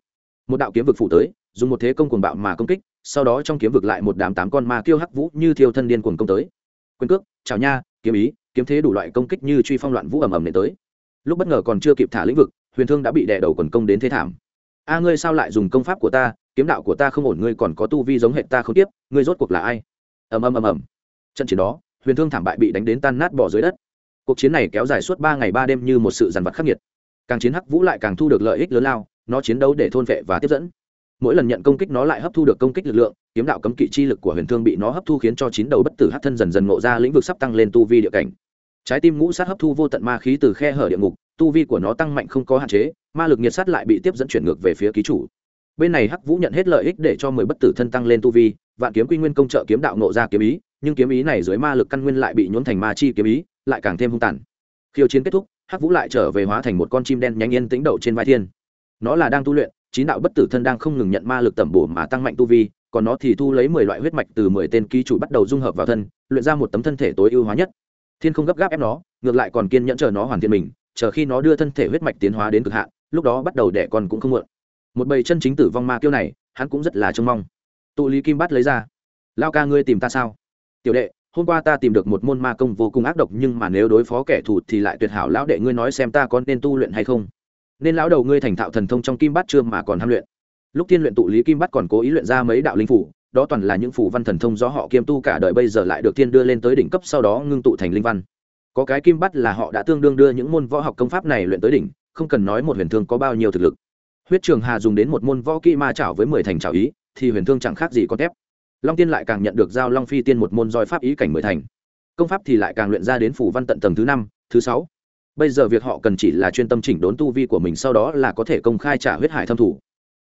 một đạo kiếm vực phủ tới, dùng một thế công cuồng bạo mà công kích, sau đó trong kiếm vực lại một đám tám con ma tiêu hắc vũ như thiêu thân điên cuồng công tới. Quyền cước, chào nha, kiếm ý, kiếm thế đủ loại công kích như truy phong loạn vũ ầm ầm nện tới. Lúc bất ngờ còn chưa kịp thả lĩnh vực, huyền thương đã bị đè đầu quần công đến thế thảm a ngươi sao lại dùng công pháp của ta, kiếm đạo của ta không ổn, ngươi còn có tu vi giống hệ ta không tiếp, ngươi rốt cuộc là ai? Ầm ầm ầm ầm. Trận chiến đó, huyền thương thảm bại bị đánh đến tan nát bỏ dưới đất. Cuộc chiến này kéo dài suốt ba ngày ba đêm như một sự dằn vặt khắc nghiệt. Càng chiến hắc vũ lại càng thu được lợi ích lớn lao, nó chiến đấu để thôn vệ và tiếp dẫn. Mỗi lần nhận công kích nó lại hấp thu được công kích lực lượng, kiếm đạo cấm kỵ chi lực của huyền thương bị nó hấp thu khiến cho chín đầu bất tử hắc thân dần dần ngộ ra lĩnh vực sắp tăng lên tu vi địa cảnh. Trái tim ngũ sát hấp thu vô tận ma khí từ khe hở địa ngục, tu vi của nó tăng mạnh không có hạn chế ma lực nhiệt sát lại bị tiếp dẫn chuyển ngược về phía ký chủ. Bên này hắc vũ nhận hết lợi ích để cho mười bất tử thân tăng lên tu vi, vạn kiếm quy nguyên công trợ kiếm đạo nộ ra kiếm ý, nhưng kiếm ý này dưới ma lực căn nguyên lại bị nhốn thành ma chi kiếm ý, lại càng thêm hung tàn. Khiêu chiến kết thúc, hắc vũ lại trở về hóa thành một con chim đen nhanh yên tĩnh đậu trên vai thiên. Nó là đang tu luyện, chín đạo bất tử thân đang không ngừng nhận ma lực tẩm bổ mà tăng mạnh tu vi, còn nó thì thu lấy mười loại huyết mạch từ mười tên ký chủ bắt đầu dung hợp vào thân, luyện ra một tấm thân thể tối ưu hóa nhất. Thiên không gấp gáp ép nó, ngược lại còn kiên nhẫn chờ nó hoàn thiện mình, chờ khi nó đưa thân thể huyết mạch tiến hóa đến cực hạn lúc đó bắt đầu đẻ con cũng không muộn. Một bầy chân chính tử vong ma kiêu này, hắn cũng rất là trông mong. Tụ lý kim bắt lấy ra. Lao ca ngươi tìm ta sao? Tiểu đệ, hôm qua ta tìm được một môn ma công vô cùng ác độc, nhưng mà nếu đối phó kẻ thù thì lại tuyệt hảo, lão đệ ngươi nói xem ta có nên tu luyện hay không? Nên lão đầu ngươi thành thạo thần thông trong kim bát chưa mà còn ham luyện. Lúc tiên luyện tụ lý kim bát còn cố ý luyện ra mấy đạo linh phủ, đó toàn là những phủ văn thần thông do họ kiêm tu cả đời bây giờ lại được tiên đưa lên tới đỉnh cấp, sau đó ngưng tụ thành linh văn. Có cái kim bát là họ đã tương đương đưa những môn võ học công pháp này luyện tới đỉnh không cần nói một huyền thương có bao nhiêu thực lực. Huyết trường hà dùng đến một môn võ kỹ ma chảo với mười thành chảo ý, thì huyền thương chẳng khác gì con tép. long tiên lại càng nhận được giao long phi tiên một môn roi pháp ý cảnh mười thành. Công pháp thì lại càng luyện ra đến phủ văn tận tầng thứ năm, thứ sáu. Bây giờ việc họ cần chỉ là chuyên tâm chỉnh đốn tu vi của mình sau đó là có thể công khai trả huyết hải thâm thủ.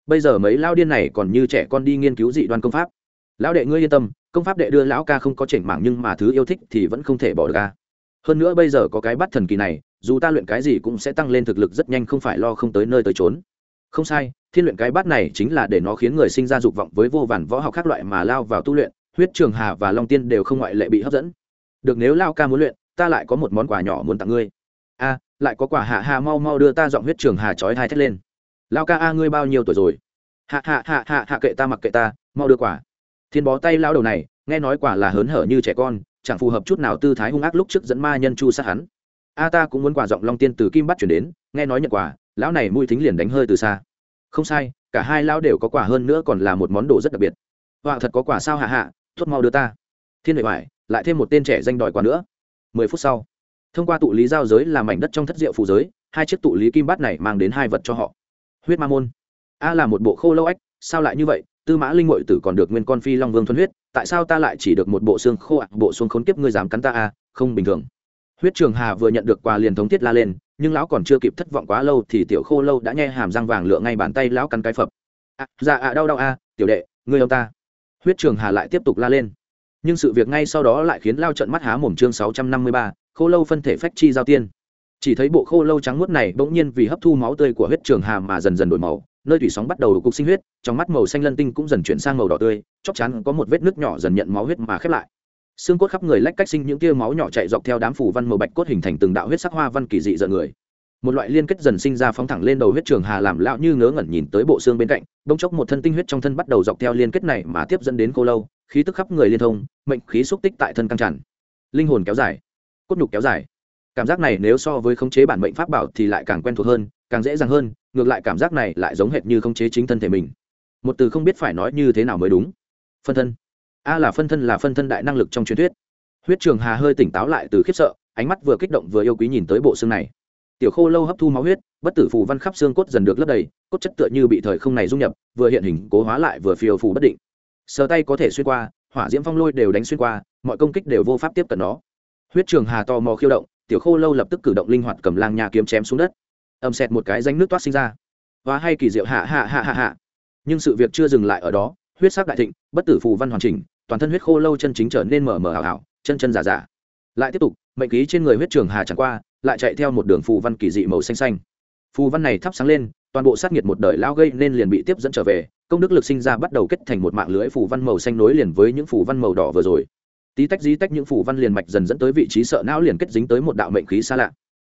Bây giờ mấy lao điên này còn như trẻ con đi nghiên cứu dị đoan công pháp. Lão đệ ngươi yên tâm, công pháp đệ đưa lão ca không có chỉnh mảng nhưng mà thứ yêu thích thì vẫn không thể bỏ được ca hơn nữa bây giờ có cái bắt thần kỳ này, dù ta luyện cái gì cũng sẽ tăng lên thực lực rất nhanh không phải lo không tới nơi tới trốn không sai, thiên luyện cái bát này chính là để nó khiến người sinh ra dục vọng với vô vàn võ học khác loại mà lao vào tu luyện, huyết trường hà và long tiên đều không ngoại lệ bị hấp dẫn. Được nếu lao ca muốn luyện, ta lại có một món quà nhỏ muốn tặng ngươi. A, lại có quả hạ hạ mau mau đưa ta giọng huyết trường hà trói hai thét lên. Lao ca a, ngươi bao nhiêu tuổi rồi? Hạ hạ hạ hạ hạ kệ ta mặc kệ ta, mau đưa quả thiên bó tay lao đầu này, nghe nói quả là hớn hở như trẻ con chẳng phù hợp chút nào tư thái hung ác lúc trước dẫn ma nhân chu sát hắn. A ta cũng muốn quà giọng long tiên từ kim bắt chuyển đến, nghe nói nhận quà, lão này mùi thính liền đánh hơi từ xa. Không sai, cả hai lão đều có quà hơn nữa còn là một món đồ rất đặc biệt. Họa thật có quà sao hạ hạ thốt mau đưa ta. Thiên huệ hoài, lại thêm một tên trẻ danh đòi quà nữa. Mười phút sau, thông qua tụ lý giao giới là mảnh đất trong thất diệu phù giới, hai chiếc tụ lý kim bát này mang đến hai vật cho họ. Huyết ma môn. A là một bộ khô lâu ách, sao lại như vậy? Tư mã linh mội tử còn được nguyên con phi long vương thuần huyết tại sao ta lại chỉ được một bộ xương khô ạ? Bộ xương khốn kiếp ngươi dám cắn ta a không bình thường. Huyết trường hà vừa nhận được quà liền thống thiết la lên nhưng lão còn chưa kịp thất vọng quá lâu thì tiểu khô lâu đã nghe hàm răng vàng lựa ngay bàn tay lão cắn cái phập. À, dạ ạ à, đau đau a tiểu đệ ngươi ông ta. Huyết trường hà lại tiếp tục la lên. Nhưng sự việc ngay sau đó lại khiến lao trận mắt há mồm chương sáu trăm năm mươi ba khô lâu phân thể phách chi giao tiên. Chỉ thấy bộ khô lâu trắng muốt này bỗng nhiên vì hấp thu máu tươi của huyết trường hà mà dần dần đổi màu nơi thủy sóng bắt đầu cục sinh huyết, trong mắt màu xanh lân tinh cũng dần chuyển sang màu đỏ tươi chóc chắn có một vết nước nhỏ dần nhận máu huyết mà khép lại. Xương cốt khắp người lách cách sinh những tia máu nhỏ chạy dọc theo đám phủ văn màu bạch cốt hình thành từng đạo huyết sắc hoa văn kỳ dị giận người. Một loại liên kết dần sinh ra phóng thẳng lên đầu huyết trường hà làm lão như ngớ ngẩn nhìn tới bộ xương bên cạnh, bỗng chốc một thân tinh huyết trong thân bắt đầu dọc theo liên kết này mà tiếp dẫn đến cô lâu, khí tức khắp người liên thông, mệnh khí xúc tích tại thân căng tràn. Linh hồn kéo dài, cốt nhục kéo dài. Cảm giác này nếu so với khống chế bản mệnh pháp bảo thì lại càng quen thuộc hơn, càng dễ dàng hơn ngược lại cảm giác này lại giống hệt như không chế chính thân thể mình. Một từ không biết phải nói như thế nào mới đúng. Phân thân. A là phân thân là phân thân đại năng lực trong truyền thuyết. Huyết trường hà hơi tỉnh táo lại từ khiếp sợ, ánh mắt vừa kích động vừa yêu quý nhìn tới bộ xương này. Tiểu khô lâu hấp thu máu huyết, bất tử phù văn khắp xương cốt dần được lấp đầy, cốt chất tựa như bị thời không này dung nhập, vừa hiện hình cố hóa lại vừa phiêu phù bất định. Sờ tay có thể xuyên qua, hỏa diễm phong lôi đều đánh xuyên qua, mọi công kích đều vô pháp tiếp cận nó. Huyết trường hà to mò khiêu động, tiểu khô lâu lập tức cử động linh hoạt cầm lang nhà kiếm chém xuống đất ầm xẹt một cái danh nước toát sinh ra. Và hay kỳ diệu hạ hạ hạ hạ hạ. Nhưng sự việc chưa dừng lại ở đó, huyết sắc đại thịnh, bất tử phù văn hoàn chỉnh, toàn thân huyết khô lâu chân chính trở nên mờ mờ hảo hảo chân chân giả giả. Lại tiếp tục, mệnh ký trên người huyết trường hà chẳng qua, lại chạy theo một đường phù văn kỳ dị màu xanh xanh. Phù văn này thắp sáng lên, toàn bộ sát nhiệt một đời lao gây nên liền bị tiếp dẫn trở về, công đức lực sinh ra bắt đầu kết thành một mạng lưới phù văn màu xanh nối liền với những phù văn màu đỏ vừa rồi. Tí tách dí tách những phù văn liền mạch dần dẫn tới vị trí sợ não liền kết dính tới một đạo mệnh khí xa lạ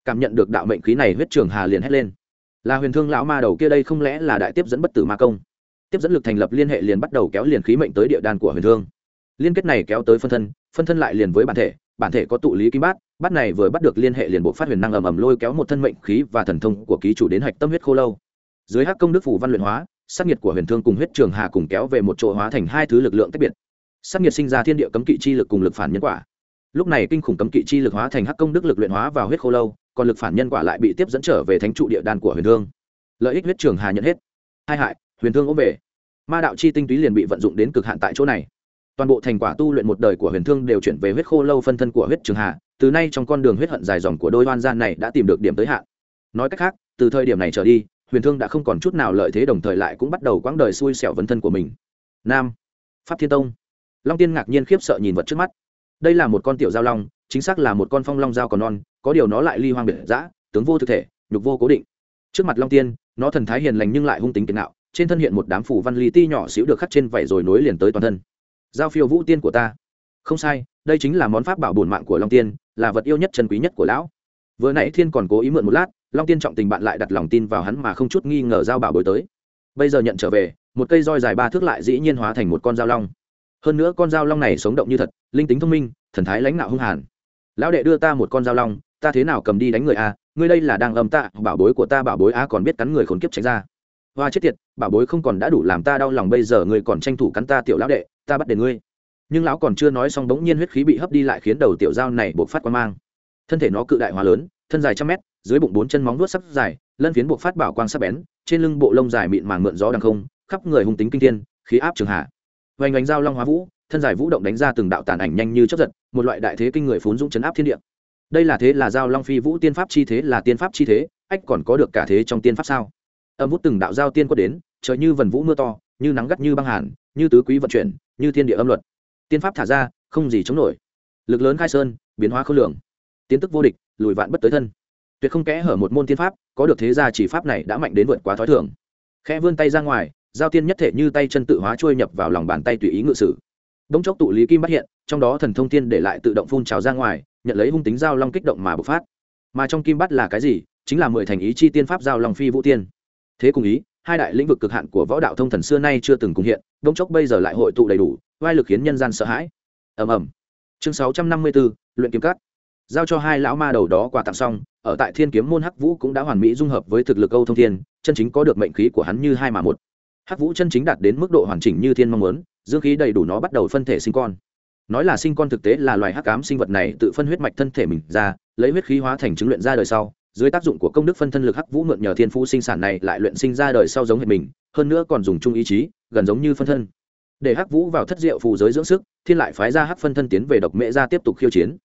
cảm nhận được đạo mệnh khí này huyết trường hà liền hét lên. Là huyền thương lão ma đầu kia đây không lẽ là đại tiếp dẫn bất tử ma công? Tiếp dẫn lực thành lập liên hệ liền bắt đầu kéo liền khí mệnh tới địa đan của huyền thương. Liên kết này kéo tới phân thân phân thân lại liền với bản thể bản thể có tụ lý kim bát bát này vừa bắt được liên hệ liền bộ phát huyền năng ầm ầm lôi kéo một thân mệnh khí và thần thông của ký chủ đến hạch tâm huyết khô lâu. Dưới hắc công đức phủ văn luyện hóa sắc nhiệt của huyền thương cùng huyết trường hà cùng kéo về một chỗ hóa thành hai thứ lực lượng tách biệt. Sắc nhiệt sinh ra thiên địa cấm kỵ chi lực cùng lực phản nhân quả. Lúc này kinh khủng cấm kỵ chi lực hóa thành hắc công đức lực luyện hóa vào huyết khô lâu còn lực phản nhân quả lại bị tiếp dẫn trở về thánh trụ địa đan của huyền thương. Lợi ích huyết trường hà nhận hết. Hai hại, huyền thương ốm về. Ma đạo chi tinh túy liền bị vận dụng đến cực hạn tại chỗ này. Toàn bộ thành quả tu luyện một đời của huyền thương đều chuyển về huyết khô lâu phân thân của huyết trường hà. Từ nay trong con đường huyết hận dài dòng của đôi oan gian này đã tìm được điểm tới hạn. Nói cách khác, từ thời điểm này trở đi, huyền thương đã không còn chút nào lợi thế đồng thời lại cũng bắt đầu quãng đời xui xẻo vấn thân của mình. Nam, pháp thiên tông. Long tiên ngạc nhiên khiếp sợ nhìn vật trước mắt. Đây là một con tiểu giao long chính xác là một con phong long giao còn non, có điều nó lại ly hoang biệt dã, tướng vô thực thể, nhục vô cố định. Trước mặt long tiên, nó thần thái hiền lành nhưng lại hung tính kiến nạo trên thân hiện một đám phủ văn ly ti nhỏ xíu được khắc trên vảy rồi nối liền tới toàn thân. Giao phiêu vũ tiên của ta. Không sai, đây chính là món pháp bảo bổn mạng của long tiên, là vật yêu nhất chân quý nhất của lão. Vừa nãy thiên còn cố ý mượn một lát, long tiên trọng tình bạn lại đặt lòng tin vào hắn mà không chút nghi ngờ giao bảo bồi tới. Bây giờ nhận trở về, một cây roi dài ba thước lại dĩ nhiên hóa thành một con dao long. Hơn nữa con dao long này sống động như thật, linh tính thông minh, thần thái lãnh nạo hung hàn lão đệ đưa ta một con dao long, ta thế nào cầm đi đánh người a? Ngươi đây là đang âm ta, bảo bối của ta bảo bối a còn biết cắn người khốn kiếp tránh ra. Hoa chết tiệt, bảo bối không còn đã đủ làm ta đau lòng, bây giờ ngươi còn tranh thủ cắn ta tiểu lão đệ, ta bắt đền ngươi. Nhưng lão còn chưa nói xong bỗng nhiên huyết khí bị hấp đi lại khiến đầu tiểu dao này buộc phát qua mang. Thân thể nó cự đại hóa lớn, thân dài trăm mét, dưới bụng bốn chân móng vuốt sắc dài, lân phiến buộc phát bảo quang sắc bén, trên lưng bộ lông dài mịn màng mượn gió đằng không, khắp người hung tính kinh thiên, khí áp trường hạ. Vành vành dao long hóa vũ thân dài vũ động đánh ra từng đạo tàn ảnh nhanh như chấp giật, một loại đại thế kinh người phún dũng chấn áp thiên địa. Đây là thế là giao long phi vũ tiên pháp chi thế, là tiên pháp chi thế, ách còn có được cả thế trong tiên pháp sao? Âm vút từng đạo giao tiên quất đến, trời như vần vũ mưa to, như nắng gắt như băng hàn, như tứ quý vận chuyển, như thiên địa âm luật. Tiên pháp thả ra, không gì chống nổi. Lực lớn khai sơn, biến hóa khối lượng tiến tức vô địch, lùi vạn bất tới thân. Tuyệt không kẽ hở một môn tiên pháp, có được thế gia chỉ pháp này đã mạnh đến vượt quá thói thường. Khẽ vươn tay ra ngoài, giao tiên nhất thể như tay chân tự hóa trôi nhập vào lòng bàn tay tùy ý ngự sử đống chốc tụ lý kim bắt hiện, trong đó thần thông tiên để lại tự động phun trào ra ngoài, nhận lấy hung tính giao long kích động mà bộc phát. Mà trong kim bắt là cái gì? Chính là mười thành ý chi tiên pháp giao long phi vũ tiên. Thế cùng ý, hai đại lĩnh vực cực hạn của võ đạo thông thần xưa nay chưa từng cùng hiện, đống chốc bây giờ lại hội tụ đầy đủ vai lực khiến nhân gian sợ hãi. Ầm ầm. Chương sáu trăm năm mươi bốn luyện kiếm cắt giao cho hai lão ma đầu đó quà tặng xong, ở tại thiên kiếm môn hắc vũ cũng đã hoàn mỹ dung hợp với thực lực âu thông thiên, chân chính có được mệnh khí của hắn như hai mà một. Hắc vũ chân chính đạt đến mức độ hoàn chỉnh như thiên mong muốn dương khí đầy đủ nó bắt đầu phân thể sinh con. Nói là sinh con thực tế là loài hắc ám sinh vật này tự phân huyết mạch thân thể mình ra, lấy huyết khí hóa thành chứng luyện ra đời sau, dưới tác dụng của công đức phân thân lực hắc vũ mượn nhờ thiên phú sinh sản này lại luyện sinh ra đời sau giống hệ mình, hơn nữa còn dùng chung ý chí, gần giống như phân thân. Để hắc vũ vào thất diệu phù giới dưỡng sức, thiên lại phái ra hắc phân thân tiến về độc mễ ra tiếp tục khiêu chiến.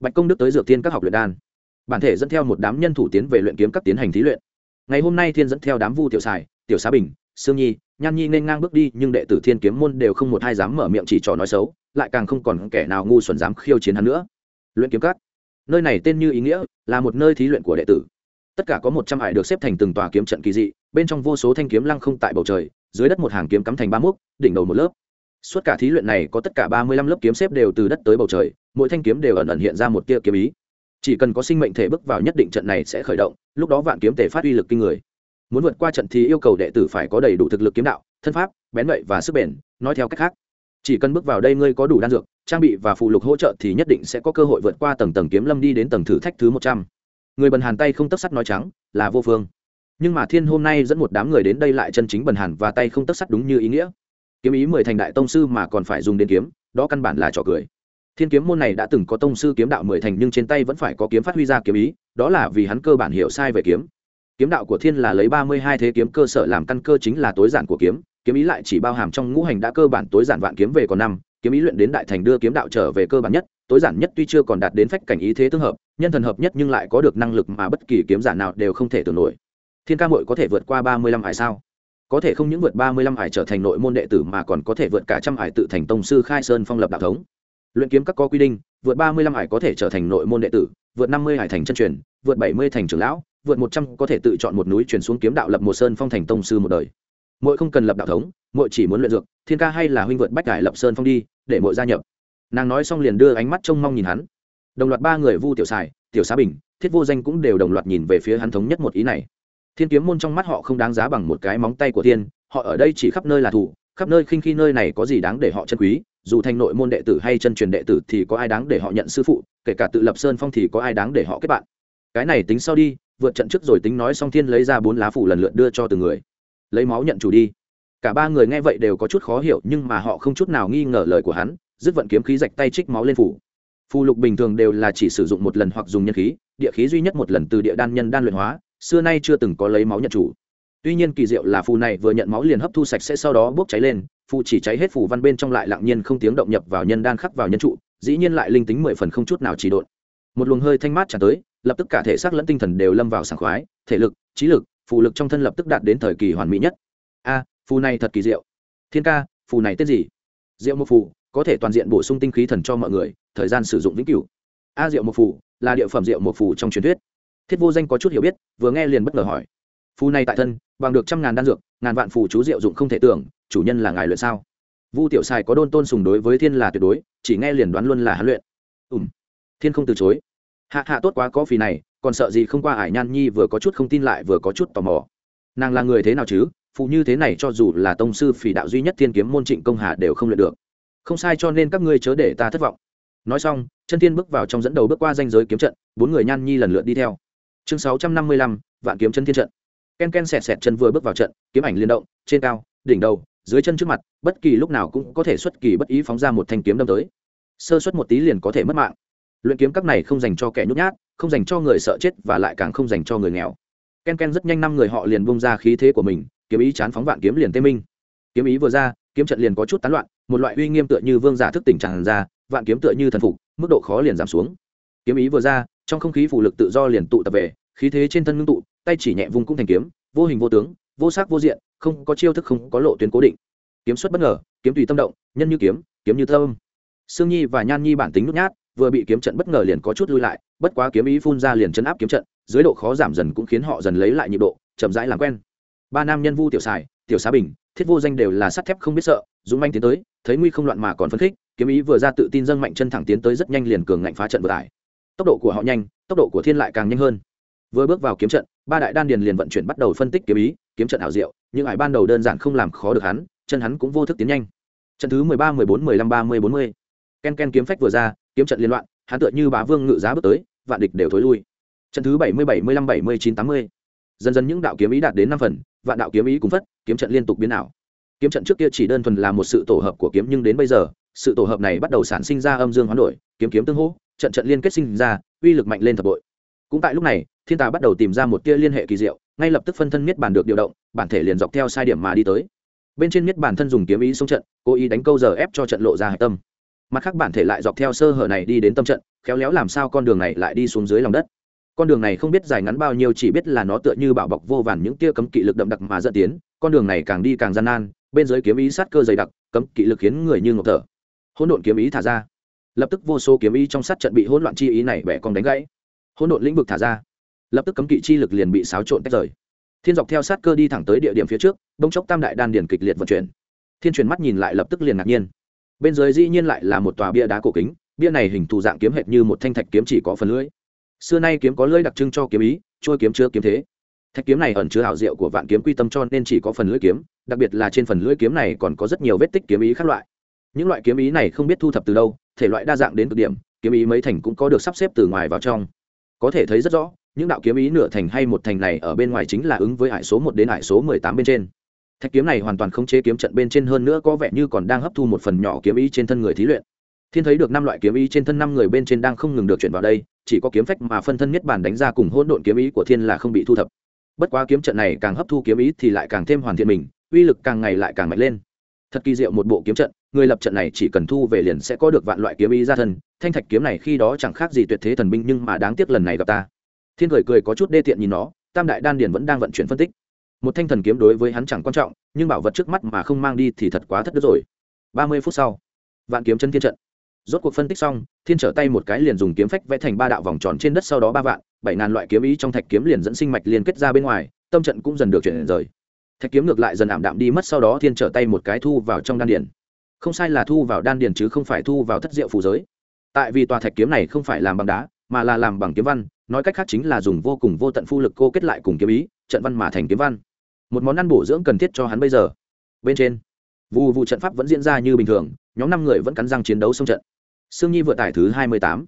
Bạch công đức tới dược thiên các học luyện đan. Bản thể dẫn theo một đám nhân thủ tiến về luyện kiếm các tiến hành thí luyện. Ngày hôm nay thiên dẫn theo đám vu tiểu xài, tiểu xá bình sương nhi nhan nhi nên ngang bước đi nhưng đệ tử thiên kiếm môn đều không một hai dám mở miệng chỉ trò nói xấu lại càng không còn kẻ nào ngu xuẩn dám khiêu chiến hắn nữa. Luyện kiếm cát, nơi này tên như ý nghĩa là một nơi thí luyện của đệ tử. Tất cả có một trăm hải được xếp thành từng tòa kiếm trận kỳ dị bên trong vô số thanh kiếm lăng không tại bầu trời dưới đất một hàng kiếm cắm thành ba múc đỉnh đầu một lớp. Suốt cả thí luyện này có tất cả ba mươi lăm lớp kiếm xếp đều từ đất tới bầu trời mỗi thanh kiếm đều ẩn ẩn hiện ra một tia kiếm ý. Chỉ cần có sinh mệnh thể bước vào nhất định trận này sẽ khởi động lúc đó vạn kiếm thể phát uy lực kinh người muốn vượt qua trận thì yêu cầu đệ tử phải có đầy đủ thực lực kiếm đạo, thân pháp, bén lợi và sức bền, nói theo cách khác. Chỉ cần bước vào đây ngươi có đủ đan dược, trang bị và phụ lục hỗ trợ thì nhất định sẽ có cơ hội vượt qua tầng tầng kiếm lâm đi đến tầng thử thách thứ một trăm. Người bần hàn tay không tấc sắt nói trắng, là vô phương. Nhưng mà thiên hôm nay dẫn một đám người đến đây lại chân chính bần hàn và tay không tấc sắt đúng như ý nghĩa. Kiếm ý mười thành đại tông sư mà còn phải dùng đến kiếm, đó căn bản là trò cười. Thiên kiếm môn này đã từng có tông sư kiếm đạo mười thành nhưng trên tay vẫn phải có kiếm phát huy ra kiếm ý, đó là vì hắn cơ bản hiểu sai về kiếm kiếm đạo của thiên là lấy ba mươi hai thế kiếm cơ sở làm căn cơ chính là tối giản của kiếm kiếm ý lại chỉ bao hàm trong ngũ hành đã cơ bản tối giản vạn kiếm về còn năm, kiếm ý luyện đến đại thành đưa kiếm đạo trở về cơ bản nhất, tối giản nhất tuy chưa còn đạt đến phách cảnh ý thế tương hợp, nhân thần hợp nhất nhưng lại có được năng lực mà bất kỳ kiếm giả nào đều không thể tưởng nổi. Thiên ca mội có thể vượt qua ba mươi lăm ải sao? Có thể không những vượt ba mươi lăm ải trở thành nội môn đệ tử mà còn có thể vượt cả trăm ải tự thành tông sư khai sơn phong lập đạo thống. Luyện kiếm các có quy định, vượt ba mươi lăm ải có thể trở thành nội môn đệ tử, vượt năm mươi ải thành chân truyền, vượt bảy mươi thành trưởng lão vượt một trăm có thể tự chọn một núi truyền xuống kiếm đạo lập một sơn phong thành tông sư một đời. Mỗi không cần lập đạo thống mỗi chỉ muốn luyện dược, thiên ca hay là huynh vượt bách cải lập sơn phong đi, để mỗi gia nhập. Nàng nói xong liền đưa ánh mắt trông mong nhìn hắn. Đồng loạt ba người vu tiểu sài tiểu xá bình, thiết vô danh cũng đều đồng loạt nhìn về phía hắn thống nhất một ý này. Thiên kiếm môn trong mắt họ không đáng giá bằng một cái móng tay của thiên, họ ở đây chỉ khắp nơi là thủ, khắp nơi khinh khi nơi này có gì đáng để họ chân quý, dù thành nội môn đệ tử hay chân truyền đệ tử thì có ai đáng để họ nhận sư phụ, kể cả tự lập sơn phong thì có ai đáng để họ kết bạn. Cái này tính sau đi vượt trận trước rồi tính nói xong thiên lấy ra bốn lá phủ lần lượt đưa cho từng người. Lấy máu nhận chủ đi. Cả ba người nghe vậy đều có chút khó hiểu, nhưng mà họ không chút nào nghi ngờ lời của hắn, dứt vận kiếm khí rạch tay trích máu lên phủ. Phù lục bình thường đều là chỉ sử dụng một lần hoặc dùng nhân khí, địa khí duy nhất một lần từ địa đan nhân đan luyện hóa, xưa nay chưa từng có lấy máu nhận chủ. Tuy nhiên kỳ diệu là phù này vừa nhận máu liền hấp thu sạch sẽ sau đó bốc cháy lên, phù chỉ cháy hết phù văn bên trong lại lặng nhiên không tiếng động nhập vào nhân đan khắc vào nhân trụ, dĩ nhiên lại linh tính mười phần không chút nào chỉ độn. Một luồng hơi thanh mát tràn tới lập tức cả thể xác lẫn tinh thần đều lâm vào sảng khoái, thể lực, trí lực, phù lực trong thân lập tức đạt đến thời kỳ hoàn mỹ nhất. A, phù này thật kỳ diệu. Thiên ca, phù này tên gì? Diệu một phù, có thể toàn diện bổ sung tinh khí thần cho mọi người, thời gian sử dụng vĩnh cửu. A, diệu một phù, là địa phẩm diệu một phù trong truyền thuyết. Thiết vô danh có chút hiểu biết, vừa nghe liền bất ngờ hỏi. Phù này tại thân, bằng được trăm ngàn đan dược, ngàn vạn phù chú diệu dụng không thể tưởng, chủ nhân là ngài luyện sao? Vu tiểu sài có đôn tôn sùng đối với thiên là tuyệt đối, chỉ nghe liền đoán luôn là hắn luyện. Ùm thiên không từ chối hạ hạ tốt quá có phì này, còn sợ gì không qua ải nhan nhi vừa có chút không tin lại vừa có chút tò mò. Nàng là người thế nào chứ? Phụ như thế này cho dù là tông sư phì đạo duy nhất thiên kiếm môn trịnh công hà đều không luyện được. Không sai cho nên các ngươi chớ để ta thất vọng. Nói xong, chân thiên bước vào trong dẫn đầu bước qua danh giới kiếm trận, bốn người nhan nhi lần lượt đi theo. Chương sáu trăm năm mươi lăm, vạn kiếm chân thiên trận. Ken ken sẹt sẹt chân vừa bước vào trận, kiếm ảnh liên động, trên cao, đỉnh đầu, dưới chân trước mặt, bất kỳ lúc nào cũng có thể xuất kỳ bất ý phóng ra một thanh kiếm đâm tới. Sơ xuất một tí liền có thể mất mạng luyện kiếm các này không dành cho kẻ nhút nhát, không dành cho người sợ chết và lại càng không dành cho người nghèo. Ken ken rất nhanh năm người họ liền bung ra khí thế của mình, kiếm ý chán phóng vạn kiếm liền tê minh. Kiếm ý vừa ra, kiếm trận liền có chút tán loạn, một loại uy nghiêm tựa như vương giả thức tỉnh tràn ra, vạn kiếm tựa như thần phục, mức độ khó liền giảm xuống. Kiếm ý vừa ra, trong không khí phủ lực tự do liền tụ tập về, khí thế trên thân ngưng tụ, tay chỉ nhẹ vùng cũng thành kiếm, vô hình vô tướng, vô sắc vô diện, không có chiêu thức không có lộ tuyến cố định. Kiếm xuất bất ngờ, kiếm tùy tâm động, nhân như kiếm kiếm như thơm sương nhi và nhan nhi bản tính nhút nhát vừa bị kiếm trận bất ngờ liền có chút lui lại, bất quá kiếm ý phun ra liền chấn áp kiếm trận, dưới độ khó giảm dần cũng khiến họ dần lấy lại nhịp độ, chậm rãi làm quen. Ba nam nhân vu tiểu xài tiểu xá bình, thiết vô danh đều là sắt thép không biết sợ, dũng manh tiến tới, thấy nguy không loạn mà còn phấn khích, kiếm ý vừa ra tự tin dâng mạnh chân thẳng tiến tới rất nhanh liền cường ngạnh phá trận vừa tải tốc độ của họ nhanh, tốc độ của thiên lại càng nhanh hơn. Vừa bước vào kiếm trận, ba đại đan điền liền vận chuyển bắt đầu phân tích kiếm ý, kiếm trận ảo diệu, nhưng ải ban đầu đơn giản không làm khó được hắn, chân hắn cũng vô thức tiến nhanh. Trận thứ mười ba, mười bốn, mười lăm, ba mươi, bốn mươi. Ken ken kiếm phách vừa ra kiếm trận liên loạn, hắn tựa như bá vương ngự giá bước tới, vạn địch đều thối lui. Trận thứ bảy mươi bảy mươi lăm bảy mươi chín tám mươi. Dần dần những đạo kiếm ý đạt đến năm phần, vạn đạo kiếm ý cũng phất, kiếm trận liên tục biến ảo. Kiếm trận trước kia chỉ đơn thuần là một sự tổ hợp của kiếm nhưng đến bây giờ, sự tổ hợp này bắt đầu sản sinh ra âm dương hoán đổi, kiếm kiếm tương hỗ, trận trận liên kết sinh ra, uy lực mạnh lên thập bội. Cũng tại lúc này, thiên tà bắt đầu tìm ra một tia liên hệ kỳ diệu, ngay lập tức phân thân miết bản được điều động, bản thể liền dọc theo sai điểm mà đi tới. Bên trên miết bản thân dùng kiếm ý xung trận, cố ý đánh câu giờ ép cho trận lộ ra hạch tâm mặt khác bản thể lại dọc theo sơ hở này đi đến tâm trận, khéo léo làm sao con đường này lại đi xuống dưới lòng đất. Con đường này không biết dài ngắn bao nhiêu, chỉ biết là nó tựa như bảo bọc vô vàn những tia cấm kỵ lực đậm đặc mà dẫn tiến, con đường này càng đi càng gian nan, bên dưới kiếm ý sát cơ dày đặc, cấm kỵ lực khiến người như ngọc thở. Hỗn độn kiếm ý thả ra. Lập tức vô số kiếm ý trong sát trận bị hỗn loạn chi ý này bẻ cong đánh gãy. Hỗn độn lĩnh vực thả ra. Lập tức cấm kỵ chi lực liền bị xáo trộn tách rời. Thiên dọc theo sát cơ đi thẳng tới địa điểm phía trước bông chốc tam đại đan điền kịch liệt vận chuyển. Thiên truyền mắt nhìn lại lập tức liền ngạc nhiên bên dưới dĩ nhiên lại là một tòa bia đá cổ kính, bia này hình thù dạng kiếm hệt như một thanh thạch kiếm chỉ có phần lưỡi. Xưa nay kiếm có lưỡi đặc trưng cho kiếm ý, trôi kiếm chưa kiếm thế. Thạch kiếm này ẩn chứa hảo diệu của vạn kiếm quy tâm cho nên chỉ có phần lưỡi kiếm, đặc biệt là trên phần lưỡi kiếm này còn có rất nhiều vết tích kiếm ý khác loại. Những loại kiếm ý này không biết thu thập từ đâu, thể loại đa dạng đến cực điểm, kiếm ý mấy thành cũng có được sắp xếp từ ngoài vào trong. Có thể thấy rất rõ, những đạo kiếm ý nửa thành hay một thành này ở bên ngoài chính là ứng với hải số một đến hải số mười tám bên trên thạch kiếm này hoàn toàn không chế kiếm trận bên trên hơn nữa có vẻ như còn đang hấp thu một phần nhỏ kiếm ý trên thân người thí luyện. Thiên thấy được năm loại kiếm ý trên thân năm người bên trên đang không ngừng được chuyển vào đây, chỉ có kiếm phách mà phân thân nhất bản đánh ra cùng hỗn độn kiếm ý của thiên là không bị thu thập. Bất quá kiếm trận này càng hấp thu kiếm ý thì lại càng thêm hoàn thiện mình, uy lực càng ngày lại càng mạnh lên. Thật kỳ diệu một bộ kiếm trận, người lập trận này chỉ cần thu về liền sẽ có được vạn loại kiếm ý ra thân, thanh thạch kiếm này khi đó chẳng khác gì tuyệt thế thần binh nhưng mà đáng tiếc lần này gặp ta. Thiên cười cười có chút đê tiện nhìn nó, tam đại đan điền vẫn đang vận chuyển phân tích một thanh thần kiếm đối với hắn chẳng quan trọng, nhưng bảo vật trước mắt mà không mang đi thì thật quá thất đức rồi. Ba mươi phút sau, vạn kiếm chân thiên trận. Rốt cuộc phân tích xong, thiên trở tay một cái liền dùng kiếm phách vẽ thành ba đạo vòng tròn trên đất sau đó ba vạn, bảy ngàn loại kiếm ý trong thạch kiếm liền dẫn sinh mạch liên kết ra bên ngoài, tâm trận cũng dần được chuyển rời. Thạch kiếm ngược lại dần ảm đạm đi mất sau đó thiên trở tay một cái thu vào trong đan điền. Không sai là thu vào đan điền chứ không phải thu vào thất diệu phù giới. Tại vì tòa thạch kiếm này không phải làm bằng đá, mà là làm bằng kiếm văn, nói cách khác chính là dùng vô cùng vô tận phu lực cô kết lại cùng kiếm ý, trận văn mà thành kiếm văn một món ăn bổ dưỡng cần thiết cho hắn bây giờ. Bên trên, vụ vụ trận pháp vẫn diễn ra như bình thường, nhóm năm người vẫn cắn răng chiến đấu xông trận. Sương nhi vượt tải thứ hai mươi tám,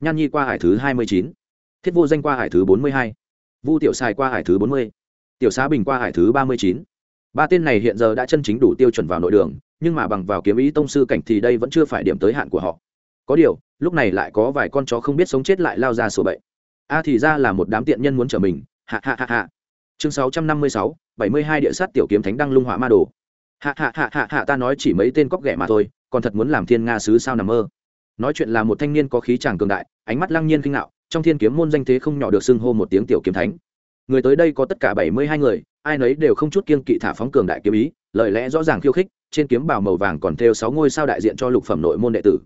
nhan nhi qua hải thứ hai mươi chín, thiết vô danh qua hải thứ bốn mươi hai, vu tiểu xài qua hải thứ bốn mươi, tiểu xá bình qua hải thứ ba mươi chín. Ba tên này hiện giờ đã chân chính đủ tiêu chuẩn vào nội đường, nhưng mà bằng vào kiếm ý tông sư cảnh thì đây vẫn chưa phải điểm tới hạn của họ. Có điều, lúc này lại có vài con chó không biết sống chết lại lao ra sổ bậy. A thì ra là một đám tiện nhân muốn trở mình hạ hạ hạ hạ chương sáu trăm năm mươi sáu, bảy mươi hai địa sát tiểu kiếm thánh đăng lung hỏa ma đồ. Hạ hạ hạ hạ hạ, ta nói chỉ mấy tên cóc ghẻ mà thôi, còn thật muốn làm thiên nga sứ sao nằm mơ. Nói chuyện là một thanh niên có khí chàng cường đại, ánh mắt lăng nhiên kinh ngạo, trong thiên kiếm môn danh thế không nhỏ được xưng hô một tiếng tiểu kiếm thánh. Người tới đây có tất cả bảy mươi hai người, ai nấy đều không chút kiên kỵ thả phóng cường đại kiếm ý, lời lẽ rõ ràng khiêu khích, trên kiếm bào màu vàng còn thêu sáu ngôi sao đại diện cho lục phẩm nội môn đệ tử.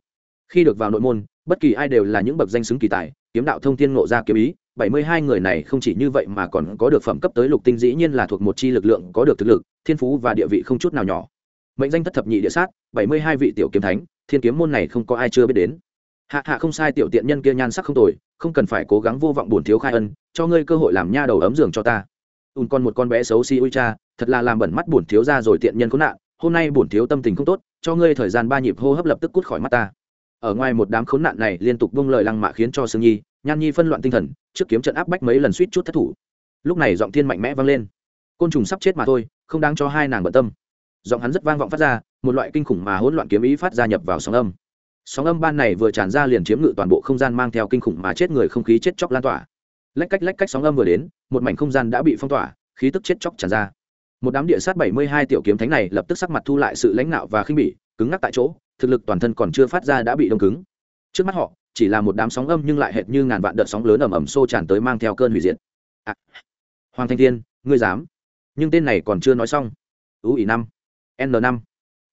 Khi được vào nội môn, bất kỳ ai đều là những bậc danh xứng kỳ tài, kiếm đạo thông thiên ngộ ra kiếm ý bảy mươi hai người này không chỉ như vậy mà còn có được phẩm cấp tới lục tinh dĩ nhiên là thuộc một chi lực lượng có được thực lực, thiên phú và địa vị không chút nào nhỏ. Mệnh danh thất thập nhị địa sát, bảy mươi hai vị tiểu kiếm thánh, thiên kiếm môn này không có ai chưa biết đến. Hạ hạ không sai tiểu tiện nhân kia nhan sắc không tồi, không cần phải cố gắng vô vọng buồn thiếu khai ân, cho ngươi cơ hội làm nha đầu ấm giường cho ta. Ùn con một con bé xấu xí ui cha, thật là làm bẩn mắt buồn thiếu ra rồi tiện nhân có nạn, hôm nay buồn thiếu tâm tình không tốt, cho ngươi thời gian ba nhịp hô hấp lập tức cút khỏi mắt ta ở ngoài một đám khốn nạn này liên tục bông lời lăng mạ khiến cho sương nhi, nhan nhi phân loạn tinh thần, trước kiếm trận áp bách mấy lần suýt chút thất thủ. Lúc này giọng thiên mạnh mẽ vang lên. Côn trùng sắp chết mà thôi, không đáng cho hai nàng bận tâm. Giọng hắn rất vang vọng phát ra, một loại kinh khủng mà hỗn loạn kiếm ý phát ra nhập vào sóng âm. Sóng âm ban này vừa tràn ra liền chiếm ngự toàn bộ không gian mang theo kinh khủng mà chết người không khí chết chóc lan tỏa. Lách cách lách cách sóng âm vừa đến, một mảnh không gian đã bị phong tỏa, khí tức chết chóc tràn ra. Một đám địa sát bảy mươi hai tiểu kiếm thánh này lập tức sắc mặt thu lại sự lãnh nạo và khinh bỉ, cứng ngắc tại chỗ thực lực toàn thân còn chưa phát ra đã bị đông cứng. Trước mắt họ chỉ là một đám sóng âm nhưng lại hệt như ngàn vạn đợt sóng lớn ầm ầm xô tràn tới mang theo cơn hủy diệt. À, hoàng thanh thiên ngươi dám? Nhưng tên này còn chưa nói xong. Ú ỉ năm n năm.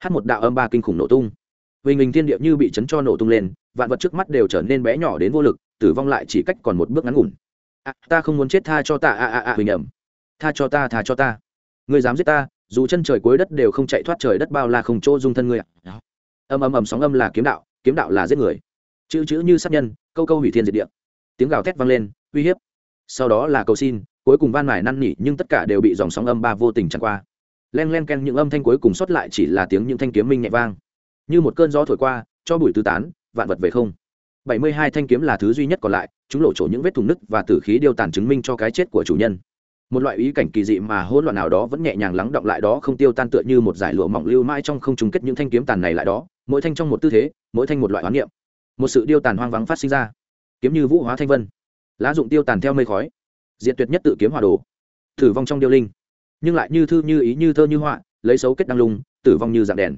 H một đạo âm ba kinh khủng nổ tung. Huỳnh hình thiên địa như bị chấn cho nổ tung lên vạn vật trước mắt đều trở nên bé nhỏ đến vô lực tử vong lại chỉ cách còn một bước ngắn ngủn. À, ta không muốn chết tha cho ta a a a huỳnh ẩm tha cho ta tha cho ta. Ngươi dám giết ta dù chân trời cuối đất đều không chạy thoát trời đất bao la không chỗ dung thân ngươi ạ âm âm ầm sóng âm là kiếm đạo kiếm đạo là giết người. Chữ chữ như sát nhân, câu câu hủy thiên diệt địa. Tiếng gào thét vang lên, uy hiếp. Sau đó là cầu xin, cuối cùng van mải năn nỉ, nhưng tất cả đều bị dòng sóng âm ba vô tình chặn qua. Len len ken những âm thanh cuối cùng xuất lại chỉ là tiếng những thanh kiếm minh nhẹ vang. Như một cơn gió thổi qua, cho bụi tứ tán, vạn vật về không. Bảy mươi hai thanh kiếm là thứ duy nhất còn lại, chúng lộ chỗ những vết thùng nứt và tử khí điều tàn chứng minh cho cái chết của chủ nhân một loại ý cảnh kỳ dị mà hỗn loạn nào đó vẫn nhẹ nhàng lắng động lại đó không tiêu tan tựa như một giải lụa mỏng lưu mãi trong không trùng kết những thanh kiếm tàn này lại đó, mỗi thanh trong một tư thế, mỗi thanh một loại hoán niệm. Một sự điêu tàn hoang vắng phát sinh ra. Kiếm như vũ hóa thanh vân. Lá dụng tiêu tàn theo mây khói. Diện tuyệt nhất tự kiếm hòa đồ. Thử vong trong điêu linh. Nhưng lại như thư như ý như thơ như họa, lấy xấu kết đăng lung, tử vong như dạng đèn.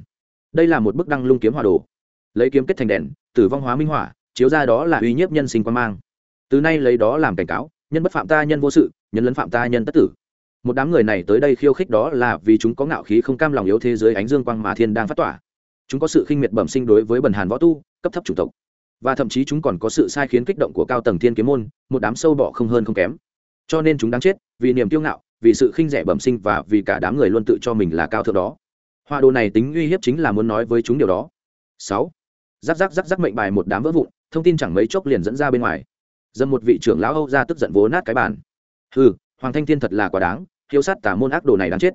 Đây là một bức đăng lung kiếm hòa đồ. Lấy kiếm kết thành đèn, tử vong hóa minh hỏa, chiếu ra đó là uy nhiếp nhân sinh quan mang. Từ nay lấy đó làm cảnh cáo nhân bất phạm ta nhân vô sự, nhân lấn phạm ta nhân tất tử. Một đám người này tới đây khiêu khích đó là vì chúng có ngạo khí không cam lòng yếu thế giới ánh dương quang mà thiên đang phát tỏa. Chúng có sự khinh miệt bẩm sinh đối với bần hàn võ tu, cấp thấp chủ tộc. Và thậm chí chúng còn có sự sai khiến kích động của cao tầng thiên kiếm môn, một đám sâu bọ không hơn không kém. Cho nên chúng đáng chết, vì niềm kiêu ngạo, vì sự khinh rẻ bẩm sinh và vì cả đám người luôn tự cho mình là cao thượng đó. Hoa đồ này tính uy hiếp chính là muốn nói với chúng điều đó. Sáu. Giáp giáp giáp giáp mệnh bài một đám vỡ vụn, thông tin chẳng mấy chốc liền dẫn ra bên ngoài dâm một vị trưởng lão âu ra tức giận vố nát cái bàn. Ừ hoàng thanh thiên thật là quá đáng hiếu sát tả môn ác đồ này đáng chết.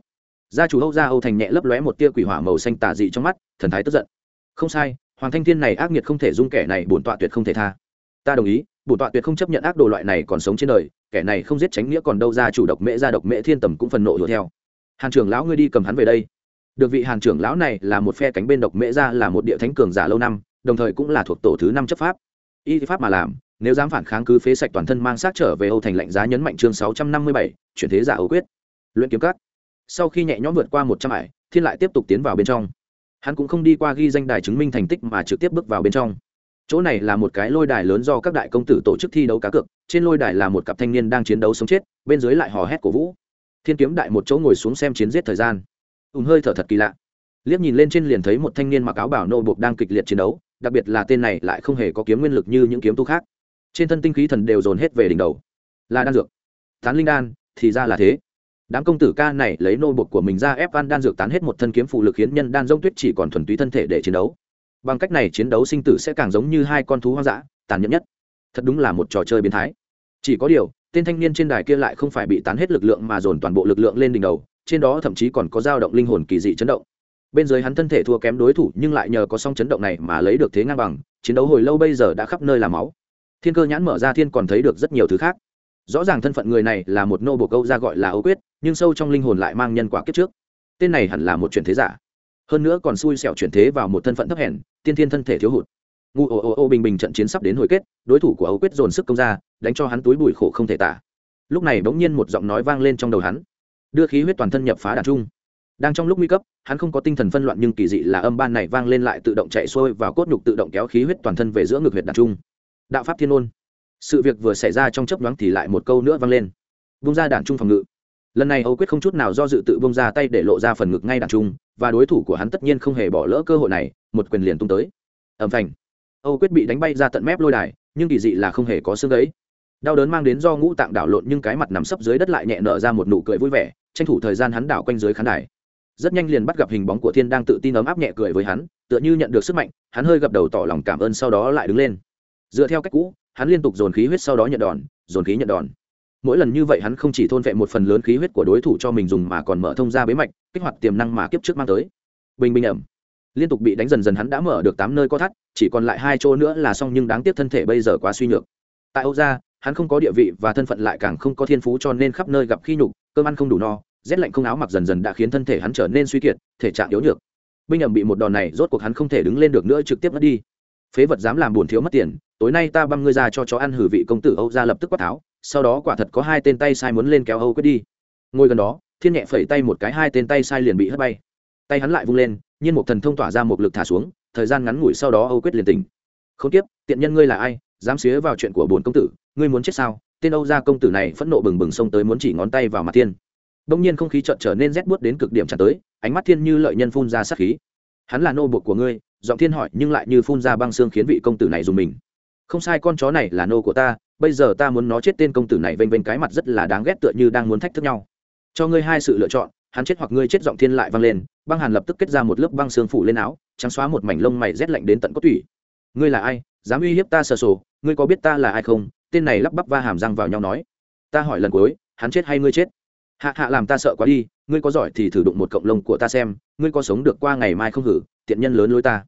Gia chủ âu gia âu thành nhẹ lấp lóe một tia quỷ hỏa màu xanh tà dị trong mắt, thần thái tức giận. Không sai, hoàng thanh thiên này ác nghiệt không thể dung kẻ này, bổn tọa tuyệt không thể tha. Ta đồng ý, bổn tọa tuyệt không chấp nhận ác đồ loại này còn sống trên đời, kẻ này không giết tránh nghĩa còn đâu ra chủ độc mễ ra độc mễ thiên tầm cũng phần nộ đuổi theo. Hàn trưởng lão ngươi đi cầm hắn về đây. Được vị hàn trưởng lão này là một phe cánh bên độc mễ ra là một địa thánh cường giả lâu năm, đồng thời cũng là thuộc tổ thứ năm chấp pháp. Y pháp mà làm nếu dám phản kháng cứ phế sạch toàn thân mang sát trở về âu thành lạnh giá nhấn mạnh chương sáu trăm năm mươi bảy, chuyển thế giả ấu quyết. Luyện kiếm cắt sau khi nhẹ nhõm vượt qua một trăm ải, thiên lại tiếp tục tiến vào bên trong. Hắn cũng không đi qua ghi danh đài chứng minh thành tích mà trực tiếp bước vào bên trong. Chỗ này là một cái lôi đài lớn do các đại công tử tổ chức thi đấu cá cược, trên lôi đài là một cặp thanh niên đang chiến đấu sống chết, bên dưới lại hò hét cổ vũ. Thiên kiếm đại một chỗ ngồi xuống xem chiến giết thời gian. Ùm hơi thở thật kỳ lạ. Liếc nhìn lên trên liền thấy một thanh niên mặc áo bảo nô buộc đang kịch liệt chiến đấu, đặc biệt là tên này lại không hề có kiếm nguyên lực như những kiếm tu khác trên thân tinh khí thần đều dồn hết về đỉnh đầu. Là đan dược. Tán linh đan, thì ra là thế. Đám công tử ca này lấy nô bột của mình ra ép van đan dược tán hết một thân kiếm phụ lực khiến nhân đan dông tuyết chỉ còn thuần túy thân thể để chiến đấu. Bằng cách này chiến đấu sinh tử sẽ càng giống như hai con thú hoang dã, tàn nhẫn nhất. Thật đúng là một trò chơi biến thái. Chỉ có điều, tên thanh niên trên đài kia lại không phải bị tán hết lực lượng mà dồn toàn bộ lực lượng lên đỉnh đầu, trên đó thậm chí còn có dao động linh hồn kỳ dị chấn động. Bên dưới hắn thân thể thua kém đối thủ nhưng lại nhờ có song chấn động này mà lấy được thế ngang bằng, chiến đấu hồi lâu bây giờ đã khắp nơi là máu thiên cơ nhãn mở ra thiên còn thấy được rất nhiều thứ khác. Rõ ràng thân phận người này là một nô bộ câu ra gọi là ấu quyết, nhưng sâu trong linh hồn lại mang nhân quả kiếp trước. Tên này hẳn là một chuyển thế giả. Hơn nữa còn xui xẻo chuyển thế vào một thân phận thấp hèn, tiên thiên thân thể thiếu hụt. Ngu ô ô ô bình bình trận chiến sắp đến hồi kết, đối thủ của ấu quyết dồn sức công ra, đánh cho hắn túi bụi khổ không thể tả. Lúc này bỗng nhiên một giọng nói vang lên trong đầu hắn. Đưa khí huyết toàn thân nhập phá đàn trung. Đang trong lúc nguy cấp, hắn không có tinh thần phân loạn nhưng kỳ dị là âm ban này vang lên lại tự động chạy xuôi vào cốt nhục tự động kéo khí huyết toàn thân về giữa ngực huyệt đàn trung đạo pháp thiên ôn. Sự việc vừa xảy ra trong chấp nhoáng thì lại một câu nữa vang lên. Bung ra đàn trung phòng ngự. Lần này âu quyết không chút nào do dự tự bung ra tay để lộ ra phần ngực ngay đàn trung, và đối thủ của hắn tất nhiên không hề bỏ lỡ cơ hội này, một quyền liền tung tới. Ẩm phành. Âu quyết bị đánh bay ra tận mép lôi đài, nhưng kỳ dị là không hề có xương ấy. Đau đớn mang đến do ngũ tạng đảo lộn nhưng cái mặt nằm sấp dưới đất lại nhẹ nở ra một nụ cười vui vẻ, tranh thủ thời gian hắn đảo quanh dưới khán đài. Rất nhanh liền bắt gặp hình bóng của thiên đang tự tin ấm áp nhẹ cười với hắn, tựa như nhận được sức mạnh, hắn hơi gập đầu tỏ lòng cảm ơn sau đó lại đứng lên dựa theo cách cũ, hắn liên tục dồn khí huyết sau đó nhận đòn, dồn khí nhận đòn. Mỗi lần như vậy hắn không chỉ thôn vệ một phần lớn khí huyết của đối thủ cho mình dùng mà còn mở thông ra bế mạch, kích hoạt tiềm năng mà kiếp trước mang tới. Bình bình ẩm. Liên tục bị đánh dần dần hắn đã mở được tám nơi có thắt, chỉ còn lại hai chỗ nữa là xong nhưng đáng tiếc thân thể bây giờ quá suy nhược. Tại âu gia, hắn không có địa vị và thân phận lại càng không có thiên phú cho nên khắp nơi gặp khi nhục, cơm ăn không đủ no, rét lạnh không áo mặc dần dần đã khiến thân thể hắn trở nên suy kiệt, thể trạng yếu nhược. Binh ẩm bị một đòn này rốt cuộc hắn không thể đứng lên được nữa trực tiếp mất đi phế vật dám làm buồn thiếu mất tiền, tối nay ta băm ngươi ra cho chó ăn hử vị công tử âu ra lập tức quát tháo, sau đó quả thật có hai tên tay sai muốn lên kéo âu quyết đi. Ngồi gần đó, thiên nhẹ phẩy tay một cái hai tên tay sai liền bị hất bay. Tay hắn lại vung lên, nhiên một thần thông tỏa ra một lực thả xuống, thời gian ngắn ngủi sau đó âu quyết liền tỉnh. Không tiếp tiện nhân ngươi là ai, dám xía vào chuyện của bồn công tử, ngươi muốn chết sao? Tên âu gia công tử này phẫn nộ bừng bừng xông tới muốn chỉ ngón tay vào mặt thiên. Bỗng nhiên không khí chợt trở nên rét buốt đến cực điểm tràn tới, ánh mắt thiên như lợi nhân phun ra sát khí hắn là nô buộc của ngươi, giọng thiên hỏi nhưng lại như phun ra băng xương khiến vị công tử này dùng mình. Không sai con chó này là nô của ta, bây giờ ta muốn nó chết tên công tử này vênh vênh cái mặt rất là đáng ghét tựa như đang muốn thách thức nhau. Cho ngươi hai sự lựa chọn, hắn chết hoặc ngươi chết giọng thiên lại vang lên, băng hàn lập tức kết ra một lớp băng xương phủ lên áo, trắng xóa một mảnh lông mày rét lạnh đến tận cốt tủy. Ngươi là ai? Dám uy hiếp ta sờ sổ, ngươi có biết ta là ai không? Tên này lắp bắp va hàm răng vào nhau nói. Ta hỏi lần cuối, hắn chết hay ngươi chết? Hạ hạ làm ta sợ quá đi, ngươi có giỏi thì thử đụng một cộng lông của ta xem ngươi có sống được qua ngày mai không hử, tiện nhân lớn lối ta.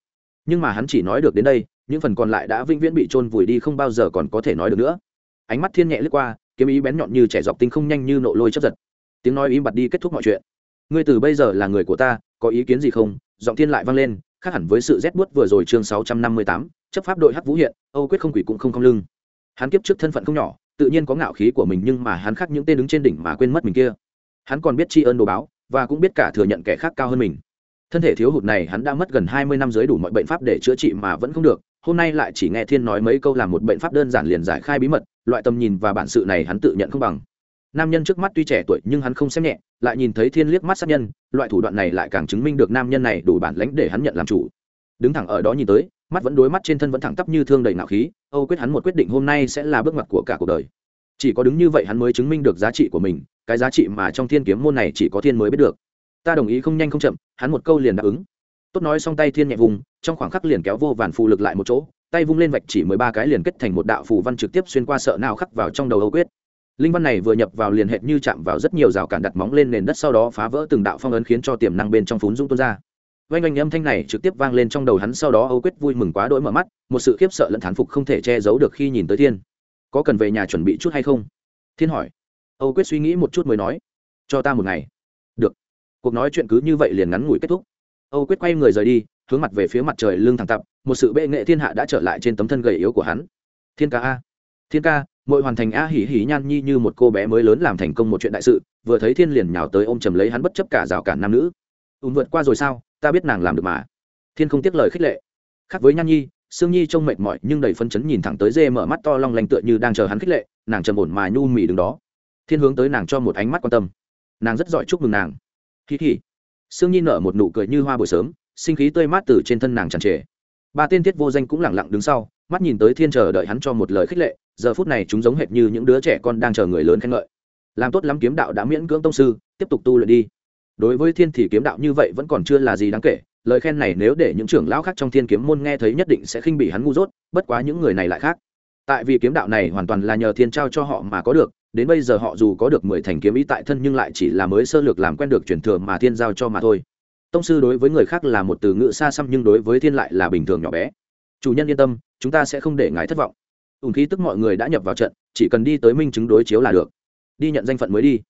Nhưng mà hắn chỉ nói được đến đây, những phần còn lại đã vĩnh viễn bị trôn vùi đi không bao giờ còn có thể nói được nữa. Ánh mắt thiên nhẹ lướt qua, kiếm ý bén nhọn như trẻ dọc tinh không nhanh như nộ lôi chấp giật. Tiếng nói im bặt đi kết thúc mọi chuyện. Ngươi từ bây giờ là người của ta, có ý kiến gì không? Giọng thiên lại vang lên, khác hẳn với sự rét buốt vừa rồi chương sáu trăm năm mươi tám, chấp pháp đội hắc vũ hiện, âu quyết không quỷ cũng không không lưng. Hắn kiếp trước thân phận không nhỏ, tự nhiên có ngạo khí của mình nhưng mà hắn khác những tên đứng trên đỉnh mà quên mất mình kia. Hắn còn biết tri ân đồ báo và cũng biết cả thừa nhận kẻ khác cao hơn mình. Thân thể thiếu hụt này hắn đã mất gần hai mươi năm dưới đủ mọi bệnh pháp để chữa trị mà vẫn không được. Hôm nay lại chỉ nghe thiên nói mấy câu làm một bệnh pháp đơn giản liền giải khai bí mật, loại tầm nhìn và bản sự này hắn tự nhận không bằng. Nam nhân trước mắt tuy trẻ tuổi nhưng hắn không xem nhẹ, lại nhìn thấy thiên liếc mắt sát nhân, loại thủ đoạn này lại càng chứng minh được nam nhân này đủ bản lãnh để hắn nhận làm chủ. Đứng thẳng ở đó nhìn tới, mắt vẫn đối mắt trên thân vẫn thẳng tắp như thương đầy nạo khí, âu quyết hắn một quyết định hôm nay sẽ là bước ngoặt của cả cuộc đời. Chỉ có đứng như vậy hắn mới chứng minh được giá trị của mình cái giá trị mà trong thiên kiếm môn này chỉ có thiên mới biết được. Ta đồng ý không nhanh không chậm, hắn một câu liền đáp ứng. Tốt nói xong tay thiên nhẹ vùng, trong khoảng khắc liền kéo vô vàn phù lực lại một chỗ, tay vung lên vạch chỉ mười ba cái liền kết thành một đạo phù văn trực tiếp xuyên qua sợ nào khắc vào trong đầu âu quyết. Linh văn này vừa nhập vào liền hệt như chạm vào rất nhiều rào cản đặt móng lên nền đất sau đó phá vỡ từng đạo phong ấn khiến cho tiềm năng bên trong phún dung tuôn ra. Oanh oanh âm thanh này trực tiếp vang lên trong đầu hắn sau đó âu quyết vui mừng quá đỗi mở mắt, một sự khiếp sợ lẫn thán phục không thể che giấu được khi nhìn tới thiên. Có cần về nhà chuẩn bị chút hay không? Thiên hỏi âu quyết suy nghĩ một chút mới nói, cho ta một ngày. Được. Cuộc nói chuyện cứ như vậy liền ngắn ngủi kết thúc. Âu quyết quay người rời đi, hướng mặt về phía mặt trời lưng thẳng tắp. một sự bệ nghệ thiên hạ đã trở lại trên tấm thân gầy yếu của hắn. Thiên ca a, thiên ca mỗi hoàn thành a hỉ hỉ nhan nhi như một cô bé mới lớn làm thành công một chuyện đại sự, vừa thấy thiên liền nhào tới ôm chầm lấy hắn bất chấp cả rào cản nam nữ. Ùn vượt qua rồi sao, ta biết nàng làm được mà. Thiên không tiếc lời khích lệ. Khác với nhan nhi, sương nhi trông mệt mỏi nhưng đầy phân chấn nhìn thẳng tới dê mở mắt to long lanh tựa như đang chờ hắn khích lệ, nàng trầm ổn mà nhu mì đứng đó thiên hướng tới nàng cho một ánh mắt quan tâm. Nàng rất giỏi chúc mừng nàng. Hí hí sương nhi nở một nụ cười như hoa buổi sớm, sinh khí tươi mát từ trên thân nàng tràn trề. Ba tên thiết vô danh cũng lẳng lặng đứng sau, mắt nhìn tới thiên chờ đợi hắn cho một lời khích lệ, giờ phút này chúng giống hệt như những đứa trẻ con đang chờ người lớn khen ngợi. Làm tốt lắm kiếm đạo đã miễn cưỡng tông sư, tiếp tục tu luyện đi. Đối với thiên thì kiếm đạo như vậy vẫn còn chưa là gì đáng kể, lời khen này nếu để những trưởng lão khác trong thiên kiếm môn nghe thấy nhất định sẽ khinh bị hắn ngu dốt, bất quá những người này lại khác. Tại vì kiếm đạo này hoàn toàn là nhờ thiên trao cho họ mà có được đến bây giờ họ dù có được mười thành kiếm ý tại thân nhưng lại chỉ là mới sơ lược làm quen được truyền thừa mà thiên giao cho mà thôi. Tông sư đối với người khác là một từ ngữ xa xăm nhưng đối với thiên lại là bình thường nhỏ bé. Chủ nhân yên tâm, chúng ta sẽ không để ngài thất vọng. Ùn khí tức mọi người đã nhập vào trận, chỉ cần đi tới minh chứng đối chiếu là được. Đi nhận danh phận mới đi.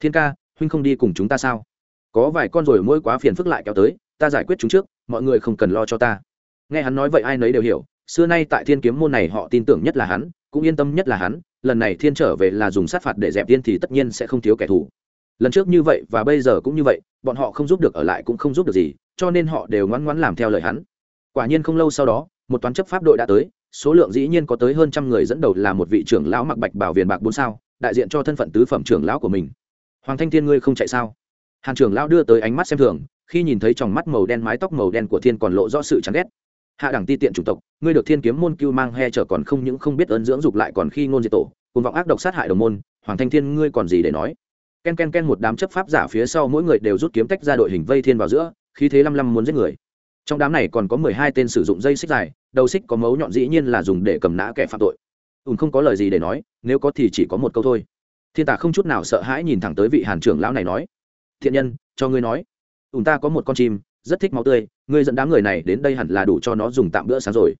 Thiên ca, huynh không đi cùng chúng ta sao? Có vài con rồi mỗi quá phiền phức lại kéo tới, ta giải quyết chúng trước, mọi người không cần lo cho ta. Nghe hắn nói vậy ai nấy đều hiểu, xưa nay tại thiên kiếm môn này họ tin tưởng nhất là hắn, cũng yên tâm nhất là hắn lần này thiên trở về là dùng sát phạt để dẹp tiên thì tất nhiên sẽ không thiếu kẻ thù. Lần trước như vậy và bây giờ cũng như vậy, bọn họ không giúp được ở lại cũng không giúp được gì, cho nên họ đều ngoan ngoãn làm theo lời hắn. Quả nhiên không lâu sau đó, một toán chấp pháp đội đã tới, số lượng dĩ nhiên có tới hơn trăm người dẫn đầu là một vị trưởng lão mặc bạch bảo viền bạc bốn sao, đại diện cho thân phận tứ phẩm trưởng lão của mình. Hoàng thanh thiên ngươi không chạy sao? Hàn trưởng lão đưa tới ánh mắt xem thường, khi nhìn thấy tròng mắt màu đen mái tóc màu đen của thiên còn lộ rõ sự chán ghét hạ đẳng ti tiện chủng tộc, ngươi được thiên kiếm môn cưu mang he trở còn không những không biết ơn dưỡng dục lại còn khi ngôn diệt tổ cùng vọng ác độc sát hại đồng môn, hoàng thanh thiên, ngươi còn gì để nói? Ken ken ken một đám chấp pháp giả phía sau mỗi người đều rút kiếm tách ra đội hình vây thiên vào giữa, khí thế lăm lăm muốn giết người. Trong đám này còn có mười hai tên sử dụng dây xích dài, đầu xích có mấu nhọn dĩ nhiên là dùng để cầm nã kẻ phạm tội. Ùn không có lời gì để nói, nếu có thì chỉ có một câu thôi. Thiên tả không chút nào sợ hãi nhìn thẳng tới vị hàn trưởng lão này nói, thiện nhân, cho ngươi nói ùn ta có một con chim rất thích máu tươi, ngươi dẫn đám người này đến đây hẳn là đủ cho nó dùng tạm bữa sáng rồi.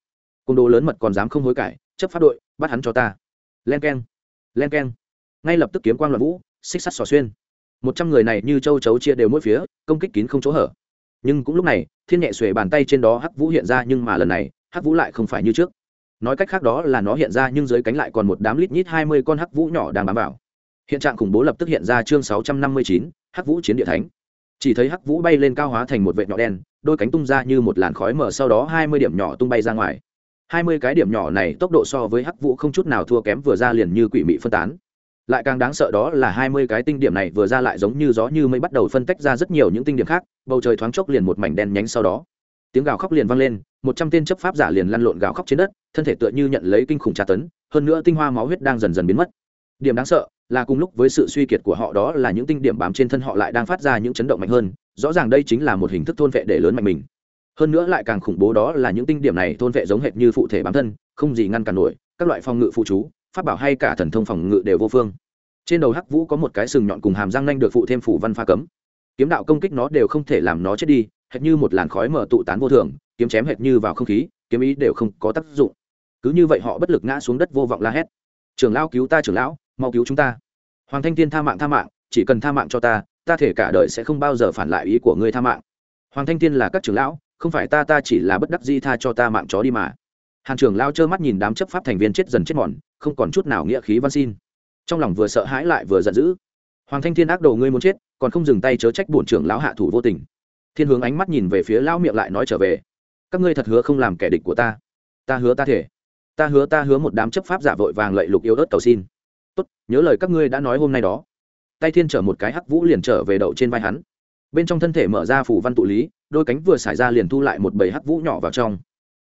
Côn đồ lớn mật còn dám không hối cải, chấp pháp đội, bắt hắn cho ta. Len k e n len k e n ngay lập tức kiếm quang loạn vũ, xích sắt xỏ xuyên. Một trăm người này như châu chấu chia đều mỗi phía, công kích kín không chỗ hở. Nhưng cũng lúc này, thiên nhẹ xuề bàn tay trên đó hắc vũ hiện ra nhưng mà lần này, hắc vũ lại không phải như trước. Nói cách khác đó là nó hiện ra nhưng dưới cánh lại còn một đám lít nhít hai mươi con hắc vũ nhỏ đang bám vào. Hiện trạng khủng bố lập tức hiện ra chương sáu trăm năm mươi chín, hắc vũ chiến địa thánh chỉ thấy hắc vũ bay lên cao hóa thành một vệ nhỏ đen, đôi cánh tung ra như một làn khói mở sau đó hai mươi điểm nhỏ tung bay ra ngoài. hai mươi cái điểm nhỏ này tốc độ so với hắc vũ không chút nào thua kém vừa ra liền như quỷ mị phân tán. Lại càng đáng sợ đó là hai mươi cái tinh điểm này vừa ra lại giống như gió như mây bắt đầu phân tách ra rất nhiều những tinh điểm khác, bầu trời thoáng chốc liền một mảnh đen nhánh sau đó. Tiếng gào khóc liền vang lên, một trăm tên chấp pháp giả liền lăn lộn gào khóc trên đất, thân thể tựa như nhận lấy kinh khủng tra tấn, hơn nữa tinh hoa máu huyết đang dần dần biến mất điểm đáng sợ là cùng lúc với sự suy kiệt của họ đó là những tinh điểm bám trên thân họ lại đang phát ra những chấn động mạnh hơn, rõ ràng đây chính là một hình thức thôn vệ để lớn mạnh mình. Hơn nữa lại càng khủng bố đó là những tinh điểm này thôn vệ giống hệt như phụ thể bám thân, không gì ngăn cản nổi, các loại phòng ngự phụ chú, pháp bảo hay cả thần thông phòng ngự đều vô phương. Trên đầu hắc vũ có một cái sừng nhọn cùng hàm răng nanh được phụ thêm phủ văn pha cấm. Kiếm đạo công kích nó đều không thể làm nó chết đi, hệt như một làn khói mở tụ tán vô thường, kiếm chém hệt như vào không khí, kiếm ý đều không có tác dụng. Cứ như vậy họ bất lực ngã xuống đất vô vọng la hét. Trưởng lão cứu ta trưởng lão mau cứu chúng ta. Hoàng thanh tiên tha mạng tha mạng, chỉ cần tha mạng cho ta ta thể cả đời sẽ không bao giờ phản lại ý của ngươi tha mạng. Hoàng thanh tiên là các trưởng lão, không phải ta ta chỉ là bất đắc di tha cho ta mạng chó đi mà. Hàn trưởng lao trơ mắt nhìn đám chấp pháp thành viên chết dần chết mòn, không còn chút nào nghĩa khí văn xin. Trong lòng vừa sợ hãi lại vừa giận dữ. Hoàng thanh thiên ác đầu ngươi muốn chết, còn không dừng tay chớ trách bổn trưởng lão hạ thủ vô tình. Thiên hướng ánh mắt nhìn về phía lão miệng lại nói trở về. Các ngươi thật hứa không làm kẻ địch của ta. Ta hứa ta thể. Ta hứa ta hứa một đám chấp pháp giả vội vàng lạy lục yếu ớt cầu xin tốt, nhớ lời các ngươi đã nói hôm nay đó. Tay thiên chở một cái hắc vũ liền trở về đậu trên vai hắn. Bên trong thân thể mở ra phủ văn tụ lý, đôi cánh vừa xài ra liền thu lại một bầy hắc vũ nhỏ vào trong.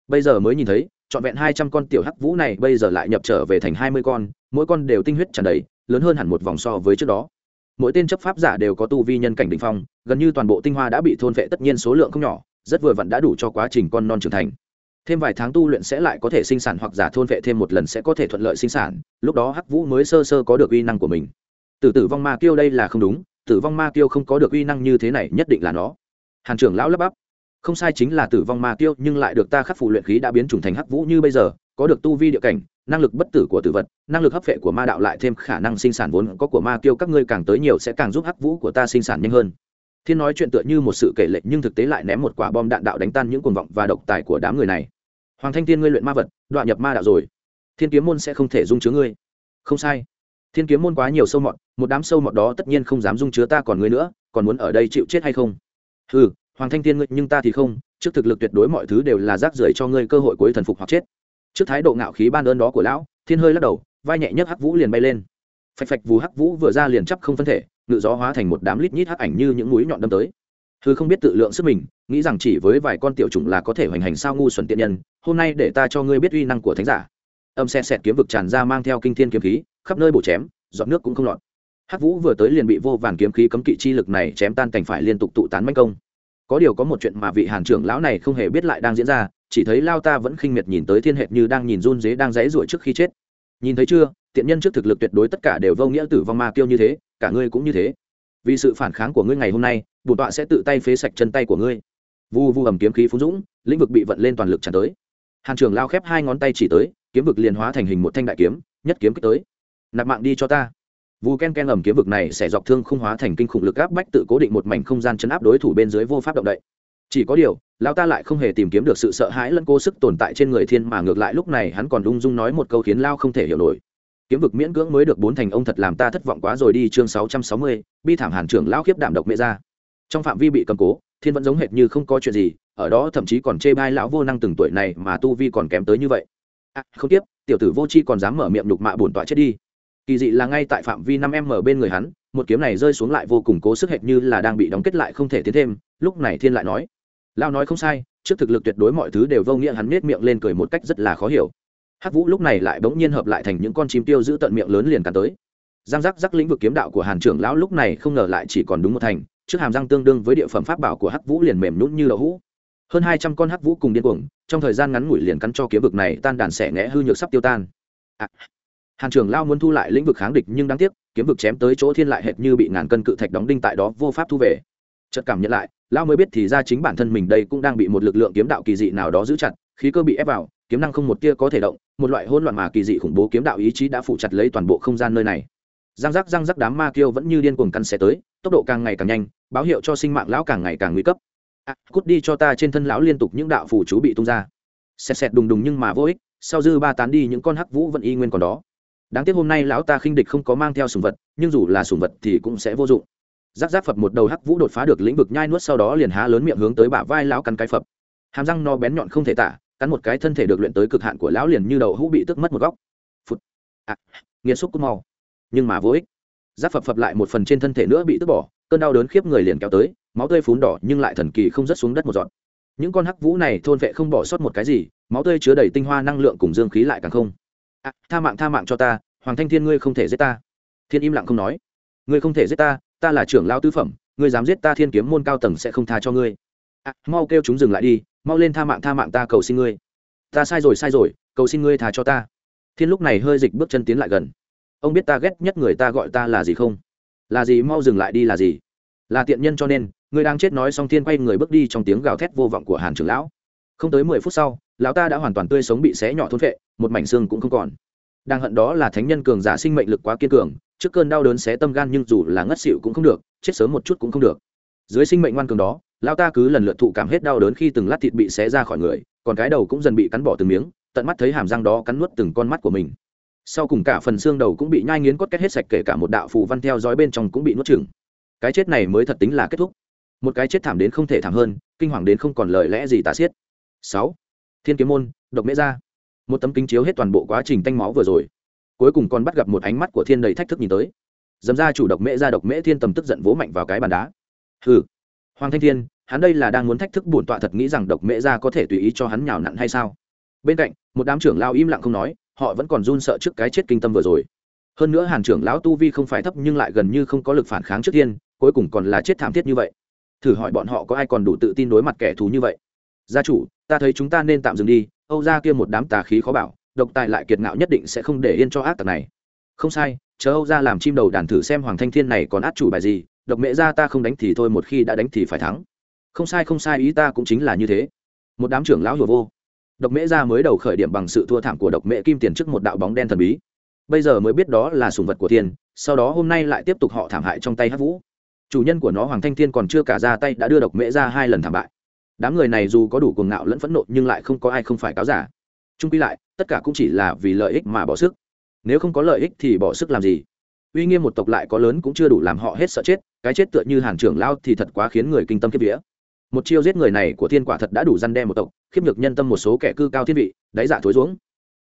Bây giờ mới nhìn thấy, trọn vẹn hai trăm con tiểu hắc vũ này bây giờ lại nhập trở về thành hai mươi con, mỗi con đều tinh huyết tràn đầy, lớn hơn hẳn một vòng so với trước đó. Mỗi tên chấp pháp giả đều có tu vi nhân cảnh đỉnh phong, gần như toàn bộ tinh hoa đã bị thôn vệ tất nhiên số lượng không nhỏ, rất vừa vặn đã đủ cho quá trình con non trưởng thành thêm vài tháng tu luyện sẽ lại có thể sinh sản hoặc giả thôn vệ thêm một lần sẽ có thể thuận lợi sinh sản, lúc đó hắc vũ mới sơ sơ có được uy năng của mình. Tử tử vong ma kiêu đây là không đúng, tử vong ma kiêu không có được uy năng như thế này nhất định là nó. Hàn trưởng lão lắp bắp, không sai chính là tử vong ma kiêu nhưng lại được ta khắc phụ luyện khí đã biến chủng thành hắc vũ như bây giờ, có được tu vi địa cảnh, năng lực bất tử của tử vật, năng lực hấp vệ của ma đạo lại thêm khả năng sinh sản vốn có của ma kiêu các ngươi càng tới nhiều sẽ càng giúp hắc vũ của ta sinh sản nhanh hơn. Thiên nói chuyện tựa như một sự kể lệ nhưng thực tế lại ném một quả bom đạn đạo đánh tan những cuồng vọng và độc tài của đám người này hoàng thanh thiên ngươi luyện ma vật đoạn nhập ma đạo rồi. Thiên kiếm môn sẽ không thể dung chứa ngươi. Không sai. Thiên kiếm môn quá nhiều sâu mọt, một đám sâu mọt đó tất nhiên không dám dung chứa ta còn ngươi nữa, còn muốn ở đây chịu chết hay không? Ừ hoàng thanh thiên ngươi, nhưng ta thì không, trước thực lực tuyệt đối mọi thứ đều là rác rưởi cho ngươi cơ hội cuối thần phục hoặc chết. Trước thái độ ngạo khí ban ơn đó của lão, thiên hơi lắc đầu, vai nhẹ nhất hắc vũ liền bay lên. Phạch phạch vù hắc vũ vừa ra liền chắp không phân thể, ngự gió hóa thành một đám lít nhít hắc ảnh như những mũi nhọn đâm tới. Hư không biết tự lượng sức mình nghĩ rằng chỉ với vài con tiểu chủng là có thể hoành hành sao ngu xuẩn tiện nhân, hôm nay để ta cho ngươi biết uy năng của thánh giả. Âm xe xẹt kiếm vực tràn ra mang theo kinh thiên kiếm khí, khắp nơi bổ chém dọn nước cũng không lọt. Hắc vũ vừa tới liền bị vô vàn kiếm khí cấm kỵ chi lực này chém tan cảnh phải liên tục tụ tán manh công. Có điều có một chuyện mà vị hàn trưởng lão này không hề biết lại đang diễn ra, chỉ thấy lao ta vẫn khinh miệt nhìn tới thiên hệt như đang nhìn run dế đang dãy ruổi trước khi chết. Nhìn thấy chưa, tiện nhân trước thực lực tuyệt đối tất cả đều vô nghĩa tử vong ma tiêu như thế, cả ngươi cũng như thế. Vì sự phản kháng của ngươi ngày hôm nay, bổn tọa sẽ tự tay phế sạch chân tay của ngươi vu vu ầm kiếm khí phú dũng lĩnh vực bị vận lên toàn lực tràn tới hàn Trường lao khép hai ngón tay chỉ tới kiếm vực liền hóa thành hình một thanh đại kiếm nhất kiếm kích tới nạp mạng đi cho ta Vu ken ken ầm kiếm vực này sẽ dọc thương không hóa thành kinh khủng lực áp bách tự cố định một mảnh không gian chấn áp đối thủ bên dưới vô pháp động đậy. Chỉ có điều, lão ta lại không hề tìm kiếm được sự sợ hãi lẫn cố sức tồn tại trên người thiên mà ngược lại lúc này hắn còn ung dung nói một câu khiến lao không thể hiểu nổi. Kiếm vực miễn cưỡng mới được bốn thành ông thật làm ta thất vọng quá rồi đi chương sáu trăm sáu mươi, bi thảm hàn trưởng lao khiếp đảm độc mẹ ra. Trong phạm vi bị cầm cố, thiên vẫn giống hệt như không có chuyện gì, ở đó thậm chí còn chê bai lão vô năng từng tuổi này mà tu vi còn kém tới như vậy. À, không tiếp, tiểu tử vô chi còn dám mở miệng nhục mạ bổn tọa chết đi. Kỳ dị là ngay tại phạm vi năm m bên người hắn một kiếm này rơi xuống lại vô cùng cố sức hệt như là đang bị đóng kết lại không thể tiến thêm lúc này thiên lại nói. Lao nói không sai trước thực lực tuyệt đối mọi thứ đều vô nghĩa hắn nết miệng lên cười một cách rất là khó hiểu. Hắc vũ lúc này lại bỗng nhiên hợp lại thành những con chim tiêu giữ tận miệng lớn liền cắn tới. Giang giác rắc lĩnh vực kiếm đạo của hàn trưởng lão lúc này không ngờ lại chỉ còn đúng một thành trước hàm răng tương đương với địa phẩm pháp bảo của hắc vũ liền mềm nhún như đậu hũ. Hơn hai trăm con hắc vũ cùng điên cuồng trong thời gian ngắn ngủi liền cắn cho kiếm vực này tan đàn xẻ ngẽ hư nhược sắp tiêu tan. À, hàn trưởng lao muốn thu lại lĩnh vực kháng địch nhưng đáng tiếc kiếm vực chém tới chỗ thiên lại hệt như bị ngàn cân cự thạch đóng đinh tại đó vô pháp thu về. Chợt cảm nhận lại lao mới biết thì ra chính bản thân mình đây cũng đang bị một lực lượng kiếm đạo kỳ dị nào đó giữ chặt khí cơ bị ép vào kiếm năng không một tia có thể động một loại hỗn loạn mà kỳ dị khủng bố kiếm đạo ý chí đã phủ chặt lấy toàn bộ không gian nơi này. Răng rắc răng rắc đám ma kiêu vẫn như điên cuồng căn xé tới tốc độ càng ngày càng nhanh báo hiệu cho sinh mạng lão càng ngày càng nguy cấp. À, cút đi cho ta trên thân lão liên tục những đạo phủ chú bị tung ra. Xẹt xẹt đùng đùng nhưng mà vô ích sau dư ba tán đi những con hắc vũ vẫn y nguyên còn đó. Đáng tiếc hôm nay lão ta khinh địch không có mang theo sùng vật nhưng dù là sùng vật thì cũng sẽ vô dụng. Giáp giáp phập một đầu hắc vũ đột phá được lĩnh vực nhai nuốt sau đó liền há lớn miệng hướng tới bả vai lão cắn cái phập hàm răng no bén nhọn không thể tả cắn một cái thân thể được luyện tới cực hạn của lão liền như đầu hũ bị tức mất một góc. Phút à, nghiệt xúc cút mau. Nhưng mà vô ích giáp phập phập lại một phần trên thân thể nữa bị tước bỏ cơn đau đớn khiếp người liền kéo tới máu tươi phún đỏ nhưng lại thần kỳ không rớt xuống đất một giọt. Những con hắc vũ này thôn vệ không bỏ sót một cái gì máu tươi chứa đầy tinh hoa năng lượng cùng dương khí lại càng không. À, tha mạng tha mạng cho ta hoàng thanh thiên ngươi không thể giết ta. Thiên im lặng không nói. Ngươi không thể giết ta ta là trưởng lao tứ phẩm ngươi dám giết ta thiên kiếm môn cao tầng sẽ không tha cho ngươi. À, mau kêu chúng dừng lại đi mau lên tha mạng tha mạng ta cầu xin ngươi. Ta sai rồi sai rồi cầu xin ngươi tha cho ta. Thiên lúc này hơi dịch bước chân tiến lại gần ông biết ta ghét nhất người ta gọi ta là gì không? Là gì mau dừng lại đi là gì? Là tiện nhân cho nên, người đang chết nói xong thiên quay người bước đi trong tiếng gào thét vô vọng của hàn trưởng lão. Không tới mười phút sau, lão ta đã hoàn toàn tươi sống bị xé nhỏ thôn vệ một mảnh xương cũng không còn. Đang hận đó là thánh nhân cường giả sinh mệnh lực quá kiên cường, trước cơn đau đớn xé tâm gan nhưng dù là ngất xỉu cũng không được, chết sớm một chút cũng không được. Dưới sinh mệnh ngoan cường đó, lão ta cứ lần lượt thụ cảm hết đau đớn khi từng lát thịt bị xé ra khỏi người, còn cái đầu cũng dần bị cắn bỏ từng miếng, tận mắt thấy hàm răng đó cắn nuốt từng con mắt của mình sau cùng cả phần xương đầu cũng bị nhai nghiến cốt két hết sạch, kể cả một đạo phù văn theo dõi bên trong cũng bị nuốt chửng. Cái chết này mới thật tính là kết thúc. Một cái chết thảm đến không thể thảm hơn, kinh hoàng đến không còn lời lẽ gì tả xiết. Sáu, thiên kiếm môn, độc mễ ra một tấm kính chiếu hết toàn bộ quá trình tanh máu vừa rồi. Cuối cùng còn bắt gặp một ánh mắt của thiên đầy thách thức nhìn tới. Dầm ra chủ độc mễ ra độc mễ thiên tầm tức giận vỗ mạnh vào cái bàn đá. Hừ. Hoàng thanh thiên, hắn đây là đang muốn thách thức bổn tọa thật nghĩ rằng độc mễ ra có thể tùy ý cho hắn nhào nặn hay sao? Bên cạnh, một đám trưởng lao im lặng không nói họ vẫn còn run sợ trước cái chết kinh tâm vừa rồi. Hơn nữa hàn trưởng lão tu vi không phải thấp nhưng lại gần như không có lực phản kháng trước tiên, cuối cùng còn là chết thảm thiết như vậy. Thử hỏi bọn họ có ai còn đủ tự tin đối mặt kẻ thù như vậy? Gia chủ, ta thấy chúng ta nên tạm dừng đi, âu ra kia một đám tà khí khó bảo, độc tài lại kiệt ngạo nhất định sẽ không để yên cho ác tặc này. Không sai, chờ âu ra làm chim đầu đàn thử xem hoàng thanh thiên này còn át chủ bài gì, độc mẹ ra ta không đánh thì thôi, một khi đã đánh thì phải thắng. Không sai không sai, ý ta cũng chính là như thế. Một đám trưởng lão hiểu vô độc mễ ra mới đầu khởi điểm bằng sự thua thảm của độc mễ kim tiền trước một đạo bóng đen thần bí. Bây giờ mới biết đó là sùng vật của thiên, sau đó hôm nay lại tiếp tục họ thảm hại trong tay hát vũ. Chủ nhân của nó hoàng thanh thiên còn chưa cả ra tay đã đưa độc mễ ra hai lần thảm bại. Đám người này dù có đủ cuồng ngạo lẫn phẫn nộ nhưng lại không có ai không phải cáo giả. Trung quy lại, tất cả cũng chỉ là vì lợi ích mà bỏ sức. Nếu không có lợi ích thì bỏ sức làm gì? Uy nghiêm một tộc lại có lớn cũng chưa đủ làm họ hết sợ chết, cái chết tựa như hàn trưởng lao thì thật quá khiến người kinh tâm kiếp vía một chiêu giết người này của thiên quả thật đã đủ răn đe một tộc, khiếp nhược nhân tâm một số kẻ cư cao thiên vị, đáy dạ thối xuống